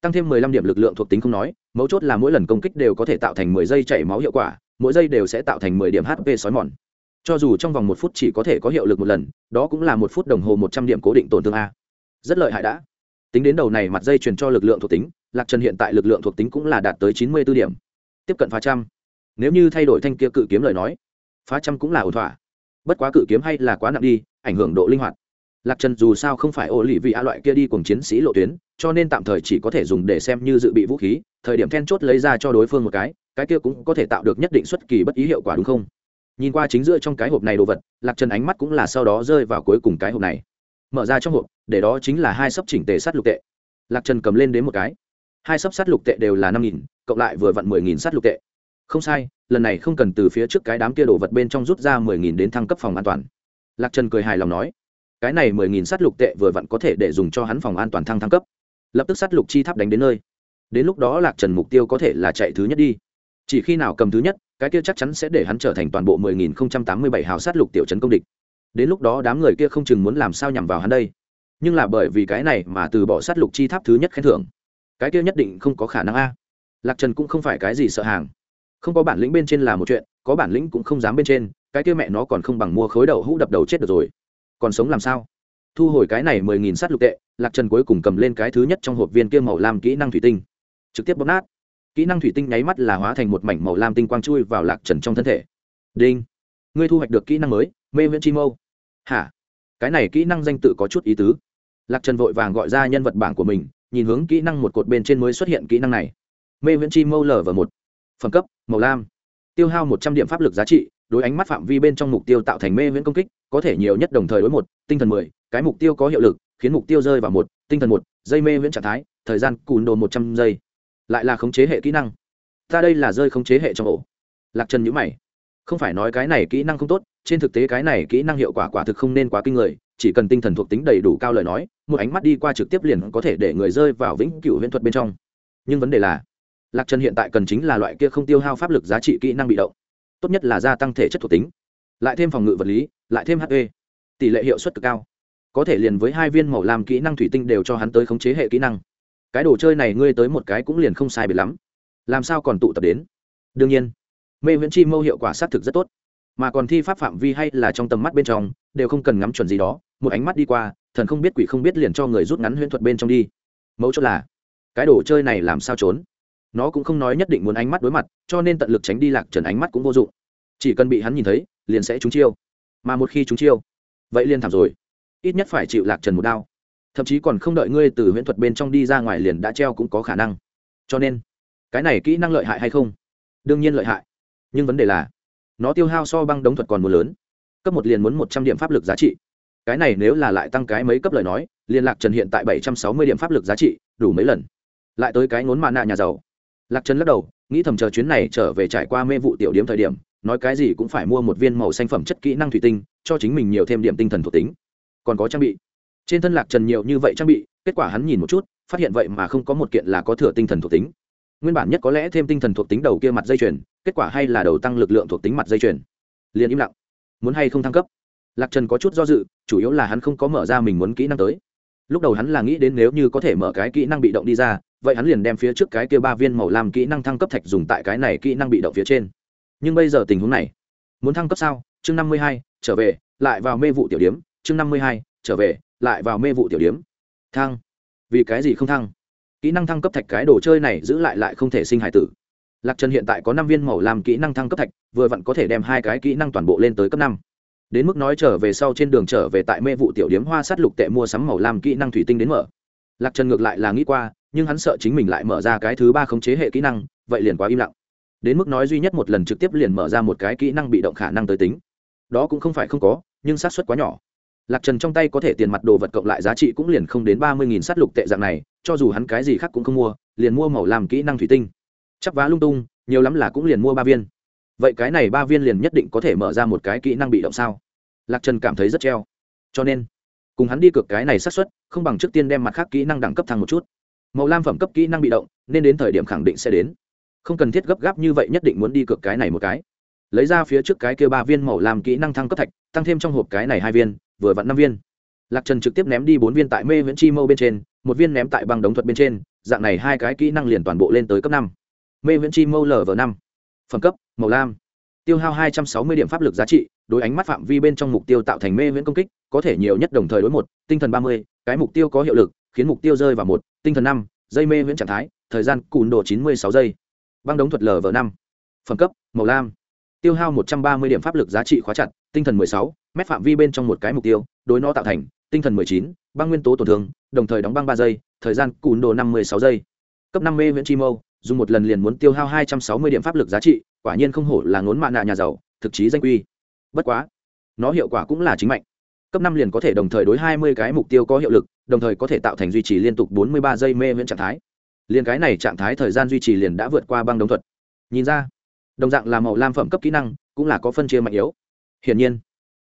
tăng thêm mười lăm điểm lực lượng thuộc tính không nói, mấu chốt là mỗi lần công kích đều có thể tạo thành mười giây chảy máu hiệu quả, mỗi giây đều sẽ tạo thành mười điểm hp sói mòn. Cho dù trong vòng một phút chỉ có thể có hiệu lực một lần, đó cũng là một phút đồng hồ một trăm điểm cố định tổn thương a. Rất lợi hại đã. Tính đến đầu này mặt dây truyền cho lực lượng thuộc tính, lạc trần hiện tại lực lượng thuộc tính cũng là đạt tới chín mươi b ố điểm. Tiếp cận phá trăm. Nếu như thay đổi thanh kia cự kiếm lời nói, phá trăm cũng là ổn thỏa. Bất quá cự kiếm hay là quá nặng đi, ảnh hưởng độ linh hoạt lạc trần dù sao không phải ô lì vị a loại kia đi cùng chiến sĩ lộ tuyến, cho nên tạm thời chỉ có thể dùng để xem như dự bị vũ khí, thời điểm then chốt lấy ra cho đối phương một cái cái kia cũng có thể tạo được nhất định xuất kỳ bất ý hiệu quả đúng không? Nhìn qua chính giữa trong cái hộp này đồ vật, lạc trần ánh mắt cũng là sau đó rơi vào cuối cùng cái hộp này. Mở ra trong hộp, để đó chính là hai sấp chỉnh tề sắt lục tệ. Lạc trần cầm lên đến một cái. Hai sấp sắt lục tệ đều là năm nghìn, cộng lại vừa vặn mười nghìn sắt lục tệ. Không sai, lần này không cần từ phía trước cái đám kia đồ vật bên trong rút ra mười nghìn đến thăng cấp phòng an toàn. Lạc trần cười hài lòng nói cái này mười nghìn sắt lục tệ vừa vặn có thể để dùng cho hắn phòng an toàn thăng thăng cấp lập tức sắt lục chi tháp đánh đến nơi đến lúc đó lạc trần mục tiêu có thể là chạy thứ nhất đi chỉ khi nào cầm thứ nhất cái kia chắc chắn sẽ để hắn trở thành toàn bộ 10.087 hào sát lục tiểu trấn công địch. Đến lúc đó đám người kia không chừng muốn làm sao nhằm vào hắn đây. Nhưng là bởi vì cái này mà từ bỏ sát lục chi tháp thứ nhất khen thưởng. Cái kia nhất định không có khả năng a. Lạc Trần cũng không phải cái gì sợ hàng. Không có bản lĩnh bên trên là một chuyện, có bản lĩnh cũng không dám bên trên, cái kia mẹ nó còn không bằng mua khối đậu hũ đập đầu chết được rồi. Còn sống làm sao? Thu hồi cái này mười nghìn sát lục tệ, Lạc Trần cuối cùng cầm lên cái thứ nhất trong hộp viên kia màu lam kỹ năng thủy tinh, trực tiếp bóp nát. Kỹ năng thủy tinh nháy mắt là hóa thành một mảnh màu lam tinh quang chui vào lạc trần trong thân thể. Đinh. Ngươi thu hoạch được kỹ năng mới mê viễn chi mâu. Hả? Cái này kỹ năng danh tự có chút ý tứ. Lạc trần vội vàng gọi ra nhân vật bảng của mình nhìn hướng kỹ năng một cột bên trên mới xuất hiện kỹ năng này. Mê viễn chi mâu lở và một. Phẩm cấp màu lam. Tiêu hao một trăm điểm pháp lực giá trị đối ánh mắt phạm vi bên trong mục tiêu tạo thành mê viễn công kích, có thể nhiều nhất đồng thời đối một, tinh thần mười, cái mục tiêu có hiệu lực, khiến mục tiêu rơi vào một, tinh thần một, dây mê viễn trạng thái, thời gian cùn đồ một trăm giây. Lại là khống chế hệ kỹ năng. Ta đây là rơi khống chế hệ trong ổ. Lạc trần nhữ mày. Không phải nói cái này kỹ năng không tốt, trên thực tế cái này kỹ năng hiệu quả quả thực không nên quá kinh người, chỉ cần tinh thần thuộc tính đầy đủ cao lời nói, một ánh mắt đi qua trực tiếp liền có thể để người rơi vào vĩnh cửu huyễn thuật bên trong. Nhưng vấn đề là, lạc trần hiện tại cần chính là loại kia không tiêu hao pháp lực giá trị kỹ năng bị động tốt nhất là gia tăng thể chất thuộc tính, lại thêm phòng ngự vật lý, lại thêm hp tỷ lệ hiệu suất cực cao. Có thể liền với hai viên màu làm kỹ năng thủy tinh đều cho hắn tới khống chế hệ kỹ năng. Cái đồ chơi này ngươi tới một cái cũng liền không sai biệt lắm. Làm sao còn tụ tập đến? Đương nhiên, mê viễn chi mâu hiệu quả xác thực rất tốt. Mà còn thi pháp phạm vi hay là trong tầm mắt bên trong, đều không cần ngắm chuẩn gì đó, một ánh mắt đi qua, thần không biết quỷ không biết liền cho người rút ngắn huyễn thuật bên trong đi. Mẫu chốt là, cái đồ chơi này làm sao trốn? Nó cũng không nói nhất định muốn ánh mắt đối mặt, cho nên tận lực tránh đi lạc trần ánh mắt cũng vô dụng. Chỉ cần bị hắn nhìn thấy, liền sẽ trúng chiêu. Mà một khi trúng chiêu, vậy liền thảm rồi. Ít nhất phải chịu lạc trần một đao. Thậm chí còn không đợi ngươi từ huyễn thuật bên trong đi ra ngoài liền đã treo cũng có khả năng. Cho nên, cái này kỹ năng lợi hại hay không? Đương nhiên lợi hại. Nhưng vấn đề là, nó tiêu hao so băng đống thuật còn một lớn. Cấp một liền muốn một trăm điểm pháp lực giá trị. Cái này nếu là lại tăng cái mấy cấp lời nói liên lạc trần hiện tại bảy trăm sáu mươi điểm pháp lực giá trị, đủ mấy lần. Lại tới cái ngốn mạ nạ nhà giàu lạc trần lắc đầu, nghĩ thầm chờ chuyến này trở về trải qua mê vụ tiểu điểm thời điểm, nói cái gì cũng phải mua một viên màu xanh phẩm chất kỹ năng thủy tinh, cho chính mình nhiều thêm điểm tinh thần thuộc tính. Còn có trang bị. Trên thân lạc trần nhiều như vậy trang bị, kết quả hắn nhìn một chút, phát hiện vậy mà không có một kiện là có thừa tinh thần thuộc tính. Nguyên bản nhất có lẽ thêm tinh thần thuộc tính đầu kia mặt dây chuyền, kết quả hay là đầu tăng lực lượng thuộc tính mặt dây chuyền. Liền im lặng. Muốn hay không thăng cấp? Lạc trần có chút do dự, chủ yếu là hắn không có mở ra mình muốn kỹ năng tới. Lúc đầu hắn là nghĩ đến nếu như có thể mở cái kỹ năng bị động đi ra vậy hắn liền đem phía trước cái kia ba viên màu lam kỹ năng thăng cấp thạch dùng tại cái này kỹ năng bị động phía trên. Nhưng bây giờ tình huống này, muốn thăng cấp sao? Chương năm mươi hai, trở về, lại vào mê vụ tiểu điếm chương năm mươi hai, trở về, lại vào mê vụ tiểu điếm thăng. Vì cái gì không thăng? Kỹ năng thăng cấp thạch cái đồ chơi này giữ lại lại không thể sinh hải tử. Lạc trần hiện tại có năm viên màu làm kỹ năng thăng cấp thạch, vừa vặn có thể đem hai cái kỹ năng toàn bộ lên tới cấp năm. Đến mức nói trở về sau trên đường trở về tại mê vụ tiểu điếm hoa sát lục tệ mua sắm màu làm kỹ năng thủy tinh đến mở. Lạc trần ngược lại là nghĩ qua nhưng hắn sợ chính mình lại mở ra cái thứ ba khống chế hệ kỹ năng, vậy liền quá im lặng. Đến mức nói duy nhất một lần trực tiếp liền mở ra một cái kỹ năng bị động khả năng tới tính. Đó cũng không phải không có, nhưng xác suất quá nhỏ. Lạc trần trong tay có thể tiền mặt đồ vật cộng lại giá trị cũng liền không đến ba mươi nghìn s á t lục tệ dạng này, cho dù hắn cái gì khác cũng không mua, liền mua màu làm kỹ năng thủy tinh. Chắc vá lung tung, nhiều lắm là cũng liền mua ba viên. Vậy cái này ba viên liền nhất định có thể mở ra một cái kỹ năng bị động sao? Lạc trần cảm thấy rất treo. Cho nên, cùng hắn đi cược cái này xác suất, không bằng trước tiên đem mặt khác kỹ năng đẳng cấp thăng một chút màu lam phẩm cấp kỹ năng bị động, nên đến thời điểm khẳng định sẽ đến. Không cần thiết gấp gáp như vậy nhất định muốn đi cược cái này một cái. Lấy ra phía trước cái kia ba viên màu làm kỹ năng thăng cấp thạch, tăng thêm trong hộp cái này hai viên, vừa vặn năm viên. Lạc trần trực tiếp ném đi bốn viên tại mê viễn chi mâu bên trên, một viên ném tại băng đống thuật bên trên, dạng này hai cái kỹ năng liền toàn bộ lên tới cấp năm. Mê viễn chi mâu lv năm. Phẩm cấp, màu lam. Tiêu hao hai trăm sáu mươi điểm pháp lực giá trị, đối ánh mắt phạm vi bên trong mục tiêu tạo thành mê viễn công kích, có thể nhiều nhất đồng thời đối một, tinh thần ba mươi, cái mục tiêu có hiệu lực khiến mục tiêu rơi vào một, tinh thần năm, dây mê viễn trạng thái, thời gian cùn độ chín mươi sáu giây. Băng đống thuật lv năm. Phẩm cấp, màu lam. Tiêu hao một trăm ba mươi điểm pháp lực giá trị khóa chặt, tinh thần mười sáu, mét phạm vi bên trong một cái mục tiêu, đối nó tạo thành, tinh thần mười chín, băng nguyên tố tổn thương, đồng thời đóng băng ba giây, thời gian cùn độ năm mươi sáu giây. Cấp năm mê viễn chi mâu, dùng một lần liền muốn tiêu hao hai trăm sáu mươi điểm pháp lực giá trị, quả nhiên không hổ là ngốn mạ nạ nhà giàu, thực chí danh quy bất quá, nó hiệu quả cũng là chính mạnh. Cấp năm liền có thể đồng thời đối hai mươi cái mục tiêu có hiệu lực đồng thời có thể tạo thành duy trì liên tục bốn mươi ba giây mê viễn trạng thái. Liền cái này trạng thái thời gian duy trì liền đã vượt qua băng đồng thuật. Nhìn ra, đồng dạng là màu lam phẩm cấp kỹ năng, cũng là có phân chia mạnh yếu. Hiển nhiên,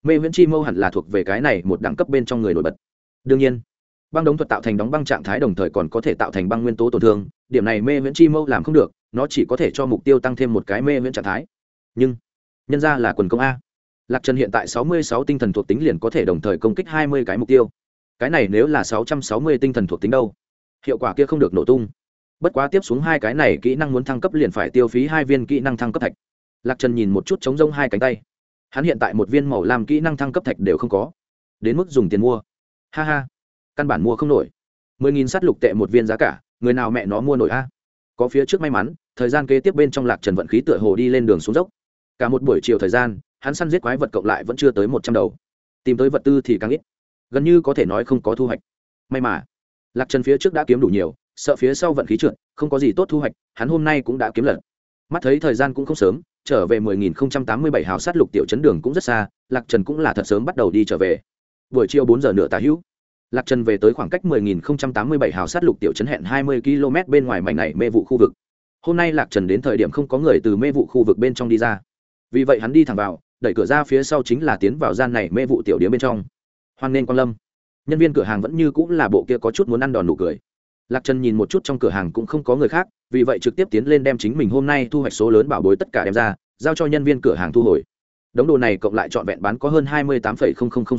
mê viễn chi mâu hẳn là thuộc về cái này một đẳng cấp bên trong người nổi bật. Đương nhiên, băng đống thuật tạo thành đóng băng trạng thái đồng thời còn có thể tạo thành băng nguyên tố tổn thương, điểm này mê viễn chi mâu làm không được, nó chỉ có thể cho mục tiêu tăng thêm một cái mê viễn trạng thái. Nhưng, nhân ra là quần công a. Lạc trần hiện tại sáu mươi sáu tinh thần thuộc tính liền có thể đồng thời công kích hai mươi cái mục tiêu cái này nếu là sáu trăm sáu mươi tinh thần thuộc tính đâu, hiệu quả kia không được nổ tung. Bất quá tiếp xuống hai cái này kỹ năng muốn thăng cấp liền phải tiêu phí hai viên kỹ năng thăng cấp thạch. Lạc trần nhìn một chút chống rông hai cánh tay. Hắn hiện tại một viên màu làm kỹ năng thăng cấp thạch đều không có. Đến mức dùng tiền mua. Ha ha. Căn bản mua không nổi. Mười nghìn sắt lục tệ một viên giá cả, người nào mẹ nó mua nổi a? Có phía trước may mắn, thời gian kế tiếp bên trong lạc trần vận khí tựa hồ đi lên đường xuống dốc. Cả một buổi chiều thời gian, hắn săn giết quái vật cộng lại vẫn chưa tới một trăm đầu. Tìm tới vật tư thì càng ít gần như có thể nói không có thu hoạch. May mà, lạc trần phía trước đã kiếm đủ nhiều, sợ phía sau vận khí trượt, không có gì tốt thu hoạch, hắn hôm nay cũng đã kiếm lật. Mắt thấy thời gian cũng không sớm, trở về mười nghìn không trăm tám mươi bảy hào sát lục tiểu chấn đường cũng rất xa, lạc trần cũng là thật sớm bắt đầu đi trở về. Buổi chiều bốn giờ nửa tà hữu, lạc trần về tới khoảng cách mười nghìn không trăm tám mươi bảy hào sát lục tiểu chấn hẹn hai mươi km bên ngoài mảnh này mê vụ khu vực. Hôm nay lạc trần đến thời điểm không có người từ mê vụ khu vực bên trong đi ra. Vì vậy hắn đi thẳng vào, đẩy cửa ra phía sau chính là tiến vào gian này mê vụ tiểu điếm bên trong hoan nên quan lâm. Nhân viên cửa hàng vẫn như cũng là bộ kia có chút muốn ăn đòn nụ cười. Lạc trần nhìn một chút trong cửa hàng cũng không có người khác, vì vậy trực tiếp tiến lên đem chính mình hôm nay thu hoạch số lớn bảo bối tất cả đem ra, giao cho nhân viên cửa hàng thu hồi. Đống đồ này cộng lại trọn vẹn bán có hơn hai mươi tám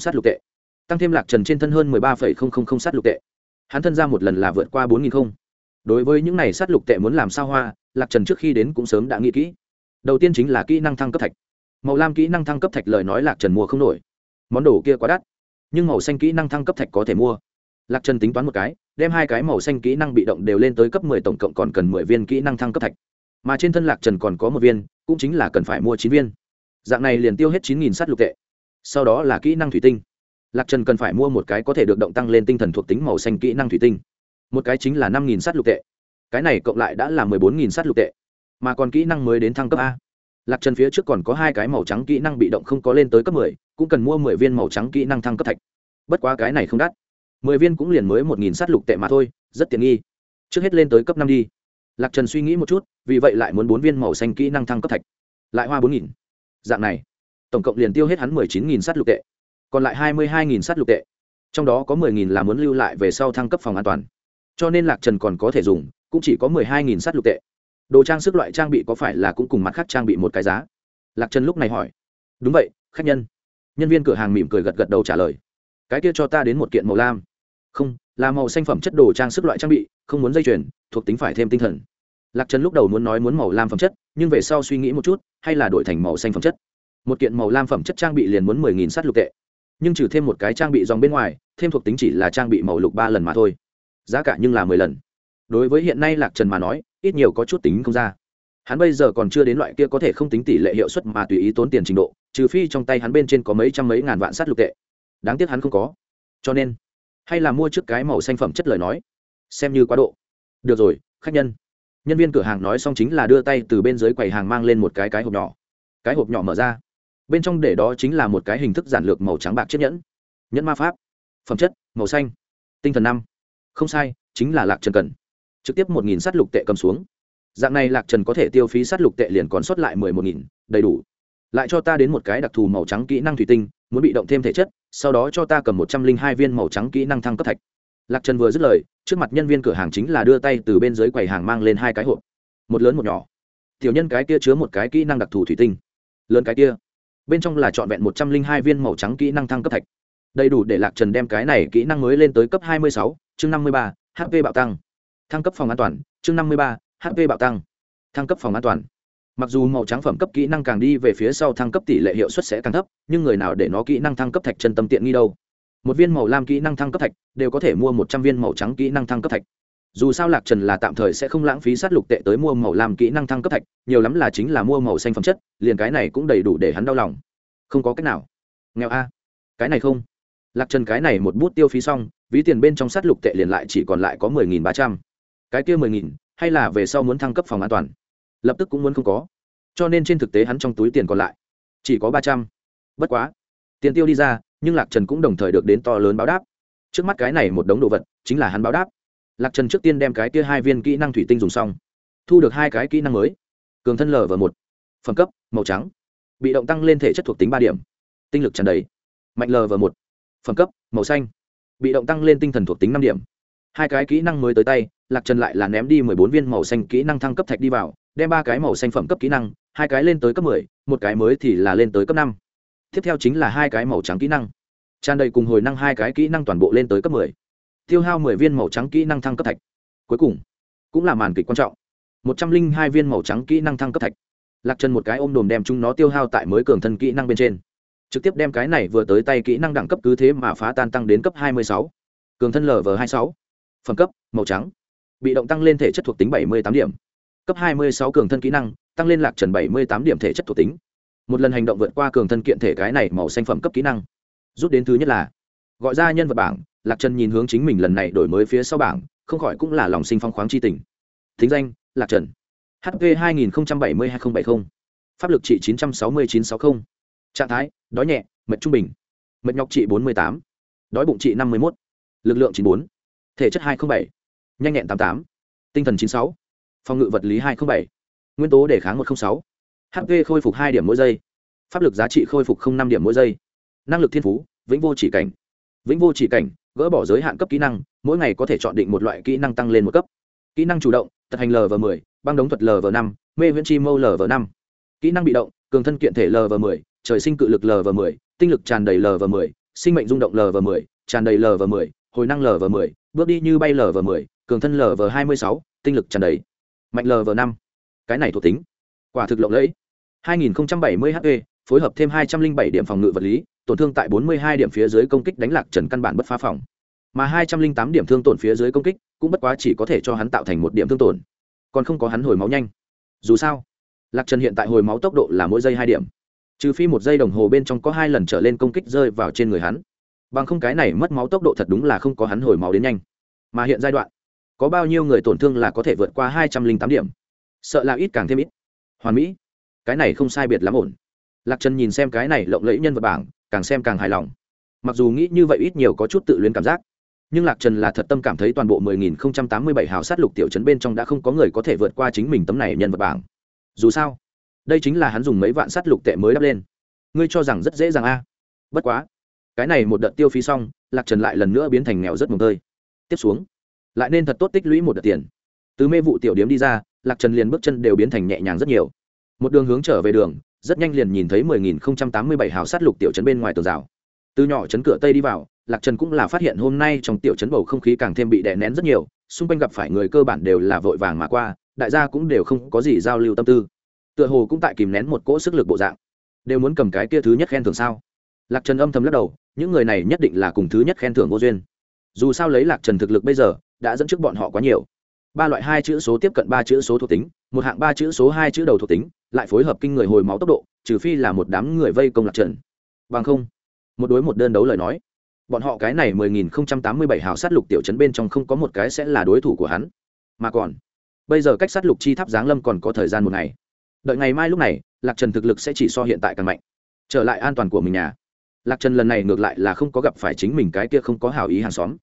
sát lục tệ. Tăng thêm lạc trần trên thân hơn mười ba sát lục tệ. Hắn thân ra một lần là vượt qua bốn nghìn không. Đối với những này sát lục tệ muốn làm sao hoa, lạc trần trước khi đến cũng sớm đã nghĩ kỹ. Đầu tiên chính là kỹ năng thăng cấp thạch. Màu lam kỹ năng thăng cấp thạch lời nói lạc trần mua không nổi. Món đồ kia quá đắt nhưng màu xanh kỹ năng thăng cấp thạch có thể mua. Lạc trần tính toán một cái, đem hai cái màu xanh kỹ năng bị động đều lên tới cấp mười tổng cộng còn cần mười viên kỹ năng thăng cấp thạch. Mà trên thân lạc trần còn có một viên, cũng chính là cần phải mua chín viên. Dạng này liền tiêu hết chín nghìn sắt lục tệ. Sau đó là kỹ năng thủy tinh. Lạc trần cần phải mua một cái có thể được động tăng lên tinh thần thuộc tính màu xanh kỹ năng thủy tinh. Một cái chính là năm nghìn sắt lục tệ. Cái này cộng lại đã là mười bốn nghìn sắt lục tệ. Mà còn kỹ năng mới đến thăng cấp a lạc trần phía trước còn có hai cái màu trắng kỹ năng bị động không có lên tới cấp mười, cũng cần mua mười viên màu trắng kỹ năng thăng cấp thạch. Bất quá cái này không đắt. Mười viên cũng liền mới một nghìn s á t lục tệ mà thôi, rất tiện nghi. Trước hết lên tới cấp năm đi. Lạc trần suy nghĩ một chút, vì vậy lại muốn bốn viên màu xanh kỹ năng thăng cấp thạch. Lại hoa bốn nghìn. Dạng này, tổng cộng liền tiêu hết hắn mười chín nghìn s á t lục tệ, còn lại hai mươi hai nghìn s á t lục tệ. Trong đó có mười nghìn là muốn lưu lại về sau thăng cấp phòng an toàn. Cho nên lạc trần còn có thể dùng, cũng chỉ có mười hai nghìn s á t lục tệ đồ trang sức loại trang bị có phải là cũng cùng mặt khác trang bị một cái giá? Lạc trần lúc này hỏi. Đúng vậy, khách nhân. Nhân viên cửa hàng mỉm cười gật gật đầu trả lời. Cái kia cho ta đến một kiện màu lam. Không, là màu xanh phẩm chất đồ trang sức loại trang bị, không muốn dây chuyền, thuộc tính phải thêm tinh thần. Lạc trần lúc đầu muốn nói muốn màu lam phẩm chất, nhưng về sau suy nghĩ một chút, hay là đổi thành màu xanh phẩm chất. Một kiện màu lam phẩm chất trang bị liền muốn mười nghìn sắt lục tệ. Nhưng trừ thêm một cái trang bị dòng bên ngoài, thêm thuộc tính chỉ là trang bị màu lục ba lần mà thôi. Giá cả nhưng là mười lần đối với hiện nay lạc trần mà nói, ít nhiều có chút tính không ra. Hắn bây giờ còn chưa đến loại kia có thể không tính tỷ lệ hiệu suất mà tùy ý tốn tiền trình độ, trừ phi trong tay hắn bên trên có mấy trăm mấy ngàn vạn sắt lục tệ. Đáng tiếc hắn không có. Cho nên, hay là mua trước cái màu xanh phẩm chất lời nói. Xem như quá độ. Được rồi, khách nhân. Nhân viên cửa hàng nói xong chính là đưa tay từ bên dưới quầy hàng mang lên một cái cái hộp nhỏ. Cái hộp nhỏ mở ra. Bên trong để đó chính là một cái hình thức giản lược màu trắng bạc chiếc nhẫn. Nhẫn ma pháp. Phẩm chất, màu xanh. Tinh thần năm. Không sai, chính là lạc trần cần trực tiếp một nghìn s á t lục tệ cầm xuống. Dạng này lạc trần có thể tiêu phí s á t lục tệ liền còn sót lại mười một nghìn, đầy đủ. Lại cho ta đến một cái đặc thù màu trắng kỹ năng thủy tinh, muốn bị động thêm thể chất, sau đó cho ta cầm một trăm linh hai viên màu trắng kỹ năng thăng cấp thạch. Lạc trần vừa dứt lời, trước mặt nhân viên cửa hàng chính là đưa tay từ bên dưới quầy hàng mang lên hai cái hộp. Một lớn một nhỏ. Tiểu nhân cái kia chứa một cái kỹ năng đặc thù thủy tinh. Lớn cái kia. Bên trong là trọn vẹn một trăm linh hai viên màu trắng kỹ năng thăng cấp thạch. Đầy đủ để lạc trần đem cái này kỹ năng mới lên tới cấp hai mươi sáu, chương năm mươi ba hp bạo tăng thăng cấp phòng an toàn, chương năm mươi ba hp bạo tăng. Thăng cấp phòng an toàn. Mặc dù màu trắng phẩm cấp kỹ năng càng đi về phía sau thăng cấp tỷ lệ hiệu suất sẽ càng thấp, nhưng người nào để nó kỹ năng thăng cấp thạch chân tâm tiện nghi đâu? Một viên màu lam kỹ năng thăng cấp thạch đều có thể mua một trăm viên màu trắng kỹ năng thăng cấp thạch. Dù sao lạc trần là tạm thời sẽ không lãng phí sát lục tệ tới mua màu lam kỹ năng thăng cấp thạch, nhiều lắm là chính là mua màu xanh phẩm chất, liền cái này cũng đầy đủ để hắn đau lòng. Không có cách nào. Nghèo a. Cái này không. Lạc trần cái này một bút tiêu phí xong, ví tiền bên trong sát lục tệ liền lại chỉ còn lại có mười nghìn ba trăm cái kia mười nghìn, hay là về sau muốn thăng cấp phòng an toàn? Lập tức cũng muốn không có. Cho nên trên thực tế hắn trong túi tiền còn lại, chỉ có ba trăm. Bất quá, tiền tiêu đi ra, nhưng lạc trần cũng đồng thời được đến to lớn báo đáp. Trước mắt cái này một đống đồ vật, chính là hắn báo đáp. Lạc trần trước tiên đem cái kia hai viên kỹ năng thủy tinh dùng xong, thu được hai cái kỹ năng mới. Cường thân lv một, phẩm cấp, màu trắng, bị động tăng lên thể chất thuộc tính ba điểm, tinh lực tràn đầy. Mạnh lv một, phẩm cấp, màu xanh, bị động tăng lên tinh thần thuộc tính năm điểm. Hai cái kỹ năng mới tới tay lạc trần lại là ném đi mười bốn viên màu xanh kỹ năng thăng cấp thạch đi vào, đem ba cái màu xanh phẩm cấp kỹ năng, hai cái lên tới cấp mười, một cái mới thì là lên tới cấp năm. Tiếp theo chính là hai cái màu trắng kỹ năng. Tràn đầy cùng hồi năng hai cái kỹ năng toàn bộ lên tới cấp mười. Tiêu hao mười viên màu trắng kỹ năng thăng cấp thạch. Cuối cùng, cũng là màn kịch quan trọng. Một trăm linh hai viên màu trắng kỹ năng thăng cấp thạch. Lạc chân một cái ôm đồm đem chúng nó tiêu hao tại mới cường thân kỹ năng bên trên. Trực tiếp đem cái này vừa tới tay kỹ năng đẳng cấp cứ thế mà phá tan tăng đến cấp hai mươi sáu. Cường thân lv hai mươi sáu. Phẩm cấp, màu trắng bị động tăng lên thể chất thuộc tính bảy mươi tám điểm. Cấp hai mươi sáu cường thân kỹ năng, tăng lên lạc trần bảy mươi tám điểm thể chất thuộc tính. Một lần hành động vượt qua cường thân kiện thể cái này màu xanh phẩm cấp kỹ năng. Rút đến thứ nhất là, gọi ra nhân vật bảng, lạc trần nhìn hướng chính mình lần này đổi mới phía sau bảng, không khỏi cũng là lòng sinh phong khoáng c h i tình. Thính danh, lạc trần. Hp hai nghìn bảy mươi hai nghìn bảy mươi. Pháp lực trị chín trăm sáu mươi chín sáu mươi. Trạng thái, đói nhẹ, mệt trung bình. Mệt nhọc trị bốn mươi tám. Đói bụng trị năm mươi một lực lượng chín bốn. Thể chất hai trăm linh bảy nhanh nhẹn tám tám, tinh thần chín sáu, phòng ngự vật lý hai trăm linh bảy, nguyên tố đề kháng một trăm linh sáu hp khôi phục hai điểm mỗi giây, pháp lực giá trị khôi phục năm điểm mỗi giây, năng lực thiên phú, vĩnh vô chỉ cảnh. Vĩnh vô chỉ cảnh, gỡ bỏ giới hạn cấp kỹ năng, mỗi ngày có thể chọn định một loại kỹ năng tăng lên một cấp. Kỹ năng chủ động tật hành lv m ộ ư ơ i băng đống thuật lv năm, mê viễn chi mâu lv năm. Kỹ năng bị động, cường thân kiện thể lv m ộ ư ơ i trời sinh cự lực lv m ộ ư ơ i tinh lực tràn đầy lv m ộ ư ơ i sinh mệnh rung động lv m ộ ư ơ i tràn đầy lv m ộ ư ơ i hồi năng lv m ộ ư ơ i bước đi như bay lv m ộ ư ơ i cường thân lv hai mươi sáu tinh lực tràn đầy mạnh lv năm cái này thuộc tính quả thực lộng lẫy 2070 HP, phối hợp thêm 207 điểm phòng ngự vật lý, tổn thương tại 42 điểm phía dưới công kích đánh lạc Trần căn bản bất phá phòng. Mà 208 điểm thương tổn phía dưới công kích, cũng bất quá chỉ có thể cho hắn tạo thành một điểm thương tổn, còn không có hắn hồi máu nhanh. Dù sao, Lạc Trần hiện tại hồi máu tốc độ là mỗi giây 2 điểm. Trừ phi một giây đồng hồ bên trong có hai lần trở lên công kích rơi vào trên người hắn. Bằng không cái này mất máu tốc độ thật đúng là không có hắn hồi máu đến nhanh. Mà hiện giai đoạn, có bao nhiêu người tổn thương là có thể vượt qua 208 điểm? Sợ là ít càng thêm ít. Hoàn mỹ cái này không sai biệt lắm ổn lạc trần nhìn xem cái này lộng lẫy nhân vật bảng càng xem càng hài lòng mặc dù nghĩ như vậy ít nhiều có chút tự luyến cảm giác nhưng lạc trần là thật tâm cảm thấy toàn bộ 10.087 hào sát lục tiểu trấn bên trong đã không có người có thể vượt qua chính mình tấm này nhân vật bảng dù sao đây chính là hắn dùng mấy vạn sát lục tệ mới đắp lên ngươi cho rằng rất dễ dàng a bất quá cái này một đợt tiêu phí xong, lạc trần lại lần nữa biến thành nghèo rất mồm tơi. Tiếp xuống, lại nên thật tốt tích lũy một đợt tiền. Từ mê vụ tiểu điếm đi ra, lạc trần liền bước chân đều biến thành nhẹ nhàng rất nhiều. Một đường hướng trở về đường, rất nhanh liền nhìn thấy 10.087 hào sát lục tiểu trấn bên ngoài tường rào. Từ nhỏ trấn cửa tây đi vào, lạc trần cũng là phát hiện hôm nay trong tiểu trấn bầu không khí càng thêm bị đè nén rất nhiều, xung quanh gặp phải người cơ bản đều là vội vàng mà qua, đại gia cũng đều không có gì giao lưu tâm tư. Tựa hồ cũng tại kìm nén một cỗ sức lực bộ dạng. Đều muốn cầm cái kia thứ nhất khen thường sao? Lạc trần âm thầm lắc đầu những người này nhất định là cùng thứ nhất khen thưởng vô duyên. Dù sao lấy lạc trần thực lực bây giờ, đã dẫn trước bọn họ quá nhiều. Ba loại hai chữ số tiếp cận ba chữ số thuộc tính, một hạng ba chữ số hai chữ đầu thuộc tính, lại phối hợp kinh người hồi máu tốc độ, trừ phi là một đám người vây công lạc trần. Bằng không, một đối một đơn đấu lời nói. Bọn họ cái này mười nghìn không trăm tám mươi bảy hào sát lục tiểu trấn bên trong không có một cái sẽ là đối thủ của hắn. Mà còn, bây giờ cách sát lục chi tháp giáng lâm còn có thời gian một ngày. Đợi ngày mai lúc này, lạc trần thực lực sẽ chỉ so hiện tại càng mạnh. Trở lại an toàn của mình nhà lạc trần lần này ngược lại là không có gặp phải chính mình cái kia không có hào ý hàng xóm.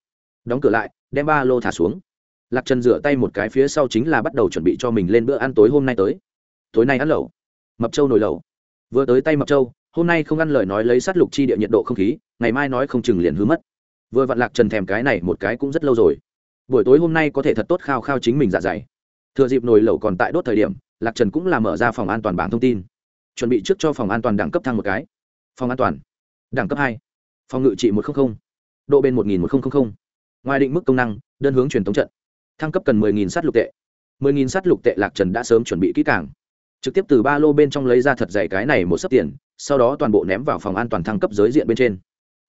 Đóng cửa lại, đem ba lô thả xuống. Lạc trần rửa tay một cái phía sau chính là bắt đầu chuẩn bị cho mình lên bữa ăn tối hôm nay tới. Tối nay ăn lẩu. Mập trâu nồi lẩu. Vừa tới tay mập trâu hôm nay không ăn lời nói lấy sát lục chi địa nhiệt độ không khí, ngày mai nói không chừng liền hứa mất. Vừa vặn lạc trần thèm cái này một cái cũng rất lâu rồi. Buổi tối hôm nay có thể thật tốt khao khao chính mình dạ dày. Thừa dịp nồi lẩu còn tại đốt thời điểm, lạc trần cũng là mở ra phòng an toàn bảng thông tin. Chuẩn bị trước cho phòng an toàn đẳng cấp thăng một cái. Phòng an toàn đẳng cấp hai. Phòng ngự trị một trăm linh độ bên một nghìn một nghìn ngoài định mức công năng, đơn hướng truyền thống trận. Thăng cấp cần 10.000 sát lục tệ. 10.000 sát lục tệ lạc trần đã sớm chuẩn bị kỹ càng. Trực tiếp từ ba lô bên trong lấy ra thật dày cái này một sấp tiền, sau đó toàn bộ ném vào phòng an toàn thăng cấp giới diện bên trên.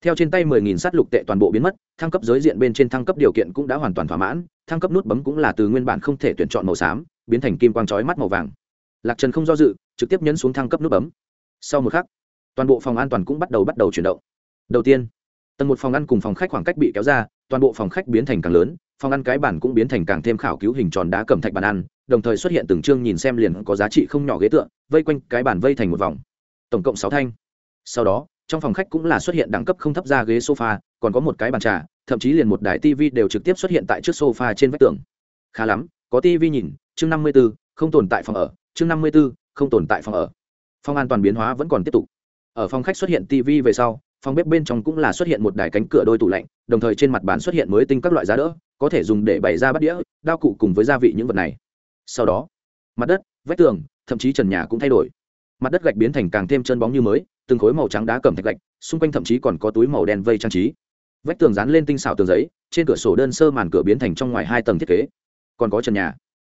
Theo trên tay 10.000 sát lục tệ toàn bộ biến mất, thăng cấp giới diện bên trên thăng cấp điều kiện cũng đã hoàn toàn thỏa mãn, thăng cấp nút bấm cũng là từ nguyên bản không thể tuyển chọn màu xám, biến thành kim quang chói mắt màu vàng. Lạc trần không do dự, trực tiếp nhấn xuống thăng cấp nút bấm. Sau một khắc toàn bộ phòng an toàn cũng bắt đầu bắt đầu chuyển động. Đầu tiên tầng một phòng ăn cùng phòng khách khoảng cách bị kéo ra toàn bộ phòng khách biến thành càng lớn phòng ăn cái bản cũng biến thành càng thêm khảo cứu hình tròn đá cẩm thạch bàn ăn đồng thời xuất hiện từng chương nhìn xem liền có giá trị không nhỏ ghế tựa vây quanh cái bản vây thành một vòng. Tổng cộng sáu thanh. Sau đó trong phòng khách cũng là xuất hiện đẳng cấp không thấp ra ghế sofa còn có một cái bàn trà thậm chí liền một đài tivi đều trực tiếp xuất hiện tại trước sofa trên vách tường. Khá lắm có tivi nhìn chương năm mươi 54, không tồn tại phòng ở chương năm mươi 54, không tồn tại phòng ở. Phòng an toàn biến hóa vẫn còn tiếp tục ở phòng khách xuất hiện tv về sau, phòng bếp bên trong cũng là xuất hiện một đài cánh cửa đôi tủ lạnh, đồng thời trên mặt bàn xuất hiện mới tinh các loại giá đỡ, có thể dùng để bày ra bát đĩa, đao cụ cùng với gia vị những vật này. Sau đó, mặt đất, vách tường, thậm chí trần nhà cũng thay đổi. Mặt đất gạch biến thành càng thêm chân bóng như mới, từng khối màu trắng đá cầm thạch gạch, xung quanh thậm chí còn có túi màu đen vây trang trí. Vách tường dán lên tinh xảo tường giấy, trên cửa sổ đơn sơ màn cửa biến thành trong ngoài hai tầng thiết kế. Còn có trần nhà.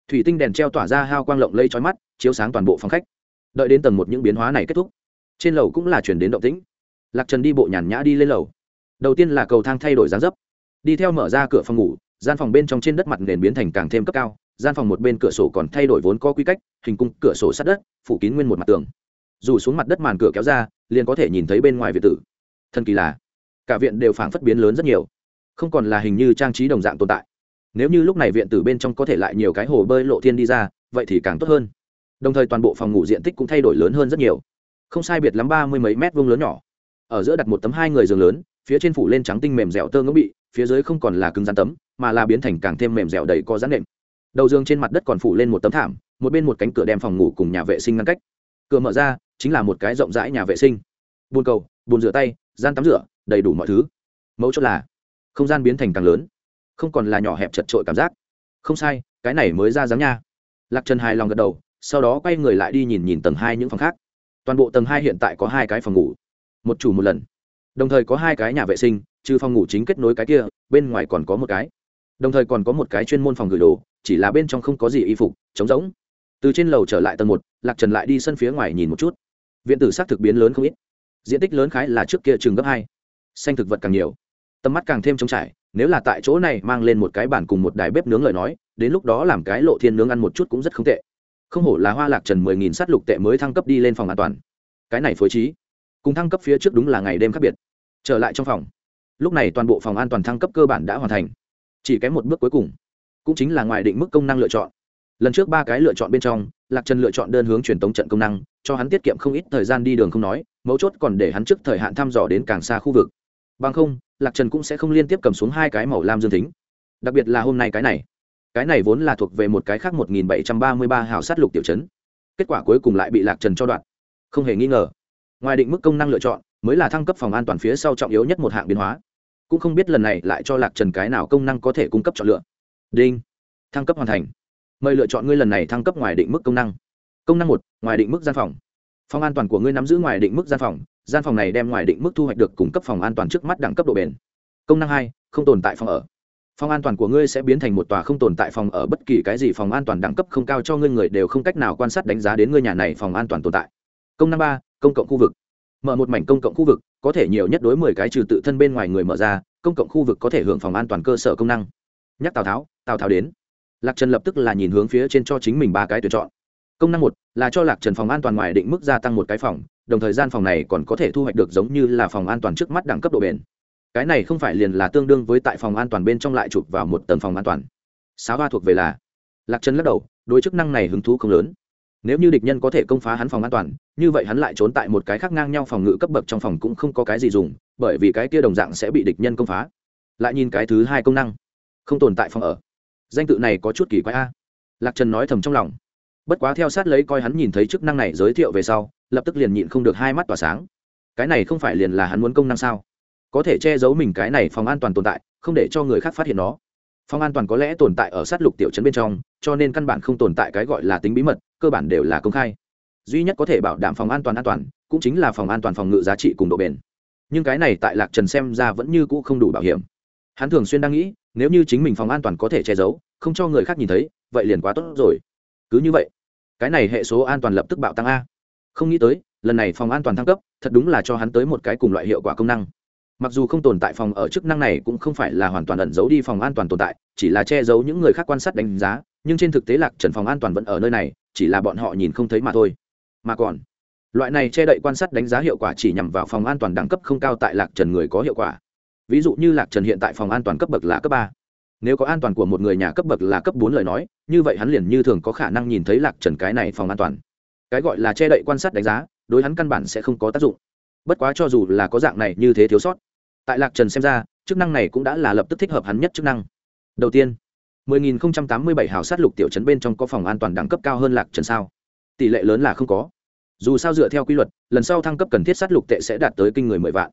Thủy tinh đèn treo tỏa ra hao quang lộng lây trói mắt, chiếu sáng toàn bộ phòng khách. Đợi đến tầng một những biến hóa này kết thúc trên lầu cũng là chuyển đến động tĩnh. Lạc trần đi bộ nhàn nhã đi lên lầu. Đầu tiên là cầu thang thay đổi dáng dấp. Đi theo mở ra cửa phòng ngủ, gian phòng bên trong trên đất mặt nền biến thành càng thêm cấp cao, gian phòng một bên cửa sổ còn thay đổi vốn có quy cách, hình cung cửa sổ sát đất, phủ kín nguyên một mặt tường. Dù xuống mặt đất màn cửa kéo ra, liền có thể nhìn thấy bên ngoài viện tử. Thần kỳ là, cả viện đều phảng phất biến lớn rất nhiều. Không còn là hình như trang trí đồng dạng tồn tại. Nếu như lúc này viện tử bên trong có thể lại nhiều cái hồ bơi lộ thiên đi ra, vậy thì càng tốt hơn. Đồng thời toàn bộ phòng ngủ diện tích cũng thay đổi lớn hơn rất nhiều không sai biệt lắm ba mươi mấy mét vuông lớn nhỏ. Ở giữa đặt một tấm hai người giường lớn, phía trên phủ lên trắng tinh mềm dẻo tơ ngỗng bị, phía dưới không còn là cứng rắn tấm, mà là biến thành càng thêm mềm dẻo đầy có rắn nệm. Đầu giường trên mặt đất còn phủ lên một tấm thảm, một bên một cánh cửa đem phòng ngủ cùng nhà vệ sinh ngăn cách. Cửa mở ra, chính là một cái rộng rãi nhà vệ sinh. Bồn cầu bồn rửa tay, gian tắm rửa, đầy đủ mọi thứ. Mẫu chốt là, không gian biến thành càng lớn. Không còn là nhỏ hẹp chật trội cảm giác. Không sai, cái này mới ra dáng nha. Lạc trần hài lòng gật đầu, sau đó quay người lại đi nhìn nhìn tầng hai những phòng khác toàn bộ tầng hai hiện tại có hai cái phòng ngủ, một chủ một lần. Đồng thời có hai cái nhà vệ sinh, trừ phòng ngủ chính kết nối cái kia, bên ngoài còn có một cái. Đồng thời còn có một cái chuyên môn phòng gửi đồ, chỉ là bên trong không có gì y phục, trống rỗng. Từ trên lầu trở lại tầng một, lạc trần lại đi sân phía ngoài nhìn một chút. Viện tử s á c thực biến lớn không ít. Diện tích lớn khái là trước kia chừng gấp hai. Xanh thực vật càng nhiều, tầm mắt càng thêm trống trải, nếu là tại chỗ này mang lên một cái bản cùng một đài bếp nướng lời nói, đến lúc đó làm cái lộ thiên nướng ăn một chút cũng rất không tệ không hổ là hoa lạc trần mười nghìn s á t lục tệ mới thăng cấp đi lên phòng an toàn. Cái này phối trí, cùng thăng cấp phía trước đúng là ngày đêm khác biệt. Trở lại trong phòng. Lúc này toàn bộ phòng an toàn thăng cấp cơ bản đã hoàn thành. Chỉ kém một bước cuối cùng, cũng chính là ngoài định mức công năng lựa chọn. Lần trước ba cái lựa chọn bên trong, lạc trần lựa chọn đơn hướng truyền tống trận công năng, cho hắn tiết kiệm không ít thời gian đi đường không nói, mấu chốt còn để hắn trước thời hạn thăm dò đến càng xa khu vực. Bằng không, lạc trần cũng sẽ không liên tiếp cầm xuống hai cái màu lam dương tính đặc biệt là hôm nay cái này cái này vốn là thuộc về một cái khác một nghìn bảy trăm ba mươi ba hào sát lục tiểu chấn. Kết quả cuối cùng lại bị lạc trần cho đoạn không hề nghi ngờ. Ngoài định mức công năng lựa chọn, mới là thăng cấp phòng an toàn phía sau trọng yếu nhất một hạng biến hóa. Cũng không biết lần này lại cho lạc trần cái nào công năng có thể cung cấp chọn lựa. Đinh. Thăng cấp hoàn thành. Mời lựa chọn ngươi lần này thăng cấp ngoài định mức công năng. Công năng một, ngoài định mức gian phòng. Phòng an toàn của ngươi nắm giữ ngoài định mức gian phòng. Gian phòng này đem ngoài định mức thu hoạch được cung cấp phòng an toàn trước mắt đẳng cấp độ bền. Công năng hai, không tồn tại phòng ở phòng an toàn của ngươi sẽ biến thành một tòa không tồn tại phòng ở bất kỳ cái gì. Phòng an toàn đẳng cấp không cao cho ngươi, người đều không cách nào quan sát đánh giá đến ngươi nhà này phòng an toàn tồn tại. Công năm ba, công cộng khu vực. Mở một mảnh công cộng khu vực, có thể nhiều nhất đối mười cái trừ tự thân bên ngoài người mở ra, công cộng khu vực có thể hưởng phòng an toàn cơ sở công năng. Nhắc tào tháo tào tháo đến. Lạc trần lập tức là nhìn hướng phía trên cho chính mình ba cái tuyển chọn. Công năng một, là cho lạc trần phòng an toàn ngoài định mức gia tăng một cái phòng, đồng thời gian phòng này còn có thể thu hoạch được giống như là phòng an toàn trước mắt đẳng cấp độ bền cái này không phải liền là tương đương với tại phòng an toàn bên trong lại chụp vào một tầng phòng an toàn. Sáu ba thuộc về là, lạc trần lắc đầu, đối chức năng này hứng thú không lớn. Nếu như địch nhân có thể công phá hắn phòng an toàn, như vậy hắn lại trốn tại một cái khác ngang nhau phòng ngự cấp bậc trong phòng cũng không có cái gì dùng, bởi vì cái kia đồng dạng sẽ bị địch nhân công phá. Lại nhìn cái thứ hai công năng, không tồn tại phòng ở. Danh tự này có chút kỳ quái a. Lạc trần nói thầm trong lòng. Bất quá theo sát lấy coi hắn nhìn thấy chức năng này giới thiệu về sau, lập tức liền nhịn không được hai mắt tỏa sáng. Cái này không phải liền là hắn muốn công năng sao? Có thể che giấu mình cái này phòng an toàn tồn tại, không để cho người khác phát hiện nó. Phòng an toàn có lẽ tồn tại ở sát lục tiểu trấn bên trong, cho nên căn bản không tồn tại cái gọi là tính bí mật, cơ bản đều là công khai. Duy nhất có thể bảo đảm phòng an toàn an toàn, cũng chính là phòng an toàn phòng ngự giá trị cùng độ bền. Nhưng cái này tại lạc trần xem ra vẫn như cũ không đủ bảo hiểm. Hắn thường xuyên đang nghĩ, nếu như chính mình phòng an toàn có thể che giấu, không cho người khác nhìn thấy, vậy liền quá tốt rồi. Cứ như vậy, cái này hệ số an toàn lập tức bạo tăng a. Không nghĩ tới, lần này phòng an toàn thăng cấp, thật đúng là cho hắn tới một cái cùng loại hiệu quả công năng mặc dù không tồn tại phòng ở chức năng này cũng không phải là hoàn toàn ẩn giấu đi phòng an toàn tồn tại, chỉ là che giấu những người khác quan sát đánh giá, nhưng trên thực tế lạc trần phòng an toàn vẫn ở nơi này, chỉ là bọn họ nhìn không thấy mà thôi. Mà còn, loại này che đậy quan sát đánh giá hiệu quả chỉ nhằm vào phòng an toàn đẳng cấp không cao tại lạc trần người có hiệu quả. Ví dụ như lạc trần hiện tại phòng an toàn cấp bậc là cấp ba. Nếu có an toàn của một người nhà cấp bậc là cấp bốn lời nói, như vậy hắn liền như thường có khả năng nhìn thấy lạc trần cái này phòng an toàn. Cái gọi là che đậy quan sát đánh giá, đối hắn căn bản sẽ không có tác dụng. Bất quá cho dù là có dạng này như thế thiếu sót tại lạc trần xem ra, chức năng này cũng đã là lập tức thích hợp hắn nhất chức năng. Đầu tiên 10.087 hào sát lục tiểu trấn bên trong có phòng an toàn đẳng cấp cao hơn lạc trần sao? Tỷ lệ lớn là không có. Dù sao dựa theo quy luật, lần sau thăng cấp cần thiết sát lục tệ sẽ đạt tới kinh người mười vạn.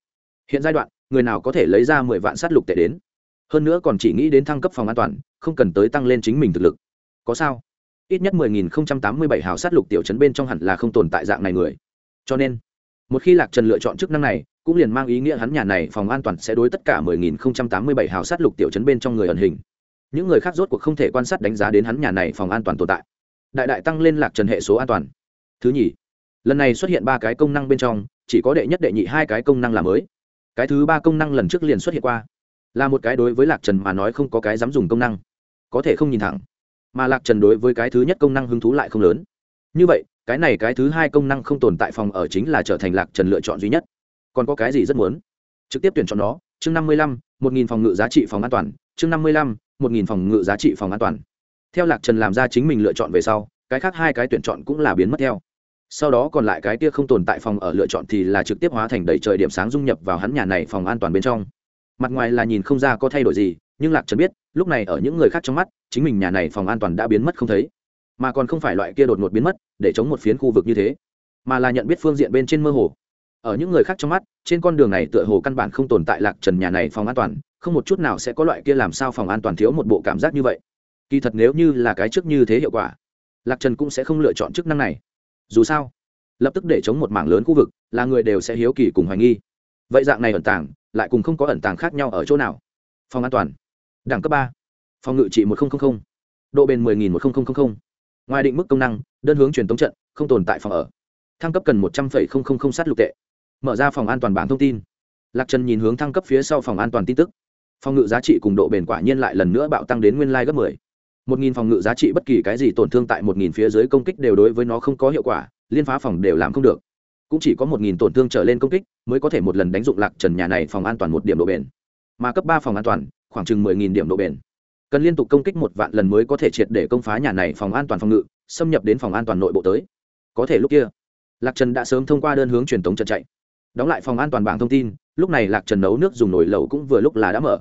Hiện giai đoạn, người nào có thể lấy ra mười vạn sát lục tệ đến? Hơn nữa còn chỉ nghĩ đến thăng cấp phòng an toàn, không cần tới tăng lên chính mình thực lực. Có sao? Ít nhất 10.087 hào sát lục tiểu trấn bên trong hẳn là không tồn tại dạng này người. Cho nên, một khi lạc trần lựa chọn chức năng này cũng liền mang ý nghĩa hắn nhà này phòng an toàn sẽ đối tất cả 10087 hào sát lục tiểu trấn bên trong người ẩn hình. Những người khác rốt cuộc không thể quan sát đánh giá đến hắn nhà này phòng an toàn tồn tại. Đại đại tăng lên lạc trần hệ số an toàn. Thứ nhì, lần này xuất hiện ba cái công năng bên trong, chỉ có đệ nhất đệ nhị hai cái công năng là mới. Cái thứ ba công năng lần trước liền xuất hiện qua. Là một cái đối với lạc trần mà nói không có cái dám dùng công năng. Có thể không nhìn thẳng, mà lạc trần đối với cái thứ nhất công năng hứng thú lại không lớn. Như vậy, cái này cái thứ hai công năng không tồn tại phòng ở chính là trở thành lạc trần lựa chọn duy nhất còn có cái gì rất muốn? Trực tiếp tuyển chọn nó, chương năm mươi lăm, một nghìn phòng ngự giá trị phòng an toàn, chương năm mươi lăm, một nghìn phòng ngự giá trị phòng an toàn. Theo lạc trần làm ra chính mình lựa chọn về sau, cái khác hai cái tuyển chọn cũng là biến mất theo. Sau đó còn lại cái kia không tồn tại phòng ở lựa chọn thì là trực tiếp hóa thành đầy trời điểm sáng dung nhập vào hắn nhà này phòng an toàn bên trong. Mặt ngoài là nhìn không ra có thay đổi gì, nhưng lạc trần biết, lúc này ở những người khác trong mắt, chính mình nhà này phòng an toàn đã biến mất không thấy. Mà còn không phải loại kia đột ngột biến mất, để chống một phiến khu vực như thế. Mà là nhận biết phương diện bên trên mơ hồ ở những người khác trong mắt, trên con đường này tựa hồ căn bản không tồn tại lạc trần nhà này phòng an toàn, không một chút nào sẽ có loại kia làm sao phòng an toàn thiếu một bộ cảm giác như vậy. Kỳ thật nếu như là cái trước như thế hiệu quả, lạc trần cũng sẽ không lựa chọn chức năng này. Dù sao, lập tức để chống một mảng lớn khu vực, là người đều sẽ hiếu kỳ cùng hoài nghi. Vậy dạng này ẩn tàng, lại cùng không có ẩn tàng khác nhau ở chỗ nào? Phòng an toàn. Đẳng cấp ba. Phòng ngự trị một nghìn độ bền mười nghìn một nghìn ngoài định mức công năng, đơn hướng truyền tống trận, không tồn tại phòng ở. Thăng cấp cần một trăm linh sát lục tệ mở ra phòng an toàn bảng thông tin. Lạc trần nhìn hướng thăng cấp phía sau phòng an toàn tin tức. Phòng ngự giá trị cùng độ bền quả nhiên lại lần nữa bạo tăng đến nguyên lai gấp mười. Một nghìn phòng ngự giá trị bất kỳ cái gì tổn thương tại một nghìn phía dưới công kích đều đối với nó không có hiệu quả, liên phá phòng đều làm không được. Cũng chỉ có một nghìn tổn thương trở lên công kích mới có thể một lần đánh dụng lạc trần nhà này phòng an toàn một điểm độ bền. Mà cấp ba phòng an toàn, khoảng chừng mười nghìn điểm độ bền. Cần liên tục công kích một vạn lần mới có thể triệt để công phá nhà này phòng an toàn phòng ngự, xâm nhập đến phòng an toàn nội bộ tới. Có thể lúc kia, lạc trần đã sớm thông qua đơn hướng truyền thống trận chạy đóng lại phòng an toàn bảng thông tin, lúc này lạc trần nấu nước dùng nồi lẩu cũng vừa lúc là đã mở.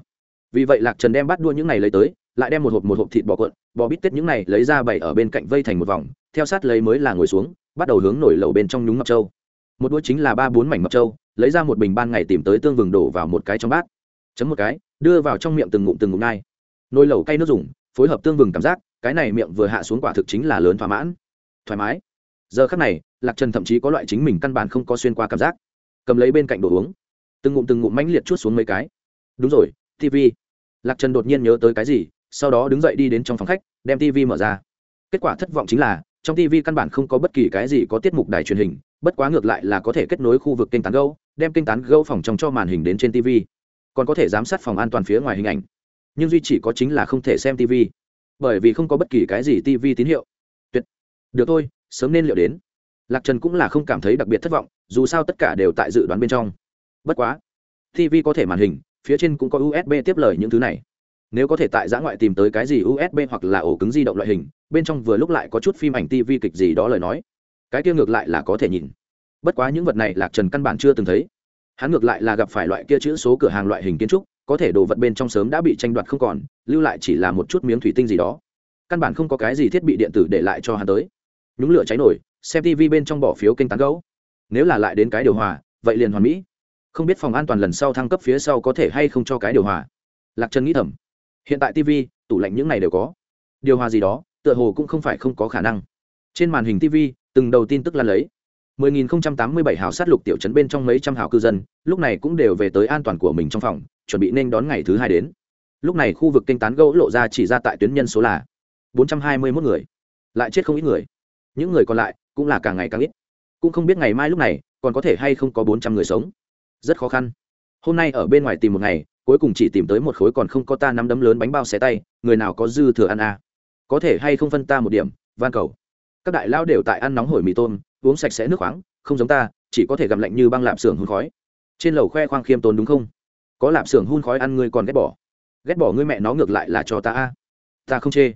Vì vậy lạc trần đem bắt đua những này lấy tới, lại đem một hộp một hộp thịt bò cuộn, bò bít tết những này lấy ra bày ở bên cạnh vây thành một vòng, theo sát lấy mới là ngồi xuống, bắt đầu hướng nổi lẩu bên trong nhúng mập trâu. Một đũa chính là ba bốn mảnh mập trâu, lấy ra một bình ban ngày tìm tới tương vừng đổ vào một cái trong bát. Chấm một cái, đưa vào trong miệng từng ngụm từng ngụm ngai nồi lẩu cay nước dùng, phối hợp tương vừng cảm giác, cái này miệng vừa hạ xuống quả thực chính là lớn thỏa mãn. Thoải mái. Giờ khắc này, lạc trần thậm chí có loại chính mình căn bản không có xuyên qua cảm giác cầm lấy bên cạnh đồ uống. Từng ngụm từng ngụm mãnh liệt chút xuống mấy cái. Đúng rồi tv lạc trần đột nhiên nhớ tới cái gì, sau đó đứng dậy đi đến trong phòng khách, đem tv mở ra. Kết quả thất vọng chính là, trong tv căn bản không có bất kỳ cái gì có tiết mục đài truyền hình, bất quá ngược lại là có thể kết nối khu vực kênh tán gâu đem kênh tán gâu phòng trong cho màn hình đến trên tv còn có thể giám sát phòng an toàn phía ngoài hình ảnh. Nhưng duy chỉ có chính là không thể xem tv bởi vì không có bất kỳ cái gì tv tín hiệu. Tuyệt. Được thôi, sớm nên liệu đến. Lạc trần cũng là không cảm thấy đặc biệt thất vọng dù sao tất cả đều tại dự đoán bên trong. Bất quá tv có thể màn hình, phía trên cũng có usb tiếp lời những thứ này. Nếu có thể tại giã ngoại tìm tới cái gì usb hoặc là ổ cứng di động loại hình, bên trong vừa lúc lại có chút phim ảnh tv kịch gì đó lời nói. Cái kia ngược lại là có thể nhìn. Bất quá những vật này lạc trần căn bản chưa từng thấy. Hắn ngược lại là gặp phải loại kia chữ số cửa hàng loại hình kiến trúc, có thể đồ vật bên trong sớm đã bị tranh đoạt không còn, lưu lại chỉ là một chút miếng thủy tinh gì đó. Căn bản không có cái gì thiết bị điện tử để lại cho hắn tới. Nhúng lửa cháy nổi, xem tv bên trong bỏ phiếu kênh tán gấu nếu là lại đến cái điều hòa, vậy liền hoàn mỹ. Không biết phòng an toàn lần sau thăng cấp phía sau có thể hay không cho cái điều hòa. Lạc trần nghĩ thầm. Hiện tại tv tủ lạnh những này đều có. Điều hòa gì đó, tựa hồ cũng không phải không có khả năng. Trên màn hình tv từng đầu tin tức lan lấy. 10.087 hào sát lục tiểu trấn bên trong mấy trăm hào cư dân, lúc này cũng đều về tới an toàn của mình trong phòng, chuẩn bị nên đón ngày thứ hai đến. Lúc này khu vực kênh tán gẫu lộ ra chỉ ra tại tuyến nhân số là 421 người. Lại chết không ít người. Những người còn lại cũng là càng ngày càng ít cũng không biết ngày mai lúc này còn có thể hay không có 400 người sống. Rất khó khăn. Hôm nay ở bên ngoài tìm một ngày, cuối cùng chỉ tìm tới một khối còn không có ta nắm đấm lớn bánh bao xé tay, người nào có dư thừa ăn à. có thể hay không phân ta một điểm, van cầu? Các đại lao đều tại ăn nóng hổi mì tôm, uống sạch sẽ nước khoáng, không giống ta, chỉ có thể gặm lạnh như băng lạp xưởng hun khói. Trên lầu khoe khoang khiêm tốn đúng không? Có lạp xưởng hun khói ăn ngươi còn ghét bỏ. Ghét bỏ ngươi mẹ nó ngược lại là cho ta a ta không chê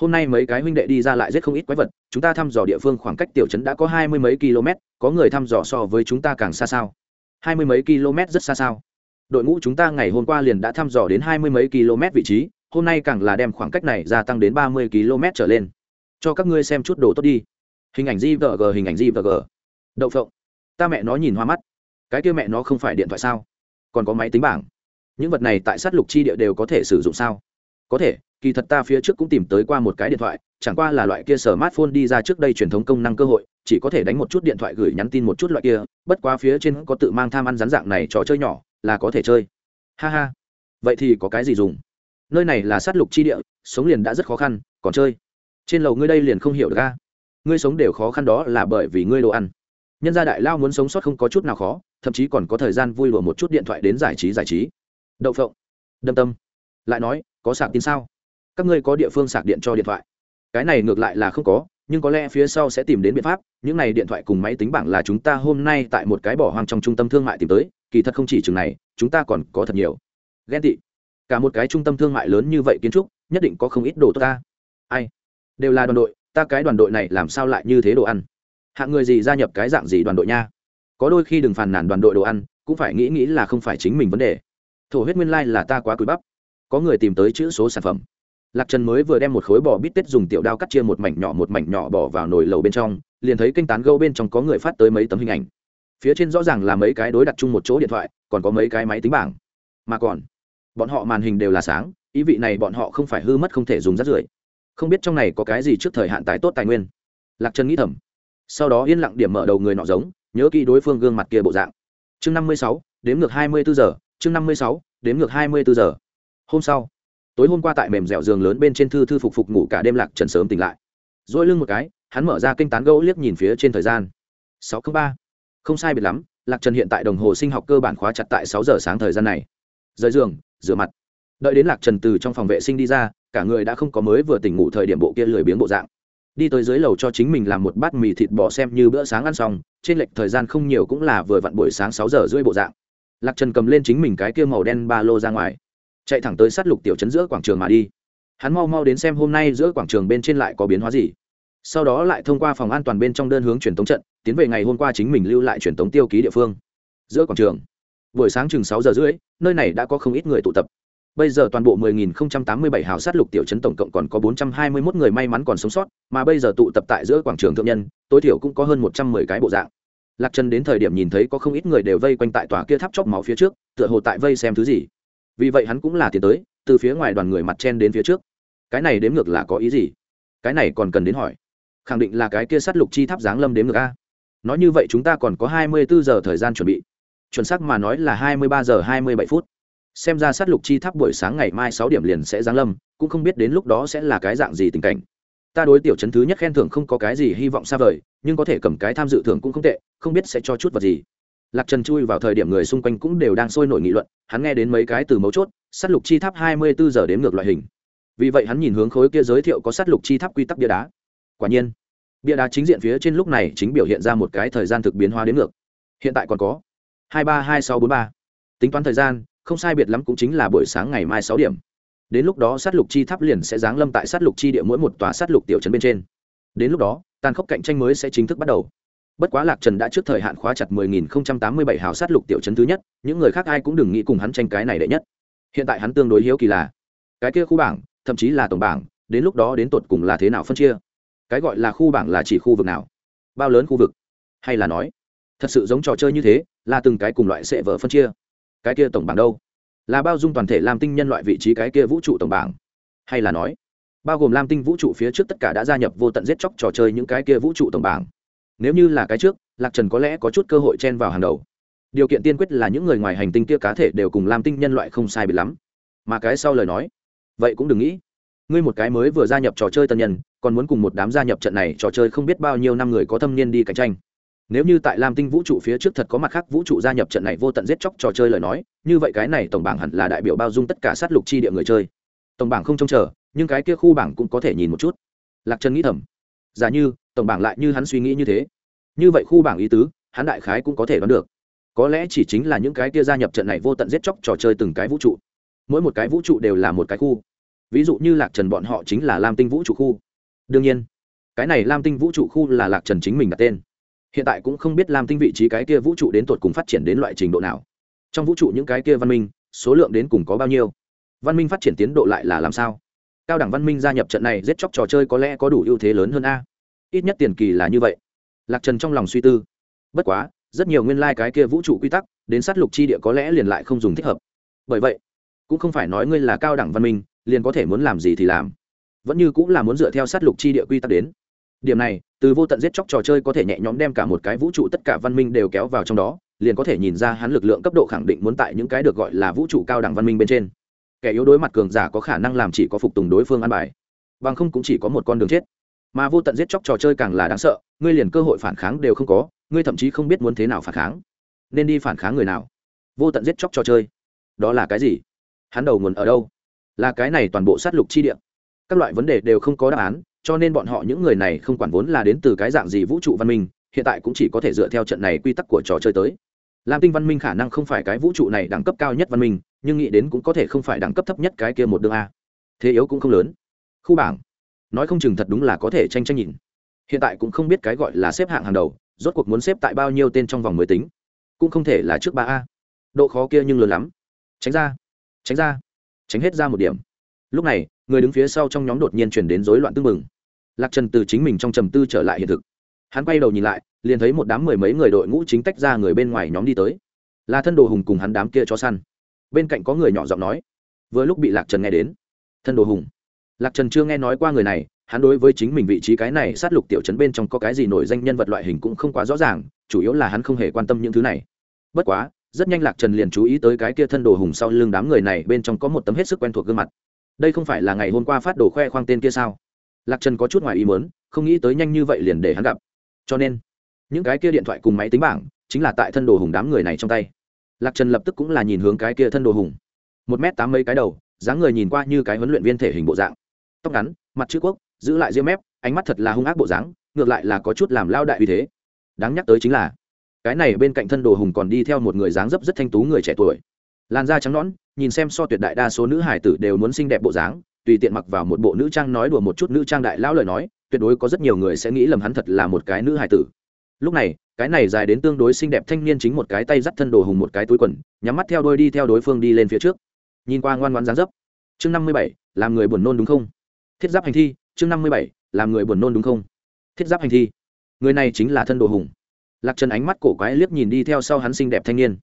hôm nay mấy cái huynh đệ đi ra lại rất không ít quái vật, chúng ta thăm dò địa phương khoảng cách tiểu trấn đã có hai mươi mấy km, có người thăm dò so với chúng ta càng xa sao? Hai mươi mấy km rất xa sao? Đội ngũ chúng ta ngày hôm qua liền đã thăm dò đến hai mươi mấy km vị trí, hôm nay càng là đem khoảng cách này gia tăng đến ba mươi km trở lên. Cho các ngươi xem chút đồ tốt đi. Hình ảnh gvg hình ảnh gvg đậu phộng. Ta mẹ nó nhìn hoa mắt. Cái kia mẹ nó không phải điện thoại sao? Còn có máy tính bảng. Những vật này tại sát lục chi địa đều có thể sử dụng sao? Có thể kỳ thật ta phía trước cũng tìm tới qua một cái điện thoại, chẳng qua là loại kia sở smartphone đi ra trước đây truyền thống công năng cơ hội, chỉ có thể đánh một chút điện thoại gửi nhắn tin một chút loại kia, bất quá phía trên có tự mang tham ăn rắn dạng này trò chơi nhỏ, là có thể chơi. Ha ha. Vậy thì có cái gì dùng? Nơi này là sát lục chi địa, sống liền đã rất khó khăn, còn chơi. Trên lầu ngươi đây liền không hiểu được ga ngươi sống đều khó khăn đó là bởi vì ngươi đồ ăn. Nhân gia đại lao muốn sống sót không có chút nào khó, thậm chí còn có thời gian vui lùa một chút điện thoại đến giải trí giải trí. Đậu phộng. Đâm tâm. Lại nói, có sạc tin sao? Các ngươi có địa phương sạc điện cho điện thoại. Cái này ngược lại là không có, nhưng có lẽ phía sau sẽ tìm đến biện pháp. Những này điện thoại cùng máy tính bảng là chúng ta hôm nay tại một cái bỏ hoang trong trung tâm thương mại tìm tới. Kỳ thật không chỉ chừng này, chúng ta còn có thật nhiều. Ghen tị. Cả một cái trung tâm thương mại lớn như vậy kiến trúc, nhất định có không ít đồ tốt ta. Ai? Đều là đoàn đội, ta cái đoàn đội này làm sao lại như thế đồ ăn? Hạng người gì gia nhập cái dạng gì đoàn đội nha? Có đôi khi đừng phàn nàn đoàn đội đồ ăn, cũng phải nghĩ nghĩ là không phải chính mình vấn đề. Thổ huyết nguyên lai、like、là ta quá cúi bắp. Có người tìm tới chữ số sản phẩm lạc trần mới vừa đem một khối bò bít tết dùng tiểu đao cắt chia một mảnh nhỏ một mảnh nhỏ bỏ vào nồi lầu bên trong, liền thấy kênh tán gâu bên trong có người phát tới mấy tấm hình ảnh. Phía trên rõ ràng là mấy cái đối đặt chung một chỗ điện thoại, còn có mấy cái máy tính bảng. Mà còn, bọn họ màn hình đều là sáng, ý vị này bọn họ không phải hư mất không thể dùng rắt rưởi. Không biết trong này có cái gì trước thời hạn tái tốt tài nguyên. Lạc trần nghĩ thầm. Sau đó yên lặng điểm mở đầu người nọ giống, nhớ kỹ đối phương gương mặt kia bộ dạng. Chương năm mươi sáu, đếm ngược hai mươi bốn giờ, chương năm mươi sáu, đếm ngược hai mươi bốn giờ. Hôm sau tối hôm qua tại mềm dẻo giường lớn bên trên thư thư phục phục ngủ cả đêm lạc trần sớm tỉnh lại. Dỗi lưng một cái, hắn mở ra kênh tán gẫu liếc nhìn phía trên thời gian. Sáu ba. Không sai biệt lắm, lạc trần hiện tại đồng hồ sinh học cơ bản khóa chặt tại sáu giờ sáng thời gian này. Rời giường, rửa mặt. Đợi đến lạc trần từ trong phòng vệ sinh đi ra, cả người đã không có mới vừa tỉnh ngủ thời điểm bộ kia lười biếng bộ dạng. Đi tới dưới lầu cho chính mình làm một bát mì thịt bò xem như bữa sáng ăn xong, trên lệch thời gian không nhiều cũng là vừa vặn buổi sáng sáu giờ rưỡi bộ dạng. Lạc trần cầm lên chính mình cái kia màu đen ba lô ra ngoài chạy thẳng tới sát lục tiểu trấn giữa quảng trường mà đi. Hắn mau mau đến xem hôm nay giữa quảng trường bên trên lại có biến hóa gì. Sau đó lại thông qua phòng an toàn bên trong đơn hướng truyền tống trận, tiến về ngày hôm qua chính mình lưu lại truyền tống tiêu ký địa phương. Giữa quảng trường, buổi sáng chừng sáu giờ rưỡi, nơi này đã có không ít người tụ tập. Bây giờ toàn bộ 10.087 hào sát lục tiểu trấn tổng cộng còn có 421 người may mắn còn sống sót, mà bây giờ tụ tập tại giữa quảng trường thượng nhân, tối thiểu cũng có hơn 110 cái bộ dạng. Lạc trần đến thời điểm nhìn thấy có không ít người đều vây quanh tại tòa kia tháp chóc máu phía trước, tựa hồ tại vây xem thứ gì vì vậy hắn cũng là tiến tới, từ phía ngoài đoàn người mặt chen đến phía trước. Cái này đếm ngược là có ý gì? Cái này còn cần đến hỏi. Khẳng định là cái kia sát lục chi tháp giáng lâm đếm ngược a. Nói như vậy chúng ta còn có 24 giờ thời gian chuẩn bị. Chuẩn xác mà nói là 23 giờ 27 phút. Xem ra sát lục chi tháp buổi sáng ngày mai sáu điểm liền sẽ giáng lâm, cũng không biết đến lúc đó sẽ là cái dạng gì tình cảnh. Ta đối tiểu chấn thứ nhất khen thưởng không có cái gì hy vọng xa vời, nhưng có thể cầm cái tham dự thưởng cũng không tệ, không biết sẽ cho chút vật gì lạc trần chui vào thời điểm người xung quanh cũng đều đang sôi nổi nghị luận, hắn nghe đến mấy cái từ mấu chốt, sát lục chi tháp hai mươi bốn giờ đến ngược loại hình. Vì vậy hắn nhìn hướng khối kia giới thiệu có sát lục chi tháp quy tắc bia đá. Quả nhiên, bia đá chính diện phía trên lúc này chính biểu hiện ra một cái thời gian thực biến hóa đến ngược. Hiện tại còn có hai ba hai sáu bốn ba. Tính toán thời gian, không sai biệt lắm cũng chính là buổi sáng ngày mai sáu điểm. Đến lúc đó sát lục chi tháp liền sẽ giáng lâm tại sát lục chi địa mỗi một tòa sát lục tiểu trấn bên trên. Đến lúc đó, tàn khốc cạnh tranh mới sẽ chính thức bắt đầu bất quá lạc trần đã trước thời hạn khóa chặt 10.087 hào sát lục tiểu trấn thứ nhất, những người khác ai cũng đừng nghĩ cùng hắn tranh cái này đệ nhất. Hiện tại hắn tương đối hiếu kỳ là, cái kia khu bảng, thậm chí là tổng bảng, đến lúc đó đến tột cùng là thế nào phân chia? Cái gọi là khu bảng là chỉ khu vực nào? Bao lớn khu vực? Hay là nói, thật sự giống trò chơi như thế, là từng cái cùng loại sệ vở phân chia? Cái kia tổng bảng đâu? Là bao dung toàn thể lam tinh nhân loại vị trí cái kia vũ trụ tổng bảng? Hay là nói, bao gồm lam tinh vũ trụ phía trước tất cả đã gia nhập vô tận giết chóc trò chơi những cái kia vũ trụ tổng bảng? Nếu như là cái trước, lạc trần có lẽ có chút cơ hội chen vào hàng đầu. Điều kiện tiên quyết là những người ngoài hành tinh kia cá thể đều cùng lam tinh nhân loại không sai bị lắm. Mà cái sau lời nói, vậy cũng đừng nghĩ. Ngươi một cái mới vừa gia nhập trò chơi tân nhân, còn muốn cùng một đám gia nhập trận này trò chơi không biết bao nhiêu năm người có thâm niên đi cạnh tranh. Nếu như tại lam tinh vũ trụ phía trước thật có mặt khác vũ trụ gia nhập trận này vô tận giết chóc trò chơi lời nói, như vậy cái này tổng bảng hẳn là đại biểu bao dung tất cả sát lục chi địa người chơi. Tổng bảng không trông chờ, nhưng cái kia khu bảng cũng có thể nhìn một chút. Lạc trần nghĩ thầm giả như, tổng bảng lại như hắn suy nghĩ như thế. Như vậy khu bảng ý tứ, hắn đại khái cũng có thể đoán được. Có lẽ chỉ chính là những cái kia gia nhập trận này vô tận giết chóc trò chơi từng cái vũ trụ. Mỗi một cái vũ trụ đều là một cái khu. Ví dụ như lạc trần bọn họ chính là lam tinh vũ trụ khu. Đương nhiên, cái này lam tinh vũ trụ khu là lạc trần chính mình đặt tên. Hiện tại cũng không biết lam tinh vị trí cái kia vũ trụ đến tột cùng phát triển đến loại trình độ nào. Trong vũ trụ những cái kia văn minh, số lượng đến cùng có bao nhiêu? Văn minh phát triển tiến độ lại là làm sao? Cao đẳng văn minh gia nhập trận này giết chóc trò chơi có lẽ có đủ ưu thế lớn hơn a ít nhất tiền kỳ là như vậy. Lạc trần trong lòng suy tư. Bất quá, rất nhiều nguyên lai、like、cái kia vũ trụ quy tắc, đến sát lục chi địa có lẽ liền lại không dùng thích hợp. Bởi vậy, cũng không phải nói ngươi là cao đẳng văn minh, liền có thể muốn làm gì thì làm. Vẫn như cũng là muốn dựa theo sát lục chi địa quy tắc đến. Điểm này, từ vô tận giết chóc trò chơi có thể nhẹ nhõm đem cả một cái vũ trụ tất cả văn minh đều kéo vào trong đó, liền có thể nhìn ra hắn lực lượng cấp độ khẳng định muốn tại những cái được gọi là vũ trụ cao đẳng văn minh bên trên. Kẻ yếu đối mặt cường giả có khả năng làm chỉ có phục tùng đối phương ăn bài, bằng không cũng chỉ có một con đường chết mà vô tận giết chóc trò chơi càng là đáng sợ, ngươi liền cơ hội phản kháng đều không có, ngươi thậm chí không biết muốn thế nào phản kháng. Nên đi phản kháng người nào? Vô tận giết chóc trò chơi. Đó là cái gì? Hắn đầu nguồn ở đâu? Là cái này toàn bộ sát lục chi địa. Các loại vấn đề đều không có đáp án, cho nên bọn họ những người này không quản vốn là đến từ cái dạng gì vũ trụ văn minh, hiện tại cũng chỉ có thể dựa theo trận này quy tắc của trò chơi tới. Lam tinh văn minh khả năng không phải cái vũ trụ này đẳng cấp cao nhất văn minh, nhưng nghĩ đến cũng có thể không phải đẳng cấp thấp nhất cái kia một đường a. Thế yếu cũng không lớn. Khu bảng nói không chừng thật đúng là có thể tranh tranh nhìn. Hiện tại cũng không biết cái gọi là xếp hạng hàng đầu, rốt cuộc muốn xếp tại bao nhiêu tên trong vòng mới tính. Cũng không thể là trước ba a. Độ khó kia nhưng lớn lắm. Tránh ra tránh ra, tránh hết ra một điểm. Lúc này, người đứng phía sau trong nhóm đột nhiên chuyển đến rối loạn tưng mừng lạc trần từ chính mình trong trầm tư trở lại hiện thực. Hắn quay đầu nhìn lại, liền thấy một đám mười mấy người đội ngũ chính tách ra người bên ngoài nhóm đi tới. Là thân đồ hùng cùng hắn đám kia cho săn. Bên cạnh có người nhỏ giọng nói. Vừa lúc bị lạc trần nghe đến. Thân đồ hùng lạc trần chưa nghe nói qua người này, hắn đối với chính mình vị trí cái này sát lục tiểu trấn bên trong có cái gì nổi danh nhân vật loại hình cũng không quá rõ ràng, chủ yếu là hắn không hề quan tâm những thứ này. Bất quá, rất nhanh lạc trần liền chú ý tới cái kia thân đồ hùng sau lưng đám người này bên trong có một tấm hết sức quen thuộc gương mặt. Đây không phải là ngày hôm qua phát đồ khoe khoang tên kia sao? Lạc trần có chút ngoài ý mớn không nghĩ tới nhanh như vậy liền để hắn gặp. Cho nên, những cái kia điện thoại cùng máy tính bảng chính là tại thân đồ hùng đám người này trong tay. Lạc trần lập tức cũng là nhìn hướng cái kia thân đồ hùng. Một m tám mấy cái đầu, dáng người nhìn qua như cái huấn luyện viên thể hình bộ dạng tóc ngắn, mặt chữ quốc, giữ lại ria mép, ánh mắt thật là hung ác bộ dáng, ngược lại là có chút làm lao đại uy thế. Đáng nhắc tới chính là, cái này bên cạnh thân đồ hùng còn đi theo một người dáng dấp rất thanh tú người trẻ tuổi. Làn da trắng nõn, nhìn xem so tuyệt đại đa số nữ hải tử đều muốn xinh đẹp bộ dáng, tùy tiện mặc vào một bộ nữ trang nói đùa một chút nữ trang đại lão lời nói, tuyệt đối có rất nhiều người sẽ nghĩ lầm hắn thật là một cái nữ hải tử. Lúc này, cái này dài đến tương đối xinh đẹp thanh niên chính một cái tay dắt thân đồ hùng một cái túi quần, nhắm mắt theo đôi đi theo đối phương đi lên phía trước. Nhìn qua ngoan ngoan dáng dấp. Chương năm mươi bảy, làm người buồn nôn đúng không? Thiết giáp hành thi chương năm mươi bảy làm người buồn nôn đúng không? Thiết giáp hành thi. Người này chính là thân đồ hùng. Lạc trần ánh mắt cổ quái liếc nhìn đi theo sau hắn xinh đẹp thanh niên.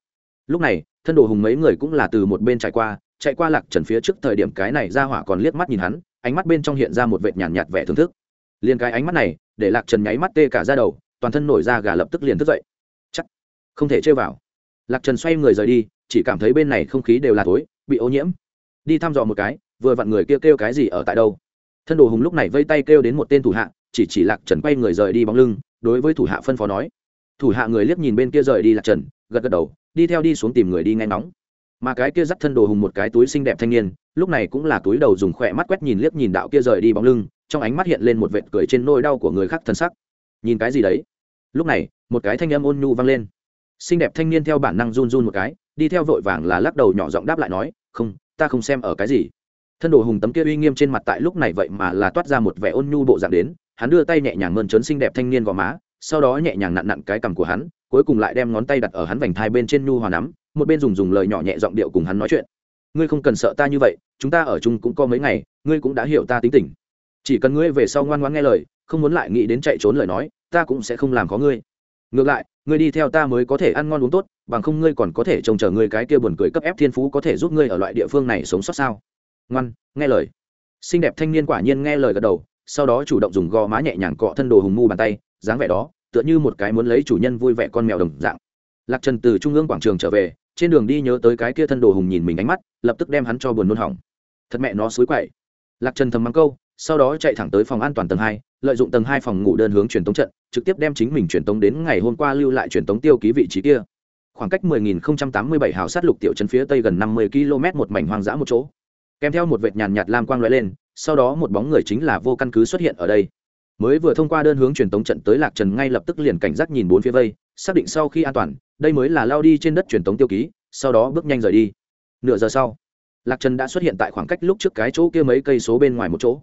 Lúc này thân đồ hùng mấy người cũng là từ một bên trải qua chạy qua lạc trần phía trước thời điểm cái này ra hỏa còn liếc mắt nhìn hắn ánh mắt bên trong hiện ra một vệt nhàn nhạt, nhạt vẻ thưởng thức. Liền cái ánh mắt này để lạc trần nháy mắt tê cả ra đầu toàn thân nổi ra gà lập tức liền thức dậy. Chắc không thể chơi vào. Lạc trần xoay người rời đi chỉ cảm thấy bên này không khí đều là tối bị ô nhiễm. Đi thăm dò một cái vừa vặn người kia kêu, kêu cái gì ở tại đâu? Thân đồ hùng lúc này vây tay kêu đến một tên thủ hạ, chỉ chỉ lạc trần quay người rời đi bóng lưng, đối với thủ hạ phân phó nói. Thủ hạ người liếc nhìn bên kia rời đi lạc trần, gật gật đầu, đi theo đi xuống tìm người đi nghe nóng mà cái kia dắt thân đồ hùng một cái túi xinh đẹp thanh niên, lúc này cũng là túi đầu dùng khỏe mắt quét nhìn liếc nhìn đạo kia rời đi bóng lưng, trong ánh mắt hiện lên một vệt cười trên nôi đau của người khác thân sắc. Nhìn cái gì đấy? Lúc này, một cái thanh âm ôn nhu vang lên. Xinh đẹp thanh niên theo bản năng run run một cái, đi theo vội vàng là lắc đầu nhỏ giọng đáp lại nói, không, ta không xem ở cái gì thân đồ hùng tấm kia uy nghiêm trên mặt tại lúc này vậy mà là toát ra một vẻ ôn nhu bộ dạng đến, hắn đưa tay nhẹ nhàng mơn trớn xinh đẹp thanh niên gò má, sau đó nhẹ nhàng nặn nặn cái cằm của hắn, cuối cùng lại đem ngón tay đặt ở hắn vành thai bên trên nhu hòa nắm, một bên dùng dùng lời nhỏ nhẹ giọng điệu cùng hắn nói chuyện. Ngươi không cần sợ ta như vậy, chúng ta ở chung cũng có mấy ngày, ngươi cũng đã hiểu ta tính tình. Chỉ cần ngươi về sau ngoan ngoãn nghe lời, không muốn lại nghĩ đến chạy trốn lời nói, ta cũng sẽ không làm có ngươi. Ngược lại, ngươi đi theo ta mới có thể ăn ngon uống tốt, bằng không ngươi còn có thể trông chờ ngươi cái kia buồn cười cấp ép thiên phú có thể giúp ngươi ở loại địa phương này sống sót sao? Ngoan, nghe lời. Xinh đẹp thanh niên quả nhiên nghe lời gật đầu, sau đó chủ động dùng gò má nhẹ nhàng cọ thân đồ hùng mu bàn tay, dáng vẻ đó, tựa như một cái muốn lấy chủ nhân vui vẻ con mèo đồng dạng. Lạc trần từ trung ương quảng trường trở về, trên đường đi nhớ tới cái kia thân đồ hùng nhìn mình ánh mắt, lập tức đem hắn cho buồn nôn hỏng. Thật mẹ nó xối quậy. Lạc trần thầm mắng câu, sau đó chạy thẳng tới phòng an toàn tầng hai, lợi dụng tầng hai phòng ngủ đơn hướng truyền tống trận, trực tiếp đem chính mình truyền tống đến ngày hôm qua lưu lại truyền tống tiêu ký vị trí kia. Khoảng cách 10.087 hào sát lục tiểu trấn phía tây gần 50 km một mảnh hoang dã một chỗ kèm theo một vệt nhàn nhạt lam quang lóe lên, sau đó một bóng người chính là vô căn cứ xuất hiện ở đây. Mới vừa thông qua đơn hướng truyền tống trận tới lạc trần ngay lập tức liền cảnh giác nhìn bốn phía vây, xác định sau khi an toàn, đây mới là lao đi trên đất truyền tống tiêu ký, sau đó bước nhanh rời đi. Nửa giờ sau, lạc trần đã xuất hiện tại khoảng cách lúc trước cái chỗ kia mấy cây số bên ngoài một chỗ.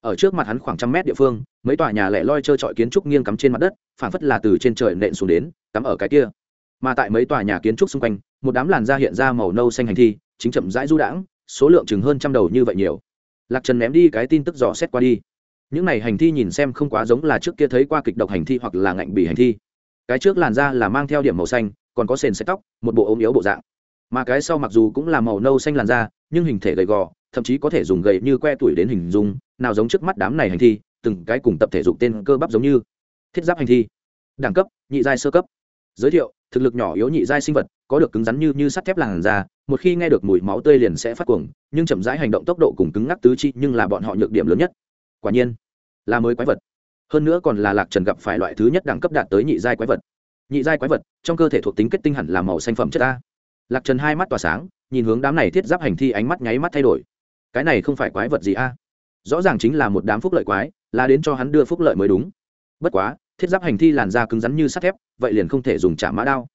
Ở trước mặt hắn khoảng trăm mét địa phương, mấy tòa nhà lẻ loi trơ trọi kiến trúc nghiêng cắm trên mặt đất, phản phất là từ trên trời nện xuống đến, cắm ở cái kia. Mà tại mấy tòa nhà kiến trúc xung quanh, một đám làn da hiện ra màu nâu xanh hành thi, chính chậm rãi du đãng số lượng chừng hơn trăm đầu như vậy nhiều. Lạc trần ném đi cái tin tức dò xét qua đi. Những này hành thi nhìn xem không quá giống là trước kia thấy qua kịch độc hành thi hoặc là ngạnh bỉ hành thi. Cái trước làn da là mang theo điểm màu xanh, còn có sền xếp tóc, một bộ ốm yếu bộ dạng. Mà cái sau mặc dù cũng là màu nâu xanh làn da, nhưng hình thể gầy gò, thậm chí có thể dùng gầy như que tuổi đến hình dung, nào giống trước mắt đám này hành thi, từng cái cùng tập thể dục tên cơ bắp giống như. Thiết giáp hành thi. Đẳng cấp, nhị giai sơ cấp. Giới thiệu, thực lực nhỏ yếu nhị giai sinh vật, có được cứng rắn như như sắt thép làn da một khi nghe được mùi máu tươi liền sẽ phát cuồng, nhưng chậm rãi hành động tốc độ cùng cứng ngắc tứ chi nhưng là bọn họ nhược điểm lớn nhất. Quả nhiên, là mới quái vật. Hơn nữa còn là lạc trần gặp phải loại thứ nhất đẳng cấp đạt tới nhị giai quái vật. Nhị giai quái vật, trong cơ thể thuộc tính kết tinh hẳn là màu xanh phẩm chất a. Lạc trần hai mắt tỏa sáng, nhìn hướng đám này thiết giáp hành thi ánh mắt nháy mắt thay đổi. Cái này không phải quái vật gì a? Rõ ràng chính là một đám phúc lợi quái, là đến cho hắn đưa phúc lợi mới đúng. Bất quá, thiết giáp hành thi làn da cứng rắn như sắt thép, vậy liền không thể dùng trả mã đao.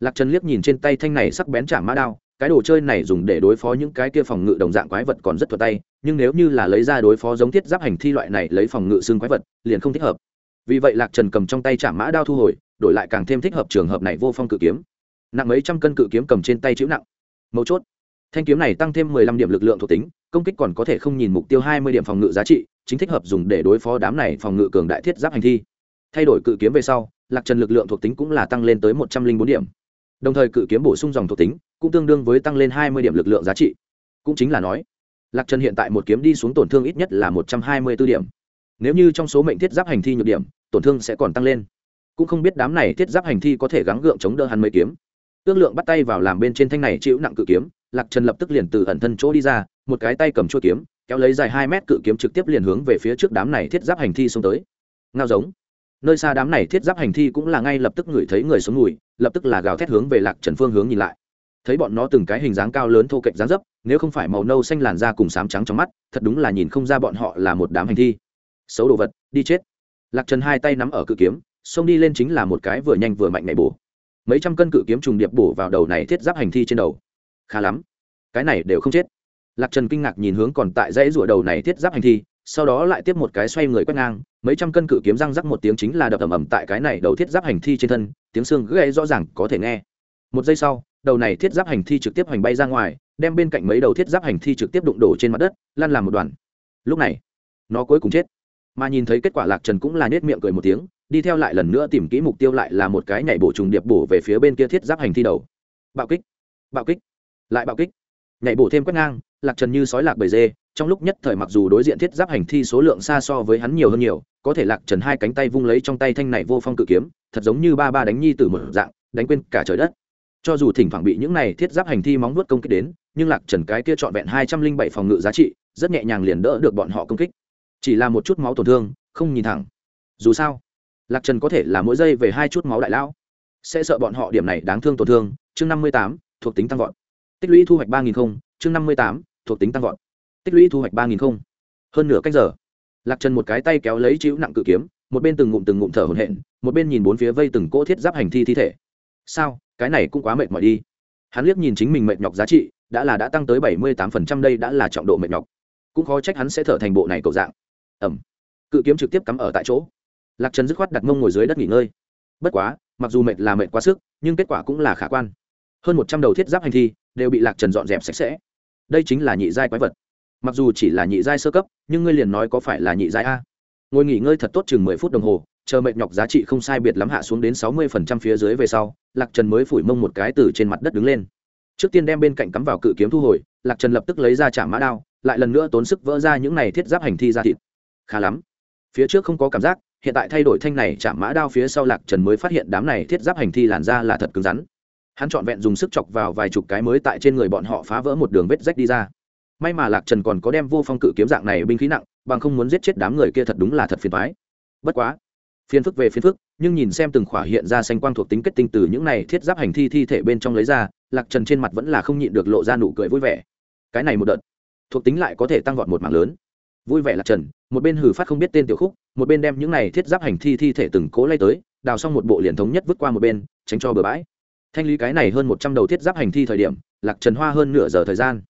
Lạc trần liếc nhìn trên tay thanh này sắc bén trả mã đao cái đồ chơi này dùng để đối phó những cái kia phòng ngự đồng dạng quái vật còn rất thuật tay, nhưng nếu như là lấy ra đối phó giống thiết giáp hành thi loại này lấy phòng ngự xương quái vật, liền không thích hợp. Vì vậy lạc trần cầm trong tay trả mã đao thu hồi, đổi lại càng thêm thích hợp trường hợp này vô phong cự kiếm. Nặng mấy trăm cân cự kiếm cầm trên tay chịu nặng. Mấu chốt, thanh kiếm này tăng thêm mười lăm điểm lực lượng thuộc tính, công kích còn có thể không nhìn mục tiêu hai mươi điểm phòng ngự giá trị, chính thích hợp dùng để đối phó đám này phòng ngự cường đại thiết giáp hành thi. Thay đổi cự kiếm về sau, lạc trần lực lượng thuộc tính cũng là tăng lên tới một trăm linh bốn điểm. Đồng thời cự kiếm bổ sung dòng thuộc tính cũng tương đương với tăng lên hai mươi điểm lực lượng giá trị. Cũng chính là nói, lạc trần hiện tại một kiếm đi xuống tổn thương ít nhất là một trăm hai mươi b ố điểm. Nếu như trong số mệnh thiết giáp hành thi nhược điểm, tổn thương sẽ còn tăng lên. Cũng không biết đám này thiết giáp hành thi có thể gắng gượng chống đỡ hắn mấy kiếm. Ước lượng bắt tay vào làm bên trên thanh này chịu nặng cự kiếm, lạc trần lập tức liền từ ẩn thân chỗ đi ra, một cái tay cầm chuôi kiếm, kéo lấy dài hai mét cự kiếm trực tiếp liền hướng về phía trước đám này thiết giáp hành thi xông tới. Ngao giống. Nơi xa đám này thiết giáp hành thi cũng là ngay lập tức ngửi thấy người xuống mùi, lập tức là gào thét hướng về lạc trần phương hướng nhìn lại thấy bọn nó từng cái hình dáng cao lớn thô kệch dáng dấp, nếu không phải màu nâu xanh làn da cùng sám trắng trong mắt, thật đúng là nhìn không ra bọn họ là một đám hành thi. Xấu đồ vật, đi chết. Lạc trần hai tay nắm ở cự kiếm, xông đi lên chính là một cái vừa nhanh vừa mạnh nhảy bổ. Mấy trăm cân cự kiếm trùng điệp bổ vào đầu này thiết giáp hành thi trên đầu. Khá lắm. Cái này đều không chết. Lạc trần kinh ngạc nhìn hướng còn tại dãy rủa đầu này thiết giáp hành thi, sau đó lại tiếp một cái xoay người quét ngang, mấy trăm cân cự kiếm răng rắc một tiếng chính là đập ầm ầm tại cái này đầu thiết giáp hành thi trên thân, tiếng xương gãy rõ ràng có thể nghe. Một giây sau đầu này thiết giáp hành thi trực tiếp hành bay ra ngoài, đem bên cạnh mấy đầu thiết giáp hành thi trực tiếp đụng đổ trên mặt đất lan làm một đoàn. Lúc này, nó cuối cùng chết. Mà nhìn thấy kết quả lạc trần cũng là nết miệng cười một tiếng, đi theo lại lần nữa tìm kỹ mục tiêu lại là một cái nhảy bổ trùng điệp bổ về phía bên kia thiết giáp hành thi đầu. Bạo kích bạo kích, lại bạo kích. Nhảy bổ thêm quét ngang, lạc trần như sói lạc bầy dê, trong lúc nhất thời mặc dù đối diện thiết giáp hành thi số lượng xa so với hắn nhiều hơn nhiều, có thể lạc trần hai cánh tay vung lấy trong tay thanh này vô phong cự kiếm, thật giống như ba ba đánh nhi từ một dạng, đánh quên cả trời đất cho dù thỉnh thoảng bị những này thiết giáp hành thi móng vuốt công kích đến, nhưng lạc trần cái kia trọn vẹn hai trăm linh bảy phòng ngự giá trị, rất nhẹ nhàng liền đỡ được bọn họ công kích. Chỉ là một chút máu tổn thương, không nhìn thẳng. Dù sao, lạc trần có thể là mỗi giây về hai chút máu đại lão. Sẽ sợ bọn họ điểm này đáng thương tổn thương, chương năm mươi tám, thuộc tính tăng vọt. Tích lũy thu hoạch ba nghìn không, chương năm mươi tám, thuộc tính tăng vọt. Tích lũy thu hoạch ba nghìn không. Hơn nửa cách giờ, lạc trần một cái tay kéo lấy chịu nặng cự kiếm, một bên từng ngụm từng ngụm thở hổn hển, một bên nhìn bốn phía vây từng cỗ thiết giáp hành thi thi thể sao? Cái này cũng quá mệt mỏi đi. Hắn liếc nhìn chính mình mệt nhọc giá trị, đã là đã tăng tới bảy mươi tám phần trăm đây đã là trọng độ mệt nhọc. Cũng khó trách hắn sẽ thở thành bộ này cầu dạng. Ẩm. Cự kiếm trực tiếp cắm ở tại chỗ. Lạc trần dứt khoát đặt mông ngồi dưới đất nghỉ ngơi. Bất quá, mặc dù mệt là mệt quá sức, nhưng kết quả cũng là khả quan. Hơn một trăm đầu thiết giáp hành thi đều bị lạc trần dọn dẹp sạch sẽ. Đây chính là nhị giai quái vật. Mặc dù chỉ là nhị giai sơ cấp, nhưng ngươi liền nói có phải là nhị giai a. Ngồi nghỉ ngơi thật tốt chừng mười phút đồng hồ, chờ mệt nhọc giá trị không sai biệt lắm hạ xuống đến sáu mươi phần trăm phía dưới về sau lạc trần mới phủi mông một cái từ trên mặt đất đứng lên. Trước tiên đem bên cạnh cắm vào cự kiếm thu hồi, lạc trần lập tức lấy ra trả mã đao, lại lần nữa tốn sức vỡ ra những này thiết giáp hành thi ra thịt. Khá lắm. Phía trước không có cảm giác, hiện tại thay đổi thanh này trả mã đao phía sau lạc trần mới phát hiện đám này thiết giáp hành thi làn ra là thật cứng rắn. Hắn trọn vẹn dùng sức chọc vào vài chục cái mới tại trên người bọn họ phá vỡ một đường vết rách đi ra. May mà lạc trần còn có đem vô phong cự kiếm dạng này binh khí nặng, bằng không muốn giết chết đám người kia thật đúng là thật phiền thoái bất quá phiền phức về phiền phức, nhưng nhìn xem từng khỏa hiện ra xanh quang thuộc tính kết tinh từ những này thiết giáp hành thi thi thể bên trong lấy ra, lạc trần trên mặt vẫn là không nhịn được lộ ra nụ cười vui vẻ. Cái này một đợt, thuộc tính lại có thể tăng vọt một mảng lớn. Vui vẻ lạc trần, một bên hử phát không biết tên tiểu khúc, một bên đem những này thiết giáp hành thi thi thể từng cố lay tới, đào xong một bộ liền thống nhất vứt qua một bên, tránh cho bừa bãi. Thanh lý cái này hơn một trăm đầu thiết giáp hành thi thời điểm, lạc trần hoa hơn nửa giờ thời gian.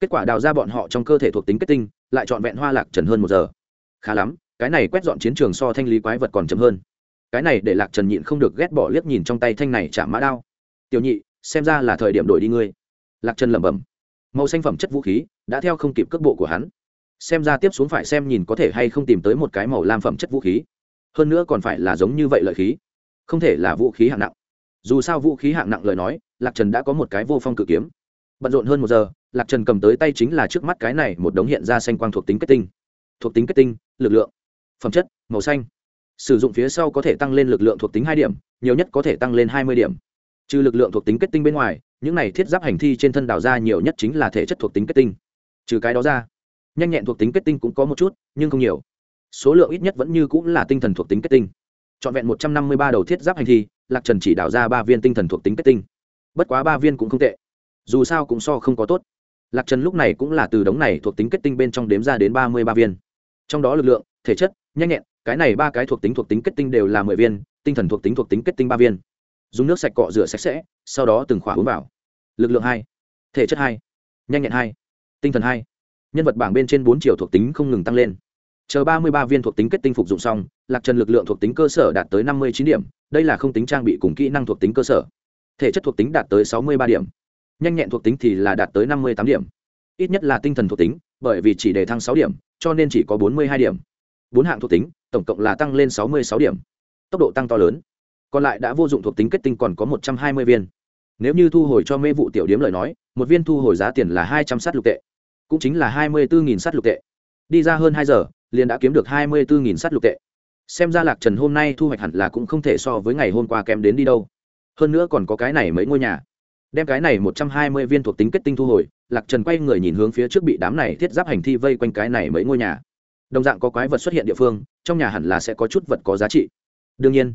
Kết quả đào ra bọn họ trong cơ thể thuộc tính kết tinh, lại trọn vẹn hoa lạc trần hơn một giờ. Khá lắm cái này quét dọn chiến trường so thanh lý quái vật còn chậm hơn. Cái này để lạc trần nhịn không được ghét bỏ liếc nhìn trong tay thanh này chạm mã đao. Tiểu nhị, xem ra là thời điểm đổi đi ngươi. Lạc trần lẩm bẩm. Màu xanh phẩm chất vũ khí đã theo không kịp cước bộ của hắn. Xem ra tiếp xuống phải xem nhìn có thể hay không tìm tới một cái màu lam phẩm chất vũ khí. Hơn nữa còn phải là giống như vậy lợi khí. Không thể là vũ khí hạng nặng. Dù sao vũ khí hạng nặng lời nói, lạc trần đã có một cái vô phong cự kiếm. Bận rộn hơn một giờ, lạc trần cầm tới tay chính là trước mắt cái này một đống hiện ra xanh quang thuộc tính kết tinh. Thuộc tính kết tinh, lực lượng phẩm chất, màu xanh. Sử dụng phía sau có thể tăng lên lực lượng thuộc tính hai điểm, nhiều nhất có thể tăng lên hai mươi điểm. Trừ lực lượng thuộc tính kết tinh bên ngoài, những này thiết giáp hành thi trên thân đào ra nhiều nhất chính là thể chất thuộc tính kết tinh. Trừ cái đó ra, nhanh nhẹn thuộc tính kết tinh cũng có một chút, nhưng không nhiều. Số lượng ít nhất vẫn như cũng là tinh thần thuộc tính kết tinh. Trọn vẹn một trăm năm mươi ba đầu thiết giáp hành thi, lạc trần chỉ đào ra ba viên tinh thần thuộc tính kết tinh. Bất quá ba viên cũng không tệ. Dù sao cũng so không có tốt. Lạc trần lúc này cũng là từ đống này thuộc tính kết tinh bên trong đếm ra đến ba mươi ba viên. Trong đó lực lượng, thể chất nhanh nhẹn cái này ba cái thuộc tính thuộc tính kết tinh đều là mười viên tinh thần thuộc tính thuộc tính kết tinh ba viên dùng nước sạch cọ rửa sạch sẽ sau đó từng khỏa uống vào lực lượng hai thể chất hai nhanh nhẹn hai tinh thần hai nhân vật bảng bên trên bốn chiều thuộc tính không ngừng tăng lên chờ ba mươi ba viên thuộc tính kết tinh phục dụng xong lạc trần lực lượng thuộc tính cơ sở đạt tới năm mươi chín điểm đây là không tính trang bị cùng kỹ năng thuộc tính cơ sở thể chất thuộc tính đạt tới sáu mươi ba điểm nhanh nhẹn thuộc tính thì là đạt tới năm mươi tám điểm ít nhất là tinh thần thuộc tính bởi vì chỉ đề thăng sáu điểm cho nên chỉ có bốn mươi hai điểm bốn hạng thuộc tính, tổng cộng là tăng lên sáu mươi sáu điểm. Tốc độ tăng to lớn. Còn lại đã vô dụng thuộc tính kết tinh còn có một trăm hai mươi viên. Nếu như thu hồi cho mê vụ tiểu điếm lời nói, một viên thu hồi giá tiền là hai trăm sát lục tệ, cũng chính là hai mươi bốn sát lục tệ. Đi ra hơn hai giờ, liền đã kiếm được hai mươi bốn sát lục tệ. Xem ra lạc trần hôm nay thu hoạch hẳn là cũng không thể so với ngày hôm qua kém đến đi đâu. Hơn nữa còn có cái này mấy ngôi nhà. Đem cái này một trăm hai mươi viên thuộc tính kết tinh thu hồi, lạc trần quay người nhìn hướng phía trước bị đám này thiết giáp hành thi vây quanh cái này mấy ngôi nhà đồng dạng có quái vật xuất hiện địa phương, trong nhà hẳn là sẽ có chút vật có giá trị. Đương nhiên,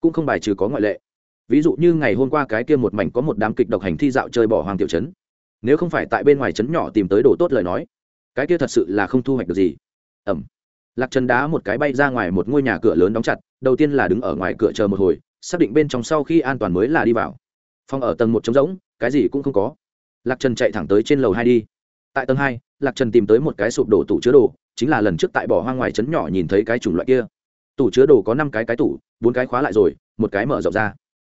cũng không bài trừ có ngoại lệ. Ví dụ như ngày hôm qua cái kia một mảnh có một đám kịch độc hành thi dạo chơi bỏ hoàng tiểu trấn. Nếu không phải tại bên ngoài trấn nhỏ tìm tới đồ tốt lời nói, cái kia thật sự là không thu hoạch được gì. Ẩm. Lạc trần đá một cái bay ra ngoài một ngôi nhà cửa lớn đóng chặt, đầu tiên là đứng ở ngoài cửa chờ một hồi, xác định bên trong sau khi an toàn mới là đi vào. Phòng ở tầng một trống rỗng, cái gì cũng không có. Lạc trần chạy thẳng tới trên lầu hai đi. Tại tầng hai, lạc trần tìm tới một cái sụp đổ tủ chứa đồ chính là lần trước tại bỏ hoang ngoài trấn nhỏ nhìn thấy cái chủng loại kia. Tủ chứa đồ có năm cái cái tủ, bốn cái khóa lại rồi, một cái mở rộng ra.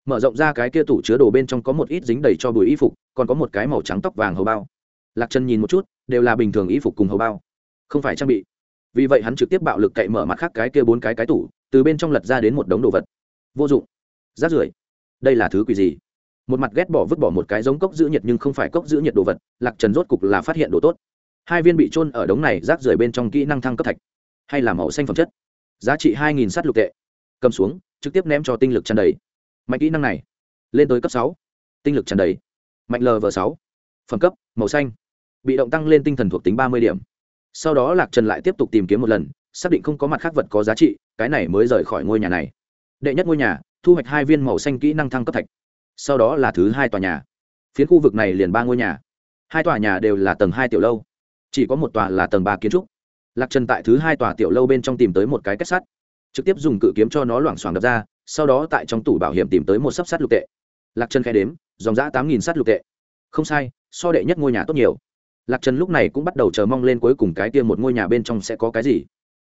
Mở rộng ra cái kia tủ chứa đồ bên trong có một ít dính đầy cho bùi y phục, còn có một cái màu trắng tóc vàng hầu bao. Lạc trần nhìn một chút, đều là bình thường y phục cùng hầu bao. Không phải trang bị. Vì vậy hắn trực tiếp bạo lực cậy mở mặt khác cái kia bốn cái cái tủ, từ bên trong lật ra đến một đống đồ vật. Vô dụng. Rác rưởi. Đây là thứ quỷ gì? Một mặt ghét bỏ vứt bỏ một cái giống cốc giữ nhiệt nhưng không phải cốc giữ nhiệt đồ vật, lạc trần rốt cục là phát hiện đồ tốt hai viên bị trôn ở đống này rác rưởi bên trong kỹ năng thăng cấp thạch, hay là màu xanh phẩm chất, giá trị hai nghìn sắt lục tệ. Cầm xuống, trực tiếp ném cho tinh lực tràn đầy. Mạnh kỹ năng này, lên tới cấp sáu. Tinh lực tràn đầy. Mạnh lv sáu. Phẩm cấp, màu xanh. Bị động tăng lên tinh thần thuộc tính ba mươi điểm. Sau đó lạc trần lại tiếp tục tìm kiếm một lần, xác định không có mặt khác vật có giá trị, cái này mới rời khỏi ngôi nhà này. Đệ nhất ngôi nhà, thu hoạch hai viên màu xanh kỹ năng thăng cấp thạch. Sau đó là thứ hai tòa nhà. Phiến khu vực này liền ba ngôi nhà. Hai tòa nhà đều là tầng hai tiểu lâu chỉ có một tòa là tầng ba kiến trúc. Lạc trần tại thứ hai tòa tiểu lâu bên trong tìm tới một cái kết sắt, trực tiếp dùng cự kiếm cho nó loảng xoảng đập ra, sau đó tại trong tủ bảo hiểm tìm tới một sấp sắt lục tệ. Lạc trần khai đếm, dòng giã tám nghìn sắt lục tệ. Không sai, so đệ nhất ngôi nhà tốt nhiều. Lạc trần lúc này cũng bắt đầu chờ mong lên cuối cùng cái tiêm một ngôi nhà bên trong sẽ có cái gì.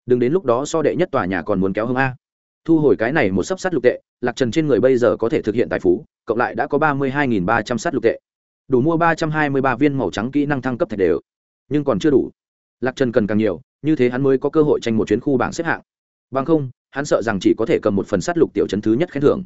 Đừng đến lúc đó so đệ nhất tòa nhà còn muốn kéo hơn a. Thu hồi cái này một sấp sắt lục tệ, lạc trần trên người bây giờ có thể thực hiện tài phú, cộng lại đã có ba mươi hai ba trăm sắt lục tệ. Đủ mua ba trăm hai mươi ba viên màu trắng kỹ năng thăng cấp thạch đều nhưng còn chưa đủ. Lạc trần cần càng nhiều, như thế hắn mới có cơ hội tranh một chuyến khu bảng xếp hạng. Bằng không, hắn sợ rằng chỉ có thể cầm một phần sát lục tiểu chấn thứ nhất khen thưởng.